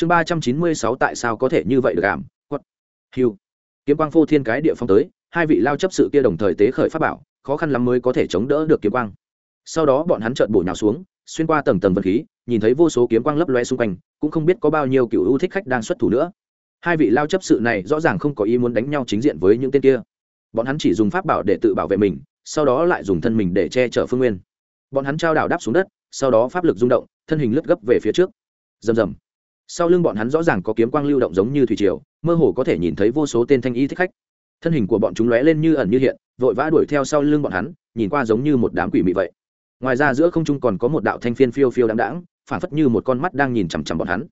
chương ba trăm chín mươi sáu tại sao có thể như vậy được cảm? Quất hiu kiếm quang phô thiên cái địa phong tới, hai vị lao chấp sự kia đồng thời tế khởi pháp bảo, khó khăn lắm mới có thể chống đỡ được kiếm quang. Sau đó bọn hắn trợn bổ nhào xuống, xuyên qua tầng tầng vật khí, nhìn thấy vô số kiếm quang lấp loe xung quanh, cũng không biết có bao nhiêu cựu ưu thích khách đang xuất thủ nữa. Hai vị lao chấp sự này rõ ràng không có ý muốn đánh nhau chính diện với những tên kia. Bọn hắn chỉ dùng pháp bảo để tự bảo vệ mình, sau đó lại dùng thân mình để che chở phương nguyên. Bọn hắn trao đảo đáp xuống đất, sau đó pháp lực rung động, thân hình lướt gấp về phía trước. Rầm rầm sau lưng bọn hắn rõ ràng có kiếm quang lưu động giống như thủy triều, mơ hồ có thể nhìn thấy vô số tên thanh y thích khách. Thân hình của bọn chúng lóe lên như ẩn như hiện, vội vã đuổi theo sau lưng bọn hắn, nhìn qua giống như một đám quỷ mị vậy. Ngoài ra giữa không trung còn có một đạo thanh phiên phiêu phiêu đáng đáng phản phất như một con mắt đang nhìn chằm chằm bọn hắn.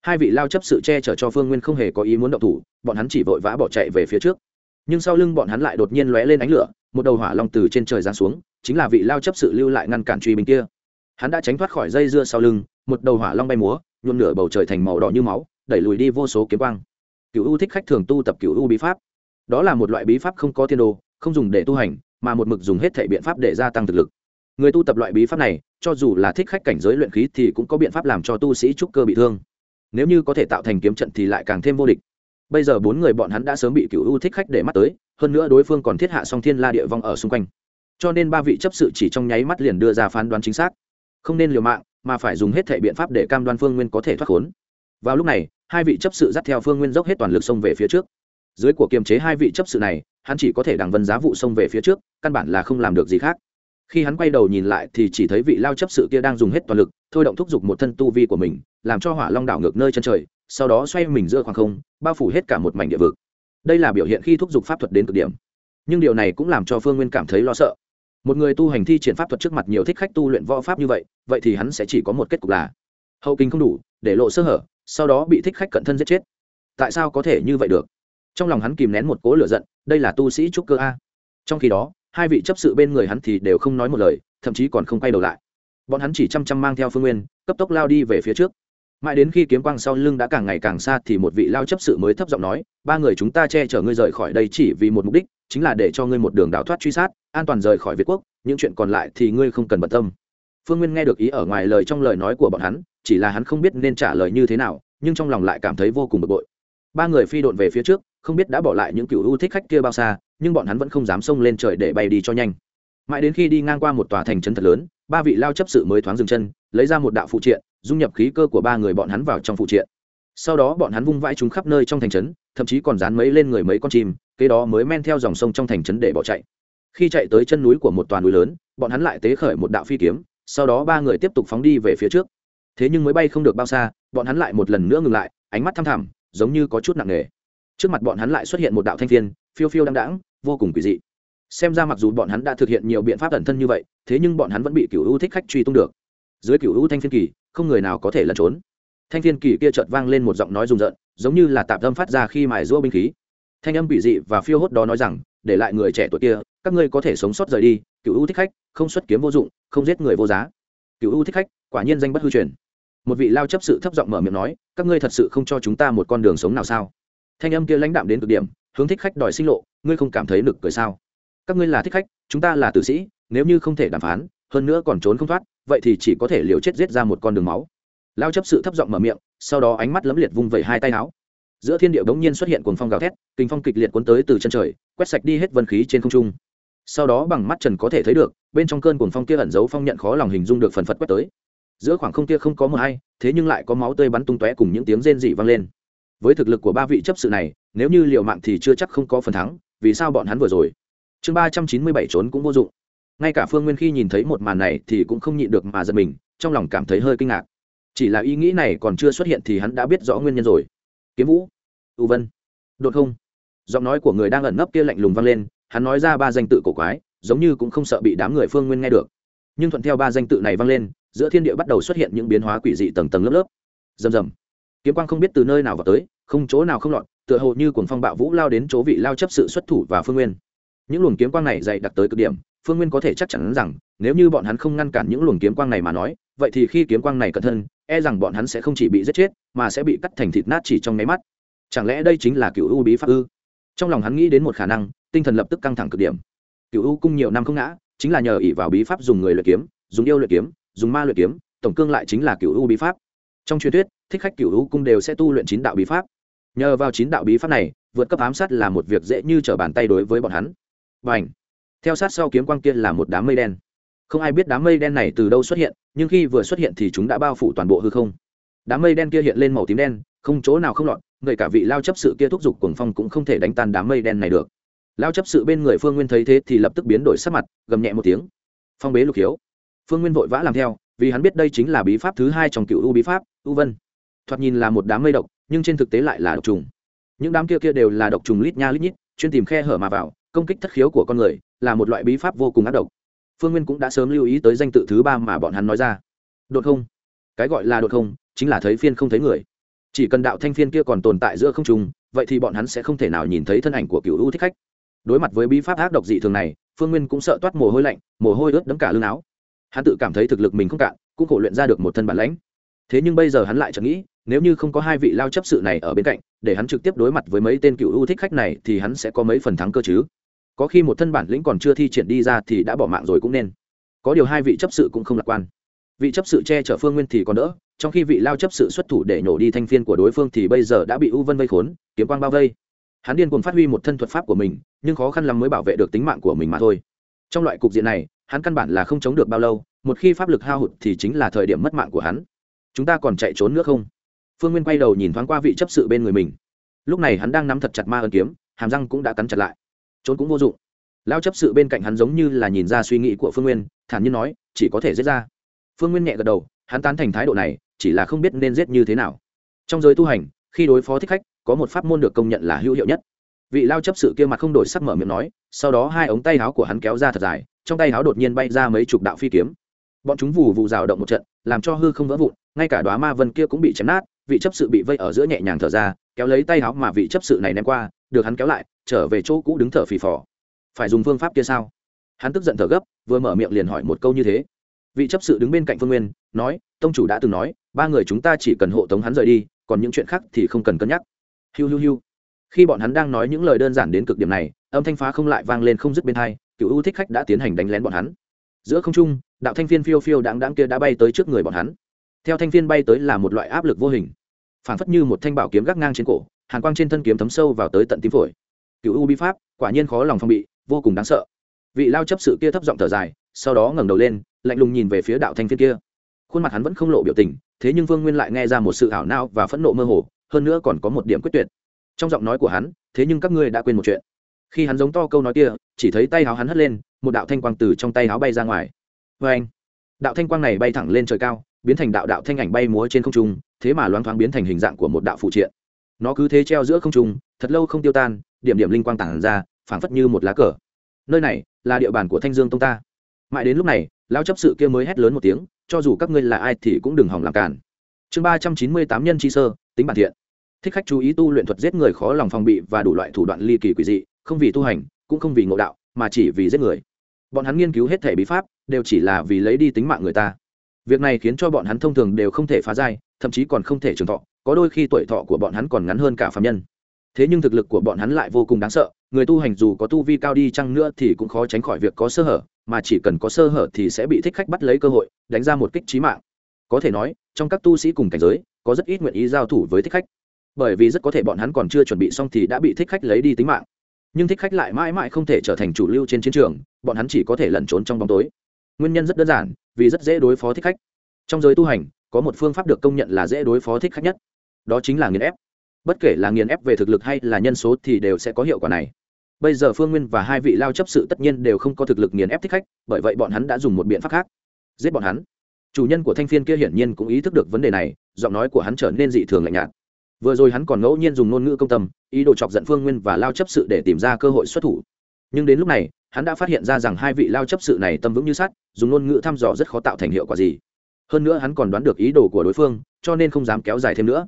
Hai vị lao chấp sự che chở cho phương nguyên không hề có ý muốn động thủ, bọn hắn chỉ vội vã bỏ chạy về phía trước. Nhưng sau lưng bọn hắn lại đột nhiên lóe lên ánh lửa, một đầu hỏa long từ trên trời giáng xuống, chính là vị lao chấp sự lưu lại ngăn cản truy Bình kia. Hắn đã tránh thoát khỏi dây dưa sau lưng, một đầu hỏa long bay múa nhuộm nửa bầu trời thành màu đỏ như máu, đẩy lùi đi vô số kiếm quang. Cựu u thích khách thường tu tập cựu u bí pháp. Đó là một loại bí pháp không có tiên đồ, không dùng để tu hành, mà một mực dùng hết thể biện pháp để gia tăng thực lực. Người tu tập loại bí pháp này, cho dù là thích khách cảnh giới luyện khí thì cũng có biện pháp làm cho tu sĩ trúc cơ bị thương. Nếu như có thể tạo thành kiếm trận thì lại càng thêm vô địch. Bây giờ bốn người bọn hắn đã sớm bị cựu u thích khách để mắt tới, hơn nữa đối phương còn thiết hạ song thiên la địa vong ở xung quanh. Cho nên ba vị chấp sự chỉ trong nháy mắt liền đưa ra phán đoán chính xác. Không nên liều mạng mà phải dùng hết thể biện pháp để cam đoan phương nguyên có thể thoát khốn. Vào lúc này, hai vị chấp sự dắt theo phương nguyên dốc hết toàn lực xông về phía trước. Dưới của kiềm chế hai vị chấp sự này, hắn chỉ có thể đằng vân giá vụ xông về phía trước, căn bản là không làm được gì khác. Khi hắn quay đầu nhìn lại thì chỉ thấy vị lao chấp sự kia đang dùng hết toàn lực, thôi động thúc giục một thân tu vi của mình, làm cho hỏa long đảo ngược nơi chân trời, sau đó xoay mình giữa khoảng không, bao phủ hết cả một mảnh địa vực. Đây là biểu hiện khi thúc giục pháp thuật đến cực điểm. Nhưng điều này cũng làm cho phương nguyên cảm thấy lo sợ một người tu hành thi triển pháp thuật trước mặt nhiều thích khách tu luyện võ pháp như vậy vậy thì hắn sẽ chỉ có một kết cục là hậu kinh không đủ, để lộ sơ hở, sau đó bị thích khách cận thân giết chết. Tại sao có thể như vậy được? Trong lòng hắn kìm nén một cố lửa giận, đây là tu sĩ trúc cơ a. Trong khi đó, hai vị chấp sự bên người hắn thì đều không nói một lời, thậm chí còn không quay đầu lại. Bọn hắn chỉ chăm chăm mang theo phương nguyên, cấp tốc lao đi về phía trước. Mãi đến khi kiếm quang sau lưng đã càng ngày càng xa thì một vị lao chấp sự mới thấp giọng nói, ba người chúng ta che chở ngươi rời khỏi đây chỉ vì một mục đích chính là để cho ngươi một đường đào thoát truy sát, an toàn rời khỏi việt quốc, những chuyện còn lại thì ngươi không cần bận tâm. Phương nguyên nghe được ý ở ngoài lời trong lời nói của bọn hắn, chỉ là hắn không biết nên trả lời như thế nào, nhưng trong lòng lại cảm thấy vô cùng bực bội. Ba người phi độn về phía trước, không biết đã bỏ lại những cựu ưu thích khách kia bao xa, nhưng bọn hắn vẫn không dám xông lên trời để bay đi cho nhanh. Mãi đến khi đi ngang qua một tòa thành trấn thật lớn, ba vị lao chấp sự mới thoáng dừng chân, lấy ra một đạo phụ triện, dung nhập khí cơ của ba người bọn hắn vào trong phụ triện sau đó bọn hắn vung vãi chúng khắp nơi trong thành trấn, thậm chí còn dán mấy lên người mấy con chim, kế đó mới men theo dòng sông trong thành trấn để bỏ chạy. Khi chạy tới chân núi của một toàn núi lớn, bọn hắn lại tế khởi một đạo phi kiếm, sau đó ba người tiếp tục phóng đi về phía trước. Thế nhưng mới bay không được bao xa, bọn hắn lại một lần nữa ngừng lại, ánh mắt thăm thẳm, giống như có chút nặng nề. Trước mặt bọn hắn lại xuất hiện một đạo thanh thiên phiêu phiêu đăng đãng, vô cùng quỷ dị. Xem ra mặc dù bọn hắn đã thực hiện nhiều biện pháp ẩn thân như vậy, thế nhưng bọn hắn vẫn bị cựu ưu thích khách truy tung được. Dưới cựu ưu thanh thiên kỳ, không người nào có thể lẩn trốn thanh Thiên kỳ kia chợt vang lên một giọng nói rùng rợn, giống như là tạp âm phát ra khi mài rũa binh khí. Thanh âm quỷ dị và phiêu hốt đó nói rằng, để lại người trẻ tuổi kia, các ngươi có thể sống sót rời đi, cựu ưu thích khách, không xuất kiếm vô dụng, không giết người vô giá. Cựu ưu thích khách, quả nhiên danh bất hư truyền. Một vị lao chấp sự thấp giọng mở miệng nói, các ngươi thật sự không cho chúng ta một con đường sống nào sao? Thanh âm kia lãnh đạm đến cực điểm, hướng thích khách đòi sinh lộ, ngươi không cảm thấy nực cười sao? Các ngươi là thích khách, chúng ta là tử sĩ, nếu như không thể đàm phán, hơn nữa còn trốn không thoát, vậy thì chỉ có thể liều chết giết ra một con đường máu lao chấp sự thấp giọng mở miệng, sau đó ánh mắt lấm liệt vung vẩy hai tay áo. Giữa thiên điệu bỗng nhiên xuất hiện cuồng phong gào thét kinh phong kịch liệt cuốn tới từ chân trời, quét sạch đi hết vân khí trên không trung. Sau đó bằng mắt trần có thể thấy được, bên trong cơn cuồng phong kia ẩn giấu phong nhận khó lòng hình dung được phần phật quét tới. Giữa khoảng không kia không có mờ hay thế nhưng lại có máu tươi bắn tung tóe cùng những tiếng rên dị vang lên. Với thực lực của ba vị chấp sự này, nếu như liều mạng thì chưa chắc không có phần thắng, vì sao bọn hắn vừa rồi? Chương ba trăm chín mươi bảy trốn cũng vô dụng. Ngay cả phương nguyên khi nhìn thấy một màn này thì cũng không nhịn được mà giật mình, trong lòng cảm thấy hơi kinh ngạc chỉ là ý nghĩ này còn chưa xuất hiện thì hắn đã biết rõ nguyên nhân rồi. Kiếm vũ ưu vân, đột không. Giọng nói của người đang ẩn nấp kia lạnh lùng vang lên, hắn nói ra ba danh tự cổ quái, giống như cũng không sợ bị đám người phương nguyên nghe được. Nhưng thuận theo ba danh tự này vang lên, giữa thiên địa bắt đầu xuất hiện những biến hóa quỷ dị tầng tầng lớp lớp. Rầm rầm. Kiếm quang không biết từ nơi nào vào tới, không chỗ nào không lọt, tựa hồ như cuồng phong bạo vũ lao đến chỗ vị lao chấp sự xuất thủ và phương nguyên. Những luồng kiếm quang này dày đặc tới cực điểm, phương nguyên có thể chắc chắn rằng, nếu như bọn hắn không ngăn cản những luồng kiếm quang này mà nói vậy thì khi kiếm quang này cẩn thân e rằng bọn hắn sẽ không chỉ bị giết chết, mà sẽ bị cắt thành thịt nát chỉ trong nháy mắt. Chẳng lẽ đây chính là cựu u bí pháp ư? Trong lòng hắn nghĩ đến một khả năng, tinh thần lập tức căng thẳng cực điểm. Cựu u cung nhiều năm không ngã, chính là nhờ ỉ vào bí pháp dùng người luyện kiếm, dùng yêu luyện kiếm, dùng ma luyện kiếm, tổng cương lại chính là cựu u bí pháp. Trong truyền thuyết, thích khách cựu u cung đều sẽ tu luyện chín đạo bí pháp. Nhờ vào chín đạo bí pháp này, vượt cấp ám sát là một việc dễ như trở bàn tay đối với bọn hắn. Và theo sát sau kiếm quang kia là một đám mây đen không ai biết đám mây đen này từ đâu xuất hiện, nhưng khi vừa xuất hiện thì chúng đã bao phủ toàn bộ hư không. Đám mây đen kia hiện lên màu tím đen, không chỗ nào không lọt người cả vị lao chấp sự kia thúc giục cuồng phong cũng không thể đánh tan đám mây đen này được. Lao chấp sự bên người phương nguyên thấy thế thì lập tức biến đổi sắc mặt, gầm nhẹ một tiếng. Phong bế lục hiếu. Phương nguyên vội vã làm theo, vì hắn biết đây chính là bí pháp thứ hai trong cựu u bí pháp, u vân. Thoạt nhìn là một đám mây độc, nhưng trên thực tế lại là độc trùng. Những đám kia kia đều là độc trùng lít nha lít nhít, chuyên tìm khe hở mà vào, công kích thất khiếu của con người là một loại bí pháp vô cùng ác độc phương nguyên cũng đã sớm lưu ý tới danh tự thứ ba mà bọn hắn nói ra. Đột không? Cái gọi là đột không, chính là thấy phiên không thấy người. Chỉ cần đạo thanh phiên kia còn tồn tại giữa không trùng vậy thì bọn hắn sẽ không thể nào nhìn thấy thân ảnh của cựu ưu thích khách. Đối mặt với bí pháp ác độc dị thường này, phương nguyên cũng sợ toát mồ hôi lạnh, mồ hôi ướt đấm cả lưng áo. Hắn tự cảm thấy thực lực mình không cạn, cũng khổ luyện ra được một thân bản lãnh. Thế nhưng bây giờ hắn lại chẳng nghĩ, nếu như không có hai vị lao chấp sự này ở bên cạnh, để hắn trực tiếp đối mặt với mấy tên cựu ưu thích khách này thì hắn sẽ có mấy phần thắng cơ chứ? Có khi một thân bản lĩnh còn chưa thi triển đi ra thì đã bỏ mạng rồi cũng nên. Có điều hai vị chấp sự cũng không lạc quan. Vị chấp sự che chở phương nguyên thì còn đỡ, trong khi vị lao chấp sự xuất thủ để nhổ đi thanh phiên của đối phương thì bây giờ đã bị u vân vây khốn, kiếm quang bao vây. Hắn điên cuồng phát huy một thân thuật pháp của mình, nhưng khó khăn lắm mới bảo vệ được tính mạng của mình mà thôi. Trong loại cục diện này, hắn căn bản là không chống được bao lâu, một khi pháp lực hao hụt thì chính là thời điểm mất mạng của hắn. Chúng ta còn chạy trốn nữa không? Phương nguyên quay đầu nhìn thoáng qua vị chấp sự bên người mình. Lúc này hắn đang nắm thật chặt ma ân kiếm, hàm răng cũng đã cắn chặt lại trốn cũng vô dụng. Lao chấp sự bên cạnh hắn giống như là nhìn ra suy nghĩ của phương nguyên, thản nhiên nói, chỉ có thể giết ra. Phương nguyên nhẹ gật đầu, hắn tán thành thái độ này, chỉ là không biết nên giết như thế nào. Trong giới tu hành, khi đối phó thích khách, có một pháp môn được công nhận là hữu hiệu nhất. Vị lao chấp sự kia mặt không đổi sắc mở miệng nói, sau đó hai ống tay áo của hắn kéo ra thật dài, trong tay áo đột nhiên bay ra mấy chục đạo phi kiếm. Bọn chúng vù vù rào động một trận, làm cho hư không vỡ vụn, ngay cả đoá ma vân kia cũng bị chém nát, vị chấp sự bị vây ở giữa nhẹ nhàng thở ra kéo lấy tay áo mà vị chấp sự này ném qua, được hắn kéo lại, trở về chỗ cũ đứng thở phì phò. Phải dùng phương pháp kia sao? Hắn tức giận thở gấp, vừa mở miệng liền hỏi một câu như thế. Vị chấp sự đứng bên cạnh phương nguyên, nói, tông chủ đã từng nói, ba người chúng ta chỉ cần hộ tống hắn rời đi, còn những chuyện khác thì không cần cân nhắc. Hiu hiu hiu. Khi bọn hắn đang nói những lời đơn giản đến cực điểm này, âm thanh phá không lại vang lên không dứt bên hai, cựu ưu thích khách đã tiến hành đánh lén bọn hắn. Giữa không trung, đạo thanh phiên phiêu phiêu đáng đáng kia đã bay tới trước người bọn hắn. Theo thanh phiên bay tới là một loại áp lực vô hình phản phất như một thanh bảo kiếm gác ngang trên cổ, hàn quang trên thân kiếm thấm sâu vào tới tận tím phổi. Cựu u bi pháp, quả nhiên khó lòng phong bị, vô cùng đáng sợ. Vị lao chấp sự kia thấp giọng thở dài, sau đó ngẩng đầu lên, lạnh lùng nhìn về phía đạo thanh phiên kia. Khuôn mặt hắn vẫn không lộ biểu tình, thế nhưng vương nguyên lại nghe ra một sự ảo nao và phẫn nộ mơ hồ, hơn nữa còn có một điểm quyết tuyệt. Trong giọng nói của hắn, thế nhưng các ngươi đã quên một chuyện. Khi hắn giống to câu nói kia, chỉ thấy tay áo hắn hất lên, một đạo thanh quang từ trong tay áo bay ra ngoài. Vê anh đạo thanh quang này bay thẳng lên trời cao, biến thành đạo đạo thanh ảnh bay múa trên không trung thế mà loáng thoáng biến thành hình dạng của một đạo phụ triện. Nó cứ thế treo giữa không trung, thật lâu không tiêu tan, điểm điểm linh quang tản ra, phảng phất như một lá cờ. Nơi này là địa bàn của thanh dương tông ta. Mãi đến lúc này lao chấp sự kia mới hét lớn một tiếng, cho dù các ngươi là ai thì cũng đừng hỏng làm cản chương ba trăm chín mươi tám nhân chi sơ, tính bản thiện. Thích khách chú ý tu luyện thuật giết người khó lòng phòng bị và đủ loại thủ đoạn ly kỳ quỷ dị, không vì tu hành, cũng không vì ngộ đạo, mà chỉ vì giết người. Bọn hắn nghiên cứu hết thể bí pháp, đều chỉ là vì lấy đi tính mạng người ta. Việc này khiến cho bọn hắn thông thường đều không thể phá giai thậm chí còn không thể trường thọ, có đôi khi tuổi thọ của bọn hắn còn ngắn hơn cả phạm nhân. Thế nhưng thực lực của bọn hắn lại vô cùng đáng sợ, người tu hành dù có tu vi cao đi chăng nữa thì cũng khó tránh khỏi việc có sơ hở, mà chỉ cần có sơ hở thì sẽ bị thích khách bắt lấy cơ hội, đánh ra một kích trí mạng. Có thể nói, trong các tu sĩ cùng cảnh giới, có rất ít nguyện ý giao thủ với thích khách. Bởi vì rất có thể bọn hắn còn chưa chuẩn bị xong thì đã bị thích khách lấy đi tính mạng. Nhưng thích khách lại mãi mãi không thể trở thành chủ lưu trên chiến trường, bọn hắn chỉ có thể lẩn trốn trong bóng tối. Nguyên nhân rất đơn giản, vì rất dễ đối phó thích khách. Trong giới tu hành có một phương pháp được công nhận là dễ đối phó thích khách nhất. Đó chính là nghiền ép. Bất kể là nghiền ép về thực lực hay là nhân số thì đều sẽ có hiệu quả này. Bây giờ phương nguyên và hai vị lao chấp sự tất nhiên đều không có thực lực nghiền ép thích khách, bởi vậy bọn hắn đã dùng một biện pháp khác. Giết bọn hắn. Chủ nhân của thanh phiên kia hiển nhiên cũng ý thức được vấn đề này, giọng nói của hắn trở nên dị thường lạnh nhạt. Vừa rồi hắn còn ngẫu nhiên dùng ngôn ngữ công tâm, ý đồ chọc giận phương nguyên và lao chấp sự để tìm ra cơ hội xuất thủ. Nhưng đến lúc này, hắn đã phát hiện ra rằng hai vị lao chấp sự này tâm vững như sắt, dùng ngôn ngữ thăm dò rất khó tạo thành hiệu quả gì hơn nữa hắn còn đoán được ý đồ của đối phương, cho nên không dám kéo dài thêm nữa.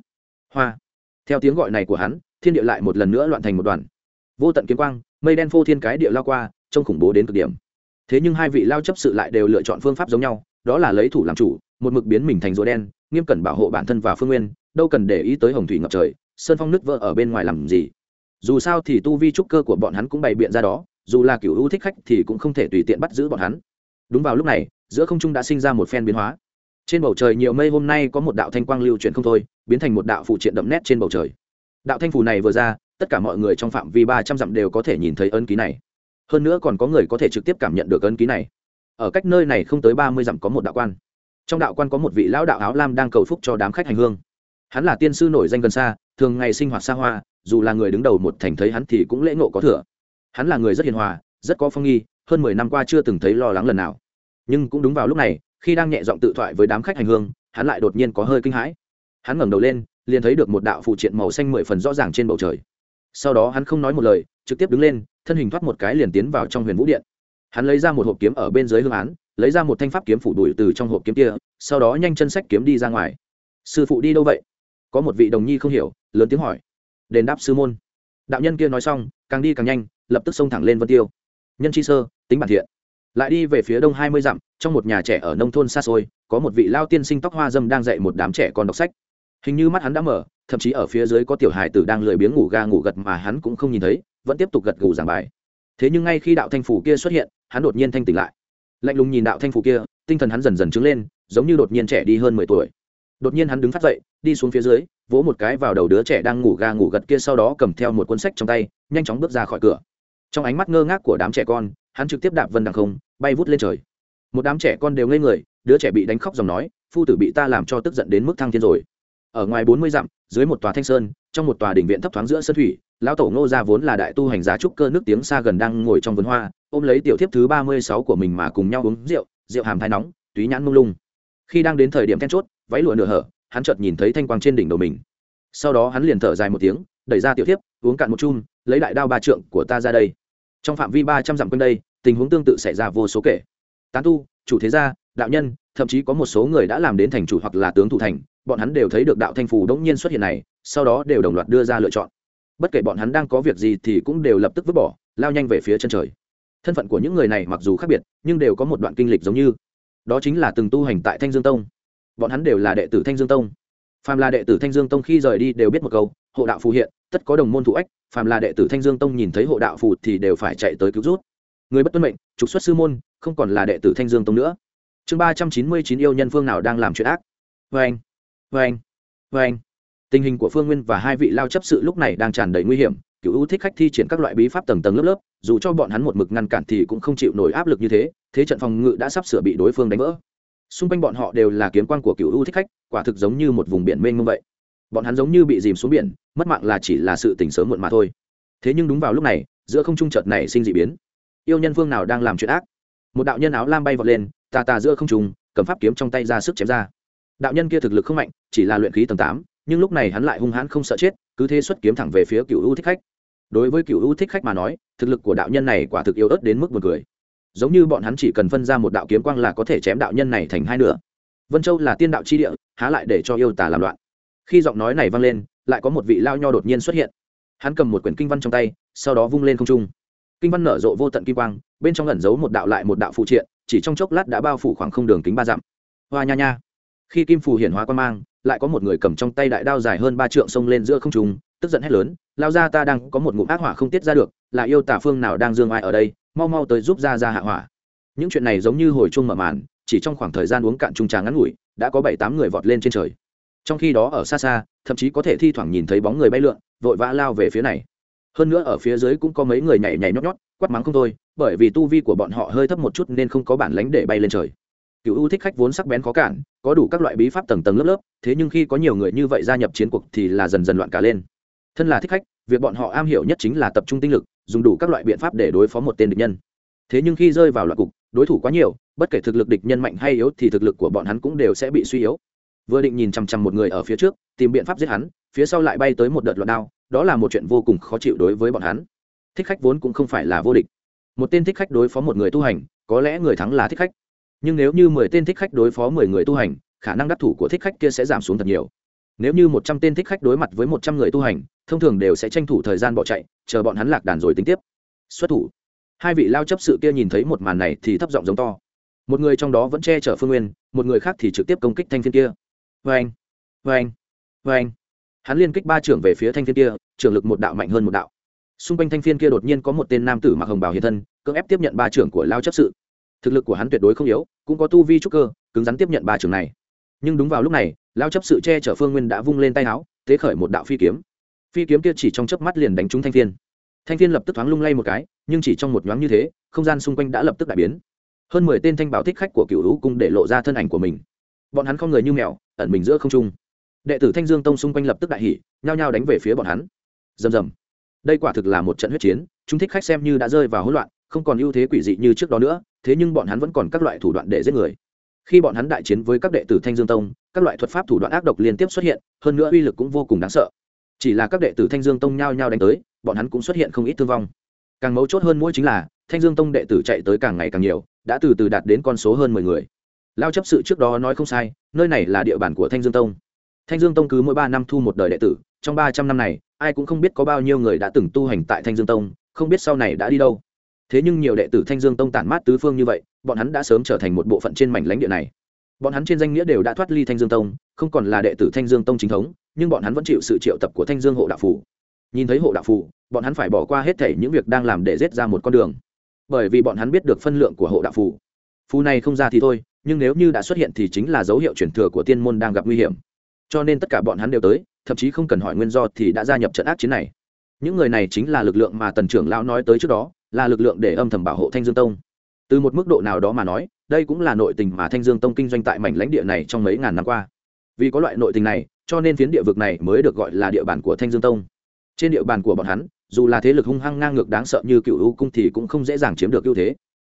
Hoa. Theo tiếng gọi này của hắn, thiên địa lại một lần nữa loạn thành một đoàn. Vô tận kiếm quang, mây đen phô thiên cái địa lao qua, trông khủng bố đến cực điểm. Thế nhưng hai vị lao chấp sự lại đều lựa chọn phương pháp giống nhau, đó là lấy thủ làm chủ, một mực biến mình thành rùa đen, nghiêm cẩn bảo hộ bản thân và phương nguyên, đâu cần để ý tới hồng thủy ngập trời, sơn phong nứt vỡ ở bên ngoài làm gì. Dù sao thì tu vi trúc cơ của bọn hắn cũng bày biện ra đó, dù là kiểu ưu thích khách thì cũng không thể tùy tiện bắt giữ bọn hắn. Đúng vào lúc này, giữa không trung đã sinh ra một phen biến hóa trên bầu trời nhiều mây hôm nay có một đạo thanh quang lưu chuyển không thôi, biến thành một đạo phụ triện đậm nét trên bầu trời. Đạo thanh phù này vừa ra, tất cả mọi người trong phạm vi ba trăm dặm đều có thể nhìn thấy ấn ký này. Hơn nữa còn có người có thể trực tiếp cảm nhận được ấn ký này. Ở cách nơi này không tới ba mươi dặm có một đạo quan. Trong đạo quan có một vị lão đạo áo lam đang cầu phúc cho đám khách hành hương. Hắn là tiên sư nổi danh gần xa, thường ngày sinh hoạt xa hoa, dù là người đứng đầu một thành thấy hắn thì cũng lễ ngộ có thừa. Hắn là người rất hiền hòa, rất có phong nghi, hơn mười năm qua chưa từng thấy lo lắng lần nào. Nhưng cũng đúng vào lúc này khi đang nhẹ giọng tự thoại với đám khách hành hương, hắn lại đột nhiên có hơi kinh hãi. Hắn ngẩng đầu lên, liền thấy được một đạo phụ triện màu xanh mười phần rõ ràng trên bầu trời. Sau đó hắn không nói một lời, trực tiếp đứng lên, thân hình thoát một cái liền tiến vào trong huyền vũ điện. Hắn lấy ra một hộp kiếm ở bên dưới hương án, lấy ra một thanh pháp kiếm phủ đuổi từ trong hộp kiếm kia, sau đó nhanh chân sách kiếm đi ra ngoài. Sư phụ đi đâu vậy? Có một vị đồng nhi không hiểu, lớn tiếng hỏi. Đền đáp sư môn. Đạo nhân kia nói xong, càng đi càng nhanh, lập tức xông thẳng lên vân tiêu. Nhân chi sơ, tính bản thiện lại đi về phía đông hai mươi dặm, trong một nhà trẻ ở nông thôn xa xôi, có một vị lao tiên sinh tóc hoa dâm đang dạy một đám trẻ con đọc sách. Hình như mắt hắn đã mở, thậm chí ở phía dưới có tiểu hài tử đang lười biếng ngủ ga ngủ gật mà hắn cũng không nhìn thấy, vẫn tiếp tục gật gù giảng bài. Thế nhưng ngay khi đạo thanh phủ kia xuất hiện, hắn đột nhiên thanh tỉnh lại. Lạnh lùng nhìn đạo thanh phủ kia, tinh thần hắn dần dần trứng lên, giống như đột nhiên trẻ đi hơn mười tuổi. Đột nhiên hắn đứng phát dậy, đi xuống phía dưới, vỗ một cái vào đầu đứa trẻ đang ngủ ga ngủ gật kia sau đó cầm theo một cuốn sách trong tay, nhanh chóng bước ra khỏi cửa. Trong ánh mắt ngơ ngác của đám trẻ con hắn trực tiếp đạp vân đằng không, bay vút lên trời. Một đám trẻ con đều ngây người, đứa trẻ bị đánh khóc dòng nói, phu tử bị ta làm cho tức giận đến mức thăng thiên rồi. Ở ngoài bốn mươi dặm, dưới một tòa thanh sơn, trong một tòa đình viện thấp thoáng giữa sân thủy, lão tổ ngô gia vốn là đại tu hành giá trúc cơ nước tiếng xa gần đang ngồi trong vườn hoa, ôm lấy tiểu thiếp thứ ba mươi sáu của mình mà cùng nhau uống rượu rượu hàm thái nóng, túy nhãn mông lung. Khi đang đến thời điểm then chốt, váy lụa nửa hở, hắn chợt nhìn thấy thanh quang trên đỉnh đầu mình. Sau đó hắn liền thở dài một tiếng, đẩy ra tiểu thiếp, uống cạn một chung lấy đại đao ba trượng của ta ra đây trong phạm vi ba trăm dặm quanh đây, tình huống tương tự xảy ra vô số kể. Tán tu, chủ thế gia, đạo nhân, thậm chí có một số người đã làm đến thành chủ hoặc là tướng thủ thành, bọn hắn đều thấy được đạo thanh phù đống nhiên xuất hiện này, sau đó đều đồng loạt đưa ra lựa chọn. Bất kể bọn hắn đang có việc gì thì cũng đều lập tức vứt bỏ, lao nhanh về phía chân trời. Thân phận của những người này mặc dù khác biệt, nhưng đều có một đoạn kinh lịch giống như. Đó chính là từng tu hành tại thanh dương tông. Bọn hắn đều là đệ tử thanh dương tông phàm là đệ tử thanh dương tông khi rời đi đều biết một câu, hộ đạo phù hiện, tất có đồng môn thủ ách, phàm là đệ tử thanh dương tông nhìn thấy hộ đạo phù thì đều phải chạy tới cứu rút. Người bất tuân mệnh, trục xuất sư môn, không còn là đệ tử thanh dương tông nữa. Chương ba trăm chín mươi chín yêu nhân phương nào đang làm chuyện ác? Vê anh vê anh vê anh tình hình của phương nguyên và hai vị lao chấp sự lúc này đang tràn đầy nguy hiểm, cựu ưu thích khách thi triển các loại bí pháp tầng tầng lớp lớp, dù cho bọn hắn một mực ngăn cản thì cũng không chịu nổi áp lực như thế thế trận phòng ngự đã sắp sửa bị đối phương đánh vỡ xung quanh bọn họ đều là kiếm quan của cựu ưu thích khách, quả thực giống như một vùng biển mênh mông vậy. Bọn hắn giống như bị dìm xuống biển, mất mạng là chỉ là sự tình sớm muộn mà thôi. Thế nhưng đúng vào lúc này, giữa không trung chợt này sinh d ị biến. Yêu nhân phương nào đang làm chuyện ác? Một đạo nhân áo lam bay vọt lên, tà tà giữa không trung, cầm pháp kiếm trong tay ra sức chém ra. Đạo nhân kia thực lực không mạnh, chỉ là luyện khí tầng tám, nhưng lúc này hắn lại hung hãn không sợ chết, cứ thế xuất kiếm thẳng về phía cựu U thích khách. Đối với cựu U thích khách mà nói, thực lực của đạo nhân này quả thực yếu ớt đến mức một cười giống như bọn hắn chỉ cần phân ra một đạo kiếm quang là có thể chém đạo nhân này thành hai nửa. Vân châu là tiên đạo chi địa, há lại để cho yêu tà làm loạn. Khi giọng nói này vang lên, lại có một vị lao nho đột nhiên xuất hiện. Hắn cầm một quyển kinh văn trong tay, sau đó vung lên không trung. Kinh văn nở rộ vô tận kim quang, bên trong ẩn giấu một đạo lại một đạo phụ triện, chỉ trong chốc lát đã bao phủ khoảng không đường kính ba dặm. Hoa nha nha. Khi kim phù hiển hóa quan mang, lại có một người cầm trong tay đại đao dài hơn ba trượng xông lên giữa không trung, tức giận hét lớn, lao ra ta đang có một ngụm ác hỏa không tiết ra được là yêu tả phương nào đang dương ai ở đây, mau mau tới giúp ra ra hạ hỏa. Những chuyện này giống như hồi chuông mở màn, chỉ trong khoảng thời gian uống cạn trung trà ngắn ngủi, đã có bảy tám người vọt lên trên trời. Trong khi đó ở xa xa, thậm chí có thể thi thoảng nhìn thấy bóng người bay lượn, vội vã lao về phía này. Hơn nữa ở phía dưới cũng có mấy người nhảy nhảy nhót nhót quắt mắng không thôi, bởi vì tu vi của bọn họ hơi thấp một chút nên không có bản lánh để bay lên trời. Cựu ưu thích khách vốn sắc bén khó cản, có đủ các loại bí pháp tầng tầng lớp lớp, thế nhưng khi có nhiều người như vậy gia nhập chiến cuộc thì là dần dần loạn cả lên. Thân là thích khách, việc bọn họ am hiểu nhất chính là tập trung tinh lực dùng đủ các loại biện pháp để đối phó một tên địch nhân. Thế nhưng khi rơi vào loại cục, đối thủ quá nhiều, bất kể thực lực địch nhân mạnh hay yếu thì thực lực của bọn hắn cũng đều sẽ bị suy yếu. Vừa định nhìn chằm chằm một người ở phía trước, tìm biện pháp giết hắn, phía sau lại bay tới một đợt loạn đao, đó là một chuyện vô cùng khó chịu đối với bọn hắn. Thích khách vốn cũng không phải là vô địch. Một tên thích khách đối phó một người tu hành, có lẽ người thắng là thích khách. Nhưng nếu như mười tên thích khách đối phó mười người tu hành, khả năng đắc thủ của thích khách kia sẽ giảm xuống thật nhiều nếu như một trăm tên thích khách đối mặt với một trăm người tu hành, thông thường đều sẽ tranh thủ thời gian bỏ chạy, chờ bọn hắn lạc đàn rồi tính tiếp. Xuất thủ. Hai vị lao chấp sự kia nhìn thấy một màn này thì thấp giọng giống to. Một người trong đó vẫn che chở phương nguyên, một người khác thì trực tiếp công kích thanh thiên kia. Vê anh vê anh vê anh hắn liên kích ba trưởng về phía thanh thiên kia, trưởng lực một đạo mạnh hơn một đạo. Xung quanh thanh thiên kia đột nhiên có một tên nam tử mặc hồng bào hiện thân, cưỡng ép tiếp nhận ba trưởng của lao chấp sự. Thực lực của hắn tuyệt đối không yếu, cũng có tu vi trúc cơ, cứng rắn tiếp nhận ba trưởng này nhưng đúng vào lúc này, lao chấp sự che chở phương nguyên đã vung lên tay áo, tế khởi một đạo phi kiếm. Phi kiếm kia chỉ trong chớp mắt liền đánh trúng thanh Thiên. thanh Thiên lập tức thoáng lung lay một cái, nhưng chỉ trong một nhoáng như thế, không gian xung quanh đã lập tức đại biến. Hơn mười tên thanh báo thích khách của cựu hữu cung để lộ ra thân ảnh của mình. Bọn hắn không người như mèo, ẩn mình giữa không trung. Đệ tử thanh dương tông xung quanh lập tức đại hỉ, nhao nhao đánh về phía bọn hắn. Rầm rầm. Đây quả thực là một trận huyết chiến, chúng thích khách xem như đã rơi vào hỗn loạn, không còn ưu thế quỷ dị như trước đó nữa, thế nhưng bọn hắn vẫn còn các loại thủ đoạn để giết người khi bọn hắn đại chiến với các đệ tử thanh dương tông, các loại thuật pháp thủ đoạn ác độc liên tiếp xuất hiện, hơn nữa uy lực cũng vô cùng đáng sợ. Chỉ là các đệ tử thanh dương tông nhao nhao đánh tới, bọn hắn cũng xuất hiện không ít thương vong. Càng mấu chốt hơn mỗi chính là, thanh dương tông đệ tử chạy tới càng ngày càng nhiều, đã từ từ đạt đến con số hơn mười người. Lao chấp sự trước đó nói không sai, nơi này là địa bàn của thanh dương tông. Thanh dương tông cứ mỗi ba năm thu một đời đệ tử, trong ba trăm năm này, ai cũng không biết có bao nhiêu người đã từng tu hành tại thanh dương tông, không biết sau này đã đi đâu. Thế nhưng nhiều đệ tử thanh dương tông tản mát tứ phương như vậy bọn hắn đã sớm trở thành một bộ phận trên mảnh lãnh địa này. Bọn hắn trên danh nghĩa đều đã thoát ly thanh dương tông, không còn là đệ tử thanh dương tông chính thống, nhưng bọn hắn vẫn chịu sự triệu tập của thanh dương hộ đạo phủ. Nhìn thấy hộ đạo phủ, bọn hắn phải bỏ qua hết thể những việc đang làm để rết ra một con đường. Bởi vì bọn hắn biết được phân lượng của hộ đạo phủ. Phù này không ra thì thôi, nhưng nếu như đã xuất hiện thì chính là dấu hiệu chuyển thừa của tiên môn đang gặp nguy hiểm. Cho nên tất cả bọn hắn đều tới, thậm chí không cần hỏi nguyên do thì đã gia nhập trận ác chiến này. Những người này chính là lực lượng mà tần trưởng lão nói tới trước đó, là lực lượng để âm thầm bảo hộ thanh dương tông từ một mức độ nào đó mà nói, đây cũng là nội tình mà thanh dương tông kinh doanh tại mảnh lãnh địa này trong mấy ngàn năm qua. Vì có loại nội tình này, cho nên phiến địa vực này mới được gọi là địa bàn của thanh dương tông. Trên địa bàn của bọn hắn, dù là thế lực hung hăng ngang ngược đáng sợ như cựu u cung thì cũng không dễ dàng chiếm được ưu thế.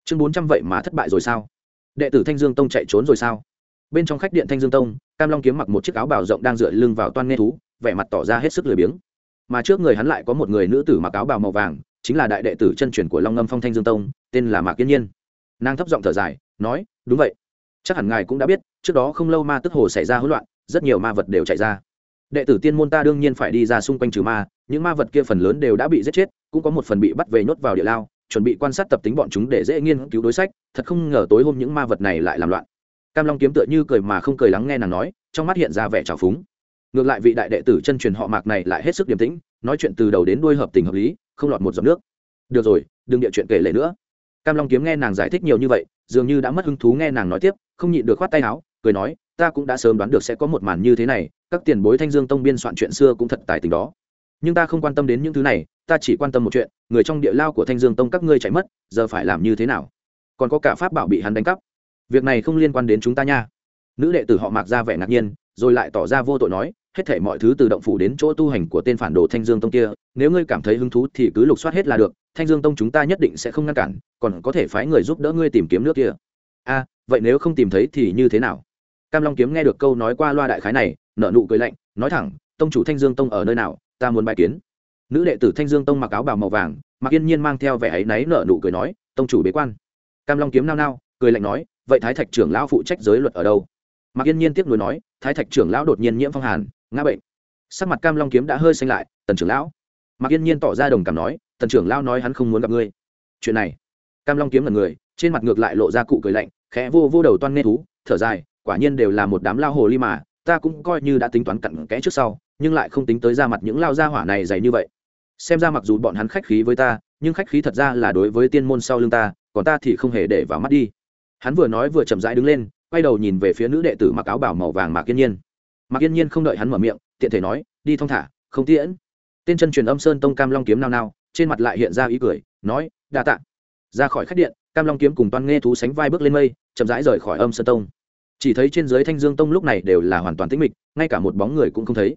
Chương bốn trăm vậy mà thất bại rồi sao? Đệ tử thanh dương tông chạy trốn rồi sao? Bên trong khách điện thanh dương tông, cam long kiếm mặc một chiếc áo bào rộng đang dựa lưng vào toan nghe thú, vẻ mặt tỏ ra hết sức lười biếng. Mà trước người hắn lại có một người nữ tử mặc áo bào màu vàng chính là đại đệ tử chân truyền của long ngâm phong thanh dương tông, tên là mạc kiên nhiên. Nàng thấp giọng thở dài, nói, đúng vậy. Chắc hẳn ngài cũng đã biết, trước đó không lâu ma tức hồ xảy ra hỗn loạn, rất nhiều ma vật đều chạy ra. Đệ tử tiên môn ta đương nhiên phải đi ra xung quanh trừ ma, những ma vật kia phần lớn đều đã bị giết chết, cũng có một phần bị bắt về nhốt vào địa lao, chuẩn bị quan sát tập tính bọn chúng để dễ nghiên cứu đối sách, thật không ngờ tối hôm những ma vật này lại làm loạn. Cam long kiếm tựa như cười mà không cười lắng nghe nàng nói, trong mắt hiện ra vẻ trào phúng. Ngược lại vị đại đệ tử chân truyền họ mạc này lại hết sức điềm tĩnh, nói chuyện từ đầu đến đuôi hợp tình hợp lý không lọt một giọt nước. Được rồi, đừng địa chuyện kể lệ nữa. Cam long kiếm nghe nàng giải thích nhiều như vậy, dường như đã mất hứng thú nghe nàng nói tiếp, không nhịn được khoát tay áo, cười nói, ta cũng đã sớm đoán được sẽ có một màn như thế này, các tiền bối thanh dương tông biên soạn chuyện xưa cũng thật tài tình đó. Nhưng ta không quan tâm đến những thứ này, ta chỉ quan tâm một chuyện, người trong địa lao của thanh dương tông các ngươi chạy mất, giờ phải làm như thế nào? Còn có cả pháp bảo bị hắn đánh cắp. Việc này không liên quan đến chúng ta nha. Nữ đệ tử họ mạc ra vẻ ngạc nhiên, rồi lại tỏ ra vô tội nói hết thể mọi thứ từ động phủ đến chỗ tu hành của tên phản đồ thanh dương tông kia, nếu ngươi cảm thấy hứng thú thì cứ lục soát hết là được, thanh dương tông chúng ta nhất định sẽ không ngăn cản, còn có thể phái người giúp đỡ ngươi tìm kiếm nước kia. A, vậy nếu không tìm thấy thì như thế nào? Cam long kiếm nghe được câu nói qua loa đại khái này nợ nụ cười lạnh, nói thẳng, tông chủ thanh dương tông ở nơi nào, ta muốn bài kiến. Nữ đệ tử thanh dương tông mặc áo bào màu vàng, mặc yên nhiên mang theo vẻ ấy náy nợ nụ cười nói, tông chủ bế quan. Cam long kiếm nao nao, cười lạnh nói, vậy thái thạch trưởng lão phụ trách giới luật ở đâu? Mặc yên nhiên tiếp nối nói, thái thạch trưởng lão đột nhiên nhiễm phong hàn ngã bệnh. Sắc mặt cam long kiếm đã hơi xanh lại, tần trưởng lão. Mặc yên nhiên tỏ ra đồng cảm nói, tần trưởng lão nói hắn không muốn gặp ngươi. Chuyện này, cam long kiếm là người, trên mặt ngược lại lộ ra cụ cười lạnh, khẽ vô vô đầu toan nghe thú, thở dài, quả nhiên đều là một đám lao hồ ly mà, ta cũng coi như đã tính toán cặn kẽ trước sau, nhưng lại không tính tới ra mặt những lao gia hỏa này dày như vậy. Xem ra mặc dù bọn hắn khách khí với ta, nhưng khách khí thật ra là đối với tiên môn sau lưng ta, còn ta thì không hề để vào mắt đi. Hắn vừa nói vừa chậm rãi đứng lên, quay đầu nhìn về phía nữ đệ tử mặc áo bảo màu vàng mạc yên nhiên mạc yên nhiên không đợi hắn mở miệng, tiện thể nói, đi thong thả, không tiễn. Tên chân truyền âm sơn tông cam long kiếm nao nao, trên mặt lại hiện ra ý cười, nói, đa tạ. Ra khỏi khách điện, cam long kiếm cùng toan nghe thú sánh vai bước lên mây, chậm rãi rời khỏi âm sơn tông. Chỉ thấy trên dưới thanh dương tông lúc này đều là hoàn toàn tĩnh mịch, ngay cả một bóng người cũng không thấy.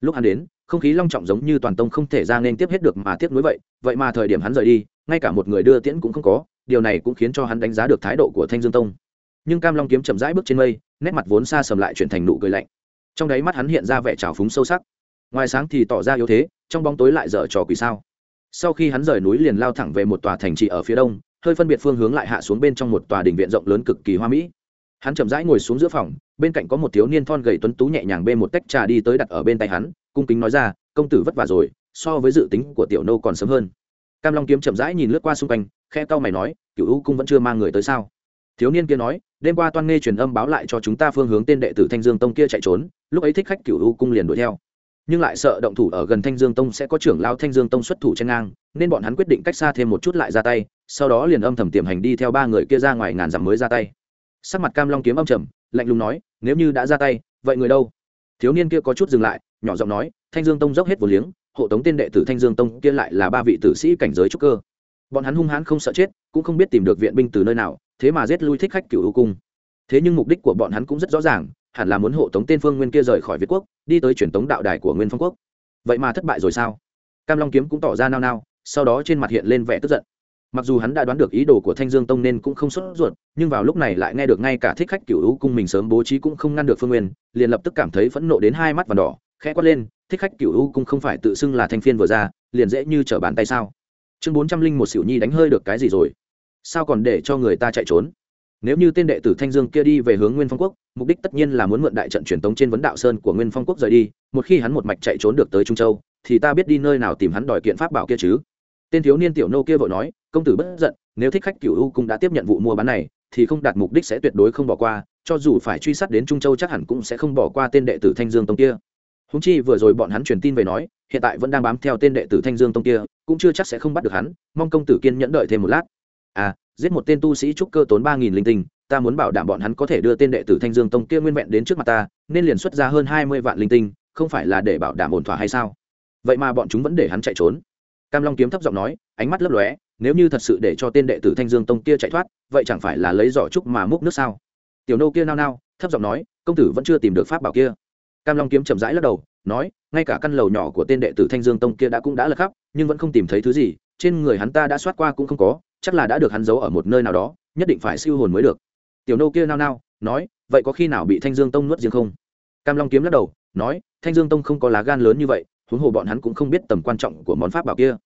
Lúc hắn đến, không khí long trọng giống như toàn tông không thể ra nên tiếp hết được mà tiếp nối vậy vậy mà thời điểm hắn rời đi, ngay cả một người đưa tiễn cũng không có, điều này cũng khiến cho hắn đánh giá được thái độ của thanh dương tông. Nhưng cam long kiếm chậm rãi bước trên mây, nét mặt vốn xa sầm lại chuyển thành nụ cười lạnh trong đáy mắt hắn hiện ra vẻ trào phúng sâu sắc. Ngoài sáng thì tỏ ra yếu thế, trong bóng tối lại dở trò quỷ sao. Sau khi hắn rời núi liền lao thẳng về một tòa thành trì ở phía đông, hơi phân biệt phương hướng lại hạ xuống bên trong một tòa đình viện rộng lớn cực kỳ hoa mỹ. Hắn chậm rãi ngồi xuống giữa phòng, bên cạnh có một thiếu niên thon gầy tuấn tú nhẹ nhàng bê một tách trà đi tới đặt ở bên tay hắn, cung kính nói ra, công tử vất vả rồi, so với dự tính của tiểu nô còn sớm hơn. Cam long kiếm chậm rãi nhìn lướt qua xung quanh khe cau mày nói cựu u cung vẫn chưa mang người tới sao? Thiếu niên kia nói, đêm qua toan nghe truyền âm báo lại cho chúng ta phương hướng tên đệ tử thanh dương tông kia chạy trốn lúc ấy thích khách cửu u cung liền đuổi theo. Nhưng lại sợ động thủ ở gần thanh dương tông sẽ có trưởng lao thanh dương tông xuất thủ trên ngang, nên bọn hắn quyết định cách xa thêm một chút lại ra tay, sau đó liền âm thầm tiềm hành đi theo ba người kia ra ngoài ngàn dặm mới ra tay. Sắc mặt cam long kiếm âm trầm, lạnh lùng nói, nếu như đã ra tay, vậy người đâu? Thiếu niên kia có chút dừng lại, nhỏ giọng nói, thanh dương tông dốc hết vô liếng, hộ tống tên đệ tử thanh dương tông kia lại là ba vị tử sĩ cảnh giới trúc cơ. Bọn hắn hung hãn không sợ chết, cũng không biết tìm được viện binh từ nơi nào, thế mà giết lui thích khách cựu u cung. Thế nhưng mục đích của bọn hắn cũng rất rõ ràng hẳn là muốn hộ tống tên phương nguyên kia rời khỏi việt quốc, đi tới truyền tống đạo đài của nguyên phong quốc. Vậy mà thất bại rồi sao? Cam long kiếm cũng tỏ ra nao nao, sau đó trên mặt hiện lên vẻ tức giận. Mặc dù hắn đã đoán được ý đồ của thanh dương tông nên cũng không xuất ruột, nhưng vào lúc này lại nghe được ngay cả thích khách cựu hữu cung mình sớm bố trí cũng không ngăn được phương nguyên, liền lập tức cảm thấy phẫn nộ đến hai mắt và đỏ, khẽ quát lên, thích khách cựu hữu cung không phải tự xưng là thanh phiên vừa ra, liền dễ như trở bàn tay sao? Chương bốn trăm linh một xỉu nhi đánh hơi được cái gì rồi? Sao còn để cho người ta chạy trốn? Nếu như tên đệ tử thanh dương kia đi về hướng nguyên phong quốc, mục đích tất nhiên là muốn mượn đại trận truyền tống trên vấn đạo sơn của nguyên phong quốc rời đi, một khi hắn một mạch chạy trốn được tới trung châu, thì ta biết đi nơi nào tìm hắn đòi kiện pháp bảo kia chứ. Tên thiếu niên tiểu nô kia vội nói, công tử bất giận, nếu thích khách cựu u cũng đã tiếp nhận vụ mua bán này, thì không đạt mục đích sẽ tuyệt đối không bỏ qua, cho dù phải truy sát đến trung châu chắc hẳn cũng sẽ không bỏ qua tên đệ tử thanh dương tông kia. Húng chi vừa rồi bọn hắn truyền tin về nói, hiện tại vẫn đang bám theo tên đệ tử thanh dương tông kia, cũng chưa chắc sẽ không bắt được hắn, mong công tử kiên nhẫn đợi thêm một lát. À giết một tên tu sĩ trúc cơ tốn ba nghìn linh tinh, ta muốn bảo đảm bọn hắn có thể đưa tên đệ tử thanh dương tông kia nguyên vẹn đến trước mặt ta, nên liền xuất ra hơn hai mươi vạn linh tinh, không phải là để bảo đảm ổn thỏa hay sao? Vậy mà bọn chúng vẫn để hắn chạy trốn. Cam long kiếm thấp giọng nói, ánh mắt lấp lóe, nếu như thật sự để cho tên đệ tử thanh dương tông kia chạy thoát, vậy chẳng phải là lấy giỏ trúc mà múc nước sao? Tiểu nô kia nao nao, thấp giọng nói, công tử vẫn chưa tìm được pháp bảo kia. Cam long kiếm chậm rãi lắc đầu, nói, ngay cả căn lầu nhỏ của tên đệ tử thanh dương tông kia đã cũng đã lật khắp, nhưng vẫn không tìm thấy thứ gì, trên người hắn ta đã soát qua cũng không có chắc là đã được hắn giấu ở một nơi nào đó, nhất định phải siêu hồn mới được. Tiểu nô kia nao nao, nói, vậy có khi nào bị thanh dương tông nuốt riêng không? Cam long kiếm lắc đầu, nói, thanh dương tông không có lá gan lớn như vậy, huống hồ bọn hắn cũng không biết tầm quan trọng của món pháp bảo kia.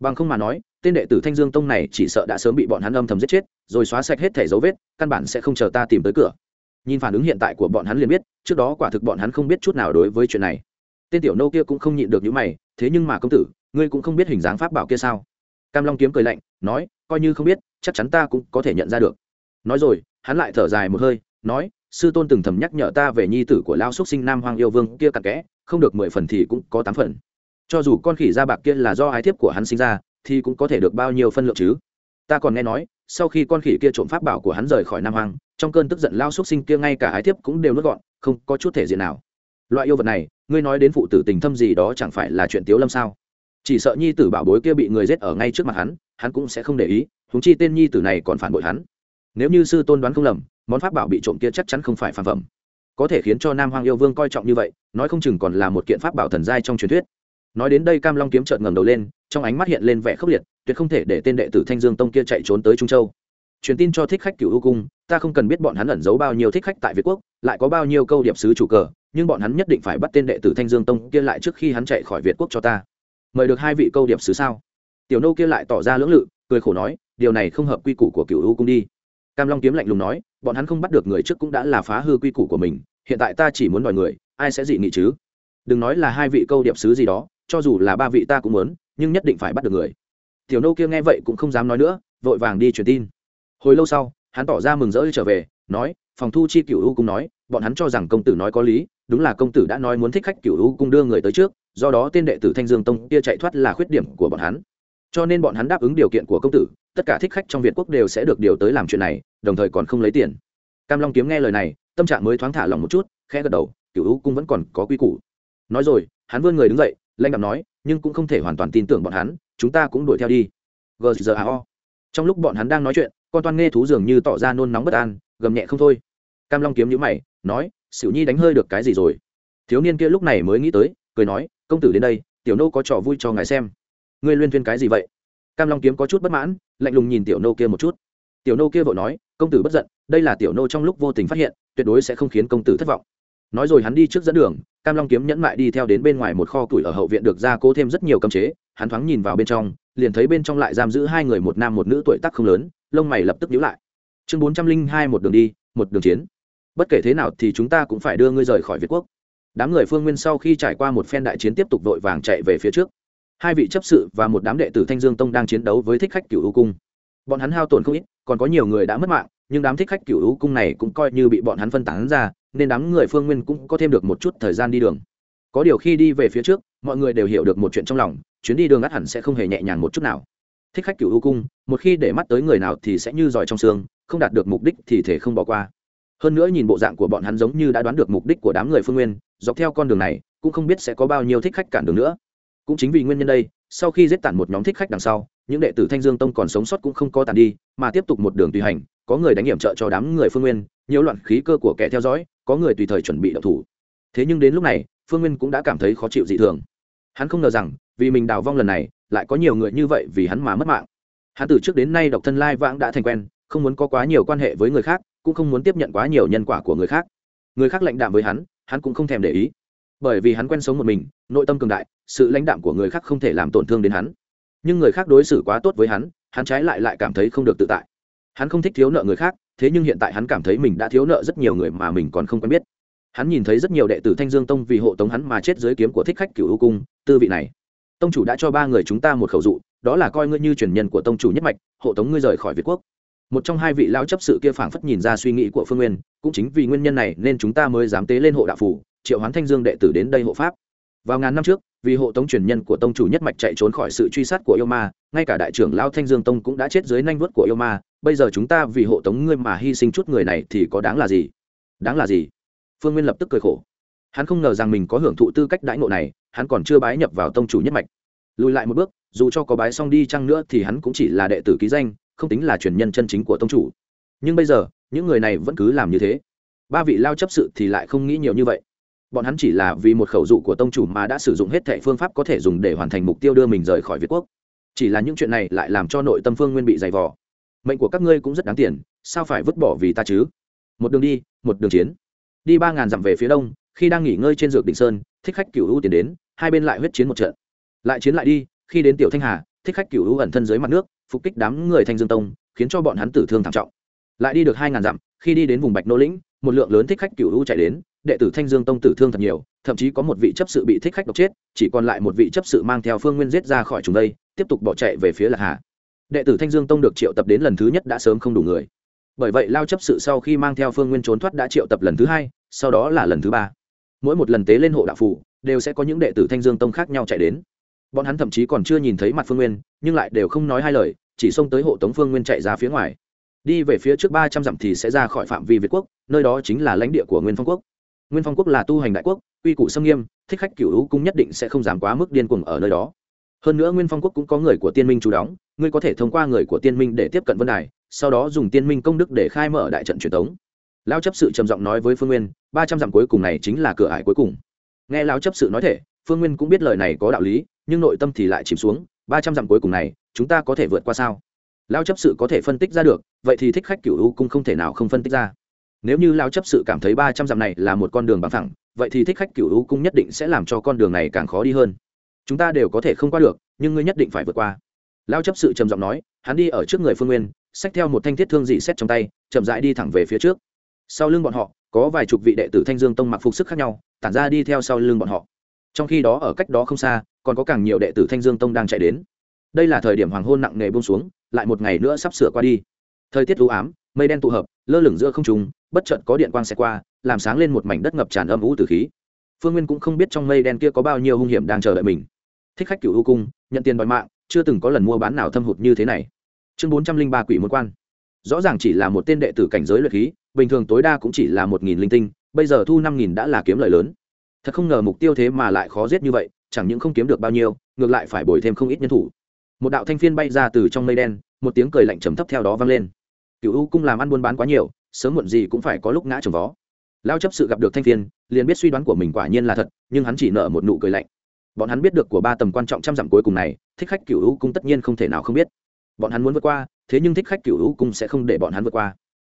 Bằng không mà nói, tên đệ tử thanh dương tông này chỉ sợ đã sớm bị bọn hắn âm thầm giết chết, rồi xóa sạch hết thẻ dấu vết, căn bản sẽ không chờ ta tìm tới cửa. Nhìn phản ứng hiện tại của bọn hắn liền biết, trước đó quả thực bọn hắn không biết chút nào đối với chuyện này. Tên tiểu nô kia cũng không nhịn được những mày, thế nhưng mà công tử, ngươi cũng không biết hình dáng pháp bảo kia sao? Cam long kiếm cười lạnh, nói coi như không biết, chắc chắn ta cũng có thể nhận ra được. Nói rồi, hắn lại thở dài một hơi, nói, sư tôn từng thầm nhắc nhở ta về nhi tử của lao xúc sinh nam hoàng yêu vương kia cặn kẽ, không được mười phần thì cũng có tám phần. Cho dù con khỉ da bạc kia là do ái thiếp của hắn sinh ra, thì cũng có thể được bao nhiêu phân lượng chứ? Ta còn nghe nói, sau khi con khỉ kia trộm pháp bảo của hắn rời khỏi nam hoàng trong cơn tức giận lao xúc sinh kia ngay cả ái thiếp cũng đều nuốt gọn, không có chút thể diện nào. Loại yêu vật này, ngươi nói đến phụ tử tình thâm gì đó chẳng phải là chuyện tiếu lâm sao? Chỉ sợ nhi tử bảo bối kia bị người giết ở ngay trước mặt hắn hắn cũng sẽ không để ý húng chi tên nhi tử này còn phản bội hắn. Nếu như sư tôn đoán không lầm, món pháp bảo bị trộm kia chắc chắn không phải phản phẩm. Có thể khiến cho nam hoàng yêu vương coi trọng như vậy, nói không chừng còn là một kiện pháp bảo thần giai trong truyền thuyết. Nói đến đây cam long kiếm trợn ngẩng đầu lên, trong ánh mắt hiện lên vẻ khốc liệt, tuyệt không thể để tên đệ tử thanh dương tông kia chạy trốn tới trung châu. Truyền tin cho thích khách cựu ưu cung, ta không cần biết bọn hắn ẩn giấu bao nhiêu thích khách tại việt quốc, lại có bao nhiêu câu điệp sứ chủ cờ, nhưng bọn hắn nhất định phải bắt tên đệ tử thanh dương tông kia lại trước khi hắn chạy khỏi việt quốc cho ta. Mời được hai vị câu điệp sứ sao? Tiểu nô kia lại tỏ ra lưỡng lự, cười khổ nói, điều này không hợp quy củ của cựu U cung đi. Cam long kiếm lạnh lùng nói, bọn hắn không bắt được người trước cũng đã là phá hư quy củ của mình, hiện tại ta chỉ muốn đòi người, ai sẽ dị nghị chứ? Đừng nói là hai vị câu điệp sứ gì đó, cho dù là ba vị ta cũng muốn, nhưng nhất định phải bắt được người. Tiểu nô kia nghe vậy cũng không dám nói nữa, vội vàng đi truyền tin. Hồi lâu sau, hắn tỏ ra mừng rỡ trở về, nói, phòng thu chi cựu u cung nói, bọn hắn cho rằng công tử nói có lý, đúng là công tử đã nói muốn thích khách cựu u cung đưa người tới trước, do đó tên đệ tử thanh dương tông kia chạy thoát là khuyết điểm của bọn hắn cho nên bọn hắn đáp ứng điều kiện của công tử, tất cả thích khách trong việt quốc đều sẽ được điều tới làm chuyện này, đồng thời còn không lấy tiền. Cam long kiếm nghe lời này, tâm trạng mới thoáng thả lòng một chút, khẽ gật đầu cựu hữu cung vẫn còn có quy củ. Nói rồi, hắn vươn người đứng dậy lanh đạm nói, nhưng cũng không thể hoàn toàn tin tưởng bọn hắn, chúng ta cũng đuổi theo đi. Gzao trong lúc bọn hắn đang nói chuyện, con toan nghe thú dường như tỏ ra nôn nóng bất an, gầm nhẹ không thôi. Cam long kiếm nhữ mày, nói, xỉu nhi đánh hơi được cái gì rồi? Thiếu niên kia lúc này mới nghĩ tới, cười nói, công tử đến đây, tiểu nô có trò vui cho ngài xem ngươi luyên thuyên cái gì vậy? Cam long kiếm có chút bất mãn, lạnh lùng nhìn tiểu nô kia một chút. Tiểu nô kia vội nói, công tử bất giận, đây là tiểu nô trong lúc vô tình phát hiện, tuyệt đối sẽ không khiến công tử thất vọng. Nói rồi hắn đi trước dẫn đường, cam long kiếm nhẫn mại đi theo đến bên ngoài một kho củi ở hậu viện được gia cố thêm rất nhiều cấm chế, hắn thoáng nhìn vào bên trong, liền thấy bên trong lại giam giữ hai người một nam một nữ tuổi tác không lớn, lông mày lập tức nhíu lại. Chương bốn trăm linh hai một đường đi, một đường chiến. Bất kể thế nào thì chúng ta cũng phải đưa ngươi rời khỏi việt quốc. Đám người phương nguyên sau khi trải qua một phen đại chiến tiếp tục vội vàng chạy về phía trước hai vị chấp sự và một đám đệ tử thanh dương tông đang chiến đấu với thích khách cựu ưu cung. Bọn hắn hao tổn không ít, còn có nhiều người đã mất mạng, nhưng đám thích khách cựu ưu cung này cũng coi như bị bọn hắn phân tán ra, nên đám người phương nguyên cũng có thêm được một chút thời gian đi đường. Có điều khi đi về phía trước, mọi người đều hiểu được một chuyện trong lòng, chuyến đi đường ắt hẳn sẽ không hề nhẹ nhàng một chút nào. Thích khách cựu ưu cung, một khi để mắt tới người nào thì sẽ như giỏi trong xương, không đạt được mục đích thì thể không bỏ qua. Hơn nữa nhìn bộ dạng của bọn hắn giống như đã đoán được mục đích của đám người phương nguyên, dọc theo con đường này, cũng không biết sẽ có bao nhiêu thích khách cản đường nữa cũng chính vì nguyên nhân đây, sau khi giết tản một nhóm thích khách đằng sau, những đệ tử thanh dương tông còn sống sót cũng không có tàn đi, mà tiếp tục một đường tùy hành, có người đánh hiểm trợ cho đám người phương nguyên, nhiều loạn khí cơ của kẻ theo dõi, có người tùy thời chuẩn bị đậu thủ. Thế nhưng đến lúc này, phương nguyên cũng đã cảm thấy khó chịu dị thường. Hắn không ngờ rằng, vì mình đào vong lần này, lại có nhiều người như vậy vì hắn mà mất mạng. Hắn từ trước đến nay độc thân lai vãng đã thành quen, không muốn có quá nhiều quan hệ với người khác, cũng không muốn tiếp nhận quá nhiều nhân quả của người khác. Người khác lãnh đạm với hắn hắn cũng không thèm để ý. Bởi vì hắn quen sống một mình, nội tâm cường đại sự lãnh đạm của người khác không thể làm tổn thương đến hắn. Nhưng người khác đối xử quá tốt với hắn hắn trái lại lại cảm thấy không được tự tại. Hắn không thích thiếu nợ người khác, thế nhưng hiện tại hắn cảm thấy mình đã thiếu nợ rất nhiều người mà mình còn không quen biết. Hắn nhìn thấy rất nhiều đệ tử thanh dương tông vì hộ tống hắn mà chết dưới kiếm của thích khách cựu ưu cung, tư vị này. Tông chủ đã cho ba người chúng ta một khẩu dụ, đó là coi ngươi như truyền nhân của tông chủ nhất mạch, hộ tống ngươi rời khỏi việt quốc. Một trong hai vị lao chấp sự kia phảng phất nhìn ra suy nghĩ của phương nguyên, cũng chính vì nguyên nhân này nên chúng ta mới dám tế lên hộ đạo phủ, triệu hoán thanh dương đệ tử đến đây hộ pháp vào ngàn năm trước, vì hộ tống truyền nhân của tông chủ nhất mạch chạy trốn khỏi sự truy sát của yêu ma, ngay cả đại trưởng lao thanh dương tông cũng đã chết dưới nanh vuốt của yêu ma. Bây giờ chúng ta vì hộ tống ngươi mà hy sinh chút người này thì có đáng là gì? Đáng là gì? Phương nguyên lập tức cười khổ. Hắn không ngờ rằng mình có hưởng thụ tư cách đãi ngộ này, hắn còn chưa bái nhập vào tông chủ nhất mạch. Lùi lại một bước, dù cho có bái xong đi chăng nữa thì hắn cũng chỉ là đệ tử ký danh, không tính là truyền nhân chân chính của tông chủ. Nhưng bây giờ, những người này vẫn cứ làm như thế. Ba vị lao chấp sự thì lại không nghĩ nhiều như vậy bọn hắn chỉ là vì một khẩu dụ của tông chủ mà đã sử dụng hết thệ phương pháp có thể dùng để hoàn thành mục tiêu đưa mình rời khỏi việt quốc. Chỉ là những chuyện này lại làm cho nội tâm phương nguyên bị dày vò. Mệnh của các ngươi cũng rất đáng tiền, sao phải vứt bỏ vì ta chứ? Một đường đi, một đường chiến. Đi ba ngàn dặm về phía đông, khi đang nghỉ ngơi trên dược đỉnh sơn, thích khách cựu hữu tiến đến, hai bên lại huyết chiến một trận. Lại chiến lại đi, khi đến tiểu thanh hà, thích khách cựu hữu ẩn thân dưới mặt nước, phục kích đám người thanh dương tông, khiến cho bọn hắn tử thương thảm trọng. Lại đi được hai ngàn dặm, khi đi đến vùng bạch nô lĩnh, một lượng lớn thích khách cựu hữu chạy đến đệ tử thanh dương tông tử thương thật nhiều, thậm chí có một vị chấp sự bị thích khách độc chết, chỉ còn lại một vị chấp sự mang theo phương nguyên giết ra khỏi chúng đây, tiếp tục bỏ chạy về phía lạc hà. Đệ tử thanh dương tông được triệu tập đến lần thứ nhất đã sớm không đủ người. Bởi vậy lao chấp sự sau khi mang theo phương nguyên trốn thoát đã triệu tập lần thứ hai, sau đó là lần thứ ba. Mỗi một lần tế lên hộ đạo phủ đều sẽ có những đệ tử thanh dương tông khác nhau chạy đến. Bọn hắn thậm chí còn chưa nhìn thấy mặt phương nguyên, nhưng lại đều không nói hai lời, chỉ xông tới hộ tống phương nguyên chạy ra phía ngoài. Đi về phía trước ba trăm dặm thì sẽ ra khỏi phạm vi việt quốc, nơi đó chính là lãnh địa của nguyên phong quốc nguyên phong quốc là tu hành đại quốc uy củ xâm nghiêm, thích khách cựu hữu cung nhất định sẽ không giảm quá mức điên cuồng ở nơi đó. Hơn nữa nguyên phong quốc cũng có người của tiên minh chú đóng, ngươi có thể thông qua người của tiên minh để tiếp cận vân đài, sau đó dùng tiên minh công đức để khai mở đại trận truyền thống lao chấp sự trầm giọng nói với phương nguyên, ba trăm dặm cuối cùng này chính là cửa ải cuối cùng. Nghe lao chấp sự nói thể phương nguyên cũng biết lời này có đạo lý, nhưng nội tâm thì lại chìm xuống, ba trăm dặm cuối cùng này, chúng ta có thể vượt qua sao? Lao chấp sự có thể phân tích ra được, vậy thì thích khách cựu u cung không thể nào không phân tích ra nếu như lao chấp sự cảm thấy ba trăm dặm này là một con đường bằng thẳng vậy thì thích khách cựu u cung nhất định sẽ làm cho con đường này càng khó đi hơn. Chúng ta đều có thể không qua được, nhưng ngươi nhất định phải vượt qua. Lao chấp sự trầm giọng nói, hắn đi ở trước người phương nguyên, xách theo một thanh thiết thương dị xét trong tay, chậm rãi đi thẳng về phía trước. Sau lưng bọn họ, có vài chục vị đệ tử thanh dương tông mặc phục sức khác nhau, tản ra đi theo sau lưng bọn họ. Trong khi đó ở cách đó không xa, còn có càng nhiều đệ tử thanh dương tông đang chạy đến. Đây là thời điểm hoàng hôn nặng nề buông xuống, lại một ngày nữa sắp sửa qua đi. Thời tiết u ám, mây đen tụ hợp, lơ lửng giữa không trùng bất chợt có điện quang xẹt qua, làm sáng lên một mảnh đất ngập tràn âm u từ khí. Phương nguyên cũng không biết trong mây đen kia có bao nhiêu hung hiểm đang chờ đợi mình. Thích khách cựu u cung, nhận tiền đòi mạng, chưa từng có lần mua bán nào thâm hụt như thế này. Chương bốn trăm linh ba quỷ môn quan. Rõ ràng chỉ là một tên đệ tử cảnh giới luyện khí, bình thường tối đa cũng chỉ là một nghìn linh tinh, bây giờ thu năm nghìn đã là kiếm lời lớn. Thật không ngờ mục tiêu thế mà lại khó giết như vậy, chẳng những không kiếm được bao nhiêu, ngược lại phải bồi thêm không ít nhân thủ. Một đạo thanh phiên bay ra từ trong mây đen, một tiếng cười lạnh trầm thấp theo đó vang lên. Cựu u cung làm ăn buôn bán quá nhiều sớm muộn gì cũng phải có lúc ngã trồng vó. Lao chấp sự gặp được thanh thiên liền biết suy đoán của mình quả nhiên là thật, nhưng hắn chỉ nợ một nụ cười lạnh. Bọn hắn biết được của ba tầm quan trọng trăm dặm cuối cùng này, thích khách cựu u cung tất nhiên không thể nào không biết. Bọn hắn muốn vượt qua, thế nhưng thích khách cựu u cung sẽ không để bọn hắn vượt qua.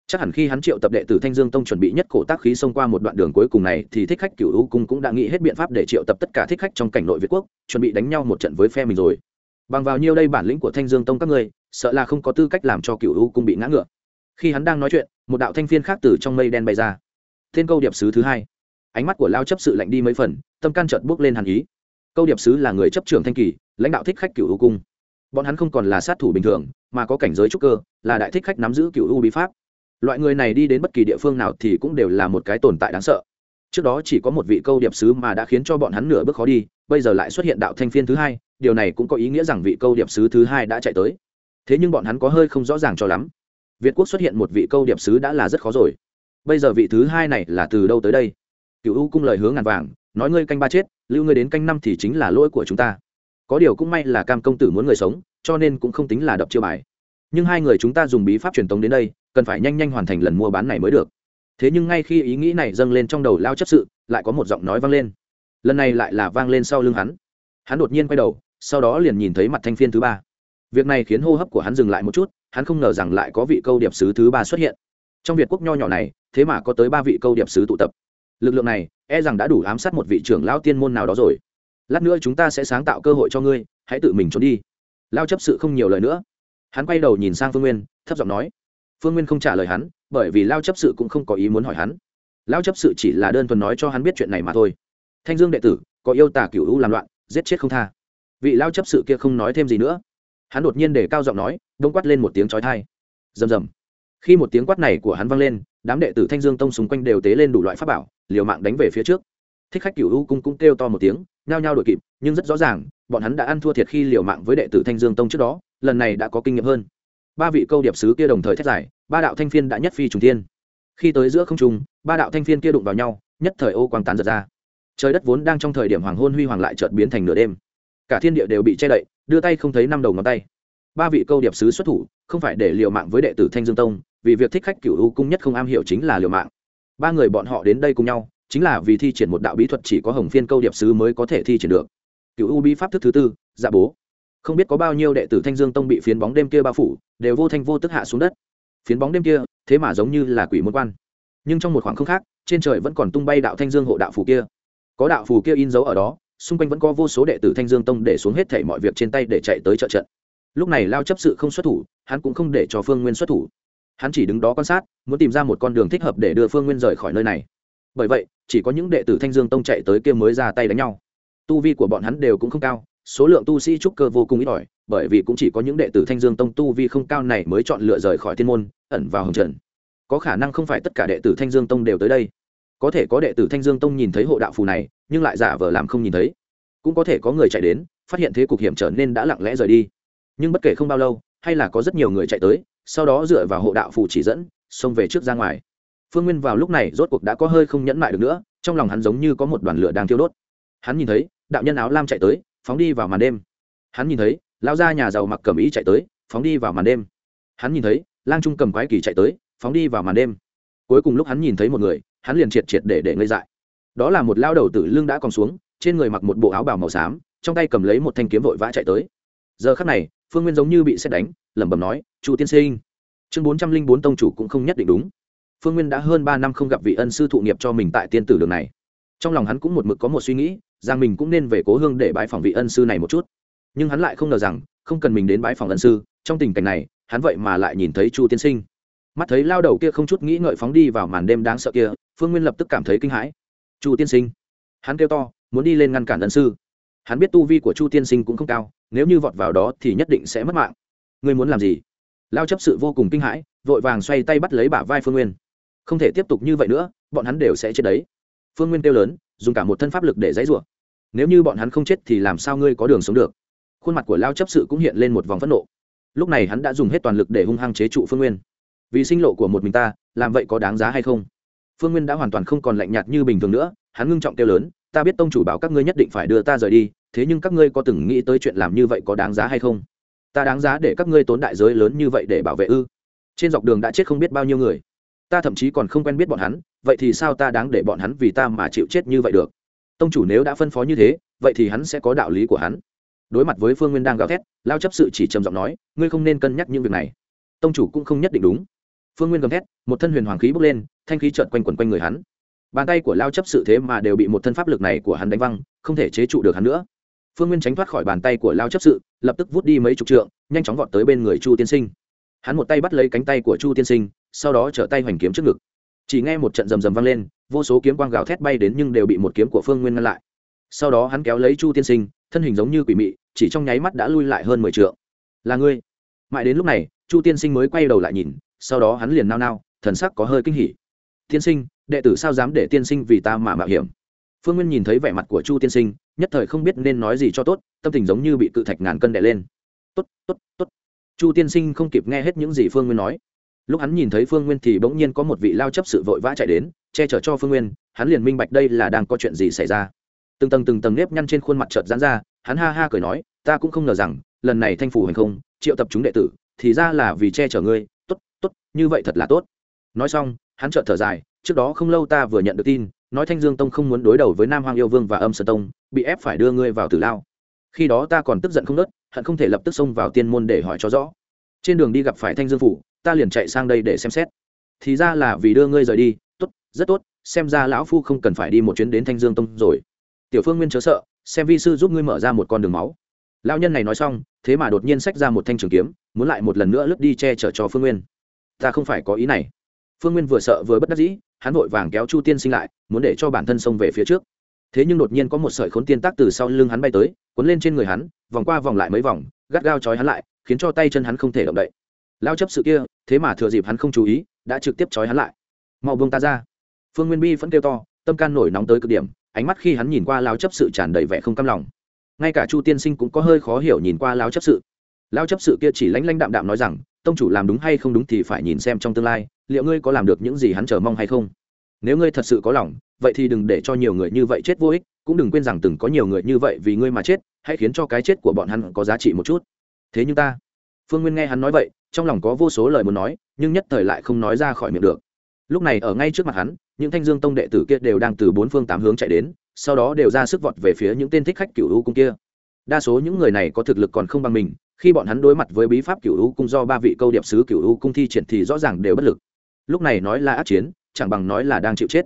Chắc hẳn khi hắn triệu tập đệ tử thanh dương tông chuẩn bị nhất cổ tác khí xông qua một đoạn đường cuối cùng này, thì thích khách cựu u cung cũng đã nghĩ hết biện pháp để triệu tập tất cả thích khách trong cảnh nội việt quốc, chuẩn bị đánh nhau một trận với phe mình rồi. Bằng vào nhiêu đây bản lĩnh của thanh dương tông các ngươi, sợ là không có tư cách làm cho cựu u cung bị ngã ngựa khi hắn đang nói chuyện, một đạo thanh phiên khác từ trong mây đen bay ra. Tên câu điệp sứ thứ hai. Ánh mắt của lao chấp sự lạnh đi mấy phần, tâm can trợt bước lên hàn ý. Câu điệp sứ là người chấp trưởng thanh kỳ, lãnh đạo thích khách cựu u cung. Bọn hắn không còn là sát thủ bình thường, mà có cảnh giới trúc cơ, là đại thích khách nắm giữ cựu u bí pháp. Loại người này đi đến bất kỳ địa phương nào thì cũng đều là một cái tồn tại đáng sợ. Trước đó chỉ có một vị câu điệp sứ mà đã khiến cho bọn hắn nửa bước khó đi, bây giờ lại xuất hiện đạo thanh phiên thứ hai, điều này cũng có ý nghĩa rằng vị câu điệp sứ thứ hai đã chạy tới. Thế nhưng bọn hắn có hơi không rõ ràng cho lắm việt quốc xuất hiện một vị câu điệp sứ đã là rất khó rồi. Bây giờ vị thứ hai này là từ đâu tới đây? Cựu u cung lời hướng ngàn vàng, nói ngươi canh ba chết, lưu ngươi đến canh năm thì chính là lỗi của chúng ta. Có điều cũng may là cam công tử muốn người sống, cho nên cũng không tính là đập chiêu bài. Nhưng hai người chúng ta dùng bí pháp truyền tống đến đây, cần phải nhanh nhanh hoàn thành lần mua bán này mới được. Thế nhưng ngay khi ý nghĩ này dâng lên trong đầu lao chấp sự, lại có một giọng nói vang lên. Lần này lại là vang lên sau lưng hắn. Hắn đột nhiên quay đầu, sau đó liền nhìn thấy mặt thanh phiên thứ ba việc này khiến hô hấp của hắn dừng lại một chút, hắn không ngờ rằng lại có vị câu điệp sứ thứ ba xuất hiện. Trong việt quốc nho nhỏ này, thế mà có tới ba vị câu điệp sứ tụ tập. Lực lượng này e rằng đã đủ ám sát một vị trưởng lão tiên môn nào đó rồi. Lát nữa chúng ta sẽ sáng tạo cơ hội cho ngươi, hãy tự mình trốn đi. Lao chấp sự không nhiều lời nữa. Hắn quay đầu nhìn sang phương nguyên, thấp giọng nói. Phương nguyên không trả lời hắn, bởi vì lao chấp sự cũng không có ý muốn hỏi hắn. Lao chấp sự chỉ là đơn thuần nói cho hắn biết chuyện này mà thôi. Thanh dương đệ tử, có yêu tà cựu u làm loạn, giết chết không tha. Vị lao chấp sự kia không nói thêm gì nữa hắn đột nhiên để cao giọng nói, đông quát lên một tiếng trói thai rầm rầm. Khi một tiếng quát này của hắn vang lên, đám đệ tử thanh dương tông xung quanh đều tế lên đủ loại pháp bảo, liều mạng đánh về phía trước. Thích khách cựu u cung cũng kêu to một tiếng, nhao nhao đội kịp, nhưng rất rõ ràng, bọn hắn đã ăn thua thiệt khi liều mạng với đệ tử thanh dương tông trước đó, lần này đã có kinh nghiệm hơn. Ba vị câu điệp sứ kia đồng thời thét giải ba đạo thanh phiên đã nhất phi trùng thiên. khi tới giữa không trung, ba đạo thanh phiên kia đụng vào nhau, nhất thời ô quang tán giật ra. Trời đất vốn đang trong thời điểm hoàng hôn huy hoàng lại chợt biến thành nửa đêm. Cả thiên địa đều bị che đậy đưa tay không thấy năm đầu ngón tay. Ba vị câu điệp sứ xuất thủ, không phải để liều mạng với đệ tử thanh dương tông, vì việc thích khách cựu u cung nhất không am hiểu chính là liều mạng. Ba người bọn họ đến đây cùng nhau, chính là vì thi triển một đạo bí thuật chỉ có hồng phiên câu điệp sứ mới có thể thi triển được. Cựu u bí pháp thức thứ tư dạ bố. Không biết có bao nhiêu đệ tử thanh dương tông bị phiến bóng đêm kia bao phủ, đều vô thanh vô tức hạ xuống đất. Phiến bóng đêm kia, thế mà giống như là quỷ môn quan. Nhưng trong một khoảng không khác, trên trời vẫn còn tung bay đạo thanh dương hộ đạo phù kia. Có đạo phù kia in dấu ở đó xung quanh vẫn có vô số đệ tử thanh dương tông để xuống hết thảy mọi việc trên tay để chạy tới trợ trận. Lúc này lao chấp sự không xuất thủ, hắn cũng không để cho phương nguyên xuất thủ. Hắn chỉ đứng đó quan sát, muốn tìm ra một con đường thích hợp để đưa phương nguyên rời khỏi nơi này. Bởi vậy, chỉ có những đệ tử thanh dương tông chạy tới kia mới ra tay đánh nhau. Tu vi của bọn hắn đều cũng không cao, số lượng tu sĩ trúc cơ vô cùng ít ỏi, bởi vì cũng chỉ có những đệ tử thanh dương tông tu vi không cao này mới chọn lựa rời khỏi thiên môn, ẩn vào hồng trần có khả năng không phải tất cả đệ tử thanh dương tông đều tới đây có thể có đệ tử thanh dương tông nhìn thấy hộ đạo phù này, nhưng lại giả vờ làm không nhìn thấy. Cũng có thể có người chạy đến, phát hiện thế cục hiểm trở nên đã lặng lẽ rời đi. Nhưng bất kể không bao lâu, hay là có rất nhiều người chạy tới, sau đó dựa vào hộ đạo phù chỉ dẫn, xông về trước ra ngoài. Phương nguyên vào lúc này rốt cuộc đã có hơi không nhẫn mại được nữa, trong lòng hắn giống như có một đoàn lửa đang thiêu đốt. Hắn nhìn thấy, đạo nhân áo lam chạy tới, phóng đi vào màn đêm. Hắn nhìn thấy lao ra nhà giàu mặc cầm ý chạy tới, phóng đi vào màn đêm. Hắn nhìn thấy, lang trung cầm quái kỳ chạy tới, phóng đi vào màn đêm. Cuối cùng lúc hắn nhìn thấy một người hắn liền triệt triệt để để ngây dại. Đó là một lao đầu tử lưng đã còn xuống, trên người mặc một bộ áo bào màu xám, trong tay cầm lấy một thanh kiếm vội vã chạy tới. Giờ khắc này, phương nguyên giống như bị xét đánh, lẩm bẩm nói, chu tiên sinh. Chương bốn trăm linh bốn tông chủ cũng không nhất định đúng. Phương nguyên đã hơn ba năm không gặp vị ân sư thụ nghiệp cho mình tại tiên tử đường này. Trong lòng hắn cũng một mực có một suy nghĩ, rằng mình cũng nên về cố hương để bãi phòng vị ân sư này một chút. Nhưng hắn lại không ngờ rằng, không cần mình đến bãi phòng ân sư, trong tình cảnh này, hắn vậy mà lại nhìn thấy chu tiên sinh mắt thấy lao đầu kia không chút nghĩ ngợi phóng đi vào màn đêm đáng sợ kia, phương nguyên lập tức cảm thấy kinh hãi. Chu tiên sinh. Hắn kêu to, muốn đi lên ngăn cản ân sư. Hắn biết tu vi của chu tiên sinh cũng không cao, nếu như vọt vào đó thì nhất định sẽ mất mạng. Ngươi muốn làm gì? Lao chấp sự vô cùng kinh hãi, vội vàng xoay tay bắt lấy bả vai phương nguyên. Không thể tiếp tục như vậy nữa, bọn hắn đều sẽ chết đấy. Phương nguyên kêu lớn, dùng cả một thân pháp lực để dãy rủa. Nếu như bọn hắn không chết thì làm sao ngươi có đường sống được? Khuôn mặt của lao chấp sự cũng hiện lên một vòng phẫn nộ. Lúc này hắn đã dùng hết toàn lực để hung hăng chế trụ phương nguyên vì sinh lộ của một mình ta, làm vậy có đáng giá hay không? Phương nguyên đã hoàn toàn không còn lạnh nhạt như bình thường nữa, hắn ngưng trọng kêu lớn, ta biết tông chủ bảo các ngươi nhất định phải đưa ta rời đi, thế nhưng các ngươi có từng nghĩ tới chuyện làm như vậy có đáng giá hay không? Ta đáng giá để các ngươi tốn đại giới lớn như vậy để bảo vệ ư? Trên dọc đường đã chết không biết bao nhiêu người. Ta thậm chí còn không quen biết bọn hắn, vậy thì sao ta đáng để bọn hắn vì ta mà chịu chết như vậy được? Tông chủ nếu đã phân phó như thế, vậy thì hắn sẽ có đạo lý của hắn. Đối mặt với phương nguyên đang gào thét, lao chấp sự chỉ trầm giọng nói, ngươi không nên cân nhắc những việc này. Tông chủ cũng không nhất định đúng phương nguyên gầm thét, một thân huyền hoàng khí bốc lên, thanh khí trợn quanh quẩn quanh người hắn. Bàn tay của lao chấp sự thế mà đều bị một thân pháp lực này của hắn đánh văng, không thể chế trụ được hắn nữa. Phương nguyên tránh thoát khỏi bàn tay của lao chấp sự, lập tức vút đi mấy chục trượng, nhanh chóng vọt tới bên người chu tiên sinh. Hắn một tay bắt lấy cánh tay của chu tiên sinh, sau đó trở tay hoành kiếm trước ngực. Chỉ nghe một trận rầm rầm vang lên, vô số kiếm quang gào thét bay đến nhưng đều bị một kiếm của phương nguyên ngăn lại. Sau đó hắn kéo lấy chu tiên sinh, thân hình giống như quỷ mị, chỉ trong nháy mắt đã lui lại hơn mười t là ngươi. Mãi đến lúc này, chu tiên sinh mới quay đầu lại nhìn sau đó hắn liền nao nao, thần sắc có hơi kinh hỉ. Tiên sinh, đệ tử sao dám để tiên sinh vì ta mà mạo hiểm? Phương nguyên nhìn thấy vẻ mặt của chu tiên sinh, nhất thời không biết nên nói gì cho tốt, tâm tình giống như bị cự thạch ngàn cân đè lên. Tốt tốt tốt. Chu tiên sinh không kịp nghe hết những gì phương nguyên nói. Lúc hắn nhìn thấy phương nguyên thì bỗng nhiên có một vị lao chấp sự vội vã chạy đến, che chở cho phương nguyên, hắn liền minh bạch đây là đang có chuyện gì xảy ra. Từng tầng từng tầng nếp nhăn trên khuôn mặt trợt giãn ra, hắn ha ha cười nói, ta cũng không ngờ rằng, lần này thanh phủ hành không, triệu tập chúng đệ tử, thì ra là vì che chở ngươi như vậy thật là tốt. Nói xong, hắn chợt thở dài, trước đó không lâu ta vừa nhận được tin, nói thanh dương tông không muốn đối đầu với nam hoàng yêu vương và âm sơn tông, bị ép phải đưa ngươi vào tử lao. Khi đó ta còn tức giận không nớt, hận không thể lập tức xông vào tiên môn để hỏi cho rõ. Trên đường đi gặp phải thanh dương phủ, ta liền chạy sang đây để xem xét. Thì ra là vì đưa ngươi rời đi, tốt, rất tốt, xem ra lão phu không cần phải đi một chuyến đến thanh dương tông rồi. Tiểu phương nguyên chớ sợ, xem vi sư giúp ngươi mở ra một con đường máu. Lão nhân này nói xong, thế mà đột nhiên xách ra một thanh trường kiếm, muốn lại một lần nữa lướt đi che chở cho phương nguyên ta không phải có ý này. Phương nguyên vừa sợ vừa bất đắc dĩ, hắn vội vàng kéo chu tiên sinh lại, muốn để cho bản thân xông về phía trước. Thế nhưng đột nhiên có một sợi khốn tiên tác từ sau lưng hắn bay tới, cuốn lên trên người hắn, vòng qua vòng lại mấy vòng, gắt gao trói hắn lại, khiến cho tay chân hắn không thể động đậy. Lao chấp sự kia, thế mà thừa dịp hắn không chú ý, đã trực tiếp trói hắn lại. Mau buông ta ra. Phương nguyên bi vẫn kêu to, tâm can nổi nóng tới cực điểm, ánh mắt khi hắn nhìn qua lao chấp sự tràn đầy vẻ không cam lòng. Ngay cả chu tiên sinh cũng có hơi khó hiểu nhìn qua lao chấp sự. Lao chấp sự kia chỉ lánh lánh đạm đạm nói rằng tông chủ làm đúng hay không đúng thì phải nhìn xem trong tương lai, liệu ngươi có làm được những gì hắn chờ mong hay không? Nếu ngươi thật sự có lòng, vậy thì đừng để cho nhiều người như vậy chết vô ích, cũng đừng quên rằng từng có nhiều người như vậy vì ngươi mà chết, hãy khiến cho cái chết của bọn hắn có giá trị một chút. Thế nhưng ta, phương nguyên nghe hắn nói vậy, trong lòng có vô số lời muốn nói, nhưng nhất thời lại không nói ra khỏi miệng được. Lúc này ở ngay trước mặt hắn, những thanh dương tông đệ tử kia đều đang từ bốn phương tám hướng chạy đến, sau đó đều ra sức vọt về phía những tên thích khách cựu u cung kia. Đa số những người này có thực lực còn không bằng mình khi bọn hắn đối mặt với bí pháp cựu u cung do ba vị câu điệp sứ cựu u cung thi triển thì rõ ràng đều bất lực. Lúc này nói là ác chiến, chẳng bằng nói là đang chịu chết.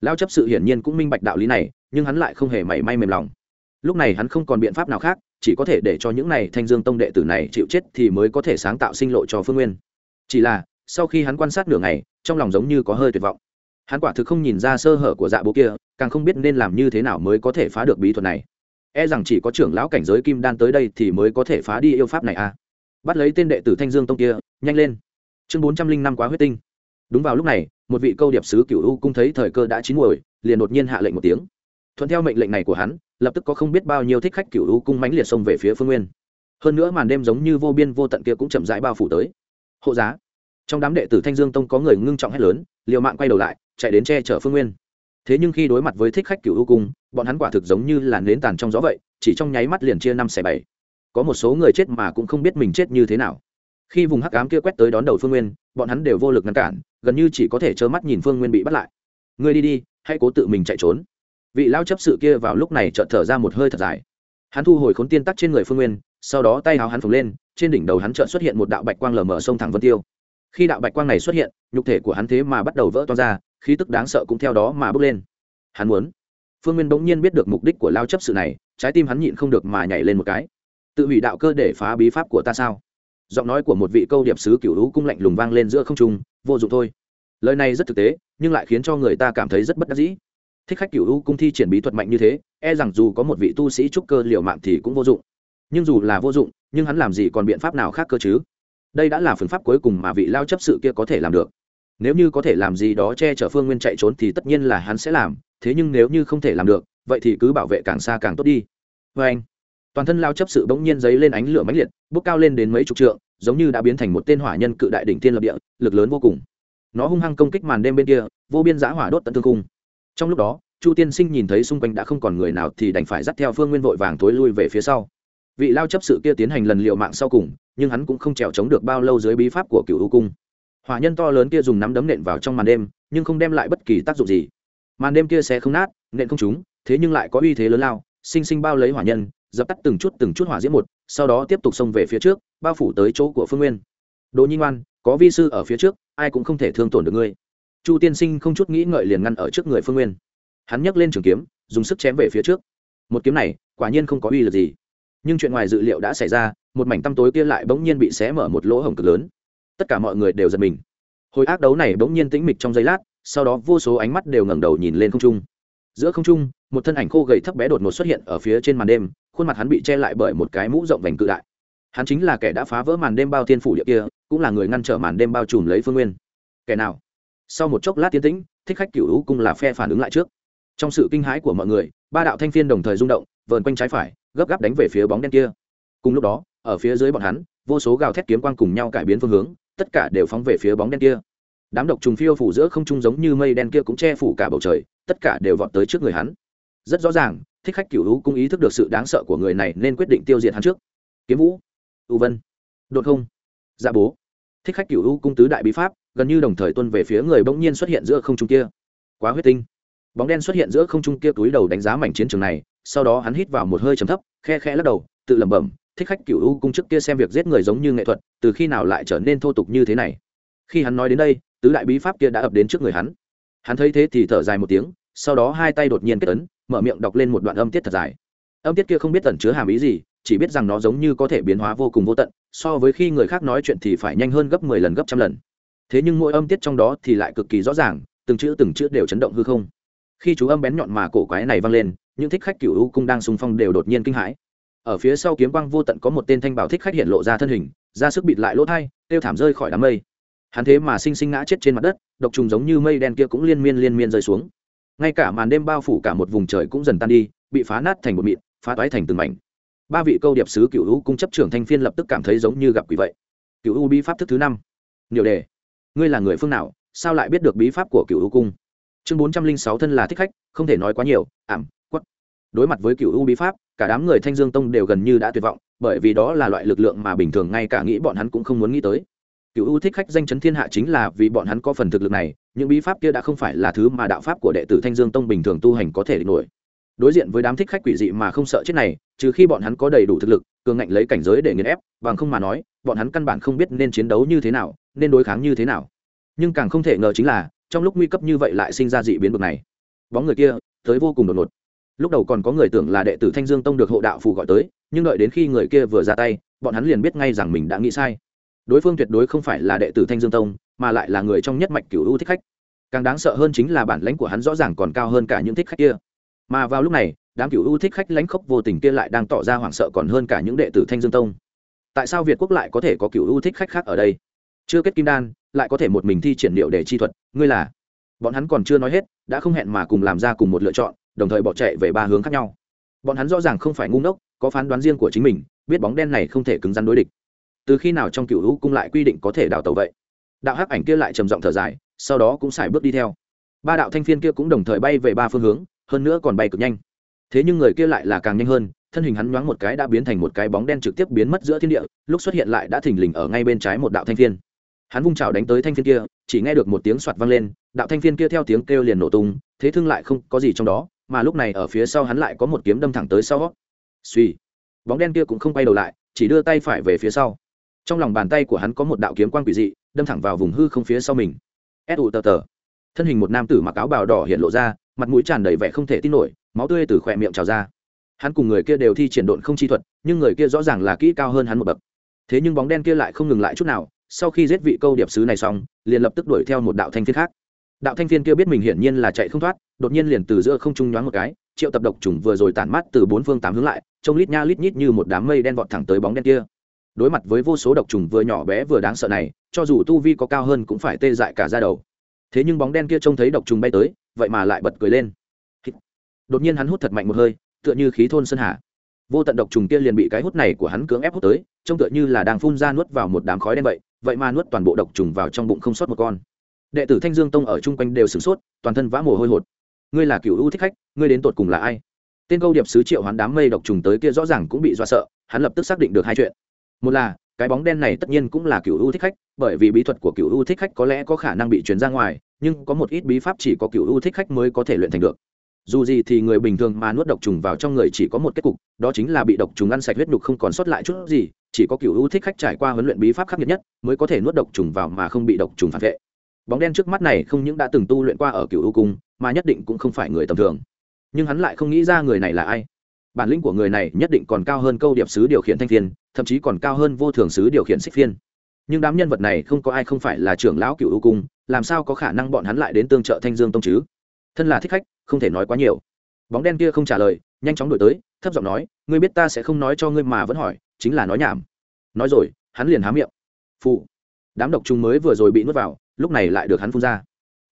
Lao chấp sự hiển nhiên cũng minh bạch đạo lý này, nhưng hắn lại không hề mảy may mềm lòng. Lúc này hắn không còn biện pháp nào khác, chỉ có thể để cho những này thanh dương tông đệ tử này chịu chết thì mới có thể sáng tạo sinh lộ cho phương nguyên. Chỉ là, sau khi hắn quan sát nửa ngày, trong lòng giống như có hơi tuyệt vọng. Hắn quả thực không nhìn ra sơ hở của dạ bố kia, càng không biết nên làm như thế nào mới có thể phá được bí thuật này e rằng chỉ có trưởng lão cảnh giới kim đan tới đây thì mới có thể phá đi yêu pháp này à. Bắt lấy tên đệ tử thanh dương tông kia, nhanh lên. Chương bốn trăm linh năm quá huyết tinh. Đúng vào lúc này, một vị câu điệp sứ cựu u cung thấy thời cơ đã chín muồi, liền đột nhiên hạ lệnh một tiếng. Thuận theo mệnh lệnh này của hắn, lập tức có không biết bao nhiêu thích khách cựu u cung mãnh liệt xông về phía phương nguyên. Hơn nữa màn đêm giống như vô biên vô tận kia cũng chậm rãi bao phủ tới. Hộ giá. Trong đám đệ tử thanh dương tông có người ngưng trọng hét lớn, liều mạng quay đầu lại, chạy đến che chở phương nguyên thế nhưng khi đối mặt với thích khách cựu u cung, bọn hắn quả thực giống như là nến tàn trong gió vậy, chỉ trong nháy mắt liền chia năm xẻ bảy. Có một số người chết mà cũng không biết mình chết như thế nào. Khi vùng hắc ám kia quét tới đón đầu phương nguyên, bọn hắn đều vô lực ngăn cản, gần như chỉ có thể trơ mắt nhìn phương nguyên bị bắt lại. Người đi đi, hãy cố tự mình chạy trốn. Vị lao chấp sự kia vào lúc này chợt thở ra một hơi thật dài. Hắn thu hồi khốn tiên tắc trên người phương nguyên, sau đó tay háo hắn phồng lên, trên đỉnh đầu hắn chợt xuất hiện một đạo bạch quang lờ mờ sông thẳng vân tiêu. Khi đạo bạch quang này xuất hiện, nhục thể của hắn thế mà bắt đầu vỡ to ra khí tức đáng sợ cũng theo đó mà bước lên. Hắn muốn. Phương nguyên bỗng nhiên biết được mục đích của lao chấp sự này, trái tim hắn nhịn không được mà nhảy lên một cái. Tự hủy đạo cơ để phá bí pháp của ta sao? Giọng nói của một vị câu điệp sứ cựu hữu cung lạnh lùng vang lên giữa không trung, vô dụng thôi. Lời này rất thực tế, nhưng lại khiến cho người ta cảm thấy rất bất đắc dĩ. Thích khách cựu hữu cung thi triển bí thuật mạnh như thế e rằng dù có một vị tu sĩ trúc cơ liều mạng thì cũng vô dụng. Nhưng dù là vô dụng, nhưng hắn làm gì còn biện pháp nào khác cơ chứ? Đây đã là phương pháp cuối cùng mà vị lao chấp sự kia có thể làm được nếu như có thể làm gì đó che chở phương nguyên chạy trốn thì tất nhiên là hắn sẽ làm, thế nhưng nếu như không thể làm được, vậy thì cứ bảo vệ càng xa càng tốt đi. Vê anh, toàn thân lao chấp sự bỗng nhiên giấy lên ánh lửa mãnh liệt, bốc cao lên đến mấy chục trượng, giống như đã biến thành một tên hỏa nhân cự đại đỉnh tiên lập địa, lực lớn vô cùng. Nó hung hăng công kích màn đêm bên kia, vô biên giã hỏa đốt tận thương cung trong lúc đó, chu tiên sinh nhìn thấy xung quanh đã không còn người nào thì đành phải dắt theo phương nguyên vội vàng thối lui về phía sau. Vị lao chấp sự kia tiến hành lần liệu mạng sau cùng, nhưng hắn cũng không trèo chống được bao lâu dưới bí pháp của cựu u cung hỏa nhân to lớn kia dùng nắm đấm nện vào trong màn đêm, nhưng không đem lại bất kỳ tác dụng gì. Màn đêm kia sẽ không nát, nện không trúng, thế nhưng lại có uy thế lớn lao, sinh sinh bao lấy hỏa nhân, dập tắt từng chút từng chút hỏa diễm một, sau đó tiếp tục xông về phía trước, bao phủ tới chỗ của phương nguyên. Đỗ nhi ngoan, có vi sư ở phía trước, ai cũng không thể thương tổn được ngươi. Chu tiên sinh không chút nghĩ ngợi liền ngăn ở trước người phương nguyên. Hắn nhấc lên trường kiếm, dùng sức chém về phía trước. Một kiếm này, quả nhiên không có uy lực gì. Nhưng chuyện ngoài dự liệu đã xảy ra, một mảnh tăm tối kia lại bỗng nhiên bị xé mở một lỗ hổng cực lớn tất cả mọi người đều giật mình. Hồi ác đấu này bỗng nhiên tĩnh mịch trong giây lát, sau đó vô số ánh mắt đều ngẩng đầu nhìn lên không trung. Giữa không trung, một thân ảnh khô gầy thấp bé đột ngột xuất hiện ở phía trên màn đêm, khuôn mặt hắn bị che lại bởi một cái mũ rộng vành cự đại. Hắn chính là kẻ đã phá vỡ màn đêm bao thiên phủ địa kia, cũng là người ngăn trở màn đêm bao trùm lấy phương nguyên. Kẻ nào? Sau một chốc lát tiến tĩnh, thích khách cựu hữu cung là phe phản ứng lại trước. Trong sự kinh hãi của mọi người, ba đạo thanh phiên đồng thời rung động, vờn quanh trái phải, gấp gáp đánh về phía bóng đen kia. Cùng lúc đó, ở phía dưới bọn hắn, vô số gào thét kiếm quang cùng nhau cải biến phương hướng tất cả đều phóng về phía bóng đen kia. Đám độc trùng phiêu phủ giữa không trung giống như mây đen kia cũng che phủ cả bầu trời, tất cả đều vọt tới trước người hắn. Rất rõ ràng, thích khách cựu hữu cũng ý thức được sự đáng sợ của người này nên quyết định tiêu diệt hắn trước. Kiếm vũ, u vân, đột không dạ bố. Thích khách cựu hữu cung tứ đại bí pháp, gần như đồng thời tuân về phía người bỗng nhiên xuất hiện giữa không trung kia. Quá huyết tinh. Bóng đen xuất hiện giữa không trung kia túi đầu đánh giá mảnh chiến trường này, sau đó hắn hít vào một hơi trầm thấp, khe khe lắc đầu, tự lẩm bẩm thích khách cựu u cung trước kia xem việc giết người giống như nghệ thuật, từ khi nào lại trở nên thô tục như thế này? Khi hắn nói đến đây, tứ đại bí pháp kia đã ập đến trước người hắn. Hắn thấy thế thì thở dài một tiếng, sau đó hai tay đột nhiên kết ấn, mở miệng đọc lên một đoạn âm tiết thật dài. Âm tiết kia không biết tẩn chứa hàm ý gì, chỉ biết rằng nó giống như có thể biến hóa vô cùng vô tận, so với khi người khác nói chuyện thì phải nhanh hơn gấp mười lần, gấp trăm lần. Thế nhưng mỗi âm tiết trong đó thì lại cực kỳ rõ ràng, từng chữ từng chữ đều chấn động hư không. Khi chú âm bén nhọn mà cổ quái này vang lên, những thích khách cựu u cung đang xung phong đều đột nhiên kinh hãi ở phía sau kiếm quang vô tận có một tên thanh bảo thích khách hiện lộ ra thân hình, ra sức bịt lại lỗ thai tiêu thảm rơi khỏi đám mây. Hắn thế mà sinh sinh ngã chết trên mặt đất, độc trùng giống như mây đen kia cũng liên miên liên miên rơi xuống. Ngay cả màn đêm bao phủ cả một vùng trời cũng dần tan đi, bị phá nát thành một mịn, phá toái thành từng mảnh. Ba vị câu điệp sứ cựu u cung chấp trưởng thanh phiên lập tức cảm thấy giống như gặp quỷ vậy. Cựu u bí pháp thức thứ năm. Nhiều đề. Ngươi là người phương nào, sao lại biết được bí pháp của cựu u cung? Chương bốn trăm linh sáu thân là thích khách, không thể nói quá nhiều, ảm quất đối mặt với cựu u bí pháp cả đám người thanh dương tông đều gần như đã tuyệt vọng, bởi vì đó là loại lực lượng mà bình thường ngay cả nghĩ bọn hắn cũng không muốn nghĩ tới. Cựu ưu thích khách danh chấn thiên hạ chính là vì bọn hắn có phần thực lực này, những bí pháp kia đã không phải là thứ mà đạo pháp của đệ tử thanh dương tông bình thường tu hành có thể địch nổi. Đối diện với đám thích khách quỷ dị mà không sợ chết này, trừ khi bọn hắn có đầy đủ thực lực, cường ngạnh lấy cảnh giới để nghiền ép, bằng không mà nói, bọn hắn căn bản không biết nên chiến đấu như thế nào, nên đối kháng như thế nào. Nhưng càng không thể ngờ chính là, trong lúc nguy cấp như vậy lại sinh ra dị biến bực này. Bóng người kia, tới vô cùng đột ngột lúc đầu còn có người tưởng là đệ tử thanh dương tông được hộ đạo phù gọi tới, nhưng đợi đến khi người kia vừa ra tay, bọn hắn liền biết ngay rằng mình đã nghĩ sai. Đối phương tuyệt đối không phải là đệ tử thanh dương tông, mà lại là người trong nhất mạch cửu u thích khách. Càng đáng sợ hơn chính là bản lãnh của hắn rõ ràng còn cao hơn cả những thích khách kia. Mà vào lúc này, đám cửu u thích khách lãnh khốc vô tình kia lại đang tỏ ra hoảng sợ còn hơn cả những đệ tử thanh dương tông. Tại sao việt quốc lại có thể có cửu u thích khách khác ở đây? Chưa kết kim đan, lại có thể một mình thi triển điệu để chi thuật, ngươi là? Bọn hắn còn chưa nói hết, đã không hẹn mà cùng làm ra cùng một lựa chọn đồng thời bỏ chạy về ba hướng khác nhau. Bọn hắn rõ ràng không phải ngu ngốc, có phán đoán riêng của chính mình, biết bóng đen này không thể cứng rắn đối địch. Từ khi nào trong cựu hữu cung lại quy định có thể đào tàu vậy? Đạo hắc ảnh kia lại trầm giọng thở dài, sau đó cũng xài bước đi theo. Ba đạo thanh phiên kia cũng đồng thời bay về ba phương hướng, hơn nữa còn bay cực nhanh. Thế nhưng người kia lại là càng nhanh hơn, thân hình hắn nhoáng một cái đã biến thành một cái bóng đen trực tiếp biến mất giữa thiên địa, lúc xuất hiện lại đã thình lình ở ngay bên trái một đạo thanh phiên. Hắn vung trào đánh tới thanh phiên kia, chỉ nghe được một tiếng soạt vang lên, đạo thanh phiên kia theo tiếng kêu liền nổ tung, thế thương lại không có gì trong đó mà lúc này ở phía sau hắn lại có một kiếm đâm thẳng tới sau. Suy bóng đen kia cũng không quay đầu lại, chỉ đưa tay phải về phía sau. Trong lòng bàn tay của hắn có một đạo kiếm quang quỷ dị, đâm thẳng vào vùng hư không phía sau mình. Ép ụ tờ tờ. Thân hình một nam tử mặc áo bào đỏ hiện lộ ra, mặt mũi tràn đầy vẻ không thể tin nổi, máu tươi từ khỏe miệng trào ra. Hắn cùng người kia đều thi triển độn không chi thuật, nhưng người kia rõ ràng là kỹ cao hơn hắn một bậc. Thế nhưng bóng đen kia lại không ngừng lại chút nào, sau khi giết vị câu điệp sứ này xong, liền lập tức đuổi theo một đạo thanh thiên khác đạo thanh phiên kia biết mình hiển nhiên là chạy không thoát, đột nhiên liền từ giữa không trung nhoáng một cái, triệu tập độc trùng vừa rồi tản mát từ bốn phương tám hướng lại, trông lít nha lít nhít như một đám mây đen vọt thẳng tới bóng đen kia. Đối mặt với vô số độc trùng vừa nhỏ bé vừa đáng sợ này, cho dù tu vi có cao hơn cũng phải tê dại cả ra đầu. Thế nhưng bóng đen kia trông thấy độc trùng bay tới, vậy mà lại bật cười lên. Đột nhiên hắn hút thật mạnh một hơi, tựa như khí thôn sơn hà. Vô tận độc trùng kia liền bị cái hút này của hắn cưỡng ép hút tới, trông tựa như là đang phun ra nuốt vào một đám khói đen vậy vậy mà nuốt toàn bộ độc trùng vào trong bụng không sót một con đệ tử thanh dương tông ở chung quanh đều sửng sốt, toàn thân vã mồ hôi hột. Ngươi là cựu ưu thích khách, ngươi đến tột cùng là ai? Tên câu điệp sứ triệu hoán đám mây độc trùng tới kia rõ ràng cũng bị do sợ, hắn lập tức xác định được hai chuyện. Một là, cái bóng đen này tất nhiên cũng là cựu ưu thích khách, bởi vì bí thuật của cựu ưu thích khách có lẽ có khả năng bị truyền ra ngoài, nhưng có một ít bí pháp chỉ có cựu ưu thích khách mới có thể luyện thành được. Dù gì thì người bình thường mà nuốt độc trùng vào trong người chỉ có một kết cục, đó chính là bị độc trùng ăn sạch huyết nhục không còn sót lại chút gì, chỉ có cựu ưu thích khách trải qua huấn luyện bí pháp khắc nghiệt nhất mới có thể nuốt độc trùng vào mà không bị độc trùng phản vệ bóng đen trước mắt này không những đã từng tu luyện qua ở cựu ưu cung mà nhất định cũng không phải người tầm thường. Nhưng hắn lại không nghĩ ra người này là ai. Bản lĩnh của người này nhất định còn cao hơn câu điệp sứ điều khiển thanh thiên, thậm chí còn cao hơn vô thường sứ điều khiển xích phiên. Nhưng đám nhân vật này không có ai không phải là trưởng lão cựu ưu cung làm sao có khả năng bọn hắn lại đến tương trợ thanh dương tông chứ? Thân là thích khách không thể nói quá nhiều. Bóng đen kia không trả lời nhanh chóng đổi tới thấp giọng nói ngươi biết ta sẽ không nói cho ngươi mà vẫn hỏi chính là nói nhảm. Nói rồi hắn liền há miệng. Phụ đám độc trùng mới vừa rồi bị nuốt vào lúc này lại được hắn phun ra.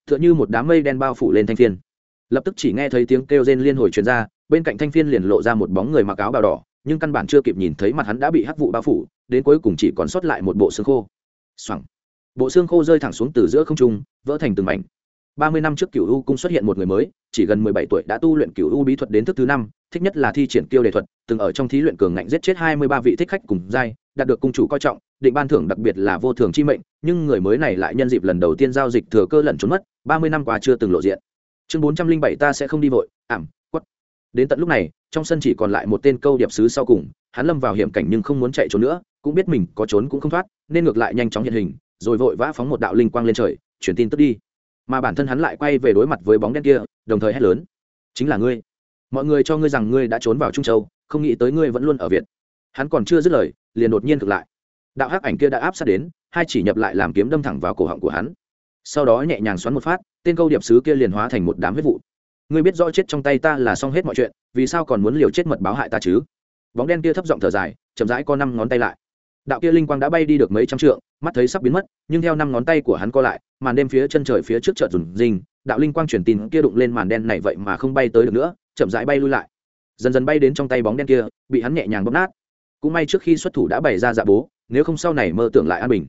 T h ư ợ n h ư một đám mây đen bao phủ lên thanh phiên. Lập tức chỉ nghe thấy tiếng kêu rên liên hồi truyền ra, bên cạnh thanh phiên liền lộ ra một bóng người mặc áo bào đỏ, nhưng căn bản chưa kịp nhìn thấy mặt hắn đã bị hắc vụ bao phủ, đến cuối cùng chỉ còn sót lại một bộ xương khô. Xoẳng bộ xương khô rơi thẳng xuống từ giữa không trung, vỡ thành từng mảnh. Ba mươi năm trước cựu u cung xuất hiện một người mới, chỉ gần mười bảy tuổi đã tu luyện cựu u bí thuật đến thức thứ năm, thích nhất là thi triển kiêu đề thuật, từng ở trong thí luyện cường ngạnh giết chết hai mươi ba vị thích khách cùng giai, đạt được cung chủ coi trọng định ban thưởng đặc biệt là vô thường chi mệnh, nhưng người mới này lại nhân dịp lần đầu tiên giao dịch thừa cơ lẩn trốn mất, ba mươi năm qua chưa từng lộ diện. Chương bốn trăm linh bảy ta sẽ không đi vội, ảm, quất. Đến tận lúc này, trong sân chỉ còn lại một tên câu điệp sứ sau cùng, hắn lâm vào hiểm cảnh nhưng không muốn chạy trốn nữa, cũng biết mình có trốn cũng không thoát, nên ngược lại nhanh chóng hiện hình, rồi vội vã phóng một đạo linh quang lên trời chuyển tin tức đi. Mà bản thân hắn lại quay về đối mặt với bóng đen kia, đồng thời hét lớn. Chính là ngươi. Mọi người cho ngươi rằng ngươi đã trốn vào trung châu, không nghĩ tới ngươi vẫn luôn ở việt. Hắn còn chưa dứt lời, liền đột nhiên ngược lại đạo hắc ảnh kia đã áp sát đến, hai chỉ nhập lại làm kiếm đâm thẳng vào cổ họng của hắn. Sau đó nhẹ nhàng xoắn một phát, tên câu điệp sứ kia liền hóa thành một đám huyết vụ. Ngươi biết rõ chết trong tay ta là xong hết mọi chuyện, vì sao còn muốn liều chết mật báo hại ta chứ? Bóng đen kia thấp giọng thở dài, chậm rãi co năm ngón tay lại. Đạo kia linh quang đã bay đi được mấy trăm trượng, mắt thấy sắp biến mất, nhưng theo năm ngón tay của hắn co lại, màn đêm phía chân trời phía trước chợt rừng rinh, đạo linh quang truyền tin kia đụng lên màn đen này vậy mà không bay tới được nữa, chậm rãi bay lui lại. Dần dần bay đến trong tay bóng đen kia, bị hắn nhẹ nhàng bóp nát. Cũng may trước khi xuất thủ đã bày ra dạ bố nếu không sau này mơ tưởng lại an bình.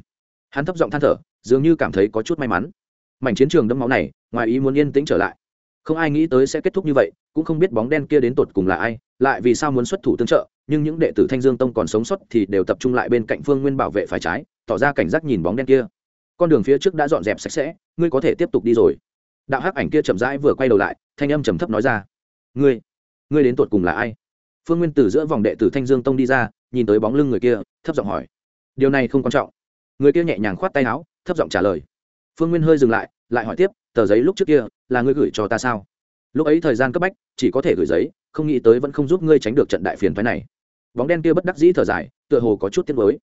Hắn thấp giọng than thở, dường như cảm thấy có chút may mắn. Mảnh chiến trường đẫm máu này, ngoài ý muốn yên tĩnh trở lại. Không ai nghĩ tới sẽ kết thúc như vậy, cũng không biết bóng đen kia đến tột cùng là ai, lại vì sao muốn xuất thủ tương trợ, nhưng những đệ tử thanh dương tông còn sống sót thì đều tập trung lại bên cạnh phương nguyên bảo vệ phải trái, tỏ ra cảnh giác nhìn bóng đen kia. Con đường phía trước đã dọn dẹp sạch sẽ, ngươi có thể tiếp tục đi rồi. Đạo hắc ảnh kia chậm rãi vừa quay đầu lại, thanh âm trầm thấp nói ra. Ngươi ngươi đến tột cùng là ai? Phương nguyên từ giữa vòng đệ tử thanh dương tông đi ra, nhìn tới bóng lưng người kia, thấp giọng hỏi điều này không quan trọng. Người kia nhẹ nhàng khoát tay áo, thấp giọng trả lời. Phương nguyên hơi dừng lại lại hỏi tiếp, tờ giấy lúc trước kia, là ngươi gửi cho ta sao? Lúc ấy thời gian cấp bách, chỉ có thể gửi giấy, không nghĩ tới vẫn không giúp ngươi tránh được trận đại phiền thoái này. Bóng đen kia bất đắc dĩ thở dài, tựa hồ có chút tiếc mới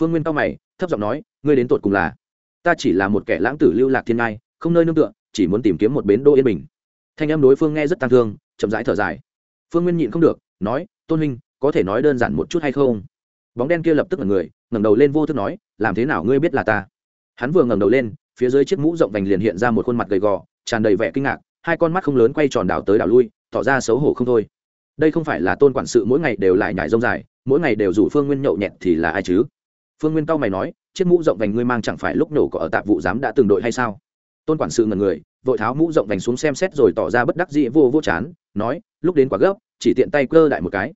phương nguyên cao mày, thấp giọng nói, ngươi đến tột cùng là? Ta chỉ là một kẻ lãng tử lưu lạc thiên ngai, không nơi nương tựa, chỉ muốn tìm kiếm một bến đô yên bình. Thanh em đối phương nghe rất tăng thương, chậm rãi thở dài. Phương nguyên nhịn không được, nói, tôn huynh, có thể nói đơn giản một chút hay không? Bóng đen kia lập tức là người ngẩng đầu lên vô thức nói, làm thế nào ngươi biết là ta? Hắn vừa ngẩng đầu lên, phía dưới chiếc mũ rộng vành liền hiện ra một khuôn mặt gầy gò, tràn đầy vẻ kinh ngạc, hai con mắt không lớn quay tròn đảo tới đảo lui, tỏ ra xấu hổ không thôi. Đây không phải là tôn quản sự mỗi ngày đều lại nhải rông dài, mỗi ngày đều rủ phương nguyên nhậu nhẹt thì là ai chứ? Phương nguyên cao mày nói, chiếc mũ rộng vành ngươi mang chẳng phải lúc nổ có ở tạp vụ giám đã từng đội hay sao? Tôn quản sự ngần người, vội tháo mũ rộng vành xuống xem xét rồi tỏ ra bất đắc dĩ vô vô chán, nói, lúc đến quá gấp, chỉ tiện tay cơ đại một cái.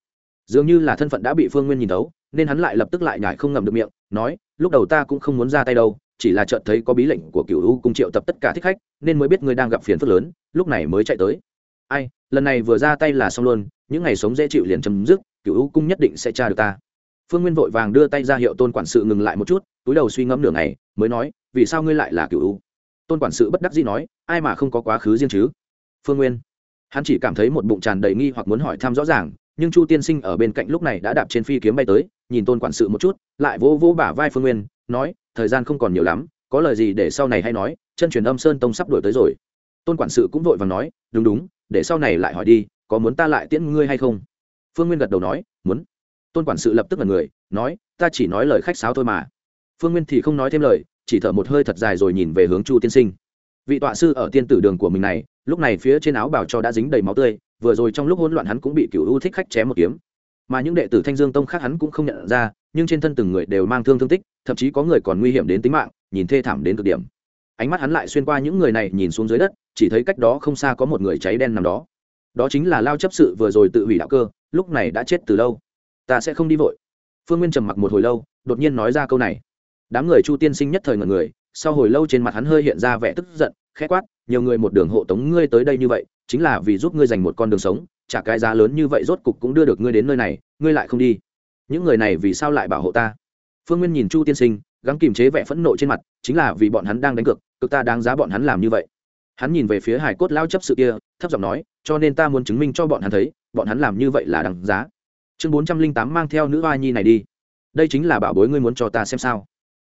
Dường như là thân phận đã bị phương nguyên nhìn thấu nên hắn lại lập tức lại nhải không ngậm được miệng, nói, lúc đầu ta cũng không muốn ra tay đâu, chỉ là chợt thấy có bí lệnh của cựu u cung triệu tập tất cả thích khách, nên mới biết ngươi đang gặp phiền phức lớn, lúc này mới chạy tới. Ai, lần này vừa ra tay là xong luôn, những ngày sống dễ chịu liền chấm dứt cựu u cung nhất định sẽ tra được ta. Phương nguyên vội vàng đưa tay ra hiệu tôn quản sự ngừng lại một chút, túi đầu suy ngẫm nửa ngày, mới nói, vì sao ngươi lại là cựu u? Tôn quản sự bất đắc dĩ nói, ai mà không có quá khứ riêng chứ? Phương nguyên, hắn chỉ cảm thấy một bụng tràn đầy nghi hoặc muốn hỏi thăm rõ ràng, nhưng chu tiên sinh ở bên cạnh lúc này đã đạp trên phi kiếm bay tới nhìn tôn quản sự một chút, lại vỗ vỗ bả vai phương nguyên, nói, thời gian không còn nhiều lắm, có lời gì để sau này hay nói, chân truyền âm sơn tông sắp đổi tới rồi. Tôn quản sự cũng vội và nói, đúng đúng, để sau này lại hỏi đi, có muốn ta lại tiễn ngươi hay không? Phương nguyên gật đầu nói, muốn. Tôn quản sự lập tức là người, nói, ta chỉ nói lời khách sáo thôi mà. Phương nguyên thì không nói thêm lời, chỉ thở một hơi thật dài rồi nhìn về hướng chu tiên sinh. Vị tọa sư ở tiên tử đường của mình này, lúc này phía trên áo bảo cho đã dính đầy máu tươi, vừa rồi trong lúc hỗn loạn hắn cũng bị cựu ưu thích khách chém một kiếm mà những đệ tử thanh dương tông khác hắn cũng không nhận ra, nhưng trên thân từng người đều mang thương thương tích, thậm chí có người còn nguy hiểm đến tính mạng, nhìn thê thảm đến cực điểm. Ánh mắt hắn lại xuyên qua những người này, nhìn xuống dưới đất, chỉ thấy cách đó không xa có một người cháy đen nằm đó. Đó chính là lao chấp sự vừa rồi tự hủy đạo cơ, lúc này đã chết từ lâu. Ta sẽ không đi vội. Phương nguyên trầm mặc một hồi lâu, đột nhiên nói ra câu này. Đám người chu tiên sinh nhất thời ngần người, sau hồi lâu trên mặt hắn hơi hiện ra vẻ tức giận, khẽ quát, nhiều người một đường hộ tống ngươi tới đây như vậy, chính là vì giúp ngươi giành một con đường sống trả cái giá lớn như vậy rốt cục cũng đưa được ngươi đến nơi này, ngươi lại không đi. Những người này vì sao lại bảo hộ ta? Phương nguyên nhìn chu tiên sinh, gắng kìm chế vẻ phẫn nộ trên mặt, chính là vì bọn hắn đang đánh cược, cực ta đáng giá bọn hắn làm như vậy. Hắn nhìn về phía hải cốt lao chấp sự kia, thấp giọng nói, cho nên ta muốn chứng minh cho bọn hắn thấy, bọn hắn làm như vậy là đáng giá. Chương bốn trăm linh tám mang theo nữ hoa nhi này đi. Đây chính là bảo bối ngươi muốn cho ta xem sao.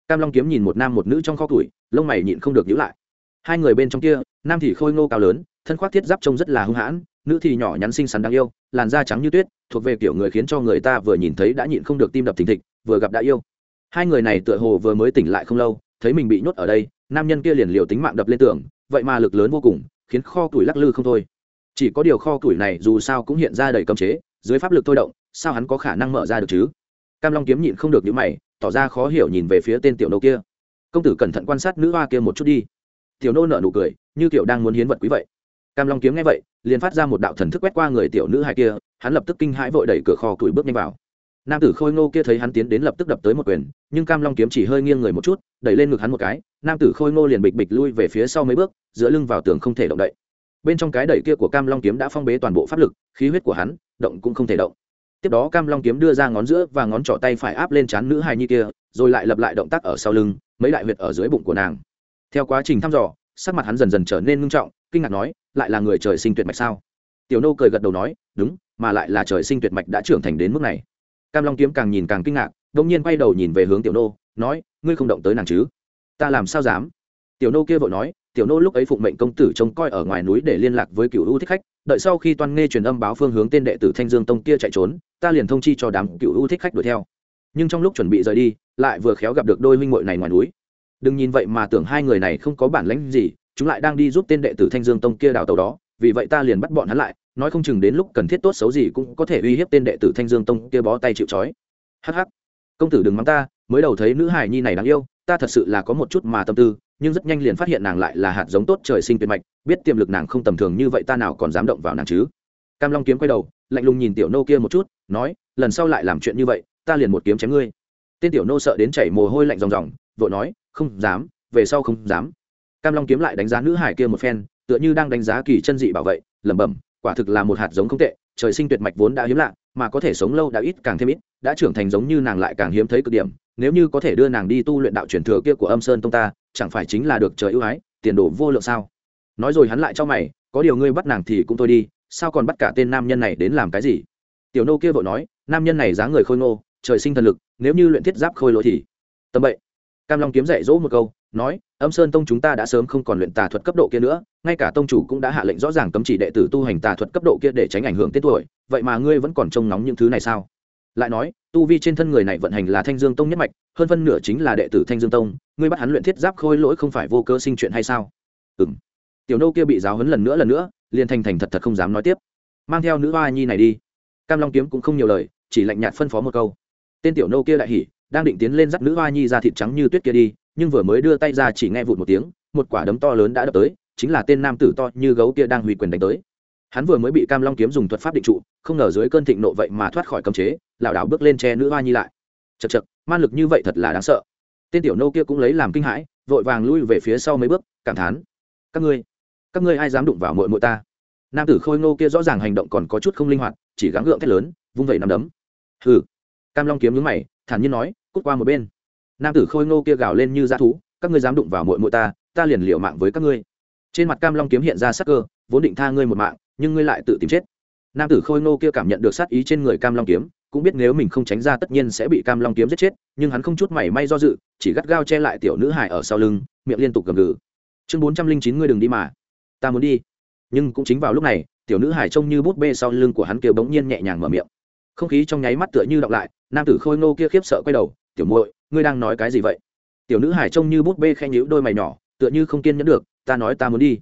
Cam long kiếm nhìn một nam một nữ trong kho tuổi lông mày nhịn không được nhữ lại. Hai người bên trong kia, nam thì khôi ngô cao lớn, thân khoác thiết giáp trông rất là hung hãn nữ thì nhỏ nhắn xinh xắn đáng yêu, làn da trắng như tuyết, thuộc về kiểu người khiến cho người ta vừa nhìn thấy đã nhịn không được tim đập thình thịch, vừa gặp đã yêu. Hai người này tựa hồ vừa mới tỉnh lại không lâu, thấy mình bị nhốt ở đây, nam nhân kia liền liều tính mạng đập lên tường, vậy mà lực lớn vô cùng, khiến kho tuổi lắc lư không thôi. Chỉ có điều kho tuổi này dù sao cũng hiện ra đầy cấm chế, dưới pháp lực thôi động, sao hắn có khả năng mở ra được chứ? Cam long kiếm nhịn không được những mày, tỏ ra khó hiểu nhìn về phía tên tiểu nô kia. Công tử cẩn thận quan sát nữ hoa kia một chút đi. Tiểu nô nở nụ cười, như kiểu đang muốn hiến vật quý vậy cam long kiếm nghe vậy, liền phát ra một đạo thần thức quét qua người tiểu nữ hai kia, hắn lập tức kinh hãi vội đẩy cửa kho tuổi bước nhanh vào. Nam tử khôi ngô kia thấy hắn tiến đến lập tức đập tới một quyền, nhưng cam long kiếm chỉ hơi nghiêng người một chút, đẩy lên ngực hắn một cái, nam tử khôi ngô liền bịch bịch lui về phía sau mấy bước giữa lưng vào tường không thể động đậy. Bên trong cái đẩy kia của cam long kiếm đã phong bế toàn bộ pháp lực, khí huyết của hắn, động cũng không thể động. Tiếp đó cam long kiếm đưa ra ngón giữa và ngón trỏ tay phải áp lên trán nữ hài nhi kia, rồi lại lập lại động tác ở sau lưng, mấy đại huyệt ở dưới bụng của nàng. Theo quá trình thăm dò, sắc mặt hắn dần dần trở nên ngưng trọng kinh ngạc nói, lại là người trời sinh tuyệt mạch sao? Tiểu nô cười gật đầu nói, đúng, mà lại là trời sinh tuyệt mạch đã trưởng thành đến mức này. Cam long kiếm càng nhìn càng kinh ngạc đông nhiên quay đầu nhìn về hướng tiểu nô, nói, ngươi không động tới nàng chứ? Ta làm sao dám? Tiểu nô kia vội nói, tiểu nô lúc ấy phụng mệnh công tử trông coi ở ngoài núi để liên lạc với cựu u thích khách, đợi sau khi toan nghe truyền âm báo phương hướng tên đệ tử thanh dương tông kia chạy trốn, ta liền thông chi cho đám cựu u thích khách đuổi theo. Nhưng trong lúc chuẩn bị rời đi, lại vừa khéo gặp được đôi huynh muội này ngoài núi. Đừng nhìn vậy mà tưởng hai người này không có bản lãnh gì chúng lại đang đi giúp tên đệ tử thanh dương tông kia đào tàu đó, vì vậy ta liền bắt bọn hắn lại, nói không chừng đến lúc cần thiết tốt xấu gì cũng có thể uy hiếp tên đệ tử thanh dương tông kia bó tay chịu trói. Hh công tử đừng mắng ta, mới đầu thấy nữ hài nhi này đáng yêu, ta thật sự là có một chút mà tâm tư, nhưng rất nhanh liền phát hiện nàng lại là hạt giống tốt trời sinh tuyệt mạch, biết tiềm lực nàng không tầm thường như vậy ta nào còn dám động vào nàng chứ? Cam long kiếm quay đầu, lạnh lùng nhìn tiểu nô kia một chút, nói, lần sau lại làm chuyện như vậy, ta liền một kiếm chém ngươi. Tên tiểu nô sợ đến chảy mồ hôi lạnh ròng ròng, vội nói, không dám, về sau không dám cam long kiếm lại đánh giá nữ hải kia một phen, tựa như đang đánh giá kỳ chân dị bảo vệ, lẩm bẩm, quả thực là một hạt giống không tệ, trời sinh tuyệt mạch vốn đã hiếm lạ, mà có thể sống lâu đã ít càng thêm ít, đã trưởng thành giống như nàng lại càng hiếm thấy cực điểm, nếu như có thể đưa nàng đi tu luyện đạo truyền thừa kia của âm sơn tông ta, chẳng phải chính là được trời ưu ái, tiền đồ vô lượng sao? Nói rồi hắn lại cho mày, có điều ngươi bắt nàng thì cũng thôi đi, sao còn bắt cả tên nam nhân này đến làm cái gì? Tiểu nô kia vội nói, nam nhân này dáng người khôi ngô, trời sinh thần lực, nếu như luyện thiết giáp khôi lỗi thì. Tâm bậy. Cam long kiếm dạy dỗ một câu nói, âm sơn tông chúng ta đã sớm không còn luyện tà thuật cấp độ kia nữa, ngay cả tông chủ cũng đã hạ lệnh rõ ràng cấm chỉ đệ tử tu hành tà thuật cấp độ kia để tránh ảnh hưởng tết tuổi, vậy mà ngươi vẫn còn trông nóng những thứ này sao? Lại nói, tu vi trên thân người này vận hành là thanh dương tông nhất mạch, hơn phân nửa chính là đệ tử thanh dương tông, ngươi bắt hắn luyện thiết giáp khôi lỗi không phải vô cơ sinh chuyện hay sao? Ừ m tiểu nô kia bị giáo hấn lần nữa lần nữa, liền thành thành thật thật không dám nói tiếp. Mang theo nữ hoa nhi này đi. Cam long kiếm cũng không nhiều lời, chỉ lạnh nhạt phân phó một câu. Tên tiểu nô kia đại hỉ, đang định tiến lên dắt nữ hoa nhi ra thịt trắng như tuyết kia đi nhưng vừa mới đưa tay ra chỉ nghe vụt một tiếng, một quả đấm to lớn đã đập tới, chính là tên nam tử to như gấu kia đang huy quyền đánh tới. Hắn vừa mới bị cam long kiếm dùng thuật pháp định trụ, không ngờ dưới cơn thịnh nộ vậy mà thoát khỏi cấm chế, lảo đảo bước lên che nữ hoa nhi lại. Chật chật man lực như vậy thật là đáng sợ. Tên tiểu nô kia cũng lấy làm kinh hãi, vội vàng lui về phía sau mấy bước, cảm thán. Các ngươi các ngươi ai dám đụng vào mội mội ta? Nam tử khôi ngô kia rõ ràng hành động còn có chút không linh hoạt, chỉ gắng gượng thét lớn, vung vẩy nằm đấm. Hừ. Cam long kiếm nhướng mày, thản nhiên nói, cút qua một bên nam tử khôi ngô kia gào lên như dã thú, các ngươi dám đụng vào mội mội ta ta liền liệu mạng với các ngươi. Trên mặt cam long kiếm hiện ra sắc cơ, vốn định tha ngươi một mạng, nhưng ngươi lại tự tìm chết. Nam tử khôi ngô kia cảm nhận được sát ý trên người cam long kiếm, cũng biết nếu mình không tránh ra tất nhiên sẽ bị cam long kiếm giết chết, nhưng hắn không chút mảy may do dự, chỉ gắt gao che lại tiểu nữ hải ở sau lưng, miệng liên tục gầm gừ. Chương bốn trăm linh chín ngươi đừng đi mà. Ta muốn đi. Nhưng cũng chính vào lúc này, tiểu nữ hải trông như bút bê sau lưng của hắn kêu bỗng nhiên nhẹ nhàng mở miệng. Không khí trong nháy mắt tựa như đọng lại, nam tử khôi ngô kia khiếp sợ quay đầu, tiểu muội ngươi đang nói cái gì vậy? Tiểu nữ hải trông như bút bê khen nhíu đôi mày nhỏ, tựa như không kiên nhẫn được, ta nói ta muốn đi.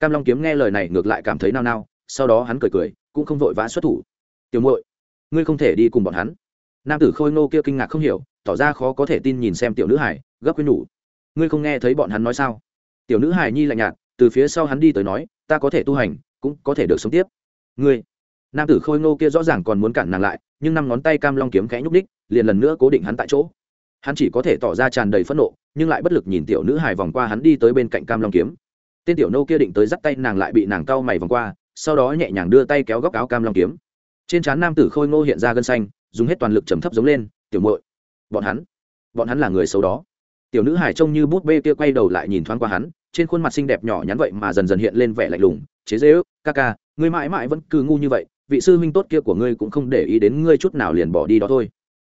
Cam long kiếm nghe lời này ngược lại cảm thấy nao nao, sau đó hắn cười cười, cũng không vội vã xuất thủ. Tiểu muội, ngươi không thể đi cùng bọn hắn. Nam tử khôi ngô kia kinh ngạc không hiểu, tỏ ra khó có thể tin nhìn xem tiểu nữ hải gấp quên nhủ. Ngươi không nghe thấy bọn hắn nói sao? Tiểu nữ hải nhi lạnh nhạt, từ phía sau hắn đi tới nói, ta có thể tu hành, cũng có thể được sống tiếp. Ngươi, nam tử khôi ngô kia rõ ràng còn muốn cản nàng lại, nhưng năm ngón tay cam long kiếm khẽ nhúc đích liền lần nữa cố định hắn tại chỗ hắn chỉ có thể tỏ ra tràn đầy phẫn nộ, nhưng lại bất lực nhìn tiểu nữ hài vòng qua hắn đi tới bên cạnh cam long kiếm. Tên tiểu nô kia định tới dắt tay nàng lại bị nàng cau mày vòng qua, sau đó nhẹ nhàng đưa tay kéo góc áo cam long kiếm. Trên trán nam tử khôi ngô hiện ra gân xanh, dùng hết toàn lực trầm thấp giống lên, tiểu muội, bọn hắn bọn hắn là người xấu đó. Tiểu nữ hải trông như bút bê kia quay đầu lại nhìn thoáng qua hắn, trên khuôn mặt xinh đẹp nhỏ nhắn vậy mà dần dần hiện lên vẻ lạnh lùng, chế dễ ước, ca ca, ngươi mãi mãi vẫn cứ ngu như vậy, vị sư huynh tốt kia của ngươi cũng không để ý đến ngươi chút nào liền bỏ đi đó thôi.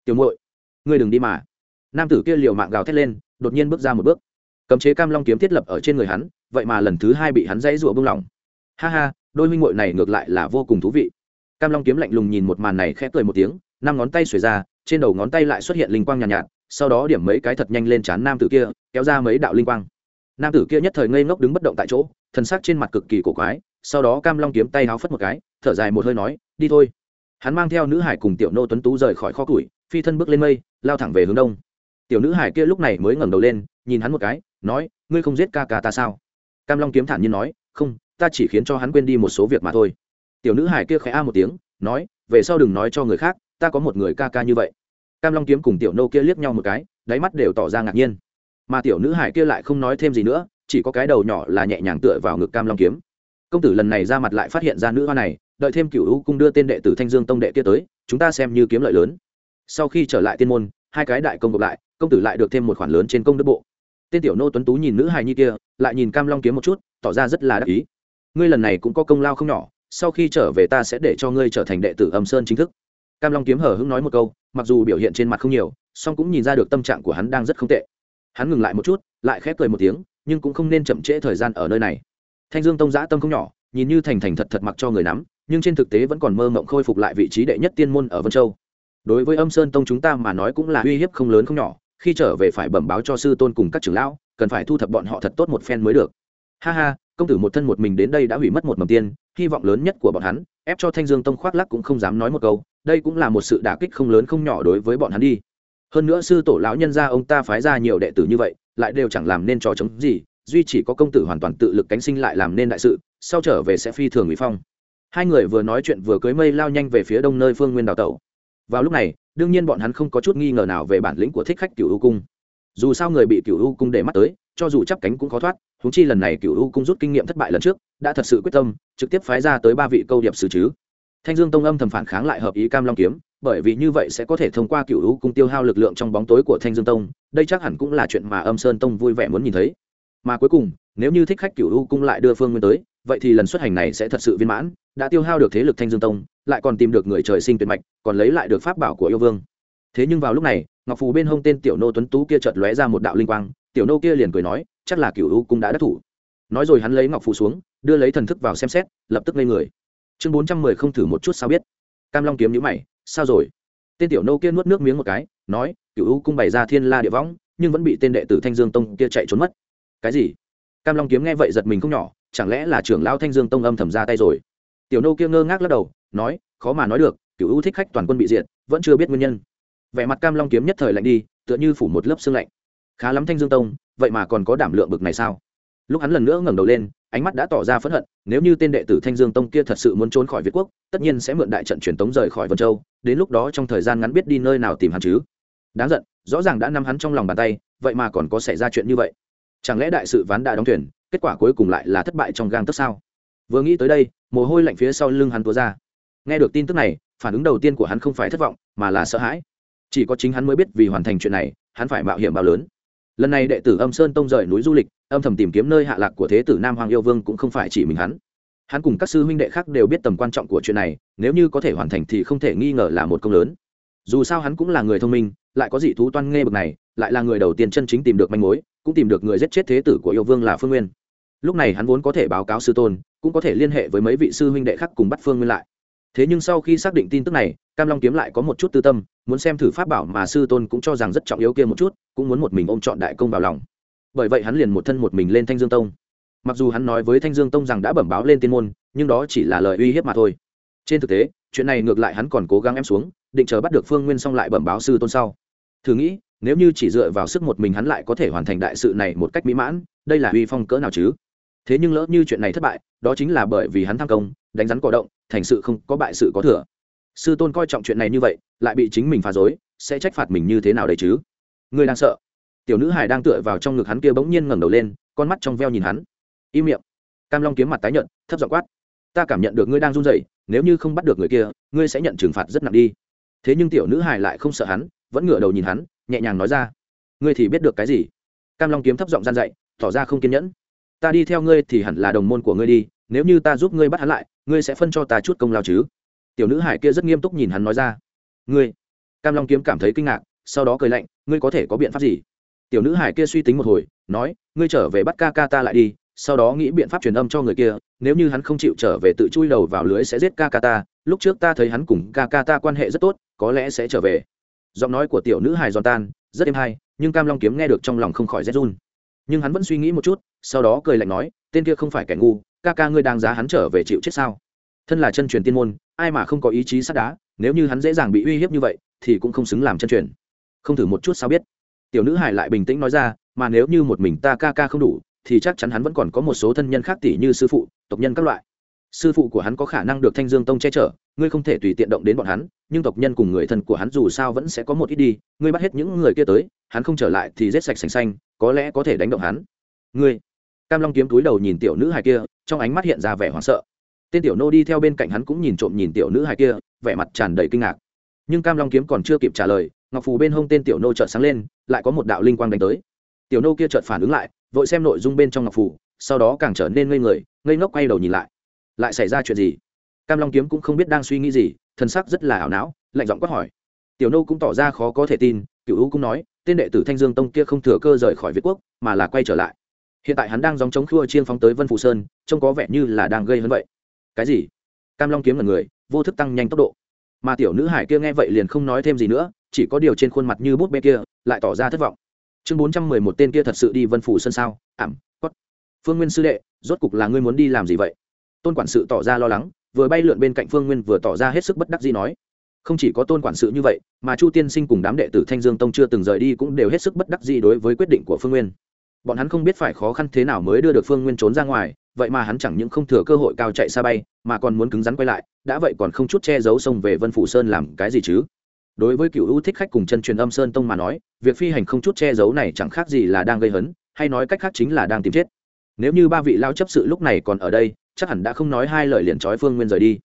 Tiểu muội, ngươi đừng đi mà nam tử kia liều mạng gào thét lên đột nhiên bước ra một bước. Cấm chế cam long kiếm thiết lập ở trên người hắn vậy mà lần thứ hai bị hắn dãy rụa bung lỏng. Ha ha đôi minh muội này ngược lại là vô cùng thú vị. Cam long kiếm lạnh lùng nhìn một màn này khẽ cười một tiếng năm ngón tay xuề ra trên đầu ngón tay lại xuất hiện linh quang nhàn nhạt, nhạt sau đó điểm mấy cái thật nhanh lên chán nam tử kia kéo ra mấy đạo linh quang. Nam tử kia nhất thời ngây ngốc đứng bất động tại chỗ thân xác trên mặt cực kỳ cổ quái sau đó cam long kiếm tay háo phất một cái thở dài một hơi nói đi thôi. Hắn mang theo nữ hải cùng tiểu nô tuấn tú rời khỏi kho củi phi thân bước lên mây lao thẳng về hướng đông tiểu nữ hải kia lúc này mới ngẩng đầu lên, nhìn hắn một cái, nói, ngươi không giết ca ca ta sao? Cam long kiếm thản nhiên nói, không, ta chỉ khiến cho hắn quên đi một số việc mà thôi. Tiểu nữ hải kia khẽ a một tiếng, nói, về sau đừng nói cho người khác, ta có một người ca ca như vậy. Cam long kiếm cùng tiểu nô kia liếc nhau một cái, đáy mắt đều tỏ ra ngạc nhiên. Mà tiểu nữ hải kia lại không nói thêm gì nữa, chỉ có cái đầu nhỏ là nhẹ nhàng tựa vào ngực cam long kiếm. Công tử lần này ra mặt lại phát hiện ra nữ hoa này, đợi thêm cựu u cung đưa tên đệ tử thanh dương tông đệ kia tới, chúng ta xem như kiếm lợi lớn. Sau khi trở lại tiên môn hai cái đại công gộp lại, công tử lại được thêm một khoản lớn trên công đức bộ. Tên tiểu nô tuấn tú nhìn nữ hài nhi kia, lại nhìn cam long kiếm một chút, tỏ ra rất là đắc ý. Ngươi lần này cũng có công lao không nhỏ, sau khi trở về ta sẽ để cho ngươi trở thành đệ tử âm sơn chính thức. Cam long kiếm hở hững nói một câu, mặc dù biểu hiện trên mặt không nhiều, song cũng nhìn ra được tâm trạng của hắn đang rất không tệ. Hắn ngừng lại một chút, lại khép cười một tiếng, nhưng cũng không nên chậm trễ thời gian ở nơi này. Thanh dương tông giã tâm không nhỏ, nhìn như thành thành thật thật mặc cho người nắm, nhưng trên thực tế vẫn còn mơ mộng khôi phục lại vị trí đệ nhất tiên môn ở vân châu đối với âm sơn tông chúng ta mà nói cũng là uy hiếp không lớn không nhỏ, khi trở về phải bẩm báo cho sư tôn cùng các trưởng lão, cần phải thu thập bọn họ thật tốt một phen mới được. Ha ha, công tử một thân một mình đến đây đã hủy mất một mầm tiên, hy vọng lớn nhất của bọn hắn, ép cho thanh dương tông khoác lắc cũng không dám nói một câu, đây cũng là một sự đả kích không lớn không nhỏ đối với bọn hắn đi. Hơn nữa sư tổ lão nhân gia ông ta phái ra nhiều đệ tử như vậy, lại đều chẳng làm nên trò chống gì, duy chỉ có công tử hoàn toàn tự lực cánh sinh lại làm nên đại sự, sau trở về sẽ phi thường mỹ phong. Hai người vừa nói chuyện vừa cưới mây lao nhanh về phía đông nơi phương nguyên đào tẩu vào lúc này, đương nhiên bọn hắn không có chút nghi ngờ nào về bản lĩnh của thích khách cựu u cung. Dù sao người bị cựu u cung để mắt tới, cho dù chắp cánh cũng khó thoát húng chi lần này cựu u cung rút kinh nghiệm thất bại lần trước, đã thật sự quyết tâm, trực tiếp phái ra tới ba vị câu điệp xử chứ. Thanh dương tông âm thầm phản kháng lại hợp ý cam long kiếm, bởi vì như vậy sẽ có thể thông qua cựu u cung tiêu hao lực lượng trong bóng tối của thanh dương tông, đây chắc hẳn cũng là chuyện mà âm sơn tông vui vẻ muốn nhìn thấy. Mà cuối cùng, nếu như thích khách cựu u cung lại đưa phương nguyên tới, vậy thì lần xuất hành này sẽ thật sự viên mãn, đã tiêu hao được thế lực thanh dương tông lại còn tìm được người trời sinh tuyệt mạch, còn lấy lại được pháp bảo của yêu vương. Thế nhưng vào lúc này, ngọc phù bên hông tên tiểu nô tuấn tú kia chợt lóe ra một đạo linh quang, tiểu nô kia liền cười nói, chắc là cựu u cung đã đắc thủ. Nói rồi hắn lấy ngọc phù xuống, đưa lấy thần thức vào xem xét, lập tức ngây người. Chương bốn trăm mười không thử một chút sao biết. Cam long kiếm nhữ mày, sao rồi? Tên tiểu nô kia nuốt nước miếng một cái, nói cựu u cung bày ra thiên la địa võng, nhưng vẫn bị tên đệ tử thanh dương tông kia chạy trốn mất. Cái gì? Cam long kiếm nghe vậy giật mình không nhỏ, chẳng lẽ là trưởng lao thanh dương tông âm thầm ra tay rồi? Tiểu nô kia ngơ ngác lắc đầu nói, khó mà nói được, cựu ưu thích khách toàn quân bị diệt, vẫn chưa biết nguyên nhân. Vẻ mặt cam long kiếm nhất thời lạnh đi, tựa như phủ một lớp xương lạnh. Khá lắm thanh dương tông, vậy mà còn có đảm lượng bực này sao? Lúc hắn lần nữa ngẩng đầu lên, ánh mắt đã tỏ ra phẫn hận, nếu như tên đệ tử thanh dương tông kia thật sự muốn trốn khỏi việt quốc, tất nhiên sẽ mượn đại trận truyền tống rời khỏi vân châu, đến lúc đó trong thời gian ngắn biết đi nơi nào tìm hắn chứ. Đáng giận, rõ ràng đã nắm hắn trong lòng bàn tay, vậy mà còn có xảy ra chuyện như vậy. Chẳng lẽ đại sự ván đã đóng thuyền, kết quả cuối cùng lại là thất bại trong gang tấc sao? Vừa nghĩ tới đây, mồ hôi lạnh phía sau lưng hắn túa ra nghe được tin tức này, phản ứng đầu tiên của hắn không phải thất vọng, mà là sợ hãi. Chỉ có chính hắn mới biết vì hoàn thành chuyện này, hắn phải mạo hiểm bao lớn. Lần này đệ tử âm sơn tông rời núi du lịch, âm thầm tìm kiếm nơi hạ lạc của thế tử nam hoàng yêu vương cũng không phải chỉ mình hắn. Hắn cùng các sư huynh đệ khác đều biết tầm quan trọng của chuyện này, nếu như có thể hoàn thành thì không thể nghi ngờ là một công lớn. Dù sao hắn cũng là người thông minh, lại có dị thú toan nghe bực này, lại là người đầu tiên chân chính tìm được manh mối, cũng tìm được người giết chết thế tử của yêu vương là phương nguyên. Lúc này hắn vốn có thể báo cáo sư tôn, cũng có thể liên hệ với mấy vị sư huynh đệ khác cùng bắt phương nguyên lại thế nhưng sau khi xác định tin tức này, cam long kiếm lại có một chút tư tâm, muốn xem thử pháp bảo mà sư tôn cũng cho rằng rất trọng yếu kia một chút, cũng muốn một mình ôm chọn đại công vào lòng. Bởi vậy hắn liền một thân một mình lên thanh dương tông. Mặc dù hắn nói với thanh dương tông rằng đã bẩm báo lên tiên môn, nhưng đó chỉ là lời uy hiếp mà thôi. Trên thực tế, chuyện này ngược lại hắn còn cố gắng em xuống, định chờ bắt được phương nguyên xong lại bẩm báo sư tôn sau. Thử nghĩ, nếu như chỉ dựa vào sức một mình hắn lại có thể hoàn thành đại sự này một cách mỹ mãn, đây là uy phong cỡ nào chứ? Thế nhưng lỡ như chuyện này thất bại, đó chính là bởi vì hắn tham công, đánh rắn cổ động thành sự không có bại sự có thừa. Sư tôn coi trọng chuyện này như vậy, lại bị chính mình phá dối sẽ trách phạt mình như thế nào đấy chứ? Ngươi đang sợ. Tiểu nữ hải đang tựa vào trong ngực hắn kia bỗng nhiên ngẩng đầu lên, con mắt trong veo nhìn hắn. Im miệng. Cam long kiếm mặt tái nhận thấp giọng quát. Ta cảm nhận được ngươi đang run rẩy, nếu như không bắt được người kia, ngươi sẽ nhận trừng phạt rất nặng đi. Thế nhưng tiểu nữ hải lại không sợ hắn, vẫn ngửa đầu nhìn hắn, nhẹ nhàng nói ra. Ngươi thì biết được cái gì? Cam long kiếm thấp giọng gian dạy, tỏ ra không kiên nhẫn. Ta đi theo ngươi thì hẳn là đồng môn của ngươi đi, nếu như ta giúp ngươi bắt hắn lại ngươi sẽ phân cho ta chút công lao chứ? Tiểu nữ hải kia rất nghiêm túc nhìn hắn nói ra. Ngươi. Cam long kiếm cảm thấy kinh ngạc, sau đó cười lạnh, ngươi có thể có biện pháp gì? Tiểu nữ hải kia suy tính một hồi, nói, ngươi trở về bắt ca ca ta lại đi, sau đó nghĩ biện pháp truyền âm cho người kia, nếu như hắn không chịu trở về tự chui đầu vào lưới sẽ giết ca ca ta, lúc trước ta thấy hắn cùng ca ca ta quan hệ rất tốt, có lẽ sẽ trở về. Giọng nói của tiểu nữ hài giòn tan, rất êm hay, nhưng cam long kiếm nghe được trong lòng không khỏi rét run. Nhưng hắn vẫn suy nghĩ một chút, sau đó cười lạnh nói, tên kia không phải kẻ ngu ca ca ngươi đang giá hắn trở về chịu chết sao? Thân là chân truyền tiên môn, ai mà không có ý chí sắt đá, nếu như hắn dễ dàng bị uy hiếp như vậy, thì cũng không xứng làm chân truyền. Không thử một chút sao biết? Tiểu nữ hải lại bình tĩnh nói ra, mà nếu như một mình ta ca ca không đủ, thì chắc chắn hắn vẫn còn có một số thân nhân khác tỷ như sư phụ, tộc nhân các loại. Sư phụ của hắn có khả năng được thanh dương tông che chở, ngươi không thể tùy tiện động đến bọn hắn, nhưng tộc nhân cùng người thân của hắn dù sao vẫn sẽ có một ít đi, ngươi bắt hết những người kia tới, hắn không trở lại thì rết sạch sành xanh, có lẽ có thể đánh động hắn. Ngươi! Cam long kiếm túi đầu nhìn tiểu nữ hài kia trong ánh mắt hiện ra vẻ hoảng sợ. Tên tiểu nô đi theo bên cạnh hắn cũng nhìn trộm nhìn tiểu nữ hài kia, vẻ mặt tràn đầy kinh ngạc. Nhưng cam long kiếm còn chưa kịp trả lời, ngọc phù bên hông tên tiểu nô chợt sáng lên, lại có một đạo linh quang đánh tới. Tiểu nô kia chợt phản ứng lại, vội xem nội dung bên trong ngọc phù, sau đó càng trở nên ngây người, ngây ngốc quay đầu nhìn lại. Lại xảy ra chuyện gì? Cam long kiếm cũng không biết đang suy nghĩ gì thân sắc rất là ảo não, lạnh giọng quát hỏi. Tiểu nô cũng tỏ ra khó có thể tin, cựu u cũng nói, tên đệ tử thanh dương tông kia không thừa cơ rời khỏi việt quốc, mà là quay trở lại hiện tại hắn đang dòng chống khua chiên phóng tới vân phủ sơn, trông có vẻ như là đang gây hấn vậy. Cái gì? Cam long kiếm là người, vô thức tăng nhanh tốc độ. Mà tiểu nữ hải kia nghe vậy liền không nói thêm gì nữa, chỉ có điều trên khuôn mặt như bút bê kia, lại tỏ ra thất vọng. Chương bốn trăm mười một tên kia thật sự đi vân phủ sơn sao? Ảm, quất. Phương nguyên sư đệ, rốt cục là ngươi muốn đi làm gì vậy? Tôn quản sự tỏ ra lo lắng, vừa bay lượn bên cạnh phương nguyên vừa tỏ ra hết sức bất đắc gì nói. Không chỉ có tôn quản sự như vậy, mà chu tiên sinh cùng đám đệ tử thanh dương tông chưa từng rời đi cũng đều hết sức bất đắc gì đối với quyết định của phương nguyên bọn hắn không biết phải khó khăn thế nào mới đưa được phương nguyên trốn ra ngoài, vậy mà hắn chẳng những không thừa cơ hội cao chạy xa bay, mà còn muốn cứng rắn quay lại, đã vậy còn không chút che giấu xông về vân phủ sơn làm cái gì chứ? Đối với cựu ưu thích khách cùng chân truyền âm sơn tông mà nói, việc phi hành không chút che giấu này chẳng khác gì là đang gây hấn, hay nói cách khác chính là đang tìm chết. Nếu như ba vị lao chấp sự lúc này còn ở đây, chắc hẳn đã không nói hai lời liền trói phương nguyên rời đi.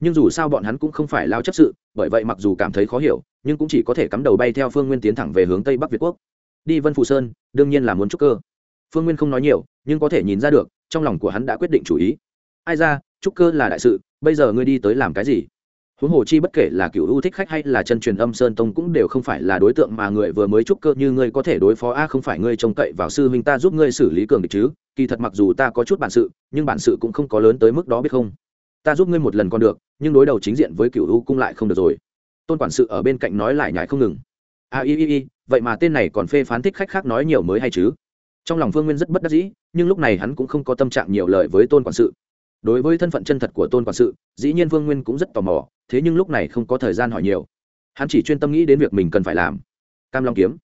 Nhưng dù sao bọn hắn cũng không phải lao chấp sự, bởi vậy mặc dù cảm thấy khó hiểu, nhưng cũng chỉ có thể cắm đầu bay theo phương nguyên tiến thẳng về hướng tây bắc việt quốc đi vân phù sơn, đương nhiên là muốn trúc cơ. Phương nguyên không nói nhiều, nhưng có thể nhìn ra được, trong lòng của hắn đã quyết định chủ ý. Ai ra trúc cơ là đại sự, bây giờ ngươi đi tới làm cái gì? Huống hồ chi bất kể là cựu ưu thích khách hay là chân truyền âm sơn tông cũng đều không phải là đối tượng mà người vừa mới trúc cơ như ngươi có thể đối phó. A, không phải ngươi trông cậy vào sư huynh ta giúp ngươi xử lý cường địch chứ? Kỳ thật mặc dù ta có chút bản sự, nhưng bản sự cũng không có lớn tới mức đó biết không? Ta giúp ngươi một lần còn được, nhưng đối đầu chính diện với cựu ưu cung lại không được rồi. Tôn quản sự ở bên cạnh nói lại nhải không ngừng a i i vậy mà tên này còn phê phán thích khách khác nói nhiều mới hay chứ? Trong lòng vương nguyên rất bất đắc dĩ, nhưng lúc này hắn cũng không có tâm trạng nhiều lời với tôn quản sự. Đối với thân phận chân thật của tôn quản sự, dĩ nhiên vương nguyên cũng rất tò mò, thế nhưng lúc này không có thời gian hỏi nhiều. Hắn chỉ chuyên tâm nghĩ đến việc mình cần phải làm. Cam long kiếm.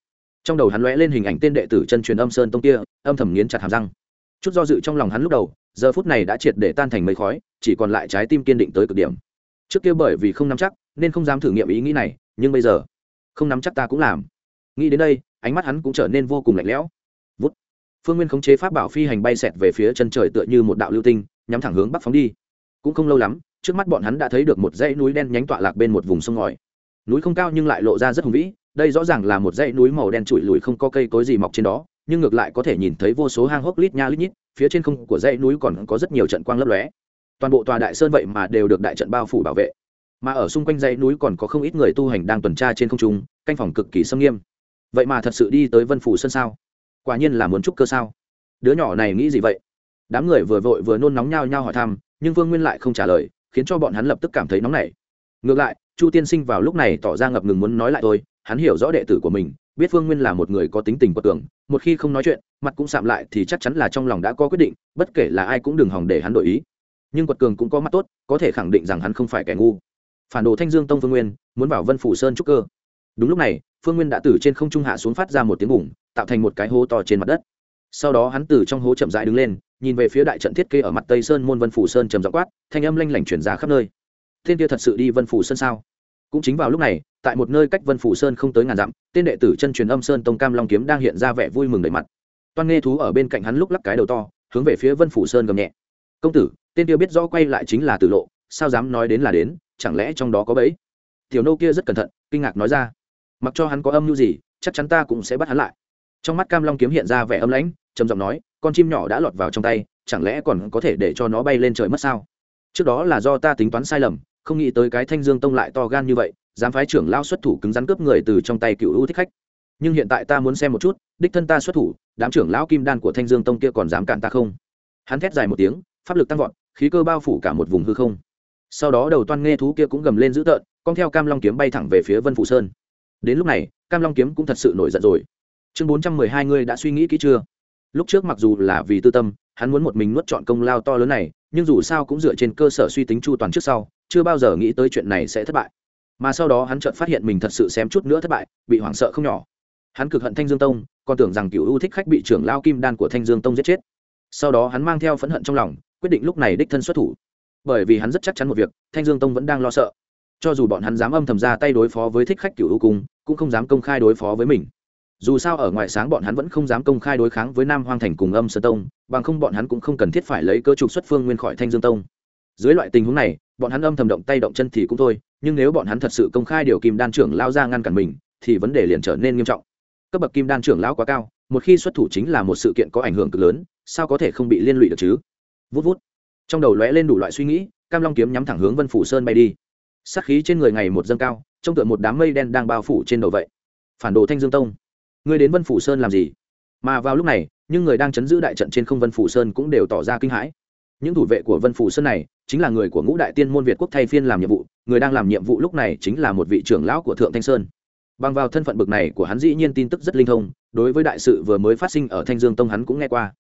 Trong đầu hắn lóe lên hình ảnh tên đệ tử chân truyền âm sơn tông kia, âm thầm nghiến chặt hàm răng. Chút do dự trong lòng hắn lúc đầu, giờ phút này đã triệt để tan thành mây khói, chỉ còn lại trái tim kiên định tới cực điểm. Trước kia bởi vì không nắm chắc, nên không dám thử nghiệm ý nghĩ này, nhưng bây giờ không nắm chắc ta cũng làm. Nghĩ đến đây, ánh mắt hắn cũng trở nên vô cùng lạnh lẽo. Vút. Phương nguyên khống chế pháp bảo phi hành bay xẹt về phía chân trời tựa như một đạo lưu tinh, nhắm thẳng hướng bắc phóng đi. Cũng không lâu lắm, trước mắt bọn hắn đã thấy được một dãy núi đen nhánh tọa lạc bên một vùng sông ngòi. Núi không cao nhưng lại lộ ra rất hùng vĩ, đây rõ ràng là một dãy núi màu đen trụi lùi không có cây cối gì mọc trên đó, nhưng ngược lại có thể nhìn thấy vô số hang hốc lít nha lít nhít, phía trên không của dãy núi còn có rất nhiều trận quang lấp lóe. Toàn bộ tòa đại sơn vậy mà đều được đại trận bao phủ bảo vệ mà ở xung quanh dãy núi còn có không ít người tu hành đang tuần tra trên không trung, canh phòng cực kỳ xâm nghiêm. Vậy mà thật sự đi tới vân phủ sân sao? Quả nhiên là muốn trúc cơ sao? Đứa nhỏ này nghĩ gì vậy? Đám người vừa vội vừa nôn nóng nhau nhau hỏi thăm, nhưng vương nguyên lại không trả lời, khiến cho bọn hắn lập tức cảm thấy nóng nảy. Ngược lại, chu tiên sinh vào lúc này tỏ ra ngập ngừng muốn nói lại tôi hắn hiểu rõ đệ tử của mình, biết vương nguyên là một người có tính tình quật cường một khi không nói chuyện, mặt cũng sạm lại thì chắc chắn là trong lòng đã có quyết định, bất kể là ai cũng đừng hòng để hắn đổi ý. Nhưng quật cường cũng có mắt tốt, có thể khẳng định rằng hắn không phải kẻ ngu phản đồ thanh dương tông phương nguyên, muốn vào vân phủ sơn trúc cơ. Đúng lúc này, phương nguyên đã từ trên không trung hạ xuống phát ra một tiếng bùng, tạo thành một cái hố to trên mặt đất. Sau đó hắn từ trong hố chậm rãi đứng lên, nhìn về phía đại trận thiết kế ở mặt tây sơn môn vân phủ sơn trầm dọ quát, thanh âm lanh lảnh chuyển ra khắp nơi. Tên kia thật sự đi vân phủ sơn sao? Cũng chính vào lúc này, tại một nơi cách vân phủ sơn không tới ngàn dặm, tên đệ tử chân truyền âm sơn tông cam long kiếm đang hiện ra vẻ vui mừng đầy mặt. Toan nghe thú ở bên cạnh hắn lúc lắc cái đầu to, hướng về phía vân phủ sơn gầm nhẹ. Công tử, tên kia biết rõ quay lại chính là tử lộ, sao dám nói đến là đến? Chẳng lẽ trong đó có bẫy? Tiểu nô kia rất cẩn thận, kinh ngạc nói ra. Mặc cho hắn có âm mưu gì, chắc chắn ta cũng sẽ bắt hắn lại. Trong mắt cam long kiếm hiện ra vẻ âm lãnh, trầm giọng nói, con chim nhỏ đã lọt vào trong tay, chẳng lẽ còn có thể để cho nó bay lên trời mất sao? Trước đó là do ta tính toán sai lầm, không nghĩ tới cái thanh dương tông lại to gan như vậy, dám phái trưởng lao xuất thủ cứng rắn cướp người từ trong tay cựu ưu thích khách. Nhưng hiện tại ta muốn xem một chút, đích thân ta xuất thủ, đám trưởng lão kim đan của thanh dương tông kia còn dám cản ta không? Hắn thét dài một tiếng, pháp lực tăng vọt, khí cơ bao phủ cả một vùng hư không sau đó đầu toan nghe thú kia cũng gầm lên dữ tợn, con theo cam long kiếm bay thẳng về phía vân Phụ sơn. Đến lúc này, cam long kiếm cũng thật sự nổi giận rồi. Chương bốn trăm mười hai ngươi đã suy nghĩ kỹ chưa? Lúc trước mặc dù là vì tư tâm, hắn muốn một mình nuốt chọn công lao to lớn này, nhưng dù sao cũng dựa trên cơ sở suy tính chu toàn trước sau, chưa bao giờ nghĩ tới chuyện này sẽ thất bại. Mà sau đó hắn chợt phát hiện mình thật sự xém chút nữa thất bại, bị hoảng sợ không nhỏ. Hắn cực hận thanh dương tông, còn tưởng rằng cựu ưu thích khách bị trưởng lao kim đan của thanh dương tông giết chết. Sau đó hắn mang theo phẫn hận trong lòng, quyết định lúc này đích thân xuất thủ bởi vì hắn rất chắc chắn một việc, thanh dương tông vẫn đang lo sợ. Cho dù bọn hắn dám âm thầm ra tay đối phó với thích khách cựu ưu cung, cũng không dám công khai đối phó với mình. Dù sao ở ngoài sáng bọn hắn vẫn không dám công khai đối kháng với nam hoang thành cùng âm sơn tông, bằng không bọn hắn cũng không cần thiết phải lấy cơ trục xuất phương nguyên khỏi thanh dương tông. Dưới loại tình huống này, bọn hắn âm thầm động tay động chân thì cũng thôi, nhưng nếu bọn hắn thật sự công khai điều kim đan trưởng lao ra ngăn cản mình, thì vấn đề liền trở nên nghiêm trọng. Cấp bậc kim đan trưởng lão quá cao, một khi xuất thủ chính là một sự kiện có ảnh hưởng cực lớn, sao có thể không bị liên lụy được chứ? Vút vút trong đầu lóe lên đủ loại suy nghĩ, cam long kiếm nhắm thẳng hướng vân phủ sơn bay đi. Sát khí trên người ngày một dâng cao, trông tựa một đám mây đen đang bao phủ trên đầu vậy. Phản đồ thanh dương tông, ngươi đến vân phủ sơn làm gì? Mà vào lúc này, những người đang chấn giữ đại trận trên không vân phủ sơn cũng đều tỏ ra kinh hãi. Những thủ vệ của vân phủ sơn này, chính là người của ngũ đại tiên môn việt quốc thay phiên làm nhiệm vụ, người đang làm nhiệm vụ lúc này chính là một vị trưởng lão của thượng thanh sơn. Bằng vào thân phận bực này của hắn dĩ nhiên tin tức rất linh thông, đối với đại sự vừa mới phát sinh ở thanh dương tông hắn cũng nghe qua.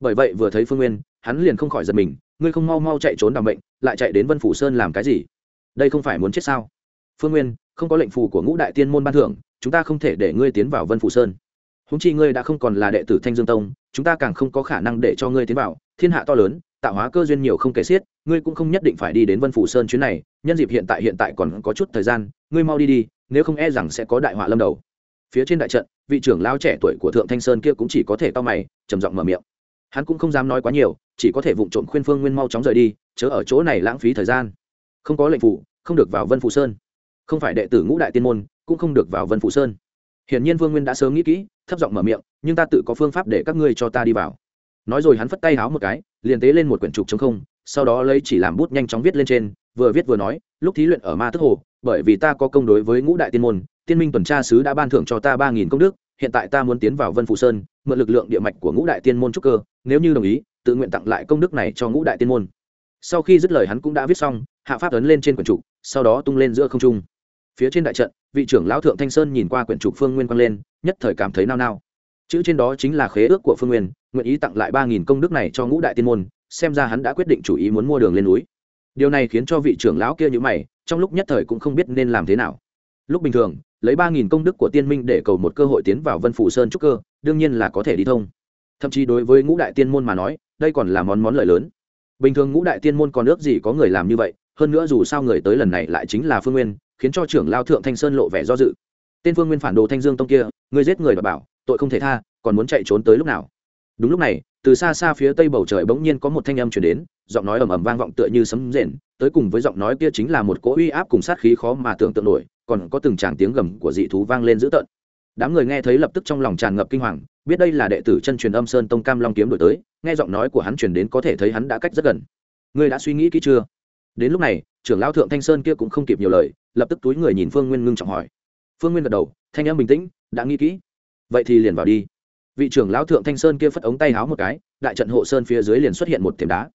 Bởi vậy vừa thấy phương nguyên, hắn liền không khỏi giật mình ngươi không mau mau chạy trốn đ bệnh, lại chạy đến vân phủ sơn làm cái gì? Đây không phải muốn chết sao? Phương nguyên, không có lệnh phù của ngũ đại tiên môn ban thưởng, chúng ta không thể để ngươi tiến vào vân phủ sơn. Húng chi ngươi đã không còn là đệ tử thanh dương tông, chúng ta càng không có khả năng để cho ngươi tiến vào. Thiên hạ to lớn, tạo hóa cơ duyên nhiều không kể xiết, ngươi cũng không nhất định phải đi đến vân phủ sơn chuyến này. Nhân dịp hiện tại hiện tại còn có chút thời gian, ngươi mau đi đi, nếu không e rằng sẽ có đại họa lâm đầu. Phía trên đại trận, vị trưởng lao trẻ tuổi của thượng thanh sơn kia cũng chỉ có thể to mày, trầm giọng mở miệng hắn cũng không dám nói quá nhiều, chỉ có thể vụng trộm khuyên phương nguyên mau chóng rời đi, chớ ở chỗ này lãng phí thời gian. Không có lệnh phụ không được vào vân phụ sơn. Không phải đệ tử ngũ đại tiên môn, cũng không được vào vân phụ sơn. Hiển nhiên vương nguyên đã sớm nghĩ kỹ, thấp giọng mở miệng, nhưng ta tự có phương pháp để các ngươi cho ta đi vào. Nói rồi hắn phất tay háo một cái, liền tế lên một quyển trục chống không, sau đó lấy chỉ làm bút nhanh chóng viết lên trên, vừa viết vừa nói, lúc thí luyện ở ma tức hồ, bởi vì ta có công đối với ngũ đại tiên môn, tiên minh tuần tra sứ đã ban thưởng cho ta ba nghìn công đức hiện tại ta muốn tiến vào vân phụ sơn, mượn lực lượng địa mạch của ngũ đại tiên môn trúc cơ, nếu như đồng ý, tự nguyện tặng lại công đức này cho ngũ đại tiên môn. Sau khi dứt lời hắn cũng đã viết xong, hạ pháp ấn lên trên quyển trục, sau đó tung lên giữa không trung. Phía trên đại trận, vị trưởng lão thượng thanh sơn nhìn qua quyển trục phương nguyên quang lên, nhất thời cảm thấy nao nao. Chữ trên đó chính là khế ước của phương nguyên, nguyện ý tặng lại ba nghìn công đức này cho ngũ đại tiên môn, xem ra hắn đã quyết định chủ ý muốn mua đường lên núi. Điều này khiến cho vị trưởng lão kia nhữ mày, trong lúc nhất thời cũng không biết nên làm thế nào. Lúc bình thường lấy ba nghìn công đức của tiên minh để cầu một cơ hội tiến vào vân phủ sơn trúc cơ, đương nhiên là có thể đi thông. Thậm chí đối với ngũ đại tiên môn mà nói, đây còn là món món lợi lớn. Bình thường ngũ đại tiên môn còn ước gì có người làm như vậy, hơn nữa dù sao người tới lần này lại chính là phương nguyên, khiến cho trưởng lao thượng thanh sơn lộ vẻ do dự. Tên phương nguyên phản đồ thanh dương tông kia, người giết người và bảo, tội không thể tha, còn muốn chạy trốn tới lúc nào? Đúng lúc này từ xa xa phía tây bầu trời bỗng nhiên có một thanh âm chuyển đến, giọng nói ầm ầm vang vọng tựa như sấm rền, tới cùng với giọng nói kia chính là một cỗ uy áp cùng sát khí khó mà tưởng tượng nổi, còn có từng tràng tiếng gầm của dị thú vang lên dữ tợn. Đám người nghe thấy lập tức trong lòng tràn ngập kinh hoàng, biết đây là đệ tử chân truyền âm sơn tông cam long kiếm đổi tới, nghe giọng nói của hắn truyền đến có thể thấy hắn đã cách rất gần. Ngươi đã suy nghĩ kỹ chưa? Đến lúc này, trưởng lao thượng thanh sơn kia cũng không kịp nhiều lời, lập tức túi người nhìn phương nguyên ngưng trọng hỏi. Phương nguyên gật đầu, thanh em bình tĩnh, đã nghĩ kỹ. Vậy thì liền vào đi vị trưởng lão thượng thanh sơn kia phất ống tay háo một cái, đại trận hộ sơn phía dưới liền xuất hiện một thềm đá.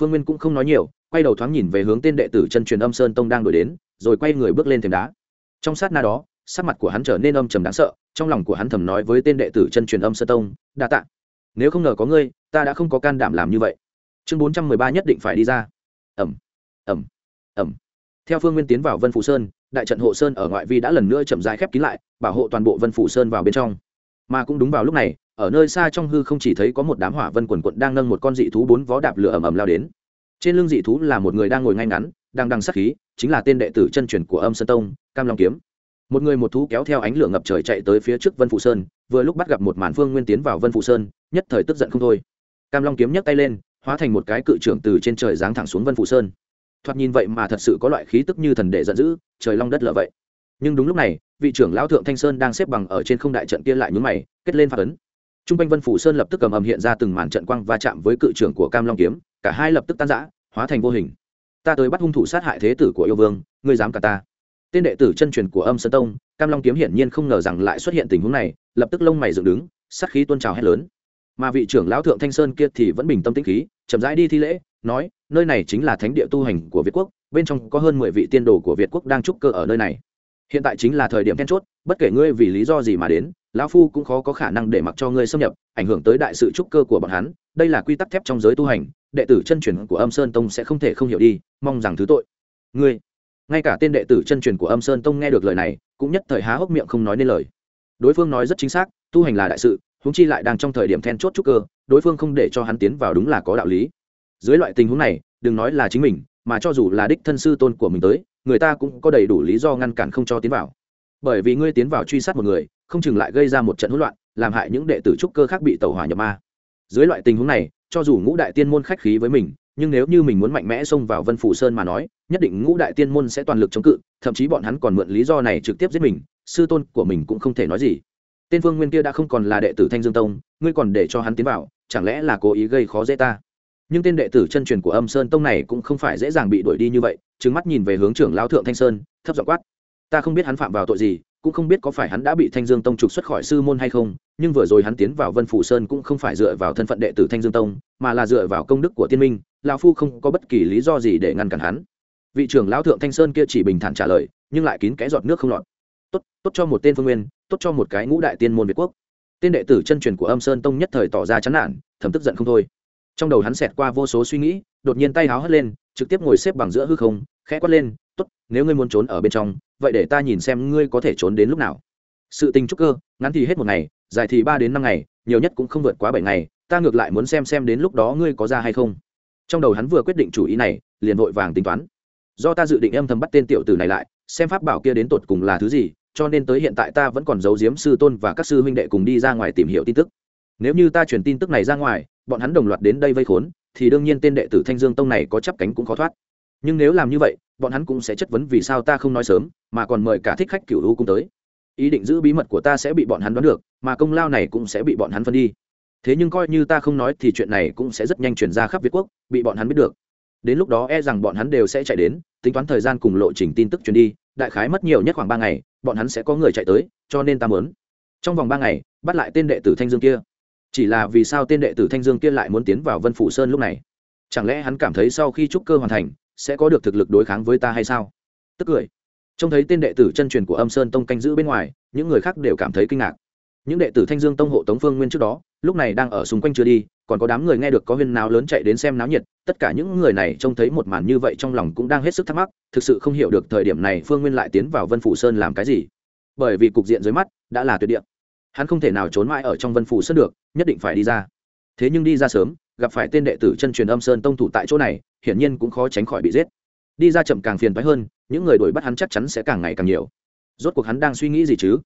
Phương nguyên cũng không nói nhiều, quay đầu thoáng nhìn về hướng tên đệ tử chân truyền âm sơn tông đang đổi đến, rồi quay người bước lên thềm đá. Trong sát na đó, sắc mặt của hắn trở nên âm trầm đáng sợ, trong lòng của hắn thầm nói với tên đệ tử chân truyền âm sơn tông, đa tạ. Nếu không ngờ có ngươi, ta đã không có can đảm làm như vậy. Chương bốn trăm mười ba nhất định phải đi ra. Ẩm ẩm ẩm theo phương nguyên tiến vào vân phủ sơn, đại trận hộ sơn ở ngoại vi đã lần nữa chậm dài khép kín lại, bảo hộ toàn bộ vân phủ sơn vào bên trong. Mà cũng đúng vào lúc này ở nơi xa trong hư không chỉ thấy có một đám hỏa vân quần quận đang nâng một con dị thú bốn vó đạp lửa ầm ầm lao đến. Trên lưng dị thú là một người đang ngồi ngay ngắn, đang đằng sắc khí, chính là tên đệ tử chân truyền của âm sơn tông, cam long kiếm. Một người một thú kéo theo ánh lửa ngập trời chạy tới phía trước vân phụ sơn, vừa lúc bắt gặp một màn phương nguyên tiến vào vân phụ sơn, nhất thời tức giận không thôi. Cam long kiếm nhấc tay lên, hóa thành một cái cự trưởng từ trên trời giáng thẳng xuống vân phụ sơn. Thoạt nhìn vậy mà thật sự có loại khí tức như thần đệ giận dữ, trời long đất lở vậy. Nhưng đúng lúc này, vị trưởng lão thượng thanh sơn đang xếp bằng ở trên không đại trận kia lại nhún mày, kết lên phạt ấn t r u n g quanh vân phủ sơn lập tức cầm ầm hiện ra từng màn trận quang va chạm với cự trưởng của cam long kiếm cả hai lập tức tan giã hóa thành vô hình. Ta tới bắt hung thủ sát hại thế tử của yêu vương, ngươi dám cả ta. Tên đệ tử chân truyền của âm sơn tông, cam long kiếm hiển nhiên không ngờ rằng lại xuất hiện tình huống này, lập tức lông mày dựng đứng, sát khí tuôn trào hét lớn. Mà vị trưởng lão thượng thanh sơn kia thì vẫn bình tâm tĩnh khí, chậm rãi đi thi lễ, nói, nơi này chính là thánh địa tu hành của việt quốc, bên trong có hơn mười vị tiên đồ của việt quốc đang trúc cơ ở nơi này. Hiện tại chính là thời điểm then chốt bất kể ngươi vì lý do gì mà đến, lão phu cũng khó có khả năng để mặc cho ngươi xâm nhập, ảnh hưởng tới đại sự trúc cơ của bọn hắn. Đây là quy tắc thép trong giới tu hành, đệ tử chân truyền của âm sơn tông sẽ không thể không hiểu đi, mong rằng thứ tội. Ngươi, ngay cả tên đệ tử chân truyền của âm sơn tông nghe được lời này, cũng nhất thời há hốc miệng không nói nên lời. Đối phương nói rất chính xác, tu hành là đại sự húng chi lại đang trong thời điểm then chốt trúc cơ, đối phương không để cho hắn tiến vào đúng là có đạo lý. Dưới loại tình huống này, đừng nói là chính mình, mà cho dù là đích thân sư tôn của mình tới, người ta cũng có đầy đủ lý do ngăn cản không cho tiến vào bởi vì ngươi tiến vào truy sát một người, không chừng lại gây ra một trận hỗn loạn, làm hại những đệ tử trúc cơ khác bị tẩu hỏa nhập ma. Dưới loại tình huống này, cho dù ngũ đại tiên môn khách khí với mình, nhưng nếu như mình muốn mạnh mẽ xông vào vân phủ sơn mà nói, nhất định ngũ đại tiên môn sẽ toàn lực chống cự, thậm chí bọn hắn còn mượn lý do này trực tiếp giết mình, sư tôn của mình cũng không thể nói gì. Tên vương nguyên kia đã không còn là đệ tử thanh dương tông, ngươi còn để cho hắn tiến vào, chẳng lẽ là cố ý gây khó dễ ta? Nhưng tên đệ tử chân truyền của âm sơn tông này cũng không phải dễ dàng bị đuổi đi như vậy trứng mắt nhìn về hướng trưởng lao thượng thanh sơn, thấp giọng quát ta không biết hắn phạm vào tội gì, cũng không biết có phải hắn đã bị thanh dương tông trục xuất khỏi sư môn hay không, nhưng vừa rồi hắn tiến vào vân phủ sơn cũng không phải dựa vào thân phận đệ tử thanh dương tông, mà là dựa vào công đức của tiên minh, lão phu không có bất kỳ lý do gì để ngăn cản hắn. Vị trưởng lão thượng thanh sơn kia chỉ bình thản trả lời, nhưng lại kín cái giọt nước không lọt. Tốt tốt cho một tên phương nguyên, tốt cho một cái ngũ đại tiên môn việt quốc. Tên đệ tử chân truyền của âm sơn tông nhất thời tỏ ra chán nản, thầm tức giận không thôi. Trong đầu hắn xẹt qua vô số suy nghĩ, đột nhiên tay háo hất lên, trực tiếp ngồi xếp bằng giữa hư không, khẽ quát lên, tốt, nếu ngươi muốn trốn ở bên trong vậy để ta nhìn xem ngươi có thể trốn đến lúc nào. Sự tình trúc cơ, ngắn thì hết một ngày, dài thì ba đến năm ngày, nhiều nhất cũng không vượt quá bảy ngày, ta ngược lại muốn xem xem đến lúc đó ngươi có ra hay không. Trong đầu hắn vừa quyết định chủ ý này, liền vội vàng tính toán. Do ta dự định âm thầm bắt tên tiểu tử này lại, xem pháp bảo kia đến tột cùng là thứ gì, cho nên tới hiện tại ta vẫn còn giấu giếm sư tôn và các sư huynh đệ cùng đi ra ngoài tìm hiểu tin tức. Nếu như ta truyền tin tức này ra ngoài, bọn hắn đồng loạt đến đây vây khốn, thì đương nhiên tên đệ tử thanh dương tông này có chấp cánh cũng khó thoát nhưng nếu làm như vậy, bọn hắn cũng sẽ chất vấn vì sao ta không nói sớm, mà còn mời cả thích khách cựu u cung tới. Ý định giữ bí mật của ta sẽ bị bọn hắn đoán được, mà công lao này cũng sẽ bị bọn hắn phân đi. Thế nhưng coi như ta không nói thì chuyện này cũng sẽ rất nhanh chuyển ra khắp việt quốc, bị bọn hắn biết được. Đến lúc đó e rằng bọn hắn đều sẽ chạy đến, tính toán thời gian cùng lộ trình tin tức truyền đi, đại khái mất nhiều nhất khoảng ba ngày, bọn hắn sẽ có người chạy tới, cho nên ta mớn trong vòng ba ngày, bắt lại tên đệ tử thanh dương kia. Chỉ là vì sao tên đệ tử thanh dương kia lại muốn tiến vào vân phủ sơn lúc này? Chẳng lẽ hắn cảm thấy sau khi trúc cơ hoàn thành sẽ có được thực lực đối kháng với ta hay sao? Tức cười. Trông thấy tên đệ tử chân truyền của âm sơn tông canh giữ bên ngoài, những người khác đều cảm thấy kinh ngạc. Những đệ tử thanh dương tông hộ tống phương nguyên trước đó, lúc này đang ở xung quanh chưa đi, còn có đám người nghe được có huyên nào lớn chạy đến xem náo nhiệt, tất cả những người này trông thấy một màn như vậy trong lòng cũng đang hết sức thắc mắc, thực sự không hiểu được thời điểm này phương nguyên lại tiến vào vân phủ sơn làm cái gì. Bởi vì cục diện dưới mắt đã là tuyệt địa. Hắn không thể nào trốn mãi ở trong vân phủ sơn được, nhất định phải đi ra. Thế nhưng đi ra sớm gặp phải tên đệ tử chân truyền âm sơn tông thủ tại chỗ này, hiển nhiên cũng khó tránh khỏi bị giết. Đi ra chậm càng phiền phái hơn, những người đuổi bắt hắn chắc chắn sẽ càng ngày càng nhiều. Rốt cuộc hắn đang suy nghĩ gì chứ?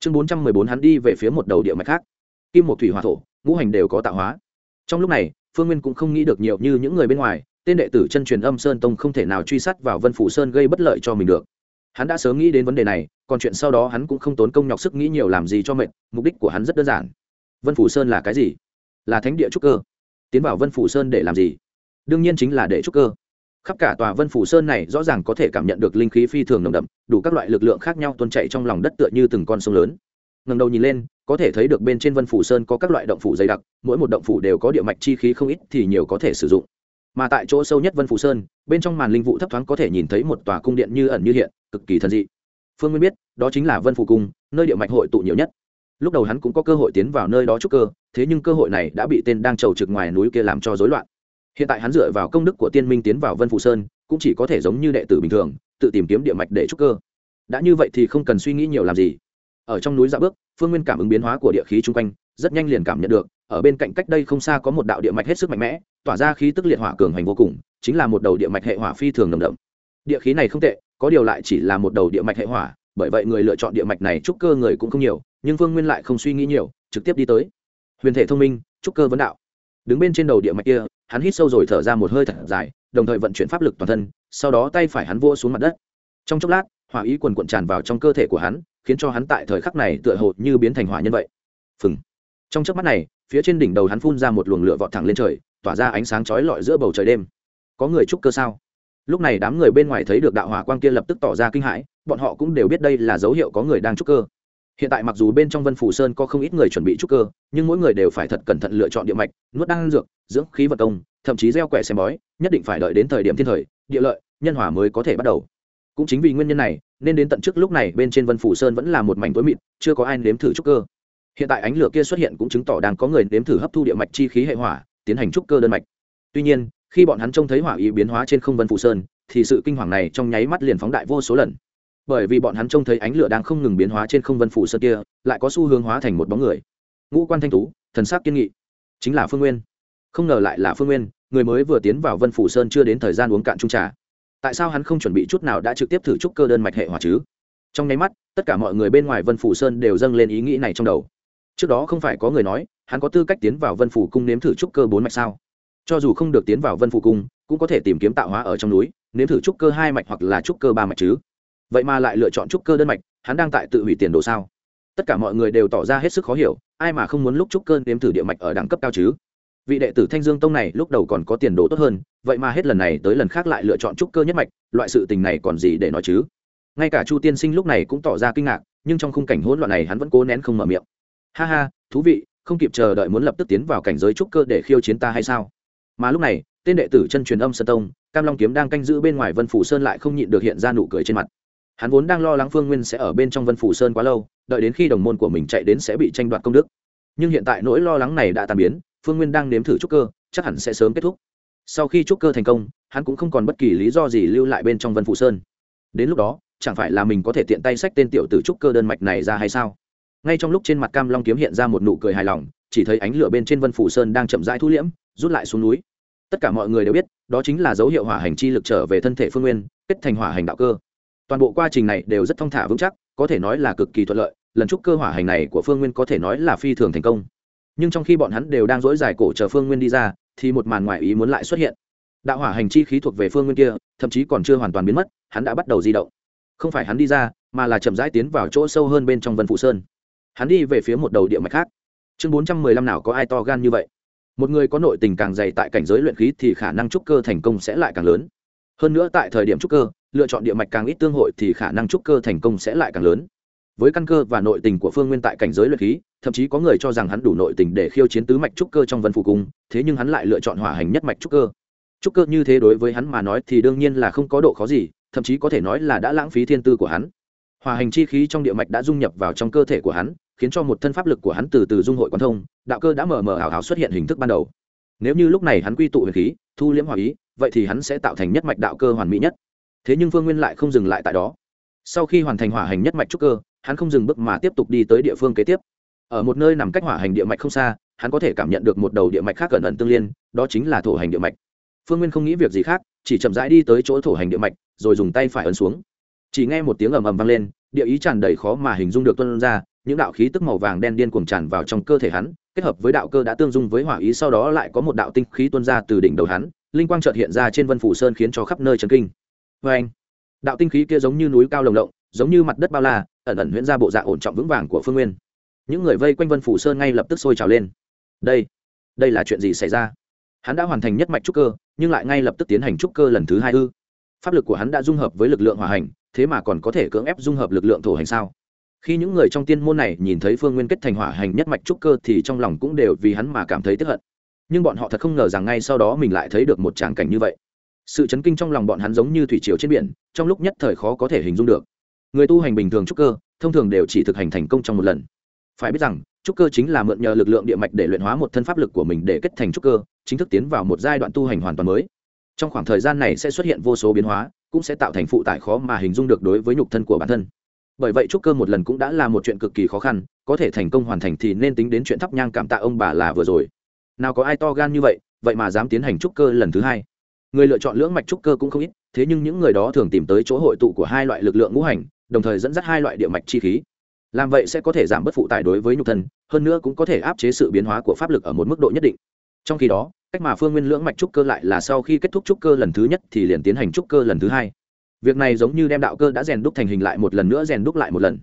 Chương bốn trăm mười bốn hắn đi về phía một đầu địa mạch khác. Kim một thủy hòa thổ, ngũ hành đều có tạo hóa. Trong lúc này, phương nguyên cũng không nghĩ được nhiều như những người bên ngoài, tên đệ tử chân truyền âm sơn tông không thể nào truy sát vào vân phủ sơn gây bất lợi cho mình được. Hắn đã sớm nghĩ đến vấn đề này, còn chuyện sau đó hắn cũng không tốn công nhọc sức nghĩ nhiều làm gì cho mệt, mục đích của hắn rất đơn giản. Vân phủ sơn là cái gì? Là thánh địa trúc cơ tiến vào vân phủ sơn để làm gì? Đương nhiên chính là để trúc cơ. Khắp cả tòa vân phủ sơn này rõ ràng có thể cảm nhận được linh khí phi thường nồng đậm, đủ các loại lực lượng khác nhau tuôn chạy trong lòng đất tựa như từng con sông lớn. Ngầm đầu nhìn lên, có thể thấy được bên trên vân phủ sơn có các loại động phủ dày đặc, mỗi một động phủ đều có địa mạch chi khí không ít thì nhiều có thể sử dụng. Mà tại chỗ sâu nhất vân phủ sơn, bên trong màn linh vụ thấp thoáng có thể nhìn thấy một tòa cung điện như ẩn như hiện, cực kỳ thần dị. Phương nguyên biết, đó chính là vân phủ cung, nơi địa mạch hội tụ nhiều nhất lúc đầu hắn cũng có cơ hội tiến vào nơi đó trúc cơ, thế nhưng cơ hội này đã bị tên đang trầu trực ngoài núi kia làm cho rối loạn. Hiện tại hắn dựa vào công đức của tiên minh tiến vào vân phụ sơn, cũng chỉ có thể giống như đệ tử bình thường, tự tìm kiếm địa mạch để trúc cơ. Đã như vậy thì không cần suy nghĩ nhiều làm gì. Ở trong núi dạ bước, phương nguyên cảm ứng biến hóa của địa khí chung quanh, rất nhanh liền cảm nhận được, ở bên cạnh cách đây không xa có một đạo địa mạch hết sức mạnh mẽ, tỏa ra khí tức liệt hỏa cường hành vô cùng, chính là một đầu địa mạch hệ hỏa phi thường nồng đậm. Địa khí này không tệ, có điều lại chỉ là một đầu địa mạch hệ hỏa bởi vậy người lựa chọn địa mạch này trúc cơ người cũng không nhiều, nhưng phương nguyên lại không suy nghĩ nhiều, trực tiếp đi tới. Huyền thể thông minh, trúc cơ vấn đạo. Đứng bên trên đầu địa mạch kia, hắn hít sâu rồi thở ra một hơi thật dài, đồng thời vận chuyển pháp lực toàn thân, sau đó tay phải hắn vua xuống mặt đất. Trong chốc lát, hỏa ý quần cuộn tràn vào trong cơ thể của hắn, khiến cho hắn tại thời khắc này tựa hồ như biến thành hỏa nhân vậy. Phừng. Trong chớp mắt này, phía trên đỉnh đầu hắn phun ra một luồng lửa vọt thẳng lên trời, tỏa ra ánh sáng chói lọi giữa bầu trời đêm. Có người trúc cơ sao? Lúc này đám người bên ngoài thấy được đạo hỏa quang kia lập tức tỏ ra kinh hãi bọn họ cũng đều biết đây là dấu hiệu có người đang trúc cơ. Hiện tại mặc dù bên trong vân phủ sơn có không ít người chuẩn bị trúc cơ, nhưng mỗi người đều phải thật cẩn thận lựa chọn địa mạch, nuốt đan dược, dưỡng khí vật công, thậm chí gieo quẻ xem bói, nhất định phải đợi đến thời điểm thiên thời, địa lợi, nhân hòa mới có thể bắt đầu. Cũng chính vì nguyên nhân này, nên đến tận trước lúc này bên trên vân phủ sơn vẫn là một mảnh tối mịt, chưa có ai nếm thử trúc cơ. Hiện tại ánh lửa kia xuất hiện cũng chứng tỏ đang có người nếm thử hấp thu địa mạch chi khí hệ hỏa, tiến hành trúc cơ đơn mạch. Tuy nhiên, khi bọn hắn trông thấy hỏa ý biến hóa trên không vân phủ sơn, thì sự kinh hoàng này trong nháy mắt liền phóng đại vô số lần bởi vì bọn hắn trông thấy ánh lửa đang không ngừng biến hóa trên không vân phủ sơn kia, lại có xu hướng hóa thành một bóng người. Ngũ quan thanh tú, thần sắc kiên nghị. Chính là phương nguyên. Không ngờ lại là phương nguyên, người mới vừa tiến vào vân phủ sơn chưa đến thời gian uống cạn trung trà. Tại sao hắn không chuẩn bị chút nào đã trực tiếp thử trúc cơ đơn mạch hệ hỏa chứ? Trong nháy mắt, tất cả mọi người bên ngoài vân phủ sơn đều dâng lên ý nghĩ này trong đầu. Trước đó không phải có người nói, hắn có tư cách tiến vào vân phủ cung nếm thử trúc cơ bốn mạch sao? Cho dù không được tiến vào vân phủ cung, cũng có thể tìm kiếm tạo hóa ở trong núi, nếm thử trúc cơ hai mạch hoặc là trúc cơ ba mạch chứ vậy mà lại lựa chọn trúc cơ đơn mạch, hắn đang tại tự hủy tiền đồ sao? Tất cả mọi người đều tỏ ra hết sức khó hiểu, ai mà không muốn lúc trúc cơ nếm thử địa mạch ở đẳng cấp cao chứ? Vị đệ tử thanh dương tông này lúc đầu còn có tiền đồ tốt hơn, vậy mà hết lần này tới lần khác lại lựa chọn trúc cơ nhất mạch, loại sự tình này còn gì để nói chứ? Ngay cả chu tiên sinh lúc này cũng tỏ ra kinh ngạc, nhưng trong khung cảnh hỗn loạn này hắn vẫn cố nén không mở miệng. Ha ha, thú vị, không kịp chờ đợi muốn lập tức tiến vào cảnh giới trúc cơ để khiêu chiến ta hay sao? Mà lúc này, tên đệ tử chân truyền âm sơn tông, cam long kiếm đang canh giữ bên ngoài vân phủ sơn lại không nhịn được hiện ra nụ cười trên mặt hắn vốn đang lo lắng phương nguyên sẽ ở bên trong vân phủ sơn quá lâu, đợi đến khi đồng môn của mình chạy đến sẽ bị tranh đoạt công đức. Nhưng hiện tại nỗi lo lắng này đã tan biến, phương nguyên đang nếm thử trúc cơ, chắc hẳn sẽ sớm kết thúc. Sau khi trúc cơ thành công, hắn cũng không còn bất kỳ lý do gì lưu lại bên trong vân phủ sơn. Đến lúc đó, chẳng phải là mình có thể tiện tay sách tên tiểu tử trúc cơ đơn mạch này ra hay sao? Ngay trong lúc trên mặt cam long kiếm hiện ra một nụ cười hài lòng, chỉ thấy ánh lửa bên trên vân phủ sơn đang chậm rãi thu liễm, rút lại xuống núi. Tất cả mọi người đều biết, đó chính là dấu hiệu hỏa hành chi lực trở về thân thể phương nguyên, kết thành hỏa hành đạo cơ toàn bộ quá trình này đều rất thong thả vững chắc, có thể nói là cực kỳ thuận lợi, lần trúc cơ hỏa hành này của phương nguyên có thể nói là phi thường thành công. Nhưng trong khi bọn hắn đều đang dỗi dài cổ chờ phương nguyên đi ra, thì một màn ngoại ý muốn lại xuất hiện. Đạo hỏa hành chi khí thuộc về phương nguyên kia, thậm chí còn chưa hoàn toàn biến mất, hắn đã bắt đầu di động. Không phải hắn đi ra, mà là chậm rãi tiến vào chỗ sâu hơn bên trong vân phụ sơn. Hắn đi về phía một đầu địa mạch khác. Chương bốn trăm mười lăm nào có ai to gan như vậy? Một người có nội tình càng dày tại cảnh giới luyện khí thì khả năng trúc cơ thành công sẽ lại càng lớn. Hơn nữa tại thời điểm trúc cơ lựa chọn địa mạch càng ít tương hội thì khả năng trúc cơ thành công sẽ lại càng lớn. Với căn cơ và nội tình của phương nguyên tại cảnh giới luyện khí, thậm chí có người cho rằng hắn đủ nội tình để khiêu chiến tứ mạch trúc cơ trong vân phủ cung, thế nhưng hắn lại lựa chọn hỏa hành nhất mạch trúc cơ. Trúc cơ như thế đối với hắn mà nói thì đương nhiên là không có độ khó gì, thậm chí có thể nói là đã lãng phí thiên tư của hắn. Hỏa hành chi khí trong địa mạch đã dung nhập vào trong cơ thể của hắn, khiến cho một thân pháp lực của hắn từ từ dung hội quán thông, đạo cơ đã mờ mờ ảo ảo xuất hiện hình thức ban đầu. Nếu như lúc này hắn quy tụ huyền khí, thu liễm hòa ý, vậy thì hắn sẽ tạo thành nhất mạch đạo cơ hoàn mỹ nhất thế nhưng phương nguyên lại không dừng lại tại đó. Sau khi hoàn thành hỏa hành nhất mạch trúc cơ, hắn không dừng bước mà tiếp tục đi tới địa phương kế tiếp. Ở một nơi nằm cách hỏa hành địa mạch không xa, hắn có thể cảm nhận được một đầu địa mạch khác gần ẩn tương liên, đó chính là thổ hành địa mạch. Phương nguyên không nghĩ việc gì khác, chỉ chậm rãi đi tới chỗ thổ hành địa mạch, rồi dùng tay phải ấn xuống. Chỉ nghe một tiếng ầm ầm vang lên, địa ý tràn đầy khó mà hình dung được tuân ra, những đạo khí tức màu vàng đen điên cuồng tràn vào trong cơ thể hắn, kết hợp với đạo cơ đã tương dung với hỏa ý sau đó lại có một đạo tinh khí tuôn ra từ đỉnh đầu hắn, linh quang chợt hiện ra trên vân phủ sơn khiến cho khắp nơi chấn kinh vê anh, đạo tinh khí kia giống như núi cao lồng lộng, giống như mặt đất bao la, ẩn ẩn huyễn ra bộ dạng ổn trọng vững vàng của phương nguyên. Những người vây quanh vân phủ sơn ngay lập tức sôi trào lên. Đây đây là chuyện gì xảy ra? Hắn đã hoàn thành nhất mạch trúc cơ, nhưng lại ngay lập tức tiến hành trúc cơ lần thứ hai ư? Pháp lực của hắn đã dung hợp với lực lượng hỏa hành, thế mà còn có thể cưỡng ép dung hợp lực lượng thổ hành sao? Khi những người trong tiên môn này nhìn thấy phương nguyên kết thành hỏa hành nhất mạch trúc cơ thì trong lòng cũng đều vì hắn mà cảm thấy tức hận. Nhưng bọn họ thật không ngờ rằng ngay sau đó mình lại thấy được một tràng cảnh như vậy sự chấn kinh trong lòng bọn hắn giống như thủy triều trên biển, trong lúc nhất thời khó có thể hình dung được. Người tu hành bình thường trúc cơ, thông thường đều chỉ thực hành thành công trong một lần. Phải biết rằng, trúc cơ chính là mượn nhờ lực lượng địa mạch để luyện hóa một thân pháp lực của mình để kết thành trúc cơ, chính thức tiến vào một giai đoạn tu hành hoàn toàn mới. Trong khoảng thời gian này sẽ xuất hiện vô số biến hóa, cũng sẽ tạo thành phụ tải khó mà hình dung được đối với nhục thân của bản thân. Bởi vậy trúc cơ một lần cũng đã là một chuyện cực kỳ khó khăn, có thể thành công hoàn thành thì nên tính đến chuyện thắp nhang cảm tạ ông bà là vừa rồi. Nào có ai to gan như vậy vậy mà dám tiến hành trúc cơ lần thứ hai người lựa chọn lưỡng mạch trúc cơ cũng không ít, thế nhưng những người đó thường tìm tới chỗ hội tụ của hai loại lực lượng ngũ hành, đồng thời dẫn dắt hai loại địa mạch chi khí. Làm vậy sẽ có thể giảm bớt phụ tải đối với nhục thân, hơn nữa cũng có thể áp chế sự biến hóa của pháp lực ở một mức độ nhất định. Trong khi đó, cách mà phương nguyên lưỡng mạch trúc cơ lại là sau khi kết thúc trúc cơ lần thứ nhất thì liền tiến hành trúc cơ lần thứ hai. Việc này giống như đem đạo cơ đã rèn đúc thành hình lại một lần nữa rèn đúc lại một lần.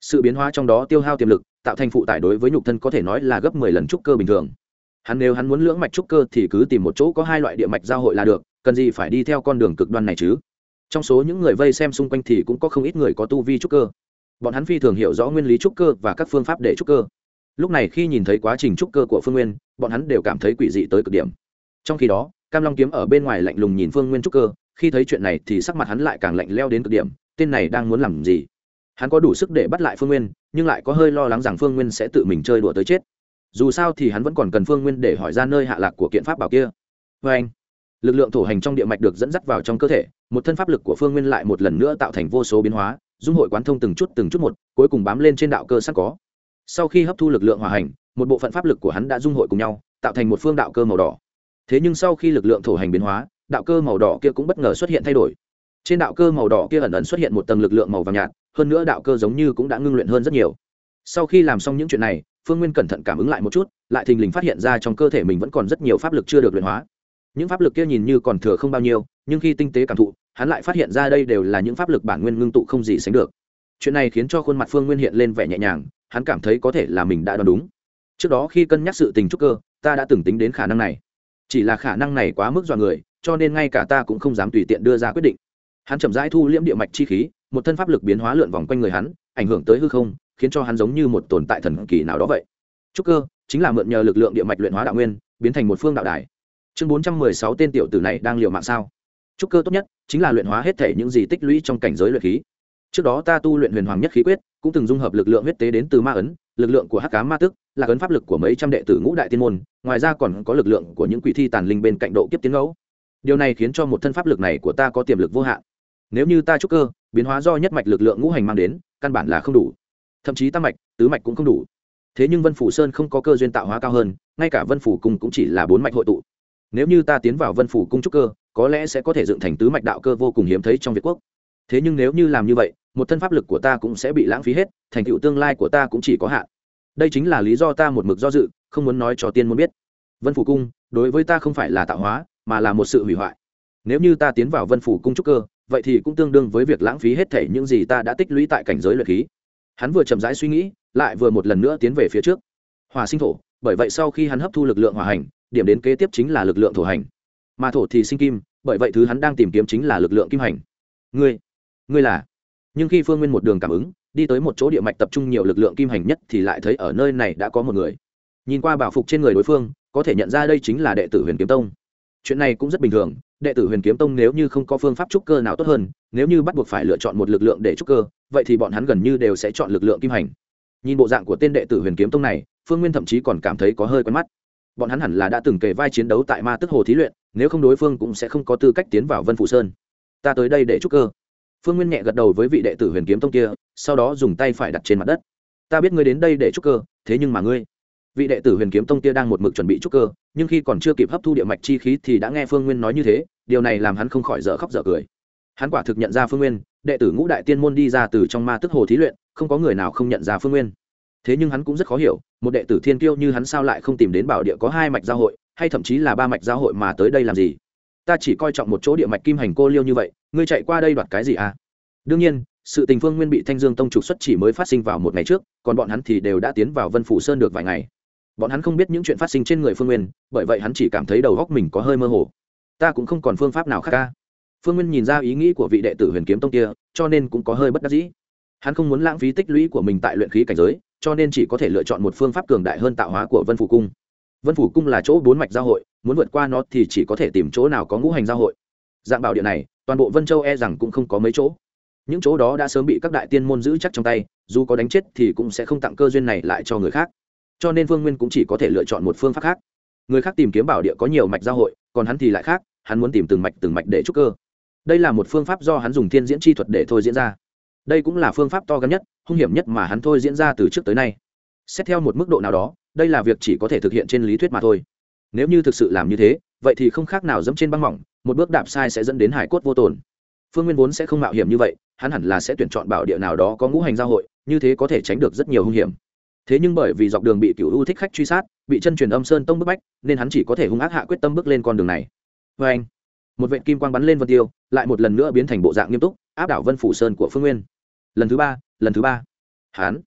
Sự biến hóa trong đó tiêu hao tiềm lực, tạo thành phụ tải đối với nhục thân có thể nói là gấp mười lần trúc cơ bình thường. Hắn nếu hắn muốn lưỡng mạch trúc cơ thì cứ tìm một chỗ có hai loại địa mạch giao hội là được cần gì phải đi theo con đường cực đoan này chứ? Trong số những người vây xem xung quanh thì cũng có không ít người có tu vi trúc cơ. Bọn hắn phi thường hiểu rõ nguyên lý trúc cơ và các phương pháp để trúc cơ. Lúc này khi nhìn thấy quá trình trúc cơ của phương nguyên, bọn hắn đều cảm thấy quỷ dị tới cực điểm. Trong khi đó, cam long kiếm ở bên ngoài lạnh lùng nhìn phương nguyên trúc cơ, khi thấy chuyện này thì sắc mặt hắn lại càng lạnh leo đến cực điểm, tên này đang muốn làm gì? Hắn có đủ sức để bắt lại phương nguyên, nhưng lại có hơi lo lắng rằng phương nguyên sẽ tự mình chơi đùa tới chết. Dù sao thì hắn vẫn còn cần phương nguyên để hỏi ra nơi hạ lạc của kiện pháp bảo kia. Vê anh lực lượng thổ hành trong địa mạch được dẫn dắt vào trong cơ thể, một thân pháp lực của phương nguyên lại một lần nữa tạo thành vô số biến hóa, dung hội quán thông từng chút từng chút một, cuối cùng bám lên trên đạo cơ sẵn có. Sau khi hấp thu lực lượng hòa hành, một bộ phận pháp lực của hắn đã dung hội cùng nhau, tạo thành một phương đạo cơ màu đỏ. Thế nhưng sau khi lực lượng thổ hành biến hóa, đạo cơ màu đỏ kia cũng bất ngờ xuất hiện thay đổi. Trên đạo cơ màu đỏ kia ẩn ẩn xuất hiện một tầng lực lượng màu vàng nhạt, hơn nữa đạo cơ giống như cũng đã ngưng luyện hơn rất nhiều. Sau khi làm xong những chuyện này, phương nguyên cẩn thận cảm ứng lại một chút, lại thình lình phát hiện ra trong cơ thể mình vẫn còn rất nhiều pháp lực chưa được luyện hóa những pháp lực kia nhìn như còn thừa không bao nhiêu, nhưng khi tinh tế cảm thụ, hắn lại phát hiện ra đây đều là những pháp lực bản nguyên ngưng tụ không gì sánh được. Chuyện này khiến cho khuôn mặt phương nguyên hiện lên vẻ nhẹ nhàng, hắn cảm thấy có thể là mình đã đoán đúng. Trước đó khi cân nhắc sự tình trúc cơ, ta đã từng tính đến khả năng này. Chỉ là khả năng này quá mức dọa người, cho nên ngay cả ta cũng không dám tùy tiện đưa ra quyết định. Hắn chậm rãi thu liễm địa mạch chi khí, một thân pháp lực biến hóa lượn vòng quanh người hắn, ảnh hưởng tới hư không, khiến cho hắn giống như một tồn tại thần kỳ nào đó vậy. Trúc cơ chính là mượn nhờ lực lượng địa mạch luyện hóa đạo nguyên, biến thành một phương đạo đài chương bốn trăm mười sáu tên tiểu tử này đang liều mạng sao? Trúc cơ tốt nhất, chính là luyện hóa hết thể những gì tích lũy trong cảnh giới luyện khí. Trước đó ta tu luyện huyền hoàng nhất khí quyết, cũng từng dung hợp lực lượng huyết tế đến từ ma ấn, lực lượng của hắc cá ma tức là ấn pháp lực của mấy trăm đệ tử ngũ đại tiên môn, ngoài ra còn có lực lượng của những quỷ thi tàn linh bên cạnh độ kiếp tiến ngẫu. Điều này khiến cho một thân pháp lực này của ta có tiềm lực vô hạn. Nếu như ta trúc cơ, biến hóa do nhất mạch lực lượng ngũ hành mang đến, căn bản là không đủ. Thậm chí tam mạch, tứ mạch cũng không đủ. Thế nhưng vân phủ sơn không có cơ duyên tạo hóa cao hơn, ngay cả vân phủ cung cũng chỉ là bốn mạch hội tụ nếu như ta tiến vào vân phủ cung trúc cơ, có lẽ sẽ có thể dựng thành tứ mạch đạo cơ vô cùng hiếm thấy trong việt quốc. Thế nhưng nếu như làm như vậy, một thân pháp lực của ta cũng sẽ bị lãng phí hết, thành tựu tương lai của ta cũng chỉ có hạn. Đây chính là lý do ta một mực do dự, không muốn nói cho tiên muốn biết. Vân phủ cung, đối với ta không phải là tạo hóa, mà là một sự hủy hoại. Nếu như ta tiến vào vân phủ cung trúc cơ, vậy thì cũng tương đương với việc lãng phí hết thể những gì ta đã tích lũy tại cảnh giới luyện khí. Hắn vừa chậm rãi suy nghĩ, lại vừa một lần nữa tiến về phía trước. Hòa sinh thổ bởi vậy sau khi hắn hấp thu lực lượng hỏa hành, điểm đến kế tiếp chính là lực lượng thổ hành. Mà thổ thì sinh kim, bởi vậy thứ hắn đang tìm kiếm chính là lực lượng kim hành. Ngươi ngươi là? Nhưng khi phương nguyên một đường cảm ứng, đi tới một chỗ địa mạch tập trung nhiều lực lượng kim hành nhất thì lại thấy ở nơi này đã có một người. Nhìn qua bảo phục trên người đối phương, có thể nhận ra đây chính là đệ tử huyền kiếm tông. Chuyện này cũng rất bình thường, đệ tử huyền kiếm tông nếu như không có phương pháp trúc cơ nào tốt hơn, nếu như bắt buộc phải lựa chọn một lực lượng để trúc cơ, vậy thì bọn hắn gần như đều sẽ chọn lực lượng kim hành. Nhìn bộ dạng của tên đệ tử huyền kiếm tông này phương nguyên thậm chí còn cảm thấy có hơi quen mắt. Bọn hắn hẳn là đã từng kề vai chiến đấu tại ma tức hồ thí luyện, nếu không đối phương cũng sẽ không có tư cách tiến vào vân phủ sơn. Ta tới đây để trúc cơ. Phương nguyên nhẹ gật đầu với vị đệ tử huyền kiếm tông kia, sau đó dùng tay phải đặt trên mặt đất. Ta biết ngươi đến đây để trúc cơ, thế nhưng mà ngươi. Vị đệ tử huyền kiếm tông kia đang một mực chuẩn bị trúc cơ, nhưng khi còn chưa kịp hấp thu địa mạch chi khí thì đã nghe phương nguyên nói như thế, điều này làm hắn không khỏi dở khóc dở cười. Hắn quả thực nhận ra phương nguyên, đệ tử ngũ đại tiên môn đi ra từ trong ma tức hồ thí luyện, không có người nào không nhận ra phương nguyên thế nhưng hắn cũng rất khó hiểu, một đệ tử thiên kiêu như hắn sao lại không tìm đến bảo địa có hai mạch giao hội, hay thậm chí là ba mạch giao hội mà tới đây làm gì? Ta chỉ coi trọng một chỗ địa mạch kim hành cô liêu như vậy, ngươi chạy qua đây đoạt cái gì à? Đương nhiên, sự tình phương nguyên bị thanh dương tông trục xuất chỉ mới phát sinh vào một ngày trước, còn bọn hắn thì đều đã tiến vào vân phủ sơn được vài ngày. Bọn hắn không biết những chuyện phát sinh trên người phương nguyên, bởi vậy hắn chỉ cảm thấy đầu góc mình có hơi mơ hồ. Ta cũng không còn phương pháp nào khác ca. Phương nguyên nhìn ra ý nghĩ của vị đệ tử huyền kiếm tông kia, cho nên cũng có hơi bất đắc dĩ. Hắn không muốn lãng phí tích lũy của mình tại luyện khí cảnh giới cho nên chỉ có thể lựa chọn một phương pháp cường đại hơn tạo hóa của vân phủ cung. Vân phủ cung là chỗ bốn mạch giao hội, muốn vượt qua nó thì chỉ có thể tìm chỗ nào có ngũ hành giao hội. Dạng bảo địa này, toàn bộ vân châu e rằng cũng không có mấy chỗ. Những chỗ đó đã sớm bị các đại tiên môn giữ chắc trong tay, dù có đánh chết thì cũng sẽ không tặng cơ duyên này lại cho người khác. Cho nên vương nguyên cũng chỉ có thể lựa chọn một phương pháp khác. Người khác tìm kiếm bảo địa có nhiều mạch giao hội, còn hắn thì lại khác, hắn muốn tìm từng mạch từng mạch để trúc cơ. Đây là một phương pháp do hắn dùng thiên diễn chi thuật để thôi diễn ra đây cũng là phương pháp to gắn nhất, hung hiểm nhất mà hắn thôi diễn ra từ trước tới nay. Xét theo một mức độ nào đó, đây là việc chỉ có thể thực hiện trên lý thuyết mà thôi. Nếu như thực sự làm như thế, vậy thì không khác nào dẫm trên băng mỏng, một bước đạp sai sẽ dẫn đến hải cốt vô tồn. Phương nguyên vốn sẽ không mạo hiểm như vậy, hắn hẳn là sẽ tuyển chọn bảo địa nào đó có ngũ hành giao hội, như thế có thể tránh được rất nhiều hung hiểm. Thế nhưng bởi vì dọc đường bị cựu ưu thích khách truy sát, bị chân truyền âm sơn tông bức bách, nên hắn chỉ có thể hung ác hạ quyết tâm bước lên con đường này. Vê anh, một vệ kim quang bắn lên vân tiêu, lại một lần nữa biến thành bộ dạng nghiêm túc áp đảo vân phủ sơn của phương nguyên. Lần thứ ba, lần thứ ba. Hắn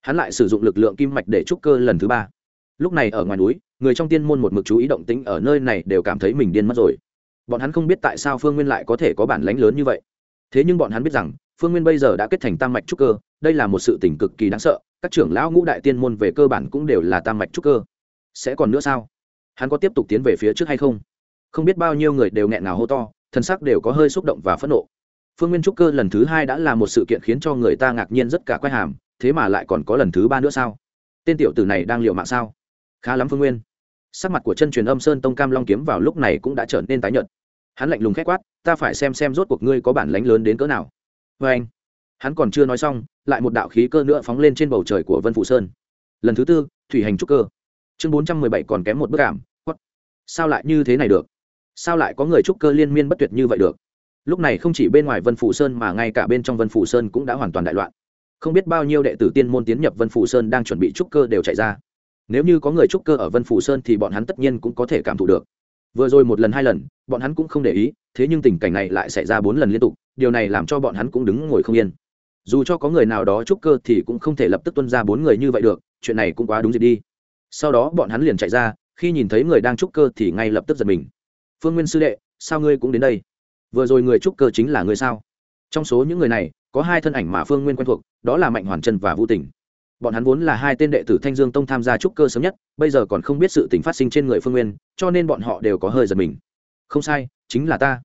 hắn lại sử dụng lực lượng kim mạch để trúc cơ lần thứ ba. Lúc này ở ngoài núi, người trong tiên môn một mực chú ý động tĩnh ở nơi này đều cảm thấy mình điên mất rồi. Bọn hắn không biết tại sao phương nguyên lại có thể có bản lánh lớn như vậy. Thế nhưng bọn hắn biết rằng, phương nguyên bây giờ đã kết thành tam mạch trúc cơ, đây là một sự tỉnh cực kỳ đáng sợ, các trưởng lão ngũ đại tiên môn về cơ bản cũng đều là tam mạch trúc cơ. Sẽ còn nữa sao? Hắn có tiếp tục tiến về phía trước hay không? Không biết bao nhiêu người đều nghẹn ngào hô to thân sắc đều có hơi xúc động và phẫn nộ phương nguyên trúc cơ lần thứ hai đã là một sự kiện khiến cho người ta ngạc nhiên rất cả quay hàm, thế mà lại còn có lần thứ ba nữa sao? Tên tiểu tử này đang liệu mạng sao? Khá lắm phương nguyên. Sắc mặt của chân truyền âm sơn tông cam long kiếm vào lúc này cũng đã trở nên tái nhợt. Hắn lạnh lùng k h á c quát, ta phải xem xem rốt cuộc ngươi có bản lánh lớn đến cỡ nào. Vê anh, hắn còn chưa nói xong, lại một đạo khí cơ nữa phóng lên trên bầu trời của vân phụ sơn. Lần thứ tư, thủy hành trúc cơ. Chương bốn trăm mười bảy còn kém một bức cảm sao lại như thế này được? Sao lại có người trúc cơ liên miên bất tuyệt như vậy được? Lúc này không chỉ bên ngoài vân phủ sơn mà ngay cả bên trong vân phủ sơn cũng đã hoàn toàn đại loạn. Không biết bao nhiêu đệ tử tiên môn tiến nhập vân phủ sơn đang chuẩn bị trúc cơ đều chạy ra. Nếu như có người trúc cơ ở vân phủ sơn thì bọn hắn tất nhiên cũng có thể cảm thụ được. Vừa rồi một lần hai lần, bọn hắn cũng không để ý, thế nhưng tình cảnh này lại xảy ra bốn lần liên tục, điều này làm cho bọn hắn cũng đứng ngồi không yên. Dù cho có người nào đó trúc cơ thì cũng không thể lập tức tuân ra bốn người như vậy được, chuyện này cũng quá đúng dịp đi. Sau đó bọn hắn liền chạy ra, khi nhìn thấy người đang trúc cơ thì ngay lập tức giật mình. Phương nguyên sư đệ, sao ngươi cũng đến đây? Vừa rồi người trúc cơ chính là người sao? Trong số những người này, có hai thân ảnh mà phương nguyên quen thuộc, đó là mạnh hoàn chân và vũ tình. Bọn hắn vốn là hai tên đệ tử thanh dương tông tham gia trúc cơ sớm nhất, bây giờ còn không biết sự tình phát sinh trên người phương nguyên, cho nên bọn họ đều có hơi giật mình. Không sai, chính là ta.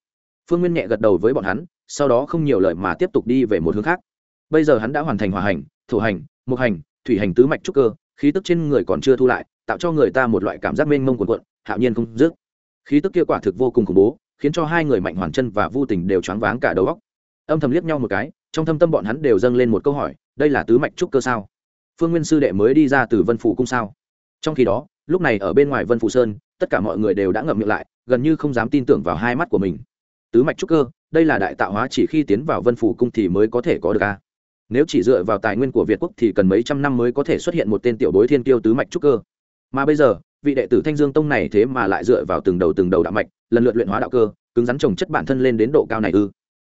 Phương nguyên nhẹ gật đầu với bọn hắn, sau đó không nhiều lời mà tiếp tục đi về một hướng khác. Bây giờ hắn đã hoàn thành hòa hành, thổ hành, mục hành, thủy hành tứ mạch trúc cơ, khí tức trên người còn chưa thu lại, tạo cho người ta một loại cảm giác mênh mông cuồn cuộn, hạo nhiên không dứt. Khí tức kia quả thực vô cùng khủng bố khiến cho hai người mạnh hoàn chân và vô tình đều choáng váng cả đầu óc. Âm thầm liếc nhau một cái, trong thâm tâm bọn hắn đều dâng lên một câu hỏi, đây là tứ mạch trúc cơ sao? Phương nguyên sư đệ mới đi ra từ vân phủ cung sao? Trong khi đó, lúc này ở bên ngoài vân phủ sơn, tất cả mọi người đều đã ngậm miệng lại, gần như không dám tin tưởng vào hai mắt của mình. Tứ mạch trúc cơ, đây là đại tạo hóa chỉ khi tiến vào vân phủ cung thì mới có thể có được a nếu chỉ dựa vào tài nguyên của việt quốc thì cần mấy trăm năm mới có thể xuất hiện một tên tiểu bối thiên kiêu tứ mạch trúc cơ. Mà bây giờ vị đệ tử thanh dương tông này thế mà lại dựa vào từng đầu từng đầu đạo mạch, lần lượt luyện hóa đạo cơ, cứng rắn trồng chất bản thân lên đến độ cao này ư?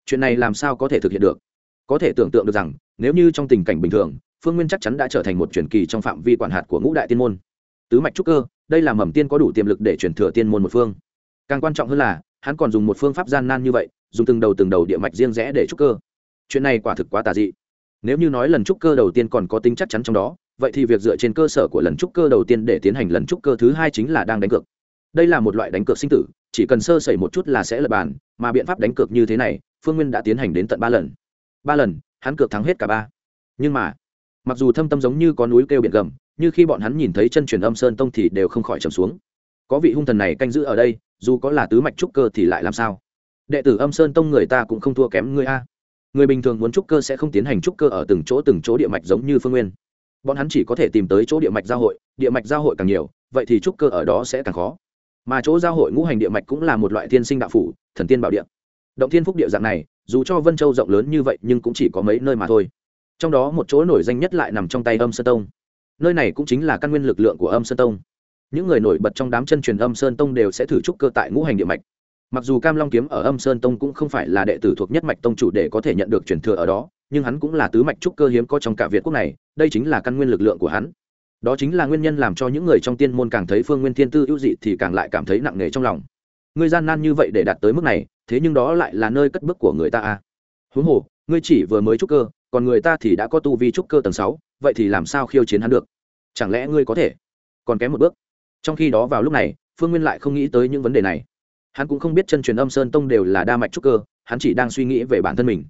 Chuyện này làm sao có thể thực hiện được? Có thể tưởng tượng được rằng, nếu như trong tình cảnh bình thường, phương nguyên chắc chắn đã trở thành một truyền kỳ trong phạm vi quản hạt của ngũ đại tiên môn. Tứ mạch trúc cơ, đây là mầm tiên có đủ tiềm lực để truyền thừa tiên môn một phương. Càng quan trọng hơn là, hắn còn dùng một phương pháp gian nan như vậy, dùng từng đầu từng đầu địa mạch riêng rẽ để trúc cơ. Chuyện này quả thực quá tà dị. Nếu như nói lần trúc cơ đầu tiên còn có tính chắc chắn trong đó vậy thì việc dựa trên cơ sở của lần trúc cơ đầu tiên để tiến hành lần trúc cơ thứ hai chính là đang đánh cược. Đây là một loại đánh cược sinh tử, chỉ cần sơ sẩy một chút là sẽ lật bàn, mà biện pháp đánh cược như thế này, phương nguyên đã tiến hành đến tận ba lần. Ba lần, hắn cược thắng hết cả ba. Nhưng mà, mặc dù thâm tâm giống như có núi kêu biển gầm như khi bọn hắn nhìn thấy chân truyền âm sơn tông thì đều không khỏi trầm xuống. Có vị hung thần này canh giữ ở đây, dù có là tứ mạch trúc cơ thì lại làm sao? Đệ tử âm sơn tông người ta cũng không thua kém người a. Người bình thường muốn trúc cơ sẽ không tiến hành trúc cơ ở từng chỗ từng chỗ địa mạch giống như phương nguyên bọn hắn chỉ có thể tìm tới chỗ địa mạch giao hội, địa mạch giao hội càng nhiều, vậy thì trúc cơ ở đó sẽ càng khó. Mà chỗ giao hội ngũ hành địa mạch cũng là một loại tiên sinh đạo phủ, thần tiên bảo địa. Động thiên phúc địa dạng này, dù cho vân châu rộng lớn như vậy nhưng cũng chỉ có mấy nơi mà thôi. Trong đó một chỗ nổi danh nhất lại nằm trong tay âm sơn tông. Nơi này cũng chính là căn nguyên lực lượng của âm sơn tông. Những người nổi bật trong đám chân truyền âm sơn tông đều sẽ thử trúc cơ tại ngũ hành địa mạch. Mặc dù cam long kiếm ở âm sơn tông cũng không phải là đệ tử thuộc nhất mạch tông chủ để có thể nhận được truyền thừa ở đó, nhưng hắn cũng là tứ mạch trúc cơ hiếm có trong cả việt quốc này đây chính là căn nguyên lực lượng của hắn. Đó chính là nguyên nhân làm cho những người trong tiên môn càng thấy phương nguyên thiên tư ưu dị thì càng lại cảm thấy nặng nề trong lòng. Ngươi gian nan như vậy để đạt tới mức này, thế nhưng đó lại là nơi cất bước của người ta a huống hồ, ngươi chỉ vừa mới trúc cơ, còn người ta thì đã có tu vi trúc cơ tầng sáu, vậy thì làm sao khiêu chiến hắn được? Chẳng lẽ ngươi có thể còn kém một bước? Trong khi đó vào lúc này, phương nguyên lại không nghĩ tới những vấn đề này. Hắn cũng không biết chân truyền âm sơn tông đều là đa mạch trúc cơ, hắn chỉ đang suy nghĩ về bản thân mình.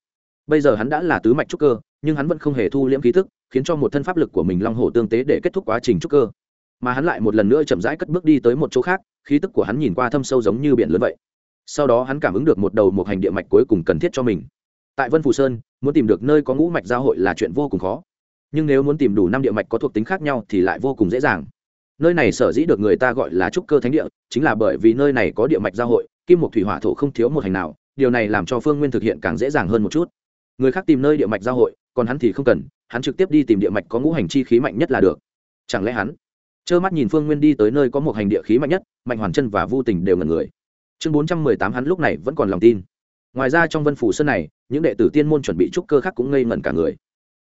Bây giờ hắn đã là tứ mạch trúc cơ nhưng hắn vẫn không hề thu liễm khí thức khiến cho một thân pháp lực của mình long hổ tương tế để kết thúc quá trình trúc cơ. Mà hắn lại một lần nữa chậm rãi cất bước đi tới một chỗ khác, khí tức của hắn nhìn qua thâm sâu giống như biển lớn vậy. Sau đó hắn cảm ứng được một đầu một hành địa mạch cuối cùng cần thiết cho mình. Tại vân phù sơn, muốn tìm được nơi có ngũ mạch giao hội là chuyện vô cùng khó. Nhưng nếu muốn tìm đủ năm địa mạch có thuộc tính khác nhau thì lại vô cùng dễ dàng. Nơi này sở dĩ được người ta gọi là trúc cơ thánh địa, chính là bởi vì nơi này có địa mạch giao hội, kim một thủy hỏa thổ không thiếu một hành nào, điều này làm cho phương nguyên thực hiện càng dễ dàng hơn một chút. Người khác tìm nơi địa mạch giao hội còn hắn thì không cần hắn trực tiếp đi tìm địa mạch có ngũ hành chi khí mạnh nhất là được. Chẳng lẽ hắn? Trơ mắt nhìn phương nguyên đi tới nơi có một hành địa khí mạnh nhất mạnh hoàn chân và vô tình đều ngần người. Chương bốn trăm mười tám hắn lúc này vẫn còn lòng tin. Ngoài ra trong vân phủ sơn này những đệ tử tiên môn chuẩn bị trúc cơ khác cũng ngây ngẩn cả người.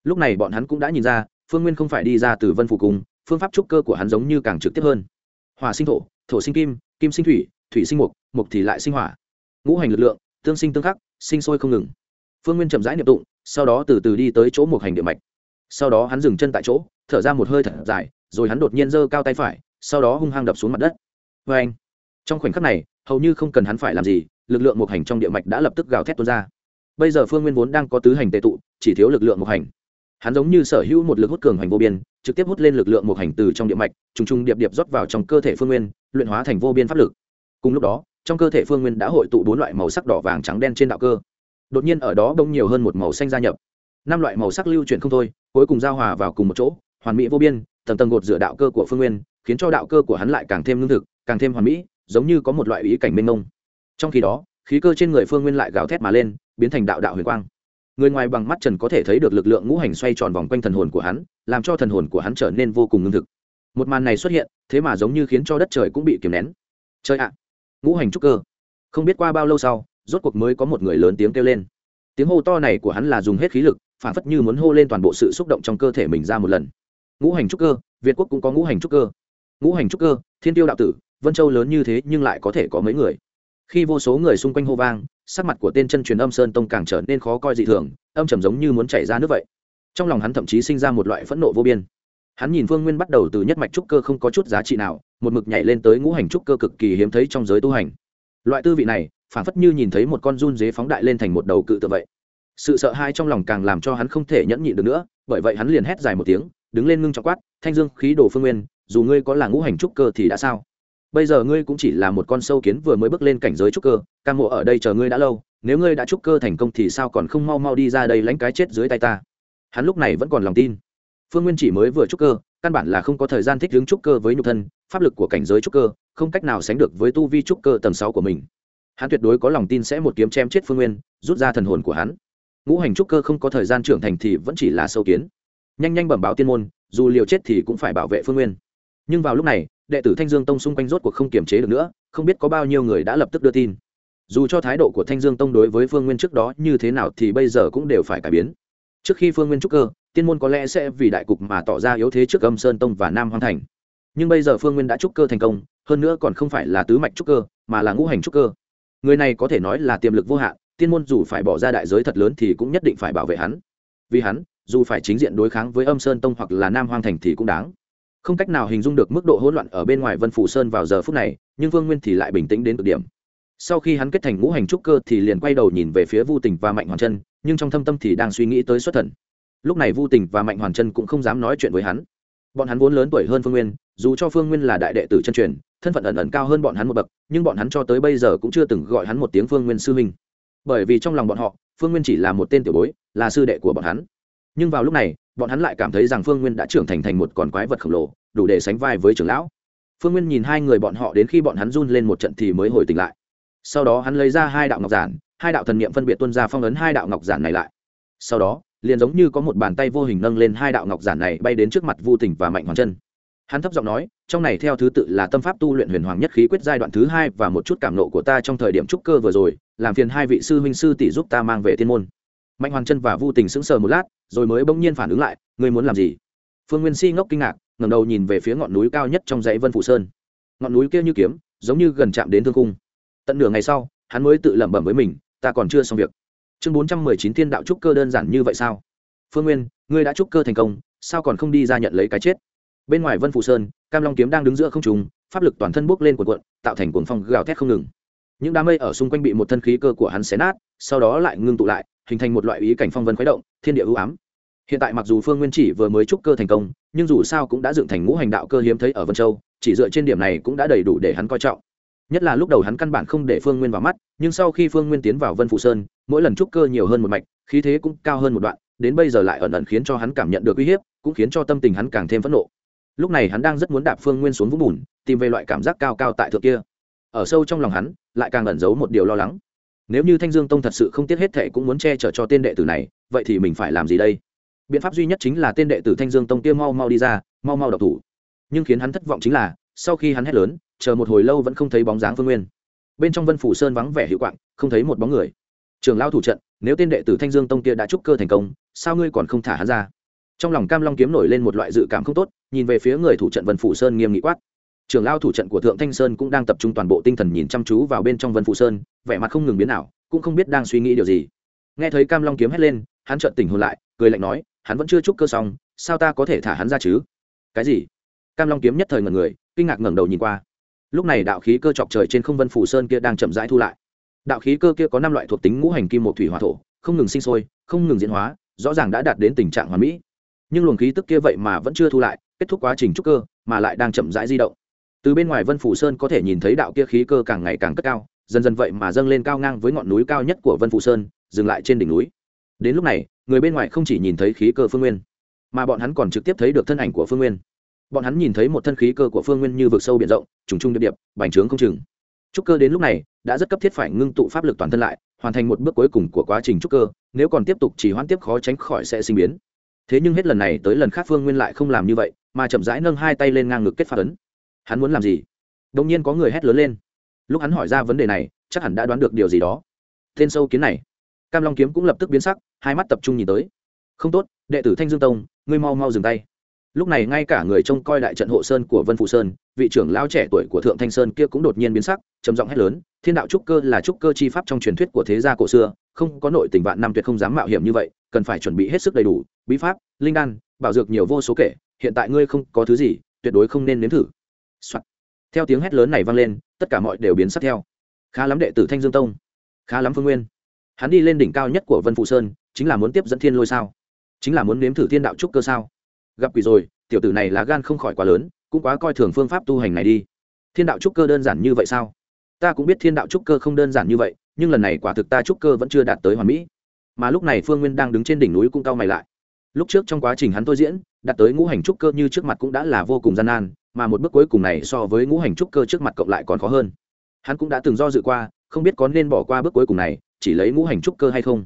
Lúc này bọn hắn cũng đã nhìn ra phương nguyên không phải đi ra từ vân phủ cùng, phương pháp trúc cơ của hắn giống như càng trực tiếp hơn. Hòa sinh thổ thổ sinh kim kim sinh thủy thủy sinh mục mục thì lại sinh hỏa. Ngũ hành lực lượng tương sinh tương khắc sinh sôi không ngừng. Phương nguyên chậm rãi niệm tụng sau đó từ từ đi tới chỗ một hành địa mạch. Sau đó hắn dừng chân tại chỗ, thở ra một hơi thật dài, rồi hắn đột nhiên giơ cao tay phải, sau đó hung hăng đập xuống mặt đất. Vê anh, trong khoảnh khắc này, hầu như không cần hắn phải làm gì, lực lượng một hành trong địa mạch đã lập tức gào thét tuôn ra. Bây giờ phương nguyên vốn đang có tứ hành tệ tụ, chỉ thiếu lực lượng một hành. Hắn giống như sở hữu một lực hút cường hành vô biên, trực tiếp hút lên lực lượng một hành từ trong địa mạch, trùng trùng điệp điệp rót vào trong cơ thể phương nguyên, luyện hóa thành vô biên pháp lực. Cùng lúc đó, trong cơ thể phương nguyên đã hội tụ bốn loại màu sắc đỏ vàng trắng đen trên đạo cơ đột nhiên ở đó đông nhiều hơn một màu xanh gia nhập. Năm loại màu sắc lưu chuyển không thôi, cuối cùng giao hòa vào cùng một chỗ, hoàn mỹ vô biên, tầng tầng gột rửa đạo cơ của phương nguyên, khiến cho đạo cơ của hắn lại càng thêm lương thực, càng thêm hoàn mỹ, giống như có một loại ý cảnh mênh mông. Trong khi đó, khí cơ trên người phương nguyên lại gào thét mà lên, biến thành đạo đạo huyền quang. Người ngoài bằng mắt trần có thể thấy được lực lượng ngũ hành xoay tròn vòng quanh thần hồn của hắn, làm cho thần hồn của hắn trở nên vô cùng ngưng thực. Một màn này xuất hiện, thế mà giống như khiến cho đất trời cũng bị kiềm nén. Chơi ạ! Ngũ hành trúc cơ. Không biết qua bao lâu sau rốt cuộc mới có một người lớn tiếng kêu lên. Tiếng hô to này của hắn là dùng hết khí lực phản phất như muốn hô lên toàn bộ sự xúc động trong cơ thể mình ra một lần. Ngũ hành trúc cơ, việt quốc cũng có ngũ hành trúc cơ. Ngũ hành trúc cơ, thiên tiêu đạo tử, vân châu lớn như thế nhưng lại có thể có mấy người. Khi vô số người xung quanh hô vang, sắc mặt của tên chân truyền âm sơn tông càng trở nên khó coi dị thường, âm trầm giống như muốn chảy ra nước vậy. Trong lòng hắn thậm chí sinh ra một loại phẫn nộ vô biên. Hắn nhìn phương nguyên bắt đầu từ nhất mạch trúc cơ không có chút giá trị nào, một mực nhảy lên tới ngũ hành trúc cơ cực kỳ hiếm thấy trong giới tu hành. Loại tư vị này phản phất như nhìn thấy một con run dế phóng đại lên thành một đầu cự tự vậy. Sự sợ hãi trong lòng càng làm cho hắn không thể nhẫn nhịn được nữa, bởi vậy hắn liền hét dài một tiếng, đứng lên ngưng cho quát, thanh dương, khí đồ phương nguyên, dù ngươi có là ngũ hành trúc cơ thì đã sao? Bây giờ ngươi cũng chỉ là một con sâu kiến vừa mới bước lên cảnh giới trúc cơ, ca mộ ở đây chờ ngươi đã lâu, nếu ngươi đã trúc cơ thành công thì sao còn không mau mau đi ra đây lánh cái chết dưới tay ta? Hắn lúc này vẫn còn lòng tin. Phương nguyên chỉ mới vừa trúc cơ, căn bản là không có thời gian thích ứng trúc cơ với nhục thân, pháp lực của cảnh giới trúc cơ, không cách nào sánh được với tu vi trúc cơ tầng sáu của mình hắn tuyệt đối có lòng tin sẽ một kiếm chém chết phương nguyên, rút ra thần hồn của hắn. Ngũ hành trúc cơ không có thời gian trưởng thành thì vẫn chỉ là sâu kiến. Nhanh nhanh bẩm báo tiên môn, dù liều chết thì cũng phải bảo vệ phương nguyên. Nhưng vào lúc này, đệ tử thanh dương tông xung quanh rốt cuộc không kiềm chế được nữa, không biết có bao nhiêu người đã lập tức đưa tin. Dù cho thái độ của thanh dương tông đối với phương nguyên trước đó như thế nào thì bây giờ cũng đều phải cải biến. Trước khi phương nguyên trúc cơ, tiên môn có lẽ sẽ vì đại cục mà tỏ ra yếu thế trước âm sơn tông và nam hoàng thành. Nhưng bây giờ phương nguyên đã trúc cơ thành công, hơn nữa còn không phải là tứ mạch trúc cơ, mà là ngũ hành trúc cơ người này có thể nói là tiềm lực vô hạn, tiên môn dù phải bỏ ra đại giới thật lớn thì cũng nhất định phải bảo vệ hắn. Vì hắn, dù phải chính diện đối kháng với âm sơn tông hoặc là nam hoàng thành thì cũng đáng. Không cách nào hình dung được mức độ hỗn loạn ở bên ngoài vân phủ sơn vào giờ phút này, nhưng vương nguyên thì lại bình tĩnh đến cực điểm. Sau khi hắn kết thành ngũ hành trúc cơ thì liền quay đầu nhìn về phía vu tình và mạnh hoàn chân, nhưng trong thâm tâm thì đang suy nghĩ tới xuất thần. Lúc này vu tình và mạnh hoàn chân cũng không dám nói chuyện với hắn. Bọn hắn vốn lớn tuổi hơn phương nguyên, dù cho phương nguyên là đại đệ tử chân truyền thân phận ẩn ẩn cao hơn bọn hắn một bậc, nhưng bọn hắn cho tới bây giờ cũng chưa từng gọi hắn một tiếng phương nguyên sư huynh. Bởi vì trong lòng bọn họ, phương nguyên chỉ là một tên tiểu bối, là sư đệ của bọn hắn. Nhưng vào lúc này, bọn hắn lại cảm thấy rằng phương nguyên đã trưởng thành thành một con quái vật khổng lồ, đủ để sánh vai với trưởng lão. Phương nguyên nhìn hai người bọn họ đến khi bọn hắn run lên một trận thì mới hồi tỉnh lại. Sau đó hắn lấy ra hai đạo ngọc giản, hai đạo thần niệm phân biệt tuân ra phong ấn hai đạo ngọc giản này lại. Sau đó, liền giống như có một bàn tay vô hình nâng lên hai đạo ngọc giản này bay đến trước mặt vu tình và mạnh hoàng chân. Hắn thấp giọng nói trong này theo thứ tự là tâm pháp tu luyện huyền hoàng nhất khí quyết giai đoạn thứ hai và một chút cảm nộ của ta trong thời điểm trúc cơ vừa rồi, làm phiền hai vị sư huynh sư tỷ giúp ta mang về thiên môn. Mạnh hoàng chân và vu tình sững sờ một lát, rồi mới bỗng nhiên phản ứng lại, ngươi muốn làm gì? Phương nguyên si ngốc kinh ngạc, ngẩng đầu nhìn về phía ngọn núi cao nhất trong dãy vân phủ sơn. Ngọn núi kia như kiếm, giống như gần chạm đến thương cung tận nửa ngày sau, hắn mới tự lẩm bẩm với mình, ta còn chưa xong việc. Chương bốn trăm mười chín thiên đạo trúc cơ đơn giản như vậy sao? Phương nguyên, ngươi đã trúc cơ thành công, sao còn không đi ra nhận lấy cái chết? Bên ngoài vân phủ sơn cam long kiếm đang đứng giữa không trùng pháp lực toàn thân bốc lên cuộn cuộn, tạo thành cuồng phong gào thét không ngừng. Những đám mây ở xung quanh bị một thân khí cơ của hắn xé nát, sau đó lại ngưng tụ lại, hình thành một loại ý cảnh phong vân khuấy động, thiên địa ưu ám. Hiện tại mặc dù phương nguyên chỉ vừa mới trúc cơ thành công, nhưng dù sao cũng đã dựng thành ngũ hành đạo cơ hiếm thấy ở vân châu, chỉ dựa trên điểm này cũng đã đầy đủ để hắn coi trọng. Nhất là lúc đầu hắn căn bản không để phương nguyên vào mắt, nhưng sau khi phương nguyên tiến vào vân phụ sơn, mỗi lần trúc cơ nhiều hơn một mạch, khí thế cũng cao hơn một đoạn, đến bây giờ lại ẩn ẩn khiến cho hắn cảm nhận được uy hiếp, cũng khiến cho tâm tình hắn càng thêm phẫn nộ lúc này hắn đang rất muốn đạp phương nguyên xuống vũng bùn, tìm về loại cảm giác cao cao tại thượng kia. Ở sâu trong lòng hắn, lại càng ẩn giấu một điều lo lắng. Nếu như thanh dương tông thật sự không tiếc hết thệ cũng muốn che chở cho tên đệ tử này, vậy thì mình phải làm gì đây? Biện pháp duy nhất chính là tên đệ tử thanh dương tông kia mau mau đi ra, mau mau độc thủ. Nhưng khiến hắn thất vọng chính là, sau khi hắn hét lớn, chờ một hồi lâu vẫn không thấy bóng dáng phương nguyên. Bên trong vân phủ sơn vắng vẻ hiệu quạng, không thấy một bóng người. Trường lao thủ trận, nếu tên đệ tử thanh dương tông kia đã trúc cơ thành công, sao ngươi còn không thả hắn ra? Trong lòng cam long kiếm nổi lên một loại dự cảm không tốt, nhìn về phía người thủ trận vân phủ sơn nghiêm nghị quát. Trường lao thủ trận của thượng thanh sơn cũng đang tập trung toàn bộ tinh thần nhìn chăm chú vào bên trong vân phủ sơn, vẻ mặt không ngừng biến nào cũng không biết đang suy nghĩ điều gì. Nghe thấy cam long kiếm hét lên, hắn trợn tỉnh hồn lại, cười lạnh nói, hắn vẫn chưa chúc cơ xong, sao ta có thể thả hắn ra chứ? Cái gì? Cam long kiếm nhất thời ngần người, kinh ngạc ngẩng đầu nhìn qua. Lúc này đạo khí cơ chọc trời trên không vân phủ sơn kia đang chậm rãi thu lại. Đạo khí cơ kia có năm loại thuộc tính ngũ hành kim một thủy hỏa thổ, không ngừng sinh sôi, không ngừng diễn hóa, rõ ràng đã đạt đến tình trạng hoàn mỹ nhưng luồng khí tức kia vậy mà vẫn chưa thu lại, kết thúc quá trình trúc cơ, mà lại đang chậm rãi di động. Từ bên ngoài vân phủ sơn có thể nhìn thấy đạo kia khí cơ càng ngày càng cất cao, dần dần vậy mà dâng lên cao ngang với ngọn núi cao nhất của vân phủ sơn, dừng lại trên đỉnh núi. Đến lúc này, người bên ngoài không chỉ nhìn thấy khí cơ phương nguyên, mà bọn hắn còn trực tiếp thấy được thân ảnh của phương nguyên. Bọn hắn nhìn thấy một thân khí cơ của phương nguyên như vực sâu biển rộng, trùng trung điệp điệp, bành trướng không chừng. Trúc cơ đến lúc này, đã rất cấp thiết phải ngưng tụ pháp lực toàn thân lại, hoàn thành một bước cuối cùng của quá trình trúc cơ, nếu còn tiếp tục chỉ hoãn tiếp khó tránh khỏi sẽ sinh biến thế nhưng hết lần này tới lần khác phương nguyên lại không làm như vậy, mà chậm rãi nâng hai tay lên ngang ngực kết phát ấn. Hắn muốn làm gì? Đông nhiên có người hét lớn lên. Lúc hắn hỏi ra vấn đề này, chắc hẳn đã đoán được điều gì đó. Tên sâu kiến này. Cam long kiếm cũng lập tức biến sắc, hai mắt tập trung nhìn tới. Không tốt, đệ tử thanh dương tông, ngươi mau mau dừng tay. Lúc này ngay cả người trông coi đại trận hộ sơn của vân phụ sơn, vị trưởng lao trẻ tuổi của thượng thanh sơn kia cũng đột nhiên biến sắc, trầm giọng hét lớn, thiên đạo trúc cơ là trúc cơ chi pháp trong truyền thuyết của thế gia cổ xưa, không có nội tình vạn năm tuyệt không dám mạo hiểm như vậy cần phải chuẩn bị hết sức đầy đủ, bí pháp, linh đan, bảo dược nhiều vô số kể, hiện tại ngươi không có thứ gì, tuyệt đối không nên nếm thử、Soạn. theo tiếng hét lớn này vang lên, tất cả mọi đều biến sắc theo. Khá lắm đệ tử thanh dương tông. Khá lắm phương nguyên. Hắn đi lên đỉnh cao nhất của vân phụ sơn, chính là muốn tiếp dẫn thiên lôi sao? Chính là muốn nếm thử thiên đạo trúc cơ sao? Gặp quỷ rồi, tiểu tử này lá gan không khỏi quá lớn, cũng quá coi thường phương pháp tu hành này đi. Thiên đạo trúc cơ đơn giản như vậy sao? Ta cũng biết thiên đạo trúc cơ không đơn giản như vậy, nhưng lần này quả thực ta trúc cơ vẫn chưa đạt tới hoàn mỹ mà lúc này phương nguyên đang đứng trên đỉnh núi cũng cao mày lại. Lúc trước trong quá trình hắn tôi diễn đặt tới ngũ hành trúc cơ như trước mặt cũng đã là vô cùng gian nan, mà một bước cuối cùng này so với ngũ hành trúc cơ trước mặt cộng lại còn khó hơn. Hắn cũng đã từng do dự qua, không biết có nên bỏ qua bước cuối cùng này, chỉ lấy ngũ hành trúc cơ hay không.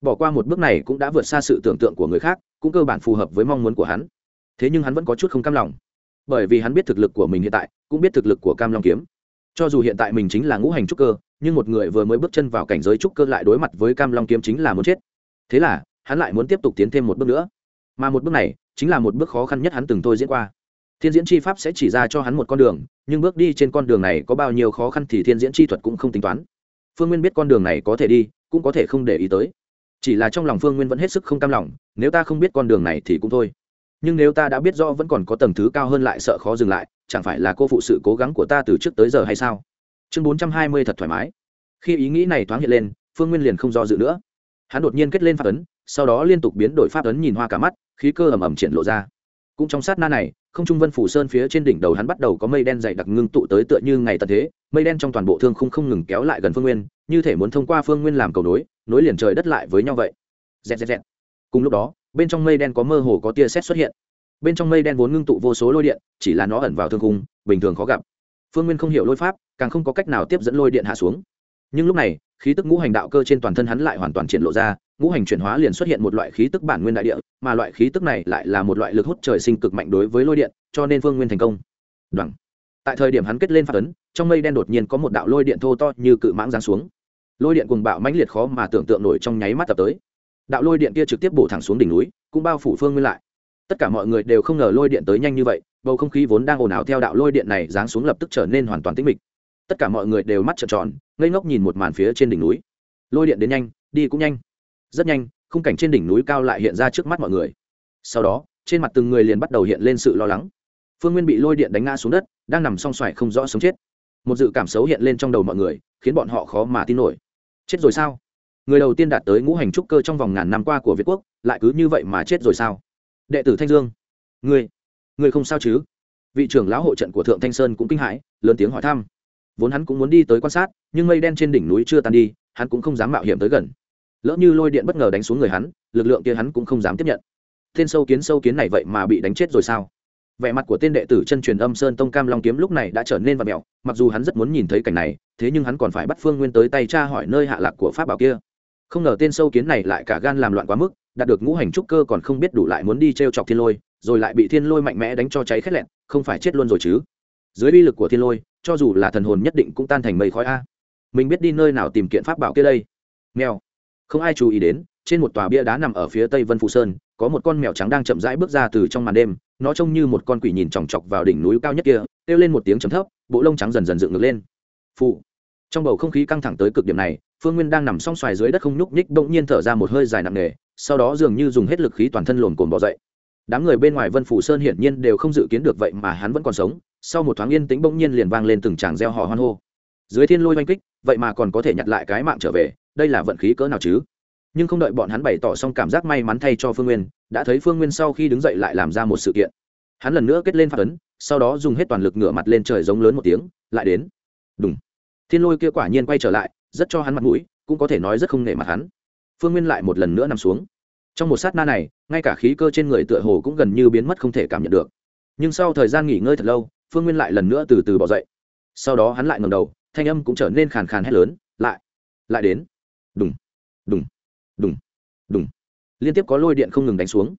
Bỏ qua một bước này cũng đã vượt xa sự tưởng tượng của người khác, cũng cơ bản phù hợp với mong muốn của hắn. Thế nhưng hắn vẫn có chút không cam lòng. Bởi vì hắn biết thực lực của mình hiện tại, cũng biết thực lực của cam long kiếm cho dù hiện tại mình chính là ngũ hành trúc cơ, nhưng một người vừa mới bước chân vào cảnh giới trúc cơ lại đối mặt với cam long kiếm chính là muốn chết. Thế là, hắn lại muốn tiếp tục tiến thêm một bước nữa. Mà một bước này, chính là một bước khó khăn nhất hắn từng tôi diễn qua. Thiên diễn chi pháp sẽ chỉ ra cho hắn một con đường, nhưng bước đi trên con đường này có bao nhiêu khó khăn thì thiên diễn chi thuật cũng không tính toán. Phương nguyên biết con đường này có thể đi, cũng có thể không để ý tới. Chỉ là trong lòng phương nguyên vẫn hết sức không cam lòng, nếu ta không biết con đường này thì cũng thôi. Nhưng nếu ta đã biết rõ vẫn còn có tầng thứ cao hơn lại sợ khó dừng lại chẳng phải là cô phụ sự cố gắng của ta từ trước tới giờ hay sao? Chương bốn trăm hai mươi thật thoải mái. Khi ý nghĩ này thoáng hiện lên, phương nguyên liền không do dự nữa. Hắn đột nhiên kết lên pháp ấn, sau đó liên tục biến đổi pháp ấn nhìn hoa cả mắt, khí cơ ầm ầm triển lộ ra. Cũng trong sát na này, không trung vân phủ sơn phía trên đỉnh đầu hắn bắt đầu có mây đen dày đặc ngưng tụ tới tựa như ngày tận thế, mây đen trong toàn bộ thương không không ngừng kéo lại gần phương nguyên, như thể muốn thông qua phương nguyên làm cầu nối nối liền trời đất lại với nhau vậy. Dẹt dẹt dẹt. cùng lúc đó, bên trong mây đen có mơ hồ có tia sét xuất hiện bên trong mây đen vốn ngưng tụ vô số lôi điện, chỉ là nó ẩn vào thương khung, bình thường khó gặp. Phương nguyên không hiểu lôi pháp, càng không có cách nào tiếp dẫn lôi điện hạ xuống. Nhưng lúc này, khí tức ngũ hành đạo cơ trên toàn thân hắn lại hoàn toàn triển lộ ra, ngũ hành chuyển hóa liền xuất hiện một loại khí tức bản nguyên đại địa, mà loại khí tức này lại là một loại lực hút trời sinh cực mạnh đối với lôi điện, cho nên phương nguyên thành công. Đoẳng. tại thời điểm hắn kết lên phát ấn, trong mây đen đột nhiên có một đạo lôi điện thô to như cự mãng giáng xuống. Lôi điện cùng bạo mãnh liệt khó mà tưởng tượng nổi trong nháy mắt tập tới. Đạo lôi điện kia trực tiếp bổ thẳng xuống đỉnh núi, cũng bao phủ phương nguyên lại tất cả mọi người đều không ngờ lôi điện tới nhanh như vậy, bầu không khí vốn đang ồn ào theo đạo lôi điện này giáng xuống lập tức trở nên hoàn toàn tĩnh mịch. Tất cả mọi người đều mắt trợn tròn, ngây ngốc nhìn một màn phía trên đỉnh núi. Lôi điện đến nhanh, đi cũng nhanh. Rất nhanh, khung cảnh trên đỉnh núi cao lại hiện ra trước mắt mọi người. Sau đó, trên mặt từng người liền bắt đầu hiện lên sự lo lắng. Phương nguyên bị lôi điện đánh ngã xuống đất, đang nằm song xoài không rõ sống chết. Một dự cảm xấu hiện lên trong đầu mọi người, khiến bọn họ khó mà tin nổi. Chết rồi sao? Người đầu tiên đạt tới ngũ hành trúc cơ trong vòng ngàn năm qua của việt quốc, lại cứ như vậy mà chết rồi sao? Đệ tử thanh dương. Ngươi ngươi không sao chứ? Vị trưởng lão hộ trận của thượng thanh sơn cũng kinh hãi, lớn tiếng hỏi thăm. Vốn hắn cũng muốn đi tới quan sát, nhưng mây đen trên đỉnh núi chưa tan đi, hắn cũng không dám mạo hiểm tới gần. Lỡ như lôi điện bất ngờ đánh xuống người hắn, lực lượng kia hắn cũng không dám tiếp nhận. Tên sâu kiến sâu kiến này vậy mà bị đánh chết rồi sao? Vẻ mặt của tên đệ tử chân truyền âm sơn tông cam long kiếm lúc này đã trở nên vật mẹo mặc dù hắn rất muốn nhìn thấy cảnh này, thế nhưng hắn còn phải bắt phương nguyên tới tay cha hỏi nơi hạ lạc của pháp bảo kia. Không ngờ tên sâu kiến này lại cả gan làm loạn quá mức đạt được ngũ hành trúc cơ còn không biết đủ lại muốn đi t r e o chọc thiên lôi, rồi lại bị thiên lôi mạnh mẽ đánh cho cháy khét lẹn không phải chết luôn rồi chứ. Dưới uy lực của thiên lôi, cho dù là thần hồn nhất định cũng tan thành mây khói a. Mình biết đi nơi nào tìm kiện pháp bảo kia đây. Mèo. Không ai chú ý đến, trên một tòa bia đá nằm ở phía tây vân phụ sơn, có một con mèo trắng đang chậm rãi bước ra từ trong màn đêm, nó trông như một con quỷ nhìn chòng chọc vào đỉnh núi cao nhất kia, kêu lên một tiếng chấm thấp, bộ lông trắng dần dần dựng ngược lên. Phụ trong bầu không khí căng thẳng tới cực điểm này phương nguyên đang nằm song xoài dưới đất không nhúc nhích bỗng nhiên thở ra một hơi dài nặng nề, sau đó dường như dùng hết lực khí toàn thân lồn cồn bỏ dậy. Đám người bên ngoài vân phủ sơn hiển nhiên đều không dự kiến được vậy mà hắn vẫn còn sống, sau một thoáng yên tĩnh bỗng nhiên liền vang lên từng tràng reo hò hoan hô. Dưới thiên lôi oanh kích, vậy mà còn có thể nhặt lại cái mạng trở về, đây là vận khí cỡ nào chứ? Nhưng không đợi bọn hắn bày tỏ xong cảm giác may mắn thay cho phương nguyên, đã thấy phương nguyên sau khi đứng dậy lại làm ra một sự kiện. Hắn lần nữa kết lên phát ấn, sau đó dùng hết toàn lực ngửa mặt lên trời giống lớn một tiếng, lại đến. Đúng thiên lôi kia quả nhiên quay trở lại rất cho hắn mặt mũi, cũng có thể nói rất không nể mặt hắn. Phương nguyên lại một lần nữa nằm xuống. Trong một sát na này, ngay cả khí cơ trên người tựa hồ cũng gần như biến mất không thể cảm nhận được. Nhưng sau thời gian nghỉ ngơi thật lâu, phương nguyên lại lần nữa từ từ bỏ dậy. Sau đó hắn lại ngầm đầu, thanh âm cũng trở nên khàn khàn hét lớn, lại lại đến. Đùng đùng đùng đùng. Liên tiếp có lôi điện không ngừng đánh xuống.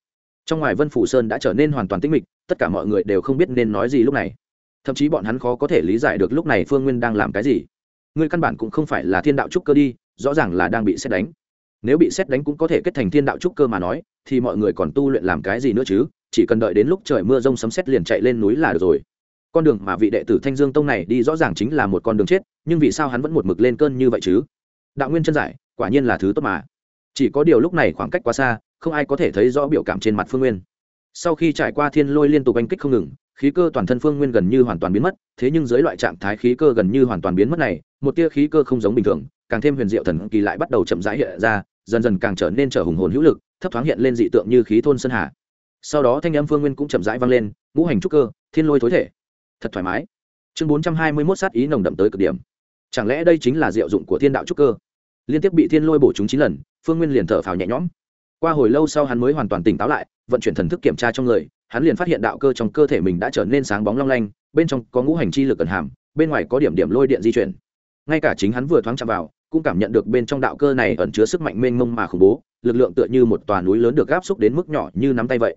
Trong ngoài vân phủ sơn đã trở nên hoàn toàn tĩnh mịch, tất cả mọi người đều không biết nên nói gì lúc này. Thậm chí bọn hắn khó có thể lý giải được lúc này phương nguyên đang làm cái gì ngươi căn bản cũng không phải là thiên đạo trúc cơ đi, rõ ràng là đang bị xét đánh. Nếu bị xét đánh cũng có thể kết thành thiên đạo trúc cơ mà nói, thì mọi người còn tu luyện làm cái gì nữa chứ? Chỉ cần đợi đến lúc trời mưa rông sấm xét liền chạy lên núi là được rồi. Con đường mà vị đệ tử thanh dương tông này đi rõ ràng chính là một con đường chết, nhưng vì sao hắn vẫn một mực lên cơn như vậy chứ? Đạo nguyên chân giải, quả nhiên là thứ tốt mà. Chỉ có điều lúc này khoảng cách quá xa, không ai có thể thấy rõ biểu cảm trên mặt phương nguyên. Sau khi trải qua thiên lôi liên tục oanh kích không ngừng khí cơ toàn thân phương nguyên gần như hoàn toàn biến mất, thế nhưng dưới loại trạng thái khí cơ gần như hoàn toàn biến mất này, một tia khí cơ không giống bình thường, càng thêm huyền diệu thần kỳ lại bắt đầu chậm rãi hiện ra, dần dần càng trở nên trở hùng hồn hữu lực, thấp thoáng hiện lên dị tượng như khí thôn sơn hà. Sau đó thanh âm phương nguyên cũng chậm rãi vang lên, ngũ hành trúc cơ, thiên lôi thối thể. Thật thoải mái. Chương bốn trăm hai mươi mốt sát ý nồng đậm tới cực điểm. Chẳng lẽ đây chính là diệu dụng của thiên đạo trúc cơ? Liên tiếp bị thiên lôi bổ chúng chín lần, phương nguyên liền thở phào nhẹ nhõm. Qua hồi lâu sau hắn mới hoàn toàn tỉnh táo lại vận chuyển thần thức kiểm tra trong người, hắn liền phát hiện đạo cơ trong cơ thể mình đã trở nên sáng bóng long lanh, bên trong có ngũ hành chi lực ẩn hàm, bên ngoài có điểm điểm lôi điện di chuyển. Ngay cả chính hắn vừa thoáng chạm vào, cũng cảm nhận được bên trong đạo cơ này ẩn chứa sức mạnh mênh mông mà khủng bố, lực lượng tựa như một tòa núi lớn được gáp xúc đến mức nhỏ như nắm tay vậy.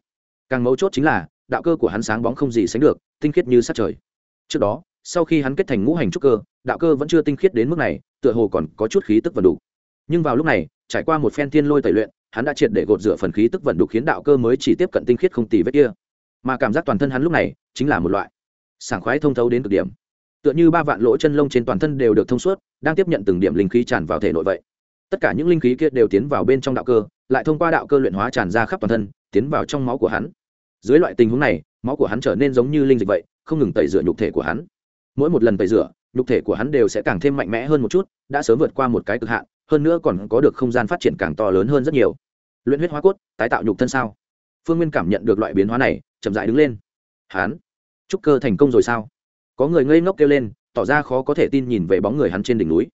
Càng mấu chốt chính là, đạo cơ của hắn sáng bóng không gì sánh được, tinh khiết như sát trời. Trước đó, sau khi hắn kết thành ngũ hành trúc cơ, đạo cơ vẫn chưa tinh khiết đến mức này, tựa hồ còn có chút khí tức vần đủ. Nhưng vào lúc này, trải qua một phen thiên lôi tẩy luyện hắn đã triệt để gột rửa phần khí tức vận đục khiến đạo cơ mới chỉ tiếp cận tinh khiết không tì vết kia. Mà cảm giác toàn thân hắn lúc này chính là một loại sảng khoái thông thấu đến cực điểm. Tựa như ba vạn lỗ chân lông trên toàn thân đều được thông suốt, đang tiếp nhận từng điểm linh khí tràn vào thể nội vậy. Tất cả những linh khí kia đều tiến vào bên trong đạo cơ, lại thông qua đạo cơ luyện hóa tràn ra khắp toàn thân, tiến vào trong máu của hắn. Dưới loại tình huống này, máu của hắn trở nên giống như linh dịch vậy, không ngừng tẩy rửa nhục thể của hắn. Mỗi một lần tẩy rửa, nhục thể của hắn đều sẽ càng thêm mạnh mẽ hơn một chút, đã sớm vượt qua một cái cực hạn, hơn nữa còn có được không gian phát triển càng to lớn hơn rất nhiều luyện huyết hóa cốt, tái tạo nhục thân sao? Phương nguyên cảm nhận được loại biến hóa này, chậm dại đứng lên. Hắn, trúc cơ thành công rồi sao? Có người ngây ngốc kêu lên, tỏ ra khó có thể tin nhìn về bóng người hắn trên đỉnh núi.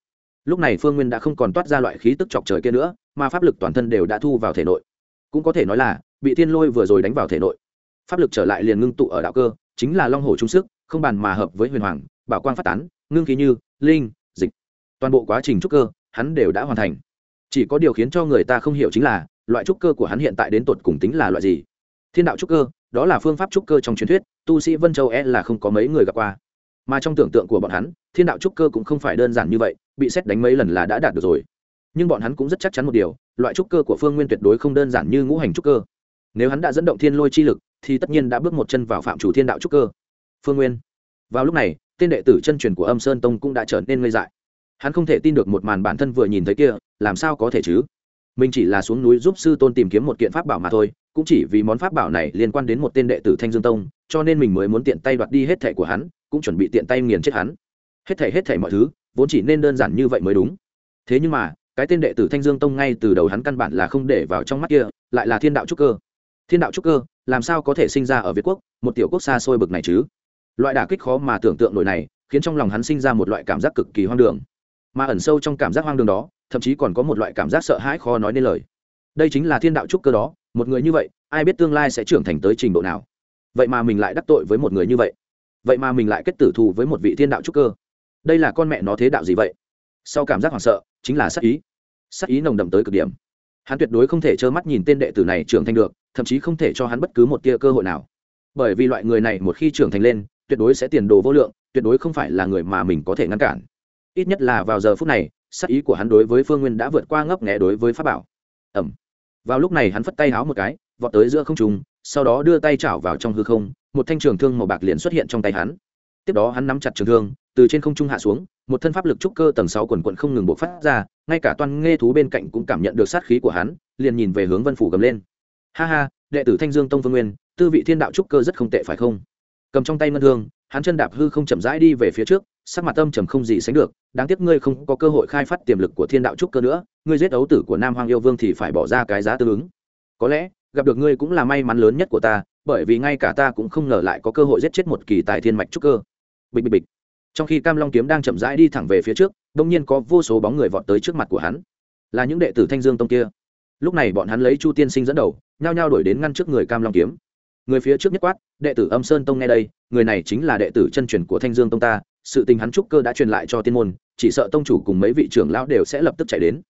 Lúc này phương nguyên đã không còn toát ra loại khí tức chọc trời kia nữa, mà pháp lực toàn thân đều đã thu vào thể nội. Cũng có thể nói là, bị thiên lôi vừa rồi đánh vào thể nội. Pháp lực trở lại liền ngưng tụ ở đạo cơ, chính là long hồ trung sức, không bàn mà hợp với huyền hoàng, bảo quang phát tán, ngưng khí như, linh, dịch. Toàn bộ quá trình trúc cơ, hắn đều đã hoàn thành. Chỉ có điều khiến cho người ta không hiểu chính là loại trúc cơ của hắn hiện tại đến tột cùng tính là loại gì? Thiên đạo trúc cơ, đó là phương pháp trúc cơ trong truyền thuyết, tu sĩ vân châu e là không có mấy người gặp qua. Mà trong tưởng tượng của bọn hắn, thiên đạo trúc cơ cũng không phải đơn giản như vậy, bị xét đánh mấy lần là đã đạt được rồi. Nhưng bọn hắn cũng rất chắc chắn một điều, loại trúc cơ của phương nguyên tuyệt đối không đơn giản như ngũ hành trúc cơ. Nếu hắn đã dẫn động thiên lôi chi lực, thì tất nhiên đã bước một chân vào phạm chủ thiên đạo trúc cơ. Phương nguyên. Vào lúc này, tên đệ tử chân truyền của âm sơn tông cũng đã trở nên ngây dại. Hắn không thể tin được một màn bản thân vừa nhìn thấy kia, làm sao có thể chứ? Mình chỉ là xuống núi giúp sư tôn tìm kiếm một kiện pháp bảo mà thôi, cũng chỉ vì món pháp bảo này liên quan đến một tên đệ tử thanh dương tông, cho nên mình mới muốn tiện tay đoạt đi hết thẻ của hắn, cũng chuẩn bị tiện tay nghiền chết hắn. Hết thẻ hết thẻ mọi thứ, vốn chỉ nên đơn giản như vậy mới đúng. Thế nhưng mà, cái tên đệ tử thanh dương tông ngay từ đầu hắn căn bản là không để vào trong mắt kia, lại là thiên đạo trúc cơ. Thiên đạo trúc cơ, làm sao có thể sinh ra ở việt quốc, một tiểu quốc xa xôi bực này chứ? Loại đả kích khó mà tưởng tượng nổi này, khiến trong lòng hắn sinh ra một loại cảm giác cực kỳ hoang đường. Mà ẩn sâu trong cảm giác hoang đường đó thậm chí còn có một loại cảm giác sợ hãi khó nói nên lời. Đây chính là thiên đạo trúc cơ đó, một người như vậy, ai biết tương lai sẽ trưởng thành tới trình độ nào? Vậy mà mình lại đắc tội với một người như vậy. Vậy mà mình lại kết tử thù với một vị thiên đạo trúc cơ. Đây là con mẹ nó thế đạo gì vậy? Sau cảm giác hoảng sợ, chính là sắc ý. Sắc ý nồng đậm tới cực điểm. Hắn tuyệt đối không thể trơ mắt nhìn tên đệ tử này trưởng thành được, thậm chí không thể cho hắn bất cứ một tia cơ hội nào. Bởi vì loại người này một khi trưởng thành lên, tuyệt đối sẽ tiền đồ vô lượng, tuyệt đối không phải là người mà mình có thể ngăn cản. Ít nhất là vào giờ phút này sắc ý của hắn đối với phương nguyên đã vượt qua ngấp nghẽ đối với pháp bảo. Ẩm. Vào lúc này hắn phất tay háo một cái, vọt tới giữa không trùng sau đó đưa tay chảo vào trong hư không, một thanh trường thương màu bạc liền xuất hiện trong tay hắn. Tiếp đó hắn nắm chặt trường thương, từ trên không trung hạ xuống, một thân pháp lực trúc cơ tầng sáu quần quận không ngừng bộc phát ra, ngay cả toan nghe thú bên cạnh cũng cảm nhận được sát khí của hắn, liền nhìn về hướng vân phủ gầm lên. Ha ha, đệ tử thanh dương tông vương nguyên, tư vị thiên đạo trúc cơ rất không tệ phải không? Cầm trong tay ngân thương, hắn chân đạp hư không chậm rãi đi về phía trước sắc mặt tâm trầm không gì sánh được, đáng tiếc ngươi không có cơ hội khai phát tiềm lực của thiên đạo trúc cơ nữa, ngươi giết ấu tử của nam hoàng yêu vương thì phải bỏ ra cái giá tương ứng. Có lẽ, gặp được ngươi cũng là may mắn lớn nhất của ta, bởi vì ngay cả ta cũng không ngờ lại có cơ hội giết chết một kỳ tài thiên mạch trúc cơ. Bịch bịch bịch. Trong khi cam long kiếm đang chậm rãi đi thẳng về phía trước đông nhiên có vô số bóng người vọt tới trước mặt của hắn. Là những đệ tử thanh dương tông kia. Lúc này bọn hắn lấy chu tiên sinh dẫn đầu, nhao nhao đuổi đến ngăn trước người cam long kiếm. Người phía trước nhất quát, đệ tử âm sơn tông nghe đây, người này chính là đệ tử chân truyền của thanh dương tông ta sự tình hắn trúc cơ đã truyền lại cho tiên môn, chỉ sợ tông chủ cùng mấy vị trưởng lão đều sẽ lập tức chạy đến.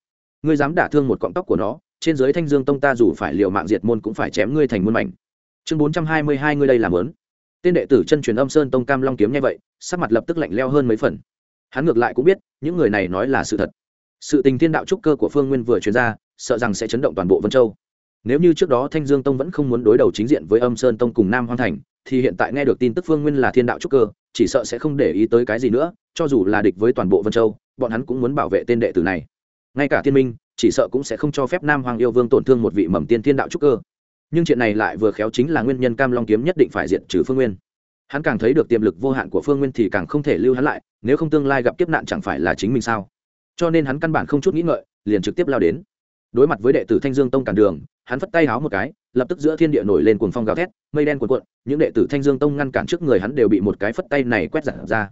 Ngươi dám đả thương một cọng tóc của nó, trên dưới thanh dương tông ta dù phải liều mạng diệt môn cũng phải chém ngươi thành muôn mảnh. Chương bốn trăm hai mươi hai ngươi đây làm lớn. Tên đệ tử chân truyền âm sơn tông cam long kiếm nghe vậy, sắc mặt lập tức lạnh leo hơn mấy phần. Hắn ngược lại cũng biết, những người này nói là sự thật. Sự tình thiên đạo trúc cơ của phương nguyên vừa truyền ra, sợ rằng sẽ chấn động toàn bộ vân châu. Nếu như trước đó thanh dương tông vẫn không muốn đối đầu chính diện với âm sơn tông cùng nam hoan thành, thì hiện tại nghe được tin tức phương nguyên là thiên đạo trúc cơ chỉ sợ sẽ không để ý tới cái gì nữa, cho dù là địch với toàn bộ vân châu, bọn hắn cũng muốn bảo vệ tên đệ tử này. Ngay cả thiên minh, chỉ sợ cũng sẽ không cho phép nam hoàng yêu vương tổn thương một vị mầm tiên thiên đạo trúc cơ. Nhưng chuyện này lại vừa khéo chính là nguyên nhân cam long kiếm nhất định phải diện trừ phương nguyên. Hắn càng thấy được tiềm lực vô hạn của phương nguyên thì càng không thể lưu hắn lại, nếu không tương lai gặp kiếp nạn chẳng phải là chính mình sao? Cho nên hắn căn bản không chút nghĩ ngợi, liền trực tiếp lao đến. Đối mặt với đệ tử thanh dương tông cản đường, hắn phất tay háo một cái lập tức giữa thiên địa nổi lên cuồng phong gào thét, mây đen cuồn cuộn, những đệ tử thanh dương tông ngăn cản trước người hắn đều bị một cái phất tay này quét giặt ra.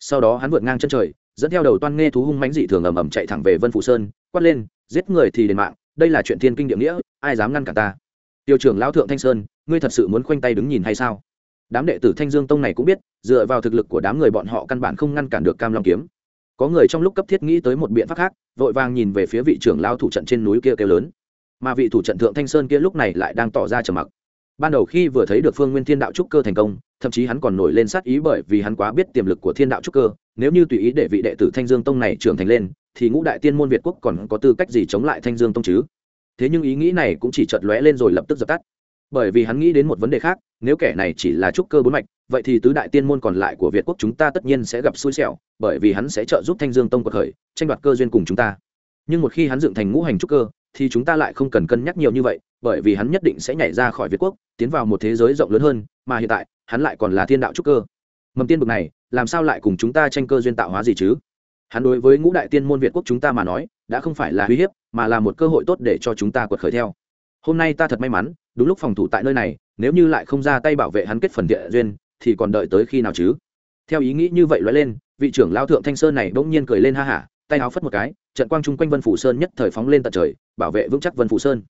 Sau đó hắn vượt ngang chân trời, dẫn theo đầu toan nghe thú hung mãnh dị thường ầm ầm chạy thẳng về vân phụ sơn, quát lên, giết người thì đền mạng, đây là chuyện thiên kinh địa nghĩa, ai dám ngăn cản ta? Tiêu trưởng lão thượng thanh sơn, ngươi thật sự muốn khoanh tay đứng nhìn hay sao? Đám đệ tử thanh dương tông này cũng biết, dựa vào thực lực của đám người bọn họ căn bản không ngăn cản được cam long kiếm. Có người trong lúc cấp thiết nghĩ tới một biện pháp khác, vội vàng nhìn về phía vị trưởng lao thủ trận trên núi kia kêu lớn mà vị thủ trận thượng thanh sơn kia lúc này lại đang tỏ ra trầm mặc. Ban đầu khi vừa thấy được phương nguyên thiên đạo trúc cơ thành công, thậm chí hắn còn nổi lên sát ý bởi vì hắn quá biết tiềm lực của thiên đạo trúc cơ, nếu như tùy ý để vị đệ tử thanh dương tông này trưởng thành lên, thì ngũ đại tiên môn việt quốc còn có tư cách gì chống lại thanh dương tông chứ? Thế nhưng ý nghĩ này cũng chỉ chợt lóe lên rồi lập tức dập tắt. Bởi vì hắn nghĩ đến một vấn đề khác, nếu kẻ này chỉ là trúc cơ bốn mạch, vậy thì tứ đại tiên môn còn lại của việt quốc chúng ta tất nhiên sẽ gặp xui xẻo, bởi vì hắn sẽ trợ giúp thanh dương tông cuộc khởi, tranh đoạt cơ duyên cùng chúng ta. Nhưng một khi hắn dựng thành ngũ hành trúc cơ thì chúng ta lại không cần cân nhắc nhiều như vậy, bởi vì hắn nhất định sẽ nhảy ra khỏi việt quốc, tiến vào một thế giới rộng lớn hơn, mà hiện tại, hắn lại còn là thiên đạo trúc cơ. Mầm tiên bực này, làm sao lại cùng chúng ta tranh cơ duyên tạo hóa gì chứ? Hắn đối với ngũ đại tiên môn việt quốc chúng ta mà nói, đã không phải là uy hiếp, mà là một cơ hội tốt để cho chúng ta quật khởi theo. Hôm nay ta thật may mắn, đúng lúc phòng thủ tại nơi này, nếu như lại không ra tay bảo vệ hắn kết phần địa duyên, thì còn đợi tới khi nào chứ? Theo ý nghĩ như vậy loại lên, vị trưởng lao thượng thanh sơn này bỗng nhiên cười lên ha hả tay áo phất một cái, trận quang chung quanh vân phủ sơn nhất thời phóng lên tận trời, bảo vệ vững chắc vân phủ sơn.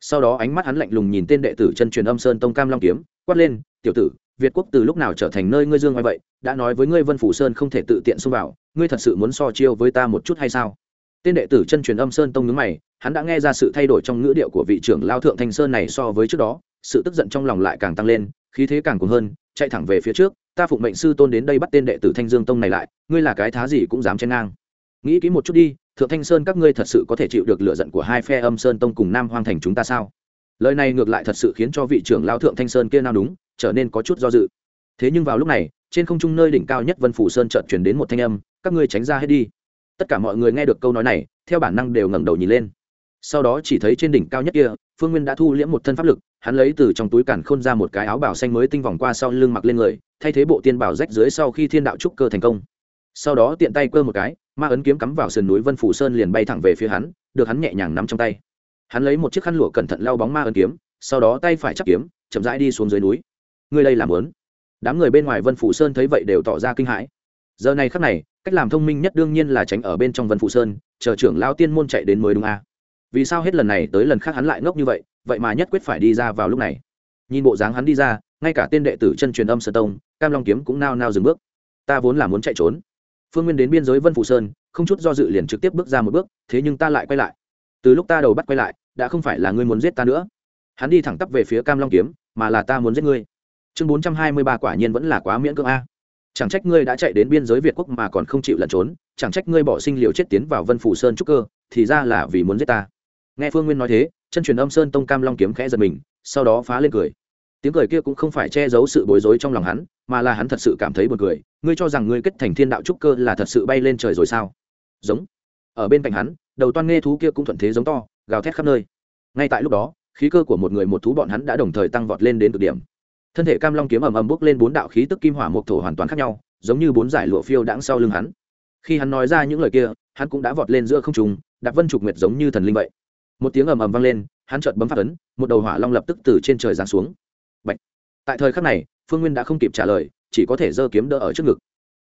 Sau đó ánh mắt hắn lạnh lùng nhìn tên đệ tử chân truyền âm sơn tông cam long kiếm, quát lên, tiểu tử, việt quốc từ lúc nào trở thành nơi ngươi dương ngoài vậy? Đã nói với ngươi vân phủ sơn không thể tự tiện xông vào, ngươi thật sự muốn so chiêu với ta một chút hay sao? Tên đệ tử chân truyền âm sơn tông nhướng mày, hắn đã nghe ra sự thay đổi trong ngữ điệu của vị trưởng lao thượng thanh sơn này so với trước đó, sự tức giận trong lòng lại càng tăng lên, khí thế càng cuồng hơn, chạy thẳng về phía trước, ta phụng mệnh sư tôn đến đây bắt tên đệ tử thanh dương tông này lại, ngươi là cái thá gì cũng dám chen ngang nghĩ kỹ một chút đi, thượng thanh sơn các ngươi thật sự có thể chịu được lựa giận của hai phe âm sơn tông cùng nam hoang thành chúng ta sao? Lời này ngược lại thật sự khiến cho vị trưởng lao thượng thanh sơn kia nào đúng, trở nên có chút do dự. Thế nhưng vào lúc này, trên không trung nơi đỉnh cao nhất vân phủ sơn chợt chuyển đến một thanh âm, các ngươi tránh ra hết đi. Tất cả mọi người nghe được câu nói này, theo bản năng đều ngẩng đầu nhìn lên. Sau đó chỉ thấy trên đỉnh cao nhất kia, phương nguyên đã thu liễm một thân pháp lực, hắn lấy từ trong túi cản khôn ra một cái áo bảo xanh mới tinh vòng qua sau lưng mặc lên người, thay thế bộ tiên bảo rách dưới sau khi thiên đạo trúc cơ thành công. Sau đó tiện tay cơ một cái ma ấn kiếm cắm vào sườn núi vân phủ sơn liền bay thẳng về phía hắn, được hắn nhẹ nhàng nắm trong tay. Hắn lấy một chiếc khăn lụa cẩn thận lau bóng ma ấn kiếm, sau đó tay phải chắc kiếm, chậm rãi đi xuống dưới núi. Người đây làm lớn đám người bên ngoài vân phủ sơn thấy vậy đều tỏ ra kinh hãi. Giờ này khắc này, cách làm thông minh nhất đương nhiên là tránh ở bên trong vân phủ sơn, chờ trưởng lao tiên môn chạy đến mới đúng a. À. vì sao hết lần này tới lần khác hắn lại ngốc như vậy vậy mà nhất quyết phải đi ra vào lúc này. Nhìn bộ dáng hắn đi ra, ngay cả tên đệ tử chân truyền âm sơ tông, cam long kiếm cũng nao nao dừng bước. Ta vốn là muốn chạy trốn phương nguyên đến biên giới vân phủ sơn, không chút do dự liền trực tiếp bước ra một bước, thế nhưng ta lại quay lại. Từ lúc ta đầu bắt quay lại, đã không phải là ngươi muốn giết ta nữa. Hắn đi thẳng tắp về phía cam long kiếm, mà là ta muốn giết ngươi. Chương bốn trăm hai mươi ba quả nhiên vẫn là quá miễn cưỡng a. Chẳng trách ngươi đã chạy đến biên giới việt quốc mà còn không chịu lẩn trốn, chẳng trách ngươi bỏ sinh liều chết tiến vào vân phủ sơn trúc cơ, thì ra là vì muốn giết ta. Nghe phương nguyên nói thế, chân truyền âm sơn tông cam long kiếm khẽ giật mình, sau đó phá lên cười. Tiếng cười kia cũng không phải che giấu sự bối rối trong lòng hắn, mà là hắn thật sự cảm thấy buồn cười ngươi cho rằng ngươi kết thành thiên đạo trúc cơ là thật sự bay lên trời rồi sao? Giống. Ở bên cạnh hắn, đầu toan nghe thú kia cũng thuận thế giống to, gào thét khắp nơi. Ngay tại lúc đó, khí cơ của một người một thú bọn hắn đã đồng thời tăng vọt lên đến cực điểm. Thân thể cam long kiếm ầm ầm bước lên bốn đạo khí tức kim hỏa mộc thổ hoàn toàn khác nhau, giống như bốn giải lụa phiêu đãng sau lưng hắn. Khi hắn nói ra những lời kia, hắn cũng đã vọt lên giữa không trung, đạp vân trục nguyệt giống như thần linh vậy. Một tiếng ầm ầm vang lên, hắn chợt bấm phát ấn, một đầu hỏa long lập tức từ trên trời giáng xuống. Bạch. tại thời khắc này, phương nguyên đã không kịp trả lời chỉ có thể giơ kiếm đỡ ở trước ngực.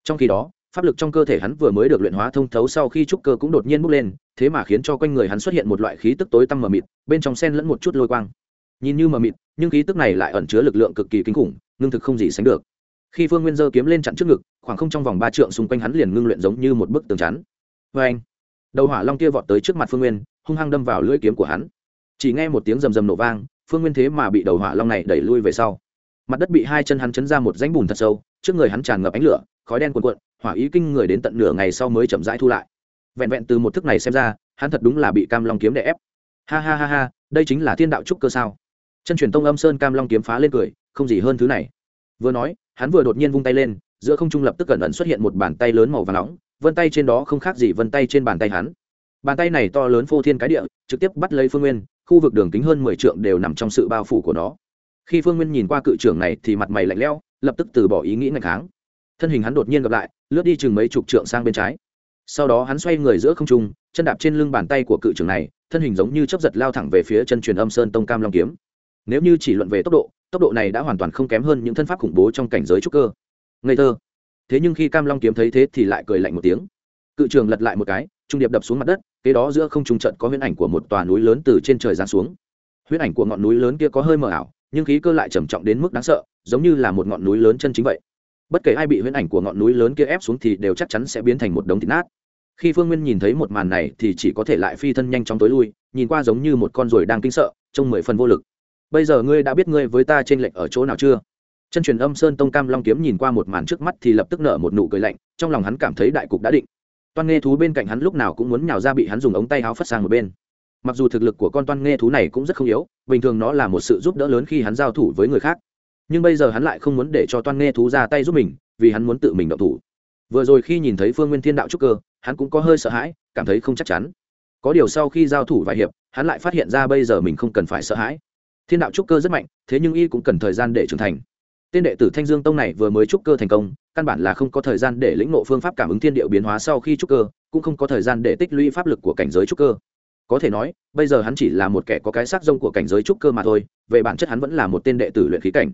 Trong khi đó, pháp lực trong cơ thể hắn vừa mới được luyện hóa thông thấu sau khi trúc cơ cũng đột nhiên bốc lên, thế mà khiến cho quanh người hắn xuất hiện một loại khí tức tối tăm mờ mịt, bên trong sen lẫn một chút lôi quang. Nhìn như mờ mịt, nhưng khí tức này lại ẩn chứa lực lượng cực kỳ kinh khủng, ngưng thực không gì sánh được. Khi phương nguyên giơ kiếm lên chặn trước ngực, khoảng không trong vòng ba trượng xung quanh hắn liền ngưng luyện giống như một bức tường chắn. Vê anh, đầu hỏa long kia vọt tới trước mặt phương nguyên, hung hăng đâm vào lưỡi kiếm của hắn. Chỉ nghe một tiếng rầm rầm nổ vang, phương nguyên thế mà bị đầu hỏa long này đẩy lui về sau mặt đất bị hai chân hắn chấn ra một rãnh bùn thật sâu, trước người hắn tràn ngập ánh lửa, khói đen cuồn cuộn, hỏa ý kinh người đến tận nửa ngày sau mới chậm rãi thu lại. Vẹn vẹn từ một thức này xem ra, hắn thật đúng là bị cam long kiếm đè ép. Ha ha ha ha, đây chính là thiên đạo trúc cơ sao? Chân truyền tông âm sơn cam long kiếm phá lên cười, không gì hơn thứ này. Vừa nói, hắn vừa đột nhiên vung tay lên, giữa không trung lập tức cẩn ẩn xuất hiện một bàn tay lớn màu và nóng, vân tay trên đó không khác gì vân tay trên bàn tay hắn. Bàn tay này to lớn phô thiên cái địa, trực tiếp bắt lấy phương nguyên, khu vực đường kính hơn mười trượng đều nằm trong sự bao phủ của nó khi phương nguyên nhìn qua cự trưởng này thì mặt mày lạnh lẽo, lập tức từ bỏ ý nghĩ ngày kháng. Thân hình hắn đột nhiên gặp lại, lướt đi chừng mấy chục trượng sang bên trái. Sau đó hắn xoay người giữa không trung, chân đạp trên lưng bàn tay của cự trưởng này, thân hình giống như chấp giật lao thẳng về phía chân truyền âm sơn tông cam long kiếm. Nếu như chỉ luận về tốc độ tốc độ này đã hoàn toàn không kém hơn những thân pháp khủng bố trong cảnh giới trúc cơ. Ngây thơ. Thế nhưng khi cam long kiếm thấy thế thì lại cười lạnh một tiếng. Cự trường lật lại một cái, trung điệp đập xuống mặt đất, kế đó giữa không trung trận có huyễn ảnh của một tòa núi lớn từ trên trời giáng xuống. Huyễn ảnh của ngọn núi lớn kia có hơi mờ ảo nhưng khí cơ lại trầm trọng đến mức đáng sợ, giống như là một ngọn núi lớn chân chính vậy. Bất kể ai bị huyễn ảnh của ngọn núi lớn kia ép xuống thì đều chắc chắn sẽ biến thành một đống thịt nát. Khi phương nguyên nhìn thấy một màn này thì chỉ có thể lại phi thân nhanh chóng tối lui, nhìn qua giống như một con ruồi đang kinh sợ, trông mười phần vô lực. Bây giờ ngươi đã biết ngươi với ta trên lệnh ở chỗ nào chưa? Chân truyền âm sơn tông cam long kiếm nhìn qua một màn trước mắt thì lập tức nở một nụ cười lạnh, trong lòng hắn cảm thấy đại cục đã định. Toan nghe thú bên cạnh hắn lúc nào cũng muốn nhào ra bị hắn dùng ống tay áo phất sang một bên mặc dù thực lực của con toan nghe thú này cũng rất không yếu, bình thường nó là một sự giúp đỡ lớn khi hắn giao thủ với người khác. Nhưng bây giờ hắn lại không muốn để cho toan nghe thú ra tay giúp mình, vì hắn muốn tự mình động thủ. Vừa rồi khi nhìn thấy phương nguyên thiên đạo trúc cơ, hắn cũng có hơi sợ hãi, cảm thấy không chắc chắn. Có điều sau khi giao thủ vài hiệp, hắn lại phát hiện ra bây giờ mình không cần phải sợ hãi. Thiên đạo trúc cơ rất mạnh, thế nhưng y cũng cần thời gian để trưởng thành. Tên đệ tử thanh dương tông này vừa mới trúc cơ thành công, căn bản là không có thời gian để lĩnh ngộ phương pháp cảm ứng thiên điệu biến hóa sau khi trúc cơ, cũng không có thời gian để tích lũy pháp lực của cảnh giới trúc cơ có thể nói, bây giờ hắn chỉ là một kẻ có cái sắc rông của cảnh giới trúc cơ mà thôi, về bản chất hắn vẫn là một tên đệ tử luyện khí cảnh.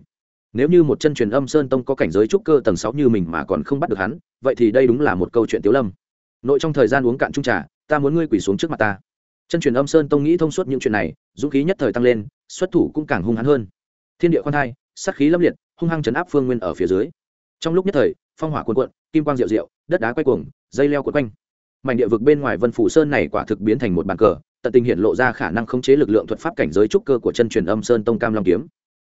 Nếu như một chân truyền âm sơn tông có cảnh giới trúc cơ tầng sáu như mình mà còn không bắt được hắn, vậy thì đây đúng là một câu chuyện tiếu lâm. Nội trong thời gian uống cạn trung trà, ta muốn ngươi quỳ xuống trước mặt ta. Chân truyền âm sơn tông nghĩ thông suốt những chuyện này, dũng khí nhất thời tăng lên, xuất thủ cũng càng hung hắn hơn. Thiên địa khoan thai sắc khí lâm liệt, hung hăng chấn áp phương nguyên ở phía dưới. Trong lúc nhất thời, phong hỏa cuồn cuộn, kim quang diệu diệu đất đá quay cuồng, dây leo cuộn quanh. Mảnh địa vực bên ngoài vân phủ sơn này quả thực biến thành một bàn cờ tận tình hiện lộ ra khả năng khống chế lực lượng thuật pháp cảnh giới trúc cơ của chân truyền âm sơn tông cam long kiếm.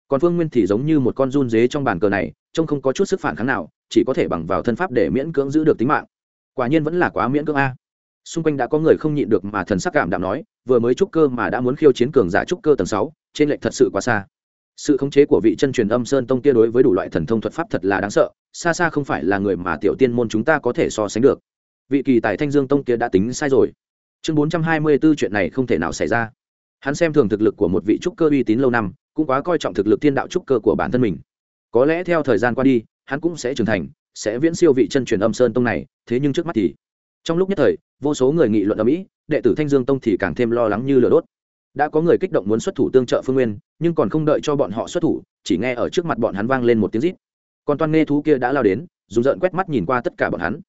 Còn phương nguyên thì giống như một con run dế trong bàn cờ này, trông không có chút sức phản kháng nào, chỉ có thể bằng vào thân pháp để miễn cưỡng giữ được tính mạng. Quả nhiên vẫn là quá miễn cưỡng a. Xung quanh đã có người không nhịn được mà thần sắc cảm đạm nói, vừa mới trúc cơ mà đã muốn khiêu chiến cường giả trúc cơ tầng sáu, trên lệnh thật sự quá xa. Sự khống chế của vị chân truyền âm sơn tông kia đối với đủ loại thần thông thuật pháp thật là đáng sợ, xa xa không phải là người mà tiểu tiên môn chúng ta có thể so sánh được. Vị kỳ tài thanh dương tông kia đã tính sai rồi chương bốn trăm hai mươi 424 chuyện này không thể nào xảy ra. Hắn xem thường thực lực của một vị trúc cơ uy tín lâu năm, cũng quá coi trọng thực lực thiên đạo trúc cơ của bản thân mình. Có lẽ theo thời gian qua đi, hắn cũng sẽ trưởng thành, sẽ viễn siêu vị chân truyền âm sơn tông này, thế nhưng trước mắt thì, trong lúc nhất thời, vô số người nghị luận ở mỹ, đệ tử thanh dương tông thì càng thêm lo lắng như lửa đốt. Đã có người kích động muốn xuất thủ tương trợ phương nguyên, nhưng còn không đợi cho bọn họ xuất thủ, chỉ nghe ở trước mặt bọn hắn vang lên một tiếng rít. Còn toàn nghe thú kia đã lao đến dùng rợn quét mắt nhìn qua tất cả bọn hắn.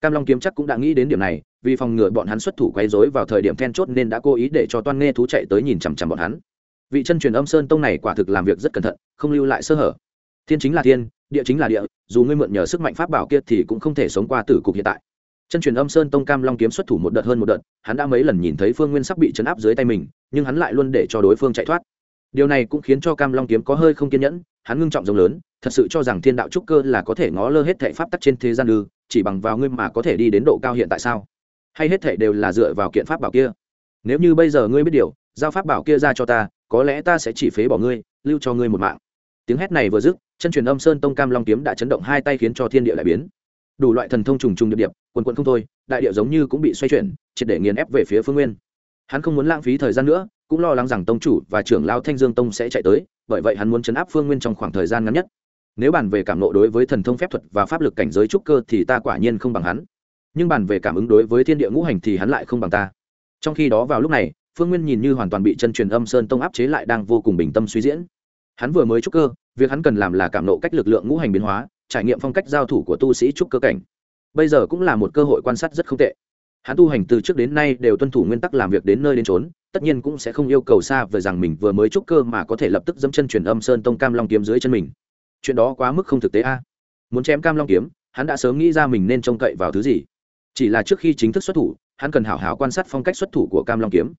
Cam long kiếm chắc cũng đã nghĩ đến điểm này vì phòng ngừa bọn hắn xuất thủ quấy rối vào thời điểm then chốt nên đã cố ý để cho toan nghe thú chạy tới nhìn chằm chằm bọn hắn. Vị chân truyền âm sơn tông này quả thực làm việc rất cẩn thận, không lưu lại sơ hở. Thiên chính là thiên, địa chính là địa, dù ngươi mượn nhờ sức mạnh pháp bảo kia thì cũng không thể sống qua tử cục hiện tại. Chân truyền âm sơn tông cam long kiếm xuất thủ một đợt hơn một đợt, hắn đã mấy lần nhìn thấy phương nguyên sắc bị chấn áp dưới tay mình, nhưng hắn lại luôn để cho đối phương chạy thoát. Điều này cũng khiến cho cam long kiếm có hơi không kiên nhẫn, hắn ngưng trọng rộng lớn, thật sự cho rằng thiên đạo trúc cơ là có thể ngó lơ hết thệ pháp tắc trên thế gian ư, chỉ bằng vào ngươi mà có thể đi đến độ cao hiện tại sao? Hay hết thảy đều là dựa vào kiện pháp bảo kia? Nếu như bây giờ ngươi biết điều, giao pháp bảo kia ra cho ta, có lẽ ta sẽ chỉ phế bỏ ngươi, lưu cho ngươi một mạng. Tiếng hét này vừa dứt, chân truyền âm sơn tông cam long kiếm đã chấn động hai tay khiến cho thiên địa lại biến. Đủ loại thần thông trùng trùng điệp điệp, quần quần không thôi, đại điệu giống như cũng bị xoay chuyển, triệt để nghiền ép về phía phương nguyên. Hắn không muốn lãng phí thời gian nữa, cũng lo lắng rằng tông chủ và trưởng lao thanh dương tông sẽ chạy tới, bởi vậy hắn muốn chấn áp phương nguyên trong khoảng thời gian ngắn nhất. Nếu bàn về cảm nộ đối với thần thông phép thuật và pháp lực cảnh giới trúc cơ thì ta quả nhiên không bằng hắn nhưng bàn về cảm ứng đối với thiên địa ngũ hành thì hắn lại không bằng ta. Trong khi đó vào lúc này, phương nguyên nhìn như hoàn toàn bị chân truyền âm sơn tông áp chế lại đang vô cùng bình tâm suy diễn. Hắn vừa mới trúc cơ, việc hắn cần làm là cảm nộ cách lực lượng ngũ hành biến hóa, trải nghiệm phong cách giao thủ của tu sĩ trúc cơ cảnh. Bây giờ cũng là một cơ hội quan sát rất không tệ. Hắn tu hành từ trước đến nay đều tuân thủ nguyên tắc làm việc đến nơi đến trốn tất nhiên cũng sẽ không yêu cầu xa về rằng mình vừa mới trúc cơ mà có thể lập tức dẫm chân truyền âm sơn tông cam long kiếm dưới chân mình. Chuyện đó quá mức không thực tế a. Muốn chém cam long kiếm, hắn đã sớm nghĩ ra mình nên trông cậy vào thứ gì chỉ là trước khi chính thức xuất thủ, hắn cần hảo hảo quan sát phong cách xuất thủ của cam long kiếm.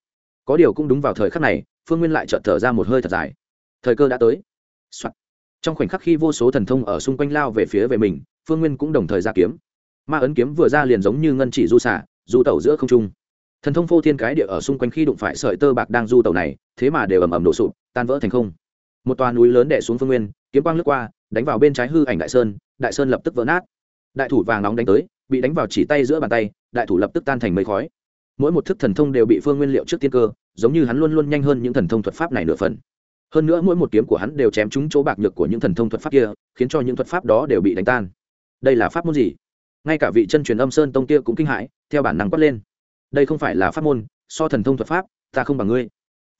Có điều cũng đúng vào thời khắc này, phương nguyên lại chợt thở ra một hơi thật dài. Thời cơ đã tới、Soạn. trong khoảnh khắc khi vô số thần thông ở xung quanh lao về phía về mình, phương nguyên cũng đồng thời ra kiếm. Ma ấn kiếm vừa ra liền giống như ngân chỉ du xả, du tẩu giữa không trung. Thần thông phô thiên cái địa ở xung quanh khi đụng phải sợi tơ bạc đang du tẩu này, thế mà đều ầm ầm đổ sụp, tan vỡ thành không. Một toà núi lớn đẻ xuống phương nguyên, kiếm quang lướt qua, đánh vào bên trái hư ảnh đại sơn đại sơn lập tức vỡ nát. Đại thủ vàng nóng đánh tới bị đánh vào chỉ tay giữa bàn tay, đại thủ lập tức tan thành mây khói. Mỗi một thức thần thông đều bị phương nguyên liệu trước tiên cơ, giống như hắn luôn luôn nhanh hơn những thần thông thuật pháp này nửa phần. Hơn nữa mỗi một kiếm của hắn đều chém trúng chỗ bạc nhược của những thần thông thuật pháp kia, khiến cho những thuật pháp đó đều bị đánh tan. Đây là pháp môn gì? Ngay cả vị chân truyền âm sơn tông kia cũng kinh hãi, theo bản năng quát lên. Đây không phải là pháp môn, so thần thông thuật pháp, ta không bằng ngươi.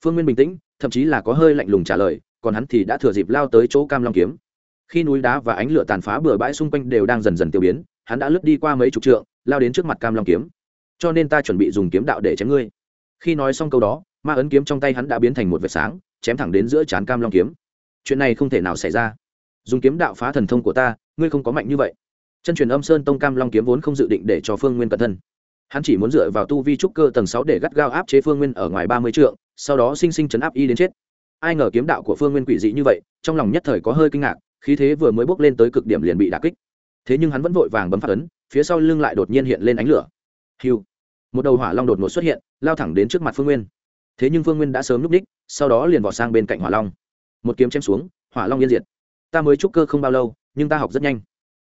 Phương nguyên bình tĩnh, thậm chí là có hơi lạnh lùng trả lời, còn hắn thì đã thừa dịp lao tới chỗ cam long kiếm. Khi núi đá và ánh lửa tàn phá bừa bãi xung quanh đều đang dần dần tiêu biến hắn đã lướt đi qua mấy chục trượng, lao đến trước mặt cam long kiếm. Cho nên ta chuẩn bị dùng kiếm đạo để chém ngươi. Khi nói xong câu đó, ma ấn kiếm trong tay hắn đã biến thành một vệt sáng, chém thẳng đến giữa trán cam long kiếm. Chuyện này không thể nào xảy ra. Dùng kiếm đạo phá thần thông của ta, ngươi không có mạnh như vậy. Chân truyền âm sơn tông cam long kiếm vốn không dự định để cho phương nguyên cẩn thân. Hắn chỉ muốn dựa vào tu vi trúc cơ tầng sáu để gắt gao áp chế phương nguyên ở ngoài ba mươi trượng, sau đó sinh sinh chấn áp y đến chết. Ai ngờ kiếm đạo của phương nguyên quỷ dị như vậy, trong lòng nhất thời có hơi kinh ngạc, khí thế vừa mới bốc lên tới cực điểm liền bị đà kích thế nhưng hắn vẫn vội vàng bấm phát ấn, phía sau lưng lại đột nhiên hiện lên ánh lửa. Hiu. Một đầu hỏa long đột ngột xuất hiện, lao thẳng đến trước mặt phương nguyên. Thế nhưng phương nguyên đã sớm núp đích, sau đó liền vọt sang bên cạnh hỏa long. Một kiếm chém xuống, hỏa long yên diệt. Ta mới trúc cơ không bao lâu, nhưng ta học rất nhanh.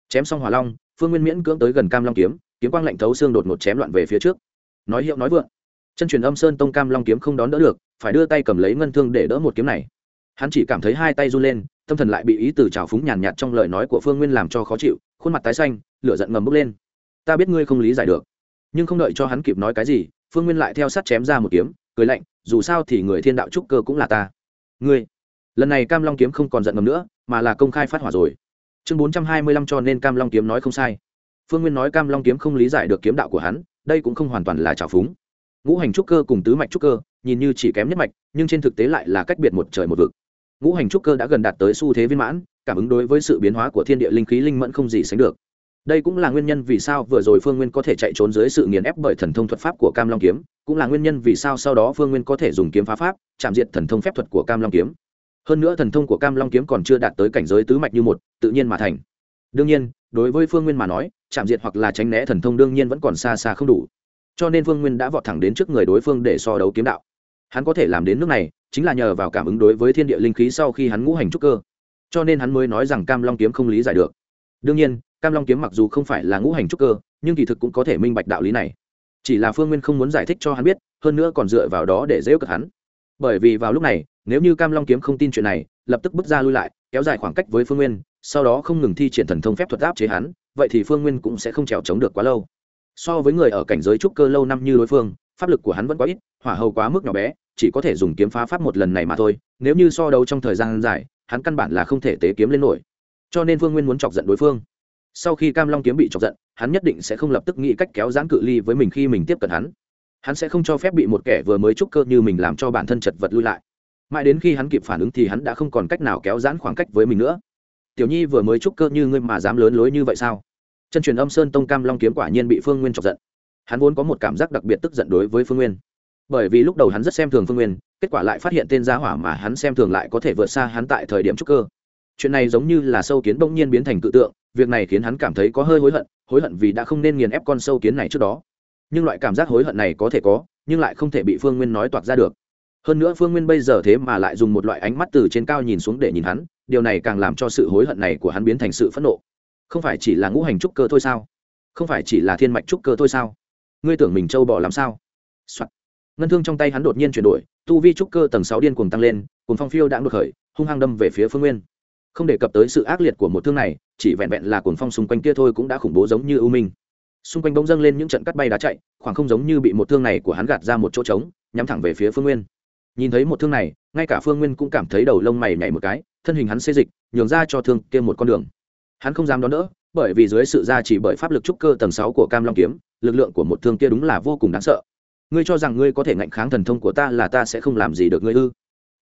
Chém xong hỏa long, phương nguyên miễn cưỡng tới gần cam long kiếm kiếm quang lạnh thấu xương đột ngột chém loạn về phía trước. Nói hiệu nói vượng. Chân truyền âm sơn tông cam long kiếm không đón đỡ được, phải đưa tay cầm lấy ngân thương để đỡ một kiếm này. Hắn chỉ cảm thấy hai tay run lên, tâm thần lại bị ý từ trào phúng nhàn nhạt trong lời nói của phương nguyên làm cho khó chịu khuôn mặt tái xanh, lửa giận ngầm bốc lên. Ta biết ngươi không lý giải được, nhưng không đợi cho hắn kịp nói cái gì, phương nguyên lại theo sát chém ra một kiếm, cười lạnh, dù sao thì người thiên đạo trúc cơ cũng là ta. Ngươi, lần này cam long kiếm không còn giận ngầm nữa, mà là công khai phát hỏa rồi. Chương bốn trăm hai mươi lăm cho nên cam long kiếm nói không sai. Phương nguyên nói cam long kiếm không lý giải được kiếm đạo của hắn, đây cũng không hoàn toàn là trào phúng. Ngũ hành trúc cơ cùng tứ mạch trúc cơ, nhìn như chỉ kém nhất mạch, nhưng trên thực tế lại là cách biệt một trời một vực. Ngũ hành trúc cơ đã gần đạt tới xu thế viên mãn cảm ứng đối với sự biến hóa của thiên địa linh khí linh mẫn không gì sánh được. Đây cũng là nguyên nhân vì sao vừa rồi phương nguyên có thể chạy trốn dưới sự nghiền ép bởi thần thông thuật pháp của cam long kiếm, cũng là nguyên nhân vì sao sau đó phương nguyên có thể dùng kiếm phá pháp, chạm diện thần thông phép thuật của cam long kiếm. Hơn nữa thần thông của cam long kiếm còn chưa đạt tới cảnh giới tứ mạch như một, tự nhiên mà thành. Đương nhiên, đối với phương nguyên mà nói, chạm diện hoặc là tránh né thần thông đương nhiên vẫn còn xa xa không đủ. Cho nên phương nguyên đã vọt thẳng đến trước người đối phương để so đấu kiếm đạo. Hắn có thể làm đến nước này, chính là nhờ vào cảm ứng đối với thiên địa linh khí sau khi hắn ngũ hành trúc cơ cho nên hắn mới nói rằng cam long kiếm không lý giải được. đương nhiên, cam long kiếm mặc dù không phải là ngũ hành trúc cơ, nhưng kỳ thực cũng có thể minh bạch đạo lý này. chỉ là phương nguyên không muốn giải thích cho hắn biết, hơn nữa còn dựa vào đó để dễ cật hắn. bởi vì vào lúc này, nếu như cam long kiếm không tin chuyện này, lập tức bước ra lui lại, kéo dài khoảng cách với phương nguyên, sau đó không ngừng thi triển thần thông phép thuật áp chế hắn, vậy thì phương nguyên cũng sẽ không trèo trống được quá lâu. so với người ở cảnh giới trúc cơ lâu năm như đối phương, pháp lực của hắn vẫn quá ít, hỏa hầu quá mức nhỏ bé, chỉ có thể dùng kiếm phá pháp một lần này mà thôi, nếu như so đấu trong thời gian dài hắn căn bản là không thể tế kiếm lên nổi. Cho nên Vương nguyên muốn chọc giận đối phương. Sau khi cam long kiếm bị chọc giận, hắn nhất định sẽ không lập tức nghĩ cách kéo giãn cự ly với mình khi mình tiếp cận hắn. Hắn sẽ không cho phép bị một kẻ vừa mới trúc cơ như mình làm cho bản thân chật vật lui lại. Mãi đến khi hắn kịp phản ứng thì hắn đã không còn cách nào kéo giãn khoảng cách với mình nữa. Tiểu nhi vừa mới trúc cơ như ngươi mà dám lớn lối như vậy sao? Chân truyền âm sơn tông cam long kiếm quả nhiên bị phương nguyên chọc giận. Hắn vốn có một cảm giác đặc biệt tức giận đối với phương nguyên bởi vì lúc đầu hắn rất xem thường phương nguyên, kết quả lại phát hiện tên gia hỏa mà hắn xem thường lại có thể vượt xa hắn tại thời điểm trúc cơ. Chuyện này giống như là sâu kiến bỗng nhiên biến thành cự tượng, việc này khiến hắn cảm thấy có hơi hối hận hối hận vì đã không nên nghiền ép con sâu kiến này trước đó. Nhưng loại cảm giác hối hận này có thể có, nhưng lại không thể bị phương nguyên nói toạc ra được. Hơn nữa phương nguyên bây giờ thế mà lại dùng một loại ánh mắt từ trên cao nhìn xuống để nhìn hắn, điều này càng làm cho sự hối hận này của hắn biến thành sự phẫn nộ. Không phải chỉ là ngũ hành trúc cơ thôi sao? Không phải chỉ là thiên mạch trúc cơ thôi sao? Ngươi tưởng mình trâu bỏ làm sao、Soạn ngân thương trong tay hắn đột nhiên chuyển đổi, tu vi trúc cơ tầng sáu điên cuồng tăng lên cùng phong phiêu đã đột khởi, hung hăng đâm về phía phương nguyên. Không đề cập tới sự ác liệt của một thương này, chỉ vẹn vẹn là cuồng phong xung quanh kia thôi cũng đã khủng bố giống như ưu minh. Xung quanh bỗng dâng lên những trận cắt bay đá chạy, khoảng không giống như bị một thương này của hắn gạt ra một chỗ trống, nhắm thẳng về phía phương nguyên. Nhìn thấy một thương này, ngay cả phương nguyên cũng cảm thấy đầu lông mày nhảy một cái, thân hình hắn xê dịch, nhường ra cho thương kia một con đường. Hắn không dám đón đỡ, bởi vì dưới sự gia chỉ bởi pháp lực trúc cơ tầng sáu của cam long kiếm, lực lượng của một thương kia đúng là vô cùng đáng sợ ngươi cho rằng ngươi có thể ngạnh kháng thần thông của ta là ta sẽ không làm gì được ngươi ư?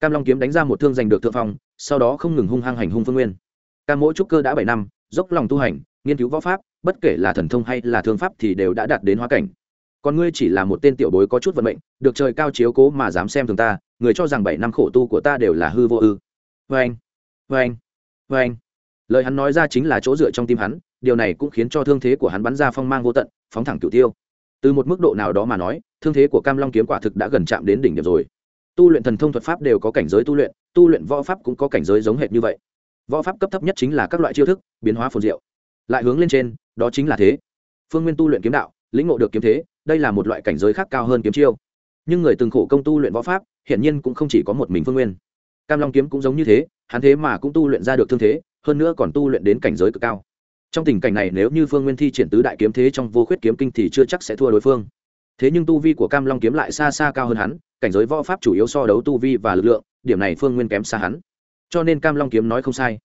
Cam long kiếm đánh ra một thương giành được thượng phong, sau đó không ngừng hung hăng hành hung phương nguyên. Cam mỗi trúc cơ đã bảy năm, dốc lòng tu hành, nghiên cứu võ pháp, bất kể là thần thông hay là thương pháp thì đều đã đạt đến hóa cảnh. Còn ngươi chỉ là một tên tiểu bối có chút vận mệnh, được trời cao chiếu cố mà dám xem thường ta, người cho rằng bảy năm khổ tu của ta đều là hư vô ư? Vê anh vê anh vê anh. Lời hắn nói ra chính là chỗ dựa trong tim hắn, điều này cũng khiến cho thương thế của hắn bắn ra phong mang vô tận, phóng thẳng cửu tiêu. Từ một mức độ nào đó mà nói thương thế của cam long kiếm quả thực đã gần chạm đến đỉnh điểm rồi. Tu luyện thần thông thuật pháp đều có cảnh giới tu luyện tu luyện võ pháp cũng có cảnh giới giống hệt như vậy. Võ pháp cấp thấp nhất chính là các loại chiêu thức, biến hóa phồn diệu. Lại hướng lên trên, đó chính là thế. Phương nguyên tu luyện kiếm đạo, lĩnh ngộ được kiếm thế, đây là một loại cảnh giới khác cao hơn kiếm chiêu. Nhưng người từng khổ công tu luyện võ pháp, hiển nhiên cũng không chỉ có một mình phương nguyên. Cam long kiếm cũng giống như thế, hắn thế mà cũng tu luyện ra được thương thế, hơn nữa còn tu luyện đến cảnh giới cực cao. Trong tình cảnh này nếu như phương nguyên thi triển tứ đại kiếm thế trong vô khuyết kiếm kinh thì chưa chắc sẽ thua đối phương thế nhưng tu vi của cam long kiếm lại xa xa cao hơn hắn, cảnh giới võ pháp chủ yếu so đấu tu vi và lực lượng, điểm này phương nguyên kém xa hắn. Cho nên cam long kiếm nói không sai.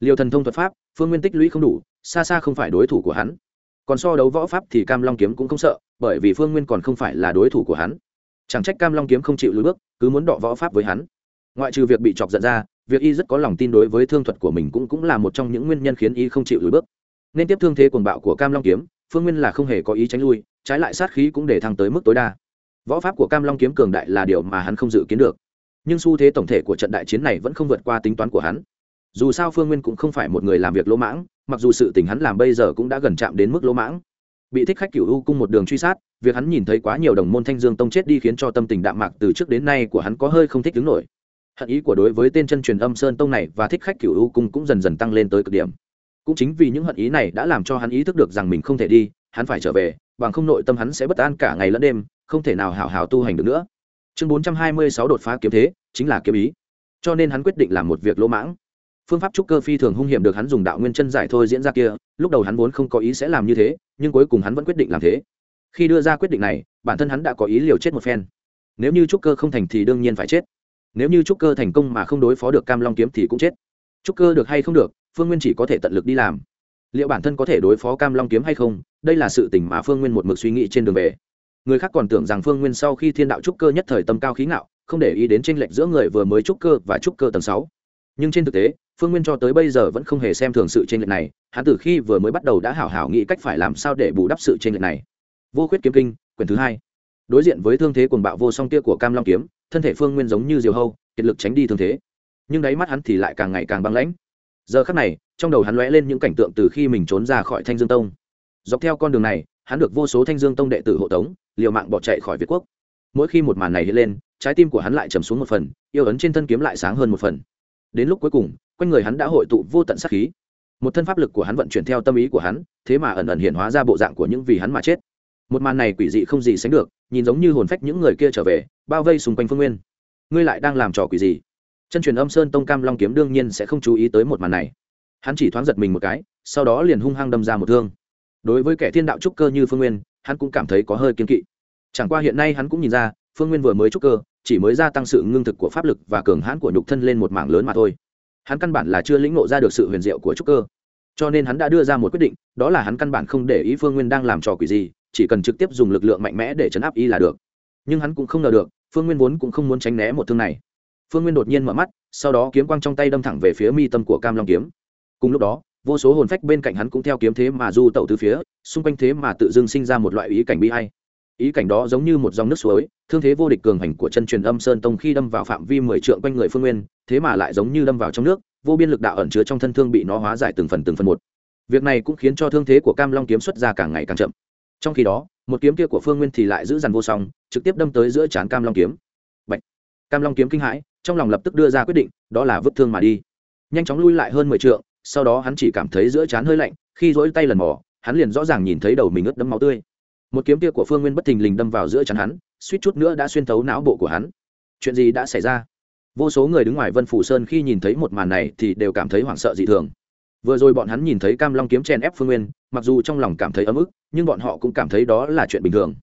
Liều thần thông thuật pháp, phương nguyên tích lũy không đủ, xa xa không phải đối thủ của hắn. Còn so đấu võ pháp thì cam long kiếm cũng không sợ, bởi vì phương nguyên còn không phải là đối thủ của hắn. Chẳng trách cam long kiếm không chịu lùi bước, cứ muốn đọ võ pháp với hắn. Ngoại trừ việc bị chọc giận ra, việc y rất có lòng tin đối với thương thuật của mình cũng cũng là một trong những nguyên nhân khiến y không chịu lùi bước. Nên tiếp thương thế cuồng bạo của cam long kiếm, phương nguyên là không hề có ý tránh lui trái lại sát khí cũng để thăng tới mức tối đa. Võ pháp của cam long kiếm cường đại là điều mà hắn không dự kiến được. Nhưng xu thế tổng thể của trận đại chiến này vẫn không vượt qua tính toán của hắn. Dù sao phương nguyên cũng không phải một người làm việc lỗ mãng, mặc dù sự tình hắn làm bây giờ cũng đã gần chạm đến mức lỗ mãng. Bị thích khách cựu u cung một đường truy sát, việc hắn nhìn thấy quá nhiều đồng môn thanh dương tông chết đi khiến cho tâm tình đạm mạc từ trước đến nay của hắn có hơi không thích đứng nổi. Hận ý của đối với tên chân truyền âm sơn tông này và thích khách cựu u cung cũng dần dần tăng lên tới cực điểm. Cũng chính vì những hận ý này đã làm cho hắn ý thức được rằng mình không thể đi, hắn phải trở về bằng không nội tâm hắn sẽ bất an cả ngày lẫn đêm, không thể nào hào hào tu hành được nữa. Chương bốn trăm hai mươi sáu đột phá kiếm thế, chính là kiếm ý. Cho nên hắn quyết định làm một việc lỗ mãng. Phương pháp trúc cơ phi thường hung hiểm được hắn dùng đạo nguyên chân giải thôi diễn ra kia, lúc đầu hắn vốn không có ý sẽ làm như thế, nhưng cuối cùng hắn vẫn quyết định làm thế. Khi đưa ra quyết định này, bản thân hắn đã có ý liều chết một phen. Nếu như trúc cơ không thành thì đương nhiên phải chết. Nếu như trúc cơ thành công mà không đối phó được cam long kiếm thì cũng chết. Trúc cơ được hay không được, phương nguyên chỉ có thể tận lực đi làm liệu bản thân có thể đối phó cam long kiếm hay không đây là sự tình mà phương nguyên một mực suy nghĩ trên đường về người khác còn tưởng rằng phương nguyên sau khi thiên đạo trúc cơ nhất thời tâm cao khí ngạo không để ý đến tranh lệch giữa người vừa mới trúc cơ và trúc cơ tầng sáu nhưng trên thực tế phương nguyên cho tới bây giờ vẫn không hề xem thường sự tranh lệch này hắn từ khi vừa mới bắt đầu đã hảo hảo nghĩ cách phải làm sao để bù đắp sự tranh lệch này vô khuyết kiếm kinh quyển thứ hai đối diện với thương thế cuồng bạo vô song tia của cam long kiếm thân thể phương nguyên giống như diều hâu kiệt lực tránh đi thương thế nhưng đáy mắt hắn thì lại càng ngày càng băng lãnh giờ khắc này, trong đầu hắn lóe lên những cảnh tượng từ khi mình trốn ra khỏi thanh dương tông. Dọc theo con đường này, hắn được vô số thanh dương tông đệ tử hộ tống, liều mạng bỏ chạy khỏi việt quốc. Mỗi khi một màn này hiện lên, trái tim của hắn lại trầm xuống một phần, yêu ấn trên thân kiếm lại sáng hơn một phần. Đến lúc cuối cùng, quanh người hắn đã hội tụ vô tận sát khí. Một thân pháp lực của hắn vận chuyển theo tâm ý của hắn, thế mà ẩn ẩn hiện hóa ra bộ dạng của những vì hắn mà chết. Một màn này quỷ dị không gì sánh được, nhìn giống như hồn phách những người kia trở về, bao vây xung quanh phương nguyên. Ngươi lại đang làm trò quỷ gì? Chân truyền âm sơn tông cam long kiếm đương nhiên sẽ không chú ý tới một màn này. Hắn chỉ thoáng giật mình một cái, sau đó liền hung hăng đâm ra một thương. Đối với kẻ thiên đạo trúc cơ như phương nguyên, hắn cũng cảm thấy có hơi kiên kỵ. Chẳng qua hiện nay hắn cũng nhìn ra, phương nguyên vừa mới trúc cơ, chỉ mới gia tăng sự ngưng thực của pháp lực và cường hãn của nhục thân lên một mảng lớn mà thôi. Hắn căn bản là chưa lĩnh ngộ ra được sự huyền diệu của trúc cơ. Cho nên hắn đã đưa ra một quyết định, đó là hắn căn bản không để ý phương nguyên đang làm trò quỷ gì, chỉ cần trực tiếp dùng lực lượng mạnh mẽ để chấn áp y là được. Nhưng hắn cũng không ngờ được, phương nguyên vốn cũng không muốn tránh né một thương này phương nguyên đột nhiên mở mắt, sau đó kiếm quang trong tay đâm thẳng về phía mi tâm của cam long kiếm. Cùng lúc đó, vô số hồn phách bên cạnh hắn cũng theo kiếm thế mà du tẩu từ phía, xung quanh thế mà tự dưng sinh ra một loại ý cảnh bi hay ý cảnh đó giống như một dòng nước suối, thương thế vô địch cường hành của chân truyền âm sơn tông khi đâm vào phạm vi mười trượng quanh người phương nguyên, thế mà lại giống như đâm vào trong nước, vô biên lực đạo ẩn chứa trong thân thương bị nó hóa giải từng phần từng phần một. Việc này cũng khiến cho thương thế của cam long kiếm xuất ra càng ngày càng chậm. Trong khi đó, một kiếm kia của phương nguyên thì lại giữ dằn vô song, trực tiếp đâm tới giữa trán cam long kiếm. Bạch. cam long kiếm kinh hãi trong lòng lập tức đưa ra quyết định, đó là vứt thương mà đi. Nhanh chóng lui lại hơn mười trượng, sau đó hắn chỉ cảm thấy giữa trán hơi lạnh, khi dỗi tay lần mò, hắn liền rõ ràng nhìn thấy đầu mình ướt đẫm máu tươi. Một kiếm kia của phương nguyên bất thình lình đâm vào giữa chắn hắn, suýt chút nữa đã xuyên thấu não bộ của hắn. Chuyện gì đã xảy ra? Vô số người đứng ngoài vân phủ sơn khi nhìn thấy một màn này thì đều cảm thấy hoảng sợ dị thường. Vừa rồi bọn hắn nhìn thấy cam long kiếm chen ép phương nguyên, mặc dù trong lòng cảm thấy ấm ức, nhưng bọn họ cũng cảm thấy đó là chuyện bình thường.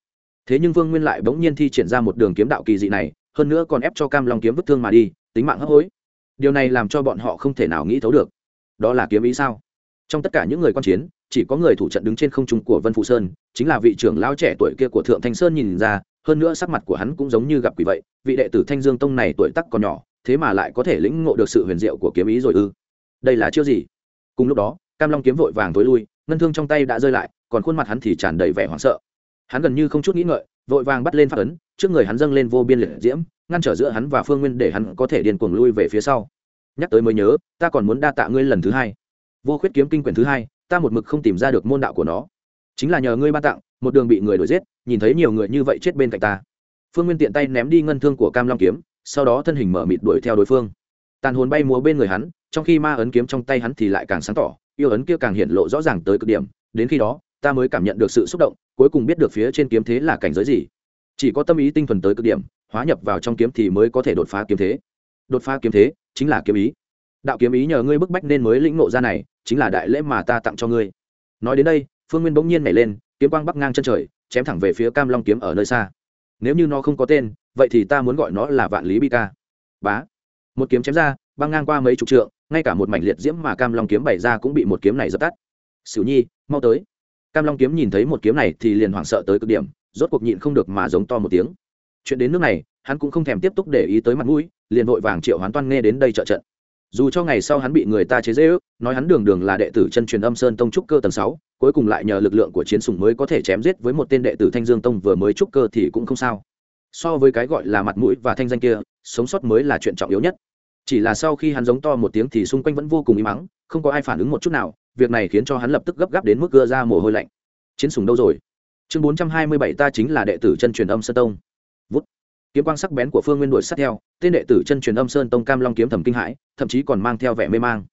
Thế nhưng vương nguyên lại bỗng nhiên thi triển ra một đường kiếm đạo kỳ dị này hơn nữa còn ép cho cam long kiếm vứt thương mà đi, tính mạng hấp hối. Điều này làm cho bọn họ không thể nào nghĩ thấu được. Đó là kiếm ý sao? Trong tất cả những người quan chiến, chỉ có người thủ trận đứng trên không trung của vân phụ sơn, chính là vị trưởng lao trẻ tuổi kia của thượng thanh sơn nhìn ra, hơn nữa sắc mặt của hắn cũng giống như gặp quỷ vậy, vị đệ tử thanh dương tông này tuổi tắc còn nhỏ, thế mà lại có thể lĩnh ngộ được sự huyền diệu của kiếm ý rồi ư? Đây là chiêu gì? Cùng lúc đó, cam long kiếm vội vàng tối lui, ngân thương trong tay đã rơi lại, còn khuôn mặt hắn thì tràn đầy vẻ hoảng sợ. Hắn gần như không chút nghĩ ngợi, vội vàng bắt lên phát ấn trước người hắn dâng lên vô biên liệt diễm, ngăn trở giữa hắn và phương nguyên để hắn có thể điên cuồng lui về phía sau. Nhắc tới mới nhớ, ta còn muốn đa tạ ngươi lần thứ hai. Vô khuyết kiếm kinh quyển thứ hai, ta một mực không tìm ra được môn đạo của nó. Chính là nhờ ngươi ban tặng, một đường bị người đuổi giết, nhìn thấy nhiều người như vậy chết bên cạnh ta. Phương nguyên tiện tay ném đi ngân thương của cam long kiếm, sau đó thân hình mở mịt đuổi theo đối phương. Tàn hồn bay múa bên người hắn, trong khi ma ấn kiếm trong tay hắn thì lại càng sáng tỏ, yêu ấn kia càng hiện lộ rõ ràng tới cực điểm. Đến khi đó, ta mới cảm nhận được sự xúc động, cuối cùng biết được phía trên kiếm thế là cảnh giới gì chỉ có tâm ý tinh thuần tới cực điểm, hóa nhập vào trong kiếm thì mới có thể đột phá kiếm thế. Đột phá kiếm thế chính là kiếm ý. Đạo kiếm ý nhờ ngươi bức bách nên mới lĩnh ngộ ra này, chính là đại lễ mà ta tặng cho ngươi. Nói đến đây, phương nguyên bỗng nhiên nhảy lên, kiếm quang bắc ngang chân trời, chém thẳng về phía cam long kiếm ở nơi xa. Nếu như nó không có tên, vậy thì ta muốn gọi nó là vạn lý bi ca. Bá. Một kiếm chém ra, băng ngang qua mấy chục trượng, ngay cả một mảnh liệt diễm mà cam long kiếm bày ra cũng bị một kiếm này dập tắt. Sử nhi, mau tới. Cam long kiếm nhìn thấy một kiếm này thì liền hoảng sợ tới cực điểm rốt cuộc nhịn không được mà giống to một tiếng. Chuyện đến nước này, hắn cũng không thèm tiếp tục để ý tới mặt mũi, liền vội vàng triệu hoán toan nghe đến đây trợ trận. Dù cho ngày sau hắn bị người ta chế dễ ước nói hắn đường đường là đệ tử chân truyền âm sơn tông trúc cơ tầng sáu, cuối cùng lại nhờ lực lượng của chiến sùng mới có thể chém giết với một tên đệ tử thanh dương tông vừa mới trúc cơ thì cũng không sao. So với cái gọi là mặt mũi và thanh danh kia, sống sót mới là chuyện trọng yếu nhất. Chỉ là sau khi hắn giống to một tiếng thì xung quanh vẫn vô cùng im mắng không có ai phản ứng một chút nào, việc này khiến cho hắn lập tức gấp gáp đến mức gưa ra mồ hôi lạnh. Chiến sùng đâu rồi? Chương bốn trăm hai mươi bảy ta chính là đệ tử chân truyền âm sơn tông. Vút. Kiếm quang sắc bén của phương nguyên đuổi sát theo, tên đệ tử chân truyền âm sơn tông cam long kiếm thầm kinh hãi, thậm chí còn mang theo vẻ mê mang.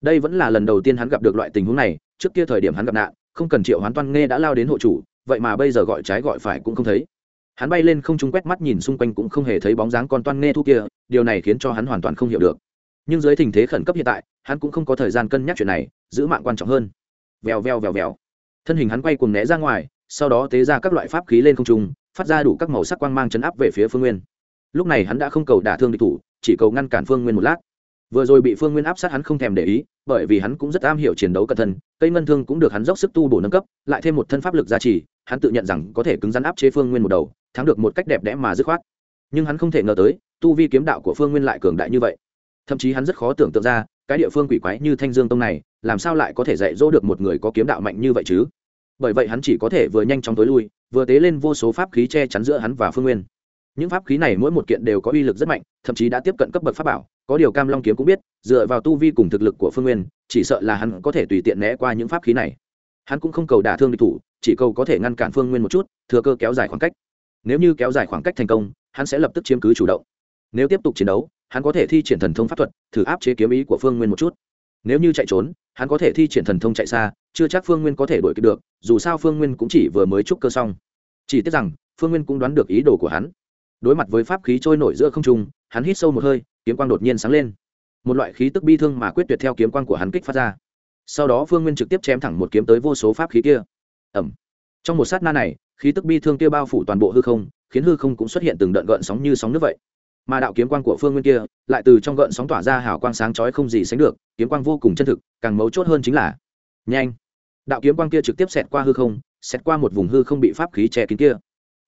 Đây vẫn là lần đầu tiên hắn gặp được loại tình huống này, trước kia thời điểm hắn gặp nạn, không cần triệu hoán toan nghe đã lao đến hộ chủ, vậy mà bây giờ gọi trái gọi phải cũng không thấy. Hắn bay lên không trung quét mắt nhìn xung quanh cũng không hề thấy bóng dáng con toan nghe thu kia, điều này khiến cho hắn hoàn toàn không hiểu được. Nhưng dưới tình thế khẩn cấp hiện tại, hắn cũng không có thời gian cân nhắc chuyện này, giữ mạng quan trọng hơn. Vèo vèo vèo vèo. Thân hình hắn quay cùng né ra ngoài sau đó tế ra các loại pháp khí lên không trung, phát ra đủ các màu sắc quang mang chấn áp về phía phương nguyên. Lúc này hắn đã không cầu đả thương địch thủ, chỉ cầu ngăn cản phương nguyên một lát. Vừa rồi bị phương nguyên áp sát hắn không thèm để ý, bởi vì hắn cũng rất am hiểu chiến đấu cẩn thân cây ngân thương cũng được hắn dốc sức tu bổ nâng cấp, lại thêm một thân pháp lực gia trì, hắn tự nhận rằng có thể cứng rắn áp chế phương nguyên một đầu, thắng được một cách đẹp đẽ mà dứt khoát. Nhưng hắn không thể ngờ tới, tu vi kiếm đạo của phương nguyên lại cường đại như vậy. Thậm chí hắn rất khó tưởng tượng ra, cái địa phương quỷ quái như thanh dương tông này, làm sao lại có thể dạy dỗ được một người có kiếm đạo mạnh như vậy chứ? Bởi vậy hắn chỉ có thể vừa nhanh chóng tối lui, vừa tế lên vô số pháp khí che chắn giữa hắn và phương nguyên. Những pháp khí này mỗi một kiện đều có uy lực rất mạnh, thậm chí đã tiếp cận cấp bậc pháp bảo, có điều cam long kiếm cũng biết, dựa vào tu vi cùng thực lực của phương nguyên, chỉ sợ là hắn có thể tùy tiện né qua những pháp khí này. Hắn cũng không cầu đả thương địch thủ, chỉ cầu có thể ngăn cản phương nguyên một chút, thừa cơ kéo dài khoảng cách. Nếu như kéo dài khoảng cách thành công, hắn sẽ lập tức chiếm cứ chủ động. Nếu tiếp tục chiến đấu, hắn có thể thi triển thần thông pháp thuật, thử áp chế kiếm ý của phương nguyên một chút. Nếu như chạy trốn hắn có thể thi triển thần thông chạy xa, chưa chắc phương nguyên có thể đuổi kịp được, dù sao phương nguyên cũng chỉ vừa mới trúc cơ xong. Chỉ tiếc rằng, phương nguyên cũng đoán được ý đồ của hắn. Đối mặt với pháp khí trôi nổi giữa không trung, hắn hít sâu một hơi, kiếm quang đột nhiên sáng lên. Một loại khí tức bi thương mà quyết tuyệt theo kiếm quang của hắn kích phát ra. Sau đó phương nguyên trực tiếp chém thẳng một kiếm tới vô số pháp khí kia. Ẩm trong một sát na này, khí tức bi thương kia bao phủ toàn bộ hư không, khiến hư không cũng xuất hiện từng đợt gợn sóng như sóng nước vậy mà đạo kiếm quang của phương nguyên kia lại từ trong gợn sóng tỏa ra hào quang sáng chói không gì sánh được, kiếm quang vô cùng chân thực, càng mấu chốt hơn chính là nhanh. Đạo kiếm quang kia trực tiếp xẹt qua hư không, xẹt qua một vùng hư không bị pháp khí che kín kia.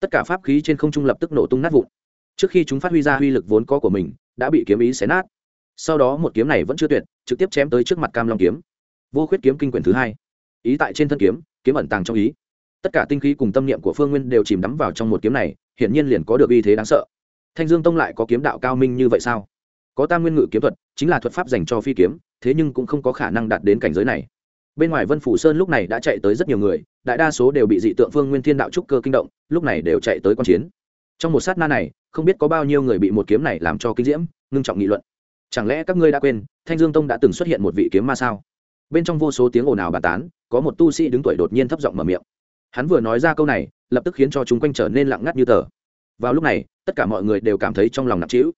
Tất cả pháp khí trên không trung lập tức nổ tung nát vụn. Trước khi chúng phát huy ra uy lực vốn có của mình, đã bị kiếm ý xé nát. Sau đó một kiếm này vẫn chưa tuyệt, trực tiếp chém tới trước mặt cam long kiếm. Vô khuyết kiếm kinh quyển thứ hai. Ý tại trên thân kiếm kiếm ẩn tàng trong ý. Tất cả tinh khí cùng tâm niệm của phương nguyên đều chìm đắm vào trong một kiếm này, hiển nhiên liền có được uy thế đáng sợ thanh dương tông lại có kiếm đạo cao minh như vậy sao? Có tam nguyên ngự kiếm thuật, chính là thuật pháp dành cho phi kiếm, thế nhưng cũng không có khả năng đạt đến cảnh giới này. Bên ngoài vân phủ sơn lúc này đã chạy tới rất nhiều người, đại đa số đều bị dị tượng phương nguyên thiên đạo trúc cơ kinh động, lúc này đều chạy tới q u a n chiến. Trong một sát na này, không biết có bao nhiêu người bị một kiếm này làm cho kinh diễm, ngưng trọng nghị luận. Chẳng lẽ các ngươi đã quên, thanh dương tông đã từng xuất hiện một vị kiếm ma sao? Bên trong vô số tiếng ồn ào bàn tán, có một tu sĩ đứng tuổi đột nhiên thấp giọng mở miệng. Hắn vừa nói ra câu này, lập tức khiến cho chúng quanh trở nên lặng ngắt như tờ vào lúc này, tất cả mọi người đều cảm thấy trong lòng nặng trĩu.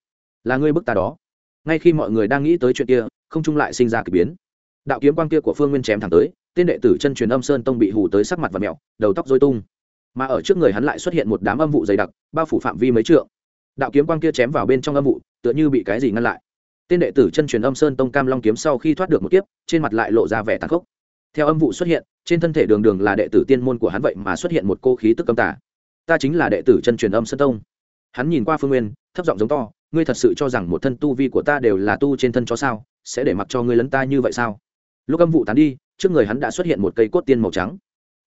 Là ngươi bức ta đó. Ngay khi mọi người đang nghĩ tới chuyện kia, không trung lại sinh ra k ỳ biến. Đạo kiếm quang kia của phương nguyên chém thẳng tới, tên đệ tử chân truyền âm sơn tông bị hù tới sắc mặt và mẹo, đầu tóc dôi tung. Mà ở trước người hắn lại xuất hiện một đám âm vụ dày đặc, bao phủ phạm vi mấy trượng. Đạo kiếm quang kia chém vào bên trong âm vụ, tựa như bị cái gì ngăn lại. Tên đệ tử chân truyền âm sơn tông cam long kiếm sau khi thoát được một kiếp, trên mặt lại lộ ra vẻ tàn khốc. Theo âm vụ xuất hiện, trên thân thể đường đường là đệ tử tiên môn của hắn vậy mà xuất hiện một cô khí tức âm tả ta chính là đệ tử chân truyền âm sơn tông. Hắn nhìn qua phương nguyên, thấp giọng giống to, ngươi thật sự cho rằng một thân tu vi của ta đều là tu trên thân cho sao, sẽ để mặc cho ngươi lấn ta như vậy sao? Lúc âm vụ tán đi, trước người hắn đã xuất hiện một cây cốt tiên màu trắng.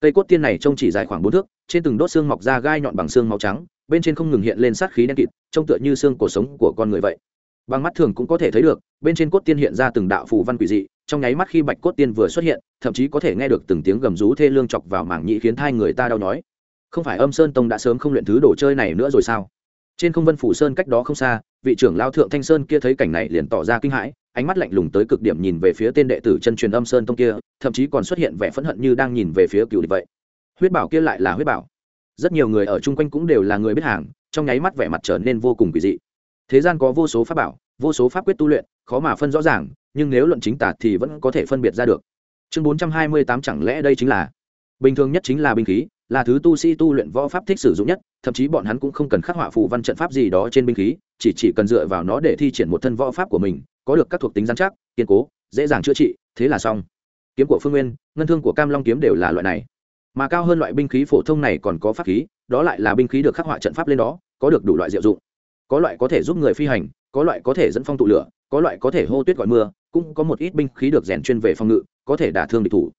Cây cốt tiên này trông chỉ dài khoảng bốn thước, trên từng đốt xương mọc ra gai nhọn bằng xương màu trắng, bên trên không ngừng hiện lên sát khí đen kịt, trông tựa như xương cổ sống của con người vậy. Bằng mắt thường cũng có thể thấy được, bên trên cốt tiên hiện ra từng đạo phù văn quỷ dị, trong nháy mắt khi bạch cốt tiên vừa xuất hiện, thậm chí có thể nghe được từng tiếng gầm rú thê lương chọc vào mảng nhị khiến hai người ta đau nói không phải âm sơn tông đã sớm không luyện thứ đồ chơi này nữa rồi sao? Trên không vân phủ sơn cách đó không xa, vị trưởng lao thượng thanh sơn kia thấy cảnh này liền tỏ ra kinh hãi, ánh mắt lạnh lùng tới cực điểm nhìn về phía tên đệ tử chân truyền âm sơn tông kia, thậm chí còn xuất hiện vẻ phẫn hận như đang nhìn về phía cựu địch vậy. Huyết bảo kia lại là huyết bảo. Rất nhiều người ở chung quanh cũng đều là người biết hàng, trong nháy mắt vẻ mặt trở nên vô cùng kỳ dị. Thế gian có vô số pháp bảo, vô số pháp quyết tu luyện, khó mà phân rõ ràng, nhưng nếu luận chính tả thì vẫn có thể phân biệt ra được. Chương bốn trăm hai mươi tám chẳng lẽ đây chính là? Bình thường nhất chính là binh khí là thứ tu sĩ tu luyện võ pháp thích sử dụng nhất, thậm chí bọn hắn cũng không cần khắc họa phù văn trận pháp gì đó trên binh khí, chỉ chỉ cần dựa vào nó để thi triển một thân võ pháp của mình, có được các thuộc tính giám chắc, kiên cố, dễ dàng chữa trị, thế là xong. Kiếm của phương nguyên, ngân thương của cam long kiếm đều là loại này. Mà cao hơn loại binh khí phổ thông này còn có pháp khí, đó lại là binh khí được khắc họa trận pháp lên đó, có được đủ loại diệu dụng. Có loại có thể giúp người phi hành, có loại có thể dẫn phong tụ lửa, có loại có thể hô tuyết gọi mưa, cũng có một ít binh khí được rèn chuyên về phòng ngự, có thể đả thương địch thủ.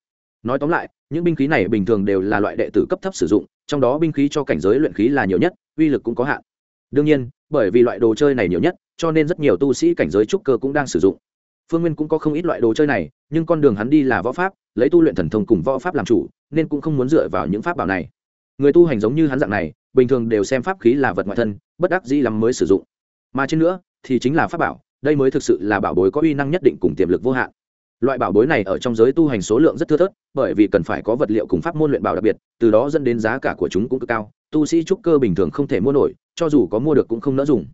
Nói tóm lại những binh khí này bình thường đều là loại đệ tử cấp thấp sử dụng, trong đó binh khí cho cảnh giới luyện khí là nhiều nhất, uy lực cũng có hạn. Đương nhiên, bởi vì loại đồ chơi này nhiều nhất, cho nên rất nhiều tu sĩ cảnh giới trúc cơ cũng đang sử dụng. Phương nguyên cũng có không ít loại đồ chơi này, nhưng con đường hắn đi là võ pháp, lấy tu luyện thần thông cùng võ pháp làm chủ, nên cũng không muốn dựa vào những pháp bảo này. Người tu hành giống như hắn dạng này, bình thường đều xem pháp khí là vật ngoại thân, bất đắc dĩ lắm mới sử dụng. Mà trên nữa, thì chính là pháp bảo, đây mới thực sự là bảo bối có uy năng nhất định cùng tiềm lực vô hạn loại bảo bối này ở trong giới tu hành số lượng rất thưa thớt, bởi vì cần phải có vật liệu cùng pháp môn luyện bảo đặc biệt, từ đó dẫn đến giá cả của chúng cũng cực cao, tu sĩ trúc cơ bình thường không thể mua nổi, cho dù có mua được cũng không nỡ dùng.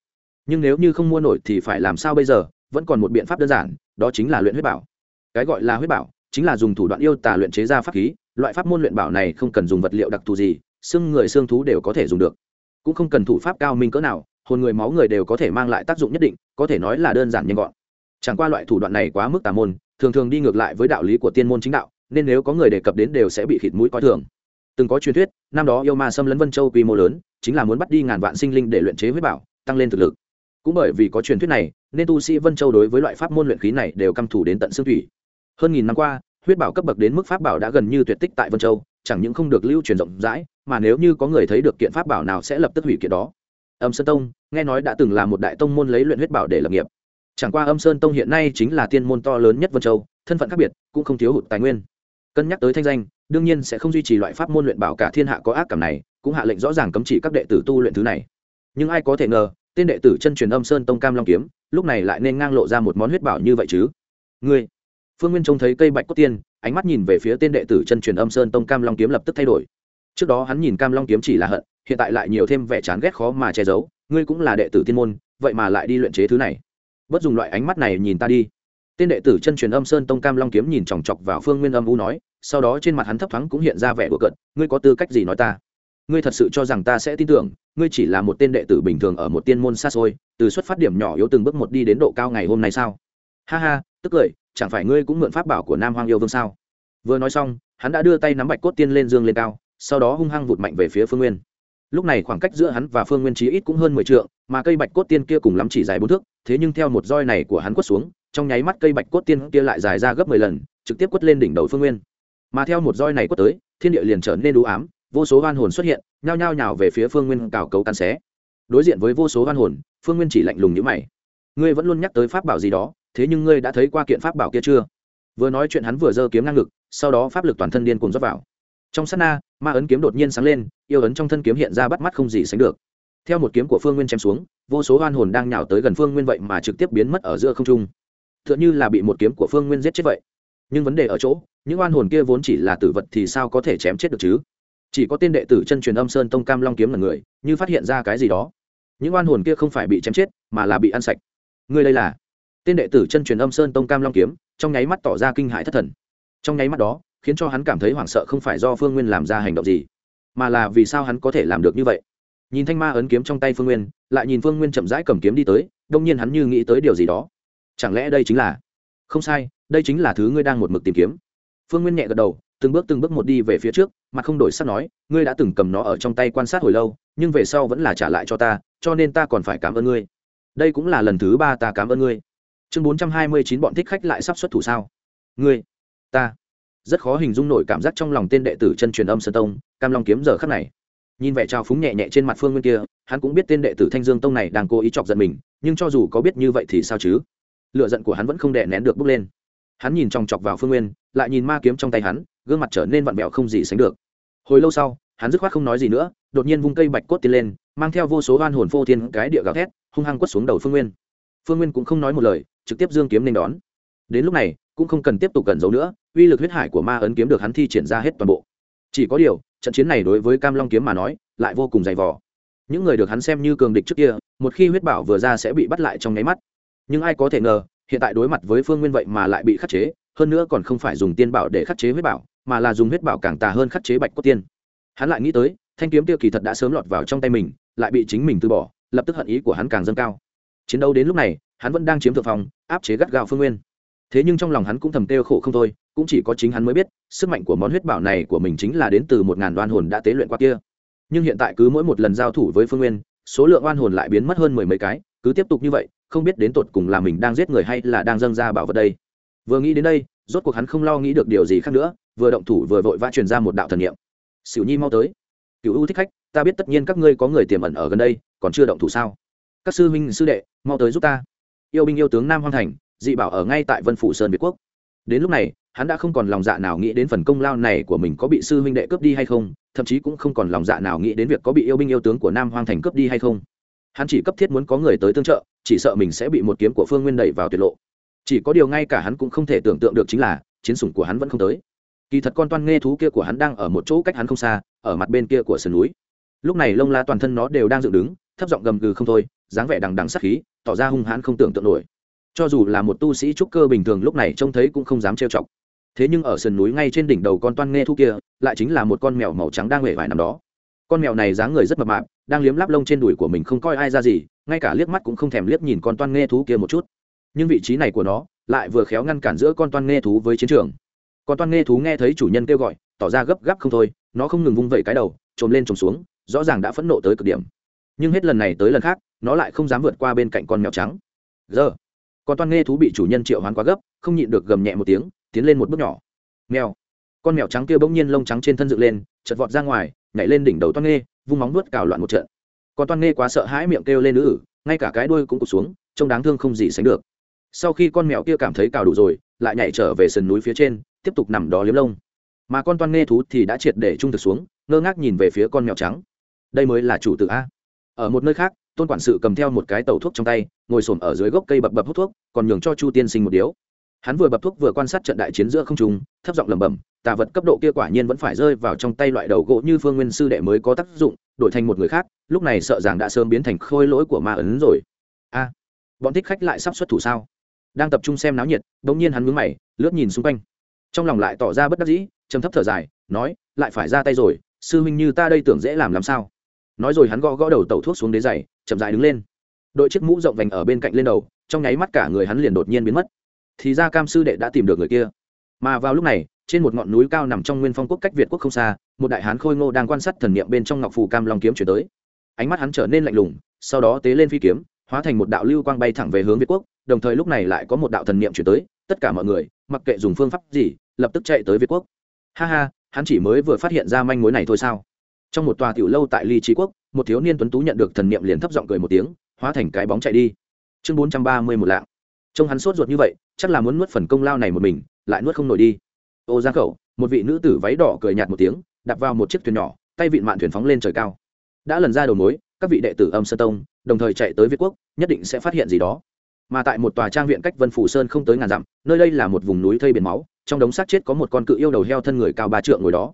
Nhưng nếu như không mua nổi thì phải làm sao bây giờ, vẫn còn một biện pháp đơn giản, đó chính là luyện huyết bảo. Cái gọi là huyết bảo, chính là dùng thủ đoạn yêu tà luyện chế ra pháp khí, loại pháp môn luyện bảo này không cần dùng vật liệu đặc thù gì, xương người xương thú đều có thể dùng được. Cũng không cần thủ pháp cao minh cỡ nào, hồn người máu người đều có thể mang lại tác dụng nhất định, có thể nói là đơn giản nhanh gọn. Chẳng qua loại thủ đoạn này quá mức tà môn thường thường đi ngược lại với đạo lý của tiên môn chính đạo, nên nếu có người đề cập đến đều sẽ bị khịt mũi coi thường. Từng có truyền thuyết, năm đó yêu ma xâm lấn vân châu quy mô lớn, chính là muốn bắt đi ngàn vạn sinh linh để luyện chế huyết bảo, tăng lên thực lực. Cũng bởi vì có truyền thuyết này, nên tu sĩ vân châu đối với loại pháp môn luyện khí này đều căm thủ đến tận xương thủy. Hơn nghìn năm qua, huyết bảo cấp bậc đến mức pháp bảo đã gần như tuyệt tích tại vân châu, chẳng những không được lưu truyền rộng rãi, mà nếu như có người thấy được kiện pháp bảo nào sẽ lập tức hủy kiện đó. Âm sơn tông, nghe nói đã từng là một đại tông môn lấy luyện huyết bảo để lập nghiệp chẳng qua âm sơn tông hiện nay chính là tiên môn to lớn nhất vân châu, thân phận khác biệt, cũng không thiếu hụt tài nguyên. Cân nhắc tới thanh danh, đương nhiên sẽ không duy trì loại pháp môn luyện bảo cả thiên hạ có ác cảm này, cũng hạ lệnh rõ ràng cấm chỉ các đệ tử tu luyện thứ này. Nhưng ai có thể ngờ, tên đệ tử chân truyền âm sơn tông cam long kiếm, lúc này lại nên ngang lộ ra một món huyết bảo như vậy chứ? Ngươi, phương nguyên trông thấy cây bạch cốt tiên, ánh mắt nhìn về phía tên đệ tử chân truyền âm sơn tông cam long kiếm lập tức thay đổi. Trước đó hắn nhìn cam long kiếm chỉ là hận, hiện tại lại nhiều thêm vẻ chán ghét khó mà che giấu, ngươi cũng là đệ tử tiên môn, vậy mà lại đi luyện chế thứ này bất dùng loại ánh mắt này nhìn ta đi. Tên đệ tử chân truyền âm sơn tông cam long kiếm nhìn chòng chọc vào phương nguyên âm u nói, sau đó trên mặt hắn thấp thoáng cũng hiện ra vẻ của cận ngươi có tư cách gì nói ta? Ngươi thật sự cho rằng ta sẽ tin tưởng, ngươi chỉ là một tên đệ tử bình thường ở một tiên môn xa xôi, từ xuất phát điểm nhỏ yếu từng bước một đi đến độ cao ngày hôm nay sao? Ha ha, tức cười, chẳng phải ngươi cũng mượn pháp bảo của nam hoang yêu vương sao? Vừa nói xong, hắn đã đưa tay nắm bạch cốt tiên lên dương lên cao, sau đó hung hăng vụt mạnh về phía phương nguyên lúc này khoảng cách giữa hắn và phương nguyên trí ít cũng hơn mười t mà cây bạch cốt tiên kia cùng lắm chỉ dài bốn thước, thế nhưng theo một roi này của hắn quất xuống, trong nháy mắt cây bạch cốt tiên kia lại dài ra gấp mười lần, trực tiếp quất lên đỉnh đầu phương nguyên. Mà theo một roi này quất tới, thiên địa liền trở nên đũ ám, vô số hoan hồn xuất hiện, nhao nhao nhào về phía phương nguyên cào cấu cắn xé. Đối diện với vô số hoan hồn, phương nguyên chỉ lạnh lùng như mày. Ngươi vẫn luôn nhắc tới pháp bảo gì đó, thế nhưng ngươi đã thấy qua kiện pháp bảo kia chưa? Vừa nói chuyện hắn vừa giơ kiếm ngang ngực, sau đó pháp lực toàn thân điên cùng dốc vào trong sát na, ma ấn kiếm đột nhiên sáng lên, yêu ấn trong thân kiếm hiện ra bắt mắt không gì sánh được. Theo một kiếm của phương nguyên chém xuống, vô số hoan hồn đang nhào tới gần phương nguyên vậy mà trực tiếp biến mất ở giữa không trung. T h ư ợ n h ư là bị một kiếm của phương nguyên giết chết vậy. Nhưng vấn đề ở chỗ, những oan hồn kia vốn chỉ là tử vật thì sao có thể chém chết được chứ? Chỉ có tên đệ tử chân truyền âm sơn tông cam long kiếm là người, như phát hiện ra cái gì đó. Những oan hồn kia không phải bị chém chết, mà là bị ăn sạch. Ngươi đây là tên đệ tử chân truyền âm sơn tông cam long kiếm, trong nháy mắt tỏ ra kinh hãi thất thần. Trong nháy mắt đó khiến cho hắn cảm thấy hoảng sợ không phải do phương nguyên làm ra hành động gì, mà là vì sao hắn có thể làm được như vậy. Nhìn thanh ma ấn kiếm trong tay phương nguyên, lại nhìn phương nguyên chậm rãi cầm kiếm đi tới, đông nhiên hắn như nghĩ tới điều gì đó. Chẳng lẽ đây chính là? Không sai, đây chính là thứ ngươi đang một mực tìm kiếm. Phương nguyên nhẹ gật đầu, từng bước từng bước một đi về phía trước, mà không đổi sắc nói, ngươi đã từng cầm nó ở trong tay quan sát hồi lâu, nhưng về sau vẫn là trả lại cho ta, cho nên ta còn phải cảm ơn ngươi. Đây cũng là lần thứ ba ta cảm ơn ngươi. Chương bốn trăm hai mươi chín, bọn thích khách lại sắp xuất thủ sao? Ngươi, ta rất khó hình dung nổi cảm giác trong lòng tên đệ tử chân truyền âm sơn tông, cam long kiếm giờ khắc này. Nhìn vẻ trào phúng nhẹ nhẹ trên mặt phương nguyên kia, hắn cũng biết tên đệ tử thanh dương tông này đang cố ý chọc giận mình, nhưng cho dù có biết như vậy thì sao chứ? Lựa giận của hắn vẫn không đè nén được bước lên. Hắn nhìn chòng chọc vào phương nguyên, lại nhìn ma kiếm trong tay hắn, gương mặt trở nên vặn vẹo không gì sánh được. Hồi lâu sau, hắn dứt khoát không nói gì nữa, đột nhiên vung cây bạch cốt tiến lên, mang theo vô số oan hồn phô thiên cái địa gào thét, hung hăng quất xuống đầu phương nguyên. Phương nguyên cũng không nói một lời, trực tiếp dương kiếm nên đón đến lúc này, cũng không cần tiếp tục cẩn giấu nữa, uy lực huyết hải của ma ấn kiếm được hắn thi triển ra hết toàn bộ. Chỉ có điều, trận chiến này đối với cam long kiếm mà nói, lại vô cùng dày vò. Những người được hắn xem như cường địch trước kia, một khi huyết bảo vừa ra sẽ bị bắt lại trong nháy mắt. Nhưng ai có thể ngờ, hiện tại đối mặt với phương nguyên vậy mà lại bị khắc chế, hơn nữa còn không phải dùng tiên bảo để khắc chế huyết bảo, mà là dùng huyết bảo càng tà hơn khắc chế bạch cốt tiên. Hắn lại nghĩ tới, thanh kiếm tiêu kỳ thật đã sớm lọt vào trong tay mình, lại bị chính mình từ bỏ, lập tức hận ý của hắn càng dâng cao. Chiến đấu đến lúc này, hắn vẫn đang chiếm thượng phòng áp chế gắt gao phương nguyên thế nhưng trong lòng hắn cũng thầm kêu khổ không thôi, cũng chỉ có chính hắn mới biết, sức mạnh của món huyết bảo này của mình chính là đến từ một ngàn đoan hồn đã tế luyện qua kia. Nhưng hiện tại cứ mỗi một lần giao thủ với phương nguyên, số lượng oan hồn lại biến mất hơn mười mấy cái, cứ tiếp tục như vậy, không biết đến tột cùng là mình đang giết người hay là đang dâng ra bảo vật đây. Vừa nghĩ đến đây, rốt cuộc hắn không lo nghĩ được điều gì khác nữa, vừa động thủ vừa vội vã truyền ra một đạo thần niệm. Xỉu nhi mau tới. Cựu ưu thích khách, ta biết tất nhiên các ngươi có người tiềm ẩn ở gần đây, còn chưa động thủ sao? Các sư huynh sư đệ, mau tới giúp ta. Yêu binh yêu tướng nam hoang thành dị bảo ở ngay tại vân phủ sơn việt quốc. Đến lúc này, hắn đã không còn lòng dạ nào nghĩ đến phần công lao này của mình có bị sư huynh đệ cướp đi hay không, thậm chí cũng không còn lòng dạ nào nghĩ đến việc có bị yêu binh yêu tướng của nam hoang thành cướp đi hay không. Hắn chỉ cấp thiết muốn có người tới tương trợ, chỉ sợ mình sẽ bị một kiếm của phương nguyên đẩy vào tuyệt lộ. Chỉ có điều ngay cả hắn cũng không thể tưởng tượng được chính là, chiến sủng của hắn vẫn không tới. Kỳ thật con toan nghe thú kia của hắn đang ở một chỗ cách hắn không xa, ở mặt bên kia của sườn núi. Lúc này lông la toàn thân nó đều đang dựng đứng, thấp giọng gầm gừ không thôi, dáng vẻ đằng đằng sắc khí, tỏ ra hung hãn không tưởng tượng nổi cho dù là một tu sĩ trúc cơ bình thường lúc này trông thấy cũng không dám trêu chọc. Thế nhưng ở sườn núi ngay trên đỉnh đầu con toan nghe thu kia, lại chính là một con mèo màu trắng đang huệ vải nằm đó. Con mèo này dáng người rất mập mạp, đang liếm lắp lông trên đùi của mình không coi ai ra gì, ngay cả liếc mắt cũng không thèm liếc nhìn con toan nghe thú kia một chút. Nhưng vị trí này của nó lại vừa khéo ngăn cản giữa con toan nghe thú với chiến trường. Con toan nghe thú nghe thấy chủ nhân kêu gọi, tỏ ra gấp gáp không thôi, nó không ngừng vung vẩy cái đầu, trồm lên trồm xuống, rõ ràng đã phẫn nộ tới cực điểm. Nhưng hết lần này tới lần khác, nó lại không dám vượt qua bên cạnh con mèo trắng. Giờ con toan nghe thú bị chủ nhân triệu hoán quá gấp không nhịn được gầm nhẹ một tiếng tiến lên một bước nhỏ. Mèo. Con mèo trắng kia bỗng nhiên lông trắng trên thân dựng lên chật vọt ra ngoài nhảy lên đỉnh đầu toan nghe, vung móng nuốt cào loạn một trận. Con toan nghe quá sợ hãi miệng kêu lên nữ ử ngay cả cái đuôi cũng cụt xuống trông đáng thương không gì sánh được. Sau khi con mèo kia cảm thấy cào đủ rồi lại nhảy trở về sườn núi phía trên tiếp tục nằm đó liếm lông. Mà con toan nghe thú thì đã triệt để trung thực xuống ngơ ngác nhìn về phía con mèo trắng. Đây mới là chủ tử a. Ở một nơi khác tôn quản sự cầm theo một cái tàu thuốc trong tay, ngồi s ở dưới gốc cây bập bập hút thuốc, còn nhường cho chu tiên sinh một điếu. Hắn vừa bập thuốc vừa quan sát trận đại chiến giữa không trung, thấp giọng lẩm bẩm, tà vật cấp độ kia quả nhiên vẫn phải rơi vào trong tay loại đầu gỗ như phương nguyên sư đệ mới có tác dụng, đổi thành một người khác, lúc này sợ rằng đã sớm biến thành khôi lỗi của ma ấn rồi. A, bọn thích khách lại sắp xuất thủ sao? Đang tập trung xem náo nhiệt đ ỗ n g nhiên hắn mướn mày, lướt nhìn xung quanh. Trong lòng lại tỏ ra bất đắc dĩ chấm thấp thở dài, nói, lại phải ra tay rồi, sư huynh như ta đây tưởng dễ làm làm sao? Nói rồi hắn gõ gõ đầu tẩu thuốc xuống đế giày chậm dài đứng lên. Đội chiếc mũ rộng vành ở bên cạnh lên đầu, trong nháy mắt cả người hắn liền đột nhiên biến mất. Thì ra cam sư đệ đã tìm được người kia. Mà vào lúc này, trên một ngọn núi cao nằm trong nguyên phong quốc cách việt quốc không xa, một đại hán khôi ngô đang quan sát thần niệm bên trong ngọc phù cam long kiếm chuyển tới. Ánh mắt hắn trở nên lạnh lùng, sau đó tế lên phi kiếm, hóa thành một đạo lưu quang bay thẳng về hướng việt quốc, đồng thời lúc này lại có một đạo thần niệm chuyển tới, tất cả mọi người, mặc kệ dùng phương pháp gì, lập tức chạy tới việt quốc. Ha ha, hắn chỉ mới vừa phát hiện ra manh mối này thôi sao? Trong một tòa tiểu lâu tại ly trí quốc một thiếu niên tuấn tú nhận được thần niệm liền thấp giọng cười một tiếng, hóa thành cái bóng chạy đi. Chương bốn trăm ba mươi một lạng. Trông hắn sốt ruột như vậy, chắc là muốn nuốt phần công lao này một mình, lại nuốt không nổi đi. Ô giang khẩu, một vị nữ tử váy đỏ cười nhạt một tiếng đặt vào một chiếc thuyền nhỏ, tay vịn mạn thuyền phóng lên trời cao. Đã lần ra đầu mối, các vị đệ tử âm sơn tông, đồng thời chạy tới việt quốc, nhất định sẽ phát hiện gì đó. Mà tại một tòa trang viện cách vân phủ sơn không tới ngàn dặm, nơi đây là một vùng núi thây biển máu, trong đống xác chết có một con cự yêu đầu heo thân người cao ba trượng ngồi đó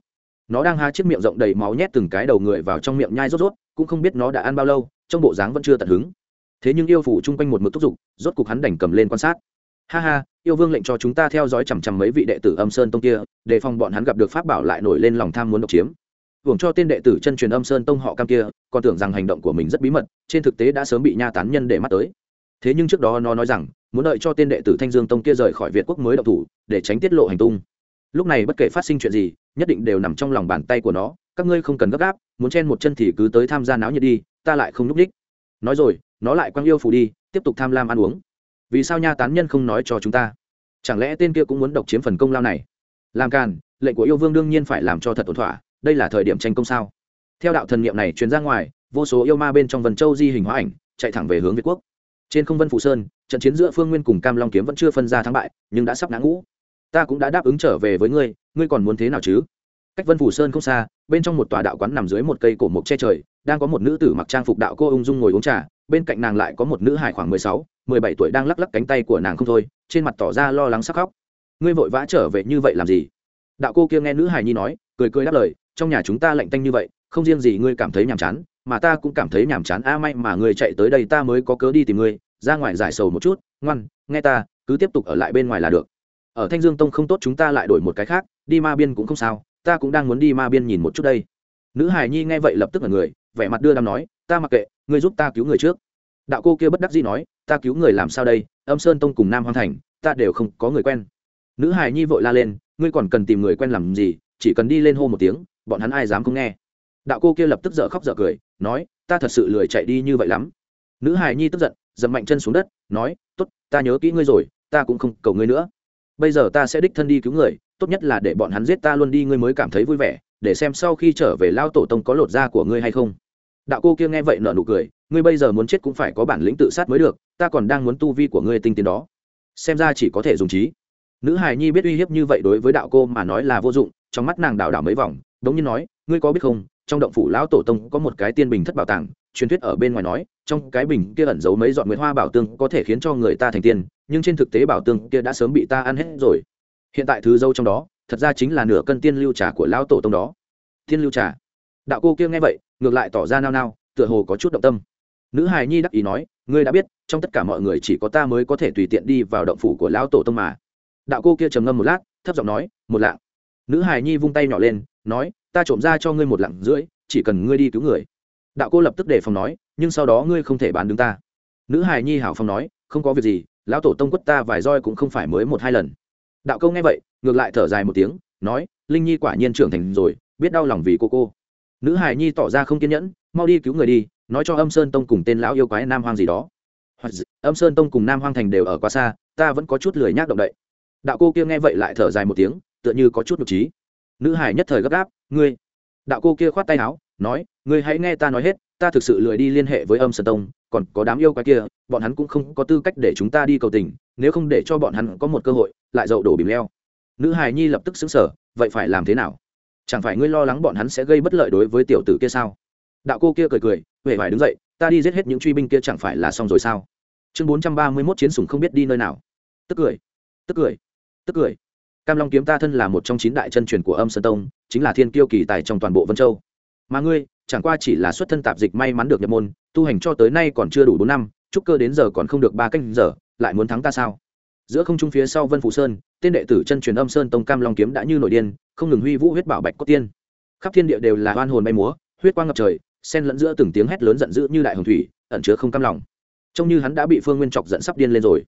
nó đang há chiếc miệng rộng đầy máu nhét từng cái đầu người vào trong miệng nhai rốt rốt, cũng không biết nó đã ăn bao lâu, trong bộ dáng vẫn chưa tận hứng. Thế nhưng yêu phủ chung quanh một mực thúc giục, rốt cục hắn đành cầm lên quan sát. Ha ha, yêu vương lệnh cho chúng ta theo dõi chằm chằm mấy vị đệ tử âm sơn tông kia, để phòng bọn hắn gặp được pháp bảo lại nổi lên lòng tham muốn độc chiếm. Hưởng cho tên đệ tử chân truyền âm sơn tông họ cam kia, còn tưởng rằng hành động của mình rất bí mật, trên thực tế đã sớm bị nha tán nhân để mắt tới. Thế nhưng trước đó nó nói rằng, muốn đợi cho tên đệ tử thanh dương tông kia rời khỏi việt quốc mới động thủ, để tránh tiết lộ hành tung lúc này bất kể phát sinh chuyện gì, nhất định đều nằm trong lòng bàn tay của nó. Các ngươi không cần gấp gáp, muốn chen một chân thì cứ tới tham gia náo nhiệt đi, ta lại không n ú c đích. Nói rồi, nó lại quăng yêu phủ đi, tiếp tục tham lam ăn uống. Vì sao nha tán nhân không nói cho chúng ta? Chẳng lẽ tên kia cũng muốn độc chiếm phần công lao này? Làm càn, lệnh của yêu vương đương nhiên phải làm cho thật ổn thỏa, đây là thời điểm tranh công sao? Theo đạo thần nghiệm này truyền ra ngoài, vô số yêu ma bên trong vần châu di hình hóa ảnh, chạy thẳng về hướng việt quốc. Trên không vân phủ sơn, trận chiến giữa phương nguyên cùng cam long kiếm vẫn chưa phân ra thắng bại, nhưng đã sắp ngã ngũ ta cũng đã đáp ứng trở về với ngươi ngươi còn muốn thế nào chứ? Cách vân phủ sơn không xa, bên trong một tòa đạo quán nằm dưới một cây cổ mộc che trời, đang có một nữ tử mặc trang phục đạo cô ung dung ngồi uống trà, bên cạnh nàng lại có một nữ hải khoảng mười sáu, mười bảy tuổi đang lắc lắc cánh tay của nàng không thôi, trên mặt tỏ ra lo lắng sắc khóc. Ngươi vội vã trở về như vậy làm gì? Đạo cô kia nghe nữ hải nhi nói, cười cười đáp lời, trong nhà chúng ta lạnh tanh như vậy, không riêng gì ngươi cảm thấy nhàm chán, mà ta cũng cảm thấy nhàm chán. A, may mà ngươi chạy tới đây ta mới có cớ đi tìm ngươi, ra ngoài giải sầu một chút, ngoan, nghe ta, cứ tiếp tục ở lại bên ngoài là được ở thanh dương tông không tốt chúng ta lại đổi một cái khác, đi ma biên cũng không sao, ta cũng đang muốn đi ma biên nhìn một chút đây. Nữ hải nhi nghe vậy lập tức là người, vẻ mặt đưa đam nói, ta mặc kệ, ngươi giúp ta cứu người trước. Đạo cô kia bất đắc dĩ nói, ta cứu người làm sao đây? Âm sơn tông cùng nam hoang thành, ta đều không có người quen. Nữ hải nhi vội la lên, ngươi còn cần tìm người quen làm gì? Chỉ cần đi lên hô một tiếng, bọn hắn ai dám không nghe? Đạo cô kia lập tức dở khóc dở cười, nói, ta thật sự lười chạy đi như vậy lắm. Nữ hải nhi tức giận dầm mạnh chân xuống đất, nói t ố t ta nhớ kỹ ngươi rồi, ta cũng không cầu ngươi nữa bây giờ ta sẽ đích thân đi cứu người, tốt nhất là để bọn hắn giết ta luôn đi, ngươi mới cảm thấy vui vẻ, để xem sau khi trở về lao tổ tông có lột da của ngươi hay không. Đạo cô kia nghe vậy nở nụ cười, ngươi bây giờ muốn chết cũng phải có bản lĩnh tự sát mới được, ta còn đang muốn tu vi của ngươi tinh tiến đó. Xem ra chỉ có thể dùng trí. Nữ hài nhi biết uy hiếp như vậy đối với đạo cô mà nói là vô dụng, trong mắt nàng đảo đảo mấy vòng, đống nhiên nói, ngươi có biết không, trong động phủ lão tổ tông có một cái tiên bình thất bảo tàng, truyền thuyết ở bên ngoài nói, trong cái bình kia ẩn giấu mấy dọn nguyệt hoa bảo tương có thể khiến cho người ta thành tiên nhưng trên thực tế bảo tương kia đã sớm bị ta ăn hết rồi. Hiện tại thứ dâu trong đó, thật ra chính là nửa cân tiên lưu trà của lão tổ tông đó. Tiên lưu trà. Đạo cô kia nghe vậy, ngược lại tỏ ra nao nao, tựa hồ có chút động tâm. Nữ hài nhi đắc ý nói, ngươi đã biết, trong tất cả mọi người chỉ có ta mới có thể tùy tiện đi vào động phủ của lão tổ tông mà. Đạo cô kia trầm ngâm một lát, thấp giọng nói, một lạng. Nữ hài nhi vung tay nhỏ lên, nói, ta trộm ra cho ngươi một lạng rưỡi, chỉ cần ngươi đi cứu người. Đạo cô lập tức đề phòng nói, nhưng sau đó ngươi không thể bán đứng ta. Nữ hài nhi hảo phong nói, không có việc gì lão tổ tông quất ta vài roi cũng không phải mới một hai lần. Đạo câu nghe vậy, ngược lại thở dài một tiếng, nói, linh nhi quả nhiên trưởng thành rồi, biết đau lòng vì cô cô. Nữ hài nhi tỏ ra không kiên nhẫn, mau đi cứu người đi, nói cho âm sơn tông cùng tên lão yêu quái nam hoang gì đó. Hoặc âm sơn tông cùng nam hoang thành đều ở quá xa, ta vẫn có chút lười nhác động đậy. Đạo cô kia nghe vậy lại thở dài một tiếng, tựa như có chút nhục trí. Nữ hải nhất thời gấp gáp, ngươi. Đạo cô kia khoát tay áo nói, ngươi hãy nghe ta nói hết, ta thực sự lười đi liên hệ với âm sơn tông, còn có đám yêu quái kia, bọn hắn cũng không có tư cách để chúng ta đi cầu tình, nếu không để cho bọn hắn có một cơ hội, lại dậu đổ bìm leo. Nữ hài nhi lập tức xứng sở vậy phải làm thế nào? Chẳng phải ngươi lo lắng bọn hắn sẽ gây bất lợi đối với tiểu tử kia sao? Đạo cô kia cười cười, huệ phải đứng dậy, ta đi giết hết những truy binh kia chẳng phải là xong rồi sao? Chương bốn trăm ba mươi mốt chiến sủng không biết đi nơi nào. Tức cười tức cười tức cười. Cam long kiếm ta thân là một trong chín đại chân truyền của âm sơn tông, chính là thiên kiêu kỳ tài trong toàn bộ vân châu mà ngươi, chẳng qua chỉ là xuất thân tạp dịch may mắn được nhập môn, tu hành cho tới nay còn chưa đủ bốn năm trúc cơ đến giờ còn không được ba canh giờ, lại muốn thắng ta sao? Giữa không trung phía sau vân phủ sơn, tên đệ tử chân truyền âm sơn tông cam long kiếm đã như nội điên, không ngừng huy vũ huyết bảo bạch cốt tiên. Khắp thiên địa đều là oan hồn bay múa, huyết quang ngập trời, xen lẫn giữa từng tiếng hét lớn giận dữ như đại hồng thủy, ẩn chứa không cam lòng. Trông như hắn đã bị phương nguyên chọc giận sắp điên lên rồi.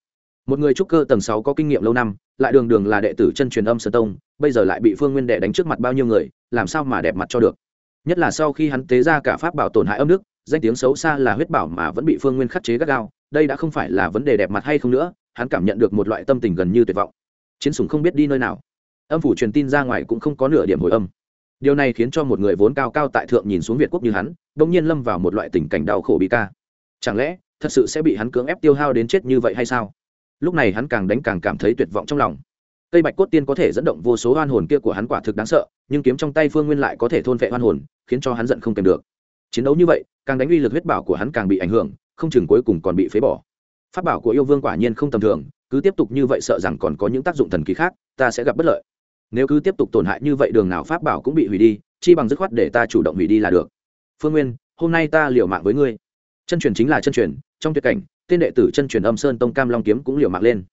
Một người trúc cơ tầng sáu có kinh nghiệm lâu năm, lại đường đường là đệ tử chân truyền âm sơn tông, bây giờ lại bị phương nguyên đệ đánh trước mặt bao nhiêu người, làm sao mà đẹp mặt cho được? Nhất là sau khi hắn tế ra cả pháp bảo tổn hại âm đức, danh tiếng xấu xa là huyết bảo mà vẫn bị phương nguyên khắc chế gắt gao, đây đã không phải là vấn đề đẹp mặt hay không nữa, hắn cảm nhận được một loại tâm tình gần như tuyệt vọng. Chiến sủng không biết đi nơi nào. Âm phủ truyền tin ra ngoài cũng không có nửa điểm hồi âm. Điều này khiến cho một người vốn cao cao tại thượng nhìn xuống việt quốc như hắn đ ỗ n g nhiên lâm vào một loại tình cảnh đau khổ bị ca. Chẳng lẽ, thật sự sẽ bị hắn cưỡng ép tiêu hao đến chết như vậy hay sao? Lúc này hắn càng đánh càng cảm thấy tuyệt vọng trong lòng cây bạch cốt tiên có thể dẫn động vô số oan hồn kia của hắn quả thực đáng sợ, nhưng kiếm trong tay phương nguyên lại có thể thôn vệ oan hồn, khiến cho hắn giận không kèm được. Chiến đấu như vậy, càng đánh uy lực huyết bảo của hắn càng bị ảnh hưởng, không chừng cuối cùng còn bị phế bỏ. Pháp bảo của yêu vương quả nhiên không tầm thường, cứ tiếp tục như vậy sợ rằng còn có những tác dụng thần kỳ khác, ta sẽ gặp bất lợi. Nếu cứ tiếp tục tổn hại như vậy đường nào pháp bảo cũng bị hủy đi, chi bằng dứt khoát để ta chủ động hủy đi là được. Phương nguyên, hôm nay ta liều mạng với ngươi. Chân truyền chính là chân truyền, trong tuyệt cảnh, tên đệ tử chân truyền âm sơn tông cam long kiếm cũng liều mạng lên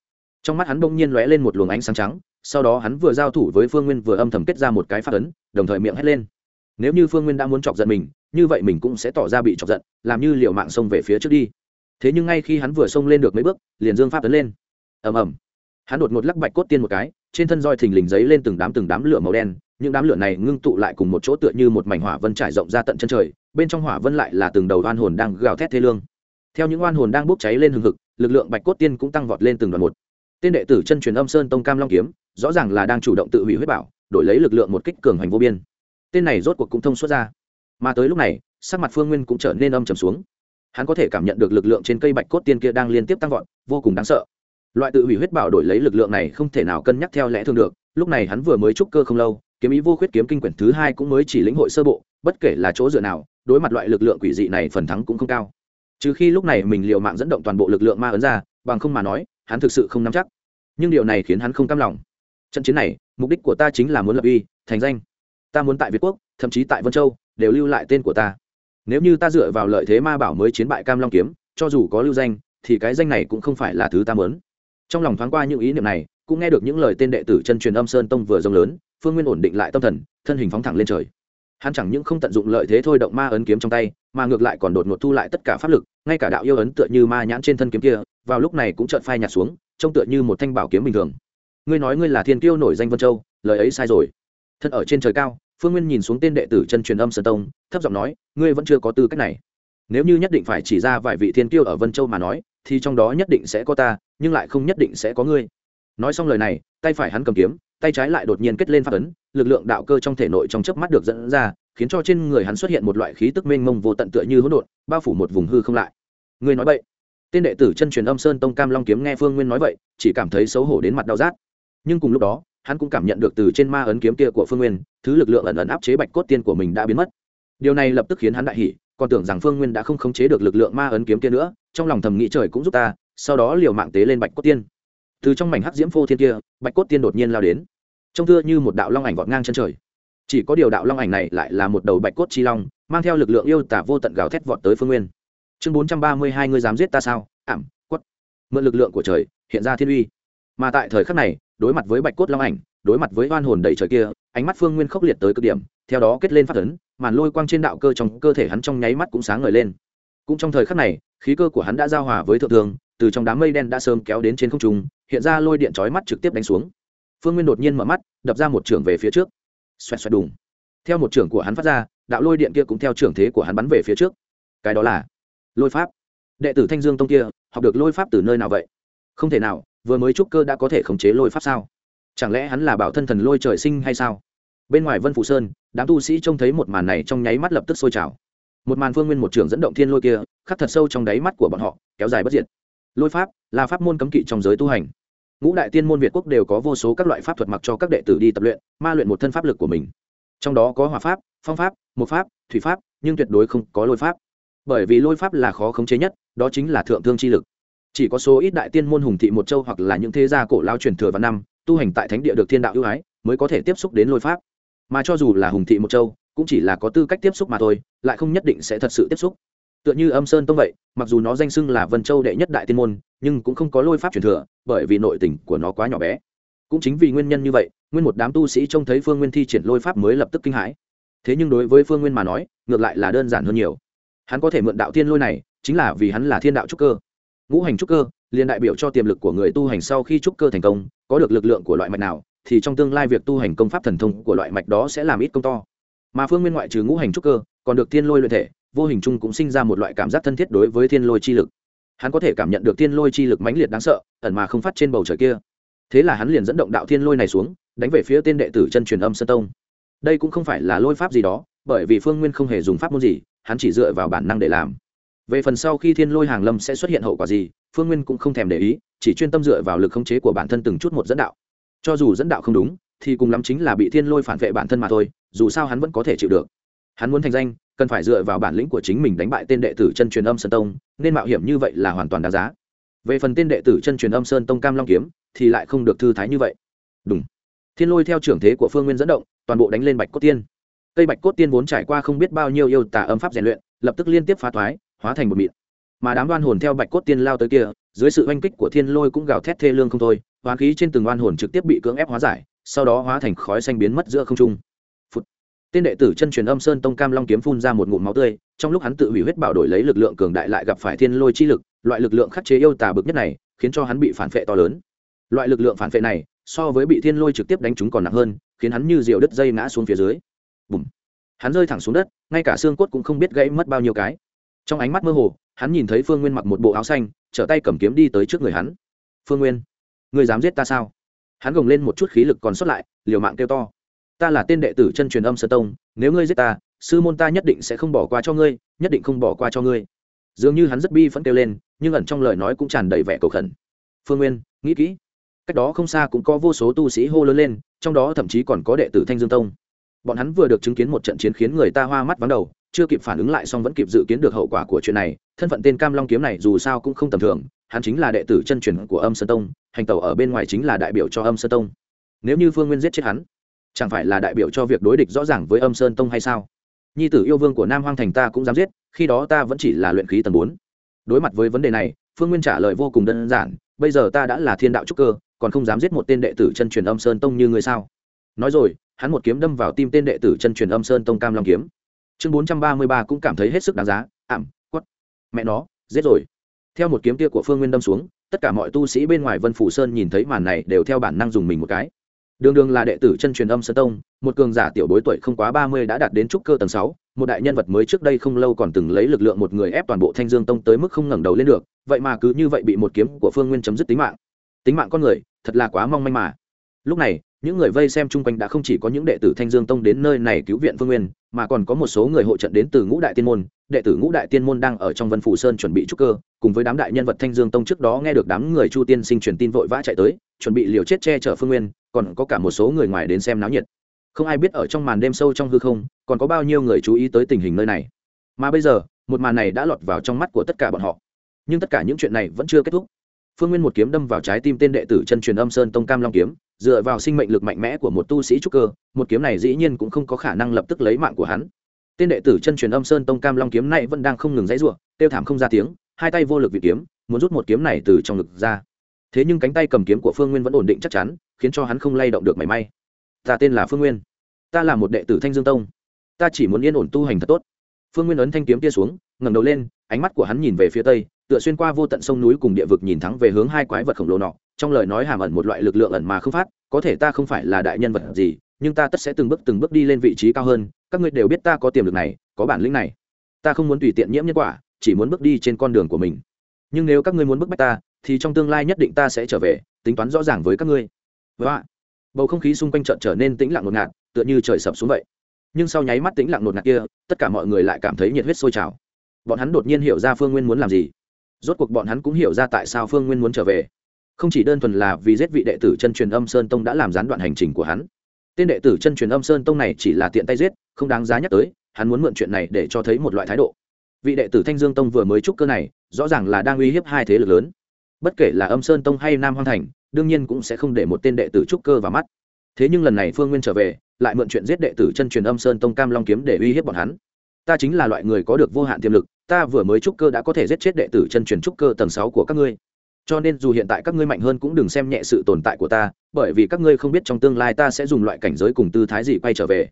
trong mắt hắn bỗng nhiên lóe lên một luồng ánh sáng trắng, sau đó hắn vừa giao thủ với phương nguyên vừa âm thầm kết ra một cái phát ấn, đồng thời miệng hét lên. Nếu như phương nguyên đã muốn chọc giận mình, như vậy mình cũng sẽ tỏ ra bị chọc giận, làm như liệu mạng xông về phía trước đi. Thế nhưng ngay khi hắn vừa xông lên được mấy bước, liền dương pháp ấn lên. Ầm ầm. Hắn đột ngột lắc bạch cốt tiên một cái, trên thân roi thình lình giấy lên từng đám từng đám lửa màu đen, những đám lửa này ngưng tụ lại cùng một chỗ tựa như một mảnh hỏa vân trải rộng ra tận chân trời, bên trong hỏa vân lại là từng đầu oan hồn đang gào thét thê lương. Theo những oan hồn đang bốc cháy lên hừng hực, lực lượng bạch cốt tiên cũng tăng vọt lên từng đoạn một tên đệ tử chân truyền âm sơn tông cam long kiếm, rõ ràng là đang chủ động tự hủy huyết bảo, đổi lấy lực lượng một kích cường hành vô biên. Tên này rốt cuộc cũng thông suốt ra. Mà tới lúc này, sắc mặt phương nguyên cũng trở nên âm trầm xuống. Hắn có thể cảm nhận được lực lượng trên cây bạch cốt tiên kia đang liên tiếp tăng vọt, vô cùng đáng sợ. Loại tự hủy huyết bảo đổi lấy lực lượng này không thể nào cân nhắc theo lẽ thường được, lúc này hắn vừa mới trúc cơ không lâu, kiếm ý vô khuyết kiếm kinh quyển thứ hai cũng mới chỉ lĩnh hội sơ bộ, bất kể là chỗ dựa nào, đối mặt loại lực lượng quỷ dị này phần thắng cũng không cao. Trừ khi lúc này mình liều mạng dẫn động toàn bộ lực lượng ma ấn ra, bằng không mà nói hắn thực sự không nắm chắc. Nhưng điều này khiến hắn không cam lòng. Trận chiến này, mục đích của ta chính là muốn lập uy, thành danh. Ta muốn tại việt quốc, thậm chí tại vân châu, đều lưu lại tên của ta. Nếu như ta dựa vào lợi thế ma bảo mới chiến bại cam long kiếm, cho dù có lưu danh, thì cái danh này cũng không phải là thứ ta muốn. Trong lòng thoáng qua những ý niệm này, cũng nghe được những lời tên đệ tử chân truyền âm sơn tông vừa rông lớn, phương nguyên ổn định lại tâm thần, thân hình phóng thẳng lên trời. Hắn chẳng những không tận dụng lợi thế thôi động ma ấn kiếm trong tay, mà ngược lại còn đột ngột thu lại tất cả pháp lực, ngay cả đạo yêu ấn tựa như ma nhãn trên thân kiếm kia vào lúc này cũng chợt phai nhạt xuống, trông tựa như một thanh bảo kiếm bình thường. Ngươi nói ngươi là thiên kiêu nổi danh vân châu, lời ấy sai rồi. Thân ở trên trời cao, phương nguyên nhìn xuống tên đệ tử chân truyền âm sơn tông, thấp giọng nói, ngươi vẫn chưa có tư cách này. Nếu như nhất định phải chỉ ra vài vị thiên kiêu ở vân châu mà nói, thì trong đó nhất định sẽ có ta, nhưng lại không nhất định sẽ có ngươi. Nói xong lời này, tay phải hắn cầm kiếm, tay trái lại đột nhiên kết lên phát ấn, lực lượng đạo cơ trong thể nội trong chớp mắt được dẫn ra, khiến cho trên người hắn xuất hiện một loại khí tức mênh mông vô tận tựa như hỗn độn, bao phủ một vùng hư không lại. Ngươi nói vậy tên đệ tử chân truyền âm sơn tông cam long kiếm nghe phương nguyên nói vậy, chỉ cảm thấy xấu hổ đến mặt đau rát. Nhưng cùng lúc đó, hắn cũng cảm nhận được từ trên ma ấn kiếm kia của phương nguyên, thứ lực lượng ẩn ẩn áp chế bạch cốt tiên của mình đã biến mất. Điều này lập tức khiến hắn đại hỉ, còn tưởng rằng phương nguyên đã không khống chế được lực lượng ma ấn kiếm kia nữa, trong lòng thầm nghĩ trời cũng giúp ta, sau đó liều mạng tế lên bạch cốt tiên. Từ trong mảnh hắc diễm phô thiên kia, bạch cốt tiên đột nhiên lao đến. Trông thưa như một đạo long ảnh vọt ngang chân trời. Chỉ có điều đạo long ảnh này lại là một đầu bạch cốt chi long, mang theo lực lượng yêu tả vô tận gào thét vọt tới phương nguyên chương bốn trăm ba mươi hai ngươi dám giết ta sao? Ảm, quất. Mượn lực lượng của trời, hiện ra thiên uy. Mà tại thời khắc này, đối mặt với bạch cốt long ảnh, đối mặt với oan hồn đầy trời kia, ánh mắt phương nguyên khốc liệt tới cực điểm, theo đó kết lên phát ấn, màn lôi quang trên đạo cơ trong cơ thể hắn trong nháy mắt cũng sáng ngời lên. Cũng trong thời khắc này, khí cơ của hắn đã giao hòa với thượng thường từ trong đám mây đen đã sớm kéo đến trên không trung, hiện ra lôi điện chói mắt trực tiếp đánh xuống. Phương nguyên đột nhiên mở mắt, đập ra một trưởng về phía trước. Xoẹt xoẹt đùng. Theo một trưởng của hắn phát ra, đạo lôi điện kia cũng theo trưởng thế của hắn bắn về phía trước. Cái đó là lôi pháp. Đệ tử thanh dương tông kia, học được lôi pháp từ nơi nào vậy? Không thể nào, vừa mới trúc cơ đã có thể khống chế lôi pháp sao? Chẳng lẽ hắn là bảo thân thần lôi trời sinh hay sao? Bên ngoài vân phủ sơn, đám tu sĩ trông thấy một màn này trong nháy mắt lập tức sôi trào. Một màn phương nguyên một trường dẫn động thiên lôi kia, khắc thật sâu trong đáy mắt của bọn họ, kéo dài bất diệt. Lôi pháp là pháp môn cấm kỵ trong giới tu hành. Ngũ đại tiên môn việt quốc đều có vô số các loại pháp thuật mặc cho các đệ tử đi tập luyện, ma luyện một thân pháp lực của mình. Trong đó có hòa pháp, phong pháp một pháp, thủy pháp, nhưng tuyệt đối không có lôi pháp bởi vì lôi pháp là khó khống chế nhất, đó chính là thượng thương chi lực. Chỉ có số ít đại tiên môn hùng thị một châu hoặc là những thế gia cổ lao truyền thừa và năm, tu hành tại thánh địa được thiên đạo ưu ái, mới có thể tiếp xúc đến lôi pháp. Mà cho dù là hùng thị một châu, cũng chỉ là có tư cách tiếp xúc mà thôi, lại không nhất định sẽ thật sự tiếp xúc. Tựa như âm sơn tông vậy, mặc dù nó danh xưng là vân châu đệ nhất đại tiên môn, nhưng cũng không có lôi pháp truyền thừa, bởi vì nội tình của nó quá nhỏ bé. Cũng chính vì nguyên nhân như vậy, nguyên một đám tu sĩ trông thấy phương nguyên thi triển lôi pháp mới lập tức kinh hãi. Thế nhưng đối với phương nguyên mà nói, ngược lại là đơn giản hơn nhiều hắn có thể mượn đạo thiên lôi này, chính là vì hắn là thiên đạo trúc cơ. Ngũ hành trúc cơ, liền đại biểu cho tiềm lực của người tu hành sau khi trúc cơ thành công, có được lực lượng của loại mạch nào, thì trong tương lai việc tu hành công pháp thần thông của loại mạch đó sẽ làm ít công to. Mà phương nguyên ngoại trừ ngũ hành trúc cơ, còn được thiên lôi luyện thể, vô hình chung cũng sinh ra một loại cảm giác thân thiết đối với thiên lôi chi lực. Hắn có thể cảm nhận được thiên lôi chi lực mãnh liệt đáng sợ, ẩn mà không phát trên bầu trời kia. Thế là hắn liền dẫn động đạo thiên lôi này xuống, đánh về phía tên đệ tử chân truyền âm sơn tông. Đây cũng không phải là lôi pháp gì đó, bởi vì phương nguyên không hề dùng pháp môn gì hắn chỉ dựa vào bản năng để làm. Về phần sau khi thiên lôi hàng lâm sẽ xuất hiện hậu quả gì, phương nguyên cũng không thèm để ý, chỉ chuyên tâm dựa vào lực khống chế của bản thân từng chút một dẫn đạo. Cho dù dẫn đạo không đúng, thì cùng lắm chính là bị thiên lôi phản vệ bản thân mà thôi, dù sao hắn vẫn có thể chịu được. Hắn muốn thành danh, cần phải dựa vào bản lĩnh của chính mình đánh bại tên đệ tử chân truyền âm sơn tông, nên mạo hiểm như vậy là hoàn toàn đáng giá. Về phần tên đệ tử chân truyền âm sơn tông cam long kiếm, thì lại không được thư thái như vậy. Đúng thiên lôi theo trưởng thế của phương nguyên dẫn động, toàn bộ đánh lên bạch cốt tiên cây bạch cốt tiên vốn trải qua không biết bao nhiêu yêu tả âm pháp rèn luyện, lập tức liên tiếp phá thoái, hóa thành một mịn. Mà đám đoan hồn theo bạch cốt tiên lao tới kia, dưới sự oanh kích của thiên lôi cũng gào thét thê lương không thôi hóa khí trên từng đoan hồn trực tiếp bị cưỡng ép hóa giải, sau đó hóa thành khói xanh biến mất giữa không trung. Phụt. tên đệ tử chân truyền âm sơn tông cam long kiếm phun ra một ngụm máu tươi, trong lúc hắn tự hủy huyết bảo đổi lấy lực lượng cường đại lại gặp phải thiên lôi chi lực, loại lực lượng khắc chế yêu tà bực nhất này, khiến cho hắn bị phản phệ to lớn. Loại lực lượng phản phệ này, so với bị thiên lôi trực tiếp đánh chúng còn nặng hơn, khiến hắn như diều đứt dây ngã xuống phía dưới bùm. Hắn rơi thẳng xuống đất, ngay cả xương cốt cũng không biết gãy mất bao nhiêu cái. Trong ánh mắt mơ hồ, hắn nhìn thấy phương nguyên mặc một bộ áo xanh, trở tay cầm kiếm đi tới trước người hắn. Phương nguyên người dám giết ta sao? Hắn gồng lên một chút khí lực còn sót lại, liều mạng kêu to. Ta là tên đệ tử chân truyền âm sơ tông, nếu ngươi giết ta, sư môn ta nhất định sẽ không bỏ qua cho ngươi, nhất định không bỏ qua cho ngươi. Dường như hắn rất bi phẫn kêu lên, nhưng ẩn trong lời nói cũng tràn đầy vẻ cầu khẩn. Phương nguyên, nghĩ kỹ. Cách đó không xa cũng có vô số tu sĩ hô lớn lên, trong đó thậm chí còn có đệ tử thanh dương tông bọn hắn vừa được chứng kiến một trận chiến khiến người ta hoa mắt vắng đầu, chưa kịp phản ứng lại song vẫn kịp dự kiến được hậu quả của chuyện này, thân phận tên cam long kiếm này dù sao cũng không tầm thường, hắn chính là đệ tử chân truyền của âm sơn tông, hành tẩu ở bên ngoài chính là đại biểu cho âm sơn tông. Nếu như phương nguyên giết chết hắn, chẳng phải là đại biểu cho việc đối địch rõ ràng với âm sơn tông hay sao? Nhi tử yêu vương của nam hoang thành ta cũng dám giết, khi đó ta vẫn chỉ là luyện khí tầng bốn. Đối mặt với vấn đề này, phương nguyên trả lời vô cùng đơn giản, bây giờ ta đã là thiên đạo trúc cơ, còn không dám giết một tên đệ tử chân truyền âm sơn tông như ngươi sao? Nói rồi hắn một kiếm đâm vào tim tên đệ tử chân truyền âm sơn tông cam long kiếm. Chương bốn trăm ba mươi ba cũng cảm thấy hết sức đáng giá. Ảm, quất. Mẹ nó, giết rồi. Theo một kiếm tia của phương nguyên đâm xuống, tất cả mọi tu sĩ bên ngoài vân phủ sơn nhìn thấy màn này đều theo bản năng dùng mình một cái. Đường đường là đệ tử chân truyền âm sơn tông, một cường giả tiểu bối tuổi không quá ba mươi đã đạt đến trúc cơ tầng sáu, một đại nhân vật mới trước đây không lâu còn từng lấy lực lượng một người ép toàn bộ thanh dương tông tới mức không ngẩng đầu lên được, vậy mà cứ như vậy bị một kiếm của phương nguyên chấm dứt tính mạng. Tính mạng con người, thật là quá mong manh mà. Lúc này những người vây xem chung quanh đã không chỉ có những đệ tử thanh dương tông đến nơi này cứu viện phương nguyên, mà còn có một số người hộ trận đến từ ngũ đại tiên môn. Đệ tử ngũ đại tiên môn đang ở trong vân phủ sơn chuẩn bị trúc cơ, cùng với đám đại nhân vật thanh dương tông trước đó nghe được đám người chu tiên sinh truyền tin vội vã chạy tới, chuẩn bị liều chết che chở phương nguyên, còn có cả một số người ngoài đến xem náo nhiệt. Không ai biết ở trong màn đêm sâu trong hư không, còn có bao nhiêu người chú ý tới tình hình nơi này. Mà bây giờ, một màn này đã lọt vào trong mắt của tất cả bọn họ. Nhưng tất cả những chuyện này vẫn chưa kết thúc phương nguyên một kiếm đâm vào trái tim tên đệ tử chân truyền âm sơn tông cam long kiếm, dựa vào sinh mệnh lực mạnh mẽ của một tu sĩ trúc cơ, một kiếm này dĩ nhiên cũng không có khả năng lập tức lấy mạng của hắn. Tên đệ tử chân truyền âm sơn tông cam long kiếm này vẫn đang không ngừng dãy r u ộ tiêu thảm không ra tiếng, hai tay vô lực vị kiếm, muốn rút một kiếm này từ trong ngực ra. Thế nhưng cánh tay cầm kiếm của phương nguyên vẫn ổn định chắc chắn, khiến cho hắn không lay động được mảy may. Ta tên là phương nguyên. Ta là một đệ tử thanh dương tông. Ta chỉ muốn yên ổn tu hành thật tốt. Phương nguyên ấn thanh kiếm tia xuống, ngẩng đầu lên, ánh mắt của hắn nhìn về phía tây tựa xuyên qua vô tận sông núi cùng địa vực nhìn thẳng về hướng hai quái vật khổng lồ nọ, trong lời nói hàm ẩn một loại lực lượng ẩn mà không phát, có thể ta không phải là đại nhân vật gì, nhưng ta tất sẽ từng bước từng bước đi lên vị trí cao hơn, các ngươi đều biết ta có tiềm lực này, có bản lĩnh này. Ta không muốn tùy tiện nhiễm nhân quả, chỉ muốn bước đi trên con đường của mình. Nhưng nếu các ngươi muốn bức bách ta, thì trong tương lai nhất định ta sẽ trở về, tính toán rõ ràng với các ngươi. Vâng Và bầu không khí xung quanh trận trở nên tĩnh lặng ngột ngạt, tựa như trời sập xuống vậy. Nhưng sau nháy mắt tĩnh lặng ngột ngạt kia, tất cả mọi người lại cảm thấy nhiệt huyết sôi trào. Bọn hắn đột nhiên hiểu ra phương nguyên muốn làm gì rốt cuộc bọn hắn cũng hiểu ra tại sao phương nguyên muốn trở về. Không chỉ đơn thuần là vì giết vị đệ tử chân truyền âm sơn tông đã làm gián đoạn hành trình của hắn. Tên đệ tử chân truyền âm sơn tông này chỉ là tiện tay giết, không đáng giá nhắc tới, hắn muốn mượn chuyện này để cho thấy một loại thái độ. Vị đệ tử thanh dương tông vừa mới trúc cơ này, rõ ràng là đang uy hiếp hai thế lực lớn. Bất kể là âm sơn tông hay nam hoang thành, đương nhiên cũng sẽ không để một tên đệ tử trúc cơ vào mắt. Thế nhưng lần này phương nguyên trở về, lại mượn chuyện giết đệ tử chân truyền âm sơn tông cam long kiếm để uy hiếp bọn hắn. Ta chính là loại người có được vô hạn tiềm lực ta vừa mới trúc cơ đã có thể giết chết đệ tử chân truyền trúc cơ tầng sáu của các ngươi. Cho nên dù hiện tại các ngươi mạnh hơn cũng đừng xem nhẹ sự tồn tại của ta, bởi vì các ngươi không biết trong tương lai ta sẽ dùng loại cảnh giới cùng tư thái gì quay trở về.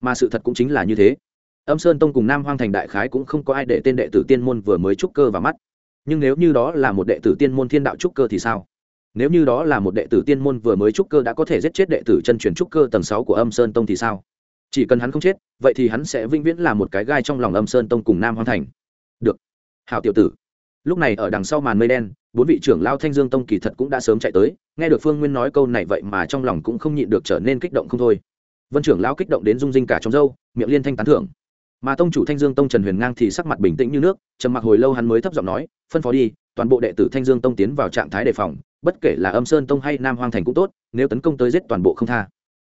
Mà sự thật cũng chính là như thế. Âm sơn tông cùng nam hoang thành đại khái cũng không có ai để tên đệ tử tiên môn vừa mới trúc cơ vào mắt. Nhưng nếu như đó là một đệ tử tiên môn thiên đạo trúc cơ thì sao? Nếu như đó là một đệ tử tiên môn vừa mới trúc cơ đã có thể giết chết đệ tử chân truyền trúc cơ tầng sáu của âm sơn tông thì sao? Chỉ cần hắn không chết, vậy thì hắn sẽ vĩnh viễn là một cái gai trong lòng âm sơn tông cùng nam hoang thành được. Hào tiểu tử. Lúc này ở đằng sau màn mây đen, bốn vị trưởng lao thanh dương tông kỳ thật cũng đã sớm chạy tới, nghe được phương nguyên nói câu này vậy mà trong lòng cũng không nhịn được trở nên kích động không thôi. Vân trưởng lao kích động đến rung rinh cả trong dâu miệng liên thanh tán thưởng. Mà tông chủ thanh dương tông trần huyền ngang thì sắc mặt bình tĩnh như nước, trầm mặc hồi lâu hắn mới thấp giọng nói, phân phó đi, toàn bộ đệ tử thanh dương tông tiến vào trạng thái đề phòng, bất kể là âm sơn tông hay nam hoang thành cũng tốt, nếu tấn công tới giết toàn bộ không tha.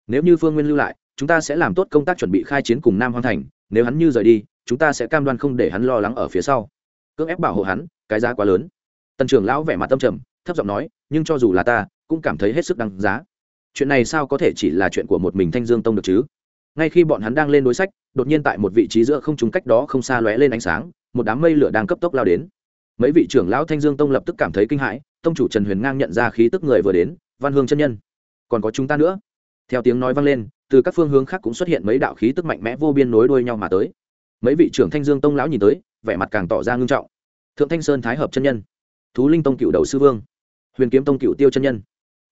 Nếu như phương nguyên lưu lại, chúng ta sẽ làm tốt công tác chuẩn bị khai chiến cùng nam hoang thành, nếu hắn như rời đi chúng ta sẽ cam đoan không để hắn lo lắng ở phía sau. Cưỡng ép bảo hộ hắn, cái giá quá lớn. Tần trưởng lão vẻ mặt tâm trầm, thấp giọng nói, nhưng cho dù là ta, cũng cảm thấy hết sức đăng giá. Chuyện này sao có thể chỉ là chuyện của một mình thanh dương tông được chứ? Ngay khi bọn hắn đang lên đối sách, đột nhiên tại một vị trí giữa không trúng cách đó không xa lóe lên ánh sáng, một đám mây lửa đang cấp tốc lao đến. Mấy vị trưởng lão thanh dương tông lập tức cảm thấy kinh hãi, tông chủ trần huyền ngang nhận ra khí tức người vừa đến, văn hương chân nhân. Còn có chúng ta nữa. Theo tiếng nói vang lên, từ các phương hướng khác cũng xuất hiện mấy đạo khí tức mạnh mẽ vô biên nối đuôi nhau mà tới mấy vị trưởng thanh dương tông lão nhìn tới, vẻ mặt càng tỏ ra ngưng trọng. Thượng thanh sơn thái hợp chân nhân, thú linh tông cựu đầu sư vương, huyền kiếm tông cựu tiêu chân nhân.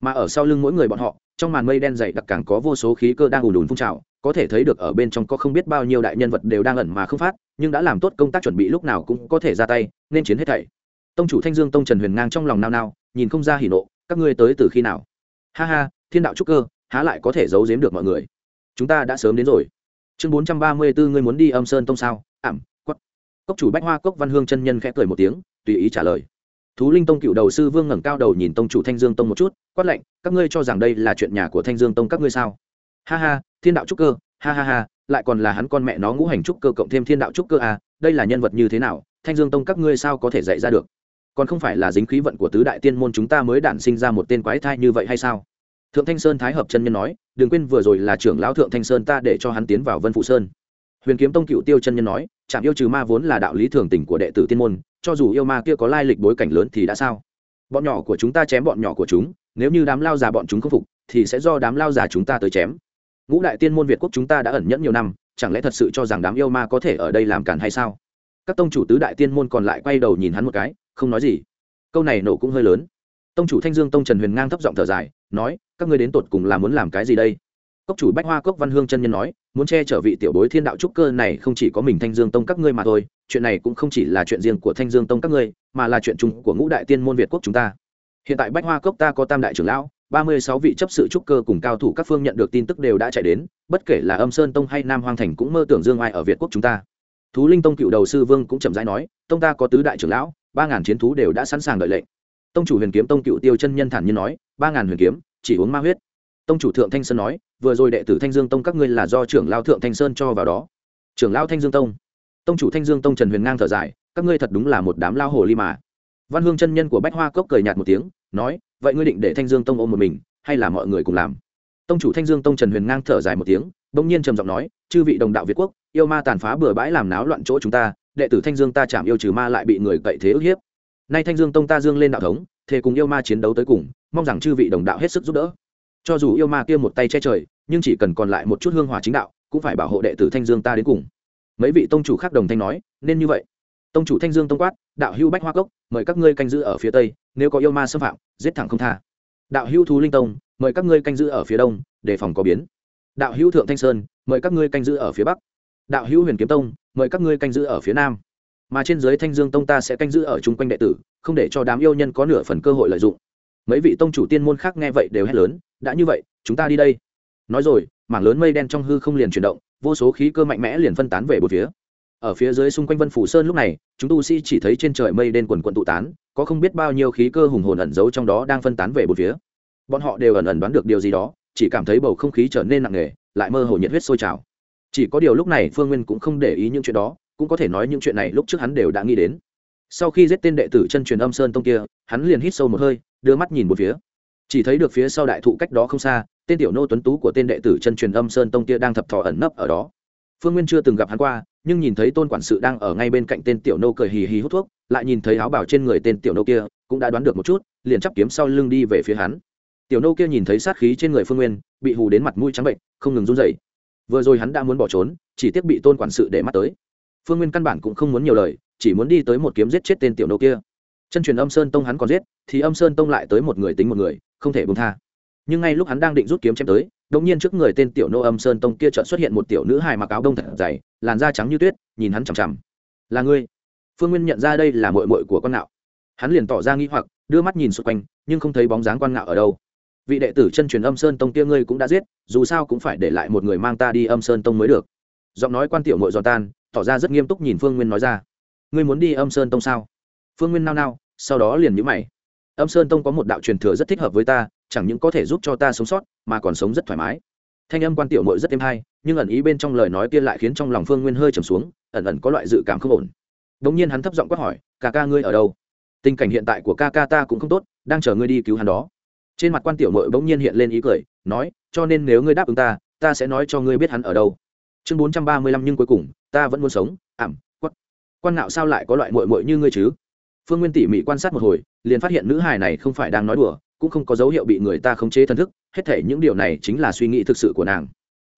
Mà ở sau lưng mỗi người bọn họ, trong màn mây đen dày đặc càng có vô số khí cơ đang ùn ùn phun trào, có thể thấy được ở bên trong có không biết bao nhiêu đại nhân vật đều đang ẩn mà không phát, nhưng đã làm tốt công tác chuẩn bị lúc nào cũng có thể ra tay, nên chiến hết thảy. Tông chủ thanh dương tông trần huyền ngang trong lòng nao nao, nhìn không ra hỉ nộ, các ngươi tới từ khi nào? Ha ha, thiên đạo trúc cơ, há lại có thể giấu giếm được mọi người? Chúng ta đã sớm đến rồi chương bốn trăm ba mươi bốn, ngươi muốn đi âm sơn tông sao? Ảm quất cốc chủ bách hoa, cốc văn hương chân nhân khẽ cười một tiếng, tùy ý trả lời. Thú linh tông cựu đầu sư vương ngẩng cao đầu nhìn tông chủ thanh dương tông một chút, quát lạnh, các ngươi cho rằng đây là chuyện nhà của thanh dương tông các ngươi sao? Ha ha, thiên đạo trúc cơ, ha ha ha, lại còn là hắn con mẹ nó ngũ hành trúc cơ cộng thêm thiên đạo trúc cơ à đây là nhân vật như thế nào? Thanh dương tông các ngươi sao có thể dạy ra được? Còn không phải là dính khí vận của tứ đại tiên môn chúng ta mới đản sinh ra một tên quái thai như vậy hay sao? Thượng thanh sơn thái hợp chân nhân nói, đừng quên vừa rồi là trưởng lão thượng thanh sơn ta để cho hắn tiến vào vân phụ sơn. Huyền kiếm tông cựu tiêu chân nhân nói chạm yêu trừ ma vốn là đạo lý thường tình của đệ tử tiên môn, cho dù yêu ma kia có lai lịch bối cảnh lớn thì đã sao? Bọn nhỏ của chúng ta chém bọn nhỏ của chúng, nếu như đám lao già bọn chúng không phục, thì sẽ do đám lao già chúng ta tới chém. Ngũ đại tiên môn việt quốc chúng ta đã ẩn nhẫn nhiều năm, chẳng lẽ thật sự cho rằng đám yêu ma có thể ở đây làm cản hay sao? Các tông chủ tứ đại tiên môn còn lại quay đầu nhìn hắn một cái, không nói gì. Câu này nổ cũng hơi lớn. Tông chủ thanh dương tông trần huyền ngang thấp giọng thở dài nói, các ngươi đến tột cùng là muốn làm cái gì đây? Cốc chủ bách hoa cốc văn hương chân nhân nói, muốn che chở vị tiểu bối thiên đạo trúc cơ này không chỉ có mình thanh dương tông các ngươi mà thôi, chuyện này cũng không chỉ là chuyện riêng của thanh dương tông các ngươi, mà là chuyện chung của ngũ đại tiên môn việt quốc chúng ta. Hiện tại bách hoa cốc ta có tam đại trưởng lão, ba mươi sáu vị chấp sự trúc cơ cùng cao thủ các phương nhận được tin tức đều đã chạy đến, bất kể là âm sơn tông hay nam hoang thành cũng mơ tưởng dương ai ở việt quốc chúng ta. Thú linh tông cựu đầu sư vương cũng chậm rãi nói, tông ta có tứ đại trưởng lão, ba ngàn chiến thú đều đã sẵn sàng đợi lệnh tông chủ huyền kiếm tông cựu tiêu chân nhân thản nhiên nói, ba ngàn huyền kiếm, chỉ uống ma huyết. Tông chủ thượng thanh sơn nói, vừa rồi đệ tử thanh dương tông các ngươi là do trưởng lao thượng thanh sơn cho vào đó. Trưởng lao thanh dương tông. Tông chủ thanh dương tông trần huyền ngang thở dài, các ngươi thật đúng là một đám lao hồ ly mà. Văn hương chân nhân của bách hoa cốc cười nhạt một tiếng, nói, vậy ngươi định để thanh dương tông ôm một mình, hay là mọi người cùng làm? Tông chủ thanh dương tông trần huyền ngang thở dài một tiếng, bỗng nhiên trầm giọng nói, chư vị đồng đạo việt quốc, yêu ma tàn phá bừa bãi làm náo loạn chỗ chúng ta, đệ tử thanh dương ta chạm yêu trừ ma lại bị người cậy thế ức hiếp nay thanh dương tông ta dương lên đạo thống, thề cùng yêu ma chiến đấu tới cùng, mong rằng chư vị đồng đạo hết sức giúp đỡ. Cho dù yêu ma kia một tay che trời, nhưng chỉ cần còn lại một chút hương hòa chính đạo, cũng phải bảo hộ đệ tử thanh dương ta đến cùng. Mấy vị tông chủ khác đồng thanh nói, nên như vậy. Tông chủ thanh dương tông quát, đạo hưu bách hoa cốc, mời các ngươi canh giữ ở phía tây, nếu có yêu ma xâm phạm, giết thẳng không tha. Đạo hưu thú linh tông, mời các ngươi canh giữ ở phía đông đề phòng có biến. Đạo hưu thượng thanh sơn, mời các ngươi canh giữ ở phía bắc. Đạo hưu huyền kiếm tông, mời các ngươi canh giữ ở phía nam mà trên dưới thanh dương tông ta sẽ canh giữ ở chung quanh đệ tử, không để cho đám yêu nhân có nửa phần cơ hội lợi dụng. Mấy vị tông chủ tiên môn khác nghe vậy đều hét lớn, đã như vậy, chúng ta đi đây. Nói rồi, mảng lớn mây đen trong hư không liền chuyển động, vô số khí cơ mạnh mẽ liền phân tán về một phía. Ở phía dưới xung quanh vân phủ sơn lúc này, chúng tu sĩ chỉ thấy trên trời mây đen quần quận tụ tán, có không biết bao nhiêu khí cơ hùng hồn ẩn giấu trong đó đang phân tán về một phía. Bọn họ đều ẩn ẩn đoán được điều gì đó, chỉ cảm thấy bầu không khí trở nên nặng nề, lại mơ hồ nhiệt huyết sôi trào. Chỉ có điều lúc này phương nguyên cũng không để ý những chuyện đó cũng có thể nói những chuyện này lúc trước hắn đều đã nghĩ đến. Sau khi giết tên đệ tử chân truyền âm sơn tông kia, hắn liền hít sâu một hơi, đưa mắt nhìn một phía. Chỉ thấy được phía sau đại thụ cách đó không xa, tên tiểu nô tuấn tú của tên đệ tử chân truyền âm sơn tông kia đang thập thò ẩn nấp ở đó. Phương nguyên chưa từng gặp hắn qua, nhưng nhìn thấy tôn quản sự đang ở ngay bên cạnh tên tiểu nô cười hì hì hút thuốc, lại nhìn thấy áo bào trên người tên tiểu nô kia, cũng đã đoán được một chút, liền chắp kiếm sau lưng đi về phía hắn. Tiểu nô kia nhìn thấy sát khí trên người phương nguyên, bị hù đến mặt mũi trắng bệnh, không ngừng run rẩy. Vừa rồi hắn đã muốn bỏ trốn, chỉ tiếc bị tôn quản sự để mắt tới phương nguyên căn bản cũng không muốn nhiều lời, chỉ muốn đi tới một kiếm giết chết tên tiểu nô kia. Chân truyền âm sơn tông hắn còn giết, thì âm sơn tông lại tới một người tính một người, không thể bông tha. Nhưng ngay lúc hắn đang định rút kiếm chém tới, đột nhiên trước người tên tiểu nô âm sơn tông kia chợt xuất hiện một tiểu nữ hài mặc áo đông thật dày, làn da trắng như tuyết, nhìn hắn chằm chằm. Là ngươi? Phương nguyên nhận ra đây là mội mội của con nạo hắn liền tỏ ra nghi hoặc, đưa mắt nhìn xung quanh, nhưng không thấy bóng dáng quan ngạo ở đâu. Vị đệ tử chân truyền âm sơn tông kia ngươi cũng đã giết, dù sao cũng phải để lại một người mang ta đi âm sơn tông mới được. Giọng nói quan tiểu mội giòn tan tỏ ra rất nghiêm túc nhìn phương nguyên nói ra. Ngươi muốn đi âm sơn tông sao? Phương nguyên nao nao, sau đó liền nhữ mày. Âm sơn tông có một đạo truyền thừa rất thích hợp với ta, chẳng những có thể giúp cho ta sống sót, mà còn sống rất thoải mái. Thanh âm quan tiểu mội rất êm hay, nhưng ẩn ý bên trong lời nói kia lại khiến trong lòng phương nguyên hơi trầm xuống, ẩn ẩn có loại dự cảm không ổn. Đ ỗ n g nhiên hắn thấp giọng quát hỏi, ca ca ngươi ở đâu? Tình cảnh hiện tại của ca ca ta cũng không tốt, đang chờ ngươi đi cứu hắn đó. Trên mặt quan tiểu mội bỗng nhiên hiện lên ý cười, nói, cho nên nếu ngươi đáp ứng ta ta sẽ nói cho ngươi biết hắn ở đâu chương bốn trăm ba mươi lăm nhưng cuối cùng, ta vẫn muốn sống, ảm quất quan ngạo sao lại có loại mội mội như ngươi chứ? Phương nguyên tỉ mỉ quan sát một hồi, liền phát hiện nữ hài này không phải đang nói đùa, cũng không có dấu hiệu bị người ta khống chế thần thức, hết thể những điều này chính là suy nghĩ thực sự của nàng.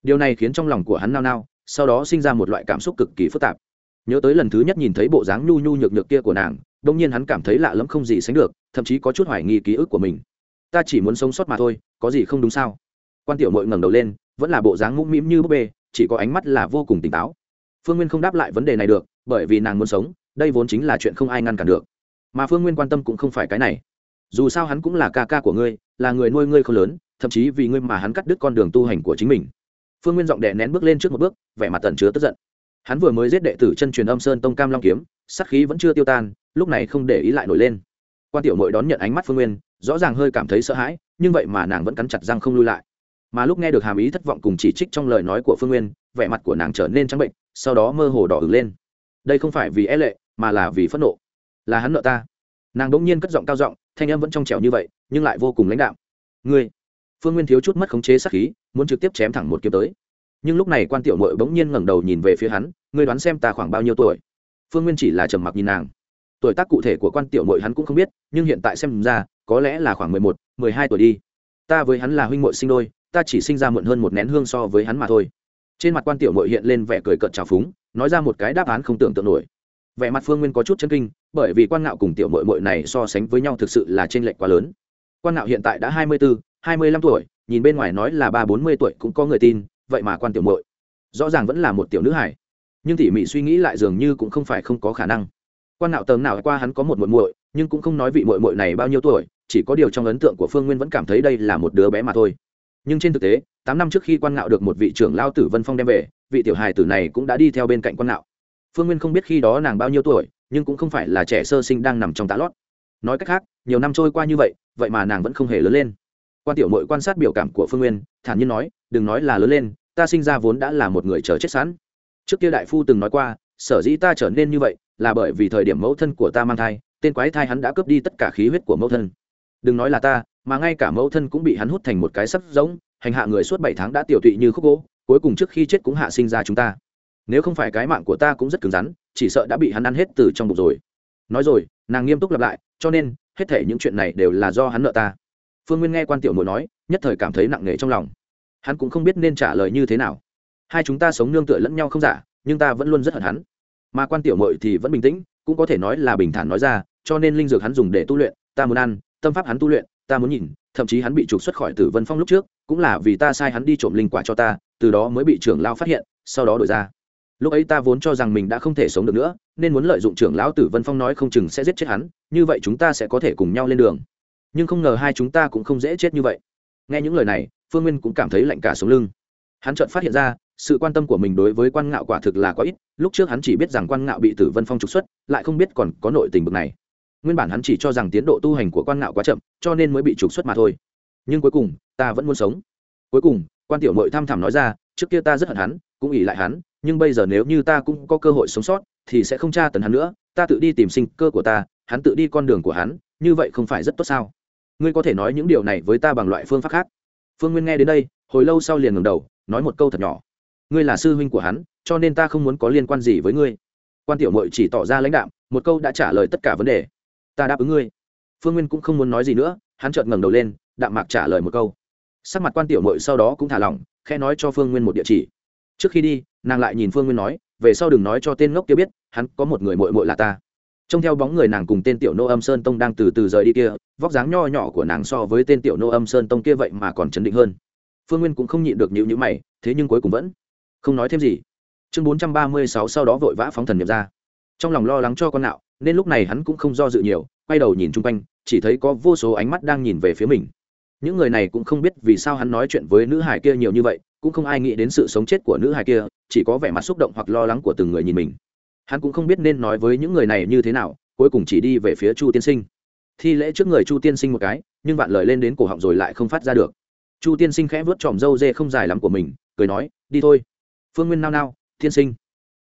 Điều này khiến trong lòng của hắn nao nao, sau đó sinh ra một loại cảm xúc cực kỳ phức tạp. Nhớ tới lần thứ nhất nhìn thấy bộ dáng nhu nhu nhược nhược kia của nàng đông nhiên hắn cảm thấy lạ lẫm không gì sánh được, thậm chí có chút hoài nghi ký ức của mình. Ta chỉ muốn sống sót mà thôi, có gì không đúng sao? Quan tiểu mội ngẩng đầu lên, vẫn là bộ dáng mũm mĩm như búp bê chỉ có ánh mắt là vô cùng tỉnh táo. Phương nguyên không đáp lại vấn đề này được, bởi vì nàng muốn sống, đây vốn chính là chuyện không ai ngăn cản được. Mà phương nguyên quan tâm cũng không phải cái này. Dù sao hắn cũng là ca ca của ngươi, là người nuôi ngươi không lớn, thậm chí vì ngươi mà hắn cắt đứt con đường tu hành của chính mình. Phương nguyên giọng đẻ nén bước lên trước một bước, vẻ mặt tẩn chứa tức giận. Hắn vừa mới giết đệ tử chân truyền âm sơn tông cam long kiếm sắc khí vẫn chưa tiêu tan, lúc này không để ý lại nổi lên. Quan tiểu nội đón nhận ánh mắt phương nguyên, rõ ràng hơi cảm thấy sợ hãi, nhưng vậy mà nàng vẫn cắn chặt răng không lui lại mà lúc nghe được hàm ý thất vọng cùng chỉ trích trong lời nói của phương nguyên, vẻ mặt của nàng trở nên trắng bệnh, sau đó mơ hồ đỏ ửng lên. Đây không phải vì e lệ, mà là vì phẫn nộ. Là hắn nợ ta. Nàng đ ỗ n g nhiên cất giọng cao giọng, thanh em vẫn trong trẻo như vậy, nhưng lại vô cùng lãnh đạm. Ngươi. Phương nguyên thiếu chút mất khống chế sắc khí, muốn trực tiếp chém thẳng một kiếm tới. Nhưng lúc này quan tiểu mội bỗng nhiên ngẩng đầu nhìn về phía hắn, ngươi đoán xem ta khoảng bao nhiêu tuổi? Phương nguyên chỉ là trầm mặc nhìn nàng. Tuổi tác cụ thể của quan tiểu mội hắn cũng không biết, nhưng hiện tại xem ra, có lẽ là khoảng mười một, mười hai tuổi đi. Ta với hắn là huynh mội sinh đôi ta chỉ sinh ra muộn hơn một nén hương so với hắn mà thôi. Trên mặt quan tiểu mội hiện lên vẻ cười cợt trào phúng, nói ra một cái đáp án không tưởng tượng nổi. Vẻ mặt phương nguyên có chút chân kinh, bởi vì quan ngạo cùng tiểu mội mội này so sánh với nhau thực sự là t r ê n lệch quá lớn. Quan ngạo hiện tại đã hai mươi bốn hai mươi lăm tuổi, nhìn bên ngoài nói là ba bốn mươi tuổi cũng có người tin, vậy mà quan tiểu mội rõ ràng vẫn là một tiểu nữ hải nhưng tỉ mỉ suy nghĩ lại dường như cũng không phải không có khả năng. Quan ngạo tầng nào qua hắn có một muội muội, nhưng cũng không nói vị muội muội này bao nhiêu tuổi, chỉ có điều trong ấn tượng của phương nguyên vẫn cảm thấy đây là một đứa bé mà thôi nhưng trên thực tế, tám năm trước khi quan ngạo được một vị trưởng lao tử vân phong đem về, vị tiểu hài tử này cũng đã đi theo bên cạnh quan ngạo. Phương nguyên không biết khi đó nàng bao nhiêu tuổi, nhưng cũng không phải là trẻ sơ sinh đang nằm trong tá lót. Nói cách khác, nhiều năm trôi qua như vậy vậy mà nàng vẫn không hề lớn lên. Quan tiểu mội quan sát biểu cảm của phương nguyên, thản nhiên nói, đừng nói là lớn lên, ta sinh ra vốn đã là một người chờ chết sẵn. Trước kia đại phu từng nói qua, sở dĩ ta trở nên như vậy là bởi vì thời điểm mẫu thân của ta mang thai, tên quái thai hắn đã cướp đi tất cả khí huyết của mẫu thân. Đừng nói là ta mà ngay cả mẫu thân cũng bị hắn hút thành một cái sắt giống, hành hạ người suốt bảy tháng đã tiểu tụy như khúc gỗ, cuối cùng trước khi chết cũng hạ sinh ra chúng ta. Nếu không phải cái mạng của ta cũng rất cứng rắn, chỉ sợ đã bị hắn ăn hết từ trong bụng rồi. Nói rồi, nàng nghiêm túc lặp lại, cho nên, hết thể những chuyện này đều là do hắn nợ ta. Phương nguyên nghe quan tiểu mội nói, nhất thời cảm thấy nặng nề trong lòng. Hắn cũng không biết nên trả lời như thế nào. Hai chúng ta sống nương tựa lẫn nhau không giả, nhưng ta vẫn luôn rất hận hắn. Mà quan tiểu mội thì vẫn bình tĩnh, cũng có thể nói là bình thản nói ra, cho nên linh dược hắn dùng để tu luyện, ta muốn ăn, tâm pháp hắn tu luyện ta muốn nhìn, thậm chí hắn bị trục xuất khỏi tử vân phong lúc trước, cũng là vì ta sai hắn đi trộm linh quả cho ta, từ đó mới bị trưởng lao phát hiện, sau đó đổi ra. Lúc ấy ta vốn cho rằng mình đã không thể sống được nữa, nên muốn lợi dụng trưởng lão tử vân phong nói không chừng sẽ giết chết hắn, như vậy chúng ta sẽ có thể cùng nhau lên đường. Nhưng không ngờ hai chúng ta cũng không dễ chết như vậy. Nghe những lời này, phương nguyên cũng cảm thấy lạnh cả sống lưng. Hắn chợt phát hiện ra, sự quan tâm của mình đối với quan ngạo quả thực là có ít, lúc trước hắn chỉ biết rằng quan ngạo bị tử vân phong trục xuất, lại không biết còn có nội tình bực này nguyên bản hắn chỉ cho rằng tiến độ tu hành của quan ngạo quá chậm, cho nên mới bị trục xuất mà thôi. Nhưng cuối cùng, ta vẫn muốn sống. Cuối cùng, quan tiểu mội thăm thẳm nói ra, trước kia ta rất hận hắn, cũng ỉ lại hắn, nhưng bây giờ nếu như ta cũng có cơ hội sống sót, thì sẽ không tra tấn hắn nữa, ta tự đi tìm sinh cơ của ta, hắn tự đi con đường của hắn, như vậy không phải rất tốt sao? Ngươi có thể nói những điều này với ta bằng loại phương pháp khác. Phương nguyên nghe đến đây, hồi lâu sau liền ngừng đầu, nói một câu thật nhỏ. Ngươi là sư huynh của hắn, cho nên ta không muốn có liên quan gì với ngươi. Quan tiểu mội chỉ tỏ ra lãnh đạm, một câu đã trả lời tất cả vấn đề ta đáp ứng ngươi. Phương nguyên cũng không muốn nói gì nữa, hắn chợt ngẩng đầu lên, đạm mạc trả lời một câu. Sắc mặt quan tiểu mội sau đó cũng thả lỏng khe nói cho phương nguyên một địa chỉ. Trước khi đi, nàng lại nhìn phương nguyên nói, về sau đừng nói cho tên ngốc kia biết, hắn có một người mội mội là ta. Trông theo bóng người nàng cùng tên tiểu nô âm sơn tông đang từ từ rời đi kia, vóc dáng nho nhỏ của nàng so với tên tiểu nô âm sơn tông kia vậy mà còn chấn định hơn. Phương nguyên cũng không nhịn được nhịu nhữ mày, thế nhưng cuối cùng vẫn không nói thêm gì. Chương bốn trăm ba mươi sáu sau đó vội vã phóng thần nhập ra. Trong lòng lo lắng cho con nạo nên lúc này hắn cũng không do dự nhiều, quay đầu nhìn chung quanh, chỉ thấy có vô số ánh mắt đang nhìn về phía mình. Những người này cũng không biết vì sao hắn nói chuyện với nữ hải kia nhiều như vậy, cũng không ai nghĩ đến sự sống chết của nữ hải kia, chỉ có vẻ mặt xúc động hoặc lo lắng của từng người nhìn mình. Hắn cũng không biết nên nói với những người này như thế nào, cuối cùng chỉ đi về phía chu tiên sinh. Thi lễ trước người chu tiên sinh một cái, nhưng vạn lời lên đến cổ họng rồi lại không phát ra được. Chu tiên sinh khẽ vớt tròm râu dê không dài lắm của mình, cười nói, đi thôi. Phương nguyên nao nao, tiên sinh.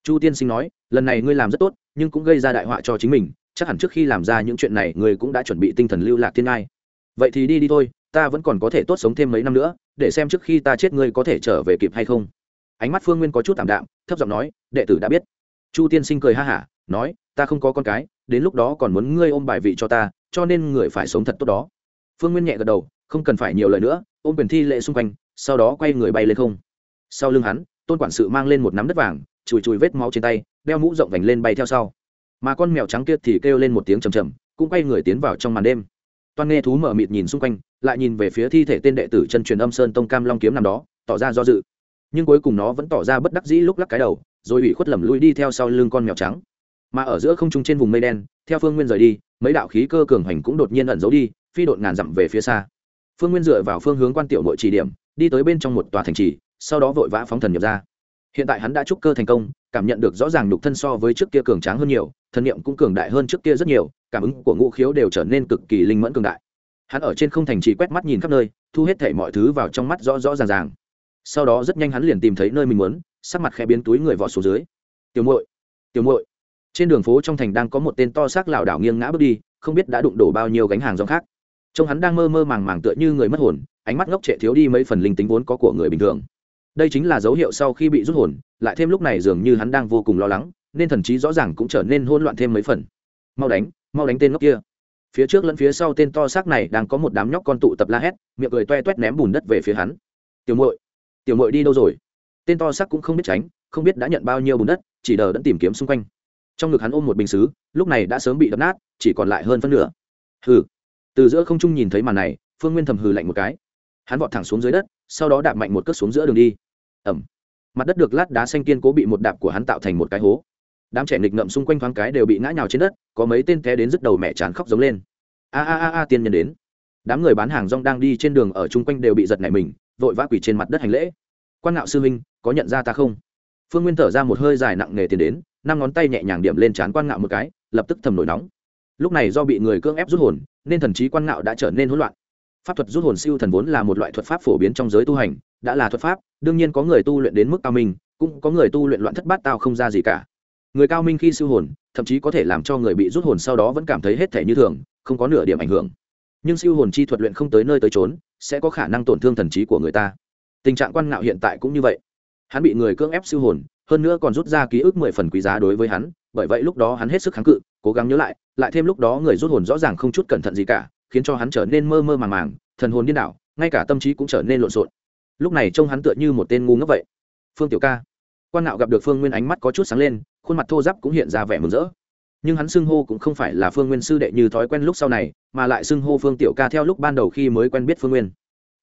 Chu tiên sinh nói lần này ngươi làm rất tốt, nhưng cũng gây ra đại họa cho chính mình, chắc hẳn trước khi làm ra những chuyện này ngươi cũng đã chuẩn bị tinh thần lưu lạc thiên ngai. Vậy thì đi đi thôi, ta vẫn còn có thể tốt sống thêm mấy năm nữa, để xem trước khi ta chết ngươi có thể trở về kịp hay không. Ánh mắt phương nguyên có chút t ạ m đạm, thấp giọng nói, đệ tử đã biết. Chu tiên sinh cười ha hả, nói, ta không có con cái, đến lúc đó còn muốn ngươi ôm bài vị cho ta, cho nên người phải sống thật tốt đó. Phương nguyên nhẹ gật đầu, không cần phải nhiều lời nữa, ôm quyền thi lệ xung quanh, sau đó quay người bay lên không. Sau lưng hắn, tôn quản sự mang lên một nắm đất vàng, chùi chùi vết máu trên tay đeo mũ rộng vành lên bay theo sau. Mà con mèo trắng kia thì kêu lên một tiếng trầm trầm, cũng quay người tiến vào trong màn đêm. Toan nghe thú mở mịt nhìn xung quanh, lại nhìn về phía thi thể tên đệ tử chân truyền âm sơn tông cam long kiếm nằm đó, tỏ ra do dự. Nhưng cuối cùng nó vẫn tỏ ra bất đắc dĩ lúc lắc cái đầu, rồi ủy khuất lầm lui đi theo sau lưng con mèo trắng. Mà ở giữa không trung trên vùng mây đen, theo phương nguyên rời đi, mấy đạo khí cơ cường hành cũng đột nhiên ẩn giấu đi, phi đột ngàn dặm về phía xa. Phương nguyên dựa vào phương hướng quan tiểu nội chỉ điểm, đi tới bên trong một tòa thành trì, sau đó vội vã phóng thần nhập ra. Hiện tại hắn đã trúc cơ thành công cảm nhận được rõ ràng nhục thân so với trước kia cường tráng hơn nhiều thần niệm cũng cường đại hơn trước kia rất nhiều, cảm ứng của ngũ khiếu đều trở nên cực kỳ linh mẫn cường đại. Hắn ở trên không thành trì quét mắt nhìn khắp nơi, thu hết thể mọi thứ vào trong mắt rõ rõ ràng ràng. Sau đó rất nhanh hắn liền tìm thấy nơi mình muốn, sắc mặt khẽ biến túi người vỏ xuống dưới. Tiểu muội tiểu muội. Trên đường phố trong thành đang có một tên to xác lảo đảo nghiêng ngã bước đi, không biết đã đụng đổ bao nhiêu gánh hàng rong khác. Trông hắn đang mơ mơ màng màng tựa như người mất hồn, ánh mắt ngốc trệ thiếu đi mấy phần linh tính vốn có của người bình thường đây chính là dấu hiệu sau khi bị rút hồn, lại thêm lúc này dường như hắn đang vô cùng lo lắng, nên thần trí rõ ràng cũng trở nên hôn loạn thêm mấy phần. Mau đánh mau đánh tên ngốc kia. Phía trước lẫn phía sau tên to xác này đang có một đám nhóc con tụ tập la hét, miệng cười toe toét ném bùn đất về phía hắn. Tiểu muội tiểu muội đi đâu rồi? Tên to xác cũng không biết tránh, không biết đã nhận bao nhiêu bùn đất, chỉ đờ đẫn tìm kiếm xung quanh. Trong ngực hắn ôm một bình xứ, lúc này đã sớm bị đập nát, chỉ còn lại hơn phân nửa. Hừ. Từ giữa không trung nhìn thấy màn này, phương nguyên thầm hừ lạnh một cái. Hắn vọt thẳng xuống dưới đất, sau đó đạp mạnh một cước xuống giữa đường đi ẩm. Mặt đất được lát đá xanh kiên cố bị một đạp của hắn tạo thành một cái hố. Đám trẻ nghịch ngậm xung quanh thoáng cái đều bị ngã nhào trên đất, có mấy tên té đến dứt đầu mẹ chán khóc giống lên. A a a a, tiên nhân đến. Đám người bán hàng rong đang đi trên đường ở chung quanh đều bị giật nảy mình, vội vã quỳ trên mặt đất hành lễ. Quan ngạo sư huynh, có nhận ra ta không? Phương nguyên thở ra một hơi dài nặng nề tiền đến, năm ngón tay nhẹ nhàng điểm lên trán quan ngạo một cái, lập tức thầm nổi nóng. Lúc này do bị người cưỡng ép rút hồn, nên thần trí quan ngạo đã trở nên hỗn loạn. Pháp thuật rút hồn siêu thần vốn là một loại thuật pháp phổ biến trong giới tu hành đã là thuật pháp, đương nhiên có người tu luyện đến mức cao minh, cũng có người tu luyện loạn thất bát tao không ra gì cả. Người cao minh khi siêu hồn, thậm chí có thể làm cho người bị rút hồn sau đó vẫn cảm thấy hết thể như thường, không có nửa điểm ảnh hưởng. Nhưng siêu hồn chi thuật luyện không tới nơi tới trốn sẽ có khả năng tổn thương thần trí của người ta. Tình trạng quan ngạo hiện tại cũng như vậy. Hắn bị người cưỡng ép siêu hồn, hơn nữa còn rút ra ký ức mười phần quý giá đối với hắn, bởi vậy lúc đó hắn hết sức kháng cự, cố gắng nhớ lại lại thêm lúc đó người rút hồn rõ ràng không chút cẩn thận gì cả, khiến cho hắn trở nên mơ mơ màng màng, thần hồn điên đảo, ngay cả tâm trí cũng trở nên lộn xộn lúc này trông hắn tựa như một tên ngu ngốc vậy. Phương tiểu ca. Quan ngạo gặp được phương nguyên ánh mắt có chút sáng lên, khuôn mặt thô giáp cũng hiện ra vẻ mừng rỡ. Nhưng hắn xưng hô cũng không phải là phương nguyên sư đệ như thói quen lúc sau này, mà lại xưng hô phương tiểu ca theo lúc ban đầu khi mới quen biết phương nguyên.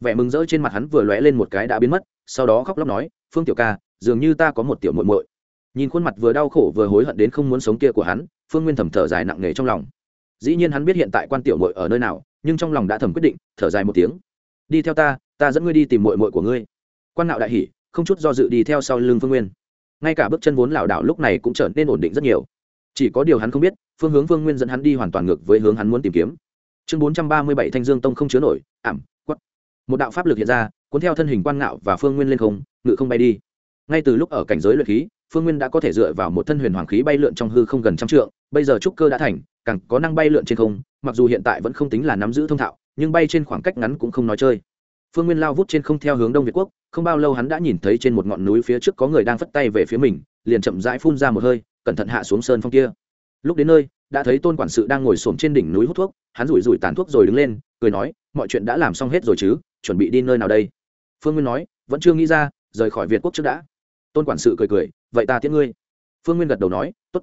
Vẻ mừng rỡ trên mặt hắn vừa lóe lên một cái đã biến mất, sau đó khóc lóc nói, phương tiểu ca, dường như ta có một tiểu muội muội. Nhìn khuôn mặt vừa đau khổ vừa hối hận đến không muốn sống kia của hắn, phương nguyên thầm thở dài nặng nề trong lòng. Dĩ nhiên hắn biết hiện tại quan tiểu muội ở nơi nào, nhưng trong lòng đã thầm quyết định, thở dài một tiếng đi theo ta ta dẫn ngươi đi tìm muội muội của ngươi. Quan nạo đại hỉ không chút do dự đi theo sau lưng phương nguyên. Ngay cả bước chân vốn lảo đảo lúc này cũng trở nên ổn định rất nhiều. Chỉ có điều hắn không biết, phương hướng phương nguyên dẫn hắn đi hoàn toàn ngược với hướng hắn muốn tìm kiếm. Chương bốn trăm ba mươi bảy thanh dương tông không chứa nổi, ảm quất một đạo pháp lực hiện ra, cuốn theo thân hình quan ngạo và phương nguyên lên không, ngự không bay đi. Ngay từ lúc ở cảnh giới luyện khí, phương nguyên đã có thể dựa vào một thân huyền hoàng khí bay lượn trong hư không gần trăm trượng, bây giờ trúc cơ đã thành, càng có năng bay lượn trên không, mặc dù hiện tại vẫn không tính là nắm giữ thông thạo nhưng bay trên khoảng cách ngắn cũng không nói chơi. Phương nguyên lao vút trên không theo hướng đông việt quốc, không bao lâu hắn đã nhìn thấy trên một ngọn núi phía trước có người đang phất tay về phía mình, liền chậm rãi phun ra một hơi, cẩn thận hạ xuống sơn phong kia. Lúc đến nơi, đã thấy tôn quản sự đang ngồi xổm trên đỉnh núi hút thuốc, hắn rủi rủi tàn thuốc rồi đứng lên, cười nói, mọi chuyện đã làm xong hết rồi chứ, chuẩn bị đi nơi nào đây? Phương nguyên nói, vẫn chưa nghĩ ra, rời khỏi việt quốc trước đã. Tôn quản sự cười cười, vậy ta tiễn ngươi. Phương nguyên gật đầu nói t ố t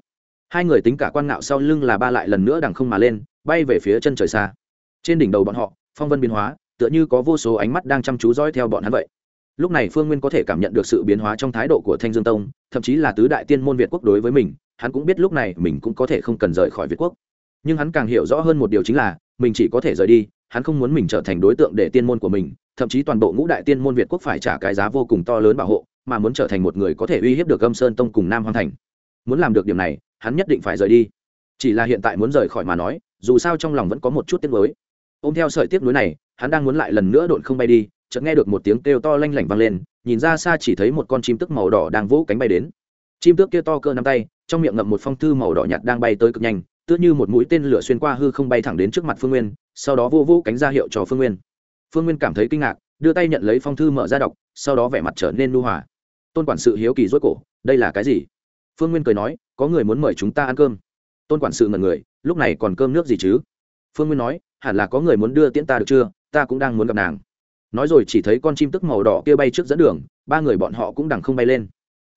hai người tính cả quan ngạo sau lưng là ba lại lần nữa đằng không mà lên, bay về phía chân trời xa trên đỉnh đầu bọn họ, phong vân biến hóa, tựa như có vô số ánh mắt đang chăm chú dõi theo bọn hắn vậy. Lúc này phương nguyên có thể cảm nhận được sự biến hóa trong thái độ của thanh dương tông, thậm chí là tứ đại tiên môn việt quốc đối với mình, hắn cũng biết lúc này mình cũng có thể không cần rời khỏi việt quốc. Nhưng hắn càng hiểu rõ hơn một điều chính là, mình chỉ có thể rời đi, hắn không muốn mình trở thành đối tượng để tiên môn của mình, thậm chí toàn bộ ngũ đại tiên môn việt quốc phải trả cái giá vô cùng to lớn bảo hộ, mà muốn trở thành một người có thể uy hiếp được âm sơn tông cùng nam hoàng thành. Muốn làm được điểm này, hắn nhất định phải rời đi. Chỉ là hiện tại muốn rời khỏi mà nói, dù sao trong lòng vẫn có một chút tiếc nuối ôm theo sợi tiếc nuối này, hắn đang muốn lại lần nữa độn không bay đi, chợt nghe được một tiếng kêu to lanh lảnh vang lên, nhìn ra xa chỉ thấy một con chim tức màu đỏ đang vỗ cánh bay đến. Chim tước kia to cơ nắm tay, trong miệng ngậm một phong thư màu đỏ nhạt đang bay tới cực nhanh, tựa như một mũi tên lửa xuyên qua hư không bay thẳng đến trước mặt phương nguyên, sau đó vô vô cánh ra hiệu cho phương nguyên. Phương nguyên cảm thấy kinh ngạc, đưa tay nhận lấy phong thư mở ra đọc, sau đó vẻ mặt trở nên nu hòa. Tôn quản sự hiếu kỳ rối cổ, đây là cái gì? Phương nguyên cười nói, có người muốn mời chúng ta ăn cơm. Tôn quản sự ngẩn người, lúc này còn cơm nước gì chứ? Phương nguyên nói, hẳn là có người muốn đưa tiễn ta được chưa? Ta cũng đang muốn gặp nàng. Nói rồi chỉ thấy con chim tức màu đỏ kia bay trước dẫn đường, ba người bọn họ cũng đằng không bay lên.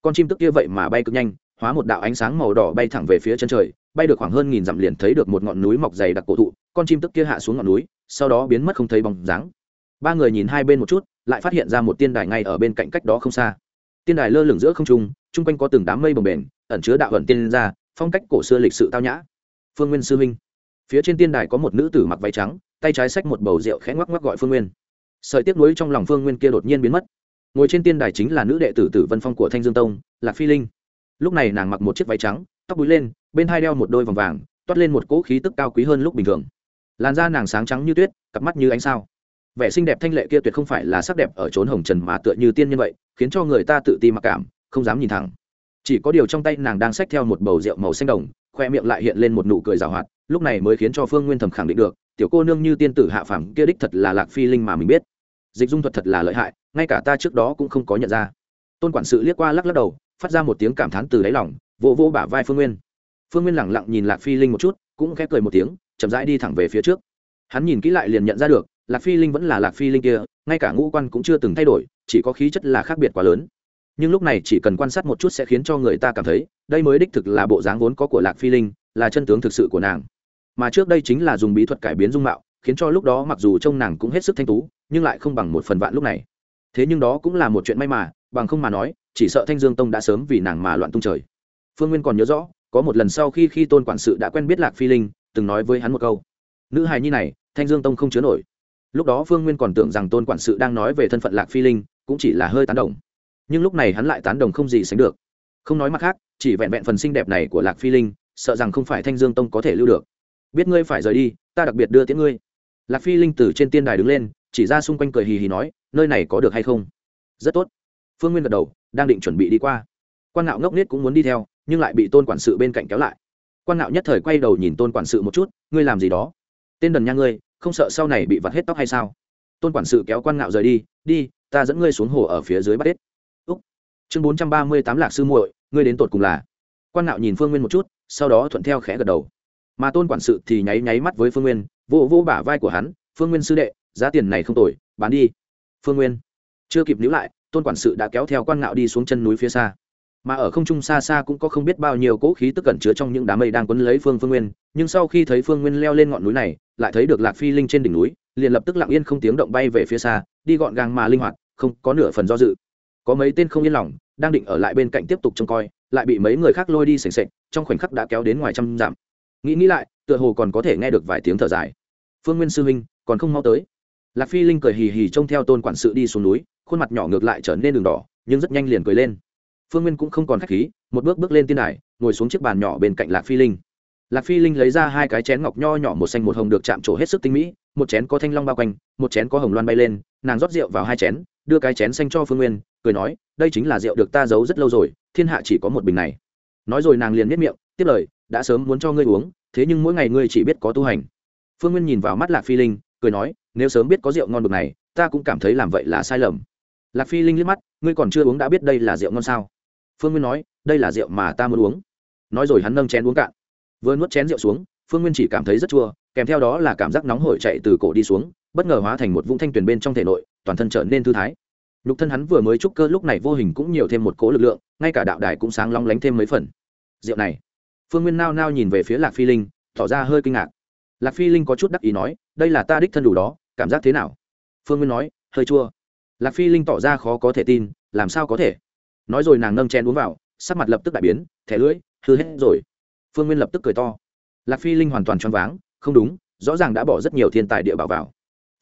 Con chim tức kia vậy mà bay cực nhanh, hóa một đạo ánh sáng màu đỏ bay thẳng về phía chân trời, bay được khoảng hơn nghìn dặm liền thấy được một ngọn núi mọc dày đặc cổ thụ, con chim tức kia hạ xuống ngọn núi, sau đó biến mất không thấy bóng dáng. Ba người nhìn hai bên một chút, lại phát hiện ra một tiên đài ngay ở bên cạnh cách đó không xa. Tiên đài lơ lửng giữa không trung, chung quanh có từng đám mây bồng bềnh, ẩn chứa đạo ẩn tiên ra, phong cách cổ xưa lịch sự tao nhã. Phương nguyên sư huynh phía trên tiên đài có một nữ tử mặc váy trắng, tay trái xách một bầu rượu khẽ ngoắc ngoắc gọi phương nguyên. Sợi tiếc nuối trong lòng phương nguyên kia đột nhiên biến mất. Ngồi trên tiên đài chính là nữ đệ tử tử vân phong của thanh dương tông, lạc phi linh. Lúc này nàng mặc một chiếc váy trắng, tóc búi lên, bên hai đeo một đôi vòng vàng, toát lên một cỗ khí tức cao quý hơn lúc bình thường. Làn da nàng sáng trắng như tuyết, cặp mắt như ánh sao. Vẻ xinh đẹp thanh lệ kia tuyệt không phải là sắc đẹp ở trốn hồng trần mà tựa như tiên nhân vậy, khiến cho người ta tự ti mặc cảm, không dám nhìn thẳng. Chỉ có điều trong tay nàng đang xách theo một bầu rượu màu xanh đồng, khoe miệng lại hiện lên một nụ cười rào hoạt lúc này mới khiến cho phương nguyên thầm khẳng định được, tiểu cô nương như tiên tử hạ phàm kia đích thật là lạc phi linh mà mình biết. Dịch dung thuật thật là lợi hại, ngay cả ta trước đó cũng không có nhận ra. Tôn quản sự liếc qua lắc lắc đầu, phát ra một tiếng cảm thán từ đáy lòng, vỗ vỗ bả vai phương nguyên. Phương nguyên lẳng lặng nhìn lạc phi linh một chút, cũng khép cười một tiếng, chậm rãi đi thẳng về phía trước. Hắn nhìn kỹ lại liền nhận ra được, lạc phi linh vẫn là lạc phi linh kia, ngay cả ngũ quan cũng chưa từng thay đổi, chỉ có khí chất là khác biệt quá lớn. Nhưng lúc này chỉ cần quan sát một chút sẽ khiến cho người ta cảm thấy, đây mới đích thực là bộ dáng vốn có của lạc phi linh, là chân tướng thực sự của nàng mà trước đây chính là dùng bí thuật cải biến dung mạo, khiến cho lúc đó mặc dù trông nàng cũng hết sức thanh tú, nhưng lại không bằng một phần vạn lúc này. Thế nhưng đó cũng là một chuyện may mà, bằng không mà nói, chỉ sợ thanh dương tông đã sớm vì nàng mà loạn tung trời. Phương nguyên còn nhớ rõ, có một lần sau khi khi tôn quản sự đã quen biết lạc phi linh, từng nói với hắn một câu. Nữ hài nhi này, thanh dương tông không chứa nổi. Lúc đó phương nguyên còn tưởng rằng tôn quản sự đang nói về thân phận lạc phi linh, cũng chỉ là hơi tán đồng. Nhưng lúc này hắn lại tán đồng không gì sánh được. Không nói mặt khác, chỉ vẹn vẹn phần xinh đẹp này của lạc phi linh, sợ rằng không phải thanh dương tông có thể lưu được biết ngươi phải rời đi, ta đặc biệt đưa tiễn ngươi. Lạc phi linh từ trên tiên đài đứng lên, chỉ ra xung quanh cười hì hì nói, nơi này có được hay không? Rất tốt. Phương nguyên gật đầu, đang định chuẩn bị đi qua. Quan ngạo ngốc nết cũng muốn đi theo, nhưng lại bị tôn quản sự bên cạnh kéo lại. Quan ngạo nhất thời quay đầu nhìn tôn quản sự một chút, ngươi làm gì đó? Tên đần nha ngươi, không sợ sau này bị vặt hết tóc hay sao? Tôn quản sự kéo quan ngạo rời đi đi, ta dẫn ngươi xuống hồ ở phía dưới bắt hết úc. Chương bốn trăm ba mươi tám lạc sư muội, ngươi đến tột cùng là? Quan ngạo nhìn phương nguyên một chút, sau đó thuận theo khẽ gật đầu mà tôn quản sự thì nháy nháy mắt với phương nguyên, vô vô bả vai của hắn, phương nguyên sư đệ, giá tiền này không tồi, bán đi. Phương nguyên chưa kịp níu lại, tôn quản sự đã kéo theo quan ngạo đi xuống chân núi phía xa. Mà ở không trung xa xa cũng có không biết bao nhiêu cỗ khí tức cẩn chứa trong những đám mây đang quấn lấy phương phương nguyên, nhưng sau khi thấy phương nguyên leo lên ngọn núi này, lại thấy được lạc phi linh trên đỉnh núi, liền lập tức lặng yên không tiếng động bay về phía xa, đi gọn gàng mà linh hoạt, không có nửa phần do dự. Có mấy tên không yên lòng, đang định ở lại bên cạnh tiếp tục trông coi, lại bị mấy người khác lôi đi sành sệch trong khoảnh khắc đã kéo đến ngoài trăm dặm nghĩ nghĩ lại, tựa hồ còn có thể nghe được vài tiếng thở dài. Phương nguyên sư huynh, còn không mau tới. Lạc phi linh cười hì hì trông theo tôn quản sự đi xuống núi, khuôn mặt nhỏ ngược lại trở nên đường đỏ, nhưng rất nhanh liền cười lên. Phương nguyên cũng không còn k h á c h khí, một bước bước lên tiên đài, ngồi xuống chiếc bàn nhỏ bên cạnh lạc phi linh. Lạc phi linh lấy ra hai cái chén ngọc nho nhỏ một xanh một hồng được chạm trổ hết sức tinh mỹ, một chén có thanh long bao quanh, một chén có hồng loan bay lên, nàng rót rượu vào hai chén, đưa cái chén xanh cho phương nguyên, cười nói, đây chính là rượu được ta giấu rất lâu rồi, thiên hạ chỉ có một bình này. Nói rồi nàng liền miết miệng, tiếp lời đã sớm muốn cho ngươi uống, thế nhưng mỗi ngày ngươi chỉ biết có tu hành. Phương nguyên nhìn vào mắt lạc phi linh, cười nói, nếu sớm biết có rượu ngon bực này, ta cũng cảm thấy làm vậy là sai lầm. Lạc phi linh liếc mắt, ngươi còn chưa uống đã biết đây là rượu ngon sao? Phương nguyên nói, đây là rượu mà ta muốn uống. Nói rồi hắn nâng chén uống cạn. Vừa nuốt chén rượu xuống, phương nguyên chỉ cảm thấy rất chua, kèm theo đó là cảm giác nóng hổi chạy từ cổ đi xuống, bất ngờ hóa thành một vũng thanh tuyền bên trong thể nội, toàn thân trở nên thư thái. Nhục thân hắn vừa mới trúc cơ lúc này vô hình cũng nhiều thêm một cố lực lượng, ngay cả đạo đài cũng sáng long lánh thêm mấy phần. Rượu này phương nguyên nao nao nhìn về phía lạc phi linh, tỏ ra hơi kinh ngạc. Lạc phi linh có chút đắc ý nói, đây là ta đích thân đủ đó, cảm giác thế nào? Phương nguyên nói, hơi chua. Lạc phi linh tỏ ra khó có thể tin, làm sao có thể? Nói rồi nàng nâng chén uống vào, sắc mặt lập tức đại biến, thẻ lưỡi, hư hết rồi. Phương nguyên lập tức cười to. Lạc phi linh hoàn toàn choáng váng, không đúng, rõ ràng đã bỏ rất nhiều thiên tài địa bảo vào.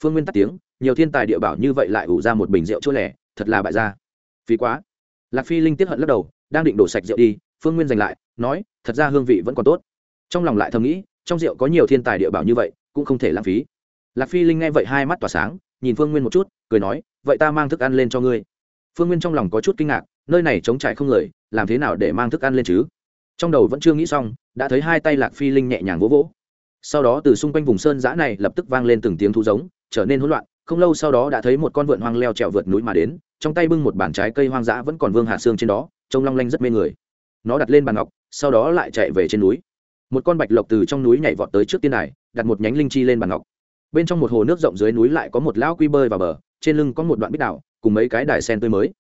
Phương nguyên tắt tiếng, nhiều thiên tài địa bảo như vậy lại ủ ra một bình rượu chua lẻ, thật là bại gia. Phí quá. Lạc phi linh tiếp hận lắc đầu, đang định đổ sạch rượu đi phương nguyên giành lại, nói, thật ra hương vị vẫn còn tốt. Trong lòng lại thầm nghĩ, trong rượu có nhiều thiên tài địa bảo như vậy, cũng không thể lãng phí. Lạc phi linh nghe vậy hai mắt tỏa sáng, nhìn phương nguyên một chút, cười nói, vậy ta mang thức ăn lên cho ngươi. Phương nguyên trong lòng có chút kinh ngạc, nơi này trống trải không người, làm thế nào để mang thức ăn lên chứ? Trong đầu vẫn chưa nghĩ xong, đã thấy hai tay lạc phi linh nhẹ nhàng vỗ vỗ. Sau đó từ xung quanh vùng sơn giã này lập tức vang lên từng tiếng thú giống, trở nên hỗn loạn, không lâu sau đó đã thấy một con vượn hoang leo trèo vượt núi mà đến, trong tay bưng một bàn trái cây hoang dã vẫn còn vương hạ xương trên đó, trông long lanh rất mê người nó đặt lên bàn ngọc, sau đó lại chạy về trên núi. Một con bạch lộc từ trong núi nhảy vọt tới trước tiên đài, đặt một nhánh linh chi lên bàn ngọc. Bên trong một hồ nước rộng dưới núi lại có một lão quy bơi vào bờ, trên lưng có một đoạn bích đạo cùng mấy cái đài sen tươi mới.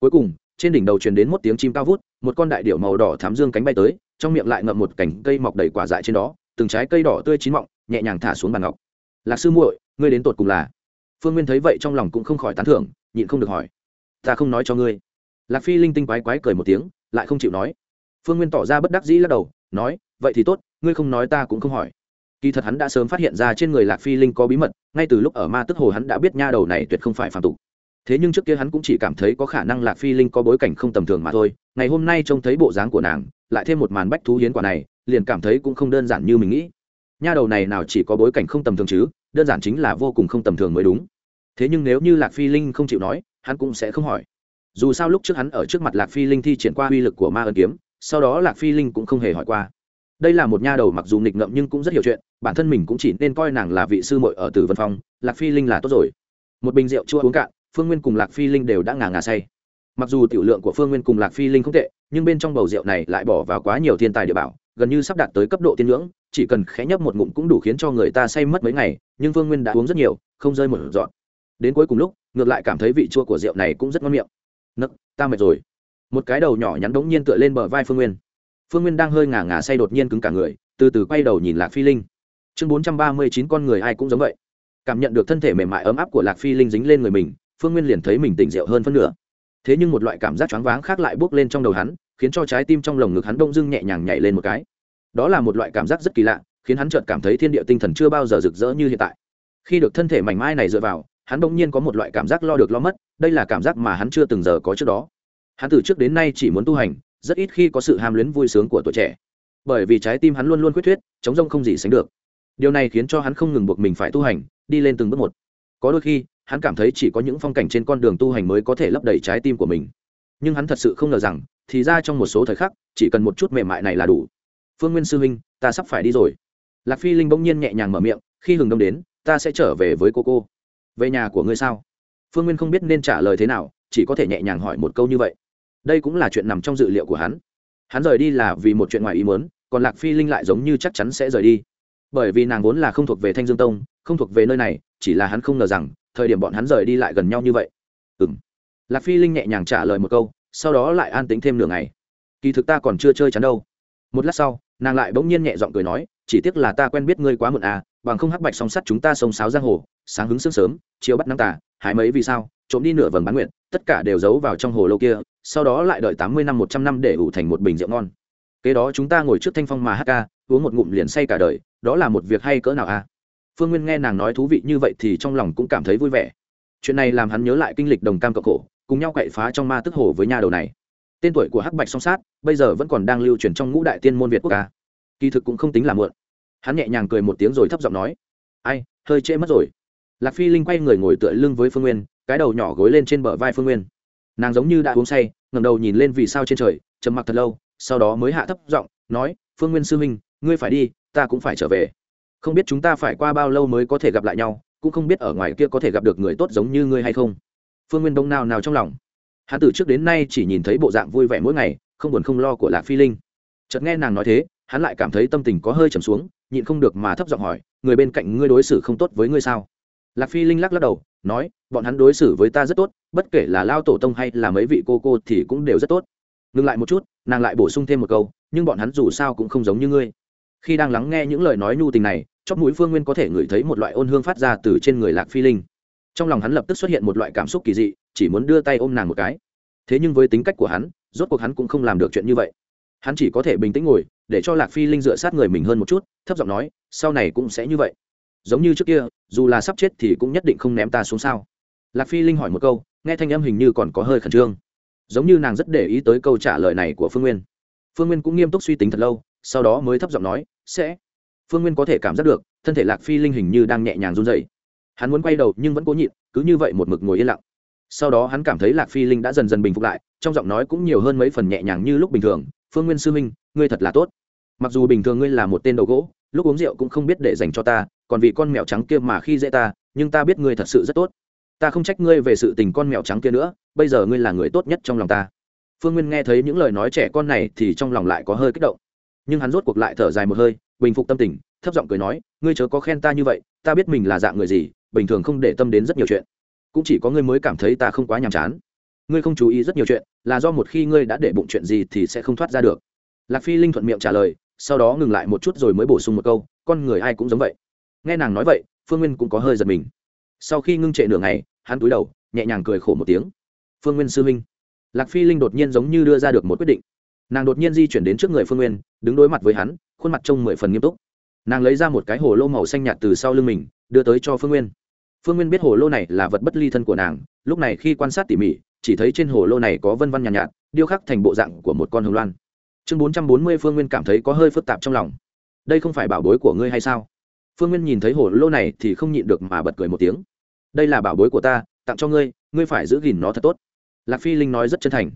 Cuối cùng, trên đỉnh đầu truyền đến một tiếng chim cao vút, một con đại điệu màu đỏ thám dương cánh bay tới, trong miệng lại ngậm một cành cây mọc đầy quả dại trên đó, từng trái cây đỏ tươi chín mọng, nhẹ nhàng thả xuống bàn ngọc. Lạc sư muội, ngươi đến tột cùng là? Phương nguyên thấy vậy trong lòng cũng không khỏi tán thưởng, nhịn không được hỏi. Ta không nói cho ngươi. Lạc phi linh tinh quái quái cười một tiếng, lại không chịu nói phương nguyên tỏ ra bất đắc dĩ lắc đầu, nói, vậy thì tốt, ngươi không nói ta cũng không hỏi. Kỳ thật hắn đã sớm phát hiện ra trên người lạc phi linh có bí mật, ngay từ lúc ở ma tức hồ hắn đã biết nha đầu này tuyệt không phải phạm tục. Thế nhưng trước kia hắn cũng chỉ cảm thấy có khả năng lạc phi linh có bối cảnh không tầm thường mà thôi, ngày hôm nay trông thấy bộ dáng của nàng, lại thêm một màn bách thú hiến quả này, liền cảm thấy cũng không đơn giản như mình nghĩ. Nha đầu này nào chỉ có bối cảnh không tầm thường chứ, đơn giản chính là vô cùng không tầm thường mới đúng. Thế nhưng nếu như lạc phi linh không chịu nói, hắn cũng sẽ không hỏi. Dù sao lúc trước hắn ở trước mặt lạc phi linh thi triển qua uy lực của ma ân kiếm sau đó lạc phi linh cũng không hề hỏi qua. Đây là một nha đầu mặc dù nghịch ngợm nhưng cũng rất hiểu chuyện, bản thân mình cũng chỉ nên coi nàng là vị sư mội ở tử vân phong, lạc phi linh là tốt rồi. Một bình rượu chua uống cạn, phương nguyên cùng lạc phi linh đều đã ngà ngà say. Mặc dù tiểu lượng của phương nguyên cùng lạc phi linh không tệ, nhưng bên trong bầu rượu này lại bỏ vào quá nhiều thiên tài địa bảo, gần như sắp đạt tới cấp độ tiên ngưỡng, chỉ cần khẽ nhấp một ngụm cũng đủ khiến cho người ta say mất mấy ngày, nhưng phương nguyên đã uống rất nhiều, không rơi một dọn đến cuối cùng lúc, ngược lại cảm thấy vị chua của rượu này cũng rất ngon miệng. Nấc, ta mệt rồi một cái đầu nhỏ nhắn đống nhiên tựa lên bờ vai phương nguyên. Phương nguyên đang hơi ngả ngả say đột nhiên cứng cả người, từ từ quay đầu nhìn lạc phi linh. Chương bốn trăm ba mươi chín con người ai cũng giống vậy. Cảm nhận được thân thể mềm mại ấm áp của lạc phi linh dính lên người mình, phương nguyên liền thấy mình tỉnh rượu hơn phân nửa. Thế nhưng một loại cảm giác choáng váng khác lại bước lên trong đầu hắn, khiến cho trái tim trong lồng ngực hắn đông dưng nhẹ nhàng nhảy lên một cái. Đó là một loại cảm giác rất kỳ lạ, khiến hắn chợt cảm thấy thiên địa tinh thần chưa bao giờ rực rỡ như hiện tại. Khi được thân thể mảnh mai này dựa vào, hắn đông nhiên có một loại cảm giác lo được lo mất, đây là cảm giác mà hắn chưa từng giờ có trước đó hắn từ trước đến nay chỉ muốn tu hành, rất ít khi có sự ham luyến vui sướng của tuổi trẻ. Bởi vì trái tim hắn luôn luôn quyết thuyết, chống rông không gì sánh được. Điều này khiến cho hắn không ngừng buộc mình phải tu hành, đi lên từng bước một. Có đôi khi, hắn cảm thấy chỉ có những phong cảnh trên con đường tu hành mới có thể lấp đầy trái tim của mình. Nhưng hắn thật sự không ngờ rằng, thì ra trong một số thời khắc, chỉ cần một chút mềm mại này là đủ. Phương nguyên sư huynh, ta sắp phải đi rồi. Lạc phi linh bỗng nhiên nhẹ nhàng mở miệng, khi hừng đông đến, ta sẽ trở về với cô cô. Về nhà của ngươi sao? Phương nguyên không biết nên trả lời thế nào, chỉ có thể nhẹ nhàng hỏi một câu như vậy đây cũng là chuyện nằm trong dự liệu của hắn. Hắn rời đi là vì một chuyện ngoài ý muốn, còn lạc phi linh lại giống như chắc chắn sẽ rời đi. Bởi vì nàng vốn là không thuộc về thanh dương tông, không thuộc về nơi này, chỉ là hắn không ngờ rằng, thời điểm bọn hắn rời đi lại gần nhau như vậy. Ừ m lạc phi linh nhẹ nhàng trả lời một câu, sau đó lại an tính thêm nửa ngày. Kỳ thực ta còn chưa chơi chắn đâu. Một lát sau, nàng lại bỗng nhiên nhẹ giọng cười nói, chỉ tiếc là ta quen biết ngươi quá muộn à bằng không hắc bạch song sắt chúng ta sông sáo giang hồ, sáng hứng sương sớm chiều bắt nắng tà hái mấy vì sao, trộm đi nửa vầng bán nguyện tất cả đều giấu vào trong hồ lô kia, sau đó lại đợi tám mươi năm, một trăm năm để ủ thành một bình rượu ngon. Kế đó chúng ta ngồi trước thanh phong mà hát ca, uống một ngụm liền say cả đời, đó là một việc hay cỡ nào à phương nguyên nghe nàng nói thú vị như vậy thì trong lòng cũng cảm thấy vui vẻ. Chuyện này làm hắn nhớ lại kinh lịch đồng cam cộng khổ, cùng nhau cậy phá trong ma tức hồ với nhà đầu này. Tên tuổi của hắc bạch song sát, bây giờ vẫn còn đang lưu truyền trong ngũ đại tiên môn việt quốc ca kỳ thực cũng không tính là muộn. Hắn nhẹ nhàng cười một tiếng rồi thấp giọng nói, ai, hơi trễ mất rồi lạc phi linh quay người ngồi tựa lưng với phương nguyên, cái đầu nhỏ gối lên trên bờ vai phương nguyên. Nàng giống như đã uống say ngầm đầu nhìn lên vì sao trên trời, trầm mặc thật lâu, sau đó mới hạ thấp giọng nói, phương nguyên sư minh ngươi phải đi, ta cũng phải trở về. Không biết chúng ta phải qua bao lâu mới có thể gặp lại nhau, cũng không biết ở ngoài kia có thể gặp được người tốt giống như ngươi hay không. Phương nguyên đông nào nào trong lòng. Hắn từ trước đến nay chỉ nhìn thấy bộ dạng vui vẻ mỗi ngày, không buồn không lo của lạc phi linh. Chợt nghe nàng nói thế, hắn lại cảm thấy tâm tình có hơi trầm xuống, nhịn không được mà thấp giọng hỏi, người bên cạnh ngươi đối xử không tốt với ngươi sao? Lạc phi linh lắc lắc đầu, nói, bọn hắn đối xử với ta rất tốt, bất kể là lao tổ tông hay là mấy vị cô cô thì cũng đều rất tốt. Ngừng lại một chút, nàng lại bổ sung thêm một câu, nhưng bọn hắn dù sao cũng không giống như ngươi. Khi đang lắng nghe những lời nói nhu tình này, chóp mũi phương nguyên có thể ngửi thấy một loại ôn hương phát ra từ trên người lạc phi linh. Trong lòng hắn lập tức xuất hiện một loại cảm xúc kỳ dị, chỉ muốn đưa tay ôm nàng một cái. Thế nhưng với tính cách của hắn, rốt cuộc hắn cũng không làm được chuyện như vậy. Hắn chỉ có thể bình tĩnh ngồi, để cho lạc phi linh dựa sát người mình hơn một chút, thấp giọng nói, sau này cũng sẽ như vậy giống như trước kia, dù là sắp chết thì cũng nhất định không ném ta xuống sao. Lạc phi linh hỏi một câu, nghe thanh âm hình như còn có hơi khẩn trương. Giống như nàng rất để ý tới câu trả lời này của phương nguyên. Phương nguyên cũng nghiêm túc suy tính thật lâu, sau đó mới thấp giọng nói, sẽ. Phương nguyên có thể cảm giác được, thân thể lạc phi linh hình như đang nhẹ nhàng run dậy hắn muốn quay đầu nhưng vẫn cố nhịn, cứ như vậy một mực ngồi yên lặng. Sau đó hắn cảm thấy lạc phi linh đã dần dần bình phục lại, trong giọng nói cũng nhiều hơn mấy phần nhẹ nhàng như lúc bình thường, phương nguyên sư minh ngươi thật là tốt. Mặc dù bình thường ngươi là một tên đầu gỗ, lúc uống rượu cũng không biết để dành cho ta còn vì con mèo trắng kia mà khi dễ ta, nhưng ta biết ngươi thật sự rất tốt. Ta không trách ngươi về sự tình con mèo trắng kia nữa, bây giờ ngươi là người tốt nhất trong lòng ta. Phương nguyên nghe thấy những lời nói trẻ con này thì trong lòng lại có hơi kích động. Nhưng hắn rốt cuộc lại thở dài một hơi, bình phục tâm tình, thấp giọng cười nói, ngươi chớ có khen ta như vậy, ta biết mình là dạng người gì, bình thường không để tâm đến rất nhiều chuyện. Cũng chỉ có ngươi mới cảm thấy ta không quá nhàm chán. Ngươi không chú ý rất nhiều chuyện, là do một khi ngươi đã để bụng chuyện gì thì sẽ không thoát ra được. Lạc phi linh thuận miệng trả lời, sau đó ngừng lại một chút rồi mới bổ sung một câu, con người ai cũng giống vậy nghe nàng nói vậy phương nguyên cũng có hơi giật mình. Sau khi ngưng trệ nửa ngày hắn túi đầu nhẹ nhàng cười khổ một tiếng. Phương nguyên sư huynh. Lạc phi linh đột nhiên giống như đưa ra được một quyết định. Nàng đột nhiên di chuyển đến trước người phương nguyên đứng đối mặt với hắn khuôn mặt trông mười phần nghiêm túc. Nàng lấy ra một cái hồ lô màu xanh nhạt từ sau lưng mình đưa tới cho phương nguyên. Phương nguyên biết hồ lô này là vật bất ly thân của nàng lúc này khi quan sát tỉ mỉ chỉ thấy trên hồ lô này có vân văn nhàn nhạt, nhạt điêu khắc thành bộ dạng của một con hồng loan. Chương bốn trăm bốn mươi phương nguyên cảm thấy có hơi phức tạp trong lòng. Đây không phải bảo bối của ngươi hay sao? Phương nguyên nhìn thấy hồ lô này thì không nhịn được mà bật cười một tiếng. Đây là bảo bối của ta, tặng cho ngươi ngươi phải giữ gìn nó thật tốt. Lạc phi linh nói rất chân thành.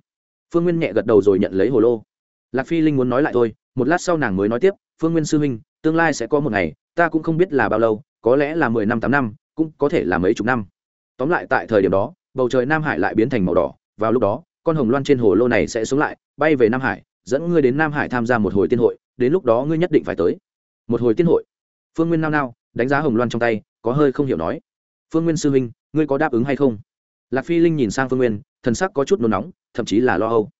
Phương nguyên nhẹ gật đầu rồi nhận lấy hồ lô. Lạc phi linh muốn nói lại thôi, một lát sau nàng mới nói tiếp, phương nguyên sư huynh, tương lai sẽ có một ngày, ta cũng không biết là bao lâu, có lẽ là mười năm, tám năm, cũng có thể là mấy chục năm. Tóm lại tại thời điểm đó, bầu trời nam hải lại biến thành màu đỏ. Vào lúc đó, con hồng loan trên hồ lô này sẽ xuống lại, bay về nam hải, dẫn ngươi đến nam hải tham gia một hồi tiên hội, đến lúc đó ngươi nhất định phải tới. Một hồi tiên hội phương nguyên nao nao, đánh giá hồng loan trong tay, có hơi không hiểu nói. Phương nguyên sư huynh, ngươi có đáp ứng hay không? Lạc phi linh nhìn sang phương nguyên, thần sắc có chút nôn nóng, thậm chí là lo âu.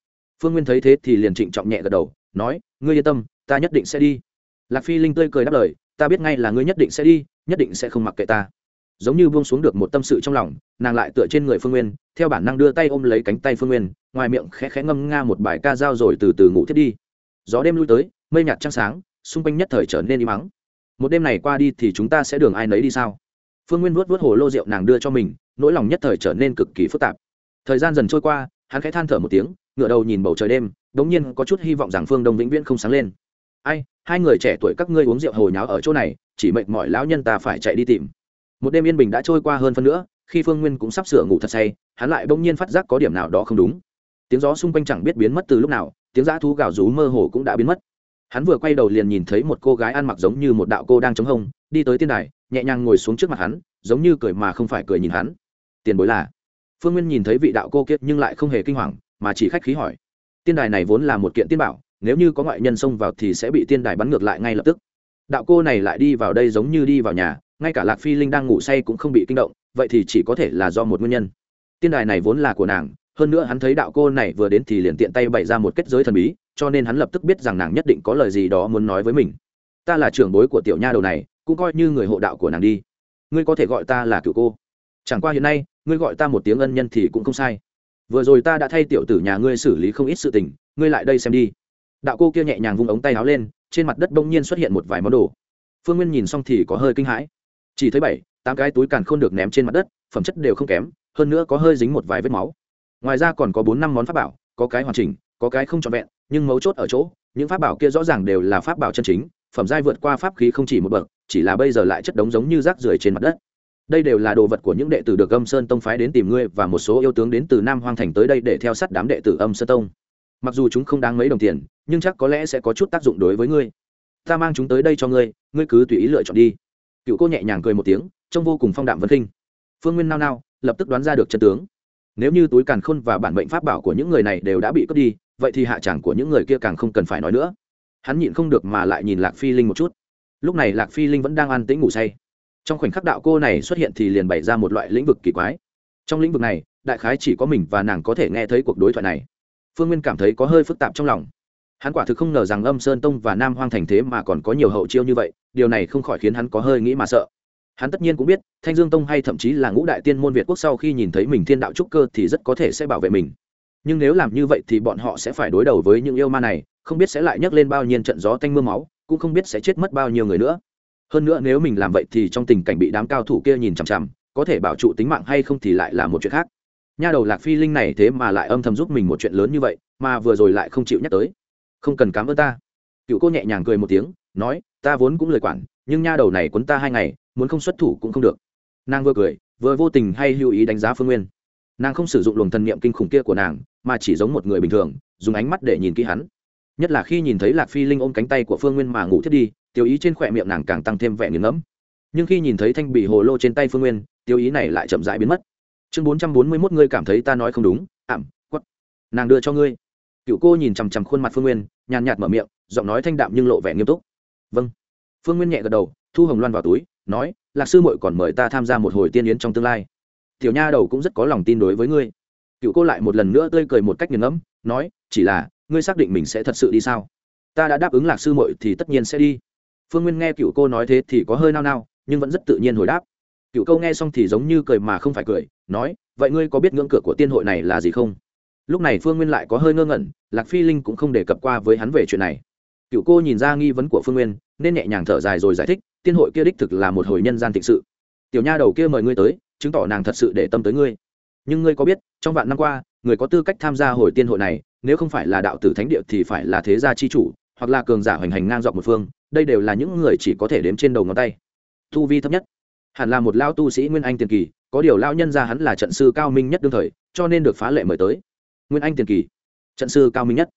Phương nguyên thấy thế thì liền trịnh trọng nhẹ gật đầu, nói, ngươi yên tâm, ta nhất định sẽ đi. Lạc phi linh tươi cười đáp lời, ta biết ngay là ngươi nhất định sẽ đi, nhất định sẽ không mặc kệ ta. Giống như buông xuống được một tâm sự trong lòng, nàng lại tựa trên người phương nguyên, theo bản năng đưa tay ôm lấy cánh tay phương nguyên, ngoài miệng khẽ khẽ ngâm nga một bài ca dao rồi từ từ ngủ thiết đi. Gió đêm lui tới, mây nhạt trăng sáng, xung quanh nhất thời trở nên im mắng một đêm này qua đi thì chúng ta sẽ đường ai nấy đi sao? Phương nguyên vuốt vuốt hồ lô rượu nàng đưa cho mình, nỗi lòng nhất thời trở nên cực kỳ phức tạp. Thời gian dần trôi qua, hắn khẽ than thở một tiếng ngựa đầu nhìn bầu trời đêm đ ỗ n g nhiên có chút hy vọng rằng phương đông vĩnh viễn không sáng lên. Ai, hai người trẻ tuổi các ngươi uống rượu hồi nháo ở chỗ này, chỉ mệt mỏi lão nhân ta phải chạy đi tìm. Một đêm yên bình đã trôi qua hơn phân nữa, khi phương nguyên cũng sắp sửa ngủ thật say, hắn lại bỗng nhiên phát giác có điểm nào đó không đúng. Tiếng gió xung quanh chẳng biết biến mất từ lúc nào, tiếng dã thú gào rú mơ hồ cũng đã biến mất hắn vừa quay đầu liền nhìn thấy một cô gái ăn mặc giống như một đạo cô đang chống hông, đi tới tiên đài, nhẹ nhàng ngồi xuống trước mặt hắn, giống như cười mà không phải cười nhìn hắn. Tiền bối là? Phương nguyên nhìn thấy vị đạo cô kiệt nhưng lại không hề kinh hoàng, mà chỉ khách khí hỏi. Tiên đài này vốn là một kiện tiên bảo, nếu như có ngoại nhân xông vào thì sẽ bị tiên đài bắn ngược lại ngay lập tức. Đạo cô này lại đi vào đây giống như đi vào nhà, ngay cả lạc phi linh đang ngủ say cũng không bị kinh động, vậy thì chỉ có thể là do một nguyên nhân. Tiên đài này vốn là của nàng hơn nữa hắn thấy đạo cô này vừa đến thì liền tiện tay bày ra một kết giới thần bí, cho nên hắn lập tức biết rằng nàng nhất định có lời gì đó muốn nói với mình. Ta là trưởng bối của tiểu nha đầu này, cũng coi như người hộ đạo của nàng đi. Ngươi có thể gọi ta là cựu cô. Chẳng qua hiện nay, ngươi gọi ta một tiếng ân nhân thì cũng không sai. Vừa rồi ta đã thay tiểu tử nhà ngươi xử lý không ít sự tình, ngươi lại đây xem đi. Đạo cô kia nhẹ nhàng vung ống tay áo lên, trên mặt đất bỗng nhiên xuất hiện một vài món đồ. Phương nguyên nhìn xong thì có hơi kinh hãi. Chỉ thấy bảy, tám cái túi càn k h ô n được ném trên mặt đất, phẩm chất đều không kém, hơn nữa có hơi dính một vài vết máu ngoài ra còn có bốn năm món pháp bảo, có cái hoàn chỉnh, có cái không trọn vẹn, nhưng mấu chốt ở chỗ, những pháp bảo kia rõ ràng đều là pháp bảo chân chính, phẩm giai vượt qua pháp khí không chỉ một bậc, chỉ là bây giờ lại chất đống giống như rác rưởi trên mặt đất. Đây đều là đồ vật của những đệ tử được âm sơn tông phái đến tìm ngươi và một số yêu tướng đến từ nam hoang thành tới đây để theo sát đám đệ tử âm sơn tông. Mặc dù chúng không đáng mấy đồng tiền, nhưng chắc có lẽ sẽ có chút tác dụng đối với ngươi. Ta mang chúng tới đây cho ngươi ngươi cứ tùy ý lựa chọn đi. Cựu cô nhẹ nhàng cười một tiếng, trông vô cùng phong đạm vân khinh. Phương nguyên nao nao, lập tức đoán ra được chân tướng nếu như túi càn khôn và bản mệnh pháp bảo của những người này đều đã bị cướp đi, vậy thì hạ chẳng của những người kia càng không cần phải nói nữa. Hắn nhịn không được mà lại nhìn lạc phi linh một chút. Lúc này lạc phi linh vẫn đang an tĩnh ngủ say. Trong khoảnh khắc đạo cô này xuất hiện thì liền bày ra một loại lĩnh vực kỳ quái. Trong lĩnh vực này, đại khái chỉ có mình và nàng có thể nghe thấy cuộc đối thoại này. Phương nguyên cảm thấy có hơi phức tạp trong lòng. Hắn quả thực không ngờ rằng âm sơn tông và nam hoang thành thế mà còn có nhiều hậu chiêu như vậy, điều này không khỏi khiến hắn có hơi nghĩ mà sợ hắn tất nhiên cũng biết, thanh dương tông hay thậm chí là ngũ đại tiên môn việt quốc sau khi nhìn thấy mình thiên đạo trúc cơ thì rất có thể sẽ bảo vệ mình. Nhưng nếu làm như vậy thì bọn họ sẽ phải đối đầu với những yêu ma này, không biết sẽ lại nhấc lên bao nhiêu trận gió tanh m ư a máu, cũng không biết sẽ chết mất bao nhiêu người nữa. Hơn nữa nếu mình làm vậy thì trong tình cảnh bị đám cao thủ kia nhìn chằm chằm, có thể bảo trụ tính mạng hay không thì lại là một chuyện khác. Nha đầu lạc phi linh này thế mà lại âm thầm giúp mình một chuyện lớn như vậy, mà vừa rồi lại không chịu nhắc tới. Không cần cám ơn ta. Cựu cô nhẹ nhàng cười một tiếng, nói, ta vốn cũng lời quản, nhưng nha đầu này quấn ta hai ngày muốn không xuất thủ cũng không được. Nàng vừa cười, vừa vô tình hay lưu ý đánh giá phương nguyên. Nàng không sử dụng luồng thần niệm kinh khủng kia của nàng, mà chỉ giống một người bình thường, dùng ánh mắt để nhìn kỹ hắn. Nhất là khi nhìn thấy lạc phi linh ôm cánh tay của phương nguyên mà ngủ thiết đi, tiêu ý trên khỏe miệng nàng càng tăng thêm vẻ nghiền ngẫm. Nhưng khi nhìn thấy thanh bì hồ lô trên tay phương nguyên, tiêu ý này lại chậm rãi biến mất. Chương bốn trăm bốn mươi mốt ngươi cảm thấy ta nói không đúng, ảm quất nàng đưa cho ngươi. Cựu cô nhìn chằm chằm khuôn mặt phương nguyên, nhàn nhạt mở miệng, giọng nói thanh đạm nhưng lộ vẻ nghiêm túc. Vâng. Phương nguyên nhẹ gật đầu, thu hồng loan vào túi nói, lạc sư muội còn mời ta tham gia một hồi tiên yến trong tương lai. Tiểu nha đầu cũng rất có lòng tin đối với ngươi. Cựu cô lại một lần nữa tươi cười một cách nghiền ngẫm, nói, chỉ là, ngươi xác định mình sẽ thật sự đi sao? Ta đã đáp ứng lạc sư muội thì tất nhiên sẽ đi. Phương nguyên nghe cựu cô nói thế thì có hơi nao nao, nhưng vẫn rất tự nhiên hồi đáp. Cựu câu nghe xong thì giống như cười mà không phải cười, nói, vậy ngươi có biết ngưỡng cửa của tiên hội này là gì không? Lúc này phương nguyên lại có hơi ngơ ngẩn, lạc phi linh cũng không đề cập qua với hắn về chuyện này cựu cô nhìn ra nghi vấn của phương nguyên, nên nhẹ nhàng thở dài rồi giải thích, tiên hội kia đích thực là một hồi nhân gian thịnh sự. Tiểu nha đầu kia mời ngươi tới, chứng tỏ nàng thật sự để tâm tới ngươi. Nhưng ngươi có biết, trong vạn năm qua, người có tư cách tham gia hồi tiên hội này, nếu không phải là đạo tử thánh địa thì phải là thế gia chi chủ, hoặc là cường giả hoành hành ngang dọc một phương, đây đều là những người chỉ có thể đếm trên đầu ngón tay. Tu vi thấp nhất. Hẳn là một lao tu sĩ nguyên anh tiền kỳ, có điều lao nhân ra hắn là trận sư cao minh nhất đương thời, cho nên được phá lệ mời tới. Nguyên anh tiền kỳ, trận sư cao minh nhất.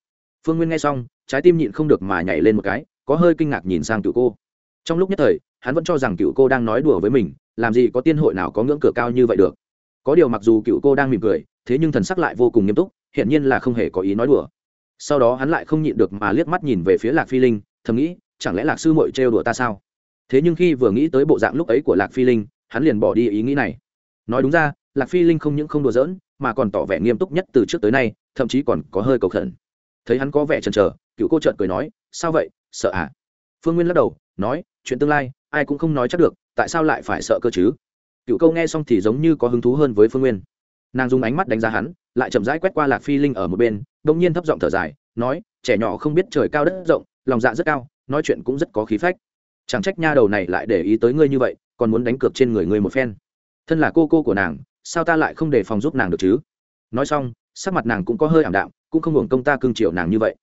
Phương nguyên nghe xong trái tim nhịn không được mà nhảy lên một cái, có hơi kinh ngạc nhìn sang cựu cô. Trong lúc nhất thời, hắn vẫn cho rằng cựu cô đang nói đùa với mình, làm gì có tiên hội nào có ngưỡng cửa cao như vậy được. Có điều mặc dù cựu cô đang mỉm cười, thế nhưng thần sắc lại vô cùng nghiêm túc, hiển nhiên là không hề có ý nói đùa. Sau đó hắn lại không nhịn được mà liếc mắt nhìn về phía lạc phi linh, thầm nghĩ, chẳng lẽ lạc sư mội trêu đùa ta sao? Thế nhưng khi vừa nghĩ tới bộ dạng lúc ấy của lạc phi linh, hắn liền bỏ đi ý nghĩ này. Nói đúng ra, lạc phi linh không những không đùa giỡn, mà còn tỏ vẻ nghiêm túc nhất từ trước tới nay, thậm chí còn có hơi cầu khẩn. Thấy hắn có vẻ chần chờ cựu cô trợn cười nói, sao vậy? Sợ à? Phương nguyên lắc đầu, nói, chuyện tương lai, ai cũng không nói chắc được, tại sao lại phải sợ cơ chứ? Cựu câu nghe xong thì giống như có hứng thú hơn với phương nguyên. Nàng dùng ánh mắt đánh giá hắn, lại chậm rãi quét qua lạc phi linh ở một bên đ ỗ n g nhiên thấp giọng thở dài, nói, trẻ nhỏ không biết trời cao đất rộng, lòng dạ rất cao, nói chuyện cũng rất có khí phách. Chẳng trách nha đầu này lại để ý tới ngươi như vậy, còn muốn đánh cược trên người ngươi một phen. Thân là cô cô của nàng, sao ta lại không đề phòng giúp nàng được chứ? Nói xong, sắc mặt nàng cũng có hơi ảm đạm, cũng không hưởng công ta cưng chiều nàng như vậy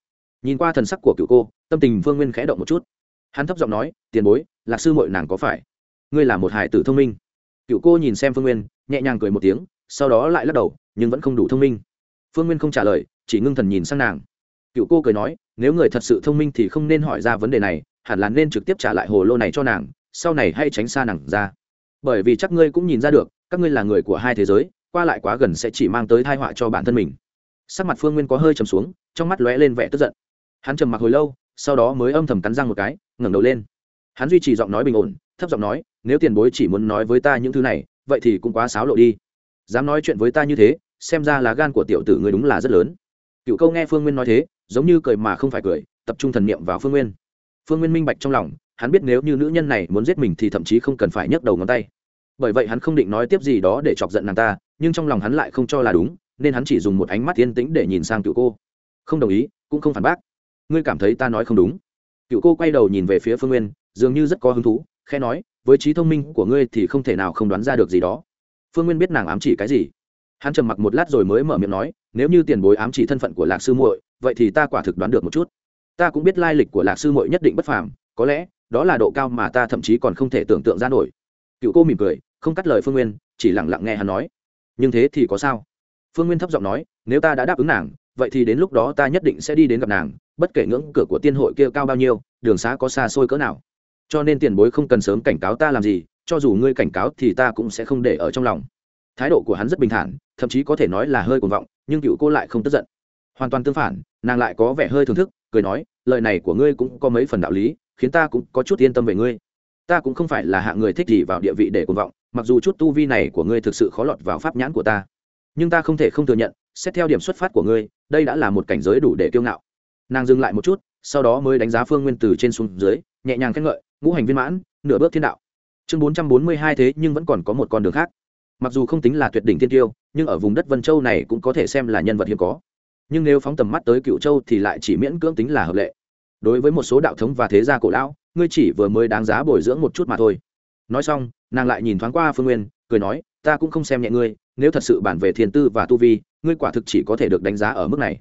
nhìn qua thần sắc của cựu cô, tâm tình phương nguyên khẽ động một chút. Hắn thấp giọng nói, tiền bối, lạc sư mội nàng có phải? Ngươi là một hải tử thông minh. Cựu cô nhìn xem phương nguyên, nhẹ nhàng cười một tiếng, sau đó lại lắc đầu, nhưng vẫn không đủ thông minh. Phương nguyên không trả lời, chỉ ngưng thần nhìn sang nàng. Cựu cô cười nói, nếu người thật sự thông minh thì không nên hỏi ra vấn đề này, hẳn là nên trực tiếp trả lại hồ lô này cho nàng, sau này hay tránh xa nàng ra. Bởi vì chắc ngươi cũng nhìn ra được, các ngươi là người của hai thế giới, qua lại quá gần sẽ chỉ mang tới thai họa cho bản thân mình. Sắc mặt phương nguyên có hơi trầm xuống, trong mắt lóe lên vẻ tức giận hắn trầm mặc hồi lâu, sau đó mới âm thầm cắn răng một cái, ngẩng đầu lên. Hắn duy trì giọng nói bình ổn, thấp giọng nói, nếu tiền bối chỉ muốn nói với ta những thứ này, vậy thì cũng quá xáo lộ đi. Dám nói chuyện với ta như thế, xem ra là gan của tiểu tử người đúng là rất lớn. Cựu câu nghe phương nguyên nói thế, giống như cười mà không phải cười, tập trung thần niệm vào phương nguyên. Phương nguyên minh bạch trong lòng, hắn biết nếu như nữ nhân này muốn giết mình thì thậm chí không cần phải nhấc đầu ngón tay. Bởi vậy hắn không định nói tiếp gì đó để chọc giận nàng ta, nhưng trong lòng hắn lại không cho là đúng, nên hắn chỉ dùng một ánh mắt yên tĩnh để nhìn sang cựu cô. Không đồng ý, cũng không phản bác ngươi cảm thấy ta nói không đúng. Cựu cô quay đầu nhìn về phía phương nguyên, dường như rất có hứng thú khe nói, với trí thông minh của ngươi thì không thể nào không đoán ra được gì đó. Phương nguyên biết nàng ám chỉ cái gì. Hắn trầm mặc một lát rồi mới mở miệng nói, nếu như tiền bối ám chỉ thân phận của lạc sư muội, vậy thì ta quả thực đoán được một chút. Ta cũng biết lai lịch của lạc sư muội nhất định bất phàm, có lẽ, đó là độ cao mà ta thậm chí còn không thể tưởng tượng ra nổi. Cựu cô mỉm cười, không cắt lời phương nguyên, chỉ lặng lặng nghe hắn nói. Nhưng thế thì có sao? Phương nguyên thấp giọng nói, nếu ta đã đáp ứng nàng, vậy thì đến lúc đó ta nhất định sẽ đi đến gặp nàng bất kể ngưỡng cửa của tiên hội kia cao bao nhiêu, đường xá có xa xôi cỡ nào. Cho nên tiền bối không cần sớm cảnh cáo ta làm gì, cho dù ngươi cảnh cáo thì ta cũng sẽ không để ở trong lòng. Thái độ của hắn rất bình thản, thậm chí có thể nói là hơi cuồng vọng, nhưng cựu cô lại không tức giận. Hoàn toàn tương phản, nàng lại có vẻ hơi thưởng thức, cười nói, lời này của ngươi cũng có mấy phần đạo lý, khiến ta cũng có chút yên tâm về ngươi. Ta cũng không phải là hạng người thích gì vào địa vị để cuồng vọng, mặc dù chút tu vi này của ngươi thực sự khó lọt vào pháp nhãn của ta. Nhưng ta không thể không thừa nhận, xét theo điểm xuất phát của ngươi, đây đã là một cảnh giới đủ để kiêu ngạo nàng dừng lại một chút, sau đó mới đánh giá phương nguyên từ trên xuống dưới, nhẹ nhàng khen ngợi, ngũ hành viên mãn, nửa bước thiên đạo. Chương bốn trăm bốn mươi hai thế nhưng vẫn còn có một con đường khác. Mặc dù không tính là tuyệt đỉnh thiên tiêu, nhưng ở vùng đất vân châu này cũng có thể xem là nhân vật hiếm có. Nhưng nếu phóng tầm mắt tới cựu châu thì lại chỉ miễn cưỡng tính là hợp lệ. Đối với một số đạo thống và thế gia cổ lão, ngươi chỉ vừa mới đáng giá bồi dưỡng một chút mà thôi. Nói xong, nàng lại nhìn thoáng qua phương nguyên, cười nói, ta cũng không xem nhẹ ngươi, nếu thật sự bản về thiền tư và tu vi, ngươi quả thực chỉ có thể được đánh giá ở mức này.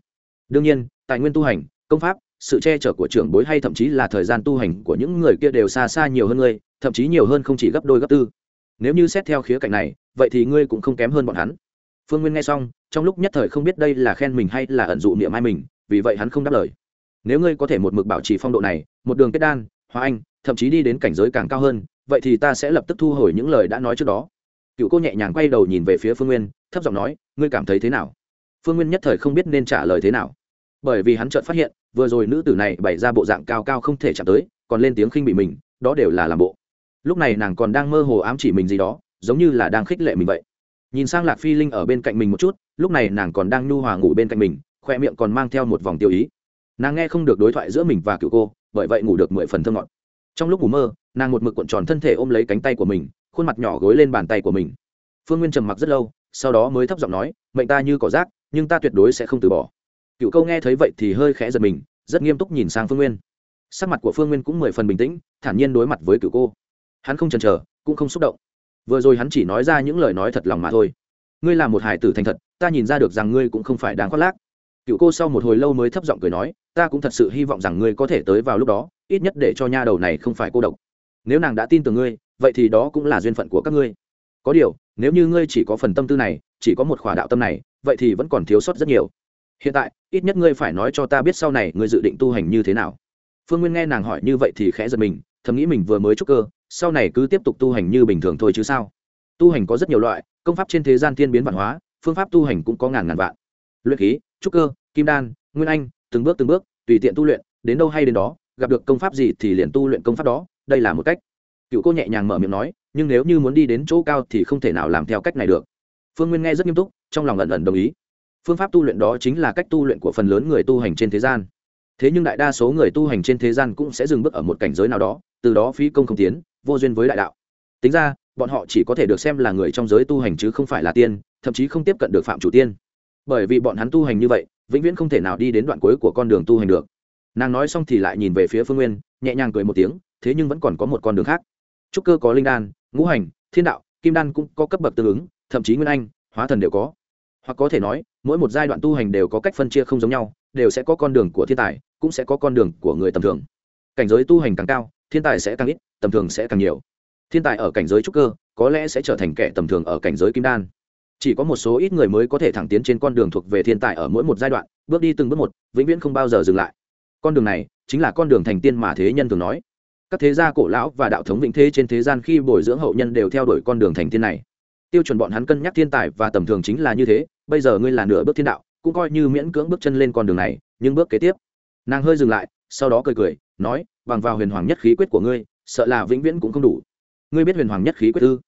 Đương nhiên, tài nguyên tu hành công pháp, sự che chở của trưởng bối hay thậm chí là thời gian tu hành của những người kia đều xa xa nhiều hơn ngươi, thậm chí nhiều hơn không chỉ gấp đôi gấp tư. Nếu như xét theo khía cạnh này, vậy thì ngươi cũng không kém hơn bọn hắn. Phương nguyên nghe xong, trong lúc nhất thời không biết đây là khen mình hay là ẩn dụ niệm ai mình, vì vậy hắn không đáp lời. Nếu ngươi có thể một mực bảo trì phong độ này, một đường kết đan, hóa anh, thậm chí đi đến cảnh giới càng cao hơn, vậy thì ta sẽ lập tức thu hồi những lời đã nói trước đó. Cựu cô nhẹ nhàng quay đầu nhìn về phía phương nguyên, thấp giọng nói, ngươi cảm thấy thế nào? Phương nguyên nhất thời không biết nên trả lời thế nào, bởi vì hắn chợt phát hiện vừa rồi nữ tử này bày ra bộ dạng cao cao không thể chạm tới, còn lên tiếng khinh bị mình, đó đều là làm bộ. Lúc này nàng còn đang mơ hồ ám chỉ mình gì đó, giống như là đang khích lệ mình vậy. Nhìn sang lạc phi linh ở bên cạnh mình một chút, lúc này nàng còn đang nhu hòa ngủ bên cạnh mình, khoe miệng còn mang theo một vòng tiêu ý. Nàng nghe không được đối thoại giữa mình và cựu cô, bởi vậy ngủ được mười phần thơ ngọt. Trong lúc ngủ mơ, nàng một mực cuộn tròn thân thể ôm lấy cánh tay của mình, khuôn mặt nhỏ gối lên bàn tay của mình. Phương nguyên trầm mặc rất lâu, sau đó mới thấp giọng nói, mệnh ta như cỏ rác, nhưng ta tuyệt đối sẽ không từ bỏ cựu câu nghe thấy vậy thì hơi khẽ giật mình, rất nghiêm túc nhìn sang phương nguyên. Sắc mặt của phương nguyên cũng mười phần bình tĩnh, thản nhiên đối mặt với cựu cô. Hắn không chần chờ, cũng không xúc động. Vừa rồi hắn chỉ nói ra những lời nói thật lòng mà thôi. Ngươi là một hải tử thành thật, ta nhìn ra được rằng ngươi cũng không phải đáng khoác lác. Cựu cô sau một hồi lâu mới thấp giọng cười nói, ta cũng thật sự hy vọng rằng ngươi có thể tới vào lúc đó, ít nhất để cho nha đầu này không phải cô độc. Nếu nàng đã tin tưởng ngươi, vậy thì đó cũng là duyên phận của các ngươi. Có điều, nếu như ngươi chỉ có phần tâm tư này, chỉ có một khỏa đạo tâm này, vậy thì vẫn còn thiếu sót rất nhiều hiện tại, ít nhất ngươi phải nói cho ta biết sau này ngươi dự định tu hành như thế nào. Phương nguyên nghe nàng hỏi như vậy thì khẽ giật mình, thầm nghĩ mình vừa mới chúc cơ, sau này cứ tiếp tục tu hành như bình thường thôi chứ sao? Tu hành có rất nhiều loại, công pháp trên thế gian tiên biến văn hóa, phương pháp tu hành cũng có ngàn ngàn vạn. Luyện khí, trúc cơ, kim đan, nguyên anh, từng bước từng bước, tùy tiện tu luyện, đến đâu hay đến đó, gặp được công pháp gì thì liền tu luyện công pháp đó, đây là một cách. Cựu cô nhẹ nhàng mở miệng nói, nhưng nếu như muốn đi đến chỗ cao thì không thể nào làm theo cách này được. Phương nguyên nghe rất nghiêm túc, trong lòng ẩn ẩn đồng ý phương pháp tu luyện đó chính là cách tu luyện của phần lớn người tu hành trên thế gian. Thế nhưng đại đa số người tu hành trên thế gian cũng sẽ dừng bước ở một cảnh giới nào đó, từ đó phí công không tiến, vô duyên với đại đạo. Tính ra, bọn họ chỉ có thể được xem là người trong giới tu hành chứ không phải là tiên, thậm chí không tiếp cận được phạm chủ tiên. Bởi vì bọn hắn tu hành như vậy, vĩnh viễn không thể nào đi đến đoạn cuối của con đường tu hành được. Nàng nói xong thì lại nhìn về phía phương nguyên, nhẹ nhàng cười một tiếng, thế nhưng vẫn còn có một con đường khác. Trúc cơ có linh đan, ngũ hành, thiên đạo, kim đan cũng có cấp bậc tương ứng, thậm chí nguyên anh, hóa thần đều có. Hoặc có thể nói mỗi một giai đoạn tu hành đều có cách phân chia không giống nhau, đều sẽ có con đường của thiên tài, cũng sẽ có con đường của người tầm thường. Cảnh giới tu hành càng cao, thiên tài sẽ càng ít, tầm thường sẽ càng nhiều. Thiên tài ở cảnh giới trúc cơ, có lẽ sẽ trở thành kẻ tầm thường ở cảnh giới kim đan. Chỉ có một số ít người mới có thể thẳng tiến trên con đường thuộc về thiên tài ở mỗi một giai đoạn, bước đi từng bước một, vĩnh viễn không bao giờ dừng lại. Con đường này chính là con đường thành tiên mà thế nhân thường nói. Các thế gia cổ lão và đạo thống vĩnh thế trên thế gian khi bồi dưỡng hậu nhân đều theo đuổi con đường thành tiên này tiêu chuẩn bọn hắn cân nhắc thiên tài và tầm thường chính là như thế, bây giờ ngươi là nửa bước thiên đạo, cũng coi như miễn cưỡng bước chân lên con đường này, nhưng bước kế tiếp. Nàng hơi dừng lại, sau đó cười cười, nói, bằng vào huyền hoàng nhất khí quyết của ngươi, sợ là vĩnh viễn cũng không đủ. Ngươi biết huyền hoàng nhất khí quyết ư?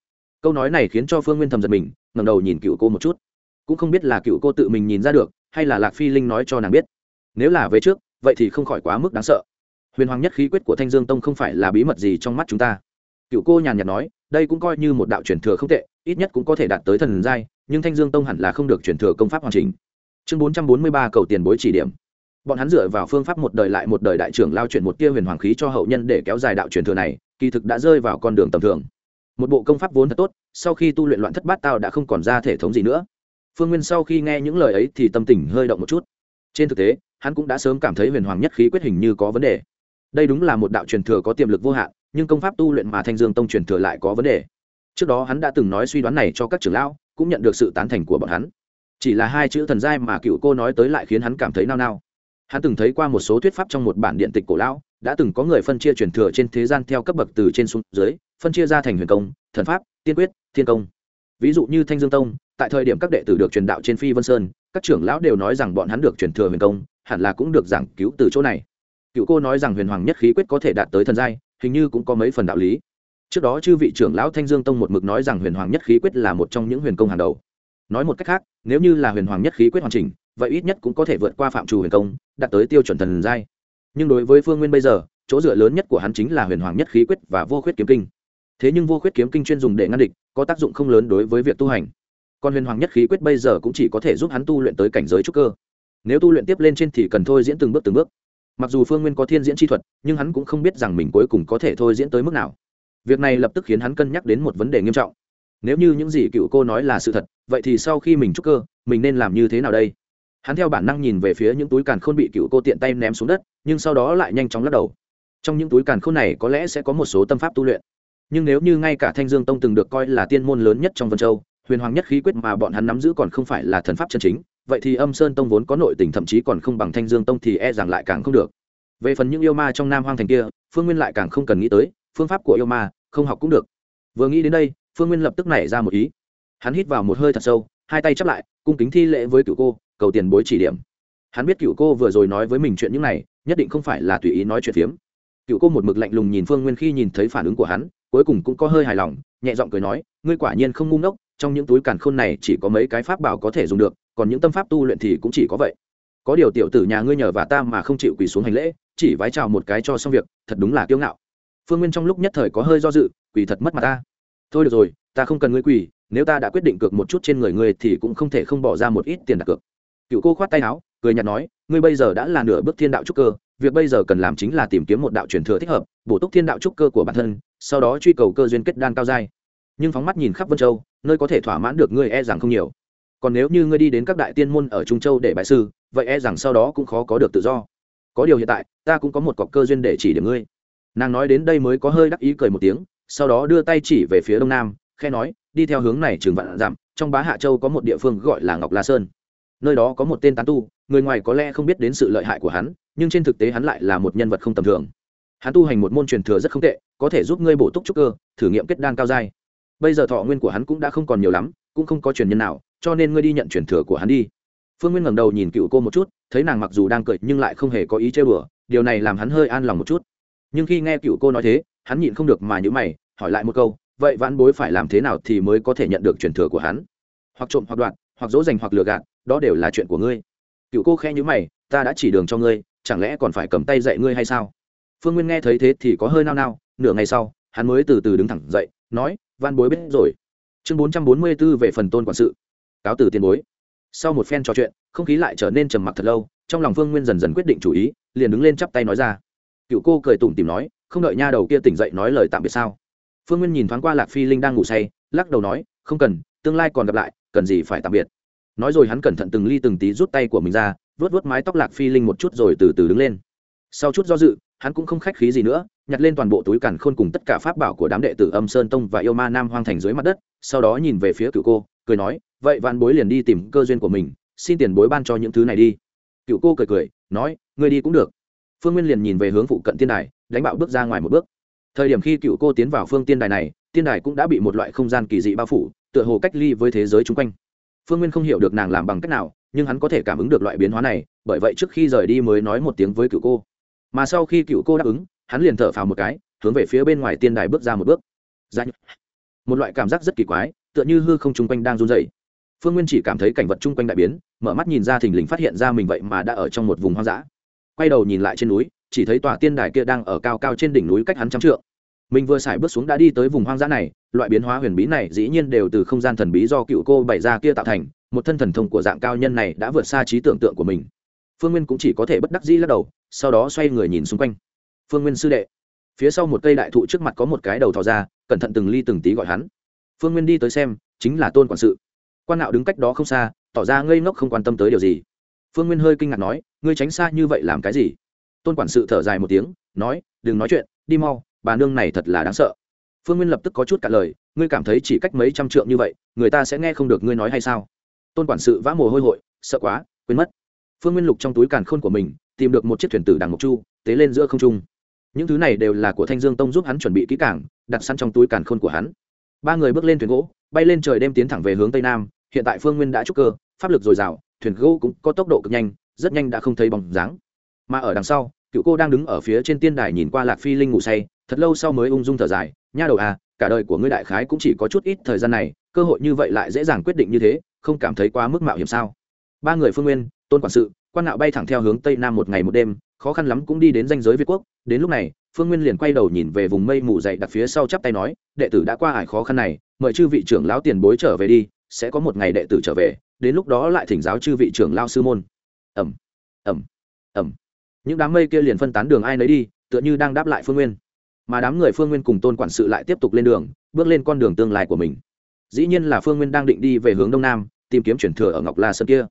Câu nói này khiến cho phương nguyên thầm giật mình, ngẩng đầu nhìn cựu cô một chút. Cũng không biết là cựu cô tự mình nhìn ra được, hay là lạc phi linh nói cho nàng biết. Nếu là về trước, vậy thì không khỏi quá mức đáng sợ. Huyền hoàng nhất khí quyết của thanh dương tông không phải là bí mật gì trong mắt chúng ta. Cựu cô nhàn nhạt nói, đây cũng coi như một đạo truyền thừa không tệ ít nhất cũng có thể đạt tới thần giai, nhưng thanh dương tông hẳn là không được truyền thừa công pháp hoàn chỉnh. Chương bốn trăm bốn mươi ba cầu tiền bối chỉ điểm. Bọn hắn dựa vào phương pháp một đời lại một đời đại trưởng lao chuyển một tia huyền hoàng khí cho hậu nhân để kéo dài đạo truyền thừa này, kỳ thực đã rơi vào con đường tầm thường. Một bộ công pháp vốn thật tốt, sau khi tu luyện loạn thất bát tao đã không còn ra thể thống gì nữa. Phương nguyên sau khi nghe những lời ấy thì tâm tình hơi động một chút. Trên thực tế, hắn cũng đã sớm cảm thấy huyền hoàng nhất khí quyết hình như có vấn đề. Đây đúng là một đạo truyền thừa có tiềm lực vô hạn, nhưng công pháp tu luyện mà thanh dương tông truyền thừa lại có vấn đề trước đó hắn đã từng nói suy đoán này cho các trưởng lão, cũng nhận được sự tán thành của bọn hắn. Chỉ là hai chữ thần giai mà cựu cô nói tới lại khiến hắn cảm thấy nao nao. Hắn từng thấy qua một số thuyết pháp trong một bản điện tịch cổ lão, đã từng có người phân chia truyền thừa trên thế gian theo cấp bậc từ trên xuống dưới, phân chia ra thành huyền công, thần pháp, tiên quyết, thiên công. Ví dụ như thanh dương tông, tại thời điểm các đệ tử được truyền đạo trên phi vân sơn, các trưởng lão đều nói rằng bọn hắn được truyền thừa huyền công, hẳn là cũng được giảng cứu từ chỗ này. Cựu cô nói rằng huyền hoàng nhất khí quyết có thể đạt tới thần giai, hình như cũng có mấy phần đạo lý trước đó chư vị trưởng lão thanh dương tông một mực nói rằng huyền hoàng nhất khí quyết là một trong những huyền công hàng đầu. Nói một cách khác, nếu như là huyền hoàng nhất khí quyết hoàn chỉnh, vậy ít nhất cũng có thể vượt qua phạm trù huyền công, đạt tới tiêu chuẩn thần giai. Nhưng đối với phương nguyên bây giờ, chỗ dựa lớn nhất của hắn chính là huyền hoàng nhất khí quyết và vô khuyết kiếm kinh. Thế nhưng vô khuyết kiếm kinh chuyên dùng để ngăn địch, có tác dụng không lớn đối với việc tu hành. Còn huyền hoàng nhất khí quyết bây giờ cũng chỉ có thể giúp hắn tu luyện tới cảnh giới trúc cơ. Nếu tu luyện tiếp lên trên thì cần thôi diễn từng bước từng bước. Mặc dù phương nguyên có thiên diễn chi thuật, nhưng hắn cũng không biết rằng mình cuối cùng có thể thôi diễn tới mức nào việc này lập tức khiến hắn cân nhắc đến một vấn đề nghiêm trọng. Nếu như những gì cựu cô nói là sự thật, vậy thì sau khi mình trúc cơ, mình nên làm như thế nào đây? Hắn theo bản năng nhìn về phía những túi càn khôn bị cựu cô tiện tay ném xuống đất, nhưng sau đó lại nhanh chóng lắc đầu. Trong những túi càn khôn này có lẽ sẽ có một số tâm pháp tu luyện. Nhưng nếu như ngay cả thanh dương tông từng được coi là tiên môn lớn nhất trong vân châu, huyền hoàng nhất khí quyết mà bọn hắn nắm giữ còn không phải là thần pháp chân chính, vậy thì âm sơn tông vốn có nội tình thậm chí còn không bằng thanh dương tông thì e rằng lại càng không được. Về phần những yêu ma trong nam hoang thành kia, phương nguyên lại càng không cần nghĩ tới phương pháp của yêu ma, không học cũng được. Vừa nghĩ đến đây, phương nguyên lập tức nảy ra một ý. Hắn hít vào một hơi thật sâu, hai tay chắp lại, cung kính thi lễ với cựu cô, cầu tiền bối chỉ điểm. Hắn biết cựu cô vừa rồi nói với mình chuyện những này, nhất định không phải là tùy ý nói chuyện phiếm. Cựu cô một mực lạnh lùng nhìn phương nguyên khi nhìn thấy phản ứng của hắn, cuối cùng cũng có hơi hài lòng, nhẹ giọng cười nói, ngươi quả nhiên không ngu ngốc, trong những túi càn khôn này chỉ có mấy cái pháp bảo có thể dùng được, còn những tâm pháp tu luyện thì cũng chỉ có vậy. Có điều tiểu tử nhà ngươi nhờ và ta mà không chịu quỳ xuống hành lễ, chỉ vái chào một cái cho xong việc, thật đúng là kiêu ngạo phương nguyên trong lúc nhất thời có hơi do dự, quỳ thật mất mặt ta. Thôi được rồi, ta không cần ngươi quỳ, nếu ta đã quyết định cược một chút trên người ngươi thì cũng không thể không bỏ ra một ít tiền đặt cược. Cựu cô khoát tay áo, cười nhạt nói, ngươi bây giờ đã là nửa bước thiên đạo trúc cơ, việc bây giờ cần làm chính là tìm kiếm một đạo truyền thừa thích hợp, bổ túc thiên đạo trúc cơ của bản thân, sau đó truy cầu cơ duyên kết đan cao dai nhưng phóng mắt nhìn khắp vân châu, nơi có thể thỏa mãn được ngươi e rằng không nhiều. Còn nếu như ngươi đi đến các đại tiên môn ở trung châu để bại sư, vậy e rằng sau đó cũng khó có được tự do. Có điều hiện tại, ta cũng có một cọc cơ duyên để chỉ điểm ngươi nàng nói đến đây mới có hơi đắc ý cười một tiếng, sau đó đưa tay chỉ về phía đông nam khe nói, đi theo hướng này trường vạn dặm, trong bá hạ châu có một địa phương gọi là ngọc la sơn. Nơi đó có một tên tán tu, người ngoài có lẽ không biết đến sự lợi hại của hắn, nhưng trên thực tế hắn lại là một nhân vật không tầm thường. Hắn tu hành một môn truyền thừa rất không tệ, có thể giúp ngươi bổ túc trúc cơ, thử nghiệm kết đan cao dai bây giờ thọ nguyên của hắn cũng đã không còn nhiều lắm, cũng không có truyền nhân nào, cho nên ngươi đi nhận truyền thừa của hắn đi. Phương nguyên ngẩng đầu nhìn cựu cô một chút, thấy nàng mặc dù đang cười nhưng lại không hề có ý chơi bừa điều này làm hắn hơi an lòng một chút nhưng khi nghe cựu cô nói thế, hắn nhịn không được mà nhữ mày, hỏi lại một câu, vậy vãn bối phải làm thế nào thì mới có thể nhận được truyền thừa của hắn? Hoặc trộm, hoặc đoạt, hoặc dỗ dành, hoặc lừa gạt, đó đều là chuyện của ngươi. Cựu cô khẽ nhữ mày, ta đã chỉ đường cho ngươi, chẳng lẽ còn phải cầm tay dạy ngươi hay sao? Phương nguyên nghe thấy thế thì có hơi nao nao, nửa ngày sau, hắn mới từ từ đứng thẳng dậy, nói van bối biết rồi. Chương bốn trăm bốn mươi b ố về phần tôn quản sự. Cáo từ tiền bối. Sau một phen trò chuyện, không khí lại trở nên trầm mặc thật lâu, trong lòng phương nguyên dần dần quyết định chủ ý, liền đứng lên chắp tay nói ra cựu cô cười tủm tìm nói, không đợi nha đầu kia tỉnh dậy nói lời tạm biệt sao? Phương nguyên nhìn thoáng qua lạc phi linh đang ngủ say, lắc đầu nói, không cần, tương lai còn gặp lại, cần gì phải tạm biệt. Nói rồi hắn cẩn thận từng ly từng tí rút tay của mình ra vớt vớt mái tóc lạc phi linh một chút rồi từ từ đứng lên. Sau chút do dự, hắn cũng không khách khí gì nữa, nhặt lên toàn bộ túi càn khôn cùng tất cả pháp bảo của đám đệ tử âm sơn tông và yêu ma nam hoang thành dưới mặt đất, sau đó nhìn về phía cựu cô, cười nói, vậy vạn bối liền đi tìm cơ duyên của mình, xin tiền bối ban cho những thứ này đi. Cựu cô cười cười, nói, ngươi đi cũng được phương nguyên liền nhìn về hướng phụ cận tiên đài, đánh bạo bước ra ngoài một bước. Thời điểm khi cựu cô tiến vào phương tiên đài này, tiên đài cũng đã bị một loại không gian kỳ dị bao phủ, tựa hồ cách ly với thế giới chung quanh. Phương nguyên không hiểu được nàng làm bằng cách nào, nhưng hắn có thể cảm ứng được loại biến hóa này, bởi vậy trước khi rời đi mới nói một tiếng với cựu cô. Mà sau khi cựu cô đáp ứng, hắn liền thở phào một cái, hướng về phía bên ngoài tiên đài bước ra một bước. Dạ một loại cảm giác rất kỳ quái, tựa như hư không chung quanh đang run dày phương nguyên chỉ cảm thấy cảnh vật chung quanh đại biến, mở mắt nhìn ra thình lình phát hiện ra mình vậy mà đã ở trong một vùng hoang dã quay đầu nhìn lại trên núi, chỉ thấy tòa tiên đài kia đang ở cao cao trên đỉnh núi cách hắn trăm trượng. Mình vừa xài bước xuống đã đi tới vùng hoang dã này, loại biến hóa huyền bí này dĩ nhiên đều từ không gian thần bí do cựu cô bày ra kia tạo thành, một thân thần thông của dạng cao nhân này đã vượt xa trí tưởng tượng của mình. Phương nguyên cũng chỉ có thể bất đắc dĩ lắc đầu, sau đó xoay người nhìn xung quanh. Phương nguyên sư đệ, phía sau một cây đại thụ trước mặt có một cái đầu thò ra, cẩn thận từng ly từng tí gọi hắn. Phương nguyên đi tới xem, chính là tôn quản sự. Quan nạo đứng cách đó không xa, tỏ ra ngây ngốc không quan tâm tới điều gì phương nguyên hơi kinh ngạc nói, ngươi tránh xa như vậy làm cái gì? Tôn quản sự thở dài một tiếng, nói, đừng nói chuyện, đi mau, bà nương này thật là đáng sợ. Phương nguyên lập tức có chút cả lời, ngươi cảm thấy chỉ cách mấy trăm trượng như vậy, người ta sẽ nghe không được ngươi nói hay sao? Tôn quản sự vã mồ hôi hội, sợ quá, quên mất. Phương nguyên lục trong túi càn khôn của mình, tìm được một chiếc thuyền tử đằng mộc chu, tế lên giữa không trung. Những thứ này đều là của thanh dương tông giúp hắn chuẩn bị kỹ cảng đặt sẵn trong túi càn khôn của hắn. Ba người bước lên thuyền gỗ, bay lên trời đêm tiến thẳng về hướng tây nam, hiện tại phương nguyên đã trúc cơ, pháp lực dồi dào thuyền gỗ cũng có tốc độ cực nhanh, rất nhanh đã không thấy bóng dáng. Mà ở đằng sau, cựu cô đang đứng ở phía trên tiên đài nhìn qua lạc phi linh ngủ say, thật lâu sau mới ung dung thở dài, nha đầu à cả đời của ngươi đại khái cũng chỉ có chút ít thời gian này, cơ hội như vậy lại dễ dàng quyết định như thế, không cảm thấy quá mức mạo hiểm sao? Ba người phương nguyên, tôn quản sự, quan nạo bay thẳng theo hướng tây nam một ngày một đêm, khó khăn lắm cũng đi đến danh giới việt quốc. Đến lúc này, phương nguyên liền quay đầu nhìn về vùng mây mù dậy đặt phía sau chắp tay nói, đệ tử đã qua ải khó khăn này, mời chư vị trưởng lão tiền bối trở về đi, sẽ có một ngày đệ tử trở về đến lúc đó lại thỉnh giáo chư vị trưởng lao sư môn. Ẩm ẩm ẩm những đám mây kia liền phân tán đường ai nấy đi, tựa như đang đáp lại phương nguyên. Mà đám người phương nguyên cùng tôn quản sự lại tiếp tục lên đường, bước lên con đường tương lai của mình. Dĩ nhiên là phương nguyên đang định đi về hướng đông nam, tìm kiếm chuyển thừa ở ngọc la sơn kia.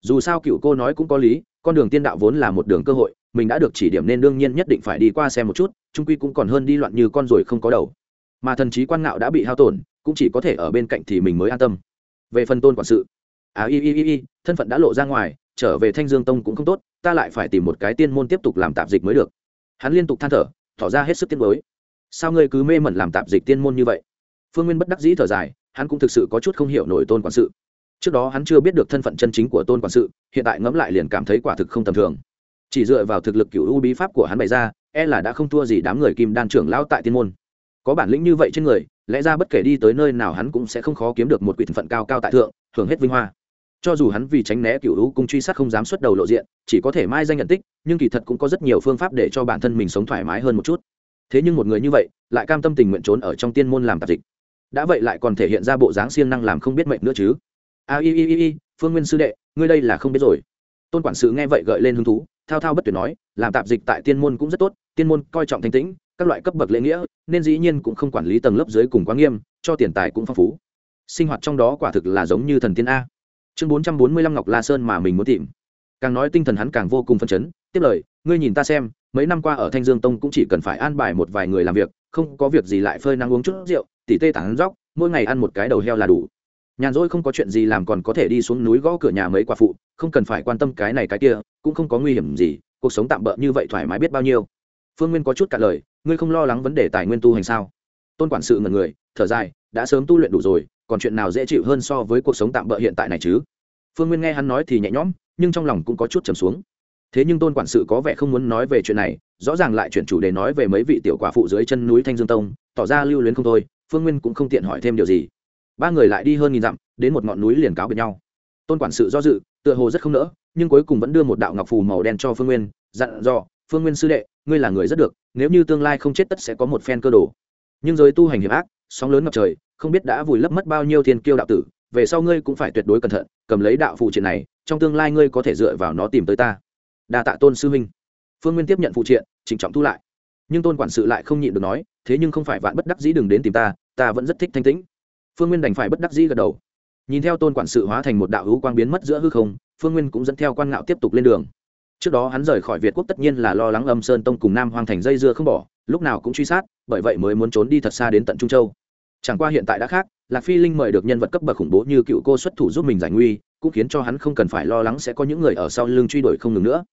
Dù sao cựu cô nói cũng có lý, con đường tiên đạo vốn là một đường cơ hội, mình đã được chỉ điểm nên đương nhiên nhất định phải đi qua xem một chút trung quy cũng còn hơn đi loạn như con ruồi không có đầu. Mà thần trí quan ngạo đã bị hao tổn, cũng chỉ có thể ở bên cạnh thì mình mới an tâm. Về phần tôn quản sự à y y y y, thân phận đã lộ ra ngoài, trở về thanh dương tông cũng không tốt, ta lại phải tìm một cái tiên môn tiếp tục làm tạp dịch mới được. Hắn liên tục than thở, tỏ ra hết sức tiên mới sao ngươi cứ mê mẩn làm tạp dịch tiên môn như vậy? Phương nguyên bất đắc dĩ thở dài, hắn cũng thực sự có chút không hiểu nổi tôn quản sự. Trước đó hắn chưa biết được thân phận chân chính của tôn quản sự, hiện tại ngẫm lại liền cảm thấy quả thực không tầm thường. Chỉ dựa vào thực lực cựu u bí pháp của hắn bày ra e là đã không thua gì đám người kim đan trưởng lão tại tiên môn. Có bản lĩnh như vậy trên người, lẽ ra bất kể đi tới nơi nào hắn cũng sẽ không khó kiếm được một quỷ phận cao cao tại thượng, hưởng hết vinh hoa cho dù hắn vì tránh né cựu hữu cung truy sát không dám xuất đầu lộ diện, chỉ có thể mai danh nhận tích, nhưng kỳ thật cũng có rất nhiều phương pháp để cho bản thân mình sống thoải mái hơn một chút. Thế nhưng một người như vậy, lại cam tâm tình nguyện trốn ở trong tiên môn làm tạp dịch. Đã vậy lại còn thể hiện ra bộ dáng siêng năng làm không biết mệnh nữa chứ. A i i i i phương nguyên sư đệ, ngươi đây là không biết rồi. Tôn quản sự nghe vậy gợi lên hứng thú, thao thao bất tuyệt nói, làm tạp dịch tại tiên môn cũng rất tốt, tiên môn coi trọng thanh tĩnh, các loại cấp bậc lễ nghĩa, nên dĩ nhiên cũng không quản lý tầng lớp dưới cùng quá nghiêm, cho tiền tài cũng phong phú. Sinh hoạt trong đó quả thực là giống như thần tiên a chương bốn trăm bốn mươi lăm ngọc la sơn mà mình muốn tìm. Càng nói tinh thần hắn càng vô cùng phân chấn, tiếp lời, ngươi nhìn ta xem, mấy năm qua ở thanh dương tông cũng chỉ cần phải an bài một vài người làm việc, không có việc gì lại phơi nắng uống chút rượu, tỉ tê tảng róc mỗi ngày ăn một cái đầu heo là đủ. Nhàn rỗi không có chuyện gì làm còn có thể đi xuống núi gõ cửa nhà mấy quả phụ, không cần phải quan tâm cái này cái kia, cũng không có nguy hiểm gì, cuộc sống tạm bỡ như vậy thoải mái biết bao nhiêu. Phương nguyên có chút cả lời, ngươi không lo lắng vấn đề tài nguyên tu hành sao? Tôn quản sự ngần người, thở dài, đã sớm tu luyện đủ rồi còn chuyện nào dễ chịu hơn so với cuộc sống tạm bỡ hiện tại này chứ? Phương nguyên nghe hắn nói thì nhẹ nhõm, nhưng trong lòng cũng có chút trầm xuống. Thế nhưng tôn quản sự có vẻ không muốn nói về chuyện này, rõ ràng lại chuyển chủ đề nói về mấy vị tiểu quả phụ dưới chân núi thanh dương tông, tỏ ra lưu luyến không thôi, phương nguyên cũng không tiện hỏi thêm điều gì. Ba người lại đi hơn nghìn dặm, đến một ngọn núi liền cáo biệt nhau. Tôn quản sự do dự, tựa hồ rất không nỡ, nhưng cuối cùng vẫn đưa một đạo ngọc phù màu đen cho phương nguyên, dặn dò, phương nguyên sư đệ, ngươi là người rất được, nếu như tương lai không chết tất sẽ có một phen cơ đồ. Nhưng giới tu hành hiểm ác sóng lớn ngập trời, không biết đã vùi lấp mất bao nhiêu thiên kiêu đạo tử, về sau ngươi cũng phải tuyệt đối cẩn thận, cầm lấy đạo phụ triện này, trong tương lai ngươi có thể dựa vào nó tìm tới ta. Đa tạ tôn sư huynh. Phương nguyên tiếp nhận phụ triện trịnh trọng thu lại. Nhưng tôn quản sự lại không nhịn được nói, thế nhưng không phải vạn bất đắc dĩ đừng đến tìm ta ta vẫn rất thích thanh tĩnh. Phương nguyên đành phải bất đắc dĩ gật đầu. Nhìn theo tôn quản sự hóa thành một đạo hữu quang biến mất giữa hư không, phương nguyên cũng dẫn theo quan ngạo tiếp tục lên đường. Trước đó hắn rời khỏi việt quốc tất nhiên là lo lắng âm sơn tông cùng nam hoàng thành dây dưa không bỏ, lúc nào cũng truy sát, bởi vậy mới muốn trốn đi thật xa đến tận trung châu chẳng qua hiện tại đã khác, lạc phi linh mời được nhân vật cấp bậc khủng bố như cựu cô xuất thủ giúp mình giải nguy, cũng khiến cho hắn không cần phải lo lắng sẽ có những người ở sau lưng truy đuổi không ngừng nữa.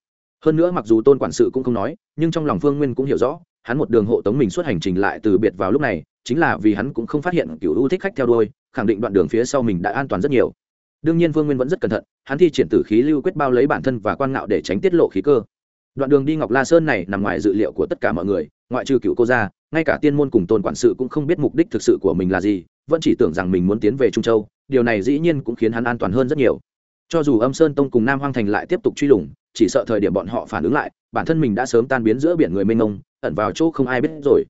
Hơn nữa mặc dù tôn quản sự cũng không nói, nhưng trong lòng phương nguyên cũng hiểu rõ, hắn một đường hộ tống mình suốt hành trình lại từ biệt vào lúc này, chính là vì hắn cũng không phát hiện cựu ưu thích khách theo đôi khẳng định đoạn đường phía sau mình đã an toàn rất nhiều. Đương nhiên vương nguyên vẫn rất cẩn thận, hắn thi triển tử khí lưu quyết bao lấy bản thân và quan ngạo để tránh tiết lộ khí cơ. Đoạn đường đi ngọc la sơn này nằm ngoài dự liệu của tất cả mọi người, ngoại trừ cựu cô gia ngay cả tiên môn cùng tôn quản sự cũng không biết mục đích thực sự của mình là gì, vẫn chỉ tưởng rằng mình muốn tiến về trung châu, điều này dĩ nhiên cũng khiến hắn an toàn hơn rất nhiều. Cho dù âm sơn tông cùng nam hoang thành lại tiếp tục truy lùng, chỉ sợ thời điểm bọn họ phản ứng lại, bản thân mình đã sớm tan biến giữa biển người mênh mông, ẩn vào chỗ không ai biết rồi.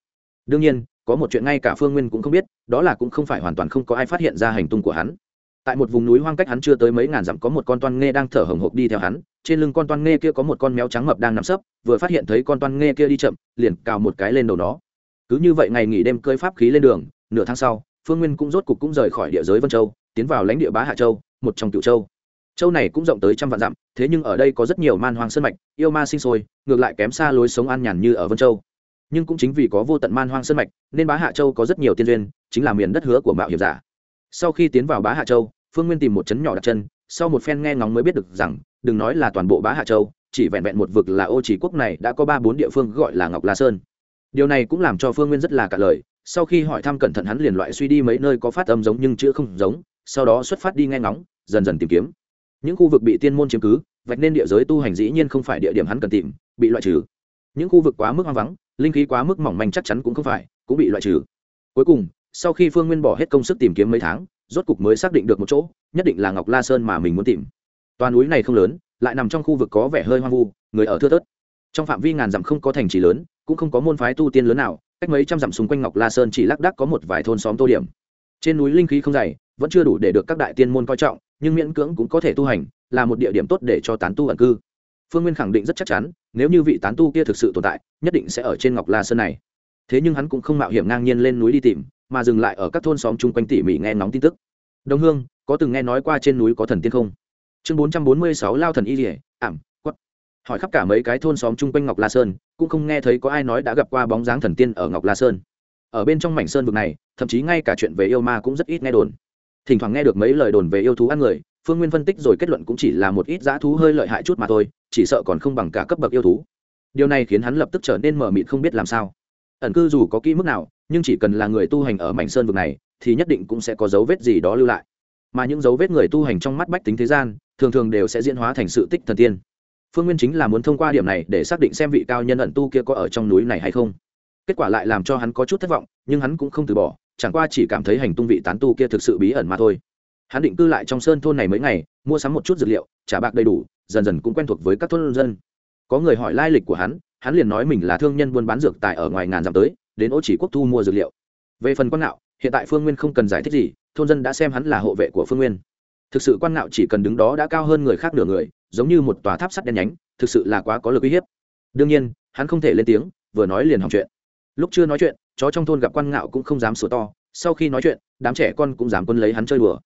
Đương nhiên, có một chuyện ngay cả phương nguyên cũng không biết, đó là cũng không phải hoàn toàn không có ai phát hiện ra hành tung của hắn. Tại một vùng núi hoang cách hắn chưa tới mấy ngàn dặm có một con toan nghe đang thở hồng hộc đi theo hắn, trên lưng con toan nghe kia có một con méo trắng mập đang nằm sấp, vừa phát hiện thấy con toan nghe kia đi chậm, liền cào một cái lên đầu nó cứ như vậy ngày nghỉ đêm cơi pháp khí lên đường, nửa tháng sau, phương nguyên cũng rốt cục cũng rời khỏi địa giới vân châu, tiến vào lãnh địa bá hạ châu, một trong cựu châu. Châu này cũng rộng tới trăm vạn dặm, thế nhưng ở đây có rất nhiều man hoang sơn mạch, yêu ma sinh sôi, ngược lại kém xa lối sống an nhàn như ở vân châu. Nhưng cũng chính vì có vô tận man hoang sơn mạch, nên bá hạ châu có rất nhiều tiên duyên, chính là miền đất hứa của mạo hiểm giả. Sau khi tiến vào bá hạ châu, phương nguyên tìm một chấn nhỏ đặt chân, sau một phen nghe ngóng mới biết được rằng, đừng nói là toàn bộ bá hạ châu, chỉ vẹn vẹn một vực là ô chỉ quốc này đã có ba bốn địa phương gọi là ngọc la sơn điều này cũng làm cho phương nguyên rất là cả lời, sau khi hỏi thăm cẩn thận hắn liền loại suy đi mấy nơi có phát âm giống nhưng chữ không giống, sau đó xuất phát đi nghe ngóng, dần dần tìm kiếm. Những khu vực bị tiên môn chiếm cứ, vạch nên địa giới tu hành dĩ nhiên không phải địa điểm hắn cần tìm, bị loại trừ. Những khu vực quá mức hoang vắng, linh khí quá mức mỏng manh chắc chắn cũng không phải, cũng bị loại trừ. Cuối cùng, sau khi phương nguyên bỏ hết công sức tìm kiếm mấy tháng, rốt cục mới xác định được một chỗ, nhất định là ngọc la sơn mà mình muốn tìm. Toàn núi này không lớn, lại nằm trong khu vực có vẻ hơi hoang vu, người ở thưa thớt. Trong phạm vi ngàn dặm không có thành trì lớn cũng không có môn phái tu tiên lớn nào, cách mấy trăm dặm xung quanh ngọc la sơn chỉ lác đác có một vài thôn xóm tô điểm. Trên núi linh khí không dày, vẫn chưa đủ để được các đại tiên môn coi trọng, nhưng miễn cưỡng cũng có thể tu hành, là một địa điểm tốt để cho tán tu ẩn cư. Phương nguyên khẳng định rất chắc chắn, nếu như vị tán tu kia thực sự tồn tại, nhất định sẽ ở trên ngọc la sơn này. Thế nhưng hắn cũng không mạo hiểm ngang nhiên lên núi đi tìm, mà dừng lại ở các thôn xóm chung quanh tỉ mỉ nghe nóng tin tức. Đồng hương, có từng nghe nói qua trên núi có thần tiên không? Chương bốn trăm bốn mươi sáu lao thần y rỉa ảm, quất. Hỏi khắp cả mấy cái thôn xóm chung quanh ngọc la sơn cũng không nghe thấy có ai nói đã gặp qua bóng dáng thần tiên ở ngọc la sơn. Ở bên trong mảnh sơn vực này, thậm chí ngay cả chuyện về yêu ma cũng rất ít nghe đồn. Thỉnh thoảng nghe được mấy lời đồn về yêu thú ăn người, phương nguyên phân tích rồi kết luận cũng chỉ là một ít dã thú hơi lợi hại chút mà thôi, chỉ sợ còn không bằng cả cấp bậc yêu thú. Điều này khiến hắn lập tức trở nên mờ mịt không biết làm sao. Ẩn cư dù có kỹ mức nào, nhưng chỉ cần là người tu hành ở mảnh sơn vực này, thì nhất định cũng sẽ có dấu vết gì đó lưu lại. Mà những dấu vết người tu hành trong mắt bách tính thế gian, thường thường đều sẽ diễn hóa thành sự tích thần tiên phương nguyên chính là muốn thông qua điểm này để xác định xem vị cao nhân ẩn tu kia có ở trong núi này hay không. Kết quả lại làm cho hắn có chút thất vọng, nhưng hắn cũng không từ bỏ, chẳng qua chỉ cảm thấy hành tung vị tán tu kia thực sự bí ẩn mà thôi. Hắn định cư lại trong sơn thôn này mấy ngày, mua sắm một chút dược liệu, trả bạc đầy đủ, dần dần cũng quen thuộc với các thôn dân. Có người hỏi lai lịch của hắn hắn liền nói mình là thương nhân buôn bán dược tại ở ngoài ngàn dặm tới, đến ô chỉ quốc thu mua dược liệu. Về phần quan ngạo, hiện tại phương nguyên không cần giải thích gì, thôn dân đã xem hắn là hộ vệ của phương nguyên. Thực sự quan ngạo chỉ cần đứng đó đã cao hơn người khác nửa người giống như một tòa tháp sắt đen nhánh, thực sự là quá có lực uy hiếp. Đương nhiên, hắn không thể lên tiếng, vừa nói liền hỏng chuyện. Lúc chưa nói chuyện, chó trong thôn gặp quan ngạo cũng không dám sửa to, sau khi nói chuyện, đám trẻ con cũng dám quân lấy hắn chơi đùa.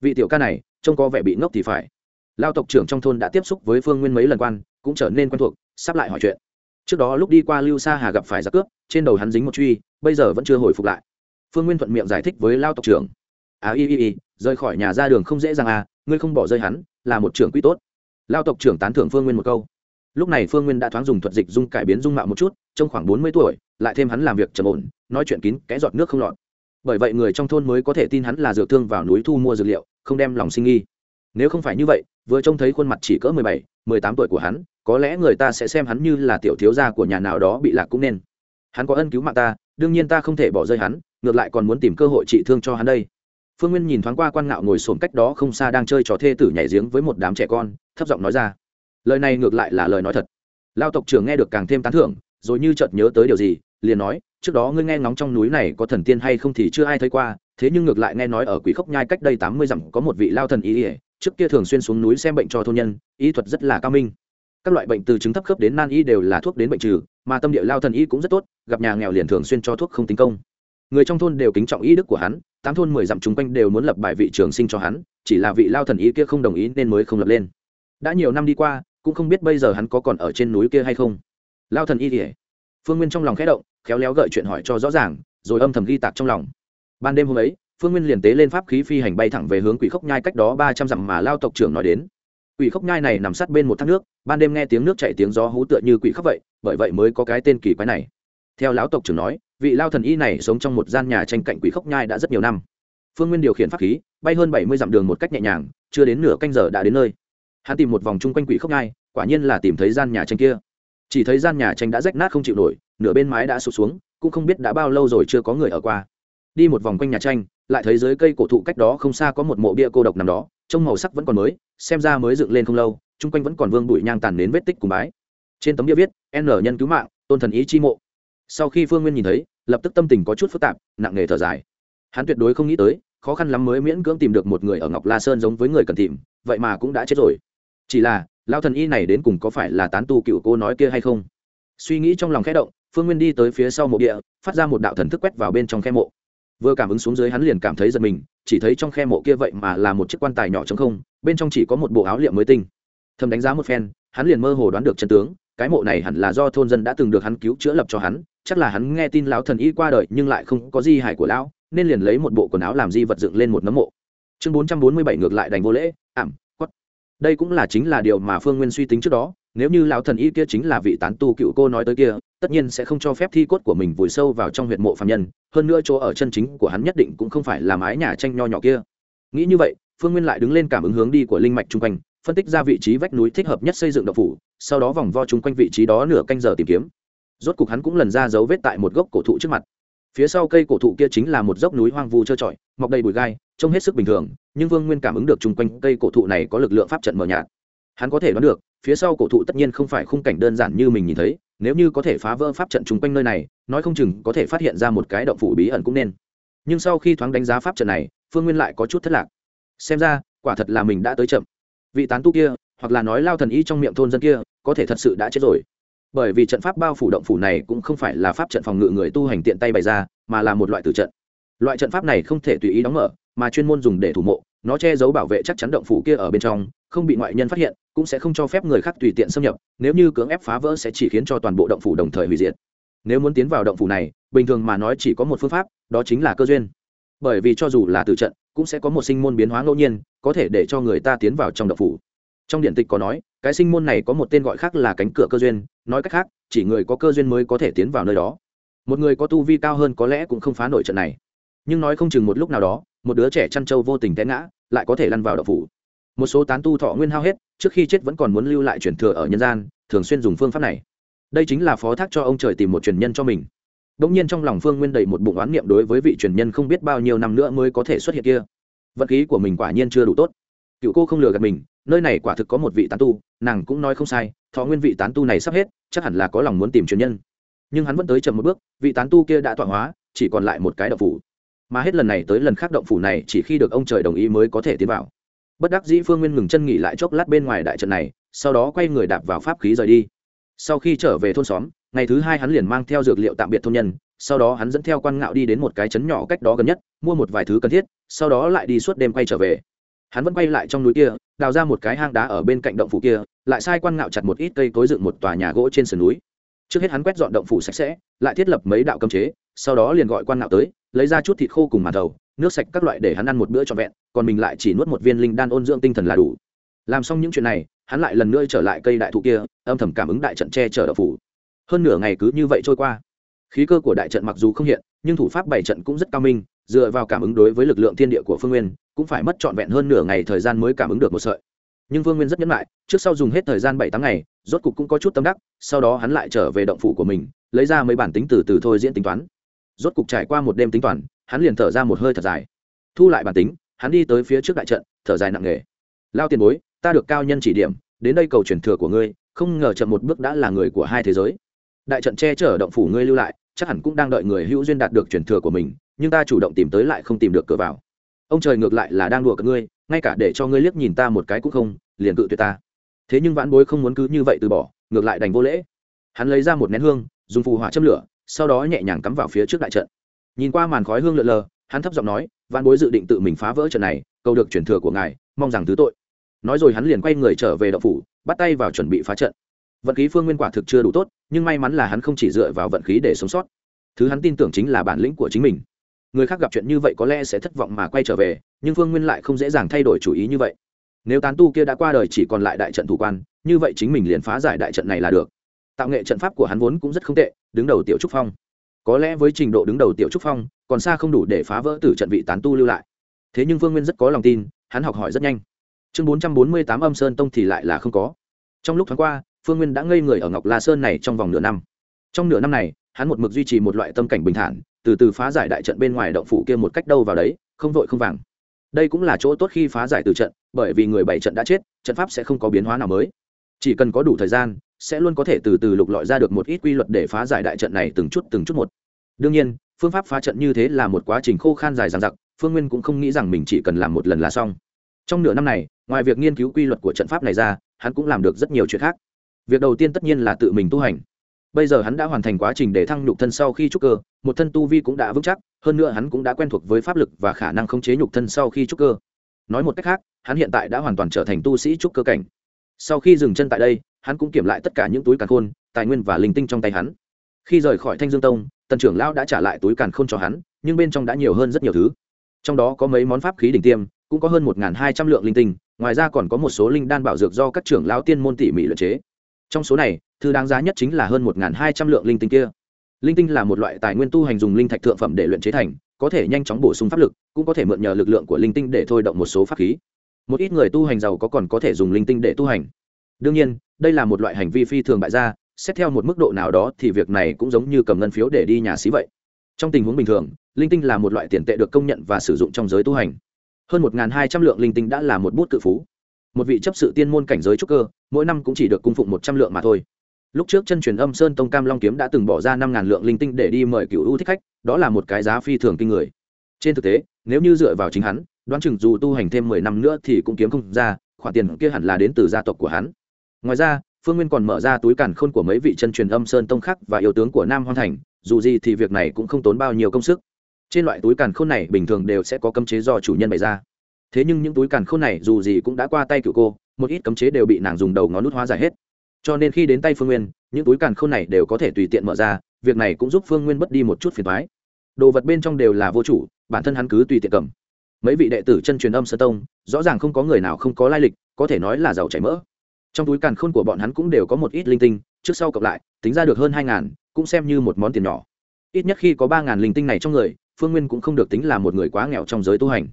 Vị tiểu ca này, trông có vẻ bị ngốc thì phải. Lao tộc trưởng trong thôn đã tiếp xúc với phương nguyên mấy lần quan, cũng trở nên quen thuộc, sắp lại hỏi chuyện. Trước đó lúc đi qua lưu sa hà gặp phải giặc cướp, trên đầu hắn dính một truy, bây giờ vẫn chưa hồi phục lại. Phương nguyên thuận miệng giải thích với lao tộc trưởng. À y y y, rời khỏi nhà ra đường không dễ dàng à ngươi không bỏ rơi hắn, là một trưởng quý tốt lao tộc trưởng tán thưởng phương nguyên một câu. Lúc này phương nguyên đã thoáng dùng thuật dịch dung cải biến dung mạo một chút trong khoảng bốn mươi tuổi, lại thêm hắn làm việc trầm ổn, nói chuyện kín, kẽ giọt nước không lọt. Bởi vậy người trong thôn mới có thể tin hắn là dược thương vào núi thu mua dược liệu, không đem lòng sinh nghi. Nếu không phải như vậy, vừa trông thấy khuôn mặt chỉ cỡ mười bảy, mười tám tuổi của hắn, có lẽ người ta sẽ xem hắn như là tiểu thiếu gia của nhà nào đó bị lạc cũng nên. Hắn có ân cứu mạng ta, đương nhiên ta không thể bỏ rơi hắn, ngược lại còn muốn tìm cơ hội trị thương cho hắn đây phương nguyên nhìn thoáng qua quan ngạo ngồi sồn cách đó không xa đang chơi trò thê tử nhảy giếng với một đám trẻ con, thấp giọng nói ra. Lời này ngược lại là lời nói thật. Lao tộc trưởng nghe được càng thêm tán thưởng, rồi như chợt nhớ tới điều gì, liền nói, trước đó ngươi nghe ngóng trong núi này có thần tiên hay không thì chưa ai thấy qua, thế nhưng ngược lại nghe nói ở quỷ khốc nhai cách đây tám mươi dặm có một vị lao thần y ỉa trước kia thường xuyên xuống núi xem bệnh cho thôn nhân, y thuật rất là cao minh. Các loại bệnh từ chứng thấp khớp đến nan y đều là thuốc đến bệnh trừ, mà tâm địa lao thần y cũng rất tốt, gặp nhà nghèo liền thường xuyên cho thuốc không tính công. Người trong thôn đều kính trọng y đức của hắn tám thôn mười dặm chung quanh đều muốn lập bài vị trường sinh cho hắn, chỉ là vị lao thần y kia không đồng ý nên mới không lập lên. Đã nhiều năm đi qua, cũng không biết bây giờ hắn có còn ở trên núi kia hay không. Lao thần y thì phương nguyên trong lòng khẽ động, khéo léo gợi chuyện hỏi cho rõ ràng, rồi âm thầm ghi tạc trong lòng. Ban đêm hôm ấy, phương nguyên liền tế lên pháp khí phi hành bay thẳng về hướng quỷ khốc nhai cách đó ba trăm dặm mà lao tộc trưởng nói đến. Quỷ khốc nhai này nằm sát bên một thác nước, ban đêm nghe tiếng nước chảy tiếng gió hú tựa như quỷ khóc vậy, bởi vậy mới có cái tên kỳ quái này. Theo lão tộc trưởng nói vị lao thần y này sống trong một gian nhà tranh cạnh quỷ khốc nhai đã rất nhiều năm. Phương nguyên điều khiển pháp khí, bay hơn bảy mươi dặm đường một cách nhẹ nhàng, chưa đến nửa canh giờ đã đến nơi. Hắn tìm một vòng chung quanh quỷ khốc nhai, quả nhiên là tìm thấy gian nhà tranh kia. Chỉ thấy gian nhà tranh đã rách nát không chịu nổi, nửa bên mái đã sụt xuống, cũng không biết đã bao lâu rồi chưa có người ở qua. Đi một vòng quanh nhà tranh, lại thấy dưới cây cổ thụ cách đó không xa có một mộ bia cô độc nằm đó, trông màu sắc vẫn còn mới, xem ra mới dựng lên không lâu, chung quanh vẫn còn vương bụi nhang tàn đến vết tích cùng bái. Trên tấm bia viết, n nhân cứu mạng, tôn thần ý chi mộ sau khi phương nguyên nhìn thấy, lập tức tâm tình có chút phức tạp, nặng nề thở dài. Hắn tuyệt đối không nghĩ tới, khó khăn lắm mới miễn cưỡng tìm được một người ở ngọc la sơn giống với người cần tìm, vậy mà cũng đã chết rồi. Chỉ là lao thần y này đến cùng có phải là tán tu cựu cô nói kia hay không? Suy nghĩ trong lòng khẽ động, phương nguyên đi tới phía sau mộ địa, phát ra một đạo thần thức quét vào bên trong khe mộ. Vừa cảm ứng xuống dưới hắn liền cảm thấy giật mình, chỉ thấy trong khe mộ kia vậy mà là một chiếc quan tài nhỏ trống không, bên trong chỉ có một bộ áo liệm mới tinh. Thầm đánh giá một phen, hắn liền mơ hồ đoán được chân tướng, cái mộ này hẳn là do thôn dân đã từng được hắn cứu chữa lập cho hắn chắc là hắn nghe tin lão thần y qua đời nhưng lại không có di hài của lão, nên liền lấy một bộ quần áo làm di vật dựng lên một nấm mộ. Chương bốn trăm bốn mươi bảy ngược lại đành vô lễ, ảm, quất. Đây cũng là chính là điều mà phương nguyên suy tính trước đó, nếu như lão thần y kia chính là vị tán tu cựu cô nói tới kia, tất nhiên sẽ không cho phép thi cốt của mình vùi sâu vào trong huyệt mộ phạm nhân, hơn nữa chỗ ở chân chính của hắn nhất định cũng không phải là mái nhà tranh nho nhỏ kia. Nghĩ như vậy, phương nguyên lại đứng lên cảm ứng hướng đi của linh mạch chung quanh, phân tích ra vị trí vách núi thích hợp nhất xây dựng độc phủ, sau đó vòng vo chung quanh vị trí đó nửa canh giờ tìm kiếm rốt cục hắn cũng lần ra dấu vết tại một gốc cổ thụ trước mặt. Phía sau cây cổ thụ kia chính là một dốc núi hoang vu trơ trọi, mọc đầy bụi gai, trông hết sức bình thường, nhưng vương nguyên cảm ứng được chung quanh cây cổ thụ này có lực lượng pháp trận mờ nhạt. Hắn có thể đoán được, phía sau cổ thụ tất nhiên không phải khung cảnh đơn giản như mình nhìn thấy, nếu như có thể phá vỡ pháp trận chung quanh nơi này, nói không chừng có thể phát hiện ra một cái động phủ bí ẩn cũng nên. Nhưng sau khi thoáng đánh giá pháp trận này, phương nguyên lại có chút thất lạc. Xem ra, quả thật là mình đã tới chậm. Vị tán tu kia, hoặc là nói lao thần y trong miệng thôn dân kia, có thể thật sự đã chết rồi bởi vì trận pháp bao phủ động phủ này cũng không phải là pháp trận phòng ngự người tu hành tiện tay bày ra, mà là một loại tử trận. Loại trận pháp này không thể tùy ý đóng mở, mà chuyên môn dùng để thủ mộ, nó che giấu bảo vệ chắc chắn động phủ kia ở bên trong, không bị ngoại nhân phát hiện, cũng sẽ không cho phép người khác tùy tiện xâm nhập, nếu như cưỡng ép phá vỡ sẽ chỉ khiến cho toàn bộ động phủ đồng thời hủy diệt. Nếu muốn tiến vào động phủ này, bình thường mà nói chỉ có một phương pháp, đó chính là cơ duyên. Bởi vì cho dù là từ trận, cũng sẽ có một sinh môn biến hóa ngẫu nhiên, có thể để cho người ta tiến vào trong động phủ trong điện tịch có nói, cái sinh môn này có một tên gọi khác là cánh cửa cơ duyên, nói cách khác, chỉ người có cơ duyên mới có thể tiến vào nơi đó. Một người có tu vi cao hơn có lẽ cũng không phá nổi trận này. Nhưng nói không chừng một lúc nào đó, một đứa trẻ chăn trâu vô tình té ngã, lại có thể lăn vào đậu phủ. Một số tán tu thọ nguyên hao hết, trước khi chết vẫn còn muốn lưu lại truyền thừa ở nhân gian, thường xuyên dùng phương pháp này. Đây chính là phó thác cho ông trời tìm một truyền nhân cho mình. Đ ỗ n g nhiên trong lòng phương nguyên đầy một bụng oán niệm đối với vị truyền nhân không biết bao nhiêu năm nữa mới có thể xuất hiện kia. Vận khí của mình quả nhiên chưa đủ tốt. Cựu cô không lừa gạt mình nơi này quả thực có một vị tán tu, nàng cũng nói không sai, thọ nguyên vị tán tu này sắp hết, chắc hẳn là có lòng muốn tìm truyền nhân. Nhưng hắn vẫn tới chậm một bước, vị tán tu kia đã tọa hóa, chỉ còn lại một cái động phủ. Mà hết lần này tới lần khác động phủ này, chỉ khi được ông trời đồng ý mới có thể tiến vào. Bất đắc dĩ phương nguyên ngừng chân nghỉ lại chốc lát bên ngoài đại trận này, sau đó quay người đạp vào pháp khí rời đi. Sau khi trở về thôn xóm, ngày thứ hai hắn liền mang theo dược liệu tạm biệt thôn nhân, sau đó hắn dẫn theo quan ngạo đi đến một cái trấn nhỏ cách đó gần nhất, mua một vài thứ cần thiết, sau đó lại đi suốt đêm quay trở về hắn vẫn quay lại trong núi kia, đào ra một cái hang đá ở bên cạnh động phủ kia, lại sai quan ngạo chặt một ít cây cối dựng một tòa nhà gỗ trên sườn núi. Trước hết hắn quét dọn động phủ sạch sẽ, lại thiết lập mấy đạo cấm chế, sau đó liền gọi quan ngạo tới, lấy ra chút thịt khô cùng màn thầu nước sạch các loại để hắn ăn một bữa trọn vẹn, còn mình lại chỉ nuốt một viên linh đan ôn dưỡng tinh thần là đủ. Làm xong những chuyện này, hắn lại lần nữa trở lại cây đại thụ kia, âm thầm cảm ứng đại trận che chở động phủ. Hơn nửa ngày cứ như vậy trôi qua. Khí cơ của đại trận mặc dù không hiện, nhưng thủ pháp bảy trận cũng rất cao minh dựa vào cảm ứng đối với lực lượng thiên địa của phương nguyên, cũng phải mất trọn vẹn hơn nửa ngày thời gian mới cảm ứng được một sợi. Nhưng phương nguyên rất nhẫn lại trước sau dùng hết thời gian bảy tháng ngày, rốt cục cũng có chút tâm đắc, sau đó hắn lại trở về động phủ của mình, lấy ra mấy bản tính từ từ thôi diễn tính toán. Rốt cục trải qua một đêm tính toán, hắn liền thở ra một hơi thật dài. Thu lại bản tính, hắn đi tới phía trước đại trận, thở dài nặng nề. Lao tiền bối, ta được cao nhân chỉ điểm, đến đây cầu truyền thừa của ngươi, không ngờ chậm một bước đã là người của hai thế giới. Đại trận che chở động phủ ngươi lưu lại, chắc hẳn cũng đang đợi người hữu duyên đạt được truyền thừa của mình nhưng ta chủ động tìm tới lại không tìm được cửa vào. Ông trời ngược lại là đang đùa cợt ngươi, ngay cả để cho ngươi liếc nhìn ta một cái cũng không, liền cự tuyệt ta. Thế nhưng vãn bối không muốn cứ như vậy từ bỏ, ngược lại đành vô lễ. Hắn lấy ra một nén hương, dùng phù hỏa châm lửa, sau đó nhẹ nhàng cắm vào phía trước đại trận. Nhìn qua màn khói hương lượn lờ, hắn thấp giọng nói, vãn bối dự định tự mình phá vỡ trận này, cầu được truyền thừa của ngài, mong rằng thứ tội. Nói rồi hắn liền quay người trở về đậu phủ, bắt tay vào chuẩn bị phá trận. Vận khí phương nguyên quả thực chưa đủ tốt, nhưng may mắn là hắn không chỉ dựa vào vận khí để sống sót. Thứ hắn tin tưởng chính là bản lĩnh của chính mình người khác gặp chuyện như vậy có lẽ sẽ thất vọng mà quay trở về, nhưng phương nguyên lại không dễ dàng thay đổi chủ ý như vậy. Nếu tán tu kia đã qua đời chỉ còn lại đại trận thủ quan, như vậy chính mình liền phá giải đại trận này là được. Tạo nghệ trận pháp của hắn vốn cũng rất không tệ, đứng đầu tiểu trúc phong. Có lẽ với trình độ đứng đầu tiểu trúc phong, còn xa không đủ để phá vỡ từ trận vị tán tu lưu lại. Thế nhưng phương nguyên rất có lòng tin, hắn học hỏi rất nhanh. Chương bốn trăm bốn mươi tám âm sơn tông thì lại là không có. Trong lúc tháng qua, phương nguyên đã ngây người ở ngọc la sơn này trong vòng nửa năm. Trong nửa năm này, hắn một mực duy trì một loại tâm cảnh bình thản từ từ phá giải đại trận bên ngoài động phủ kia một cách đâu vào đấy, không vội không vàng. Đây cũng là chỗ tốt khi phá giải từ trận, bởi vì người bảy trận đã chết, trận pháp sẽ không có biến hóa nào mới. Chỉ cần có đủ thời gian, sẽ luôn có thể từ từ lục lọi ra được một ít quy luật để phá giải đại trận này từng chút từng chút một. Đương nhiên, phương pháp phá trận như thế là một quá trình khô khan dài dằng dặc, phương nguyên cũng không nghĩ rằng mình chỉ cần làm một lần là xong. Trong nửa năm này, ngoài việc nghiên cứu quy luật của trận pháp này ra, hắn cũng làm được rất nhiều chuyện khác. Việc đầu tiên tất nhiên là tự mình tu hành bây giờ hắn đã hoàn thành quá trình để thăng nhục thân sau khi trúc cơ, một thân tu vi cũng đã vững chắc, hơn nữa hắn cũng đã quen thuộc với pháp lực và khả năng khống chế nhục thân sau khi trúc cơ. Nói một cách khác, hắn hiện tại đã hoàn toàn trở thành tu sĩ trúc cơ cảnh. Sau khi dừng chân tại đây, hắn cũng kiểm lại tất cả những túi càn khôn, tài nguyên và linh tinh trong tay hắn. Khi rời khỏi thanh dương tông, tần trưởng lão đã trả lại túi càn khôn cho hắn, nhưng bên trong đã nhiều hơn rất nhiều thứ. Trong đó có mấy món pháp khí đỉnh tiêm, cũng có hơn một hai trăm lượng linh tinh, ngoài ra còn có một số linh đan bảo dược do các trưởng lão tiên môn tỉ mỉ luyện chế trong số này, thứ đáng giá nhất chính là hơn một hai trăm lượng linh tinh kia. Linh tinh là một loại tài nguyên tu hành dùng linh thạch thượng phẩm để luyện chế thành, có thể nhanh chóng bổ sung pháp lực, cũng có thể mượn nhờ lực lượng của linh tinh để thôi động một số pháp khí. Một ít người tu hành giàu có còn có thể dùng linh tinh để tu hành. Đương nhiên, đây là một loại hành vi phi thường bại gia, xét theo một mức độ nào đó thì việc này cũng giống như cầm ngân phiếu để đi nhà xí vậy. Trong tình huống bình thường, linh tinh là một loại tiền tệ được công nhận và sử dụng trong giới tu hành. Hơn một hai trăm lượng linh tinh đã là một bút cự phú một vị chấp sự tiên môn cảnh giới trúc cơ, mỗi năm cũng chỉ được cung phụng một trăm lượng mà thôi. Lúc trước chân truyền âm sơn tông cam long kiếm đã từng bỏ ra năm ngàn lượng linh tinh để đi mời cựu ưu thích khách, đó là một cái giá phi thường kinh người. Trên thực tế, nếu như dựa vào chính hắn, đoán chừng dù tu hành thêm mười năm nữa thì cũng kiếm không ra, khoản tiền kia hẳn là đến từ gia tộc của hắn. Ngoài ra, phương nguyên còn mở ra túi càn khôn của mấy vị chân truyền âm sơn tông khác và yêu tướng của nam hoan thành, dù gì thì việc này cũng không tốn bao nhiêu công sức. Trên loại túi càn khôn này bình thường đều sẽ có cấm chế do chủ nhân bày ra thế nhưng những túi càn khôn này dù gì cũng đã qua tay cựu cô, một ít cấm chế đều bị nàng dùng đầu ngón nút hóa giải hết. Cho nên khi đến tay phương nguyên, những túi càn khôn này đều có thể tùy tiện mở ra, việc này cũng giúp phương nguyên mất đi một chút phiền thoái đồ vật bên trong đều là vô chủ, bản thân hắn cứ tùy tiện cầm. Mấy vị đệ tử chân truyền âm sơ tông, rõ ràng không có người nào không có lai lịch, có thể nói là giàu chảy mỡ. Trong túi càn khôn của bọn hắn cũng đều có một ít linh tinh, trước sau cộng lại, tính ra được hơn hai ngàn, cũng xem như một món tiền nhỏ. Ít nhất khi có ba ngàn linh tinh này trong người, phương nguyên cũng không được tính là một người quá nghèo trong giới tu hành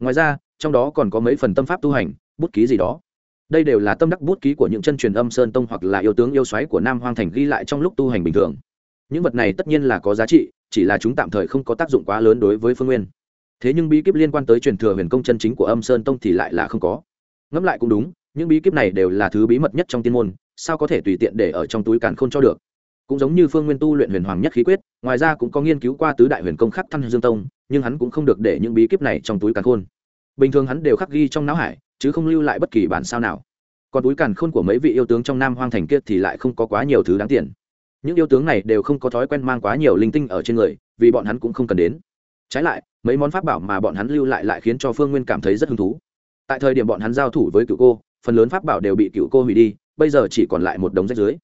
ngoài ra, trong đó còn có mấy phần tâm pháp tu hành, bút ký gì đó. Đây đều là tâm đắc bút ký của những chân truyền âm sơn tông hoặc là yêu tướng yêu xoáy của nam hoang thành ghi lại trong lúc tu hành bình thường. Những vật này tất nhiên là có giá trị, chỉ là chúng tạm thời không có tác dụng quá lớn đối với phương nguyên. Thế nhưng bí kíp liên quan tới truyền thừa huyền công chân chính của âm sơn tông thì lại là không có. Ngẫm lại cũng đúng, những bí kíp này đều là thứ bí mật nhất trong tiên môn, sao có thể tùy tiện để ở trong túi càn khôn cho được? Cũng giống như phương nguyên tu luyện huyền hoàng nhất khí quyết ngoài ra cũng có nghiên cứu qua tứ đại huyền công khắc thăng dương tông, nhưng hắn cũng không được để những bí kíp này trong túi càn khôn. Bình thường hắn đều khắc ghi trong não hải, chứ không lưu lại bất kỳ bản sao nào. Còn túi càn khôn của mấy vị yêu tướng trong nam hoang thành kia thì lại không có quá nhiều thứ đáng tiền. Những yêu tướng này đều không có thói quen mang quá nhiều linh tinh ở trên người, vì bọn hắn cũng không cần đến. Trái lại, mấy món pháp bảo mà bọn hắn lưu lại lại khiến cho phương nguyên cảm thấy rất hứng thú. Tại thời điểm bọn hắn giao thủ với cựu cô, phần lớn pháp bảo đều bị cựu cô hủy đi, bây giờ chỉ còn lại một đống rách dưới.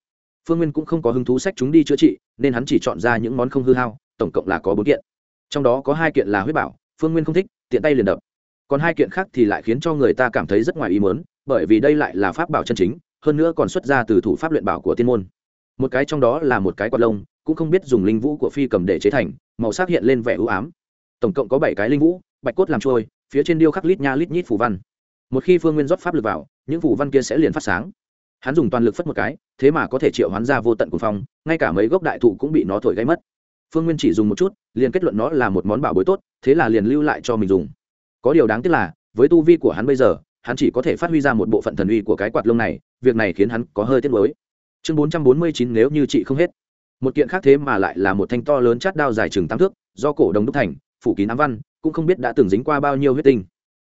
Phương nguyên cũng không có hứng thú sách chúng đi chữa trị nên hắn chỉ chọn ra những món không hư hao, tổng cộng là có bốn kiện. Trong đó có hai kiện là huyết bảo, phương nguyên không thích, tiện tay liền đập. Còn hai kiện khác thì lại khiến cho người ta cảm thấy rất ngoài ý mớn bởi vì đây lại là pháp bảo chân chính, hơn nữa còn xuất ra từ thủ pháp luyện bảo của tiên môn. Một cái trong đó là một cái quạt lông, cũng không biết dùng linh vũ của phi cầm để chế thành, màu sắc hiện lên vẻ ưu ám. Tổng cộng có bảy cái linh vũ, bạch cốt làm trôi, phía trên điêu khắc lít nha lít nhít phủ văn. Một khi phương nguyên rót pháp lực vào, những phủ văn kia sẽ liền phát sáng hắn dùng toàn lực phất một cái, thế mà có thể triệu hoán ra vô tận cuồng phong, ngay cả mấy gốc đại thụ cũng bị nó thổi gây mất. Phương nguyên chỉ dùng một chút, liền kết luận nó là một món bảo bối tốt, thế là liền lưu lại cho mình dùng. Có điều đáng tiếc là, với tu vi của hắn bây giờ, hắn chỉ có thể phát huy ra một bộ phận thần uy của cái quạt lông này, việc này khiến hắn có hơi tiếc mới chương bốn trăm bốn mươi chín nếu như chị không hết. Một kiện khác thế mà lại là một thanh to lớn chát đao dài chừng tám thước, do cổ đồng đúc thành, phủ kín ám văn, cũng không biết đã từng dính qua bao nhiêu huyết tinh.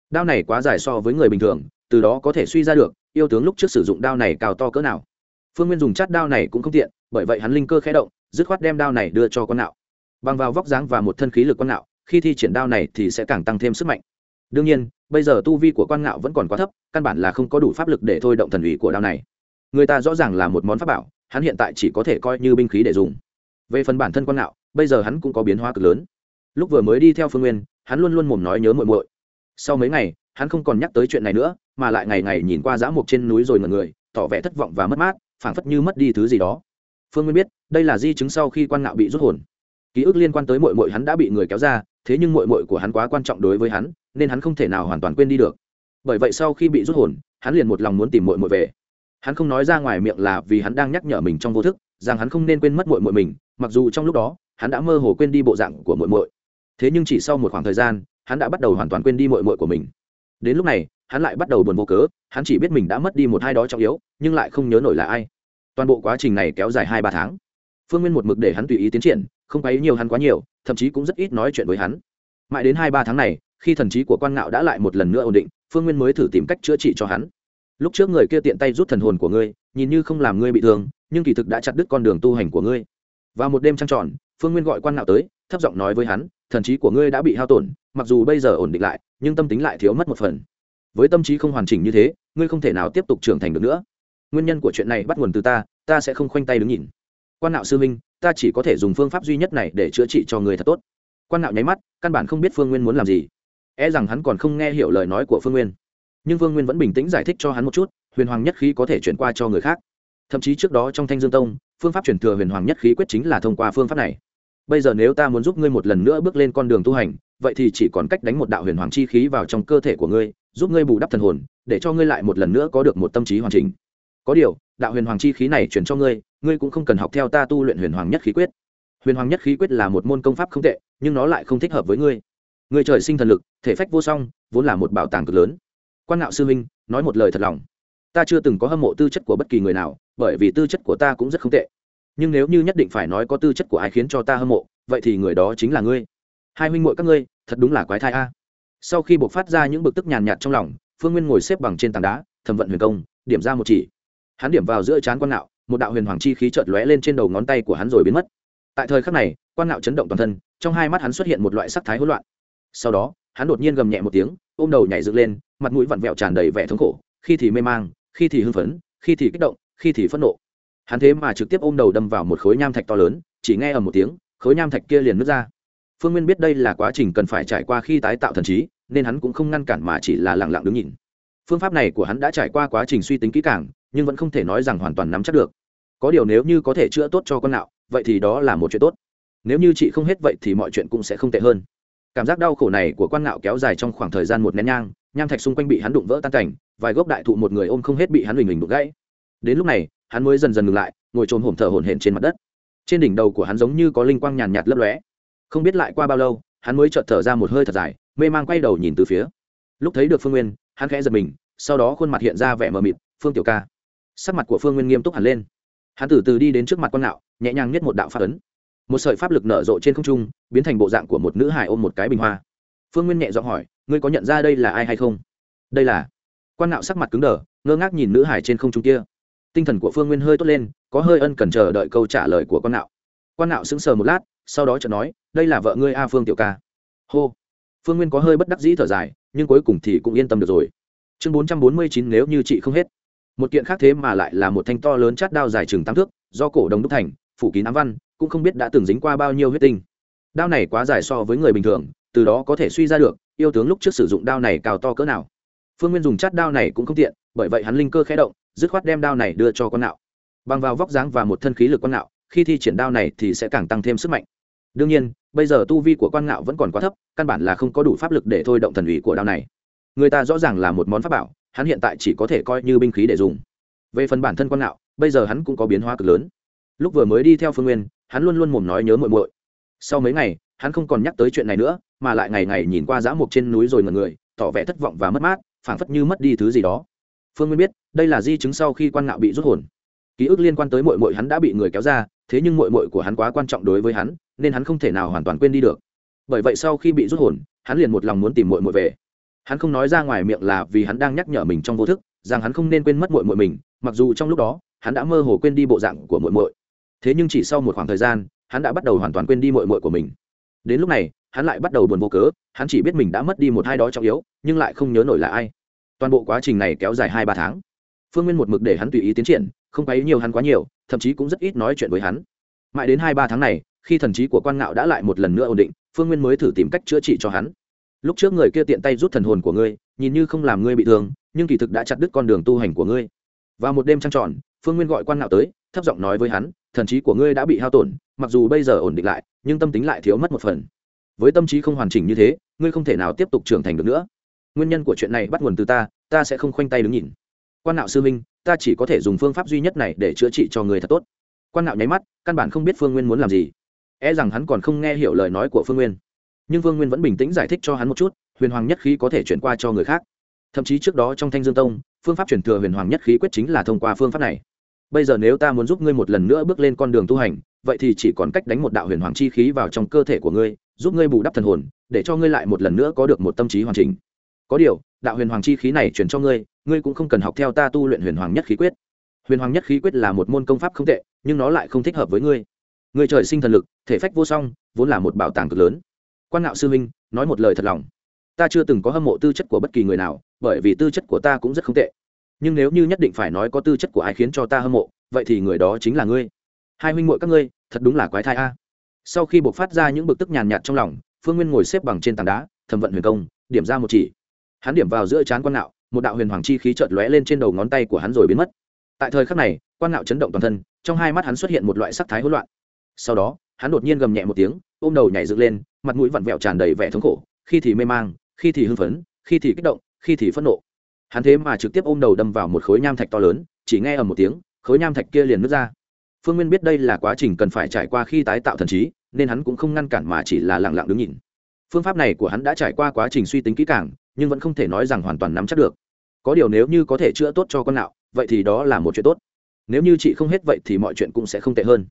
Đao này quá dài so với người bình thường, từ đó có thể suy ra được yêu tướng lúc trước sử dụng đao này cao to cỡ nào. Phương nguyên dùng chát đao này cũng không tiện, bởi vậy hắn linh cơ khẽ động, dứt khoát đem đao này đưa cho con nạo. Bằng vào vóc dáng và một thân khí lực con nạo, khi thi triển đao này thì sẽ càng tăng thêm sức mạnh. Đương nhiên, bây giờ tu vi của quan ngạo vẫn còn quá thấp, căn bản là không có đủ pháp lực để thôi động thần ủy của đao này. Người ta rõ ràng là một món pháp bảo, hắn hiện tại chỉ có thể coi như binh khí để dùng. Về phần bản thân quan ngạo bây giờ hắn cũng có biến hóa cực lớn. Lúc vừa mới đi theo phương nguyên, hắn luôn luôn mồm nói nhớ muội muội. Sau mấy ngày hắn không còn nhắc tới chuyện này nữa, mà lại ngày ngày nhìn qua dã mục trên núi rồi ngần người, tỏ vẻ thất vọng và mất mát, phảng phất như mất đi thứ gì đó. Phương nguyên biết, đây là di chứng sau khi quan ngạo bị rút hồn. Ký ức liên quan tới muội muội hắn đã bị người kéo ra, thế nhưng muội muội của hắn quá quan trọng đối với hắn, nên hắn không thể nào hoàn toàn quên đi được. Bởi vậy sau khi bị rút hồn, hắn liền một lòng muốn tìm muội muội về. Hắn không nói ra ngoài miệng là vì hắn đang nhắc nhở mình trong vô thức, rằng hắn không nên quên mất muội muội mình, mặc dù trong lúc đó, hắn đã mơ hồ quên đi bộ dạng của muội muội. Thế nhưng chỉ sau một khoảng thời gian, hắn đã bắt đầu hoàn toàn quên đi muội muội của mình đến lúc này, hắn lại bắt đầu buồn vô cớ, hắn chỉ biết mình đã mất đi một hai đó trọng yếu, nhưng lại không nhớ nổi là ai. Toàn bộ quá trình này kéo dài hai ba tháng. Phương nguyên một mực để hắn tùy ý tiến triển, không quấy nhiều hắn quá nhiều, thậm chí cũng rất ít nói chuyện với hắn. Mãi đến hai ba tháng này, khi thần trí của quan ngạo đã lại một lần nữa ổn định, phương nguyên mới thử tìm cách chữa trị cho hắn. Lúc trước người kia tiện tay rút thần hồn của ngươi, nhìn như không làm ngươi bị thương, nhưng kỳ thực đã chặt đứt con đường tu hành của ngươi. Vào một đêm trăng tròn, phương nguyên gọi quan ngạo tới, thấp giọng nói với hắn, thần trí của ngươi đã bị hao tổn mặc dù bây giờ ổn định lại, nhưng tâm tính lại thiếu mất một phần. Với tâm trí không hoàn chỉnh như thế, ngươi không thể nào tiếp tục trưởng thành được nữa. Nguyên nhân của chuyện này bắt nguồn từ ta ta sẽ không khoanh tay đứng nhìn. Quan nạo sư minh ta chỉ có thể dùng phương pháp duy nhất này để chữa trị cho người thật tốt. Quan nạo nháy mắt, căn bản không biết phương nguyên muốn làm gì. E rằng hắn còn không nghe hiểu lời nói của phương nguyên. Nhưng phương nguyên vẫn bình tĩnh giải thích cho hắn một chút, huyền hoàng nhất khí có thể chuyển qua cho người khác. Thậm chí trước đó trong thanh dương tông, phương pháp chuyển thừa huyền hoàng nhất khí quyết chính là thông qua phương pháp này bây giờ nếu ta muốn giúp ngươi một lần nữa bước lên con đường tu hành, vậy thì chỉ còn cách đánh một đạo huyền hoàng chi khí vào trong cơ thể của ngươi, giúp ngươi bù đắp thần hồn, để cho ngươi lại một lần nữa có được một tâm trí hoàn chỉnh. Có điều, đạo huyền hoàng chi khí này chuyển cho ngươi ngươi cũng không cần học theo ta tu luyện huyền hoàng nhất khí quyết. Huyền hoàng nhất khí quyết là một môn công pháp không tệ, nhưng nó lại không thích hợp với ngươi. Ngươi trời sinh thần lực, thể phách vô song, vốn là một bảo tàng cực lớn. Quan ngạo sư huynh nói một lời thật lòng. Ta chưa từng có hâm mộ tư chất của bất kỳ người nào, bởi vì tư chất của ta cũng rất không tệ nhưng nếu như nhất định phải nói có tư chất của ai khiến cho ta hâm mộ, vậy thì người đó chính là ngươi. Hai huynh muội các ngươi, thật đúng là quái thai a. Sau khi buộc phát ra những bực tức nhàn nhạt trong lòng, phương nguyên ngồi xếp bằng trên tảng đá, thẩm vận huyền công, điểm ra một chỉ. Hắn điểm vào giữa trán quan nạo, một đạo huyền hoàng chi khí chợt lóe lên trên đầu ngón tay của hắn rồi biến mất. Tại thời khắc này, quan nạo chấn động toàn thân, trong hai mắt hắn xuất hiện một loại sắc thái hỗn loạn. Sau đó, hắn đột nhiên gầm nhẹ một tiếng, ôm đầu nhảy dựng lên, mặt mũi vặn vẹo tràn đầy vẻ thống khổ, khi thì mê mang, khi thì hưng phấn, khi thì kích động, khi thì phẫn nộ hắn thế mà trực tiếp ôm đầu đâm vào một khối nham thạch to lớn, chỉ nghe ở một tiếng, khối nham thạch kia liền nứt ra. Phương nguyên biết đây là quá trình cần phải trải qua khi tái tạo thần trí, nên hắn cũng không ngăn cản mà chỉ là lặng lặng đứng nhìn. Phương pháp này của hắn đã trải qua quá trình suy tính kỹ càng, nhưng vẫn không thể nói rằng hoàn toàn nắm chắc được. Có điều nếu như có thể chữa tốt cho con nạo, vậy thì đó là một chuyện tốt. Nếu như chị không hết vậy thì mọi chuyện cũng sẽ không tệ hơn. Cảm giác đau khổ này của quan ngạo kéo dài trong khoảng thời gian một nén nhang, nham thạch xung quanh bị hắn đụng vỡ tan cảnh, vài gốc đại thụ một người ôm không hết bị hắn lình lình đục gãy. Đến lúc này hắn mới dần dần ngừng lại, ngồi trồn hổm thở hổn hển trên mặt đất. Trên đỉnh đầu của hắn giống như có linh quang nhàn nhạt lấp lóe. Không biết lại qua bao lâu, hắn mới chợt thở ra một hơi thật dài, mê man quay đầu nhìn từ phía. Lúc thấy được phương nguyên, hắn khẽ giật mình, sau đó khuôn mặt hiện ra vẻ mờ mịt, phương tiểu ca. Sắc mặt của phương nguyên nghiêm túc hẳn lên. Hắn từ từ đi đến trước mặt con nạo nhẹ nhàng nhất một đạo pháp ấn. Một sợi pháp lực nở rộ trên không trung, biến thành bộ dạng của một nữ hải ôm một cái bình hoa. Phương nguyên nhẹ giọng hỏi, ngươi có nhận ra đây là ai hay không? Đây là? Quan nạo sắc mặt cứng đờ, ngơ ngác nhìn nữ hải trên không trung kia tinh thần của phương nguyên hơi tốt lên, có hơi ân cần chờ đợi câu trả lời của con nạo. Quan nạo sững sờ một lát, sau đó chợt nói, đây là vợ ngươi a phương tiểu ca. Hô. Phương nguyên có hơi bất đắc dĩ thở dài, nhưng cuối cùng thì cũng yên tâm được rồi. Chương bốn trăm bốn mươi chín, nếu như chị không hết. Một kiện khác thế mà lại là một thanh to lớn chát đao dài chừng tám thước, do cổ đồng đúc thành, phủ kín ám văn, cũng không biết đã từng dính qua bao nhiêu huyết tinh. Đao này quá dài so với người bình thường, từ đó có thể suy ra được, yêu tướng lúc trước sử dụng đao này cao to cỡ nào phương nguyên dùng chát đao này cũng không tiện, bởi vậy hắn linh cơ khẽ động, dứt khoát đem đao này đưa cho con nạo. Bằng vào vóc dáng và một thân khí lực con nạo, khi thi triển đao này thì sẽ càng tăng thêm sức mạnh. Đương nhiên, bây giờ tu vi của quan ngạo vẫn còn quá thấp, căn bản là không có đủ pháp lực để thôi động thần ủy của đao này. Người ta rõ ràng là một món pháp bảo, hắn hiện tại chỉ có thể coi như binh khí để dùng. Về phần bản thân quan ngạo bây giờ hắn cũng có biến hóa cực lớn. Lúc vừa mới đi theo phương nguyên, hắn luôn luôn mồm nói nhớ muội muội. Sau mấy ngày, hắn không còn nhắc tới chuyện này nữa, mà lại ngày ngày nhìn qua giã mục trên núi rồi ngần người, tỏ vẻ thất vọng và mất mát phảng phất như mất đi thứ gì đó. Phương nguyên biết, đây là di chứng sau khi quan ngạo bị rút hồn. Ký ức liên quan tới muội muội hắn đã bị người kéo ra, thế nhưng muội muội của hắn quá quan trọng đối với hắn, nên hắn không thể nào hoàn toàn quên đi được. Bởi vậy sau khi bị rút hồn, hắn liền một lòng muốn tìm muội muội về. Hắn không nói ra ngoài miệng là vì hắn đang nhắc nhở mình trong vô thức, rằng hắn không nên quên mất muội muội mình, mặc dù trong lúc đó, hắn đã mơ hồ quên đi bộ dạng của muội muội. Thế nhưng chỉ sau một khoảng thời gian, hắn đã bắt đầu hoàn toàn quên đi muội muội của mình. Đến lúc này hắn lại bắt đầu buồn vô cớ, hắn chỉ biết mình đã mất đi một hai đó trọng yếu, nhưng lại không nhớ nổi là ai. Toàn bộ quá trình này kéo dài hai ba tháng. Phương nguyên một mực để hắn tùy ý tiến triển, không quấy nhiều hắn quá nhiều, thậm chí cũng rất ít nói chuyện với hắn. Mãi đến hai ba tháng này, khi thần trí của quan ngạo đã lại một lần nữa ổn định, phương nguyên mới thử tìm cách chữa trị cho hắn. Lúc trước người kia tiện tay rút thần hồn của ngươi, nhìn như không làm ngươi bị thương, nhưng kỳ thực đã chặt đứt con đường tu hành của ngươi. Vào một đêm trăng tròn, phương nguyên gọi quan ngạo tới, thấp giọng nói với hắn, thần trí của ngươi đã bị hao tổn, mặc dù bây giờ ổn định lại, nhưng tâm tính lại thiếu mất một phần với tâm trí không hoàn chỉnh như thế, ngươi không thể nào tiếp tục trưởng thành được nữa. Nguyên nhân của chuyện này bắt nguồn từ ta ta sẽ không khoanh tay đứng nhìn. Quan nạo sư minh ta chỉ có thể dùng phương pháp duy nhất này để chữa trị cho người thật tốt. Quan nạo nháy mắt, căn bản không biết phương nguyên muốn làm gì. E rằng hắn còn không nghe hiểu lời nói của phương nguyên. Nhưng phương nguyên vẫn bình tĩnh giải thích cho hắn một chút, huyền hoàng nhất khí có thể chuyển qua cho người khác. Thậm chí trước đó trong thanh dương tông, phương pháp chuyển thừa huyền hoàng nhất khí quyết chính là thông qua phương pháp này. Bây giờ nếu ta muốn giúp ngươi một lần nữa bước lên con đường tu hành, vậy thì chỉ còn cách đánh một đạo huyền hoàng chi khí vào trong cơ thể của ngươi giúp ngươi bù đắp thần hồn, để cho ngươi lại một lần nữa có được một tâm trí hoàn chỉnh. Có điều, đạo huyền hoàng chi khí này chuyển cho ngươi ngươi cũng không cần học theo ta tu luyện huyền hoàng nhất khí quyết. Huyền hoàng nhất khí quyết là một môn công pháp không tệ, nhưng nó lại không thích hợp với ngươi. Ngươi trời sinh thần lực, thể phách vô song, vốn là một bảo tàng cực lớn. Quan ngạo sư huynh nói một lời thật lòng. Ta chưa từng có hâm mộ tư chất của bất kỳ người nào, bởi vì tư chất của ta cũng rất không tệ. Nhưng nếu như nhất định phải nói có tư chất của ai khiến cho ta hâm mộ, vậy thì người đó chính là ngươi. Hai huynh muội các ngươi, thật đúng là quái thai a sau khi buộc phát ra những bực tức nhàn nhạt trong lòng, phương nguyên ngồi xếp bằng trên tảng đá, thẩm vận huyền công, điểm ra một chỉ. Hắn điểm vào giữa trán quan nạo một đạo huyền hoàng chi khí chợt lóe lên trên đầu ngón tay của hắn rồi biến mất. Tại thời khắc này, quan nạo chấn động toàn thân, trong hai mắt hắn xuất hiện một loại sắc thái hỗn loạn. Sau đó, hắn đột nhiên gầm nhẹ một tiếng, ôm đầu nhảy dựng lên, mặt mũi vặn vẹo tràn đầy vẻ thống khổ, khi thì mê mang, khi thì hưng phấn, khi thì kích động, khi thì phẫn nộ. Hắn thế mà trực tiếp ôm đầu đâm vào một khối nham thạch to lớn, chỉ nghe ở một tiếng, khối nham thạch kia liền nứt ra phương nguyên biết đây là quá trình cần phải trải qua khi tái tạo thần trí, nên hắn cũng không ngăn cản mà chỉ là lặng lặng đứng nhìn. Phương pháp này của hắn đã trải qua quá trình suy tính kỹ càng, nhưng vẫn không thể nói rằng hoàn toàn nắm chắc được. Có điều nếu như có thể chữa tốt cho con nạo, vậy thì đó là một chuyện tốt. Nếu như chị không hết vậy thì mọi chuyện cũng sẽ không tệ hơn.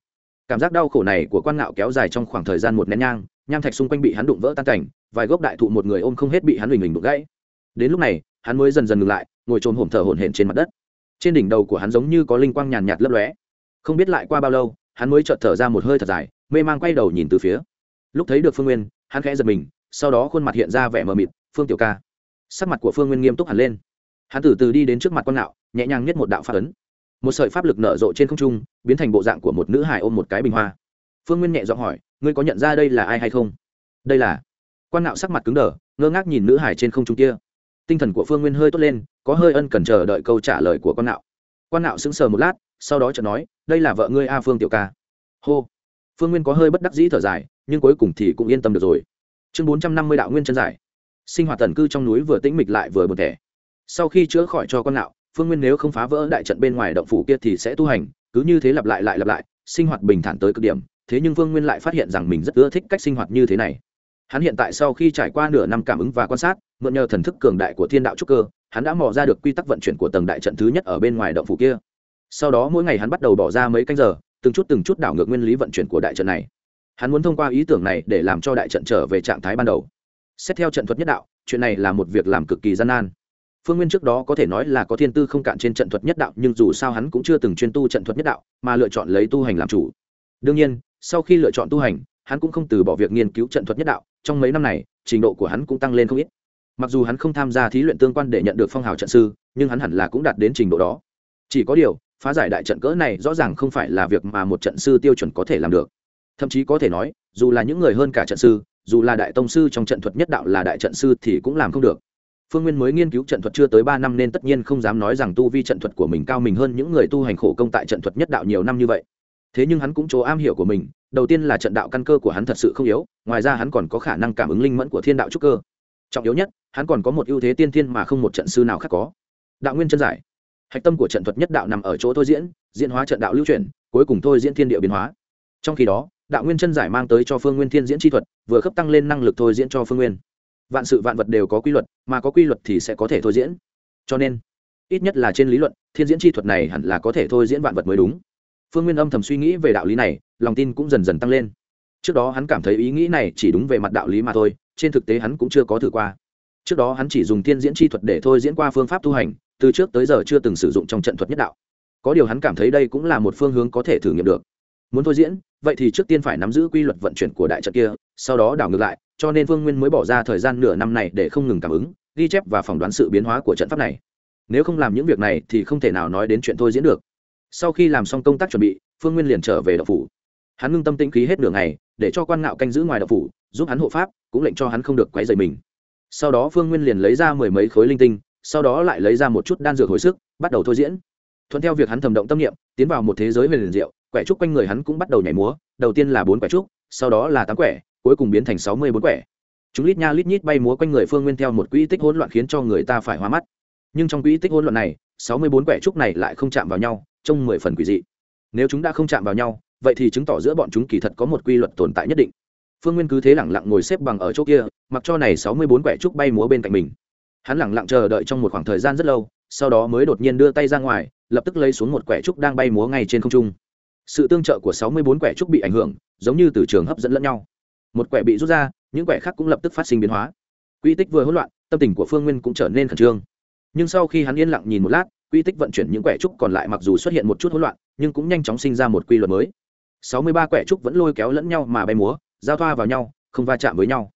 Cảm giác đau khổ này của quan ngạo kéo dài trong khoảng thời gian một nén nhang, nham thạch xung quanh bị hắn đụng vỡ tan cảnh, vài gốc đại thụ một người ôm không hết bị hắn huỳnh mình đụng gãy. Đến lúc này, hắn mới dần dần ngừng lại, ngồi trồm hổm thở hổn hển trên mặt đất. Trên đỉnh đầu của hắn giống như có linh quang nhàn nhạt lấp lóe không biết lại qua bao lâu, hắn mới chợt thở ra một hơi thật dài, mê mang quay đầu nhìn từ phía. Lúc thấy được phương nguyên, hắn khẽ giật mình, sau đó khuôn mặt hiện ra vẻ mờ mịt, phương tiểu ca. Sắc mặt của phương nguyên nghiêm túc hẳn lên. Hắn từ từ đi đến trước mặt con nạo nhẹ nhàng nhất một đạo pháp ấn. Một sợi pháp lực nở rộ trên không trung, biến thành bộ dạng của một nữ hải ôm một cái bình hoa. Phương nguyên nhẹ giọng hỏi, ngươi có nhận ra đây là ai hay không? Đây là. Quan nạo sắc mặt cứng đờ, ngơ ngác nhìn nữ hải trên không trung kia. Tinh thần của phương nguyên hơi tốt lên, có hơi ân cần chờ đợi câu trả lời của con nạo quan nạo sững sờ một lát sau đó chợt nói, đây là vợ ngươi a phương tiểu ca. Hô. Phương nguyên có hơi bất đắc dĩ thở dài, nhưng cuối cùng thì cũng yên tâm được rồi. Chương bốn trăm năm mươi đạo nguyên chân giải. Sinh hoạt tần cư trong núi vừa tĩnh mịch lại vừa buồn thẻ sau khi chữa khỏi cho con nạo, phương nguyên nếu không phá vỡ đại trận bên ngoài động phủ kia thì sẽ tu hành, cứ như thế lặp lại lại lặp lại, sinh hoạt bình thản tới cực điểm, thế nhưng phương nguyên lại phát hiện rằng mình rất ưa thích cách sinh hoạt như thế này. Hắn hiện tại sau khi trải qua nửa năm cảm ứng và quan sát, mượn nhờ thần thức cường đại của thiên đạo trúc cơ, hắn đã mò ra được quy tắc vận chuyển của tầng đại trận thứ nhất ở bên ngoài động phủ kia sau đó mỗi ngày hắn bắt đầu bỏ ra mấy canh giờ, từng chút từng chút đảo ngược nguyên lý vận chuyển của đại trận này. Hắn muốn thông qua ý tưởng này để làm cho đại trận trở về trạng thái ban đầu. Xét theo trận thuật nhất đạo, chuyện này là một việc làm cực kỳ gian nan. Phương nguyên trước đó có thể nói là có thiên tư không cạn trên trận thuật nhất đạo, nhưng dù sao hắn cũng chưa từng chuyên tu trận thuật nhất đạo, mà lựa chọn lấy tu hành làm chủ. Đương nhiên, sau khi lựa chọn tu hành, hắn cũng không từ bỏ việc nghiên cứu trận thuật nhất đạo, trong mấy năm này, trình độ của hắn cũng tăng lên không ít. Mặc dù hắn không tham gia thí luyện tương quan để nhận được phong hào trận sư, nhưng hắn hẳn là cũng đạt đến trình độ đó. Chỉ có điều phá giải đại trận cỡ này rõ ràng không phải là việc mà một trận sư tiêu chuẩn có thể làm được. Thậm chí có thể nói, dù là những người hơn cả trận sư, dù là đại tông sư trong trận thuật nhất đạo là đại trận sư thì cũng làm không được. Phương nguyên mới nghiên cứu trận thuật chưa tới ba năm nên tất nhiên không dám nói rằng tu vi trận thuật của mình cao mình hơn những người tu hành khổ công tại trận thuật nhất đạo nhiều năm như vậy. Thế nhưng hắn cũng chỗ am hiểu của mình, đầu tiên là trận đạo căn cơ của hắn thật sự không yếu, ngoài ra hắn còn có khả năng cảm ứng linh mẫn của thiên đạo trúc cơ. Trọng yếu nhất, hắn còn có một ưu thế tiên thiên mà không một trận sư nào khác có. Đạo nguyên chân giải hạch tâm của trận thuật nhất đạo nằm ở chỗ thôi diễn diễn hóa trận đạo lưu chuyển, cuối cùng thôi diễn thiên địa biến hóa. Trong khi đó, đạo nguyên chân giải mang tới cho phương nguyên thiên diễn chi thuật, vừa khớp tăng lên năng lực thôi diễn cho phương nguyên. Vạn sự vạn vật đều có quy luật, mà có quy luật thì sẽ có thể thôi diễn. Cho nên, ít nhất là trên lý luận, thiên diễn chi thuật này hẳn là có thể thôi diễn vạn vật mới đúng. Phương nguyên âm thầm suy nghĩ về đạo lý này, lòng tin cũng dần dần tăng lên. Trước đó hắn cảm thấy ý nghĩ này chỉ đúng về mặt đạo lý mà thôi, trên thực tế hắn cũng chưa có thử qua. Trước đó hắn chỉ dùng thiên diễn chi thuật để thôi diễn qua phương pháp tu hành từ trước tới giờ chưa từng sử dụng trong trận thuật nhất đạo. Có điều hắn cảm thấy đây cũng là một phương hướng có thể thử nghiệm được. Muốn thôi diễn, vậy thì trước tiên phải nắm giữ quy luật vận chuyển của đại trận kia, sau đó đảo ngược lại, cho nên Vương nguyên mới bỏ ra thời gian nửa năm này để không ngừng cảm ứng, ghi chép và phỏng đoán sự biến hóa của trận pháp này. Nếu không làm những việc này thì không thể nào nói đến chuyện thôi diễn được. Sau khi làm xong công tác chuẩn bị, phương nguyên liền trở về đậu phủ. Hắn ngưng tâm tĩnh khí hết nửa ngày, để cho quan ngạo canh giữ ngoài đậu phủ, giúp hắn hộ pháp, cũng lệnh cho hắn không được quấy dày mình. Sau đó phương nguyên liền lấy ra mười mấy khối linh tinh sau đó lại lấy ra một chút đan dược hồi sức, bắt đầu thôi diễn. Thuận theo việc hắn thầm động tâm niệm, tiến vào một thế giới huyền diệu, quẻ trúc quanh người hắn cũng bắt đầu nhảy múa, đầu tiên là bốn quẻ trúc, sau đó là tám quẻ, cuối cùng biến thành sáu mươi bốn quẻ. Chúng lít nha lít nhít bay múa quanh người phương nguyên theo một quỹ tích hỗn loạn khiến cho người ta phải hoa mắt. Nhưng trong quỹ tích hỗn loạn này, sáu mươi bốn quẻ trúc này lại không chạm vào nhau, trông mười phần quỷ dị. Nếu chúng đã không chạm vào nhau, vậy thì chứng tỏ giữa bọn chúng kỳ thật có một quy luật tồn tại nhất định. Phương nguyên cứ thế lẳng lặng ngồi xếp bằng ở chỗ kia, mặc cho này sáu mươi bốn quẻ trúc bay múa bên cạnh mình hắn lẳng lặng chờ đợi trong một khoảng thời gian rất lâu, sau đó mới đột nhiên đưa tay ra ngoài, lập tức lấy xuống một quẻ trúc đang bay múa ngay trên không trung. Sự tương trợ của sáu mươi bốn quẻ trúc bị ảnh hưởng, giống như từ trường hấp dẫn lẫn nhau. Một quẻ bị rút ra, những quẻ khác cũng lập tức phát sinh biến hóa. Quy tích vừa hỗn loạn, tâm tình của phương nguyên cũng trở nên khẩn trương. Nhưng sau khi hắn yên lặng nhìn một lát, quy tích vận chuyển những quẻ trúc còn lại mặc dù xuất hiện một chút hỗn loạn, nhưng cũng nhanh chóng sinh ra một quy luật mới. sáu mươi ba quẻ trúc vẫn lôi kéo lẫn nhau mà bay múa, giao thoa vào nhau, không va chạm với nhau.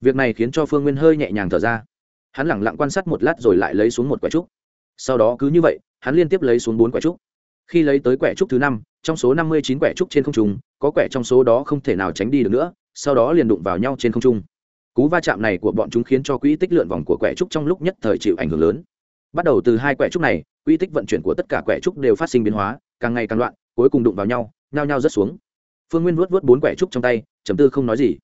Việc này khiến cho phương nguyên hơi nhẹ nhàng thở ra hắn lẳng lặng quan sát một lát rồi lại lấy xuống một quẻ trúc. Sau đó cứ như vậy, hắn liên tiếp lấy xuống bốn quẻ trúc. Khi lấy tới quẻ trúc thứ năm, trong số năm mươi chín quẻ trúc trên không trung, có quẻ trong số đó không thể nào tránh đi được nữa, sau đó liền đụng vào nhau trên không trung. Cú va chạm này của bọn chúng khiến cho quỹ tích lượn vòng của quẻ trúc trong lúc nhất thời chịu ảnh hưởng lớn. Bắt đầu từ hai quẻ trúc này, quỹ tích vận chuyển của tất cả quẻ trúc đều phát sinh biến hóa, càng ngày càng loạn, cuối cùng đụng vào nhau, nhao nhao rớt xuống. Phương nguyên vuốt vuốt bốn quẻ trúc trong tay chấm tư không nói gì.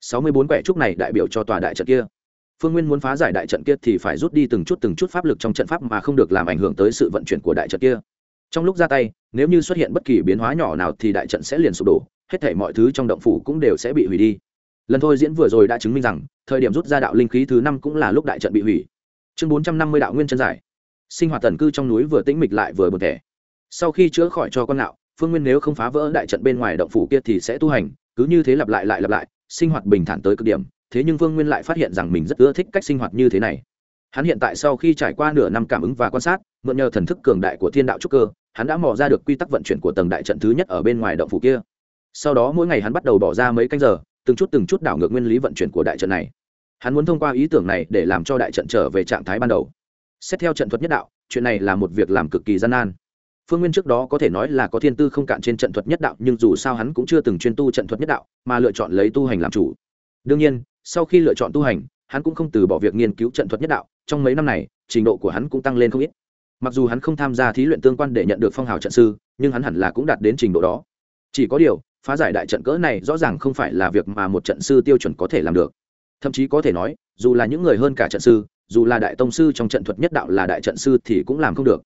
Sáu mươi bốn quẻ trúc này đại biểu cho tòa đại trận kia phương nguyên muốn phá giải đại trận kia thì phải rút đi từng chút từng chút pháp lực trong trận pháp mà không được làm ảnh hưởng tới sự vận chuyển của đại trận kia. Trong lúc ra tay, nếu như xuất hiện bất kỳ biến hóa nhỏ nào thì đại trận sẽ liền sụp đổ, hết thể mọi thứ trong động phủ cũng đều sẽ bị hủy đi. Lần thôi diễn vừa rồi đã chứng minh rằng, thời điểm rút ra đạo linh khí thứ năm cũng là lúc đại trận bị hủy. Chương bốn trăm năm mươi đạo nguyên chân giải. Sinh hoạt tần cư trong núi vừa tĩnh mịch lại vừa bật thẻ sau khi chữa khỏi cho con nạo, phương nguyên nếu không phá vỡ đại trận bên ngoài động phủ kia thì sẽ tu hành, cứ như thế lặp lại lại lặp lại, sinh hoạt bình thản tới cực điểm thế nhưng Vương nguyên lại phát hiện rằng mình rất ưa thích cách sinh hoạt như thế này. Hắn hiện tại sau khi trải qua nửa năm cảm ứng và quan sát, mượn nhờ thần thức cường đại của thiên đạo trúc cơ, hắn đã mò ra được quy tắc vận chuyển của tầng đại trận thứ nhất ở bên ngoài động phủ kia. Sau đó mỗi ngày hắn bắt đầu bỏ ra mấy canh giờ, từng chút từng chút đảo ngược nguyên lý vận chuyển của đại trận này. Hắn muốn thông qua ý tưởng này để làm cho đại trận trở về trạng thái ban đầu. Xét theo trận thuật nhất đạo, chuyện này là một việc làm cực kỳ gian nan. Phương nguyên trước đó có thể nói là có thiên tư không cạn trên trận thuật nhất đạo, nhưng dù sao hắn cũng chưa từng chuyên tu trận thuật nhất đạo, mà lựa chọn lấy tu hành làm chủ đương nhiên, sau khi lựa chọn tu hành, hắn cũng không từ bỏ việc nghiên cứu trận thuật nhất đạo, trong mấy năm này, trình độ của hắn cũng tăng lên không ít. Mặc dù hắn không tham gia thí luyện tương quan để nhận được phong hào trận sư, nhưng hắn hẳn là cũng đạt đến trình độ đó. Chỉ có điều, phá giải đại trận cỡ này rõ ràng không phải là việc mà một trận sư tiêu chuẩn có thể làm được. Thậm chí có thể nói, dù là những người hơn cả trận sư, dù là đại tông sư trong trận thuật nhất đạo là đại trận sư thì cũng làm không được.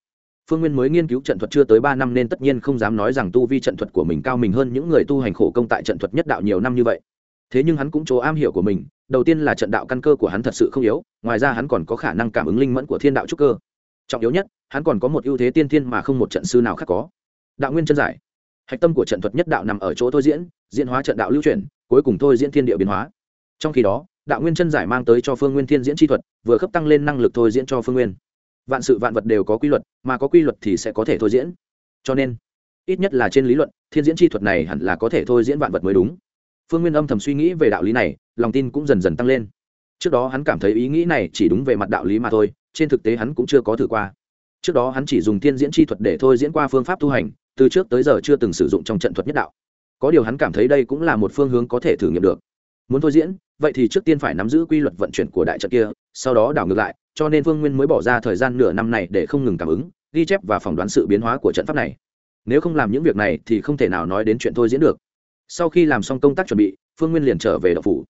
Phương nguyên mới nghiên cứu trận thuật chưa tới ba năm nên tất nhiên không dám nói rằng tu vi trận thuật của mình cao mình hơn những người tu hành khổ công tại trận thuật nhất đạo nhiều năm như vậy thế nhưng hắn cũng chỗ am hiểu của mình, đầu tiên là trận đạo căn cơ của hắn thật sự không yếu, ngoài ra hắn còn có khả năng cảm ứng linh mẫn của thiên đạo trúc cơ. Trọng yếu nhất, hắn còn có một ưu thế tiên thiên mà không một trận sư nào khác có. Đạo nguyên chân giải. Hạch tâm của trận thuật nhất đạo nằm ở chỗ thôi diễn diễn hóa trận đạo lưu chuyển, cuối cùng thôi diễn thiên địa biến hóa. Trong khi đó, đạo nguyên chân giải mang tới cho phương nguyên thiên diễn chi thuật, vừa khớp tăng lên năng lực thôi diễn cho phương nguyên. Vạn sự vạn vật đều có quy luật, mà có quy luật thì sẽ có thể thôi diễn. Cho nên, ít nhất là trên lý luận, thiên diễn chi thuật này hẳn là có thể thôi diễn vạn vật mới đúng phương nguyên âm thầm suy nghĩ về đạo lý này, lòng tin cũng dần dần tăng lên. Trước đó hắn cảm thấy ý nghĩ này chỉ đúng về mặt đạo lý mà thôi, trên thực tế hắn cũng chưa có thử qua. Trước đó hắn chỉ dùng thiên diễn chi thuật để thôi diễn qua phương pháp tu hành, từ trước tới giờ chưa từng sử dụng trong trận thuật nhất đạo. Có điều hắn cảm thấy đây cũng là một phương hướng có thể thử nghiệm được. Muốn thôi diễn, vậy thì trước tiên phải nắm giữ quy luật vận chuyển của đại trận kia, sau đó đảo ngược lại, cho nên phương nguyên mới bỏ ra thời gian nửa năm này để không ngừng cảm ứng, ghi chép và phỏng đoán sự biến hóa của trận pháp này. Nếu không làm những việc này thì không thể nào nói đến chuyện thôi diễn được sau khi làm xong công tác chuẩn bị, phương nguyên liền trở về đậu phủ.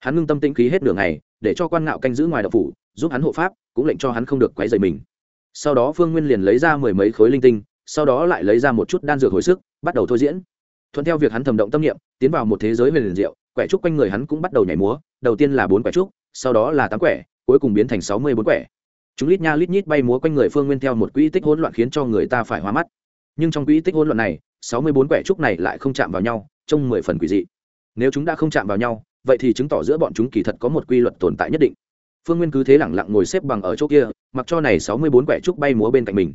Hắn ngưng tâm tĩnh khí hết nửa ngày, để cho quan ngạo canh giữ ngoài đậu phủ, giúp hắn hộ pháp, cũng lệnh cho hắn không được quấy dày mình. Sau đó phương nguyên liền lấy ra mười mấy khối linh tinh, sau đó lại lấy ra một chút đan dược hồi sức, bắt đầu thôi diễn. Thuận theo việc hắn thầm động tâm niệm, tiến vào một thế giới huyền liền diệu, quẻ trúc quanh người hắn cũng bắt đầu nhảy múa, đầu tiên là bốn quẻ trúc, sau đó là tám quẻ, cuối cùng biến thành sáu mươi bốn quẻ. Chúng lít nha lít nhít bay múa quanh người phương nguyên theo một quỹ tích hỗn loạn khiến cho người ta phải hoa mắt. Nhưng trong quỹ tích hỗn loạn này, sáu mươi bốn quẻ trúc này lại không chạm vào nhau trông mười phần quỷ dị. Nếu chúng đã không chạm vào nhau, vậy thì chứng tỏ giữa bọn chúng kỳ thật có một quy luật tồn tại nhất định. Phương nguyên cứ thế lẳng lặng ngồi xếp bằng ở chỗ kia, mặc cho này sáu mươi bốn quẻ trúc bay múa bên cạnh mình.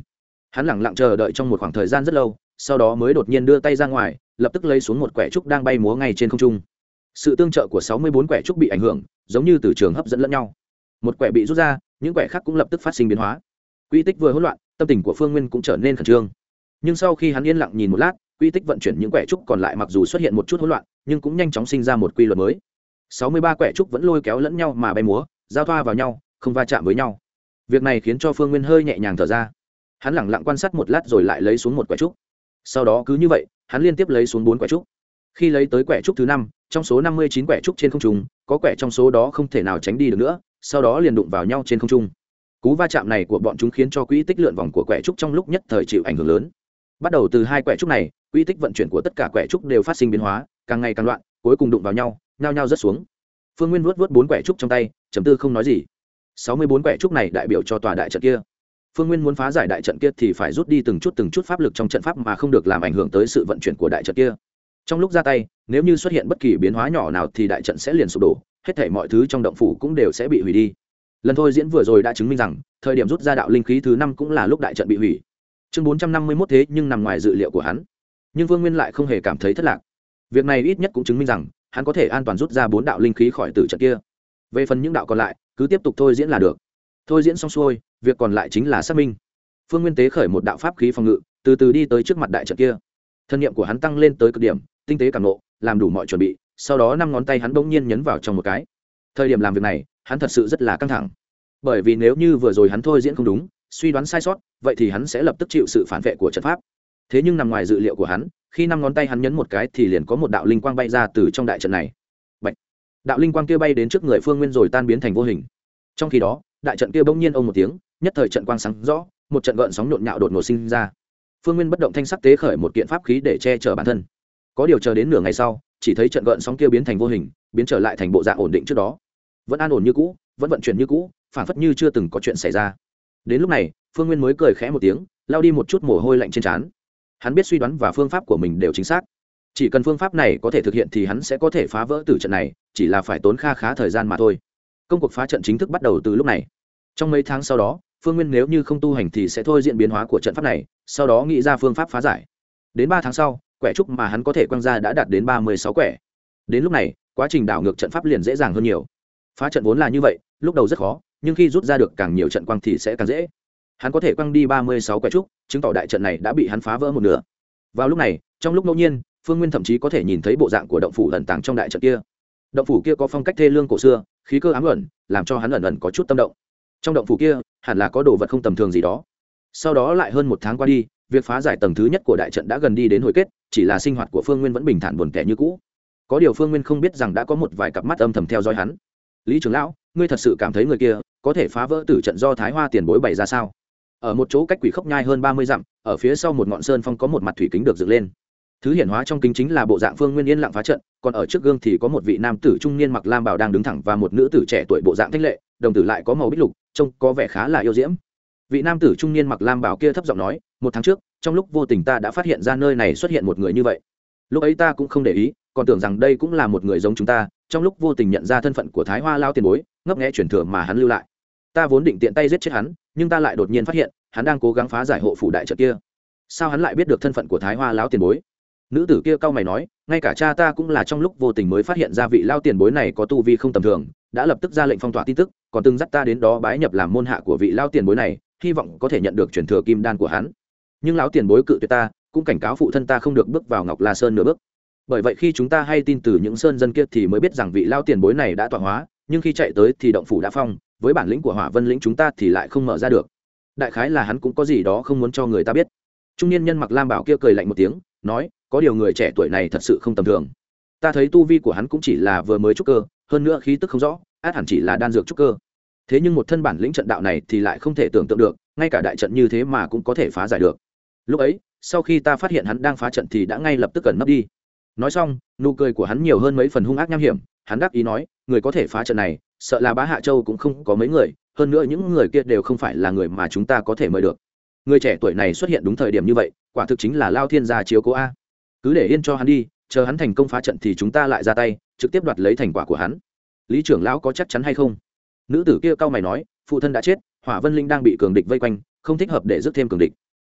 Hắn lẳng lặng chờ đợi trong một khoảng thời gian rất lâu, sau đó mới đột nhiên đưa tay ra ngoài, lập tức lấy xuống một quẻ trúc đang bay múa ngay trên không trung. Sự tương trợ của sáu mươi bốn quẻ trúc bị ảnh hưởng, giống như từ trường hấp dẫn lẫn nhau. Một quẻ bị rút ra, những quẻ khác cũng lập tức phát sinh biến hóa. Quy tích vừa hỗn loạn, tâm tình của phương nguyên cũng trở nên khẩn trương. Nhưng sau khi hắn yên lặng nhìn một lát quy tích vận chuyển những quẻ trúc còn lại mặc dù xuất hiện một chút hỗn loạn, nhưng cũng nhanh chóng sinh ra một quy luật mới. Sáu mươi ba quẻ trúc vẫn lôi kéo lẫn nhau mà bay múa, giao thoa vào nhau, không va chạm với nhau. Việc này khiến cho phương nguyên hơi nhẹ nhàng thở ra. Hắn lẳng lặng quan sát một lát rồi lại lấy xuống một quẻ trúc. Sau đó cứ như vậy, hắn liên tiếp lấy xuống bốn quẻ trúc. Khi lấy tới quẻ trúc thứ năm, trong số năm mươi chín quẻ trúc trên không trung, có quẻ trong số đó không thể nào tránh đi được nữa, sau đó liền đụng vào nhau trên không trung. Cú va chạm này của bọn chúng khiến cho quỹ tích lượn vòng của quẻ trúc trong lúc nhất thời chịu ảnh hưởng lớn. Bắt đầu từ hai quẻ trúc này Quy tích vận chuyển của tất cả quẻ trúc đều phát sinh biến hóa, càng ngày càng loạn, cuối cùng đụng vào nhau, nhao nhao rớt xuống. Phương nguyên vuốt vuốt bốn quẻ trúc trong tay chấm tư không nói gì. Sáu mươi bốn quẻ trúc này đại biểu cho tòa đại trận kia. Phương nguyên muốn phá giải đại trận kia thì phải rút đi từng chút từng chút pháp lực trong trận pháp mà không được làm ảnh hưởng tới sự vận chuyển của đại trận kia. Trong lúc ra tay, nếu như xuất hiện bất kỳ biến hóa nhỏ nào thì đại trận sẽ liền sụp đổ, hết thể mọi thứ trong động phủ cũng đều sẽ bị hủy đi. Lần thôi diễn vừa rồi đã chứng minh rằng, thời điểm rút ra đạo linh khí thứ năm cũng là lúc đại trận bị hủy. Chương bốn trăm năm mươi mốt thế nhưng nằm ngoài dự liệu của hắn nhưng vương nguyên lại không hề cảm thấy thất lạc việc này ít nhất cũng chứng minh rằng hắn có thể an toàn rút ra bốn đạo linh khí khỏi từ trận kia về phần những đạo còn lại cứ tiếp tục thôi diễn là được thôi diễn xong xuôi việc còn lại chính là xác minh phương nguyên tế khởi một đạo pháp khí phòng ngự từ từ đi tới trước mặt đại trận kia thân nhiệm của hắn tăng lên tới cực điểm tinh tế càng nộ, làm đủ mọi chuẩn bị sau đó năm ngón tay hắn bỗng nhiên nhấn vào trong một cái thời điểm làm việc này hắn thật sự rất là căng thẳng bởi vì nếu như vừa rồi hắn thôi diễn không đúng suy đoán sai sót vậy thì hắn sẽ lập tức chịu sự phản vệ của trận pháp thế nhưng nằm ngoài dự liệu của hắn, khi năm ngón tay hắn nhấn một cái thì liền có một đạo linh quang bay ra từ trong đại trận này. Bạch. đạo linh quang kia bay đến trước người phương nguyên rồi tan biến thành vô hình. Trong khi đó, đại trận kia bỗng nhiên ông một tiếng, nhất thời trận quang sáng rõ, một trận gợn sóng nhộn nhạo đột ngột sinh ra. Phương nguyên bất động thanh sắc tế khởi một kiện pháp khí để che chở bản thân. Có điều chờ đến nửa ngày sau, chỉ thấy trận gợn sóng kia biến thành vô hình, biến trở lại thành bộ dạng ổn định trước đó. Vẫn an ổn như cũ, vẫn vận chuyển như cũ, phản phất như chưa từng có chuyện xảy ra. Đến lúc này, phương nguyên mới cười khẽ một tiếng lao đi một chút mồ hôi lạnh trên trán hắn biết suy đoán và phương pháp của mình đều chính xác. Chỉ cần phương pháp này có thể thực hiện thì hắn sẽ có thể phá vỡ từ trận này, chỉ là phải tốn kha khá thời gian mà thôi. Công cuộc phá trận chính thức bắt đầu từ lúc này. Trong mấy tháng sau đó, phương nguyên nếu như không tu hành thì sẽ thôi diễn biến hóa của trận pháp này, sau đó nghĩ ra phương pháp phá giải. Đến ba tháng sau, quẻ trúc mà hắn có thể quăng ra đã đạt đến ba mươi sáu quẻ. Đến lúc này, quá trình đảo ngược trận pháp liền dễ dàng hơn nhiều. Phá trận vốn là như vậy, lúc đầu rất khó, nhưng khi rút ra được càng nhiều trận quang thì sẽ càng dễ hắn có thể quăng đi ba mươi sáu quẻ trúc, chứng tỏ đại trận này đã bị hắn phá vỡ một nửa. Vào lúc này, trong lúc ngẫu nhiên, phương nguyên thậm chí có thể nhìn thấy bộ dạng của động phủ ẩn tàng trong đại trận kia. Động phủ kia có phong cách thê lương cổ xưa, khí cơ ám ẩn, làm cho hắn ẩn ẩn có chút tâm động. Trong động phủ kia, hẳn là có đồ vật không tầm thường gì đó. Sau đó lại hơn một tháng qua đi, việc phá giải tầng thứ nhất của đại trận đã gần đi đến hồi kết, chỉ là sinh hoạt của phương nguyên vẫn bình thản buồn tẻ như cũ. Có điều phương nguyên không biết rằng đã có một vài cặp mắt âm thầm theo dõi hắn. Lý trưởng lão, ngươi thật sự cảm thấy người kia có thể phá vỡ tử trận do thái hoa tiền bối bày ra sao? Ở một chỗ cách quỷ khốc nhai hơn ba mươi dặm, ở phía sau một ngọn sơn phong có một mặt thủy kính được dựng lên. Thứ hiển hóa trong kính chính là bộ dạng phương nguyên yên lặng phá trận, còn ở trước gương thì có một vị nam tử trung niên mặc lam bảo đang đứng thẳng và một nữ tử trẻ tuổi bộ dạng thanh lệ, đồng tử lại có màu bích lục, trông có vẻ khá là yêu diễm. Vị nam tử trung niên mặc lam bảo kia thấp giọng nói, một tháng trước, trong lúc vô tình ta đã phát hiện ra nơi này xuất hiện một người như vậy. Lúc ấy ta cũng không để ý, còn tưởng rằng đây cũng là một người giống chúng ta, trong lúc vô tình nhận ra thân phận của thái hoa lao tiền bối, ngấp nghẽ chuyển thừa mà hắn lưu lại ta vốn định tiện tay giết chết hắn, nhưng ta lại đột nhiên phát hiện, hắn đang cố gắng phá giải hộ phủ đại trận kia. Sao hắn lại biết được thân phận của thái hoa lão tiền bối? Nữ tử kia cau mày nói, ngay cả cha ta cũng là trong lúc vô tình mới phát hiện ra vị lao tiền bối này có tu vi không tầm thường, đã lập tức ra lệnh phong tỏa tin tức, còn từng dắt ta đến đó bái nhập làm môn hạ của vị lao tiền bối này, hy vọng có thể nhận được truyền thừa kim đan của hắn. Nhưng lão tiền bối cự tuyệt ta, cũng cảnh cáo phụ thân ta không được bước vào ngọc la sơn nửa bước. Bởi vậy khi chúng ta hay tin từ những sơn dân kia thì mới biết rằng vị lao tiền bối này đã tọa hóa nhưng khi chạy tới thì động phủ đã phong, với bản lĩnh của hỏa vân lĩnh chúng ta thì lại không mở ra được. Đại khái là hắn cũng có gì đó không muốn cho người ta biết. Trung niên nhân mặc lam bảo kia cười lạnh một tiếng, nói, có điều người trẻ tuổi này thật sự không tầm thường. Ta thấy tu vi của hắn cũng chỉ là vừa mới trúc cơ, hơn nữa khí tức không rõ, át hẳn chỉ là đan dược trúc cơ. Thế nhưng một thân bản lĩnh trận đạo này thì lại không thể tưởng tượng được, ngay cả đại trận như thế mà cũng có thể phá giải được. Lúc ấy, sau khi ta phát hiện hắn đang phá trận thì đã ngay lập tức cần nấp đi nói xong, nụ cười của hắn nhiều hơn mấy phần hung ác nham hiểm, hắn đắc ý nói, người có thể phá trận này, sợ là bá hạ châu cũng không có mấy người, hơn nữa những người kia đều không phải là người mà chúng ta có thể mời được. Người trẻ tuổi này xuất hiện đúng thời điểm như vậy, quả thực chính là lao thiên gia chiếu cố a. Cứ để yên cho hắn đi, chờ hắn thành công phá trận thì chúng ta lại ra tay, trực tiếp đoạt lấy thành quả của hắn. Lý trưởng lão có chắc chắn hay không? Nữ tử kia cau mày nói, phụ thân đã chết, hỏa vân linh đang bị cường địch vây quanh, không thích hợp để rước thêm cường địch.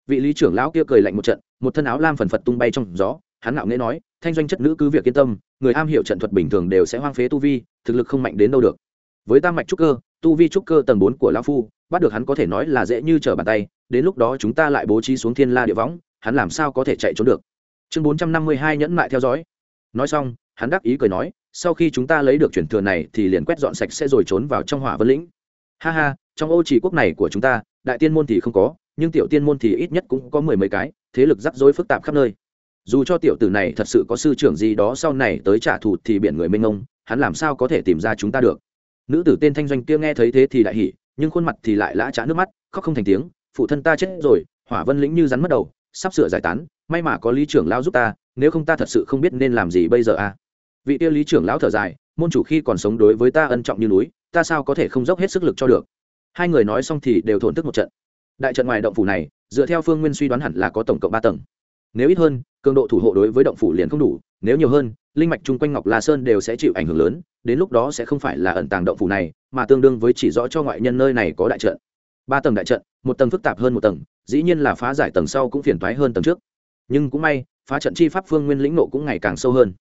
Vị lý trưởng lão kia cười lạnh một trận, một thân áo lam phần phật tung bay trong gió, hắn ngạo nghễ nói thanh doanh chất nữ cứ việc yên tâm, người am hiểu trận thuật bình thường đều sẽ hoang phế tu vi, thực lực không mạnh đến đâu được. Với tam mạch trúc cơ, tu vi trúc cơ tầng bốn của lão phu, bắt được hắn có thể nói là dễ như trở bàn tay, đến lúc đó chúng ta lại bố trí xuống thiên la địa võng, hắn làm sao có thể chạy trốn được? Chương bốn trăm năm mươi hai nhẫn mại theo dõi. Nói xong, hắn đắc ý cười nói, sau khi chúng ta lấy được chuyển thừa này thì liền quét dọn sạch sẽ rồi trốn vào trong hỏa vân lĩnh. Ha ha, trong ô chỉ quốc này của chúng ta, đại tiên môn thì không có, nhưng tiểu tiên môn thì ít nhất cũng có mười mấy cái, thế lực rắc rối phức tạp khắp nơi dù cho tiểu tử này thật sự có sư trưởng gì đó sau này tới trả thù thì biển người mênh ngông hắn làm sao có thể tìm ra chúng ta được? Nữ tử tên thanh doanh kia nghe thấy thế thì đại hỉ, nhưng khuôn mặt thì lại lã trá nước mắt, khóc không thành tiếng, phụ thân ta chết rồi, hỏa vân lĩnh như rắn mất đầu, sắp sửa giải tán, may mà có lý trưởng lao giúp ta, nếu không ta thật sự không biết nên làm gì bây giờ à? Vị tiêu lý trưởng lão thở dài, môn chủ khi còn sống đối với ta ân trọng như núi, ta sao có thể không dốc hết sức lực cho được? Hai người nói xong thì đều thổn thức một trận. Đại trận ngoài động phủ này, dựa theo phương nguyên suy đoán hẳn là có tổng cộng ba tầng. Nếu ít hơn cường độ thủ hộ đối với động phủ liền không đủ, nếu nhiều hơn, linh mạch chung quanh ngọc la sơn đều sẽ chịu ảnh hưởng lớn, đến lúc đó sẽ không phải là ẩn tàng động phủ này, mà tương đương với chỉ rõ cho ngoại nhân nơi này có đại trận. Ba tầng đại trận, một tầng phức tạp hơn một tầng, dĩ nhiên là phá giải tầng sau cũng phiền toái hơn tầng trước. Nhưng cũng may, phá trận chi pháp phương nguyên lĩnh nộ cũng ngày càng sâu hơn.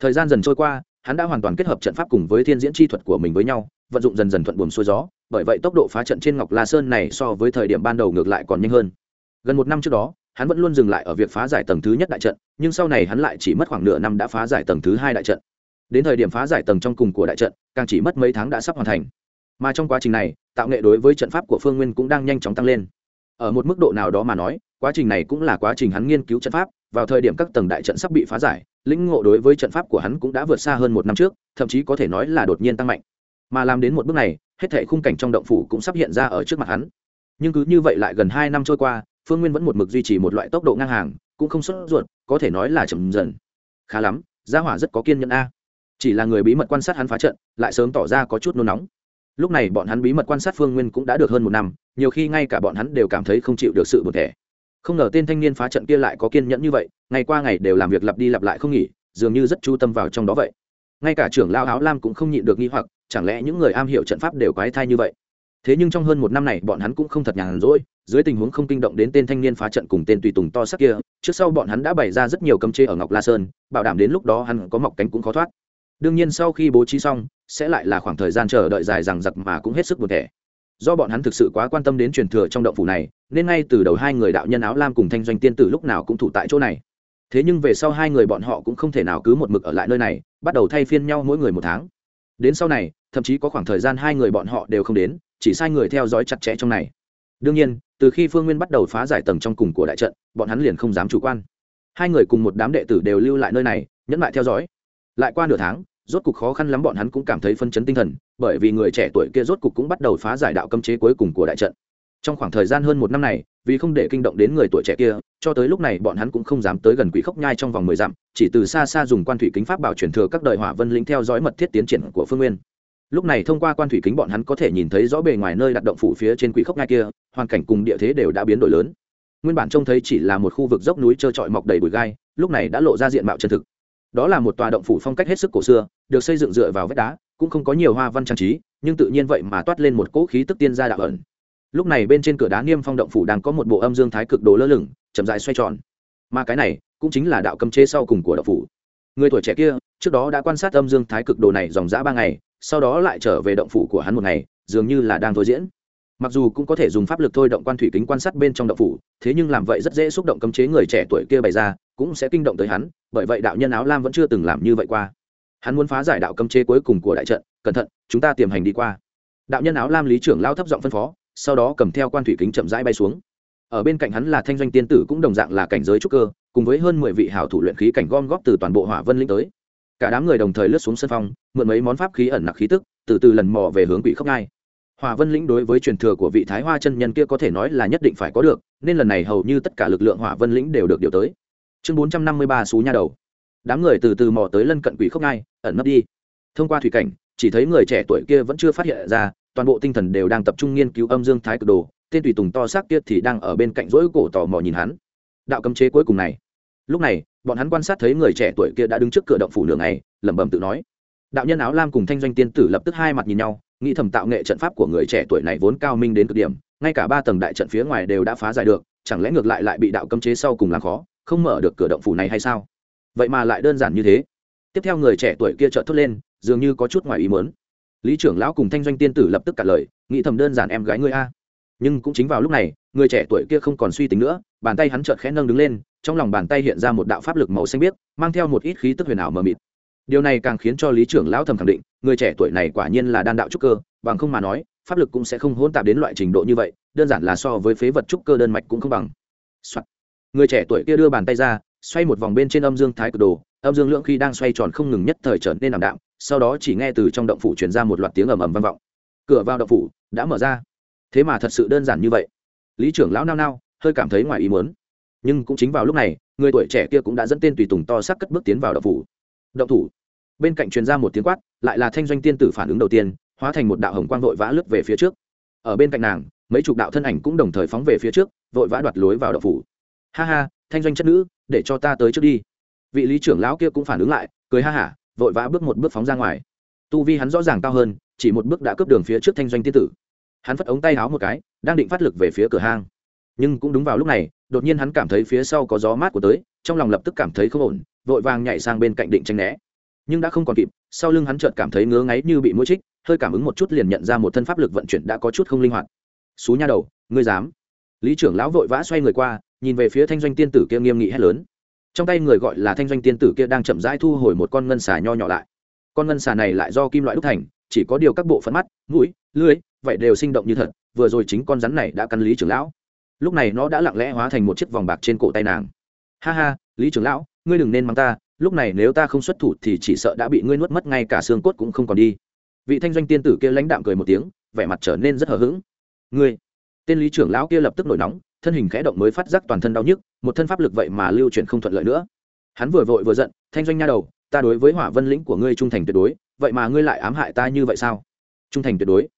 Thời gian dần trôi qua, hắn đã hoàn toàn kết hợp trận pháp cùng với thiên diễn chi thuật của mình với nhau, vận dụng dần dần thuận buồm xuôi gió, bởi vậy tốc độ phá trận trên ngọc la sơn này so với thời điểm ban đầu ngược lại còn nhanh hơn. Gần một năm trước đó hắn vẫn luôn dừng lại ở việc phá giải tầng thứ nhất đại trận, nhưng sau này hắn lại chỉ mất khoảng nửa năm đã phá giải tầng thứ hai đại trận. Đến thời điểm phá giải tầng trong cùng của đại trận, càng chỉ mất mấy tháng đã sắp hoàn thành. Mà trong quá trình này, tạo nghệ đối với trận pháp của phương nguyên cũng đang nhanh chóng tăng lên. Ở một mức độ nào đó mà nói, quá trình này cũng là quá trình hắn nghiên cứu trận pháp, vào thời điểm các tầng đại trận sắp bị phá giải, lĩnh ngộ đối với trận pháp của hắn cũng đã vượt xa hơn một năm trước, thậm chí có thể nói là đột nhiên tăng mạnh. Mà làm đến một bước này, hết thể khung cảnh trong động phủ cũng sắp hiện ra ở trước mặt hắn. Nhưng cứ như vậy lại gần hai năm trôi qua phương nguyên vẫn một mực duy trì một loại tốc độ ngang hàng, cũng không sốt ruột, có thể nói là chậm dần. Khá lắm, gia hỏa rất có kiên nhẫn a. Chỉ là người bí mật quan sát hắn phá trận, lại sớm tỏ ra có chút nôn nóng. Lúc này bọn hắn bí mật quan sát phương nguyên cũng đã được hơn một năm, nhiều khi ngay cả bọn hắn đều cảm thấy không chịu được sự bực thẻ. Không ngờ tên thanh niên phá trận kia lại có kiên nhẫn như vậy, ngày qua ngày đều làm việc lặp đi lặp lại không nghỉ, dường như rất chú tâm vào trong đó vậy. Ngay cả trưởng lao áo lam cũng không nhịn được nghi hoặc, chẳng lẽ những người am hiểu trận pháp đều quái thai như vậy? Thế nhưng trong hơn một năm này, bọn hắn cũng không thật nhàn rỗi, dưới tình huống không kinh động đến tên thanh niên phá trận cùng tên tùy tùng to sắc kia, trước sau bọn hắn đã bày ra rất nhiều cấm chế ở ngọc la sơn, bảo đảm đến lúc đó hắn có mọc cánh cũng khó thoát. Đương nhiên sau khi bố trí xong, sẽ lại là khoảng thời gian chờ đợi dài rằng giặc mà cũng hết sức buồn thẻ. Do bọn hắn thực sự quá quan tâm đến truyền thừa trong động phủ này, nên ngay từ đầu hai người đạo nhân áo lam cùng thanh doanh tiên tử lúc nào cũng thủ tại chỗ này. Thế nhưng về sau hai người bọn họ cũng không thể nào cứ một mực ở lại nơi này, bắt đầu thay phiên nhau mỗi người một tháng. Đến sau này, thậm chí có khoảng thời gian hai người bọn họ đều không đến chỉ sai người theo dõi chặt chẽ trong này. Đương nhiên, từ khi phương nguyên bắt đầu phá giải tầng trong cùng của đại trận, bọn hắn liền không dám chủ quan. Hai người cùng một đám đệ tử đều lưu lại nơi này, nhẫn lại theo dõi. Lại qua nửa tháng, rốt cục khó khăn lắm bọn hắn cũng cảm thấy phân chấn tinh thần, bởi vì người trẻ tuổi kia rốt cục cũng bắt đầu phá giải đạo cấm chế cuối cùng của đại trận. Trong khoảng thời gian hơn một năm này, vì không để kinh động đến người tuổi trẻ kia, cho tới lúc này bọn hắn cũng không dám tới gần quỷ khốc nhai trong vòng mười dặm, chỉ từ xa xa dùng quan thủy kính pháp bảo truyền thừa các đời hỏa vân lĩnh theo dõi mật thiết tiến triển của phương nguyên lúc này thông qua quan thủy kính bọn hắn có thể nhìn thấy rõ bề ngoài nơi đặt động phủ phía trên quỷ khốc ngay kia, hoàn cảnh cùng địa thế đều đã biến đổi lớn. Nguyên bản trông thấy chỉ là một khu vực dốc núi trơ trọi mọc đầy bụi gai, lúc này đã lộ ra diện mạo chân thực. Đó là một tòa động phủ phong cách hết sức cổ xưa, được xây dựng dựa vào vách đá, cũng không có nhiều hoa văn trang trí, nhưng tự nhiên vậy mà toát lên một cỗ khí tức tiên gia đạo ẩn. Lúc này bên trên cửa đá niêm phong động phủ đang có một bộ âm dương thái cực đồ lơ lửng, chậm dài xoay tròn. Mà cái này cũng chính là đạo cấm chế sau cùng của động phủ. Người tuổi trẻ kia, trước đó đã quan sát âm dương thái cực đồ này dòng dã ba ngày sau đó lại trở về động phủ của hắn một ngày, dường như là đang thôi diễn. Mặc dù cũng có thể dùng pháp lực thôi động quan thủy kính quan sát bên trong động phủ, thế nhưng làm vậy rất dễ xúc động cấm chế người trẻ tuổi kia bày ra, cũng sẽ kinh động tới hắn, bởi vậy đạo nhân áo lam vẫn chưa từng làm như vậy qua. Hắn muốn phá giải đạo cấm chế cuối cùng của đại trận, cẩn thận, chúng ta tiềm hành đi qua. Đạo nhân áo lam lý trưởng lao thấp giọng phân phó, sau đó cầm theo quan thủy kính chậm rãi bay xuống. Ở bên cạnh hắn là thanh doanh tiên tử cũng đồng dạng là cảnh giới trúc cơ, cùng với hơn mười vị hảo thủ luyện khí cảnh gom góp từ toàn bộ hỏa vân linh tới cả đám người đồng thời lướt xuống sân phong, mượn mấy món pháp khí ẩn nặc khí tức, từ từ lần mò về hướng quỷ khốc ngai. Hòa vân lĩnh đối với truyền thừa của vị thái hoa chân nhân kia có thể nói là nhất định phải có được, nên lần này hầu như tất cả lực lượng hỏa vân lĩnh đều được điều tới. Chương bốn trăm năm mươi ba xú nha đầu. Đám người từ từ mò tới lân cận quỷ khốc ngai, ẩn nấp đi. Thông qua thủy cảnh, chỉ thấy người trẻ tuổi kia vẫn chưa phát hiện ra, toàn bộ tinh thần đều đang tập trung nghiên cứu âm dương thái cực đồ, tên tùy tùng to xác kia thì đang ở bên cạnh rỗi cổ tò mò nhìn hắn. Đạo cấm chế cuối cùng này. Lúc này bọn hắn quan sát thấy người trẻ tuổi kia đã đứng trước cửa động phủ nửa ngày, lẩm bẩm tự nói. Đạo nhân áo lam cùng thanh doanh tiên tử lập tức hai mặt nhìn nhau, nghĩ thầm tạo nghệ trận pháp của người trẻ tuổi này vốn cao minh đến cực điểm, ngay cả ba tầng đại trận phía ngoài đều đã phá giải được, chẳng lẽ ngược lại lại bị đạo cấm chế sau cùng làm khó, không mở được cửa động phủ này hay sao? Vậy mà lại đơn giản như thế. Tiếp theo người trẻ tuổi kia trợn thốt lên, dường như có chút ngoài ý muốn. Lý trưởng lão cùng thanh doanh tiên tử lập tức cả lời, nghĩ thầm đơn giản em gái ngươi a. Nhưng cũng chính vào lúc này người trẻ tuổi kia không còn suy tính nữa, bàn tay hắn chợt khẽ nâng đứng lên, trong lòng bàn tay hiện ra một đạo pháp lực màu xanh biếc, mang theo một ít khí tức huyền ảo mờ mịt. Điều này càng khiến cho lý trưởng lão thầm khẳng định, người trẻ tuổi này quả nhiên là đan đạo trúc cơ, bằng không mà nói, pháp lực cũng sẽ không hỗn tạp đến loại trình độ như vậy, đơn giản là so với phế vật trúc cơ đơn mạch cũng không bằng、Soạn. người trẻ tuổi kia đưa bàn tay ra, xoay một vòng bên trên âm dương thái cực đồ, âm dương lượng khi đang xoay tròn không ngừng nhất thời trở nên ảm đạm, sau đó chỉ nghe từ trong động phủ truyền ra một loạt tiếng ầm ầm vang vọng. Cửa vào động phủ đã mở ra. Thế mà thật sự đơn giản như vậy lý trưởng lão nao nao, hơi cảm thấy ngoài ý muốn. Nhưng cũng chính vào lúc này, người tuổi trẻ kia cũng đã dẫn tên tùy tùng to sắc cất bước tiến vào động phủ. Động thủ. Bên cạnh truyền ra một tiếng quát, lại là thanh doanh tiên tử phản ứng đầu tiên, hóa thành một đạo hồng quang vội vã lướt về phía trước. Ở bên cạnh nàng, mấy chục đạo thân ảnh cũng đồng thời phóng về phía trước, vội vã đoạt lối vào động phủ. Ha ha, thanh doanh chất nữ, để cho ta tới trước đi. Vị lý trưởng lão kia cũng phản ứng lại, cười ha hả, vội vã bước một bước phóng ra ngoài. Tu vi hắn rõ ràng cao hơn, chỉ một bước đã cướp đường phía trước thanh doanh tiên tử hắn phất ống tay háo một cái, đang định phát lực về phía cửa hang. Nhưng cũng đúng vào lúc này, đột nhiên hắn cảm thấy phía sau có gió mát của tới, trong lòng lập tức cảm thấy không ổn, vội vàng nhảy sang bên cạnh định tranh né. Nhưng đã không còn kịp, sau lưng hắn chợt cảm thấy ngứa ngáy như bị mũi trích, hơi cảm ứng một chút liền nhận ra một thân pháp lực vận chuyển đã có chút không linh hoạt. Xú nha đầu, ngươi dám? Lý trưởng lão vội vã xoay người qua, nhìn về phía thanh doanh tiên tử kia nghiêm nghị hét lớn. Trong tay người gọi là thanh doanh tiên tử kia đang chậm rãi thu hồi một con ngân xà nho nhỏ lại. Con ngân xà này lại do kim loại đúc thành, chỉ có điều các bộ phận mắt, mũi lưới vậy đều sinh động như thật, vừa rồi chính con rắn này đã căn lý trưởng lão. Lúc này nó đã lặng lẽ hóa thành một chiếc vòng bạc trên cổ tay nàng. Ha ha, lý trưởng lão, ngươi đừng nên mắng ta, lúc này nếu ta không xuất thủ thì chỉ sợ đã bị ngươi nuốt mất, ngay cả xương cốt cũng không còn đi. Vị thanh doanh tiên tử kia lãnh đạm cười một tiếng, vẻ mặt trở nên rất hờ hững. Ngươi, tên lý trưởng lão kia lập tức nổi nóng, thân hình khẽ động mới phát giác toàn thân đau nhức, một thân pháp lực vậy mà lưu chuyển không thuận lợi nữa. Hắn vừa vội vừa giận, thanh doanh nha đầu, ta đối với hỏa vân lĩnh của ngươi trung thành tuyệt đối, vậy mà ngươi lại ám hại ta như vậy sao? Trung thành tuyệt đối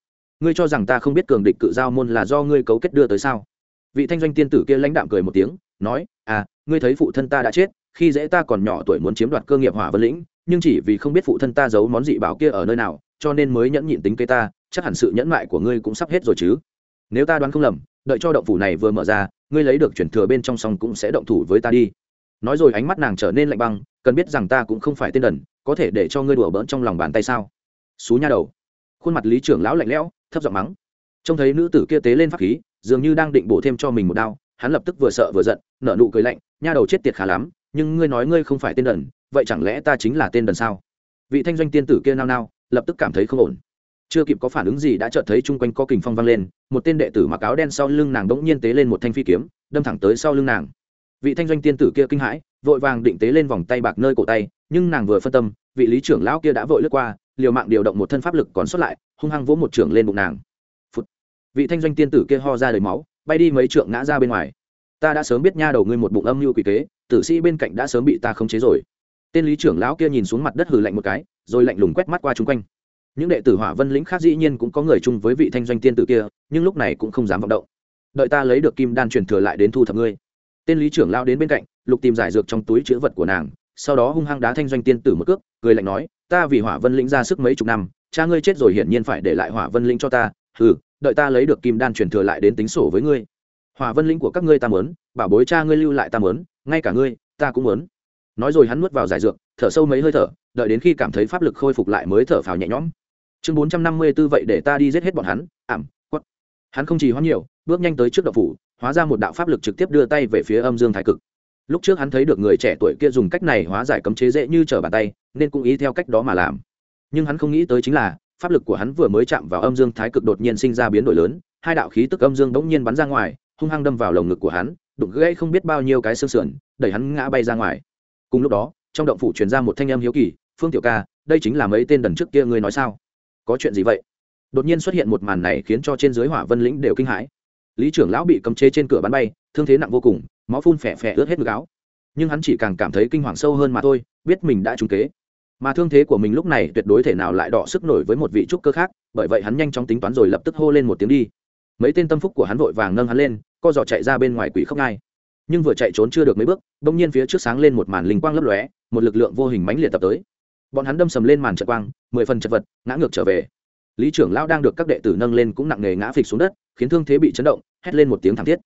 ngươi cho rằng ta không biết cường địch cự giao môn là do ngươi cấu kết đưa tới sao? Vị thanh doanh tiên tử kia lãnh đạm cười một tiếng, nói à ngươi thấy phụ thân ta đã chết, khi dễ ta còn nhỏ tuổi muốn chiếm đoạt cơ nghiệp hỏa vân lĩnh, nhưng chỉ vì không biết phụ thân ta giấu món dị bảo kia ở nơi nào, cho nên mới nhẫn nhịn tính kế ta, chắc hẳn sự nhẫn mại của ngươi cũng sắp hết rồi chứ. Nếu ta đoán không lầm, đợi cho động phủ này vừa mở ra, ngươi lấy được chuyển thừa bên trong song cũng sẽ động thủ với ta đi. Nói rồi ánh mắt nàng trở nên lạnh băng, cần biết rằng ta cũng không phải tên đần, có thể để cho ngươi đùa bỡn trong lòng bàn tay sao? Xú nha đầu khuôn mặt lý trưởng lão lạnh lẽo, thấp giọng mắng. Trông thấy nữ tử kia tế lên pháp khí, dường như đang định bổ thêm cho mình một đao, hắn lập tức vừa sợ vừa giận, nở nụ cười lạnh, nha đầu chết tiệt khá lắm, nhưng ngươi nói ngươi không phải tên đần, vậy chẳng lẽ ta chính là tên đần sao? Vị thanh doanh tiên tử kia nao nao, lập tức cảm thấy không ổn. Chưa kịp có phản ứng gì đã chợt thấy chung quanh có kình phong vang lên, một tên đệ tử mặc áo đen sau lưng nàng đống nhiên tế lên một thanh phi kiếm, đâm thẳng tới sau lưng nàng. Vị thanh doanh tiên tử kia kinh hãi, vội vàng định tế lên vòng tay bạc nơi cổ tay, nhưng nàng vừa phân tâm, vị lý trưởng lão kia đã vội lướt qua liều mạng điều động một thân pháp lực còn sót lại, hung hăng vỗ một trưởng lên bụng nàng. Vị thanh doanh tiên tử kia ho ra đầy máu, bay đi mấy trượng ngã ra bên ngoài. Ta đã sớm biết nha đầu ngươi một bụng âm mưu quỷ kế, tử sĩ bên cạnh đã sớm bị ta khống chế rồi. Tên lý trưởng lão kia nhìn xuống mặt đất hừ lạnh một cái, rồi lạnh lùng quét mắt qua chung quanh. Những đệ tử hỏa vân lĩnh khác dĩ nhiên cũng có người chung với vị thanh doanh tiên tử kia, nhưng lúc này cũng không dám vọng động. Đợi ta lấy được kim đan truyền thừa lại đến thu thập ngươi. Tên lý trưởng lao đến bên cạnh, lục tìm giải dược trong túi chữ vật của nàng, sau đó hung hăng đá thanh doanh tiên tử một cước, cười lạnh nói ta vì hỏa vân lĩnh ra sức mấy chục năm, cha ngươi chết rồi hiển nhiên phải để lại hỏa vân lĩnh cho ta. Ừ đợi ta lấy được kim đan truyền thừa lại đến tính sổ với ngươi. Hỏa vân lĩnh của các ngươi ta mớn bảo bối cha ngươi lưu lại ta mớn ngay cả ngươi, ta cũng mớn nói rồi hắn nuốt vào giải dược, thở sâu mấy hơi thở, đợi đến khi cảm thấy pháp lực khôi phục lại mới thở phào nhẹ nhõm. Chương bốn trăm năm mươi b ố vậy để ta đi giết hết bọn hắn, ảm, quất. Hắn không chỉ hoãn nhiều, bước nhanh tới trước đậu phủ, hóa ra một đạo pháp lực trực tiếp đưa tay về phía âm dương thái cực lúc trước hắn thấy được người trẻ tuổi kia dùng cách này hóa giải cấm chế dễ như trở bàn tay, nên cũng ý theo cách đó mà làm. Nhưng hắn không nghĩ tới chính là, pháp lực của hắn vừa mới chạm vào âm dương thái cực đột nhiên sinh ra biến đổi lớn, hai đạo khí tức âm dương bỗng nhiên bắn ra ngoài, hung hăng đâm vào lồng ngực của hắn, đụng gãy không biết bao nhiêu cái xương sườn, đẩy hắn ngã bay ra ngoài. Cùng lúc đó, trong động phủ truyền ra một thanh âm hiếu kỳ, phương tiểu ca, đây chính là mấy tên đần trước kia ngươi nói sao? Có chuyện gì vậy? Đột nhiên xuất hiện một màn này khiến cho trên dưới hỏa vân lĩnh đều kinh hãi lý trưởng lão bị cấm chế trên cửa bắn bay, thương thế nặng vô cùng, máu phun phè phè ướt hết ngực áo. Nhưng hắn chỉ càng cảm thấy kinh hoàng sâu hơn mà thôi, biết mình đã trúng kế. Mà thương thế của mình lúc này tuyệt đối thể nào lại đọ sức nổi với một vị trúc cơ khác, bởi vậy hắn nhanh chóng tính toán rồi lập tức hô lên một tiếng đi. Mấy tên tâm phúc của hắn vội vàng nâng hắn lên, co giò chạy ra bên ngoài quỷ khóc ngai. Nhưng vừa chạy trốn chưa được mấy bước, bỗng nhiên phía trước sáng lên một màn linh quang lấp lóe, một lực lượng vô hình mãnh liệt tập tới. Bọn hắn đâm sầm lên màn trợ quang, mười phần chật vật, ngã ngược trở về lý trưởng lão đang được các đệ tử nâng lên cũng nặng nề ngã phịch xuống đất, khiến thương thế bị chấn động, hét lên một tiếng thảm thiết.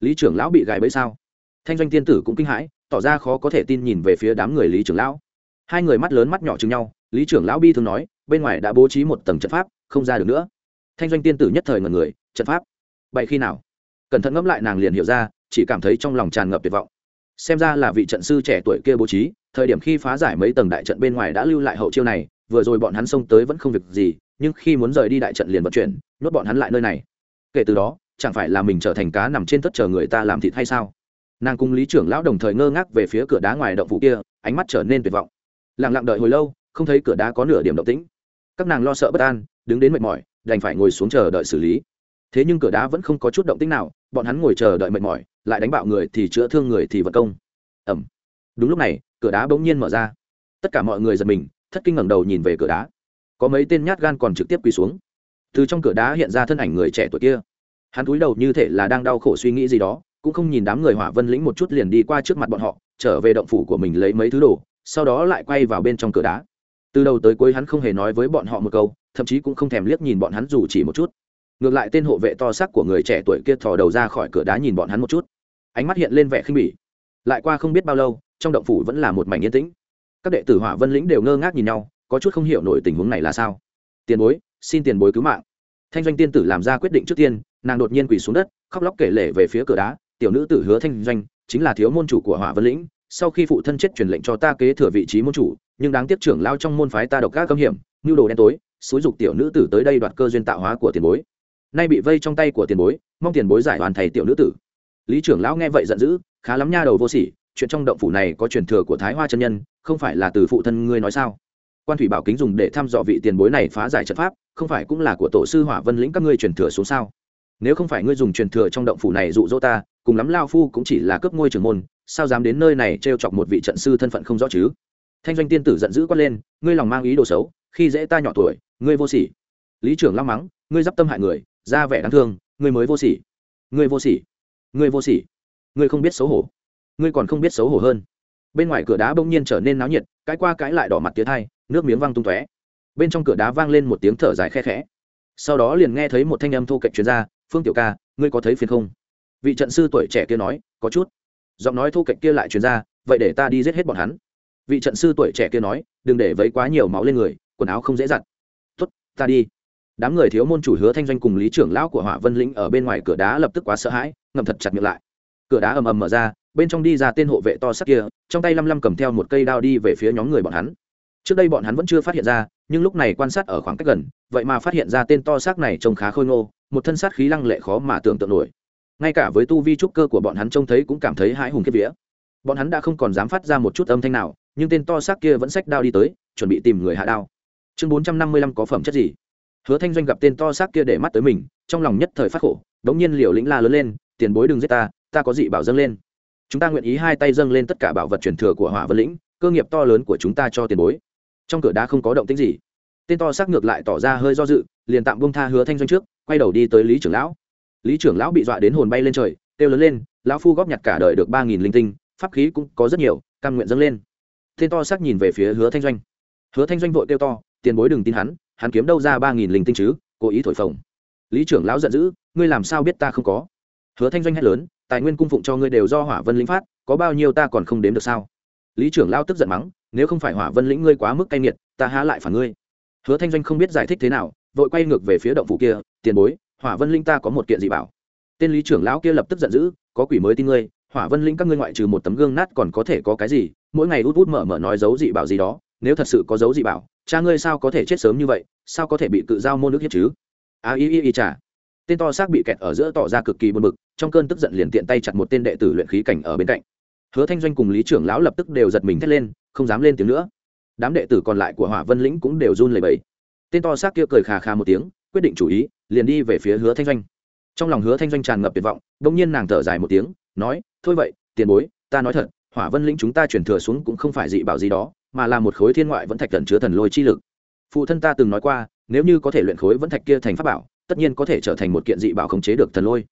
Lý trưởng lão bị gài bẫy sao? Thanh doanh tiên tử cũng kinh hãi, tỏ ra khó có thể tin nhìn về phía đám người lý trưởng lão. Hai người mắt lớn mắt nhỏ chừng nhau, lý trưởng lão bi thường nói, bên ngoài đã bố trí một tầng trận pháp, không ra được nữa. Thanh doanh tiên tử nhất thời ngần người, trận pháp? Bậy khi nào? Cẩn thận ngẫm lại nàng liền hiểu ra, chỉ cảm thấy trong lòng tràn ngập tuyệt vọng. Xem ra là vị trận sư trẻ tuổi kia bố trí, thời điểm khi phá giải mấy tầng đại trận bên ngoài đã lưu lại hậu chiêu này, vừa rồi bọn hắn xông tới vẫn không việc gì nhưng khi muốn rời đi đại trận liền vận chuyển, nhốt bọn hắn lại nơi này. Kể từ đó, chẳng phải là mình trở thành cá nằm trên tất chờ người ta làm thịt hay sao? Nàng cùng lý trưởng lão đồng thời ngơ ngác về phía cửa đá ngoài động phủ kia, ánh mắt trở nên tuyệt vọng. Lặng lặng đợi hồi lâu, không thấy cửa đá có nửa điểm động tĩnh. Các nàng lo sợ bất an, đứng đến mệt mỏi, đành phải ngồi xuống chờ đợi xử lý. Thế nhưng cửa đá vẫn không có chút động tĩnh nào, bọn hắn ngồi chờ đợi mệt mỏi, lại đánh bạo người thì chữa thương người thì vật công. Ẩm đúng lúc này, cửa đá bỗng nhiên mở ra. Tất cả mọi người giật mình, thất kinh ngẩng đầu nhìn về cửa đá có mấy tên nhát gan còn trực tiếp quỳ xuống. Từ trong cửa đá hiện ra thân ảnh người trẻ tuổi kia. Hắn cúi đầu như thể là đang đau khổ suy nghĩ gì đó, cũng không nhìn đám người hỏa vân lĩnh một chút liền đi qua trước mặt bọn họ, trở về động phủ của mình lấy mấy thứ đồ, sau đó lại quay vào bên trong cửa đá. Từ đầu tới cuối hắn không hề nói với bọn họ một câu, thậm chí cũng không thèm liếc nhìn bọn hắn dù chỉ một chút. Ngược lại tên hộ vệ to sắc của người trẻ tuổi kia thò đầu ra khỏi cửa đá nhìn bọn hắn một chút. Ánh mắt hiện lên vẻ khinh bỉ. Lại qua không biết bao lâu, trong động phủ vẫn là một mảnh yên tĩnh. Các đệ tử hỏa vân lĩnh đều ngơ ngác nhìn nhau có chút không hiểu nổi tình huống này là sao. Tiền bối, xin tiền bối cứu mạng. Thanh doanh tiên tử làm ra quyết định trước tiên, nàng đột nhiên quỳ xuống đất, khóc lóc kể lể về phía cửa đá. Tiểu nữ tử hứa thanh doanh, chính là thiếu môn chủ của hỏa vân lĩnh, sau khi phụ thân chết truyền lệnh cho ta kế thừa vị trí môn chủ, nhưng đáng tiếc trưởng lao trong môn phái ta độc các cấm hiểm, nhu đồ đen tối, xúi dục tiểu nữ tử tới đây đoạt cơ duyên tạo hóa của tiền bối. Nay bị vây trong tay của tiền bối, mong tiền bối giải hoàn thầy tiểu nữ tử. Lý trưởng lão nghe vậy giận dữ, khá lắm nha đầu vô sỉ, chuyện trong động phủ này có truyền thừa của thái hoa chân nhân, không phải là từ phụ thân ngươi nói sao? Quan thủy bảo kính dùng để thăm dò vị tiền bối này phá giải trận pháp, không phải cũng là của tổ sư hỏa vân lĩnh các ngươi truyền thừa xuống sao? Nếu không phải ngươi dùng truyền thừa trong động phủ này dụ dỗ ta, cùng lắm lao phu cũng chỉ là cướp ngôi trường môn, sao dám đến nơi này t r e o chọc một vị trận sư thân phận không rõ chứ? Thanh doanh tiên tử giận dữ quát lên, ngươi lòng mang ý đồ xấu, khi dễ ta nhỏ tuổi, ngươi vô sỉ. Lý trưởng lao mắng, ngươi d i p tâm hại người, ra vẻ đáng thương, ngươi mới vô sỉ. Ngươi vô sỉ. Ngươi vô sỉ. Ngươi không biết xấu hổ. Ngươi còn không biết xấu hổ hơn. Bên ngoài cửa đá bỗng nhiên trở nên náo nhiệt cãi qua cãi lại đỏ mặt tía thai nước miếng văng tung tóe. Bên trong cửa đá vang lên một tiếng thở dài khe khẽ. Sau đó liền nghe thấy một thanh âm thu cạnh chuyên gia phương tiểu ca, ngươi có thấy phiền không? Vị trận sư tuổi trẻ kia nói, có chút. Giọng nói thu cạnh kia lại chuyên gia vậy để ta đi giết hết bọn hắn. Vị trận sư tuổi trẻ kia nói, đừng để vấy quá nhiều máu lên người, quần áo không dễ dặn. Tuất ta đi. Đám người thiếu môn chủ hứa thanh doanh cùng lý trưởng lão của hỏa vân lĩnh ở bên ngoài cửa đá lập tức quá sợ hãi ngầm thật chặt miệng lại. Cửa đá ầm ầm mở ra, bên trong đi ra tên hộ vệ to sắc kia, trong tay lăm lăm cầm theo một cây đao đi về phía nhóm người bọn hắn trước đây bọn hắn vẫn chưa phát hiện ra, nhưng lúc này quan sát ở khoảng cách gần, vậy mà phát hiện ra tên to xác này trông khá khôi ngô, một thân sát khí lăng lệ khó mà tưởng tượng nổi. Ngay cả với tu vi trúc cơ của bọn hắn trông thấy cũng cảm thấy hãi hùng kiếp vía. Bọn hắn đã không còn dám phát ra một chút âm thanh nào, nhưng tên to xác kia vẫn xách đao đi tới, chuẩn bị tìm người hạ đao. Chương bốn trăm năm mươi lăm có phẩm chất gì? Hứa thanh doanh gặp tên to xác kia để mắt tới mình, trong lòng nhất thời phát khổ, đống nhiên liều lĩnh la lớn lên, tiền bối đừng giết ta ta có dị bảo dâng lên. Chúng ta nguyện ý hai tay dâng lên tất cả bảo vật truyền thừa của hỏa vân lĩnh, cơ nghiệp to lớn của chúng ta cho tiền bối trong cửa đá không có động tĩnh gì. Tên to xác ngược lại tỏ ra hơi do dự, liền tạm bông tha hứa thanh doanh trước, quay đầu đi tới lý trưởng lão. Lý trưởng lão bị dọa đến hồn bay lên trời, kêu lớn lên, lão phu góp nhặt cả đời được ba nghìn linh tinh, pháp khí cũng có rất nhiều căn nguyện dâng lên. Tên to xác nhìn về phía hứa thanh doanh. Hứa thanh doanh vội kêu to, tiền bối đừng tin hắn hắn kiếm đâu ra ba nghìn linh tinh chứ, cố ý thổi phồng. Lý trưởng lão giận dữ, ngươi làm sao biết ta không có? Hứa thanh doanh hét lớn, tài nguyên cung phụng cho ngươi đều do hỏa vân linh phát, có bao nhiêu ta còn không đếm được sao? Lý trưởng lão tức giận mắng nếu không phải hỏa vân lĩnh ngươi quá mức cay nghiệt, ta há lại phản ngươi. Hứa thanh doanh không biết giải thích thế nào, vội quay ngược về phía động phủ kia, tiền bối, hỏa vân linh ta có một kiện dị bảo. Tên lý trưởng lão kia lập tức giận dữ, có quỷ mới tin ngươi, hỏa vân linh các ngươi ngoại trừ một tấm gương nát còn có thể có cái gì? Mỗi ngày út út mở mở nói giấu dị bảo gì đó, nếu thật sự có dấu dị bảo, cha ngươi sao có thể chết sớm như vậy, sao có thể bị cự giao môn nước hiếp chứ? A, y y y chả tên to xác bị kẹt ở giữa tỏ ra cực kỳ buồn bực, trong cơn tức giận liền tiện tay chặt một tên đệ tử luyện khí cảnh ở bên cạnh. Hứa thanh doanh cùng lý trưởng lão lập tức đều giật mình thét lên không dám lên tiếng nữa. Đám đệ tử còn lại của hỏa vân lĩnh cũng đều run lẩy bẩy. Tên to xác kia cười khà khà một tiếng, quyết định chủ ý, liền đi về phía hứa thanh doanh. Trong lòng hứa thanh doanh tràn ngập tuyệt vọng đông nhiên nàng thở dài một tiếng, nói, thôi vậy, tiền bối, ta nói thật, hỏa vân lĩnh chúng ta chuyển thừa xuống cũng không phải dị bảo gì đó, mà là một khối thiên ngoại vẫn thạch tận chứa thần lôi chi lực. Phụ thân ta từng nói qua, nếu như có thể luyện khối vẫn thạch kia thành pháp bảo, tất nhiên có thể trở thành một kiện dị bảo khống chế được thần lôi.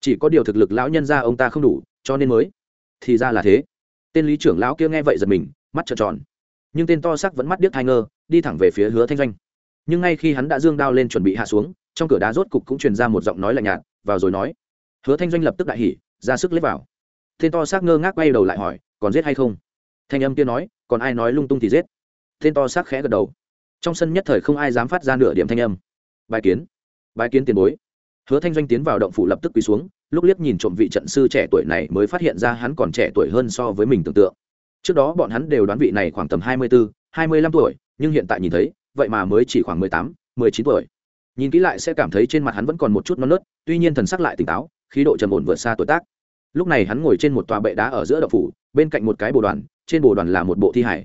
Chỉ có điều thực lực lão nhân ra ông ta không đủ, cho nên mới thì ra là thế. Tên lý trưởng lão kia nghe vậy giật mình mắt trợn tròn. Nhưng tên to sắc vẫn mắt điếc thai ngơ, đi thẳng về phía hứa thanh doanh. Nhưng ngay khi hắn đã dương đao lên chuẩn bị hạ xuống, trong cửa đá rốt cục cũng truyền ra một giọng nói lạnh nhạt, vào rồi nói. Hứa thanh doanh lập tức đại hỉ, ra sức lết vào. Tên to xác ngơ ngác quay đầu lại hỏi, còn giết hay không? Thanh âm kia nói, còn ai nói lung tung thì giết? Tên to xác khẽ gật đầu. Trong sân nhất thời không ai dám phát ra nửa điểm thanh âm. Bài kiến bài kiến tiền bối. Hứa thanh doanh tiến vào động phủ lập tức quỳ xuống, lúc liếc nhìn trộm vị trận sư trẻ tuổi này mới phát hiện ra hắn còn trẻ tuổi hơn so với mình tưởng tượng trước đó bọn hắn đều đoán vị này khoảng tầm hai mươi bốn hai mươi lăm tuổi, nhưng hiện tại nhìn thấy, vậy mà mới chỉ khoảng mười tám, mười chín tuổi. Nhìn kỹ lại sẽ cảm thấy trên mặt hắn vẫn còn một chút non nớt, tuy nhiên thần sắc lại tỉnh táo, khí độ trầm ổn vượt xa tuổi tác. Lúc này hắn ngồi trên một tòa bệ đá ở giữa đậu phủ, bên cạnh một cái bồ đoàn, trên bồ đoàn là một bộ thi hải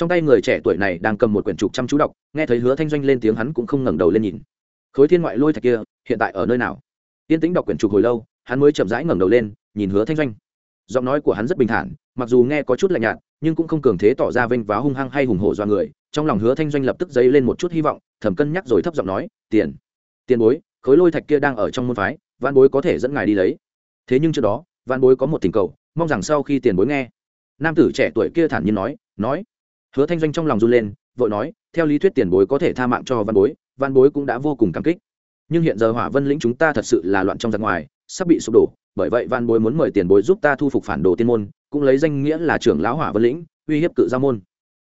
trong tay người trẻ tuổi này đang cầm một quyển trục chăm chú đọc, nghe thấy hứa thanh doanh lên tiếng hắn cũng không ngẩng đầu lên nhìn. Khối thiên ngoại lôi thạch kia, hiện tại ở nơi nào? Tiên tĩnh đọc quyển trục hồi lâu, hắn mới chậm rãi ngẩng đầu lên, nhìn hứa thanh doanh. Giọng nói của hắn rất bình thản mặc dù nghe có chút lạnh nhạt, nhưng cũng không cường thế tỏ ra vênh váo hung hăng hay hùng hổ do người, trong lòng hứa thanh doanh lập tức dấy lên một chút hy vọng thẩm cân nhắc rồi thấp giọng nói, tiền tiền bối, khối lôi thạch kia đang ở trong môn phái văn bối có thể dẫn ngài đi lấy. Thế nhưng trước đó văn bối có một tình cầu, mong rằng sau khi tiền bối nghe, nam tử trẻ tuổi kia thản nhiên nói nói. Hứa thanh doanh trong lòng run lên, vội nói, theo lý thuyết tiền bối có thể tha mạng cho văn bối văn bối cũng đã vô cùng cảm kích. Nhưng hiện giờ hỏa vân lĩnh chúng ta thật sự là loạn trong giặc ngoài, sắp bị sụp đổ bởi vậy văn bối muốn mời tiền bối giúp ta thu phục phản đồ tiên môn, cũng lấy danh nghĩa là trưởng lão hỏa vân lĩnh, uy hiếp cự gia môn.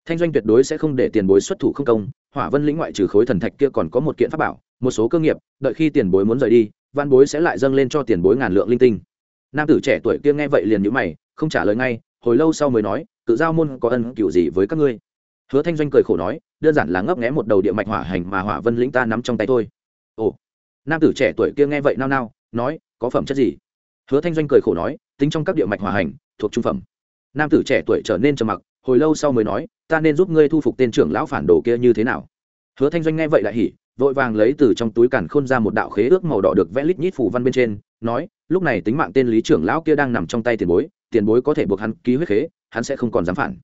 Thanh doanh tuyệt đối sẽ không để tiền bối xuất thủ không công, hỏa vân lĩnh ngoại trừ khối thần thạch kia còn có một kiện pháp bảo, một số cơ nghiệp, đợi khi tiền bối muốn rời đi, văn bối sẽ lại dâng lên cho tiền bối ngàn lượng linh tinh. Nam tử trẻ tuổi kia nghe vậy liền nhữ mày, không trả lời ngay, hồi lâu sau mới nói, cự giao môn có ân cựu gì với các ngươi? Hứa thanh doanh cười khổ nói, đơn giản là ngấp nghé một đầu địa mạch hỏa hành mà hỏa vân lĩnh ta nắm trong tay thôi. Ồ. Nam tử trẻ tuổi kia nghe vậy nao nao, nói, có phẩm chất gì? Hứa thanh doanh cười khổ nói, tính trong các địa mạch hòa hành, thuộc trung phẩm. Nam tử trẻ tuổi trở nên trầm mặc, hồi lâu sau mới nói, ta nên giúp ngươi thu phục tên trưởng lão phản đồ kia như thế nào? Hứa thanh doanh nghe vậy lại hỉ, vội vàng lấy từ trong túi càn khôn ra một đạo khế ước màu đỏ được vẽ lít nhít phủ văn bên trên, nói, lúc này tính mạng tên lý trưởng lão kia đang nằm trong tay tiền bối tiền bối có thể buộc hắn ký huyết khế, hắn sẽ không còn dám phản.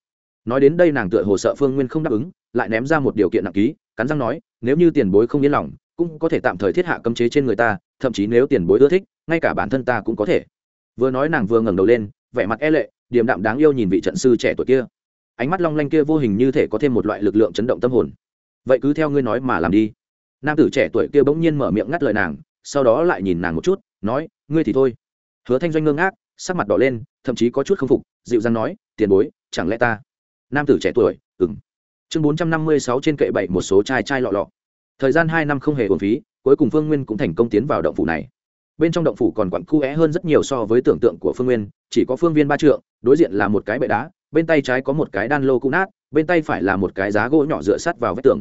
Nói đến đây nàng tựa hồ sợ phương nguyên không đáp ứng, lại ném ra một điều kiện nặng ký, cắn răng nói, nếu như tiền bối không yên lòng, cũng có thể tạm thời thiết hạ cấm chế trên người ta thậm chí nếu tiền bối ưa thích, ngay cả bản thân ta cũng có thể. Vừa nói nàng vừa ngẩng đầu lên, vẻ mặt e lệ, điềm đạm đáng yêu nhìn vị trận sư trẻ tuổi kia. Ánh mắt long lanh kia vô hình như thể có thêm một loại lực lượng chấn động tâm hồn. Vậy cứ theo ngươi nói mà làm đi. Nam tử trẻ tuổi kia bỗng nhiên mở miệng ngắt lời nàng, sau đó lại nhìn nàng một chút, nói, ngươi thì thôi. Hứa thanh doanh ngơ ngác, sắc mặt đỏ lên, thậm chí có chút k phục, dịu dàng nói, tiền bối, chẳng lẽ ta? Nam tử trẻ tuổi ừng chương bốn trăm năm mươi sáu trên kệ bảy một số chai chai lọ lọ. Thời gian hai năm không hề uổng phí cuối cùng phương nguyên cũng thành công tiến vào động phủ này. Bên trong động phủ còn quặn khu é hơn rất nhiều so với tưởng tượng của phương nguyên, chỉ có phương viên ba trượng, đối diện là một cái bệ đá, bên tay trái có một cái đan lô cũ nát, bên tay phải là một cái giá gỗ nhỏ dựa sắt vào vách tường.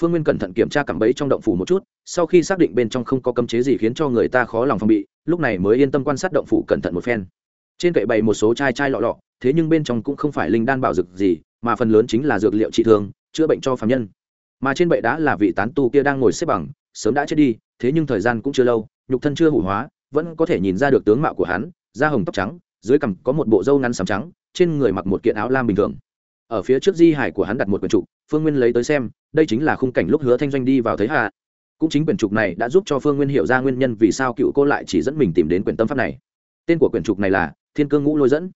Phương nguyên cẩn thận kiểm tra cảm bẫy trong động phủ một chút, sau khi xác định bên trong không có cấm chế gì khiến cho người ta khó lòng phòng bị, lúc này mới yên tâm quan sát động phủ cẩn thận một phen. Trên kệ bày một số chai chai lọ lọ, thế nhưng bên trong cũng không phải linh đan bảo dược gì, mà phần lớn chính là dược liệu trị thương, chữa bệnh cho phạm nhân. Mà trên bệ đá là vị tán tu kia đang ngồi xếp bằng sớm đã chết đi, thế nhưng thời gian cũng chưa lâu, nhục thân chưa hủ hóa, vẫn có thể nhìn ra được tướng mạo của hắn, da hồng tóc trắng, dưới cằm có một bộ râu ngắn sám trắng, trên người mặc một kiện áo lam bình thường. Ở phía trước di hải của hắn đặt một quyển trục, phương nguyên lấy tới xem, đây chính là khung cảnh lúc hứa thanh doanh đi vào thấy hạ. Cũng chính quyển trục này đã giúp cho phương nguyên hiểu ra nguyên nhân vì sao cựu cô lại chỉ dẫn mình tìm đến quyển tâm pháp này. Tên của quyển trục này là thiên cương ngũ lôi dẫn.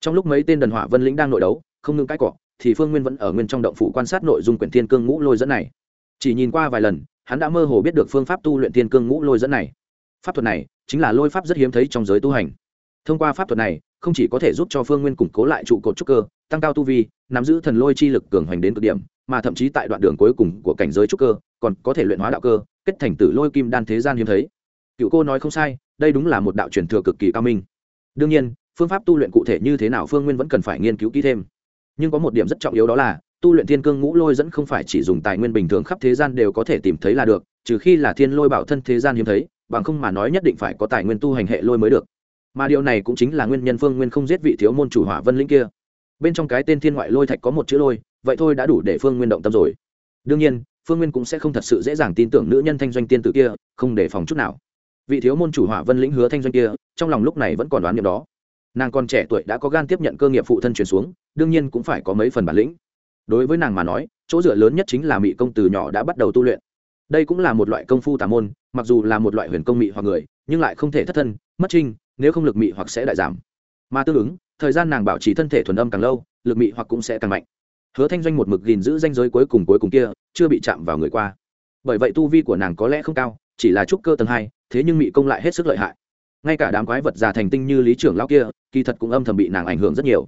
Trong lúc mấy tên đần hỏa vân lĩnh đang nội đấu, không ngưng cãi cọ, thì phương nguyên vẫn ở nguyên trong động phủ quan sát nội dung quyển thiên cương ngũ lôi dẫn này. Chỉ nhìn qua vài lần hắn đã mơ hồ biết được phương pháp tu luyện thiên cương ngũ lôi dẫn này. Pháp thuật này chính là lôi pháp rất hiếm thấy trong giới tu hành. Thông qua pháp thuật này, không chỉ có thể giúp cho phương nguyên củng cố lại trụ cột trúc cơ, tăng cao tu vi, nắm giữ thần lôi chi lực cường hoành đến cực điểm, mà thậm chí tại đoạn đường cuối cùng của cảnh giới trúc cơ, còn có thể luyện hóa đạo cơ, kết thành tử lôi kim đan thế gian hiếm thấy. Cựu cô nói không sai, đây đúng là một đạo truyền thừa cực kỳ cao minh. Đương nhiên, phương pháp tu luyện cụ thể như thế nào phương nguyên vẫn cần phải nghiên cứu kỹ thêm. Nhưng có một điểm rất trọng yếu đó là tu luyện thiên cương ngũ lôi dẫn không phải chỉ dùng tài nguyên bình thường khắp thế gian đều có thể tìm thấy là được, trừ khi là thiên lôi bảo thân thế gian hiếm thấy, bằng không mà nói nhất định phải có tài nguyên tu hành hệ lôi mới được. Mà điều này cũng chính là nguyên nhân phương nguyên không giết vị thiếu môn chủ hỏa vân lĩnh kia. Bên trong cái tên thiên ngoại lôi thạch có một chữ lôi, vậy thôi đã đủ để phương nguyên động tâm rồi. Đương nhiên, phương nguyên cũng sẽ không thật sự dễ dàng tin tưởng nữ nhân thanh doanh tiên tử kia, không để phòng chút nào. Vị thiếu môn chủ hỏa vân lĩnh hứa thanh doanh kia, trong lòng lúc này vẫn còn đoán niệm đó. Nàng còn trẻ tuổi đã có gan tiếp nhận cơ nghiệp phụ thân truyền xuống, đương nhiên cũng phải có mấy phần bản lĩnh đối với nàng mà nói, chỗ dựa lớn nhất chính là mỹ công từ nhỏ đã bắt đầu tu luyện. Đây cũng là một loại công phu tà môn, mặc dù là một loại huyền công mỹ hoặc người, nhưng lại không thể thất thân, mất trinh, nếu không lực mị hoặc sẽ đại giảm. Mà tương ứng, thời gian nàng bảo trì thân thể thuần âm càng lâu, lực mị hoặc cũng sẽ càng mạnh. Hứa thanh doanh một mực gìn giữ danh giới cuối cùng cuối cùng kia, chưa bị chạm vào người qua. Bởi vậy tu vi của nàng có lẽ không cao, chỉ là trúc cơ tầng hai, thế nhưng mị công lại hết sức lợi hại. Ngay cả đám quái vật già thành tinh như lý trưởng lão kia, kỳ thật cũng âm thầm bị nàng ảnh hưởng rất nhiều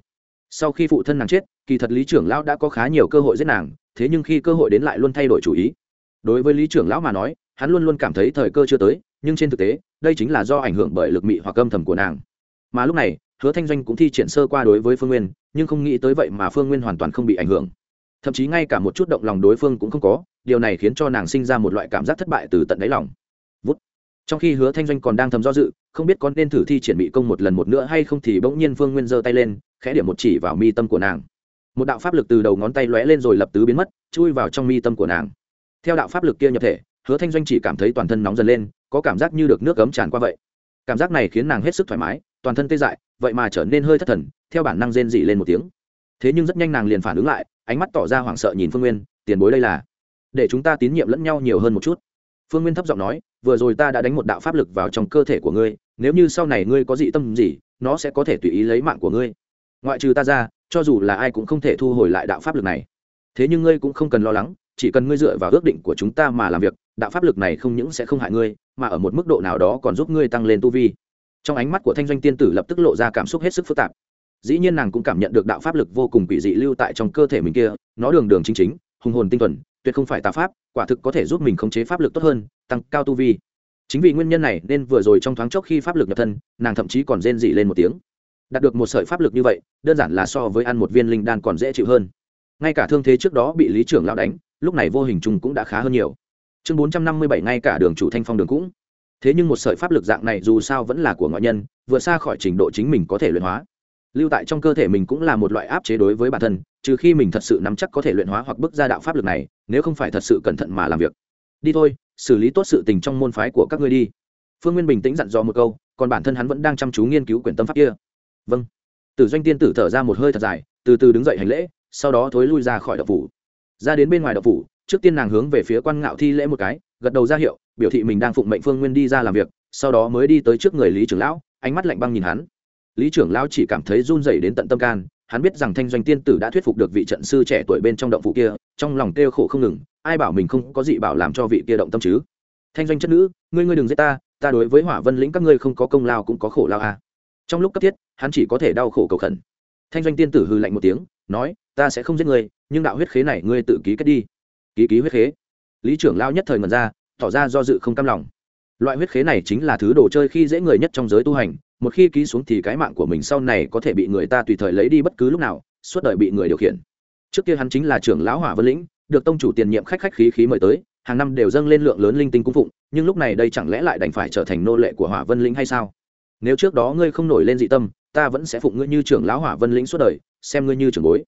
sau khi phụ thân nàng chết, kỳ thật lý trưởng lão đã có khá nhiều cơ hội giết nàng, thế nhưng khi cơ hội đến lại luôn thay đổi chủ ý. Đối với lý trưởng lão mà nói, hắn luôn luôn cảm thấy thời cơ chưa tới, nhưng trên thực tế, đây chính là do ảnh hưởng bởi lực mị hoặc âm thầm của nàng. Mà lúc này, hứa thanh doanh cũng thi triển sơ qua đối với phương nguyên, nhưng không nghĩ tới vậy mà phương nguyên hoàn toàn không bị ảnh hưởng. Thậm chí ngay cả một chút động lòng đối phương cũng không có, điều này khiến cho nàng sinh ra một loại cảm giác thất bại từ tận đáy lòng trong khi hứa thanh doanh còn đang thầm do dự, không biết có nên thử thi triển bị công một lần một nữa hay không thì bỗng nhiên phương nguyên giơ tay lên, khẽ điểm một chỉ vào mi tâm của nàng. Một đạo pháp lực từ đầu ngón tay lóe lên rồi lập tứ biến mất, chui vào trong mi tâm của nàng. Theo đạo pháp lực kia nhập thể, hứa thanh doanh chỉ cảm thấy toàn thân nóng dần lên, có cảm giác như được nước cấm tràn qua vậy. Cảm giác này khiến nàng hết sức thoải mái, toàn thân tê dại, vậy mà trở nên hơi thất thần, theo bản năng rên dị lên một tiếng. Thế nhưng rất nhanh nàng liền phản ứng lại, ánh mắt tỏ ra hoảng sợ nhìn phương nguyên, tiền bối đây là để chúng ta tín nhiệm lẫn nhau nhiều hơn một chút phương nguyên thấp giọng nói, vừa rồi ta đã đánh một đạo pháp lực vào trong cơ thể của ngươi, nếu như sau này ngươi có dị tâm gì, nó sẽ có thể tùy ý lấy mạng của ngươi. Ngoại trừ ta ra, cho dù là ai cũng không thể thu hồi lại đạo pháp lực này. Thế nhưng ngươi cũng không cần lo lắng, chỉ cần ngươi dựa vào ước định của chúng ta mà làm việc, đạo pháp lực này không những sẽ không hại ngươi, mà ở một mức độ nào đó còn giúp ngươi tăng lên tu vi. Trong ánh mắt của thanh doanh tiên tử lập tức lộ ra cảm xúc hết sức phức tạp. Dĩ nhiên nàng cũng cảm nhận được đạo pháp lực vô cùng quỷ dị lưu tại trong cơ thể mình kia, nó đường đường chính chính, hùng hồn tinh thuần tuyệt không phải tà pháp, quả thực có thể giúp mình khống chế pháp lực tốt hơn, tăng cao tu vi. Chính vì nguyên nhân này nên vừa rồi trong thoáng chốc khi pháp lực nhập thân, nàng thậm chí còn rên dị lên một tiếng. Đạt được một sợi pháp lực như vậy, đơn giản là so với ăn một viên linh đan còn dễ chịu hơn. Ngay cả thương thế trước đó bị lý trưởng lao đánh, lúc này vô hình chung cũng đã khá hơn nhiều. Chương bốn trăm năm mươi bảy ngay cả đường chủ thanh phong đường cũng. Thế nhưng một sợi pháp lực dạng này dù sao vẫn là của ngoại nhân vượt xa khỏi trình độ chính mình có thể luyện hóa lưu tại trong cơ thể mình cũng là một loại áp chế đối với bản thân, trừ khi mình thật sự nắm chắc có thể luyện hóa hoặc bước ra đạo pháp lực này, nếu không phải thật sự cẩn thận mà làm việc. Đi thôi, xử lý tốt sự tình trong môn phái của các ngươi đi. Phương nguyên bình tĩnh dặn dò một câu, còn bản thân hắn vẫn đang chăm chú nghiên cứu quyển tâm pháp kia. Vâng. Tử doanh tiên tử thở ra một hơi thật dài, từ từ đứng dậy hành lễ, sau đó thối lui ra khỏi đậu phủ. Ra đến bên ngoài đậu phủ, trước tiên nàng hướng về phía quan ngạo thi lễ một cái, gật đầu ra hiệu, biểu thị mình đang phụng mệnh phương nguyên đi ra làm việc, sau đó mới đi tới trước người lý trưởng lão, ánh mắt lạnh băng nhìn hắn lý trưởng lão chỉ cảm thấy run rẩy đến tận tâm can, hắn biết rằng thanh doanh tiên tử đã thuyết phục được vị trận sư trẻ tuổi bên trong động phủ kia, trong lòng kêu khổ không ngừng, ai bảo mình không có gì bảo làm cho vị kia động tâm chứ? Thanh doanh chất nữ, ngươi ngươi đừng giết ta ta đối với hỏa vân lĩnh các ngươi không có công lao cũng có khổ lao à. trong lúc cấp thiết, hắn chỉ có thể đau khổ cầu khẩn. Thanh doanh tiên tử hư lạnh một tiếng, nói, ta sẽ không giết ngươi, nhưng đạo huyết khế này ngươi tự ký kết đi. Ký ký huyết khế. Lý trưởng lao nhất thời ngần ra, tỏ ra do dự không cam lòng. Loại huyết khế này chính là thứ đồ chơi khi dễ người nhất trong giới tu hành một khi ký xuống thì cái mạng của mình sau này có thể bị người ta tùy thời lấy đi bất cứ lúc nào, suốt đời bị người điều khiển. Trước kia hắn chính là trưởng lão hỏa vân lĩnh, được tông chủ tiền nhiệm khách khách khí khí mời tới, hàng năm đều dâng lên lượng lớn linh tinh cung phụng, nhưng lúc này đây chẳng lẽ lại đành phải trở thành nô lệ của hỏa vân lĩnh hay sao? Nếu trước đó ngươi không nổi lên dị tâm, ta vẫn sẽ phụng ngươi như trưởng lão hỏa vân lĩnh suốt đời, xem ngươi như trưởng bối.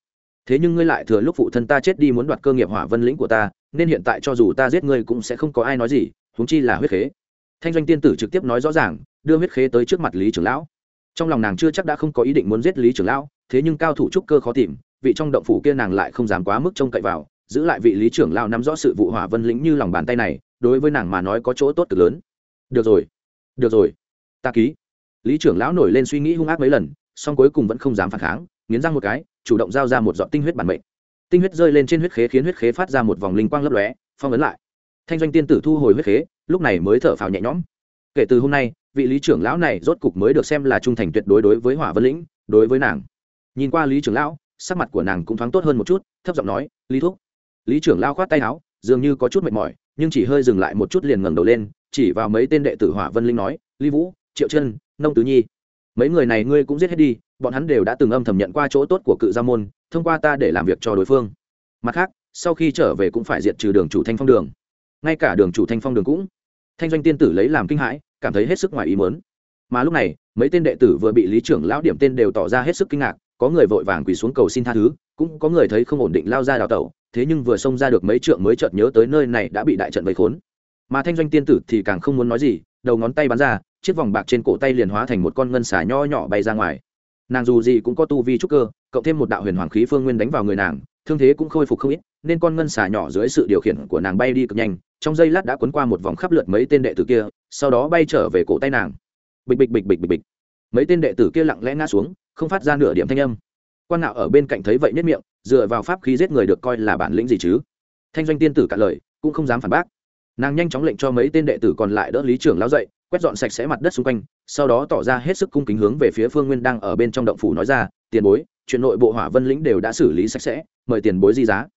Thế nhưng ngươi lại thừa lúc phụ thân ta chết đi muốn đoạt cơ nghiệp hỏa vân lĩnh của ta, nên hiện tại cho dù ta giết ngươi cũng sẽ không có ai nói gì, huống chi là huyết khế thanh doanh tiên tử trực tiếp nói rõ ràng, đưa huyết khế tới trước mặt lý trưởng lão. Trong lòng nàng chưa chắc đã không có ý định muốn giết lý trưởng lão, thế nhưng cao thủ trúc cơ khó tìm, vị trong động phủ kia nàng lại không dám quá mức trông cậy vào, giữ lại vị lý trưởng lão nắm rõ sự vụ hỏa vân lĩnh như lòng bàn tay này, đối với nàng mà nói có chỗ tốt cực lớn. Được rồi được rồi, ta ký. Lý trưởng lão nổi lên suy nghĩ hung ác mấy lần, song cuối cùng vẫn không dám phản kháng, nghiến răng một cái, chủ động giao ra một giọt tinh huyết bản mệnh. Tinh huyết rơi lên trên huyết khế khiến huyết khế phát ra một vòng linh quang lấp lóe, phong ấn lại. Thanh doanh tiên tử thu hồi huyết khế lúc này mới thở phào nhẹ nhõm. Kể từ hôm nay, vị lý trưởng lão này rốt cục mới được xem là trung thành tuyệt đối đối với hỏa vân lĩnh, đối với nàng. Nhìn qua lý trưởng lão, sắc mặt của nàng cũng thoáng tốt hơn một chút, thấp giọng nói, lý thúc. Lý trưởng lão khoát tay áo, dường như có chút mệt mỏi, nhưng chỉ hơi dừng lại một chút liền ngẩng đầu lên, chỉ vào mấy tên đệ tử hỏa vân linh nói, lý vũ, triệu chân, nông tứ nhi. Mấy người này ngươi cũng giết hết đi, bọn hắn đều đã từng âm thầm nhận qua chỗ tốt của cự gia môn, thông qua ta để làm việc cho đối phương. Mặt khác, sau khi trở về cũng phải diệt trừ đường chủ thanh phong đường ngay cả đường chủ thanh phong đường cũng. Thanh doanh tiên tử lấy làm kinh hãi, cảm thấy hết sức ngoài ý mớn mà lúc này, mấy tên đệ tử vừa bị lý trưởng lão điểm tên đều tỏ ra hết sức kinh ngạc, có người vội vàng quỳ xuống cầu xin tha thứ, cũng có người thấy không ổn định lao ra đào tẩu, thế nhưng vừa xông ra được mấy trượng mới chợt nhớ tới nơi này đã bị đại trận vây khốn. Mà thanh doanh tiên tử thì càng không muốn nói gì, đầu ngón tay bắn ra, chiếc vòng bạc trên cổ tay liền hóa thành một con ngân xà nho nhỏ bay ra ngoài. Nàng dù gì cũng có tu vi trúc cơ, cộng thêm một đạo huyền hoàng khí phương nguyên đánh vào người nàng, thương thế cũng khôi phục không ít, nên con ngân xà nhỏ dưới sự điều khiển của nàng bay đi cực nhanh trong giây lát đã cuốn qua một vòng khắp lượt mấy tên đệ tử kia, sau đó bay trở về cổ tay nàng. Bịch bịch bịch bịch bịch bịch. Mấy tên đệ tử kia lặng lẽ ngã xuống, không phát ra nửa điểm thanh âm. Quan nạo ở bên cạnh thấy vậy nhất miệng, dựa vào pháp khí giết người được coi là bản lĩnh gì chứ? Thanh doanh tiên tử cạn lời, cũng không dám phản bác. Nàng nhanh chóng lệnh cho mấy tên đệ tử còn lại đỡ lý trưởng lao dậy, quét dọn sạch sẽ mặt đất xung quanh, sau đó tỏ ra hết sức cung kính hướng về phía phương nguyên đang ở bên trong động phủ nói ra, tiền bối, chuyện nội bộ hỏa vân lĩnh đều đã xử lý sạch sẽ, mời tiền bối di giá.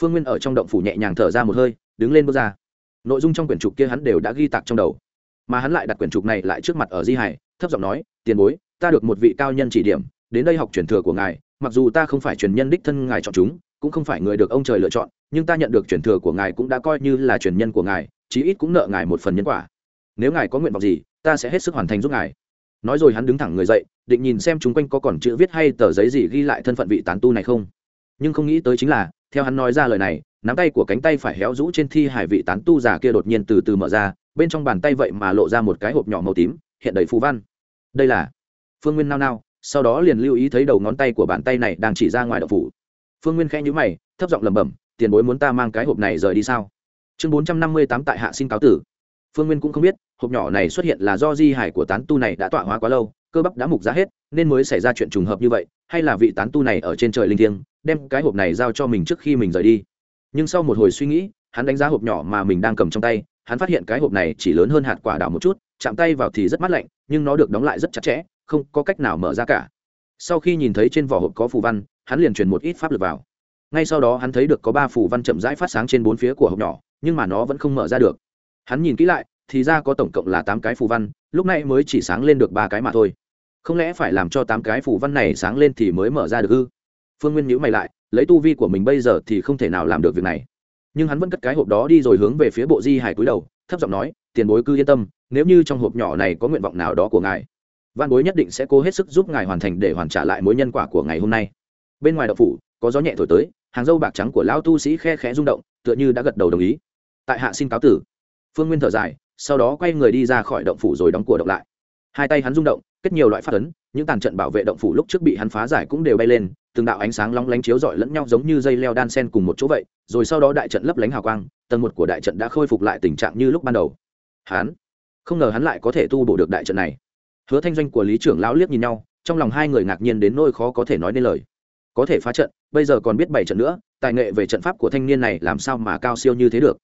Phương nguyên ở trong động phủ nhẹ nhàng thở ra một hơi, đứng lên bước ra nội dung trong quyển trục kia hắn đều đã ghi tạc trong đầu. Mà hắn lại đặt quyển trục này lại trước mặt ở di hải, thấp giọng nói, tiền bối, ta được một vị cao nhân chỉ điểm, đến đây học truyền thừa của ngài, mặc dù ta không phải truyền nhân đích thân ngài chọn chúng, cũng không phải người được ông trời lựa chọn, nhưng ta nhận được truyền thừa của ngài cũng đã coi như là truyền nhân của ngài, chí ít cũng nợ ngài một phần nhân quả. Nếu ngài có nguyện vọng gì, ta sẽ hết sức hoàn thành giúp ngài. Nói rồi hắn đứng thẳng người dậy, định nhìn xem chúng quanh có còn chữ viết hay tờ giấy gì ghi lại thân phận vị tán tu này không. Nhưng không nghĩ tới chính là, theo hắn nói ra lời này nắm tay của cánh tay phải héo rũ trên thi hải vị tán tu già kia đột nhiên từ từ mở ra, bên trong bàn tay vậy mà lộ ra một cái hộp nhỏ màu tím, hiện đầy phù văn. Đây là phương nguyên nao nao, sau đó liền lưu ý thấy đầu ngón tay của bàn tay này đang chỉ ra ngoài đậu phủ. Phương nguyên khẽ nhữ mày, thấp giọng lẩm bẩm, tiền bối muốn ta mang cái hộp này rời đi sao? Chương bốn trăm năm mươi tám tại hạ xin cáo tử. Phương nguyên cũng không biết, hộp nhỏ này xuất hiện là do di hải của tán tu này đã tọa hóa quá lâu, cơ bắp đã mục ra hết, nên mới xảy ra chuyện trùng hợp như vậy, hay là vị tán tu này ở trên trời linh thiêng, đem cái hộp này giao cho mình trước khi mình rời đi nhưng sau một hồi suy nghĩ, hắn đánh giá hộp nhỏ mà mình đang cầm trong tay, hắn phát hiện cái hộp này chỉ lớn hơn hạt quả đào một chút, chạm tay vào thì rất mát lạnh, nhưng nó được đóng lại rất chặt chẽ, không có cách nào mở ra cả. Sau khi nhìn thấy trên vỏ hộp có phù văn, hắn liền truyền một ít pháp lực vào. Ngay sau đó hắn thấy được có ba phù văn chậm rãi phát sáng trên bốn phía của hộp nhỏ, nhưng mà nó vẫn không mở ra được. Hắn nhìn kỹ lại, thì ra có tổng cộng là tám cái phù văn, lúc này mới chỉ sáng lên được ba cái mà thôi. Không lẽ phải làm cho tám cái phù văn này sáng lên thì mới mở ra được ư? Phương nguyên nhữ mày lại, lấy tu vi của mình bây giờ thì không thể nào làm được việc này. Nhưng hắn vẫn cất cái hộp đó đi rồi hướng về phía bộ di hải cúi đầu, thấp giọng nói, tiền bối cứ yên tâm, nếu như trong hộp nhỏ này có nguyện vọng nào đó của ngài, văn bối nhất định sẽ cố hết sức giúp ngài hoàn thành để hoàn trả lại mối nhân quả của ngày hôm nay. Bên ngoài đậu phủ, có gió nhẹ thổi tới, hàng dâu bạc trắng của lão tu sĩ khe khẽ rung động, tựa như đã gật đầu đồng ý. Tại hạ xin cáo tử. Phương nguyên thở dài, sau đó quay người đi ra khỏi động phủ rồi đóng cửa động lại hai tay hắn rung động, kết nhiều loại phát ấn, những tàn trận bảo vệ động phủ lúc trước bị hắn phá giải cũng đều bay lên, từng đạo ánh sáng long lánh chiếu rọi lẫn nhau giống như dây leo đan sen cùng một chỗ vậy, rồi sau đó đại trận lấp lánh hào quang, tầng một của đại trận đã khôi phục lại tình trạng như lúc ban đầu. Hắn, không ngờ hắn lại có thể tu bổ được đại trận này. Hứa thanh doanh của lý trưởng lão liếc nhìn nhau, trong lòng hai người ngạc nhiên đến nỗi khó có thể nói nên lời. Có thể phá trận, bây giờ còn biết bảy trận nữa, tài nghệ về trận pháp của thanh niên này làm sao mà cao siêu như thế được?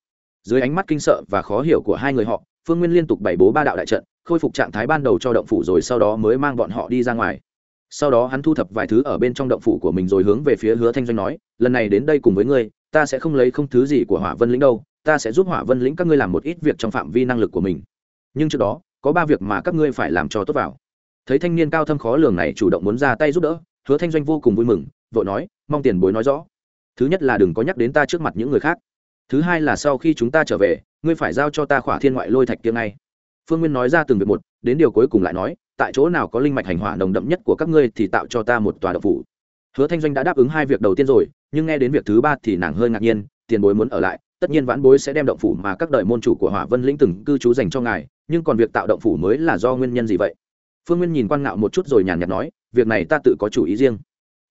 Dưới ánh mắt kinh sợ và khó hiểu của hai người họ, phương nguyên liên tục bảy bố ba đạo đại trận khôi phục trạng thái ban đầu cho động phủ rồi sau đó mới mang bọn họ đi ra ngoài. Sau đó hắn thu thập vài thứ ở bên trong động phủ của mình rồi hướng về phía hứa thanh doanh nói, lần này đến đây cùng với ngươi, ta sẽ không lấy không thứ gì của hỏa vân lĩnh đâu, ta sẽ giúp hỏa vân lĩnh các ngươi làm một ít việc trong phạm vi năng lực của mình. Nhưng trước đó, có ba việc mà các ngươi phải làm cho tốt vào. Thấy thanh niên cao thâm khó lường này chủ động muốn ra tay giúp đỡ, hứa thanh doanh vô cùng vui mừng, vội nói, mong tiền bối nói rõ. Thứ nhất là đừng có nhắc đến ta trước mặt những người khác. Thứ hai là sau khi chúng ta trở về, ngươi phải giao cho ta khỏa thiên ngoại lôi thạch kia ngay phương nguyên nói ra từng việc một, đến điều cuối cùng lại nói, tại chỗ nào có linh mạch hành hỏa nồng đậm nhất của các ngươi thì tạo cho ta một tòa độc phủ. Hứa thanh doanh đã đáp ứng hai việc đầu tiên rồi, nhưng nghe đến việc thứ ba thì nàng hơi ngạc nhiên, tiền bối muốn ở lại, tất nhiên vãn bối sẽ đem động phủ mà các đời môn chủ của hỏa vân lĩnh từng cư trú dành cho ngài, nhưng còn việc tạo động phủ mới là do nguyên nhân gì vậy? Phương nguyên nhìn quan ngạo một chút rồi nhàn nhạt nói, việc này ta tự có chủ ý riêng.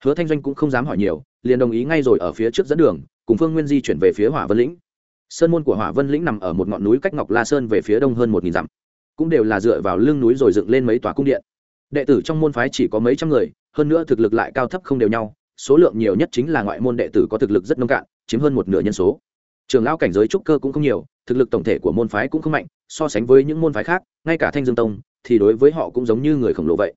Hứa thanh doanh cũng không dám hỏi nhiều, liền đồng ý ngay rồi ở phía trước dẫn đường, cùng phương nguyên di chuyển về phía hỏa vân lĩnh. Sơn môn của hỏa vân lĩnh nằm ở một ngọn núi cách ngọc la sơn về phía đông hơn một nghìn dặm cũng đều là dựa vào lưng núi rồi dựng lên mấy tòa cung điện. Đệ tử trong môn phái chỉ có mấy trăm người, hơn nữa thực lực lại cao thấp không đều nhau, số lượng nhiều nhất chính là ngoại môn đệ tử có thực lực rất nông cạn, chiếm hơn một nửa nhân số. Trường lao cảnh giới trúc cơ cũng không nhiều, thực lực tổng thể của môn phái cũng không mạnh, so sánh với những môn phái khác, ngay cả thanh dương tông, thì đối với họ cũng giống như người khổng lồ vậy.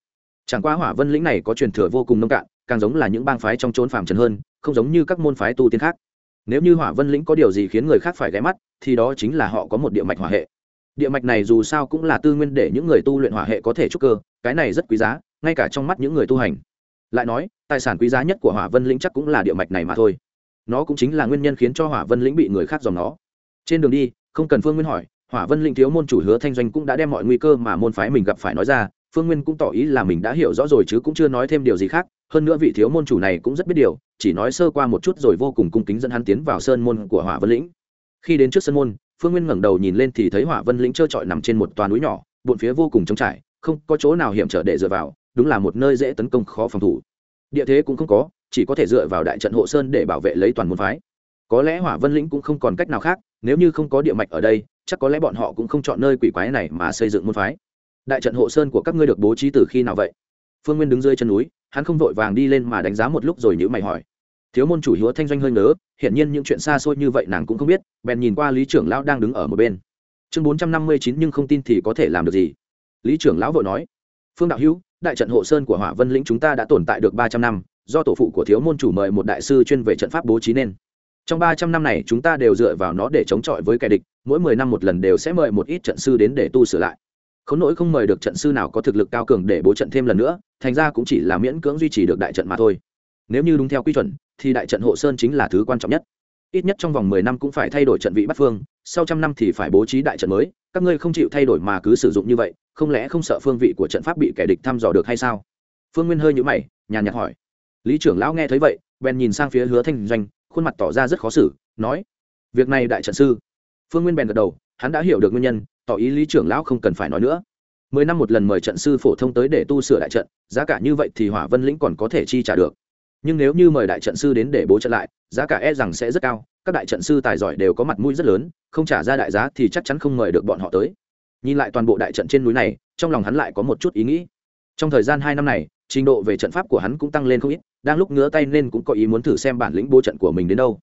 Chẳng qua hỏa vân lĩnh này có truyền thừa vô cùng nông cạn, càng giống là những bang phái trong trốn phàm trần hơn, không giống như các môn phái tu tiên khác. Nếu như hỏa vân lĩnh có điều gì khiến người khác phải ghé mắt, thì đó chính là họ có một địa mạch hỏa hệ địa mạch này dù sao cũng là tư nguyên để những người tu luyện hỏa hệ có thể trúc cơ, cái này rất quý giá, ngay cả trong mắt những người tu hành. Lại nói, tài sản quý giá nhất của hỏa vân lĩnh chắc cũng là địa mạch này mà thôi. Nó cũng chính là nguyên nhân khiến cho hỏa vân lĩnh bị người khác dòng nó. Trên đường đi, không cần phương nguyên hỏi, hỏa vân lĩnh thiếu môn chủ hứa thanh doanh cũng đã đem mọi nguy cơ mà môn phái mình gặp phải nói ra. Phương nguyên cũng tỏ ý là mình đã hiểu rõ rồi chứ cũng chưa nói thêm điều gì khác. Hơn nữa vị thiếu môn chủ này cũng rất biết điều, chỉ nói sơ qua một chút rồi vô cùng cung kính dẫn hắn tiến vào sơn môn của hỏa vân lĩnh. Khi đến trước sân môn phương nguyên ngẩng đầu nhìn lên thì thấy hỏa vân lĩnh trơ trọi nằm trên một toà núi nhỏ bụn phía vô cùng trống trải, không có chỗ nào hiểm trở để dựa vào, đúng là một nơi dễ tấn công khó phòng thủ. Địa thế cũng không có, chỉ có thể dựa vào đại trận hộ sơn để bảo vệ lấy toàn môn phái. Có lẽ hỏa vân lĩnh cũng không còn cách nào khác, nếu như không có địa mạch ở đây, chắc có lẽ bọn họ cũng không chọn nơi quỷ quái này mà xây dựng môn phái. Đại trận hộ sơn của các ngươi được bố trí từ khi nào vậy? Phương nguyên đứng dưới chân núi, hắn không vội vàng đi lên mà đánh giá một lúc rồi nhữ mày hỏi thiếu môn chủ hứa thanh doanh hơi ngớ hiện nhiên những chuyện xa xôi như vậy nàng cũng không biết, bèn nhìn qua lý trưởng lão đang đứng ở một bên. Chương bốn trăm năm mươi chín nhưng không tin thì có thể làm được gì? Lý trưởng lão vội nói, phương đạo hữu, đại trận hộ sơn của hỏa vân lĩnh chúng ta đã tồn tại được ba trăm năm, do tổ phụ của thiếu môn chủ mời một đại sư chuyên về trận pháp bố trí nên. Trong ba trăm năm này chúng ta đều dựa vào nó để chống chọi với kẻ địch, mỗi mười năm một lần đều sẽ mời một ít trận sư đến để tu sửa lại. Khốn nỗi không mời được trận sư nào có thực lực cao cường để bố trận thêm lần nữa, thành ra cũng chỉ là miễn cưỡng duy trì được đại trận mà thôi. Nếu như đúng theo quy chuẩn thì đại trận hộ sơn chính là thứ quan trọng nhất. Ít nhất trong vòng mười năm cũng phải thay đổi trận vị bắt phương, sau trăm năm thì phải bố trí đại trận mới, các ngươi không chịu thay đổi mà cứ sử dụng như vậy, không lẽ không sợ phương vị của trận pháp bị kẻ địch thăm dò được hay sao? Phương nguyên hơi nhũ mày, nhàn nhạt hỏi. Lý trưởng lão nghe thấy vậy, bèn nhìn sang phía hứa thanh doanh, khuôn mặt tỏ ra rất khó xử, nói, việc này đại trận sư. Phương nguyên bèn gật đầu, hắn đã hiểu được nguyên nhân, tỏ ý lý trưởng lão không cần phải nói nữa. Mười năm một lần mời trận sư phổ thông tới để tu sửa đại trận, giá cả như vậy thì hỏa vân lĩnh còn có thể chi trả được nhưng nếu như mời đại trận sư đến để bố trận lại, giá cả e rằng sẽ rất cao, các đại trận sư tài giỏi đều có mặt mũi rất lớn, không trả ra đại giá thì chắc chắn không mời được bọn họ tới. Nhìn lại toàn bộ đại trận trên núi này, trong lòng hắn lại có một chút ý nghĩ. Trong thời gian hai năm này, trình độ về trận pháp của hắn cũng tăng lên không ít, đang lúc ngứa tay nên cũng có ý muốn thử xem bản lĩnh bố trận của mình đến đâu.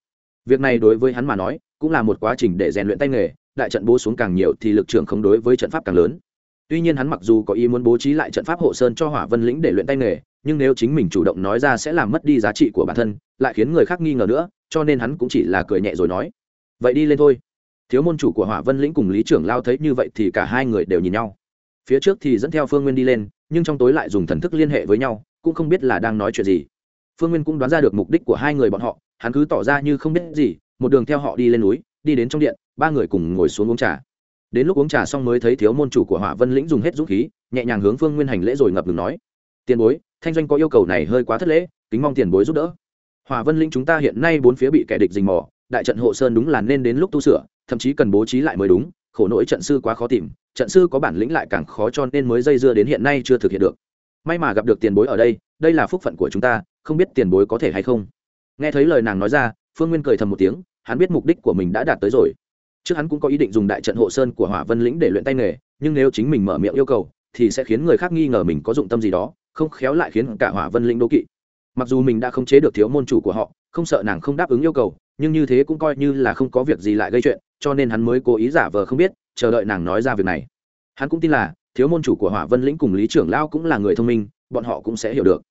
Việc này đối với hắn mà nói, cũng là một quá trình để rèn luyện tay nghề, đại trận bố xuống càng nhiều thì lực trưởng không đối với trận pháp càng lớn. Tuy nhiên hắn mặc dù có ý muốn bố trí lại trận pháp hộ sơn cho hỏa vân lĩnh để luyện tay nghề nhưng nếu chính mình chủ động nói ra sẽ làm mất đi giá trị của bản thân, lại khiến người khác nghi ngờ nữa, cho nên hắn cũng chỉ là cười nhẹ rồi nói. Vậy đi lên thôi. Thiếu môn chủ của hỏa vân lĩnh cùng lý trưởng lao thấy như vậy thì cả hai người đều nhìn nhau. Phía trước thì dẫn theo phương nguyên đi lên, nhưng trong tối lại dùng thần thức liên hệ với nhau, cũng không biết là đang nói chuyện gì. Phương nguyên cũng đoán ra được mục đích của hai người bọn họ, hắn cứ tỏ ra như không biết gì, một đường theo họ đi lên núi, đi đến trong điện, ba người cùng ngồi xuống uống trà. Đến lúc uống trà xong mới thấy thiếu môn chủ của hỏa vân lĩnh dùng hết dũng khí, nhẹ nhàng hướng phương nguyên hành lễ rồi ngập ngừng nói. Tiền bối thanh doanh có yêu cầu này hơi quá thất lễ, kính mong tiền bối giúp đỡ. Hòa vân lĩnh chúng ta hiện nay bốn phía bị kẻ địch dình mò, đại trận hộ sơn đúng là nên đến lúc tu sửa, thậm chí cần bố trí lại mới đúng, khổ nỗi trận sư quá khó tìm, trận sư có bản lĩnh lại càng khó cho nên mới dây dưa đến hiện nay chưa thực hiện được. May mà gặp được tiền bối ở đây đây là phúc phận của chúng ta, không biết tiền bối có thể hay không. Nghe thấy lời nàng nói ra, phương nguyên cười thầm một tiếng, hắn biết mục đích của mình đã đạt tới rồi. Trước hắn cũng có ý định dùng đại trận hộ sơn của hỏa vân lĩnh để luyện tay nghề, nhưng nếu chính mình mở miệng yêu cầu, thì sẽ khiến người khác nghi ngờ mình có dụng tâm gì đó không khéo lại khiến cả hỏa vân lĩnh đố kỵ. Mặc dù mình đã không chế được thiếu môn chủ của họ, không sợ nàng không đáp ứng yêu cầu, nhưng như thế cũng coi như là không có việc gì lại gây chuyện, cho nên hắn mới cố ý giả vờ không biết, chờ đợi nàng nói ra việc này. Hắn cũng tin là, thiếu môn chủ của hỏa vân lĩnh cùng lý trưởng lao cũng là người thông minh, bọn họ cũng sẽ hiểu được.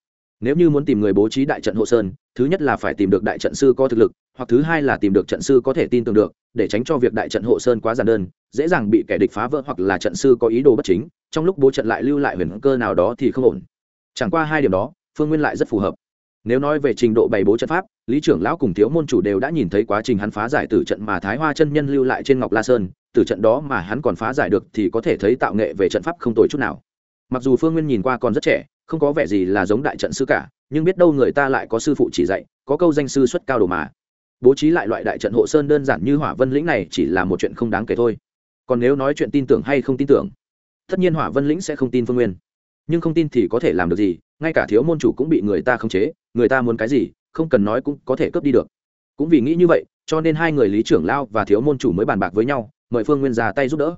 Nếu như muốn tìm người bố trí đại trận hộ sơn, thứ nhất là phải tìm được đại trận sư có thực lực, hoặc thứ hai là tìm được trận sư có thể tin tưởng được, để tránh cho việc đại trận hộ sơn quá giản đơn, dễ dàng bị kẻ địch phá vỡ hoặc là trận sư có ý đồ bất chính, trong lúc bố trận lại lưu lại huyền cơ nào đó thì không ổn chẳng qua hai điểm đó, phương nguyên lại rất phù hợp. Nếu nói về trình độ bày bố trận pháp, lý trưởng lão cùng thiếu môn chủ đều đã nhìn thấy quá trình hắn phá giải tử trận mà thái hoa chân nhân lưu lại trên ngọc la sơn, tử trận đó mà hắn còn phá giải được thì có thể thấy tạo nghệ về trận pháp không tồi chút nào. Mặc dù phương nguyên nhìn qua còn rất trẻ, không có vẻ gì là giống đại trận sư cả, nhưng biết đâu người ta lại có sư phụ chỉ dạy, có câu danh sư xuất cao đồ mà. Bố trí lại loại đại trận hộ sơn đơn giản như hỏa vân lĩnh này chỉ là một chuyện không đáng kể thôi. Còn nếu nói chuyện tin tưởng hay không tin tưởng, tất nhiên hỏa vân lĩnh sẽ không tin phương nguyên nhưng không tin thì có thể làm được gì, ngay cả thiếu môn chủ cũng bị người ta khống chế, người ta muốn cái gì, không cần nói cũng có thể cướp đi được. Cũng vì nghĩ như vậy, cho nên hai người lý trưởng lao và thiếu môn chủ mới bàn bạc với nhau, mời phương nguyên ra tay giúp đỡ.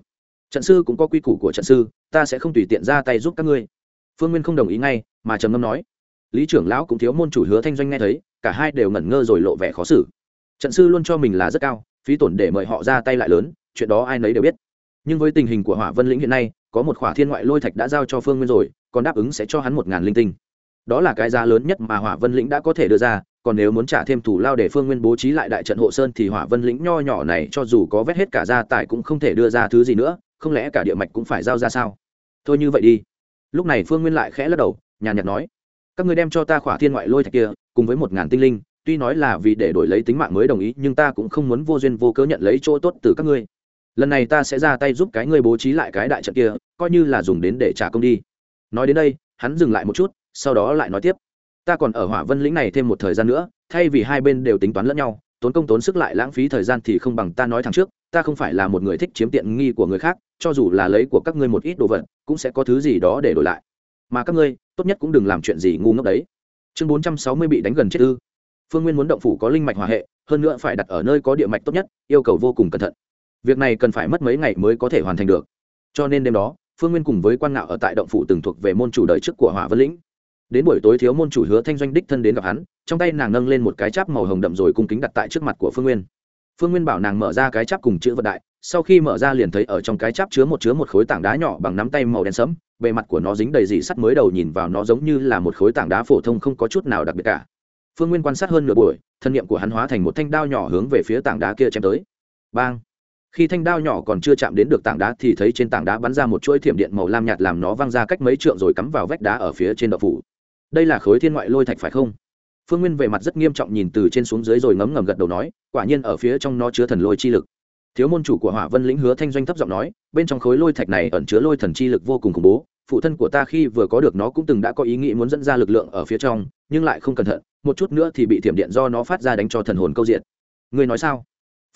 Trận sư cũng có quy củ của trận sư, ta sẽ không tùy tiện ra tay giúp các ngươi. Phương nguyên không đồng ý ngay, mà trầm ngâm nói. Lý trưởng lão cũng thiếu môn chủ hứa thanh doanh nghe thấy, cả hai đều ngẩn ngơ rồi lộ vẻ khó xử. Trận sư luôn cho mình là rất cao, phí tổn để mời họ ra tay lại lớn, chuyện đó ai nấy đều biết. Nhưng với tình hình của hỏa vân lĩnh hiện nay, có một khỏa thiên ngoại lôi thạch đã giao cho phương nguyên rồi còn đáp ứng sẽ cho hắn một ngàn linh tinh. Đó là cái giá lớn nhất mà hỏa vân lĩnh đã có thể đưa ra, còn nếu muốn trả thêm thủ lao để phương nguyên bố trí lại đại trận hộ sơn thì hỏa vân lĩnh nho nhỏ này cho dù có vét hết cả gia tài cũng không thể đưa ra thứ gì nữa, không lẽ cả địa mạch cũng phải giao ra sao? Thôi như vậy đi. Lúc này phương nguyên lại khẽ lắc đầu, nhàn nhạt nói, các người đem cho ta khỏa thiên ngoại lôi thạch kia, cùng với một ngàn tinh linh, tuy nói là vì để đổi lấy tính mạng mới đồng ý, nhưng ta cũng không muốn vô duyên vô cớ nhận lấy chỗ tốt từ các ngươi. Lần này ta sẽ ra tay giúp cái ngươi bố trí lại cái đại trận kia, coi như là dùng đến để trả công đi nói đến đây, hắn dừng lại một chút, sau đó lại nói tiếp. Ta còn ở hỏa vân lĩnh này thêm một thời gian nữa, thay vì hai bên đều tính toán lẫn nhau, tốn công tốn sức lại lãng phí thời gian thì không bằng ta nói thẳng trước, ta không phải là một người thích chiếm tiện nghi của người khác, cho dù là lấy của các ngươi một ít đồ vật, cũng sẽ có thứ gì đó để đổi lại. Mà các ngươi, tốt nhất cũng đừng làm chuyện gì ngu ngốc đấy. Chương bốn trăm sáu mươi bị đánh gần chết ư. Phương nguyên muốn động phủ có linh mạch hòa hệ, hơn nữa phải đặt ở nơi có địa mạch tốt nhất, yêu cầu vô cùng cẩn thận. Việc này cần phải mất mấy ngày mới có thể hoàn thành được. Cho nên đêm đó phương nguyên cùng với quan ngạo ở tại động phủ từng thuộc về môn chủ đời trước của hỏa vân lĩnh. Đến buổi tối thiếu môn chủ hứa thanh doanh đích thân đến gặp hắn, trong tay nàng nâng lên một cái cháp màu hồng đậm rồi cung kính đặt tại trước mặt của phương nguyên. Phương nguyên bảo nàng mở ra cái cháp cùng chữ vận đại, sau khi mở ra liền thấy ở trong cái cháp chứa một chứa một khối tảng đá nhỏ bằng nắm tay màu đen sẫm, bề mặt của nó dính đầy dỉ sắt mới đầu nhìn vào nó giống như là một khối tảng đá phổ thông không có chút nào đặc biệt cả. Phương nguyên quan sát hơn nửa buổi, thân nhiệm của hắn hóa thành một thanh đao nhỏ hướng về phía tảng đá kia chém tới. Bang! Khi thanh đao nhỏ còn chưa chạm đến được tảng đá thì thấy trên tảng đá bắn ra một chuỗi thiểm điện màu lam nhạt làm nó văng ra cách mấy trượng rồi cắm vào vách đá ở phía trên đậu phủ. Đây là khối thiên ngoại lôi thạch phải không? Phương nguyên về mặt rất nghiêm trọng nhìn từ trên xuống dưới rồi ngấm ngầm gật đầu nói, quả nhiên ở phía trong nó chứa thần lôi chi lực. Thiếu môn chủ của hỏa vân lĩnh hứa thanh doanh thấp giọng nói, bên trong khối lôi thạch này ẩn chứa lôi thần chi lực vô cùng khủng bố, phụ thân của ta khi vừa có được nó cũng từng đã có ý nghĩ muốn dẫn ra lực lượng ở phía trong, nhưng lại không cẩn thận, một chút nữa thì bị thiểm điện do nó phát ra đánh cho thần hồn câu diện. Người nói sao?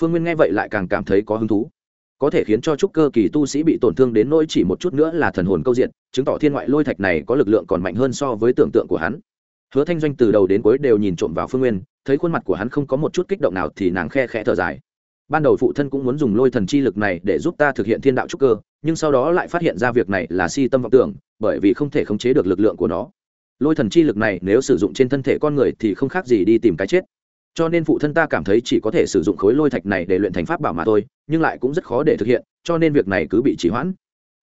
Phương nguyên nghe vậy lại càng cảm thấy có hứng thú. Có thể khiến cho trúc cơ kỳ tu sĩ bị tổn thương đến nỗi chỉ một chút nữa là thần hồn câu diện, chứng tỏ thiên ngoại lôi thạch này có lực lượng còn mạnh hơn so với tưởng tượng của hắn. Hứa thanh doanh từ đầu đến cuối đều nhìn trộm vào phương nguyên, thấy khuôn mặt của hắn không có một chút kích động nào thì nàng khe khẽ thở dài. Ban đầu phụ thân cũng muốn dùng lôi thần chi lực này để giúp ta thực hiện thiên đạo trúc cơ, nhưng sau đó lại phát hiện ra việc này là si tâm vọng tưởng, bởi vì không thể khống chế được lực lượng của nó. Lôi thần chi lực này nếu sử dụng trên thân thể con người thì không khác gì đi tìm cái chết cho nên phụ thân ta cảm thấy chỉ có thể sử dụng khối lôi thạch này để luyện thành pháp bảo mà thôi, nhưng lại cũng rất khó để thực hiện, cho nên việc này cứ bị trì hoãn.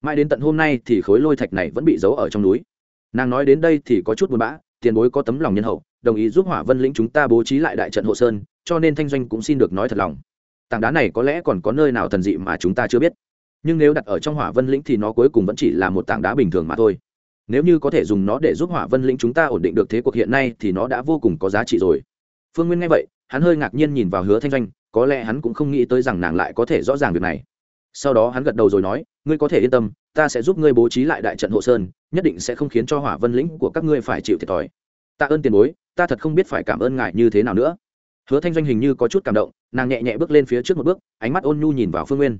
Mãi đến tận hôm nay thì khối lôi thạch này vẫn bị giấu ở trong núi. Nàng nói đến đây thì có chút buồn bã, tiền bối có tấm lòng nhân hậu, đồng ý giúp hỏa vân lĩnh chúng ta bố trí lại đại trận hộ sơn, cho nên thanh doanh cũng xin được nói thật lòng. Tảng đá này có lẽ còn có nơi nào thần dị mà chúng ta chưa biết. Nhưng nếu đặt ở trong hỏa vân lĩnh thì nó cuối cùng vẫn chỉ là một tảng đá bình thường mà thôi. Nếu như có thể dùng nó để giúp hỏa vân lĩnh chúng ta ổn định được thế cuộc hiện nay thì nó đã vô cùng có giá trị rồi phương nguyên nghe vậy, hắn hơi ngạc nhiên nhìn vào hứa thanh doanh, có lẽ hắn cũng không nghĩ tới rằng nàng lại có thể rõ ràng việc này. Sau đó hắn gật đầu rồi nói, ngươi có thể yên tâm, ta sẽ giúp ngươi bố trí lại đại trận hộ sơn, nhất định sẽ không khiến cho hỏa vân lĩnh của các ngươi phải chịu thiệt thòi. Tạ ơn tiền bối, ta thật không biết phải cảm ơn ngài như thế nào nữa. Hứa thanh doanh hình như có chút cảm động, nàng nhẹ nhẹ bước lên phía trước một bước, ánh mắt ôn nhu nhìn vào phương nguyên.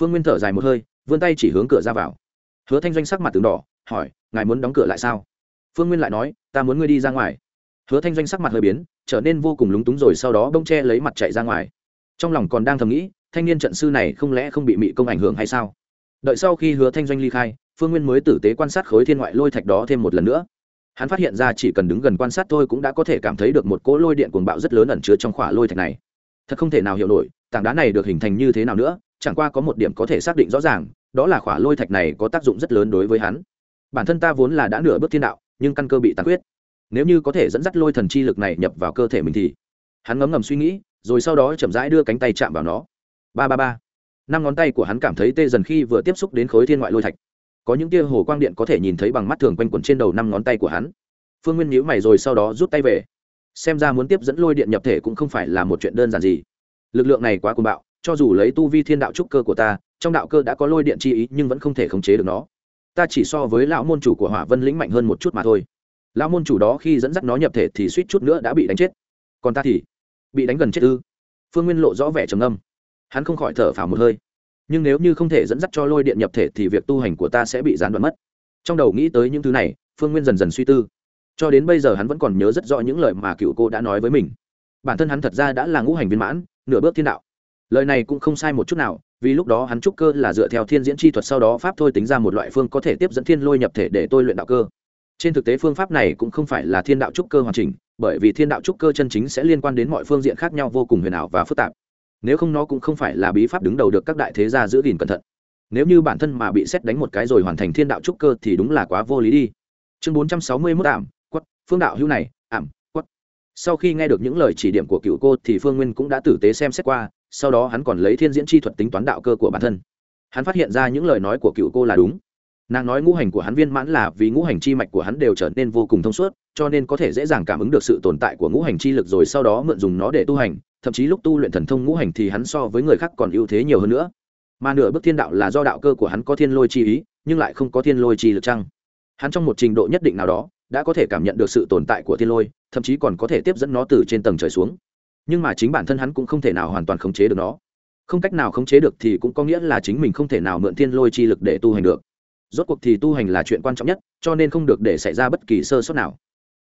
Phương nguyên thở dài một hơi, vươn tay chỉ hướng cửa ra vào. Hứa thanh doanh sắc mặt từng đỏ, hỏi, ngài muốn đóng cửa lại sao? Phương nguyên lại nói, ta muốn ngươi đi ra ngoài hứa thanh doanh sắc mặt hơi biến, trở nên vô cùng lúng túng rồi sau đó bông che lấy mặt chạy ra ngoài. Trong lòng còn đang thầm nghĩ, thanh niên trận sư này không lẽ không bị mị công ảnh hưởng hay sao? Đợi sau khi hứa thanh doanh ly khai, phương nguyên mới tử tế quan sát khối thiên ngoại lôi thạch đó thêm một lần nữa. Hắn phát hiện ra chỉ cần đứng gần quan sát thôi cũng đã có thể cảm thấy được một cỗ lôi điện cuồng bạo rất lớn ẩn chứa trong khỏa lôi thạch này. Thật không thể nào hiểu nổi, tảng đá này được hình thành như thế nào nữa, chẳng qua có một điểm có thể xác định rõ ràng, đó là khỏa lôi thạch này có tác dụng rất lớn đối với hắn. Bản thân ta vốn là đã nửa bước thiên đạo, nhưng căn cơ bị tàn quyết nếu như có thể dẫn dắt lôi thần chi lực này nhập vào cơ thể mình thì hắn ngấm ngầm suy nghĩ, rồi sau đó chậm rãi đưa cánh tay chạm vào nó. Ba ba ba. Năm ngón tay của hắn cảm thấy tê dần khi vừa tiếp xúc đến khối thiên ngoại lôi thạch. Có những tia hồ quang điện có thể nhìn thấy bằng mắt thường quanh quẩn trên đầu năm ngón tay của hắn. Phương nguyên nhíu mày rồi sau đó rút tay về. Xem ra muốn tiếp dẫn lôi điện nhập thể cũng không phải là một chuyện đơn giản gì. Lực lượng này quá cuồng bạo, cho dù lấy tu vi thiên đạo trúc cơ của ta, trong đạo cơ đã có lôi điện chi ý nhưng vẫn không thể khống chế được nó. Ta chỉ so với lão môn chủ của hỏa vân lĩnh mạnh hơn một chút mà thôi lão môn chủ đó khi dẫn dắt nó nhập thể thì suýt chút nữa đã bị đánh chết. Còn ta thì bị đánh gần chết ư? Phương nguyên lộ rõ vẻ trầm âm hắn không khỏi thở phào một hơi. Nhưng nếu như không thể dẫn dắt cho lôi điện nhập thể thì việc tu hành của ta sẽ bị gián đoạn mất. Trong đầu nghĩ tới những thứ này, phương nguyên dần dần suy tư. Cho đến bây giờ hắn vẫn còn nhớ rất rõ những lời mà cựu cô đã nói với mình. Bản thân hắn thật ra đã là ngũ hành viên mãn, nửa bước thiên đạo. Lời này cũng không sai một chút nào, vì lúc đó hắn trúc cơ là dựa theo thiên diễn chi thuật sau đó pháp thôi tính ra một loại phương có thể tiếp dẫn thiên lôi nhập thể để tôi luyện đạo cơ trên thực tế phương pháp này cũng không phải là thiên đạo trúc cơ hoàn chỉnh, bởi vì thiên đạo trúc cơ chân chính sẽ liên quan đến mọi phương diện khác nhau vô cùng huyền ảo và phức tạp. Nếu không nó cũng không phải là bí pháp đứng đầu được các đại thế gia giữ gìn cẩn thận. Nếu như bản thân mà bị xét đánh một cái rồi hoàn thành thiên đạo trúc cơ thì đúng là quá vô lý đi. Chương bốn trăm sáu mươi mốt ảm, quất, phương đạo hữu này, ảm, quất. Sau khi nghe được những lời chỉ điểm của cựu cô thì phương nguyên cũng đã tử tế xem xét qua, sau đó hắn còn lấy thiên diễn chi thuật tính toán đạo cơ của bản thân. Hắn phát hiện ra những lời nói của cựu cô là đúng nàng nói ngũ hành của hắn viên mãn là vì ngũ hành chi mạch của hắn đều trở nên vô cùng thông suốt, cho nên có thể dễ dàng cảm ứng được sự tồn tại của ngũ hành chi lực rồi sau đó mượn dùng nó để tu hành, thậm chí lúc tu luyện thần thông ngũ hành thì hắn so với người khác còn ưu thế nhiều hơn nữa. Mà nửa bước thiên đạo là do đạo cơ của hắn có thiên lôi chi ý, nhưng lại không có thiên lôi chi lực chăng? Hắn trong một trình độ nhất định nào đó, đã có thể cảm nhận được sự tồn tại của thiên lôi, thậm chí còn có thể tiếp dẫn nó từ trên tầng trời xuống. Nhưng mà chính bản thân hắn cũng không thể nào hoàn toàn khống chế được nó. Không cách nào khống chế được thì cũng có nghĩa là chính mình không thể nào mượn thiên lôi chi lực để tu hành được rốt cuộc thì tu hành là chuyện quan trọng nhất, cho nên không được để xảy ra bất kỳ sơ suất nào.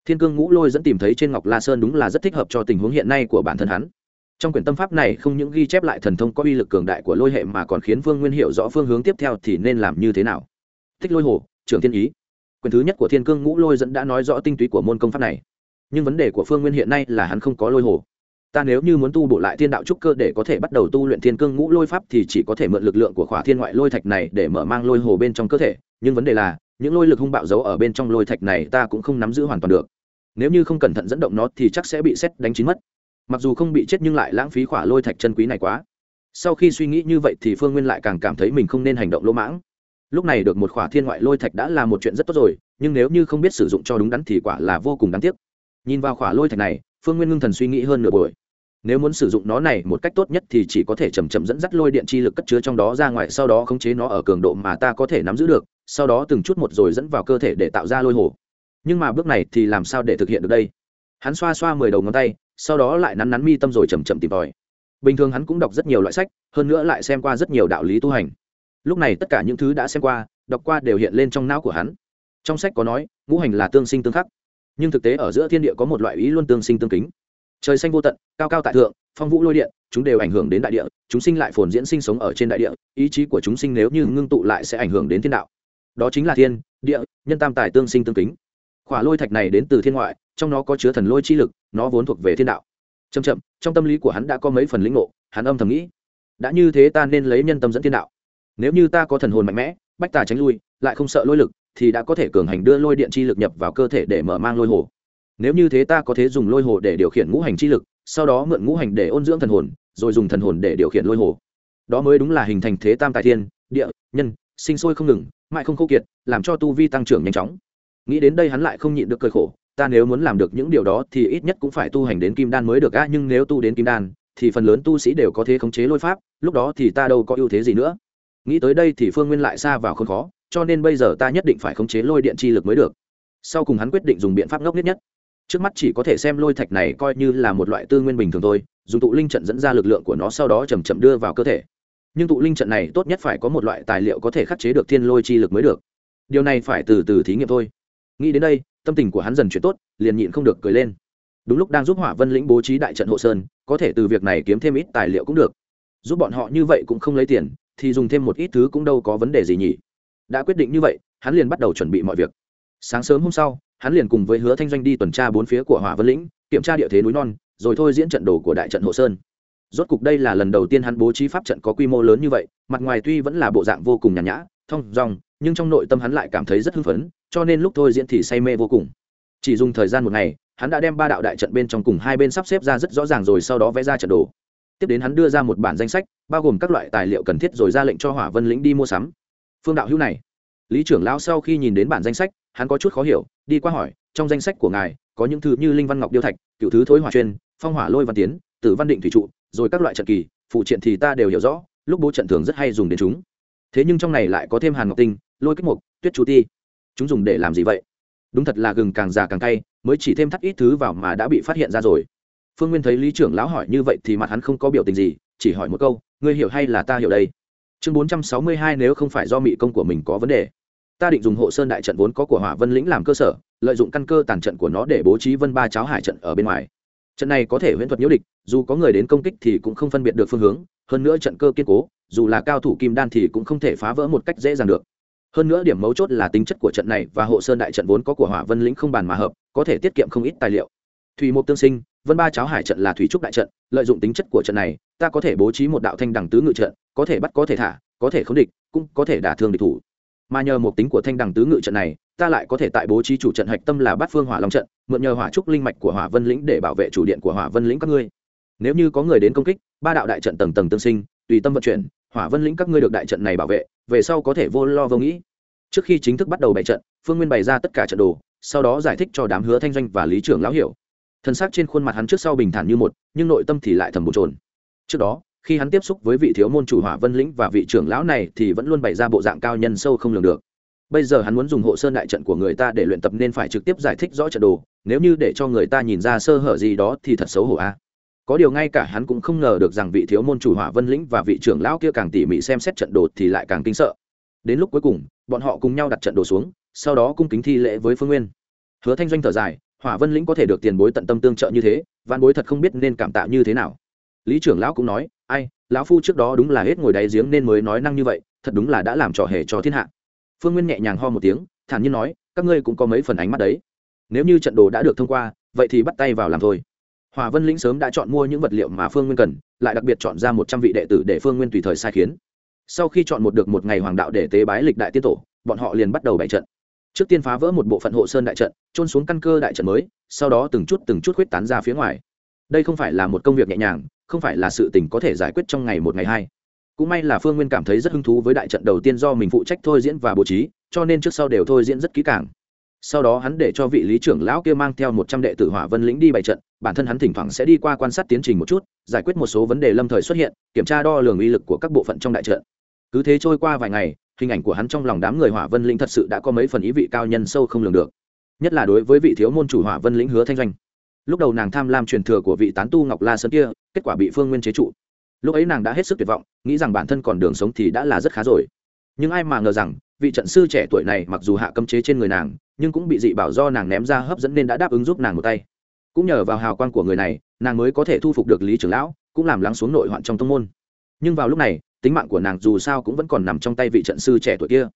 Thiên cương ngũ lôi dẫn tìm thấy trên ngọc la sơn đúng là rất thích hợp cho tình huống hiện nay của bản thân hắn. Trong quyển tâm pháp này không những ghi chép lại thần thông có uy lực cường đại của lôi hệ mà còn khiến vương nguyên Hiệu rõ phương hướng tiếp theo thì nên làm như thế nào. Thích lôi hồ, trưởng thiên ý. Quyển thứ nhất của thiên cương ngũ lôi dẫn đã nói rõ tinh túy của môn công pháp này. Nhưng vấn đề của phương nguyên hiện nay là hắn không có lôi hồ ta nếu như muốn tu bổ lại thiên đạo trúc cơ để có thể bắt đầu tu luyện thiên cương ngũ lôi pháp thì chỉ có thể mượn lực lượng của khỏa thiên ngoại lôi thạch này để mở mang lôi hồ bên trong cơ thể. Nhưng vấn đề là, những lôi lực hung bạo giấu ở bên trong lôi thạch này ta cũng không nắm giữ hoàn toàn được. Nếu như không cẩn thận dẫn động nó thì chắc sẽ bị xét đánh chín mất. Mặc dù không bị chết nhưng lại lãng phí khỏa lôi thạch chân quý này quá. Sau khi suy nghĩ như vậy thì phương nguyên lại càng cảm thấy mình không nên hành động lỗ mãng. Lúc này được một khỏa thiên ngoại lôi thạch đã là một chuyện rất tốt rồi, nhưng nếu như không biết sử dụng cho đúng đắn thì quả là vô cùng đáng tiếc. Nhìn vào khỏa lôi thạch này, phương nguyên ngưng thần suy nghĩ hơn nửa buổi nếu muốn sử dụng nó này một cách tốt nhất thì chỉ có thể chầm chậm dẫn dắt lôi điện chi lực cất chứa trong đó ra ngoài, sau đó khống chế nó ở cường độ mà ta có thể nắm giữ được, sau đó từng chút một rồi dẫn vào cơ thể để tạo ra lôi hồ. Nhưng mà bước này thì làm sao để thực hiện được đây? Hắn xoa xoa mười đầu ngón tay, sau đó lại nắn nắn mi tâm rồi chầm chậm tìm tòi. Bình thường hắn cũng đọc rất nhiều loại sách, hơn nữa lại xem qua rất nhiều đạo lý tu hành. Lúc này tất cả những thứ đã xem qua, đọc qua đều hiện lên trong não của hắn. Trong sách có nói, ngũ hành là tương sinh tương khắc. Nhưng thực tế ở giữa thiên địa có một loại ý luôn tương sinh tương kính trời xanh vô tận, cao cao tại thượng, phong vũ lôi điện, chúng đều ảnh hưởng đến đại địa, chúng sinh lại phồn diễn sinh sống ở trên đại địa, ý chí của chúng sinh nếu như ngưng tụ lại sẽ ảnh hưởng đến thiên đạo. Đó chính là thiên, địa, nhân tam tài tương sinh tương kính. Khỏa lôi thạch này đến từ thiên ngoại, trong nó có chứa thần lôi chi lực, nó vốn thuộc về thiên đạo. Chậm chậm, trong tâm lý của hắn đã có mấy phần lĩnh ngộ, hắn âm thầm nghĩ, đã như thế ta nên lấy nhân tâm dẫn thiên đạo. Nếu như ta có thần hồn mạnh mẽ, bách tà tránh lui, lại không sợ lôi lực, thì đã có thể cường hành đưa lôi điện chi lực nhập vào cơ thể để mở mang lôi hồ nếu như thế ta có thể dùng lôi hồ để điều khiển ngũ hành chi lực, sau đó mượn ngũ hành để ôn dưỡng thần hồn, rồi dùng thần hồn để điều khiển lôi hồ. Đó mới đúng là hình thành thế tam tài thiên, địa, nhân, sinh sôi không ngừng, mãi không khô kiệt, làm cho tu vi tăng trưởng nhanh chóng. Nghĩ đến đây hắn lại không nhịn được cơi khổ, ta nếu muốn làm được những điều đó thì ít nhất cũng phải tu hành đến kim đan mới được a nhưng nếu tu đến kim đan, thì phần lớn tu sĩ đều có thế khống chế lôi pháp, lúc đó thì ta đâu có ưu thế gì nữa. Nghĩ tới đây thì phương nguyên lại xa vào không khó, cho nên bây giờ ta nhất định phải khống chế lôi điện chi lực mới được. Sau cùng hắn quyết định dùng biện pháp ngốc nhất nhất trước mắt chỉ có thể xem lôi thạch này coi như là một loại tư nguyên bình thường thôi, dùng tụ linh trận dẫn ra lực lượng của nó sau đó chầm chậm đưa vào cơ thể. Nhưng tụ linh trận này tốt nhất phải có một loại tài liệu có thể khắc chế được thiên lôi chi lực mới được. Điều này phải từ từ thí nghiệm thôi. Nghĩ đến đây, tâm tình của hắn dần chuyển tốt, liền nhịn không được cười lên. Đúng lúc đang giúp hỏa vân lĩnh bố trí đại trận hộ sơn, có thể từ việc này kiếm thêm ít tài liệu cũng được. Giúp bọn họ như vậy cũng không lấy tiền, thì dùng thêm một ít thứ cũng đâu có vấn đề gì nhỉ. Đã quyết định như vậy, hắn liền bắt đầu chuẩn bị mọi việc. Sáng sớm hôm sau hắn liền cùng với hứa thanh doanh đi tuần tra bốn phía của hỏa vân lĩnh, kiểm tra địa thế núi non, rồi thôi diễn trận đồ của đại trận hộ sơn. Rốt cục đây là lần đầu tiên hắn bố trí pháp trận có quy mô lớn như vậy, mặt ngoài tuy vẫn là bộ dạng vô cùng nhàn nhã, thông dong, nhưng trong nội tâm hắn lại cảm thấy rất hưng phấn, cho nên lúc thôi diễn thì say mê vô cùng. Chỉ dùng thời gian một ngày, hắn đã đem ba đạo đại trận bên trong cùng hai bên sắp xếp ra rất rõ ràng rồi sau đó vẽ ra trận đồ. Tiếp đến hắn đưa ra một bản danh sách, bao gồm các loại tài liệu cần thiết rồi ra lệnh cho hỏa vân lĩnh đi mua sắm. Phương đạo hữu này, lý trưởng lão sau khi nhìn đến bản danh sách hắn có chút khó hiểu, đi qua hỏi, trong danh sách của ngài, có những thứ như linh văn ngọc điêu thạch cựu thứ thối hòa chuyên phong hỏa lôi văn tiến, tử văn định thủy trụ, rồi các loại trận kỳ, phụ triện thì ta đều hiểu rõ, lúc bố trận thường rất hay dùng đến chúng. Thế nhưng trong này lại có thêm hàn ngọc tinh, lôi kích mục, tuyết chú ti. Chúng dùng để làm gì vậy? Đúng thật là gừng càng già càng cay, mới chỉ thêm thắt ít thứ vào mà đã bị phát hiện ra rồi. Phương nguyên thấy lý trưởng lão hỏi như vậy thì mặt hắn không có biểu tình gì, chỉ hỏi một câu, ngươi hiểu hay là ta hiểu đây? Chương bốn trăm sáu mươi hai nếu không phải do mị công của mình có vấn đề ta định dùng hộ sơn đại trận vốn có của hỏa vân lĩnh làm cơ sở, lợi dụng căn cơ tàn trận của nó để bố trí vân ba cháo hải trận ở bên ngoài. Trận này có thể huyễn thuật nhiễu địch, dù có người đến công kích thì cũng không phân biệt được phương hướng, hơn nữa trận cơ kiên cố, dù là cao thủ kim đan thì cũng không thể phá vỡ một cách dễ dàng được. Hơn nữa điểm mấu chốt là tính chất của trận này và hộ sơn đại trận vốn có của hỏa vân lĩnh không bàn mà hợp, có thể tiết kiệm không ít tài liệu. Thủy mục tương sinh, vân ba cháo hải trận là thủy trúc đại trận, lợi dụng tính chất của trận này, ta có thể bố trí một đạo thanh đẳng tứ ngự trận, có thể bắt có thể thả, có thể không địch, cũng có thể đả thương địch thủ mà nhờ một tính của thanh đẳng tứ ngự trận này, ta lại có thể tại bố trí chủ trận hạch tâm là bát phương hỏa long trận, mượn nhờ hỏa trúc linh mạch của hỏa vân lĩnh để bảo vệ chủ điện của hỏa vân lĩnh các ngươi. Nếu như có người đến công kích, ba đạo đại trận tầng tầng tương sinh, tùy tâm vận chuyển, hỏa vân lĩnh các ngươi được đại trận này bảo vệ, về sau có thể vô lo vô nghĩ. Trước khi chính thức bắt đầu bày trận, phương nguyên bày ra tất cả trận đồ, sau đó giải thích cho đám hứa thanh doanh và lý trưởng lão hiểu. Thân xác trên khuôn mặt hắn trước sau bình thản như một, nhưng nội tâm thì lại thầm bồn trồn trước đó khi hắn tiếp xúc với vị thiếu môn chủ hỏa vân lĩnh và vị trưởng lão này thì vẫn luôn bày ra bộ dạng cao nhân sâu không lường được. Bây giờ hắn muốn dùng hộ sơn đại trận của người ta để luyện tập nên phải trực tiếp giải thích rõ trận đồ, nếu như để cho người ta nhìn ra sơ hở gì đó thì thật xấu hổ a. Có điều ngay cả hắn cũng không ngờ được rằng vị thiếu môn chủ hỏa vân lĩnh và vị trưởng lão kia càng tỉ mỉ xem xét trận đồ thì lại càng kinh sợ. Đến lúc cuối cùng, bọn họ cùng nhau đặt trận đồ xuống, sau đó cung kính thi lễ với phương nguyên. Hứa thanh doanh thở dài, hỏa vân lĩnh có thể được tiền bối tận tâm tương trợ như thế văn bối thật không biết nên cảm tạ như thế nào lý trưởng lão cũng nói, ai, lão phu trước đó đúng là hết ngồi đáy giếng nên mới nói năng như vậy, thật đúng là đã làm trò hề cho thiên hạ. Phương nguyên nhẹ nhàng ho một tiếng, thản nhiên nói, các ngươi cũng có mấy phần ánh mắt đấy. Nếu như trận đồ đã được thông qua, vậy thì bắt tay vào làm thôi. Hòa vân lĩnh sớm đã chọn mua những vật liệu mà phương nguyên cần, lại đặc biệt chọn ra một trăm vị đệ tử để phương nguyên tùy thời sai khiến. Sau khi chọn một được một ngày hoàng đạo để tế bái lịch đại tiên tổ, bọn họ liền bắt đầu bày trận. Trước tiên phá vỡ một bộ phận hộ sơn đại trận trôn xuống căn cơ đại trận mới, sau đó từng chút từng chút huyết tán ra phía ngoài đây không phải là một công việc nhẹ nhàng, không phải là sự tình có thể giải quyết trong ngày một ngày hai. Cũng may là phương nguyên cảm thấy rất hứng thú với đại trận đầu tiên do mình phụ trách thôi diễn và bố trí, cho nên trước sau đều thôi diễn rất kỹ càng. Sau đó hắn để cho vị lý trưởng lão kia mang theo một trăm đệ tử hỏa vân lĩnh đi bày trận, bản thân hắn thỉnh thoảng sẽ đi qua quan sát tiến trình một chút, giải quyết một số vấn đề lâm thời xuất hiện, kiểm tra đo lường uy lực của các bộ phận trong đại trận. Cứ thế trôi qua vài ngày, hình ảnh của hắn trong lòng đám người hỏa vân lĩnh thật sự đã có mấy phần ý vị cao nhân sâu không lường được. Nhất là đối với vị thiếu môn chủ hỏa vân lĩnh hứa thanh doanh lúc đầu nàng tham lam truyền thừa của vị tán tu ngọc la sơn kia, kết quả bị phương nguyên chế trụ. Lúc ấy nàng đã hết sức tuyệt vọng, nghĩ rằng bản thân còn đường sống thì đã là rất khá rồi. Nhưng ai mà ngờ rằng, vị trận sư trẻ tuổi này mặc dù hạ cấm chế trên người nàng, nhưng cũng bị dị bảo do nàng ném ra hấp dẫn nên đã đáp ứng giúp nàng một tay. Cũng nhờ vào hào quang của người này, nàng mới có thể thu phục được lý trưởng lão, cũng làm lắng xuống nội hoạn trong tông môn. Nhưng vào lúc này, tính mạng của nàng dù sao cũng vẫn còn nằm trong tay vị trận sư trẻ tuổi kia.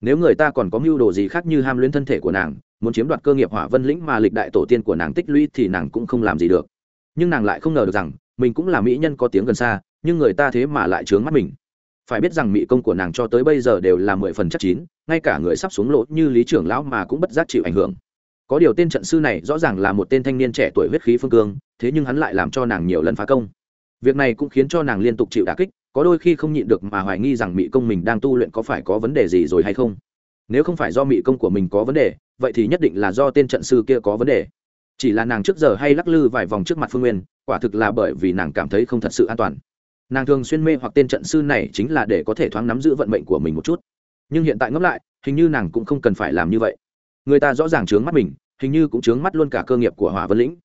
Nếu người ta còn có mưu đồ gì khác như ham luyến thân thể của nàng muốn chiếm đoạt cơ nghiệp hỏa vân lĩnh mà lịch đại tổ tiên của nàng tích lũy thì nàng cũng không làm gì được. Nhưng nàng lại không ngờ được rằng, mình cũng là mỹ nhân có tiếng gần xa, nhưng người ta thế mà lại trướng mắt mình. Phải biết rằng mỹ công của nàng cho tới bây giờ đều là mười phần chắc chín, ngay cả người sắp xuống lỗ như lý trưởng lão mà cũng bất giác chịu ảnh hưởng. Có điều tên trận sư này rõ ràng là một tên thanh niên trẻ tuổi huyết khí phương cương, thế nhưng hắn lại làm cho nàng nhiều lần phá công. Việc này cũng khiến cho nàng liên tục chịu đà kích, có đôi khi không nhịn được mà hoài nghi rằng mỹ công mình đang tu luyện có phải có vấn đề gì rồi hay không. Nếu không phải do mỹ công của mình có vấn đề vậy thì nhất định là do tên trận sư kia có vấn đề. Chỉ là nàng trước giờ hay lắc lư vài vòng trước mặt phương nguyên, quả thực là bởi vì nàng cảm thấy không thật sự an toàn. Nàng thường xuyên mê hoặc tên trận sư này chính là để có thể thoáng nắm giữ vận mệnh của mình một chút. Nhưng hiện tại ngẫm lại, hình như nàng cũng không cần phải làm như vậy. Người ta rõ ràng trướng mắt mình, hình như cũng trướng mắt luôn cả cơ nghiệp của hỏa vân lĩnh.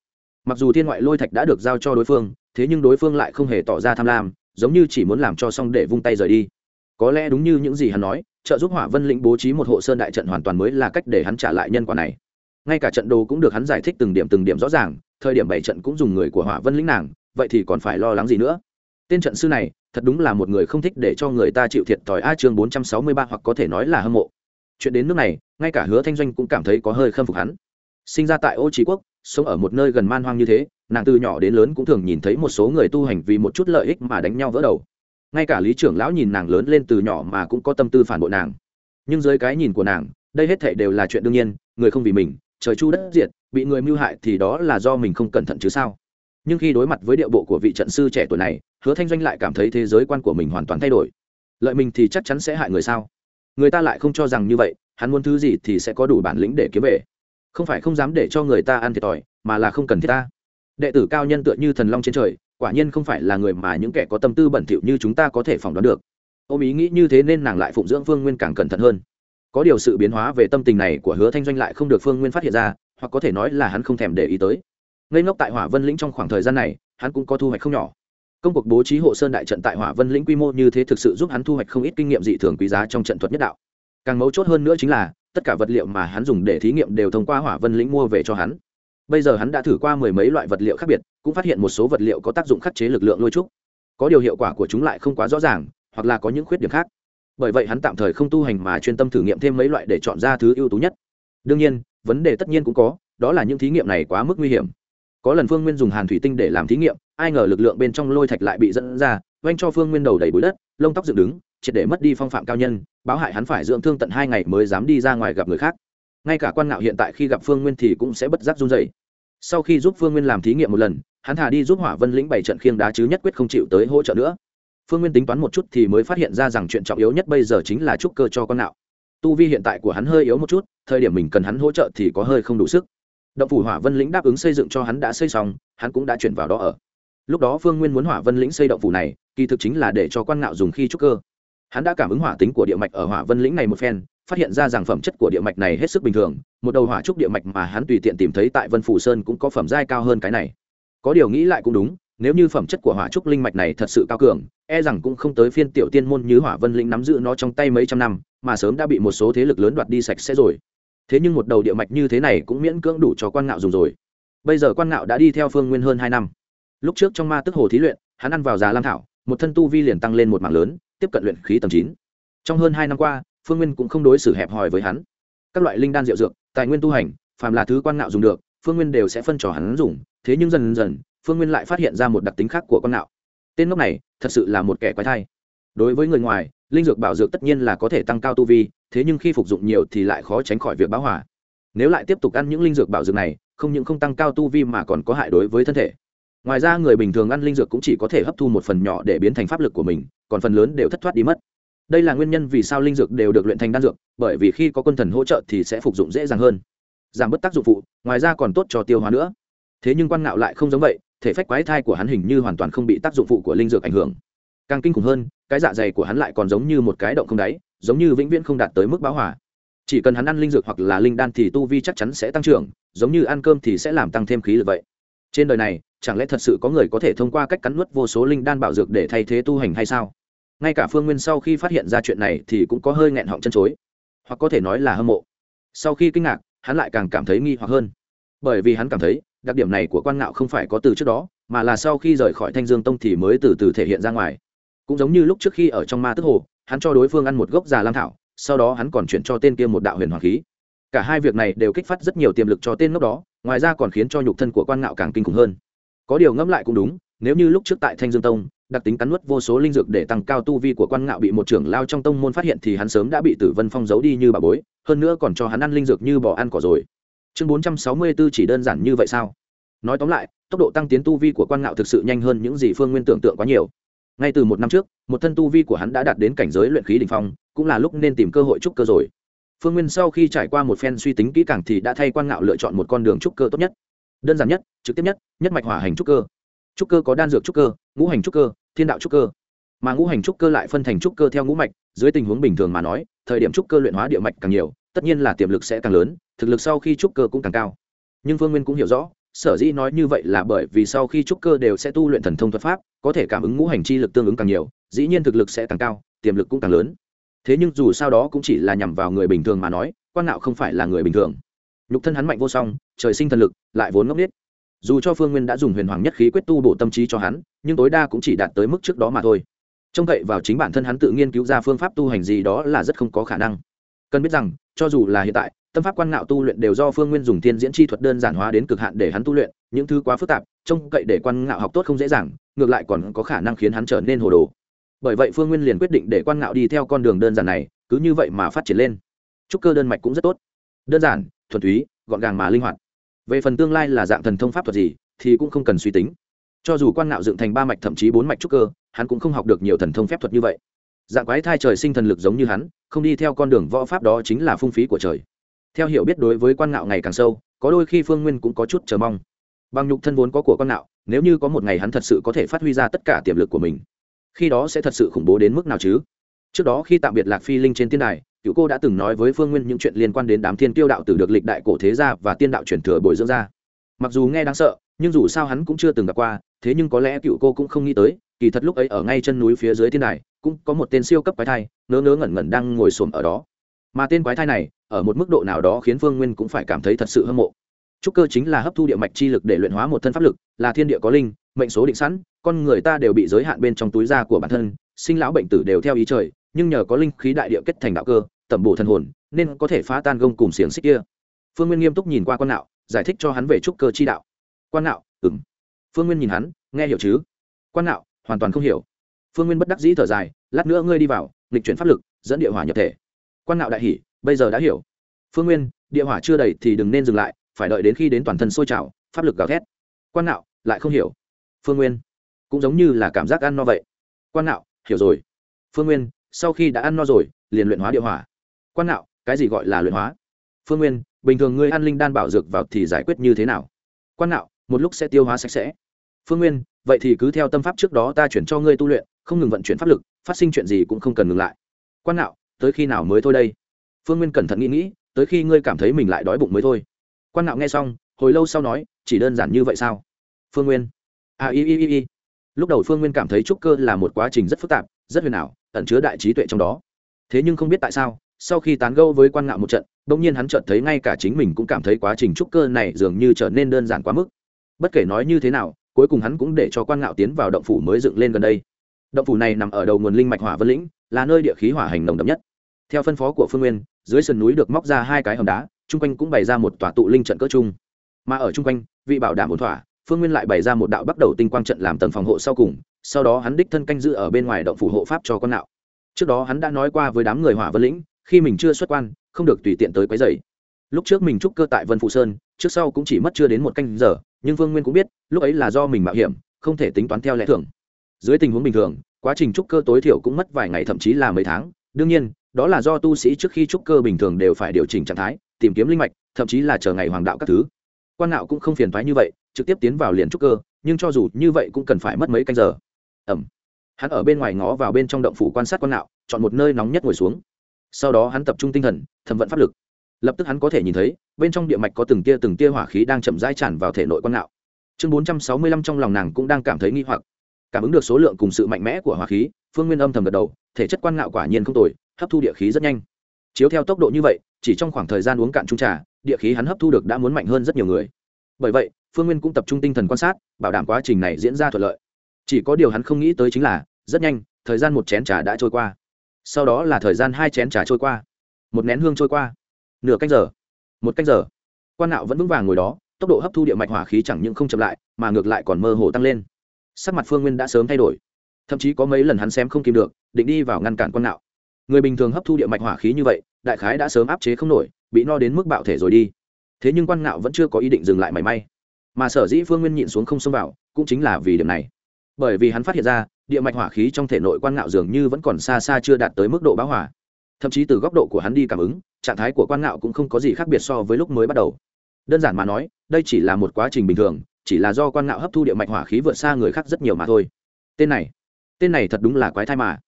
Mặc dù thiên ngoại lôi thạch đã được giao cho đối phương, thế nhưng đối phương lại không hề tỏ ra tham lam, giống như chỉ muốn làm cho xong để vung tay rời đi. Có lẽ đúng như những gì hắn nói trợ giúp hỏa vân lĩnh bố trí một hộ sơn đại trận hoàn toàn mới là cách để hắn trả lại nhân quả này. Ngay cả trận đồ cũng được hắn giải thích từng điểm từng điểm rõ ràng, thời điểm bảy trận cũng dùng người của hỏa vân lĩnh nàng, vậy thì còn phải lo lắng gì nữa? Tên trận sư này, thật đúng là một người không thích để cho người ta chịu thiệt thòi a chương bốn trăm sáu mươi ba hoặc có thể nói là hâm mộ. Chuyện đến nước này, ngay cả hứa thanh doanh cũng cảm thấy có hơi khâm phục hắn. Sinh ra tại ô trí quốc, sống ở một nơi gần man hoang như thế, nàng từ nhỏ đến lớn cũng thường nhìn thấy một số người tu hành vì một chút lợi ích mà đánh nhau vỡ đầu ngay cả lý trưởng lão nhìn nàng lớn lên từ nhỏ mà cũng có tâm tư phản bội nàng. Nhưng dưới cái nhìn của nàng, đây hết thể đều là chuyện đương nhiên, người không vì mình, trời chu đất diệt, bị người mưu hại thì đó là do mình không cẩn thận chứ sao? Nhưng khi đối mặt với điệu bộ của vị trận sư trẻ tuổi này, hứa thanh doanh lại cảm thấy thế giới quan của mình hoàn toàn thay đổi. Lợi mình thì chắc chắn sẽ hại người sao? Người ta lại không cho rằng như vậy, hắn muốn thứ gì thì sẽ có đủ bản lĩnh để kiếm về. Không phải không dám để cho người ta ăn thiệt thòi, mà là không cần thiết ta. Đệ tử cao nhân tựa như thần long trên trời quả nhiên không phải là người mà những kẻ có tâm tư bẩn thỉu như chúng ta có thể phỏng đoán được. Ôm ý nghĩ như thế nên nàng lại phụng dưỡng phương nguyên càng cẩn thận hơn. Có điều sự biến hóa về tâm tình này của hứa thanh doanh lại không được phương nguyên phát hiện ra, hoặc có thể nói là hắn không thèm để ý tới. Ngây ngốc tại hỏa vân lĩnh trong khoảng thời gian này, hắn cũng có thu hoạch không nhỏ. Công cuộc bố trí hộ sơn đại trận tại hỏa vân lĩnh quy mô như thế thực sự giúp hắn thu hoạch không ít kinh nghiệm dị thường quý giá trong trận thuật nhất đạo. Càng mấu chốt hơn nữa chính là, tất cả vật liệu mà hắn dùng để thí nghiệm đều thông qua hỏa vân lĩnh mua về cho hắn bây giờ hắn đã thử qua mười mấy loại vật liệu khác biệt, cũng phát hiện một số vật liệu có tác dụng khắc chế lực lượng lôi trúc. Có điều hiệu quả của chúng lại không quá rõ ràng, hoặc là có những khuyết điểm khác. Bởi vậy hắn tạm thời không tu hành mà chuyên tâm thử nghiệm thêm mấy loại để chọn ra thứ ưu tú nhất. Đương nhiên, vấn đề tất nhiên cũng có, đó là những thí nghiệm này quá mức nguy hiểm. Có lần phương nguyên dùng hàn thủy tinh để làm thí nghiệm, ai ngờ lực lượng bên trong lôi thạch lại bị dẫn ra, oanh cho phương nguyên đầu đầy bụi đất, lông tóc dựng đứng, triệt để mất đi phong phạm cao nhân, báo hại hắn phải dưỡng thương tận hai ngày mới dám đi ra ngoài gặp người khác. Ngay cả quan ngạo hiện tại khi gặp phương nguyên thì cũng sẽ bất giác run dày sau khi giúp phương nguyên làm thí nghiệm một lần, hắn thà đi giúp hỏa vân lĩnh bảy trận khiêng đá chứ nhất quyết không chịu tới hỗ trợ nữa. Phương nguyên tính toán một chút thì mới phát hiện ra rằng chuyện trọng yếu nhất bây giờ chính là trúc cơ cho con nạo. Tu vi hiện tại của hắn hơi yếu một chút, thời điểm mình cần hắn hỗ trợ thì có hơi không đủ sức. Động phủ hỏa vân lĩnh đáp ứng xây dựng cho hắn đã xây xong, hắn cũng đã chuyển vào đó ở. Lúc đó phương nguyên muốn hỏa vân lĩnh xây động phủ này, kỳ thực chính là để cho quan ngạo dùng khi trúc cơ. Hắn đã cảm ứng hỏa tính của địa mạch ở hỏa vân lĩnh này một phen phát hiện ra rằng phẩm chất của địa mạch này hết sức bình thường, một đầu hỏa trúc địa mạch mà hắn tùy tiện tìm thấy tại vân phủ sơn cũng có phẩm giai cao hơn cái này. Có điều nghĩ lại cũng đúng, nếu như phẩm chất của hỏa trúc linh mạch này thật sự cao cường e rằng cũng không tới phiên tiểu tiên môn như hỏa vân lĩnh nắm giữ nó trong tay mấy trăm năm, mà sớm đã bị một số thế lực lớn đoạt đi sạch sẽ rồi. Thế nhưng một đầu địa mạch như thế này cũng miễn cưỡng đủ cho quan ngạo dùng rồi. Bây giờ quan ngạo đã đi theo phương nguyên hơn hai năm. Lúc trước trong ma tức hồ thí luyện, hắn ăn vào già lam thảo, một thân tu vi liền tăng lên một mảng lớn, tiếp cận luyện khí tầng chín. Trong hơn hai năm qua phương nguyên cũng không đối xử hẹp hòi với hắn. Các loại linh đan rượu dược, tài nguyên tu hành, phàm là thứ quan ngạo dùng được, phương nguyên đều sẽ phân trò hắn dùng, thế nhưng dần dần, phương nguyên lại phát hiện ra một đặc tính khác của con ngạo. Tên ngốc này, thật sự là một kẻ quái thai. Đối với người ngoài, linh dược bảo dược tất nhiên là có thể tăng cao tu vi, thế nhưng khi phục dụng nhiều thì lại khó tránh khỏi việc báo hỏa nếu lại tiếp tục ăn những linh dược bảo dược này, không những không tăng cao tu vi mà còn có hại đối với thân thể. Ngoài ra, người bình thường ăn linh dược cũng chỉ có thể hấp thu một phần nhỏ để biến thành pháp lực của mình, còn phần lớn đều thất thoát đi mất đây là nguyên nhân vì sao linh dược đều được luyện thành đan dược, bởi vì khi có quân thần hỗ trợ thì sẽ phục dụng dễ dàng hơn. Giảm bớt tác dụng phụ, ngoài ra còn tốt cho tiêu hóa nữa. Thế nhưng quan ngạo lại không giống vậy, thể phách quái thai của hắn hình như hoàn toàn không bị tác dụng phụ của linh dược ảnh hưởng. Càng kinh khủng hơn, cái dạ dày của hắn lại còn giống như một cái động không đáy, giống như vĩnh viễn không đạt tới mức báo hỏa chỉ cần hắn ăn linh dược hoặc là linh đan thì tu vi chắc chắn sẽ tăng trưởng, giống như ăn cơm thì sẽ làm tăng thêm khí lực vậy. Trên đời này, chẳng lẽ thật sự có người có thể thông qua cách cắn nuốt vô số linh đan bảo dược để thay thế tu hành hay sao? Ngay cả phương nguyên sau khi phát hiện ra chuyện này thì cũng có hơi nghẹn họng chân chối. Hoặc có thể nói là hâm mộ. Sau khi kinh ngạc, hắn lại càng cảm thấy nghi hoặc hơn. Bởi vì hắn cảm thấy, đặc điểm này của quan ngạo không phải có từ trước đó, mà là sau khi rời khỏi thanh dương tông thì mới từ từ thể hiện ra ngoài. Cũng giống như lúc trước khi ở trong ma tức hồ, hắn cho đối phương ăn một gốc già lam thảo, sau đó hắn còn chuyển cho tên kia một đạo huyền hoàng khí. Cả hai việc này đều kích phát rất nhiều tiềm lực cho tên ngốc đó, ngoài ra còn khiến cho nhục thân của quan ngạo càng kinh khủng hơn. Có điều ngẫm lại cũng đúng, nếu như lúc trước tại thanh dương tông đặc tính cắn nuốt vô số linh dược để tăng cao tu vi của quan ngạo bị một trưởng lao trong tông môn phát hiện thì hắn sớm đã bị tử vân phong giấu đi như bà bối, hơn nữa còn cho hắn ăn linh dược như bỏ ăn cỏ rồi. Chương bốn trăm sáu mươi 464 chỉ đơn giản như vậy sao? Nói tóm lại, tốc độ tăng tiến tu vi của quan ngạo thực sự nhanh hơn những gì phương nguyên tưởng tượng quá nhiều. Ngay từ một năm trước, một thân tu vi của hắn đã đạt đến cảnh giới luyện khí đ ỉ n h phong, cũng là lúc nên tìm cơ hội trúc cơ rồi. Phương nguyên sau khi trải qua một phen suy tính kỹ càng thì đã thay quan ngạo lựa chọn một con đường trúc cơ tốt nhất. Đơn giản nhất, trực tiếp nhất nhất mạch hỏa hành trúc cơ. Trúc cơ có đan dược trúc cơ, ngũ hành trúc cơ thiên đạo trúc cơ. Mà ngũ hành trúc cơ lại phân thành trúc cơ theo ngũ mạch, dưới tình huống bình thường mà nói, thời điểm trúc cơ luyện hóa địa mạch càng nhiều, tất nhiên là tiềm lực sẽ càng lớn, thực lực sau khi trúc cơ cũng càng cao. Nhưng phương nguyên cũng hiểu rõ, sở dĩ nói như vậy là bởi vì sau khi trúc cơ đều sẽ tu luyện thần thông thuật pháp, có thể cảm ứng ngũ hành chi lực tương ứng càng nhiều, dĩ nhiên thực lực sẽ càng cao, tiềm lực cũng càng lớn. Thế nhưng dù sao đó cũng chỉ là nhằm vào người bình thường mà nói quan nạo không phải là người bình thường. Nhục thân hắn mạnh vô song, trời sinh thần lực, lại vốn ngốc nghếch dù cho phương nguyên đã dùng huyền hoàng nhất khí quyết tu bổ tâm trí cho hắn, nhưng tối đa cũng chỉ đạt tới mức trước đó mà thôi. Trông cậy vào chính bản thân hắn tự nghiên cứu ra phương pháp tu hành gì đó là rất không có khả năng. Cần biết rằng, cho dù là hiện tại, tâm pháp quan ngạo tu luyện đều do phương nguyên dùng Thiên diễn chi thuật đơn giản hóa đến cực hạn để hắn tu luyện, những thứ quá phức tạp, trông cậy để quan ngạo học tốt không dễ dàng, ngược lại còn có khả năng khiến hắn trở nên hồ đồ. Bởi vậy phương nguyên liền quyết định để quan ngạo đi theo con đường đơn giản này, cứ như vậy mà phát triển lên. Trúc cơ đơn mạch cũng rất tốt. Đơn giản, thuần túy, gọn gàng mà linh hoạt về phần tương lai là dạng thần thông pháp thuật gì, thì cũng không cần suy tính. Cho dù quan ngạo dựng thành ba mạch thậm chí bốn mạch trúc cơ, hắn cũng không học được nhiều thần thông phép thuật như vậy. Dạng quái thai trời sinh thần lực giống như hắn, không đi theo con đường võ pháp đó chính là phung phí của trời. Theo hiểu biết đối với quan ngạo ngày càng sâu, có đôi khi phương nguyên cũng có chút chờ mong. Bằng nhục thân vốn có của quan ngạo, nếu như có một ngày hắn thật sự có thể phát huy ra tất cả tiềm lực của mình, khi đó sẽ thật sự khủng bố đến mức nào chứ? Trước đó khi tạm biệt lạc phi linh trên tiên đài cựu cô đã từng nói với phương nguyên những chuyện liên quan đến đám thiên tiêu đạo tử được lịch đại cổ thế gia và tiên đạo truyền thừa bồi dưỡng ra. Mặc dù nghe đáng sợ, nhưng dù sao hắn cũng chưa từng gặp qua, thế nhưng có lẽ cựu cô cũng không nghĩ tới, kỳ thật lúc ấy ở ngay chân núi phía dưới thiên đài, cũng có một tên siêu cấp quái thai, ngớ ngớ ngẩn ngẩn đang ngồi xổm ở đó. Mà tên quái thai này, ở một mức độ nào đó khiến phương nguyên cũng phải cảm thấy thật sự hâm mộ. Trúc cơ chính là hấp thu địa mạch chi lực để luyện hóa một thân pháp lực, là thiên địa có linh, mệnh số định sẵn, con người ta đều bị giới hạn bên trong túi da của bản thân, sinh lão bệnh tử đều theo ý trời nhưng nhờ có linh khí đại địa kết thành đạo cơ tẩm bổ thần hồn nên có thể phá tan gông cùng xiềng xích kia. Phương nguyên nghiêm túc nhìn qua quan nạo giải thích cho hắn về trúc cơ chi đạo. Quan nạo ừng phương nguyên nhìn hắn nghe hiểu chứ? Quan nạo hoàn toàn không hiểu. Phương nguyên bất đắc dĩ thở dài lát nữa ngươi đi vào lịch chuyển pháp lực dẫn địa hỏa nhập thể. Quan nạo đại hỉ, bây giờ đã hiểu. Phương nguyên địa hỏa chưa đầy thì đừng nên dừng lại phải đợi đến khi đến toàn thân sôi trào pháp lực gào thét. Quan nạo lại không hiểu. Phương nguyên cũng giống như là cảm giác ăn no vậy. Quan nạo hiểu rồi. Phương nguyên sau khi đã ăn no rồi, liền luyện hóa địa hỏa. Quan nạo cái gì gọi là luyện hóa? Phương nguyên, bình thường ngươi ăn linh đan bảo dược vào thì giải quyết như thế nào? Quan nạo một lúc sẽ tiêu hóa sạch sẽ. Phương nguyên, vậy thì cứ theo tâm pháp trước đó ta chuyển cho ngươi tu luyện, không ngừng vận chuyển pháp lực, phát sinh chuyện gì cũng không cần ngừng lại. Quan nạo tới khi nào mới thôi đây? Phương nguyên cẩn thận nghĩ nghĩ, tới khi ngươi cảm thấy mình lại đói bụng mới thôi. Quan nạo nghe xong, hồi lâu sau nói, chỉ đơn giản như vậy sao? Phương nguyên. À y y y y. Lúc đầu phương nguyên cảm thấy trúc cơ là một quá trình rất phức tạp rất huyền ảo, ẩn chứa đại trí tuệ trong đó. Thế nhưng không biết tại sao, sau khi tán gẫu với quan ngạo một trận, bỗng nhiên hắn chợt thấy ngay cả chính mình cũng cảm thấy quá trình trúc cơ này dường như trở nên đơn giản quá mức. Bất kể nói như thế nào, cuối cùng hắn cũng để cho quan ngạo tiến vào động phủ mới dựng lên gần đây. Động phủ này nằm ở đầu nguồn linh mạch hỏa vân lĩnh, là nơi địa khí hỏa hành nồng đậm nhất. Theo phân phó của phương nguyên, dưới sườn núi được móc ra hai cái hầm đá, chung quanh cũng bày ra một tòa tụ linh trận cỡ chung. Mà ở chung quanh, vị bảo đảm ổn thỏa, phương nguyên lại bày ra một đạo bắt đầu tinh quang trận làm tầng phòng hộ sau cùng sau đó hắn đích thân canh giữ ở bên ngoài động phủ hộ pháp cho con nạo. Trước đó hắn đã nói qua với đám người hỏa vân lĩnh, khi mình chưa xuất quan, không được tùy tiện tới quấy dày lúc trước mình trúc cơ tại vân phụ sơn, trước sau cũng chỉ mất chưa đến một canh giờ, nhưng vương nguyên cũng biết, lúc ấy là do mình mạo hiểm, không thể tính toán theo lẽ thường. Dưới tình huống bình thường, quá trình trúc cơ tối thiểu cũng mất vài ngày thậm chí là mấy tháng. Đương nhiên, đó là do tu sĩ trước khi trúc cơ bình thường đều phải điều chỉnh trạng thái, tìm kiếm linh mạch, thậm chí là chờ ngày hoàng đạo các thứ. Quan nạo cũng không phiền thoái như vậy, trực tiếp tiến vào liền trúc cơ, nhưng cho dù như vậy cũng cần phải mất mấy canh giờ ẩm. Hắn ở bên ngoài ngó vào bên trong động phủ quan sát quan nạo, chọn một nơi nóng nhất ngồi xuống. Sau đó hắn tập trung tinh thần, thẩm vận pháp lực. Lập tức hắn có thể nhìn thấy, bên trong địa mạch có từng tia từng tia hỏa khí đang chậm rãi tràn vào thể nội quan nạo. Chương bốn trăm sáu mươi lăm trong lòng nàng cũng đang cảm thấy nghi hoặc. Cảm ứng được số lượng cùng sự mạnh mẽ của hỏa khí, phương nguyên âm thầm gật đầu, thể chất quan nạo quả nhiên không tồi, hấp thu địa khí rất nhanh. Chiếu theo tốc độ như vậy, chỉ trong khoảng thời gian uống cạn trung trà, địa khí hắn hấp thu được đã muốn mạnh hơn rất nhiều người. Bởi vậy, phương nguyên cũng tập trung tinh thần quan sát, bảo đảm quá trình này diễn ra thuận lợi chỉ có điều hắn không nghĩ tới chính là, rất nhanh, thời gian một chén trà đã trôi qua. Sau đó là thời gian hai chén trà trôi qua. Một nén hương trôi qua. Nửa canh giờ. Một canh giờ. Quan nạo vẫn vững vàng ngồi đó, tốc độ hấp thu địa mạch hỏa khí chẳng những không chậm lại, mà ngược lại còn mơ hồ tăng lên. Sắc mặt phương nguyên đã sớm thay đổi. Thậm chí có mấy lần hắn xem không kìm được, định đi vào ngăn cản quan nạo. Người bình thường hấp thu địa mạch hỏa khí như vậy, đại khái đã sớm áp chế không nổi, bị no đến mức bạo thể rồi đi. Thế nhưng quan nạo vẫn chưa có ý định dừng lại mảy may. Mà sở dĩ phương nguyên nhịn xuống không xông vào, cũng chính là vì điểm này bởi vì hắn phát hiện ra địa mạch hỏa khí trong thể nội quan ngạo dường như vẫn còn xa xa chưa đạt tới mức độ bão hỏa thậm chí từ góc độ của hắn đi cảm ứng trạng thái của quan ngạo cũng không có gì khác biệt so với lúc mới bắt đầu. Đơn giản mà nói đây chỉ là một quá trình bình thường chỉ là do quan ngạo hấp thu địa mạch hỏa khí vượt xa người khác rất nhiều mà thôi. Tên này tên này thật đúng là quái thai mà.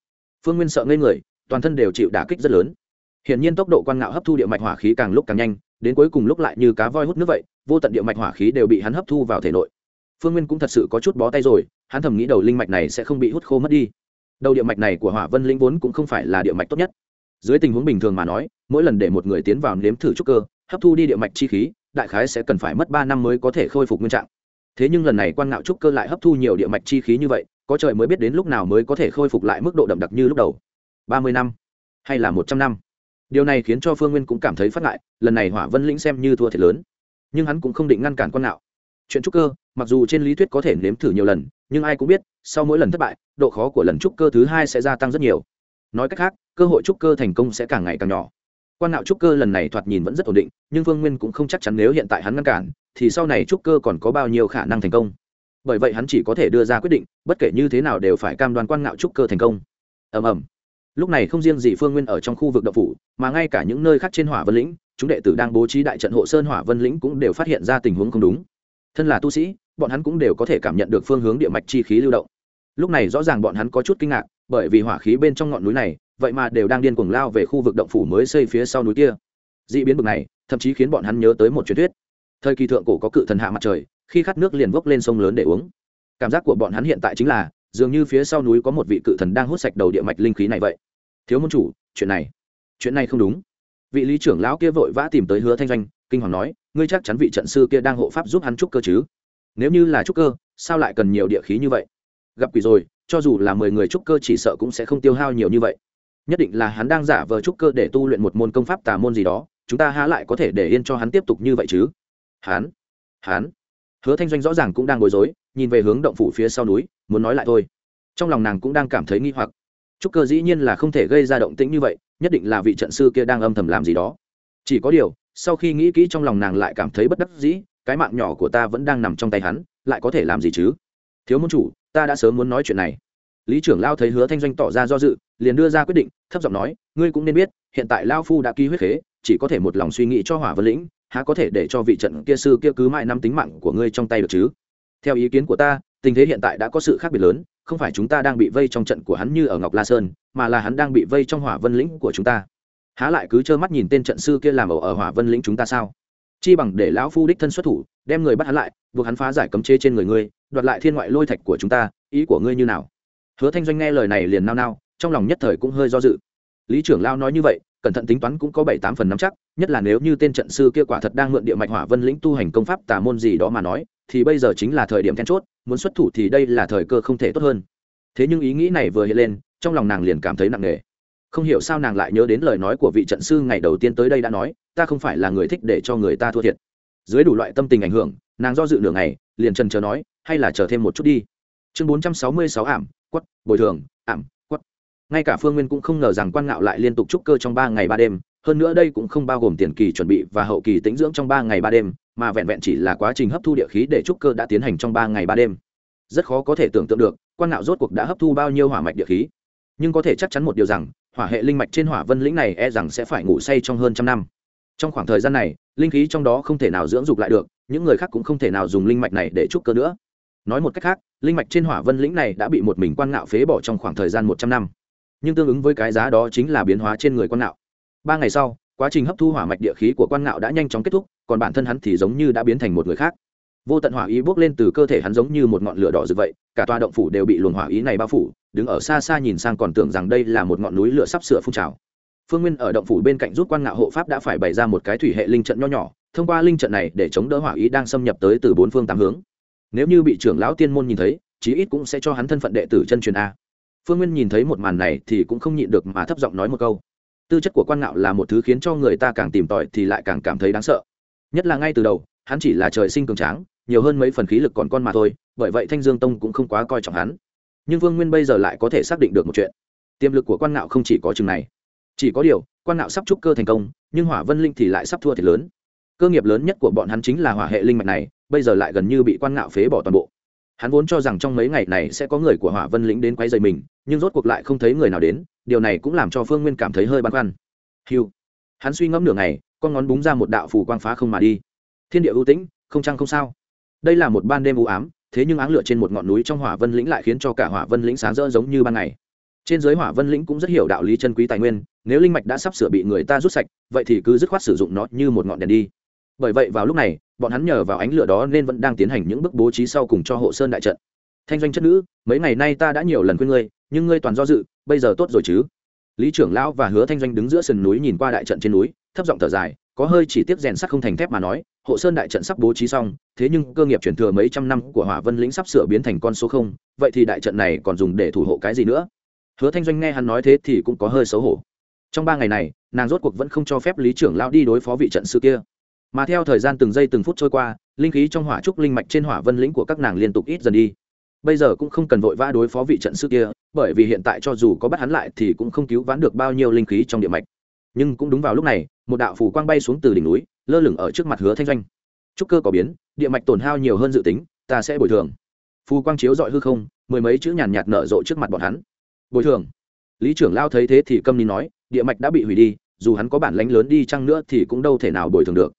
Phương nguyên sợ ngây người toàn thân đều chịu đả kích rất lớn. Hiển nhiên tốc độ quan ngạo hấp thu địa mạch hỏa khí càng lúc càng nhanh, đến cuối cùng lúc lại như cá voi hút nước vậy, vô tận địa mạch hỏa khí đều bị hắn hấp thu vào thể nội. Phương Nguyên cũng thật sự có chút bó tay rồi, hắn thầm nghĩ đầu linh mạch này sẽ không bị hút khô mất đi. Đầu địa mạch này của Hỏa Vân Linh vốn cũng không phải là địa mạch tốt nhất. Dưới tình huống bình thường mà nói, mỗi lần để một người tiến vào nếm thử trúc cơ, hấp thu đi địa mạch chi khí, đại khái sẽ cần phải mất ba năm mới có thể khôi phục nguyên trạng. Thế nhưng lần này quan ngạo trúc cơ lại hấp thu nhiều địa mạch chi khí như vậy, có trời mới biết đến lúc nào mới có thể khôi phục lại mức độ đậm đặc như lúc đầu. ba mươi năm, hay là một trăm năm điều này khiến cho phương nguyên cũng cảm thấy phát ngại lần này hỏa vân lĩnh xem như thua thiệt lớn nhưng hắn cũng không định ngăn cản quan ngạo chuyện trúc cơ, mặc dù trên lý thuyết có thể nếm thử nhiều lần, nhưng ai cũng biết, sau mỗi lần thất bại, độ khó của lần trúc cơ thứ hai sẽ gia tăng rất nhiều. Nói cách khác, cơ hội trúc cơ thành công sẽ càng ngày càng nhỏ. Quan nạo trúc cơ lần này thoạt nhìn vẫn rất ổn định, nhưng Vương nguyên cũng không chắc chắn nếu hiện tại hắn ngăn cản, thì sau này trúc cơ còn có bao nhiêu khả năng thành công. Bởi vậy hắn chỉ có thể đưa ra quyết định, bất kể như thế nào đều phải cam đoan quan ngạo trúc cơ thành công. Ầm ầm. Lúc này không riêng gì phương nguyên ở trong khu vực đậu phủ, mà ngay cả những nơi khác trên hỏa vân lĩnh, chúng đệ tử đang bố trí đại trận hộ sơn hỏa vân lĩnh cũng đều phát hiện ra tình huống không đúng thân là tu sĩ, bọn hắn cũng đều có thể cảm nhận được phương hướng địa mạch chi khí lưu động. Lúc này rõ ràng bọn hắn có chút kinh ngạc, bởi vì hỏa khí bên trong ngọn núi này, vậy mà đều đang điên cuồng lao về khu vực động phủ mới xây phía sau núi kia. D ị biến bực này, thậm chí khiến bọn hắn nhớ tới một truyền thuyết. Thời kỳ thượng cổ có cự thần hạ mặt trời, khi khát nước liền vốc lên sông lớn để uống. Cảm giác của bọn hắn hiện tại chính là, dường như phía sau núi có một vị cự thần đang hút sạch đầu địa mạch linh khí này vậy. Thiếu môn chủ, chuyện này chuyện này không đúng. Vị lý trưởng lão kia vội vã tìm tới hứa thanh doanh, kinh hoàng nói ngươi chắc chắn vị trận sư kia đang hộ pháp giúp hắn trúc cơ chứ? Nếu như là trúc cơ, sao lại cần nhiều địa khí như vậy? Gặp quỷ rồi, cho dù là mười người trúc cơ chỉ sợ cũng sẽ không tiêu hao nhiều như vậy. Nhất định là hắn đang giả vờ trúc cơ để tu luyện một môn công pháp tà môn gì đó, chúng ta há lại có thể để yên cho hắn tiếp tục như vậy chứ? Hắn hắn. Hứa thanh doanh rõ ràng cũng đang bối rối, nhìn về hướng động phủ phía sau núi, muốn nói lại thôi. Trong lòng nàng cũng đang cảm thấy nghi hoặc. Trúc cơ dĩ nhiên là không thể gây ra động tĩnh như vậy, nhất định là vị trận sư kia đang âm thầm làm gì đó. Chỉ có điều sau khi nghĩ kỹ trong lòng nàng lại cảm thấy bất đắc dĩ, cái mạng nhỏ của ta vẫn đang nằm trong tay hắn, lại có thể làm gì chứ? Thiếu môn chủ, ta đã sớm muốn nói chuyện này. Lý trưởng lao thấy hứa thanh doanh tỏ ra do dự, liền đưa ra quyết định, thấp giọng nói, ngươi cũng nên biết, hiện tại lao phu đã ký huyết khế, chỉ có thể một lòng suy nghĩ cho hỏa vân lĩnh, há có thể để cho vị trận kia sư kia cứ mãi năm tính mạng của ngươi trong tay được chứ? Theo ý kiến của ta, tình thế hiện tại đã có sự khác biệt lớn, không phải chúng ta đang bị vây trong trận của hắn như ở ngọc la sơn, mà là hắn đang bị vây trong hỏa vân lĩnh của chúng ta há lại cứ trơ mắt nhìn tên trận sư kia làm ẩu ở hỏa vân lĩnh chúng ta sao? Chi bằng để lão phu đích thân xuất thủ, đem người bắt hắn lại, buộc hắn phá giải cấm chế trên người ngươi, đoạt lại thiên ngoại lôi thạch của chúng ta, ý của ngươi như nào? Hứa thanh doanh nghe lời này liền nao nao, trong lòng nhất thời cũng hơi do dự. Lý trưởng lao nói như vậy, cẩn thận tính toán cũng có bảy tám phần nắm chắc, nhất là nếu như tên trận sư kia quả thật đang mượn địa mạch hỏa vân lĩnh tu hành công pháp tà môn gì đó mà nói, thì bây giờ chính là thời điểm then chốt, muốn xuất thủ thì đây là thời cơ không thể tốt hơn. Thế nhưng ý nghĩ này vừa hiện lên, trong lòng nàng liền cảm thấy nặng nề không hiểu sao nàng lại nhớ đến lời nói của vị trận sư ngày đầu tiên tới đây đã nói, ta không phải là người thích để cho người ta thua thiệt. Dưới đủ loại tâm tình ảnh hưởng, nàng do dự nửa ngày, liền trần chờ nói, hay là chờ thêm một chút đi. Chương bốn trăm sáu mươi sáu ảm, quất, bồi thường, ảm, quất. Ngay cả phương nguyên cũng không ngờ rằng quan ngạo lại liên tục trúc cơ trong ba ngày ba đêm, hơn nữa đây cũng không bao gồm tiền kỳ chuẩn bị và hậu kỳ tĩnh dưỡng trong ba ngày ba đêm, mà vẹn vẹn chỉ là quá trình hấp thu địa khí để trúc cơ đã tiến hành trong ba ngày ba đêm. Rất khó có thể tưởng tượng được, quan ngạo rốt cuộc đã hấp thu bao nhiêu hỏa mạch địa khí. Nhưng có thể chắc chắn một điều rằng hỏa hệ linh mạch trên hỏa vân lĩnh này e rằng sẽ phải ngủ say trong hơn trăm năm. Trong khoảng thời gian này, linh khí trong đó không thể nào dưỡng dục lại được, những người khác cũng không thể nào dùng linh mạch này để trúc cơ nữa. Nói một cách khác, linh mạch trên hỏa vân lĩnh này đã bị một mình quan ngạo phế bỏ trong khoảng thời gian một trăm năm. Nhưng tương ứng với cái giá đó chính là biến hóa trên người quan ngạo. Ba ngày sau, quá trình hấp thu hỏa mạch địa khí của quan ngạo đã nhanh chóng kết thúc, còn bản thân hắn thì giống như đã biến thành một người khác vô tận hỏa ý bốc lên từ cơ thể hắn giống như một ngọn lửa đỏ rực vậy, cả tòa động phủ đều bị luồng hỏa ý này bao phủ, đứng ở xa xa nhìn sang còn tưởng rằng đây là một ngọn núi lửa sắp sửa phun trào. Phương nguyên ở động phủ bên cạnh rút quan ngạo hộ pháp đã phải bày ra một cái thủy hệ linh trận nho nhỏ, thông qua linh trận này để chống đỡ hỏa ý đang xâm nhập tới từ bốn phương tám hướng. Nếu như bị trưởng lão tiên môn nhìn thấy, chí ít cũng sẽ cho hắn thân phận đệ tử chân truyền a. Phương nguyên nhìn thấy một màn này thì cũng không nhịn được mà thấp giọng nói một câu. Tư chất của quan ngạo là một thứ khiến cho người ta càng tìm tòi thì lại càng cảm thấy đáng sợ. Nhất là ngay từ đầu, hắn chỉ là trời sinh cường tráng nhiều hơn mấy phần khí lực còn con mà thôi, bởi vậy thanh dương tông cũng không quá coi trọng hắn. Nhưng vương nguyên bây giờ lại có thể xác định được một chuyện. Tiềm lực của quan ngạo không chỉ có chừng này. Chỉ có điều, quan ngạo sắp trúc cơ thành công, nhưng hỏa vân linh thì lại sắp thua thiệt lớn. Cơ nghiệp lớn nhất của bọn hắn chính là hỏa hệ linh mạch này, bây giờ lại gần như bị quan ngạo phế bỏ toàn bộ. Hắn vốn cho rằng trong mấy ngày này sẽ có người của hỏa vân lĩnh đến quay dày mình, nhưng rốt cuộc lại không thấy người nào đến, điều này cũng làm cho phương nguyên cảm thấy hơi băn khoăn. Hiu hắn suy ngẫm nửa ngày, con ngón búng ra một đạo phù quang phá không mà đi. Thiên địa ưu tĩnh, không trăng không sao đây là một ban đêm u ám, thế nhưng áng lửa trên một ngọn núi trong hỏa vân lĩnh lại khiến cho cả hỏa vân lĩnh sáng rỡ giống như ban ngày. Trên dưới hỏa vân lĩnh cũng rất hiểu đạo lý chân quý tài nguyên, nếu linh mạch đã sắp sửa bị người ta rút sạch, vậy thì cứ dứt khoát sử dụng nó như một ngọn đèn đi. Bởi vậy vào lúc này, bọn hắn nhờ vào ánh lửa đó nên vẫn đang tiến hành những bước bố trí sau cùng cho hộ sơn đại trận. Thanh doanh chất nữ, mấy ngày nay ta đã nhiều lần khuyên ngươi, nhưng ngươi toàn do dự, bây giờ tốt rồi chứ? Lý trưởng lão và hứa thanh doanh đứng giữa sườn núi nhìn qua đại trận trên núi, thấp giọng thở dài có hơi chỉ tiếp rèn sắt không thành thép mà nói, hộ sơn đại trận sắp bố trí xong, thế nhưng cơ nghiệp truyền thừa mấy trăm năm của hỏa vân lĩnh sắp sửa biến thành con số không, vậy thì đại trận này còn dùng để thủ hộ cái gì nữa? Hứa thanh doanh nghe hắn nói thế thì cũng có hơi xấu hổ. Trong ba ngày này, nàng rốt cuộc vẫn không cho phép lý trưởng lão đi đối phó vị trận sư kia. Mà theo thời gian từng giây từng phút trôi qua, linh khí trong hỏa trúc linh mạch trên hỏa vân lĩnh của các nàng liên tục ít dần đi. Bây giờ cũng không cần vội vã đối phó vị trận sư kia, bởi vì hiện tại cho dù có bắt hắn lại thì cũng không cứu vãn được bao nhiêu linh khí trong địa mạch nhưng cũng đúng vào lúc này, một đạo phủ quang bay xuống từ đỉnh núi, lơ lửng ở trước mặt hứa thanh doanh. Trúc cơ có biến, địa mạch tổn hao nhiều hơn dự tính, ta sẽ bồi thường. Phù quang chiếu dọi hư không, mười mấy chữ nhàn nhạt nở rộ trước mặt bọn hắn. Bồi thường. Lý trưởng lao thấy thế thì câm ni nói, địa mạch đã bị hủy đi, dù hắn có bản lánh lớn đi chăng nữa thì cũng đâu thể nào bồi thường được.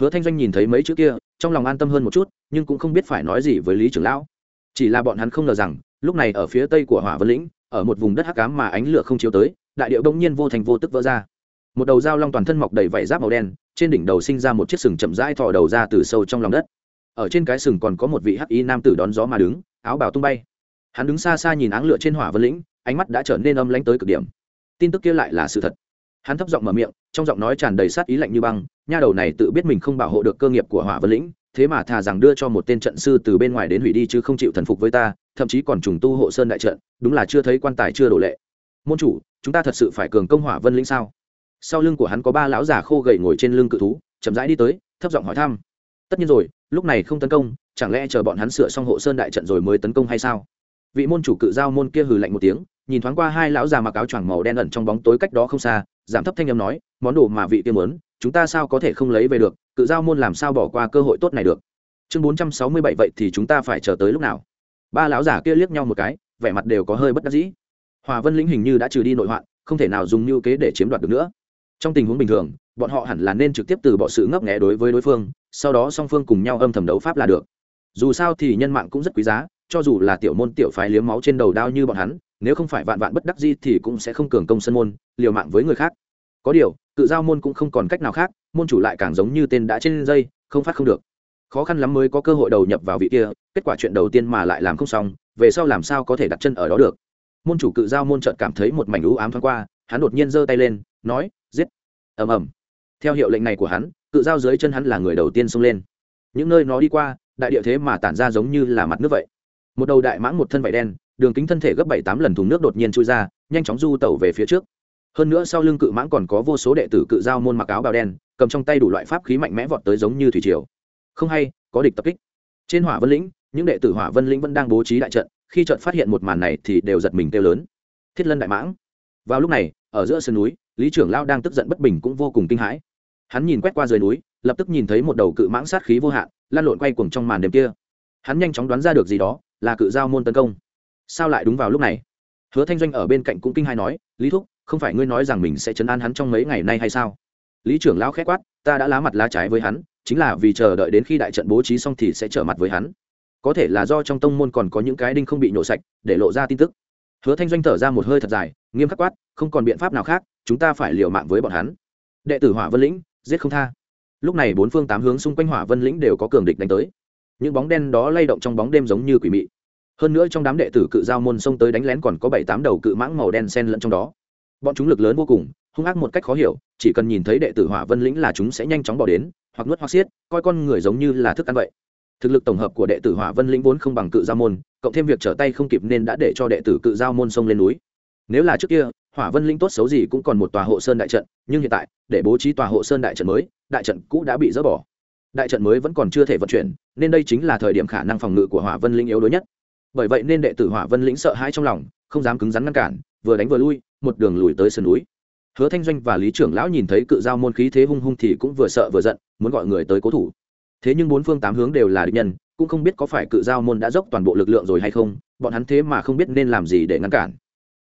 Hứa thanh doanh nhìn thấy mấy chữ kia, trong lòng an tâm hơn một chút, nhưng cũng không biết phải nói gì với lý trưởng lão. Chỉ là bọn hắn không ngờ rằng, lúc này ở phía tây của hỏa vân lĩnh, ở một vùng đất hắc cám mà ánh lửa không chiếu tới, đại điệu đông nhiên vô thành vô tức vỡ ra một đầu dao long toàn thân mọc đầy vảy giáp màu đen, trên đỉnh đầu sinh ra một chiếc sừng chậm rãi thò đầu ra từ sâu trong lòng đất. Ở trên cái sừng còn có một vị hắc y nam tử đón gió mà đứng, áo bào tung bay. Hắn đứng xa xa nhìn áng lửa trên hỏa vân lĩnh, ánh mắt đã trở nên âm lánh tới cực điểm. Tin tức kia lại là sự thật. Hắn thấp giọng mở miệng, trong giọng nói tràn đầy sát ý lạnh như băng, nha đầu này tự biết mình không bảo hộ được cơ nghiệp của hỏa vân lĩnh, thế mà thà rằng đưa cho một tên trận sư từ bên ngoài đến hủy đi chứ không chịu thần phục với ta, thậm chí còn trùng tu hộ sơn đại trận, đúng là chưa thấy quan tài chưa đổ lệ. Môn chủ, chúng ta thật sự phải cường công hỏa vân lĩnh sao? Sau lưng của hắn có ba lão già khô gầy ngồi trên lưng cự thú, chậm rãi đi tới, thấp giọng hỏi thăm. Tất nhiên rồi, lúc này không tấn công, chẳng lẽ chờ bọn hắn sửa xong hộ sơn đại trận rồi mới tấn công hay sao? Vị môn chủ cự giao môn kia hừ lạnh một tiếng, nhìn thoáng qua hai lão già mặc áo choàng màu đen ẩn trong bóng tối cách đó không xa, giảm thấp thanh âm nói, món đồ mà vị kia muốn, chúng ta sao có thể không lấy về được? Cự giao môn làm sao bỏ qua cơ hội tốt này được? Chương bốn trăm sáu mươi bảy, vậy thì chúng ta phải chờ tới lúc nào? Ba lão giả kia liếc nhau một cái, vẻ mặt đều có hơi bất đắc dĩ. Hòa vân lĩnh hình như đã trừ đi nội hoạn, không thể nào dùng mưu kế để chiếm đoạt được nữa trong tình huống bình thường, bọn họ hẳn là nên trực tiếp từ bỏ sự ngấp nghẽ đối với đối phương, sau đó song phương cùng nhau âm thầm đấu pháp là được. Dù sao thì nhân mạng cũng rất quý giá, cho dù là tiểu môn tiểu phái liếm máu trên đầu đao như bọn hắn, nếu không phải vạn vạn bất đắc di thì cũng sẽ không cường công sân môn, liều mạng với người khác. Có điều cự giao môn cũng không còn cách nào khác, môn chủ lại càng giống như tên đã trên dây, không phát không được. Khó khăn lắm mới có cơ hội đầu nhập vào vị kia, kết quả chuyện đầu tiên mà lại làm không xong, về sau làm sao có thể đặt chân ở đó được. Môn chủ cự giao môn trợt cảm thấy một mảnh lũ ám thoáng qua, hắn đột nhiên giơ tay lên, nói ầm ầm. Theo hiệu lệnh này của hắn, cự giao dưới chân hắn là người đầu tiên xông lên. Những nơi nó đi qua, đại địa thế mà tản ra giống như là mặt nước vậy. Một đầu đại mãng một thân vải đen, đường kính thân thể gấp bảy tám lần thùng nước đột nhiên trôi ra, nhanh chóng du tẩu về phía trước. Hơn nữa sau lưng cự mãng còn có vô số đệ tử cự giao môn mặc áo bào đen, cầm trong tay đủ loại pháp khí mạnh mẽ vọt tới giống như thủy triều. Không hay, có địch tập kích. Trên hỏa vân lĩnh, những đệ tử hỏa vân lĩnh vẫn đang bố trí đại trận, khi trận phát hiện một màn này thì đều giật mình kêu lớn. Thiết lân đại mãng. Vào lúc này, ở giữa sườn núi lý trưởng lao đang tức giận bất bình cũng vô cùng kinh hãi. Hắn nhìn quét qua dưới núi, lập tức nhìn thấy một đầu cự mãng sát khí vô hạn lan lộn quay cuồng trong màn đêm kia. Hắn nhanh chóng đoán ra được gì đó, là cự giao môn tấn công. Sao lại đúng vào lúc này? Hứa thanh doanh ở bên cạnh cũng kinh hai nói, lý thúc, không phải ngươi nói rằng mình sẽ chấn an hắn trong mấy ngày nay hay sao? Lý trưởng lão khét quát, ta đã lá mặt lá trái với hắn, chính là vì chờ đợi đến khi đại trận bố trí xong thì sẽ trở mặt với hắn. Có thể là do trong tông môn còn có những cái đinh không bị nổ sạch, để lộ ra tin tức. Hứa thanh doanh thở ra một hơi thật dài, nghiêm khắc quát, không còn biện pháp nào khác chúng ta phải liều mạng với bọn hắn. Đệ tử hỏa vân lĩnh, giết không tha. Lúc này bốn phương tám hướng xung quanh hỏa vân lĩnh đều có cường địch đánh tới. Những bóng đen đó lay động trong bóng đêm giống như quỷ mị. Hơn nữa trong đám đệ tử cự giao môn xông tới đánh lén còn có bảy tám đầu cự mãng màu đen sen lẫn trong đó. Bọn chúng lực lớn vô cùng, hung ác một cách khó hiểu, chỉ cần nhìn thấy đệ tử hỏa vân lĩnh là chúng sẽ nhanh chóng bỏ đến, hoặc nuốt hoặc xiết, coi con người giống như là thức ăn vậy. Thực lực tổng hợp của đệ tử hỏa vân lĩnh vốn không bằng cự giao môn, cộng thêm việc trở tay không kịp nên đã để cho đệ tử cự giao môn xông lên núi. Nếu là trước kia hỏa vân Linh tốt xấu gì cũng còn một tòa hộ sơn đại trận, nhưng hiện tại, để bố trí tòa hộ sơn đại trận mới, đại trận cũ đã bị dỡ bỏ. Đại trận mới vẫn còn chưa thể vận chuyển, nên đây chính là thời điểm khả năng phòng ngự của hỏa vân Linh yếu đuối nhất. Bởi vậy nên đệ tử hỏa vân lĩnh sợ hãi trong lòng, không dám cứng rắn ngăn cản, vừa đánh vừa lui, một đường lùi tới sườn núi. Hứa thanh doanh và lý trưởng lão nhìn thấy cự giao môn khí thế hung hung thì cũng vừa sợ vừa giận, muốn gọi người tới cố thủ. Thế nhưng bốn phương tám hướng đều là địch nhân, cũng không biết có phải cự giao môn đã dốc toàn bộ lực lượng rồi hay không, bọn hắn thế mà không biết nên làm gì để ngăn cản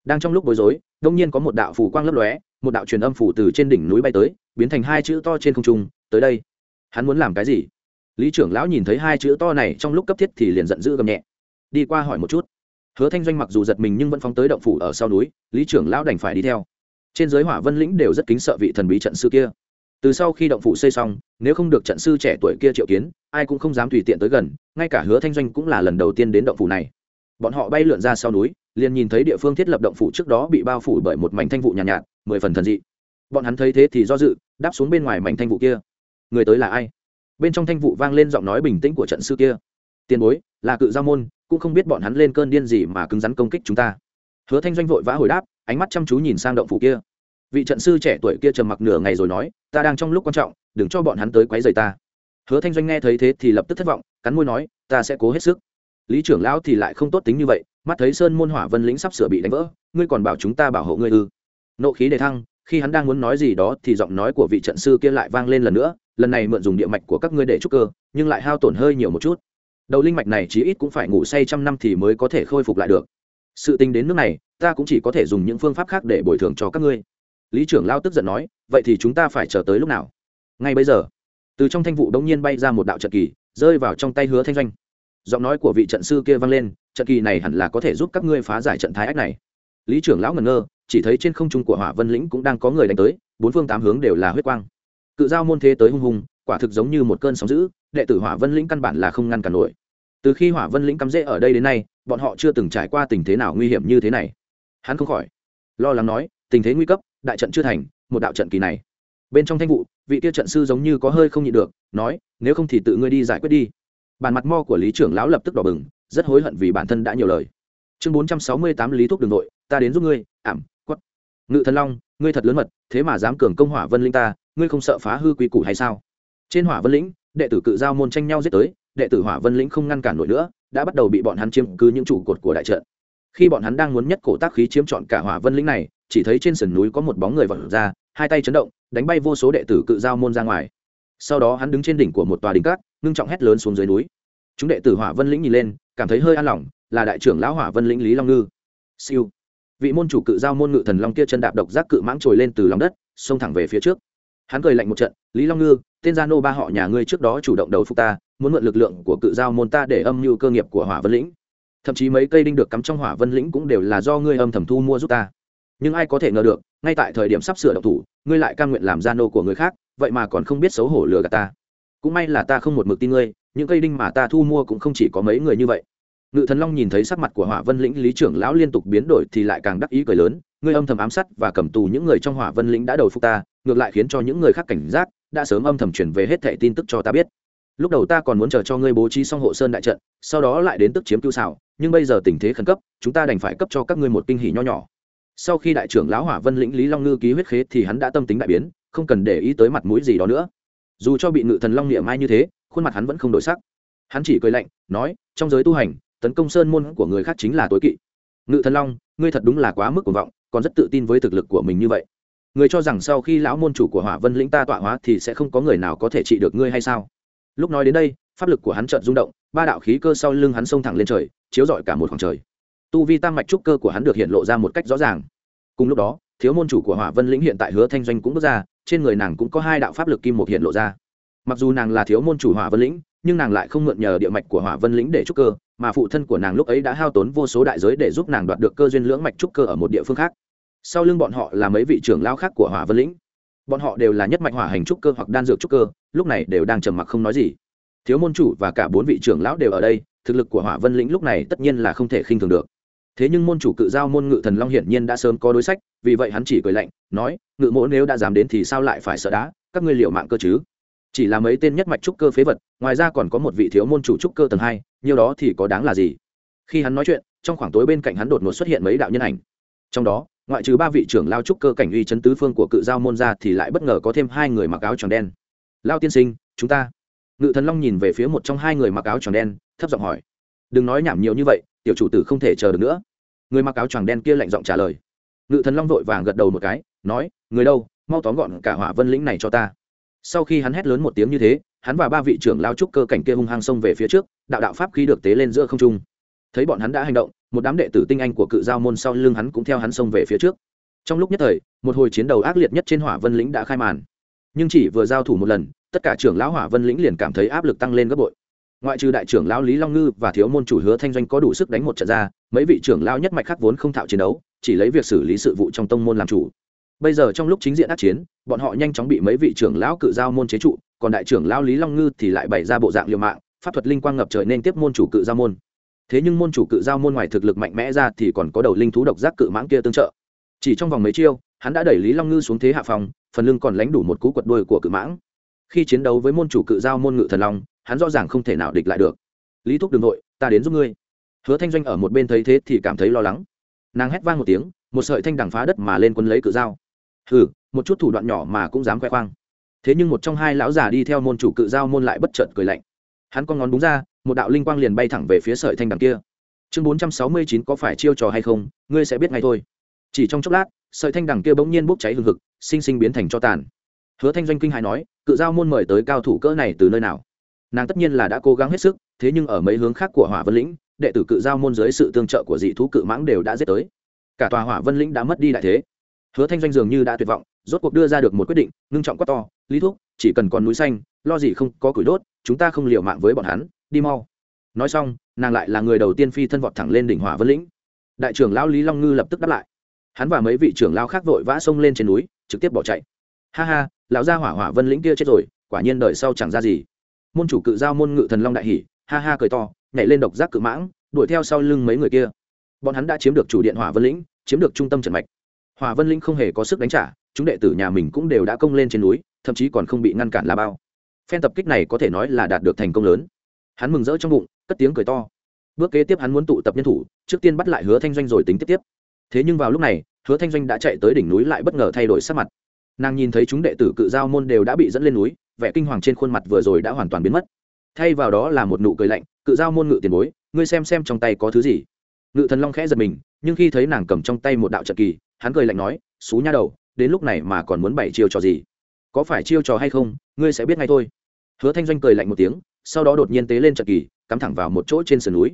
đang trong lúc bối rối, đông nhiên có một đạo phủ quang lấp lóe, một đạo truyền âm phủ từ trên đỉnh núi bay tới, biến thành hai chữ to trên không trung, tới đây. Hắn muốn làm cái gì? Lý trưởng lão nhìn thấy hai chữ to này trong lúc cấp thiết thì liền giận dữ gầm nhẹ. Đi qua hỏi một chút. Hứa thanh doanh mặc dù giật mình nhưng vẫn phóng tới động phủ ở sau núi, lý trưởng lão đành phải đi theo. Trên giới hỏa vân lĩnh đều rất kính sợ vị thần bí trận sư kia. Từ sau khi động phủ xây xong, nếu không được trận sư trẻ tuổi kia triệu kiến, ai cũng không dám tùy tiện tới gần, ngay cả hứa thanh doanh cũng là lần đầu tiên đến động phủ này bọn họ bay lượn ra sau núi liền nhìn thấy địa phương thiết lập động phủ trước đó bị bao phủ bởi một mảnh thanh vụ nhàn nhạt, nhạt mười phần thần dị. Bọn hắn thấy thế thì do dự đáp xuống bên ngoài mảnh thanh vụ kia. Người tới là ai? Bên trong thanh vụ vang lên giọng nói bình tĩnh của trận sư kia. Tiền bối là cự giao môn cũng không biết bọn hắn lên cơn điên gì mà cứng rắn công kích chúng ta. Hứa thanh doanh vội vã hồi đáp ánh mắt chăm chú nhìn sang động phủ kia. Vị trận sư trẻ tuổi kia trầm mặc nửa ngày rồi nói ta đang trong lúc quan trọng đừng cho bọn hắn tới quấy rầy ta. Hứa thanh doanh nghe thấy thế thì lập tức thất vọng cắn môi nói ta sẽ cố hết sức lý trưởng lão thì lại không tốt tính như vậy, mắt thấy sơn môn hỏa vân lĩnh sắp sửa bị đánh vỡ, ngươi còn bảo chúng ta bảo hộ ngươi ư? Nộ khí đề thăng, khi hắn đang muốn nói gì đó thì giọng nói của vị trận sư kia lại vang lên lần nữa, lần này mượn dùng địa mạch của các ngươi để trúc cơ, nhưng lại hao tổn hơi nhiều một chút. Đầu linh mạch này chí ít cũng phải ngủ say trăm năm thì mới có thể khôi phục lại được. Sự tình đến nước này, ta cũng chỉ có thể dùng những phương pháp khác để bồi thường cho các ngươi. Lý trưởng lao tức giận nói, vậy thì chúng ta phải chờ tới lúc nào? Ngay bây giờ, từ trong thanh vụ đông nhiên bay ra một đạo trận kỳ, rơi vào trong tay hứa thanh doanh giọng nói của vị trận sư kia vang lên, trận kỳ này hẳn là có thể giúp các ngươi phá giải trận thái ách này. Lý trưởng lão ngẩn ngơ, chỉ thấy trên không trung của hỏa vân lĩnh cũng đang có người đánh tới, bốn phương tám hướng đều là huyết quang. Cự giao môn thế tới hung hùng, quả thực giống như một cơn sóng dữ, đệ tử hỏa vân lĩnh căn bản là không ngăn cản nổi. Từ khi hỏa vân lĩnh cắm rễ ở đây đến nay, bọn họ chưa từng trải qua tình thế nào nguy hiểm như thế này. Hắn không khỏi lo lắng nói, tình thế nguy cấp, đại trận chưa thành, một đạo trận kỳ này. Bên trong thanh vụ, vị tiêu trận sư giống như có hơi không nhịn được, nói, nếu không thì tự ngươi đi giải quyết đi bàn mặt mo của lý trưởng lão lập tức đỏ bừng, rất hối hận vì bản thân đã nhiều lời. Chương bốn trăm sáu mươi tám lý thuốc đường nội, ta đến giúp ngươi, ảm quất ngự thần long, ngươi thật lớn mật, thế mà dám cường công hỏa vân linh ta, ngươi không sợ phá hư quy củ hay sao? Trên hỏa vân lĩnh, đệ tử cự giao môn tranh nhau giết tới, đệ tử hỏa vân lĩnh không ngăn cản nổi nữa, đã bắt đầu bị bọn hắn chiếm cứ những trụ cột của đại trận. Khi bọn hắn đang muốn nhất cổ tác khí chiếm trọn cả hỏa vân lĩnh này, chỉ thấy trên sườn núi có một bóng người vật ra, hai tay chấn động, đánh bay vô số đệ tử cự giao môn ra ngoài. Sau đó hắn đứng trên đỉnh của một tòa đỉnh cát, ngưng trọng hét lớn xuống dưới núi chúng đệ tử hỏa vân lĩnh nhìn lên, cảm thấy hơi an lòng, là đại trưởng lão hỏa vân lĩnh lý long ngư. Siêu. Vị môn chủ cự giao môn ngự thần long kia chân đạp độc giác cự mãng trồi lên từ lòng đất, xông thẳng về phía trước. Hắn cười lạnh một trận, lý long ngư, tên gia nô ba họ nhà ngươi trước đó chủ động đầu phục ta, muốn mượn lực lượng của cự giao môn ta để âm mưu cơ nghiệp của hỏa vân lĩnh. Thậm chí mấy cây đinh được cắm trong hỏa vân lĩnh cũng đều là do ngươi âm thầm thu mua giúp ta. Nhưng ai có thể ngờ được, ngay tại thời điểm sắp sửa độc thủ, ngươi lại cam nguyện làm gia nô của người khác, vậy mà còn không biết xấu hổ lừa gạt ta. Cũng may là ta không một mực tin ngươi những cây đinh mà ta thu mua cũng không chỉ có mấy người như vậy. Ngự thần long nhìn thấy sắc mặt của hỏa vân lĩnh lý trưởng lão liên tục biến đổi thì lại càng đắc ý cười lớn, ngươi âm thầm ám sát và cầm tù những người trong hỏa vân lĩnh đã đầu phục ta, ngược lại khiến cho những người khác cảnh giác, đã sớm âm thầm chuyển về hết thẻ tin tức cho ta biết. Lúc đầu ta còn muốn chờ cho ngươi bố trí xong hộ sơn đại trận, sau đó lại đến tức chiếm cứu xảo, nhưng bây giờ tình thế khẩn cấp, chúng ta đành phải cấp cho các ngươi một kinh hỉ nho nhỏ. Sau khi đại trưởng lão hỏa vân lĩnh lý long ngư ký huyết khế thì hắn đã tâm tính đại biến, không cần để ý tới mặt mũi gì đó nữa. Dù cho bị ngự thần long niệm mai như thế khuôn mặt hắn vẫn không đổi sắc. Hắn chỉ cười lạnh, nói, trong giới tu hành, tấn công sơn môn của người khác chính là tối kỵ. Ngự thần long, ngươi thật đúng là quá mức cuồng vọng, còn rất tự tin với thực lực của mình như vậy. Người cho rằng sau khi lão môn chủ của hỏa vân lĩnh ta tọa hóa thì sẽ không có người nào có thể trị được ngươi hay sao? Lúc nói đến đây, pháp lực của hắn chợt rung động, ba đạo khí cơ sau lưng hắn xông thẳng lên trời, chiếu rọi cả một khoảng trời. Tu vi tam mạch trúc cơ của hắn được hiện lộ ra một cách rõ ràng. Cùng lúc đó, thiếu môn chủ của hỏa vân lĩnh hiện tại hứa thanh doanh cũng bước ra, trên người nàng cũng có hai đạo pháp lực kim một hiện lộ ra mặc dù nàng là thiếu môn chủ hỏa vân lĩnh, nhưng nàng lại không mượn nhờ địa mạch của hỏa vân lĩnh để trúc cơ, mà phụ thân của nàng lúc ấy đã hao tốn vô số đại giới để giúp nàng đoạt được cơ duyên lưỡng mạch trúc cơ ở một địa phương khác. Sau lưng bọn họ là mấy vị trưởng lao khác của hỏa vân lĩnh. Bọn họ đều là nhất mạch hỏa hành trúc cơ hoặc đan dược trúc cơ, lúc này đều đang trầm mặc không nói gì. Thiếu môn chủ và cả bốn vị trưởng lão đều ở đây, thực lực của hỏa vân lĩnh lúc này tất nhiên là không thể khinh thường được. Thế nhưng môn chủ cự giao môn ngự thần long hiển nhiên đã sớm có đối sách, vì vậy hắn chỉ cười lạnh, nói, ngự mỗ nếu đã dám đến thì sao lại phải sợ đá? Các ngươi liệu mạng cơ chứ? Chỉ là mấy tên nhất mạch trúc cơ phế vật, ngoài ra còn có một vị thiếu môn chủ trúc cơ tầng hai, nhiều đó thì có đáng là gì? Khi hắn nói chuyện, trong khoảng tối bên cạnh hắn đột ngột xuất hiện mấy đạo nhân ảnh. Trong đó, ngoại trừ ba vị trưởng lao trúc cơ cảnh uy chấn tứ phương của cự giao môn ra thì lại bất ngờ có thêm hai người mặc áo tròn đen. Lao tiên sinh, chúng ta. Ngự thần long nhìn về phía một trong hai người mặc áo tròn đen, thấp giọng hỏi. Đừng nói nhảm nhiều như vậy, tiểu chủ tử không thể chờ được nữa. Người mặc áo tròn đen kia lạnh giọng trả lời. Ngự thần long vội vàng gật đầu một cái, nói, người đâu, mau tóm gọn cả hỏa vân lĩnh này cho ta sau khi hắn hét lớn một tiếng như thế, hắn và ba vị trưởng lao trúc cơ cảnh kia hung hăng xông về phía trước, đạo đạo pháp khí được tế lên giữa không trung. Thấy bọn hắn đã hành động, một đám đệ tử tinh anh của cự giao môn sau lưng hắn cũng theo hắn xông về phía trước. Trong lúc nhất thời, một hồi chiến đấu ác liệt nhất trên hỏa vân lĩnh đã khai màn. Nhưng chỉ vừa giao thủ một lần, tất cả trưởng lão hỏa vân lĩnh liền cảm thấy áp lực tăng lên gấp bội. Ngoại trừ đại trưởng lão lý long ngư và thiếu môn chủ hứa thanh doanh có đủ sức đánh một trận ra, mấy vị trưởng lão nhất mạch khác vốn không thạo chiến đấu, chỉ lấy việc xử lý sự vụ trong tông môn làm chủ bây giờ trong lúc chính diện ác chiến, bọn họ nhanh chóng bị mấy vị trưởng lão cự giao môn chế trụ, còn đại trưởng lão lý long ngư thì lại bày ra bộ dạng liều mạng, pháp thuật linh quang ngập trời nên tiếp môn chủ cự giao môn. Thế nhưng môn chủ cự giao môn ngoài thực lực mạnh mẽ ra thì còn có đầu linh thú độc giác cự mãng kia tương trợ. Chỉ trong vòng mấy chiêu, hắn đã đẩy lý long ngư xuống thế hạ phòng, phần lưng còn lánh đủ một cú quật đuôi của cự mãng. Khi chiến đấu với môn chủ cự giao môn ngự thần long, hắn rõ ràng không thể nào địch lại được. Lý thúc đ ư n g nội ta đến giúp ngươi. Hứa thanh doanh ở một bên thấy thế thì cảm thấy lo lắng. Nàng hét vang một tiếng, một sợi thanh đằng phá đất mà lên quân lấy cự dao hừ, một chút thủ đoạn nhỏ mà cũng dám khoe khoang. Thế nhưng một trong hai lão già đi theo môn chủ cự giao môn lại bất chợt cười lạnh. Hắn con ngón đúng ra, một đạo linh quang liền bay thẳng về phía sợi thanh đằng kia. Chương bốn trăm sáu mươi chín có phải chiêu trò hay không, ngươi sẽ biết ngay thôi. Chỉ trong chốc lát, sợi thanh đằng kia bỗng nhiên bốc cháy hừng hực, sinh sinh biến thành cho tàn. Hứa thanh doanh kinh hài nói, cự giao môn mời tới cao thủ cỡ này từ nơi nào? Nàng tất nhiên là đã cố gắng hết sức, thế nhưng ở mấy hướng khác của hỏa vân lĩnh, đệ tử cự giao môn dưới sự tương trợ của dị thú cự mãng đều đã giết tới. Cả tòa hỏa vân lĩnh đã mất đi đại thế hứa thanh doanh dường như đã tuyệt vọng, rốt cuộc đưa ra được một quyết định, ngưng trọng quá to, lý thúc, chỉ cần còn núi xanh, lo gì không có củi đốt, chúng ta không liều mạng với bọn hắn, đi mau. Nói xong, nàng lại là người đầu tiên phi thân vọt thẳng lên đỉnh hỏa vân lĩnh. Đại trưởng lão lý long ngư lập tức đáp lại. Hắn và mấy vị trưởng lão khác vội vã xông lên trên núi, trực tiếp bỏ chạy. Ha ha, lão gia hỏa hỏa vân lĩnh kia chết rồi, quả nhiên đời sau chẳng ra gì. Môn chủ cự giao môn ngự thần long đại hỉ, ha ha cười to, nhảy lên độc giác cự mãng, đuổi theo sau lưng mấy người kia. Bọn hắn đã chiếm được chủ điện hỏa vân lĩnh, chiếm được trung tâm trận mạch hòa vân Linh không hề có sức đánh trả, chúng đệ tử nhà mình cũng đều đã công lên trên núi, thậm chí còn không bị ngăn cản là bao. Phen tập kích này có thể nói là đạt được thành công lớn. Hắn mừng rỡ trong bụng, cất tiếng cười to. Bước kế tiếp hắn muốn tụ tập nhân thủ, trước tiên bắt lại hứa thanh doanh rồi tính tiếp tiếp. Thế nhưng vào lúc này, hứa thanh doanh đã chạy tới đỉnh núi lại bất ngờ thay đổi sắc mặt. Nàng nhìn thấy chúng đệ tử cự giao môn đều đã bị dẫn lên núi, vẻ kinh hoàng trên khuôn mặt vừa rồi đã hoàn toàn biến mất. Thay vào đó là một nụ cười lạnh, cự giao môn ngự tiền bối, ngươi xem xem trong tay có thứ gì. Ngự thần long khẽ giật mình, nhưng khi thấy nàng cầm trong tay một đạo trận kỳ hắn cười lạnh nói, xú nha đầu, đến lúc này mà còn muốn bày chiêu trò gì? Có phải chiêu trò hay không, ngươi sẽ biết ngay thôi. Hứa thanh doanh cười lạnh một tiếng, sau đó đột nhiên tế lên trận kỳ, cắm thẳng vào một chỗ trên sườn núi.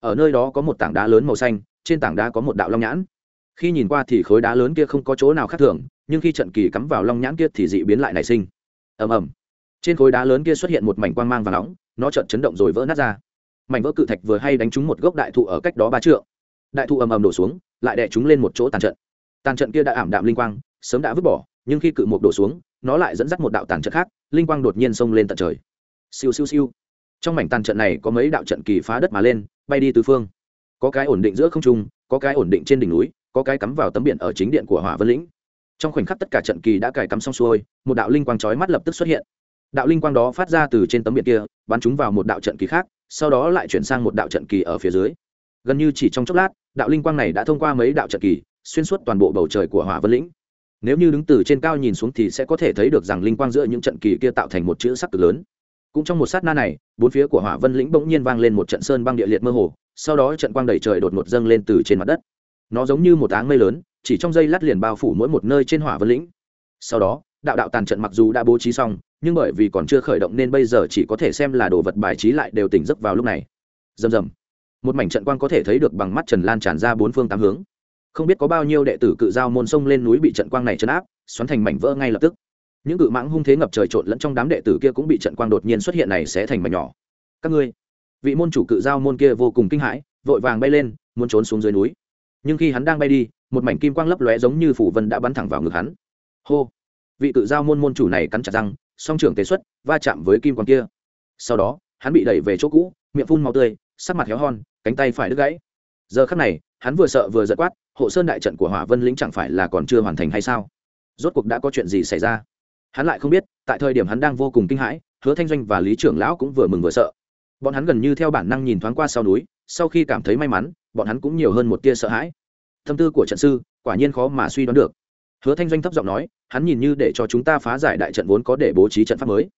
Ở nơi đó có một tảng đá lớn màu xanh, trên tảng đá có một đạo long nhãn. Khi nhìn qua thì khối đá lớn kia không có chỗ nào khác thường, nhưng khi trận kỳ cắm vào long nhãn kia thì dị biến lại nảy sinh. Ầm ầm. Trên khối đá lớn kia xuất hiện một mảnh quang mang và nóng, nó trận chấn động rồi vỡ nát ra. Mảnh vỡ cự thạch vừa hay đánh trúng một gốc đại thụ ở cách đó ba trượng. Đại thụ ầm ầm đổ xuống, lại đè chúng lên một chỗ tàn trận tàn trận kia đã ảm đạm linh quang, sớm đã vứt bỏ, nhưng khi cự mục đổ xuống, nó lại dẫn dắt một đạo tàn trận khác, linh quang đột nhiên xông lên tận trời. Siêu siêu siêu. Trong mảnh tàn trận này có mấy đạo trận kỳ phá đất mà lên, bay đi tứ phương. Có cái ổn định giữa không trung, có cái ổn định trên đỉnh núi, có cái cắm vào tấm biển ở chính điện của hỏa vân lĩnh. Trong khoảnh khắc tất cả trận kỳ đã cài cắm xong xuôi, một đạo linh quang chói mắt lập tức xuất hiện. Đạo linh quang đó phát ra từ trên tấm biển kia, bắn chúng vào một đạo trận kỳ khác, sau đó lại chuyển sang một đạo trận kỳ ở phía dưới. Gần như chỉ trong chốc lát, đạo linh quang này đã thông qua mấy đạo trận kỳ xuyên suốt toàn bộ bầu trời của hỏa vân lĩnh. Nếu như đứng từ trên cao nhìn xuống thì sẽ có thể thấy được rằng linh quang giữa những trận kỳ kia tạo thành một chữ sắc cực lớn. Cũng trong một sát na này, bốn phía của hỏa vân lĩnh bỗng nhiên vang lên một trận sơn băng địa liệt mơ hồ, sau đó trận quang đầy trời đột ngột dâng lên từ trên mặt đất. Nó giống như một áng mây lớn, chỉ trong giây lát liền bao phủ mỗi một nơi trên hỏa vân lĩnh. Sau đó, đạo đạo tàn trận mặc dù đã bố trí xong, nhưng bởi vì còn chưa khởi động nên bây giờ chỉ có thể xem là đồ vật bài trí lại đều tỉnh giấc vào lúc này. Rầm rầm. Một mảnh trận quang có thể thấy được bằng mắt trần lan tràn ra bốn phương tám hướng không biết có bao nhiêu đệ tử cự giao môn sông lên núi bị trận quang này chấn áp, xoắn thành mảnh vỡ ngay lập tức. Những cự mãng hung thế ngập trời trộn lẫn trong đám đệ tử kia cũng bị trận quang đột nhiên xuất hiện này sẽ thành mảnh nhỏ. Các ngươi, vị môn chủ cự giao môn kia vô cùng kinh hãi, vội vàng bay lên, muốn trốn xuống dưới núi. Nhưng khi hắn đang bay đi, một mảnh kim quang lấp lóe giống như phủ vân đã bắn thẳng vào ngực hắn. Hô! Vị cự giao môn môn chủ này cắn chặt răng, song trưởng tế xuất, va chạm với kim quang kia. Sau đó, hắn bị đẩy về chỗ cũ, miệng phun màu tươi, sắc mặt héo hon, cánh tay phải đứt gãy. Giờ khắc này, hắn vừa sợ vừa giật quát hộ sơn đại trận của hỏa vân lĩnh chẳng phải là còn chưa hoàn thành hay sao? Rốt cuộc đã có chuyện gì xảy ra? Hắn lại không biết, tại thời điểm hắn đang vô cùng kinh hãi, hứa thanh doanh và lý trưởng lão cũng vừa mừng vừa sợ. Bọn hắn gần như theo bản năng nhìn thoáng qua sau núi, sau khi cảm thấy may mắn, bọn hắn cũng nhiều hơn một tia sợ hãi. Tâm tư của trận sư, quả nhiên khó mà suy đoán được. Hứa thanh doanh thấp giọng nói, hắn nhìn như để cho chúng ta phá giải đại trận vốn có để bố trí trận pháp mới.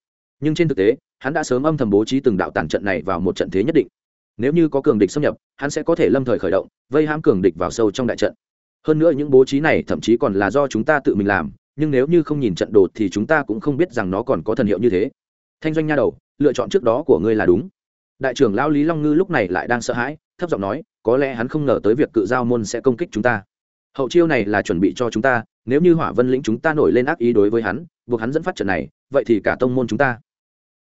Nhưng trên thực tế, hắn đã sớm âm thầm bố trí từng đạo tàn trận này vào một trận thế nhất định nếu như có cường địch xâm nhập, hắn sẽ có thể lâm thời khởi động, vây hãm cường địch vào sâu trong đại trận. Hơn nữa những bố trí này thậm chí còn là do chúng ta tự mình làm, nhưng nếu như không nhìn trận đồ thì chúng ta cũng không biết rằng nó còn có thần hiệu như thế. Thanh doanh nha đầu, lựa chọn trước đó của ngươi là đúng. Đại trưởng lão lý long ngư lúc này lại đang sợ hãi, thấp giọng nói, có lẽ hắn không ngờ tới việc cự giao môn sẽ công kích chúng ta. Hậu chiêu này là chuẩn bị cho chúng ta, nếu như hỏa vân lĩnh chúng ta nổi lên ác ý đối với hắn, buộc hắn dẫn phát trận này, vậy thì cả tông môn chúng ta.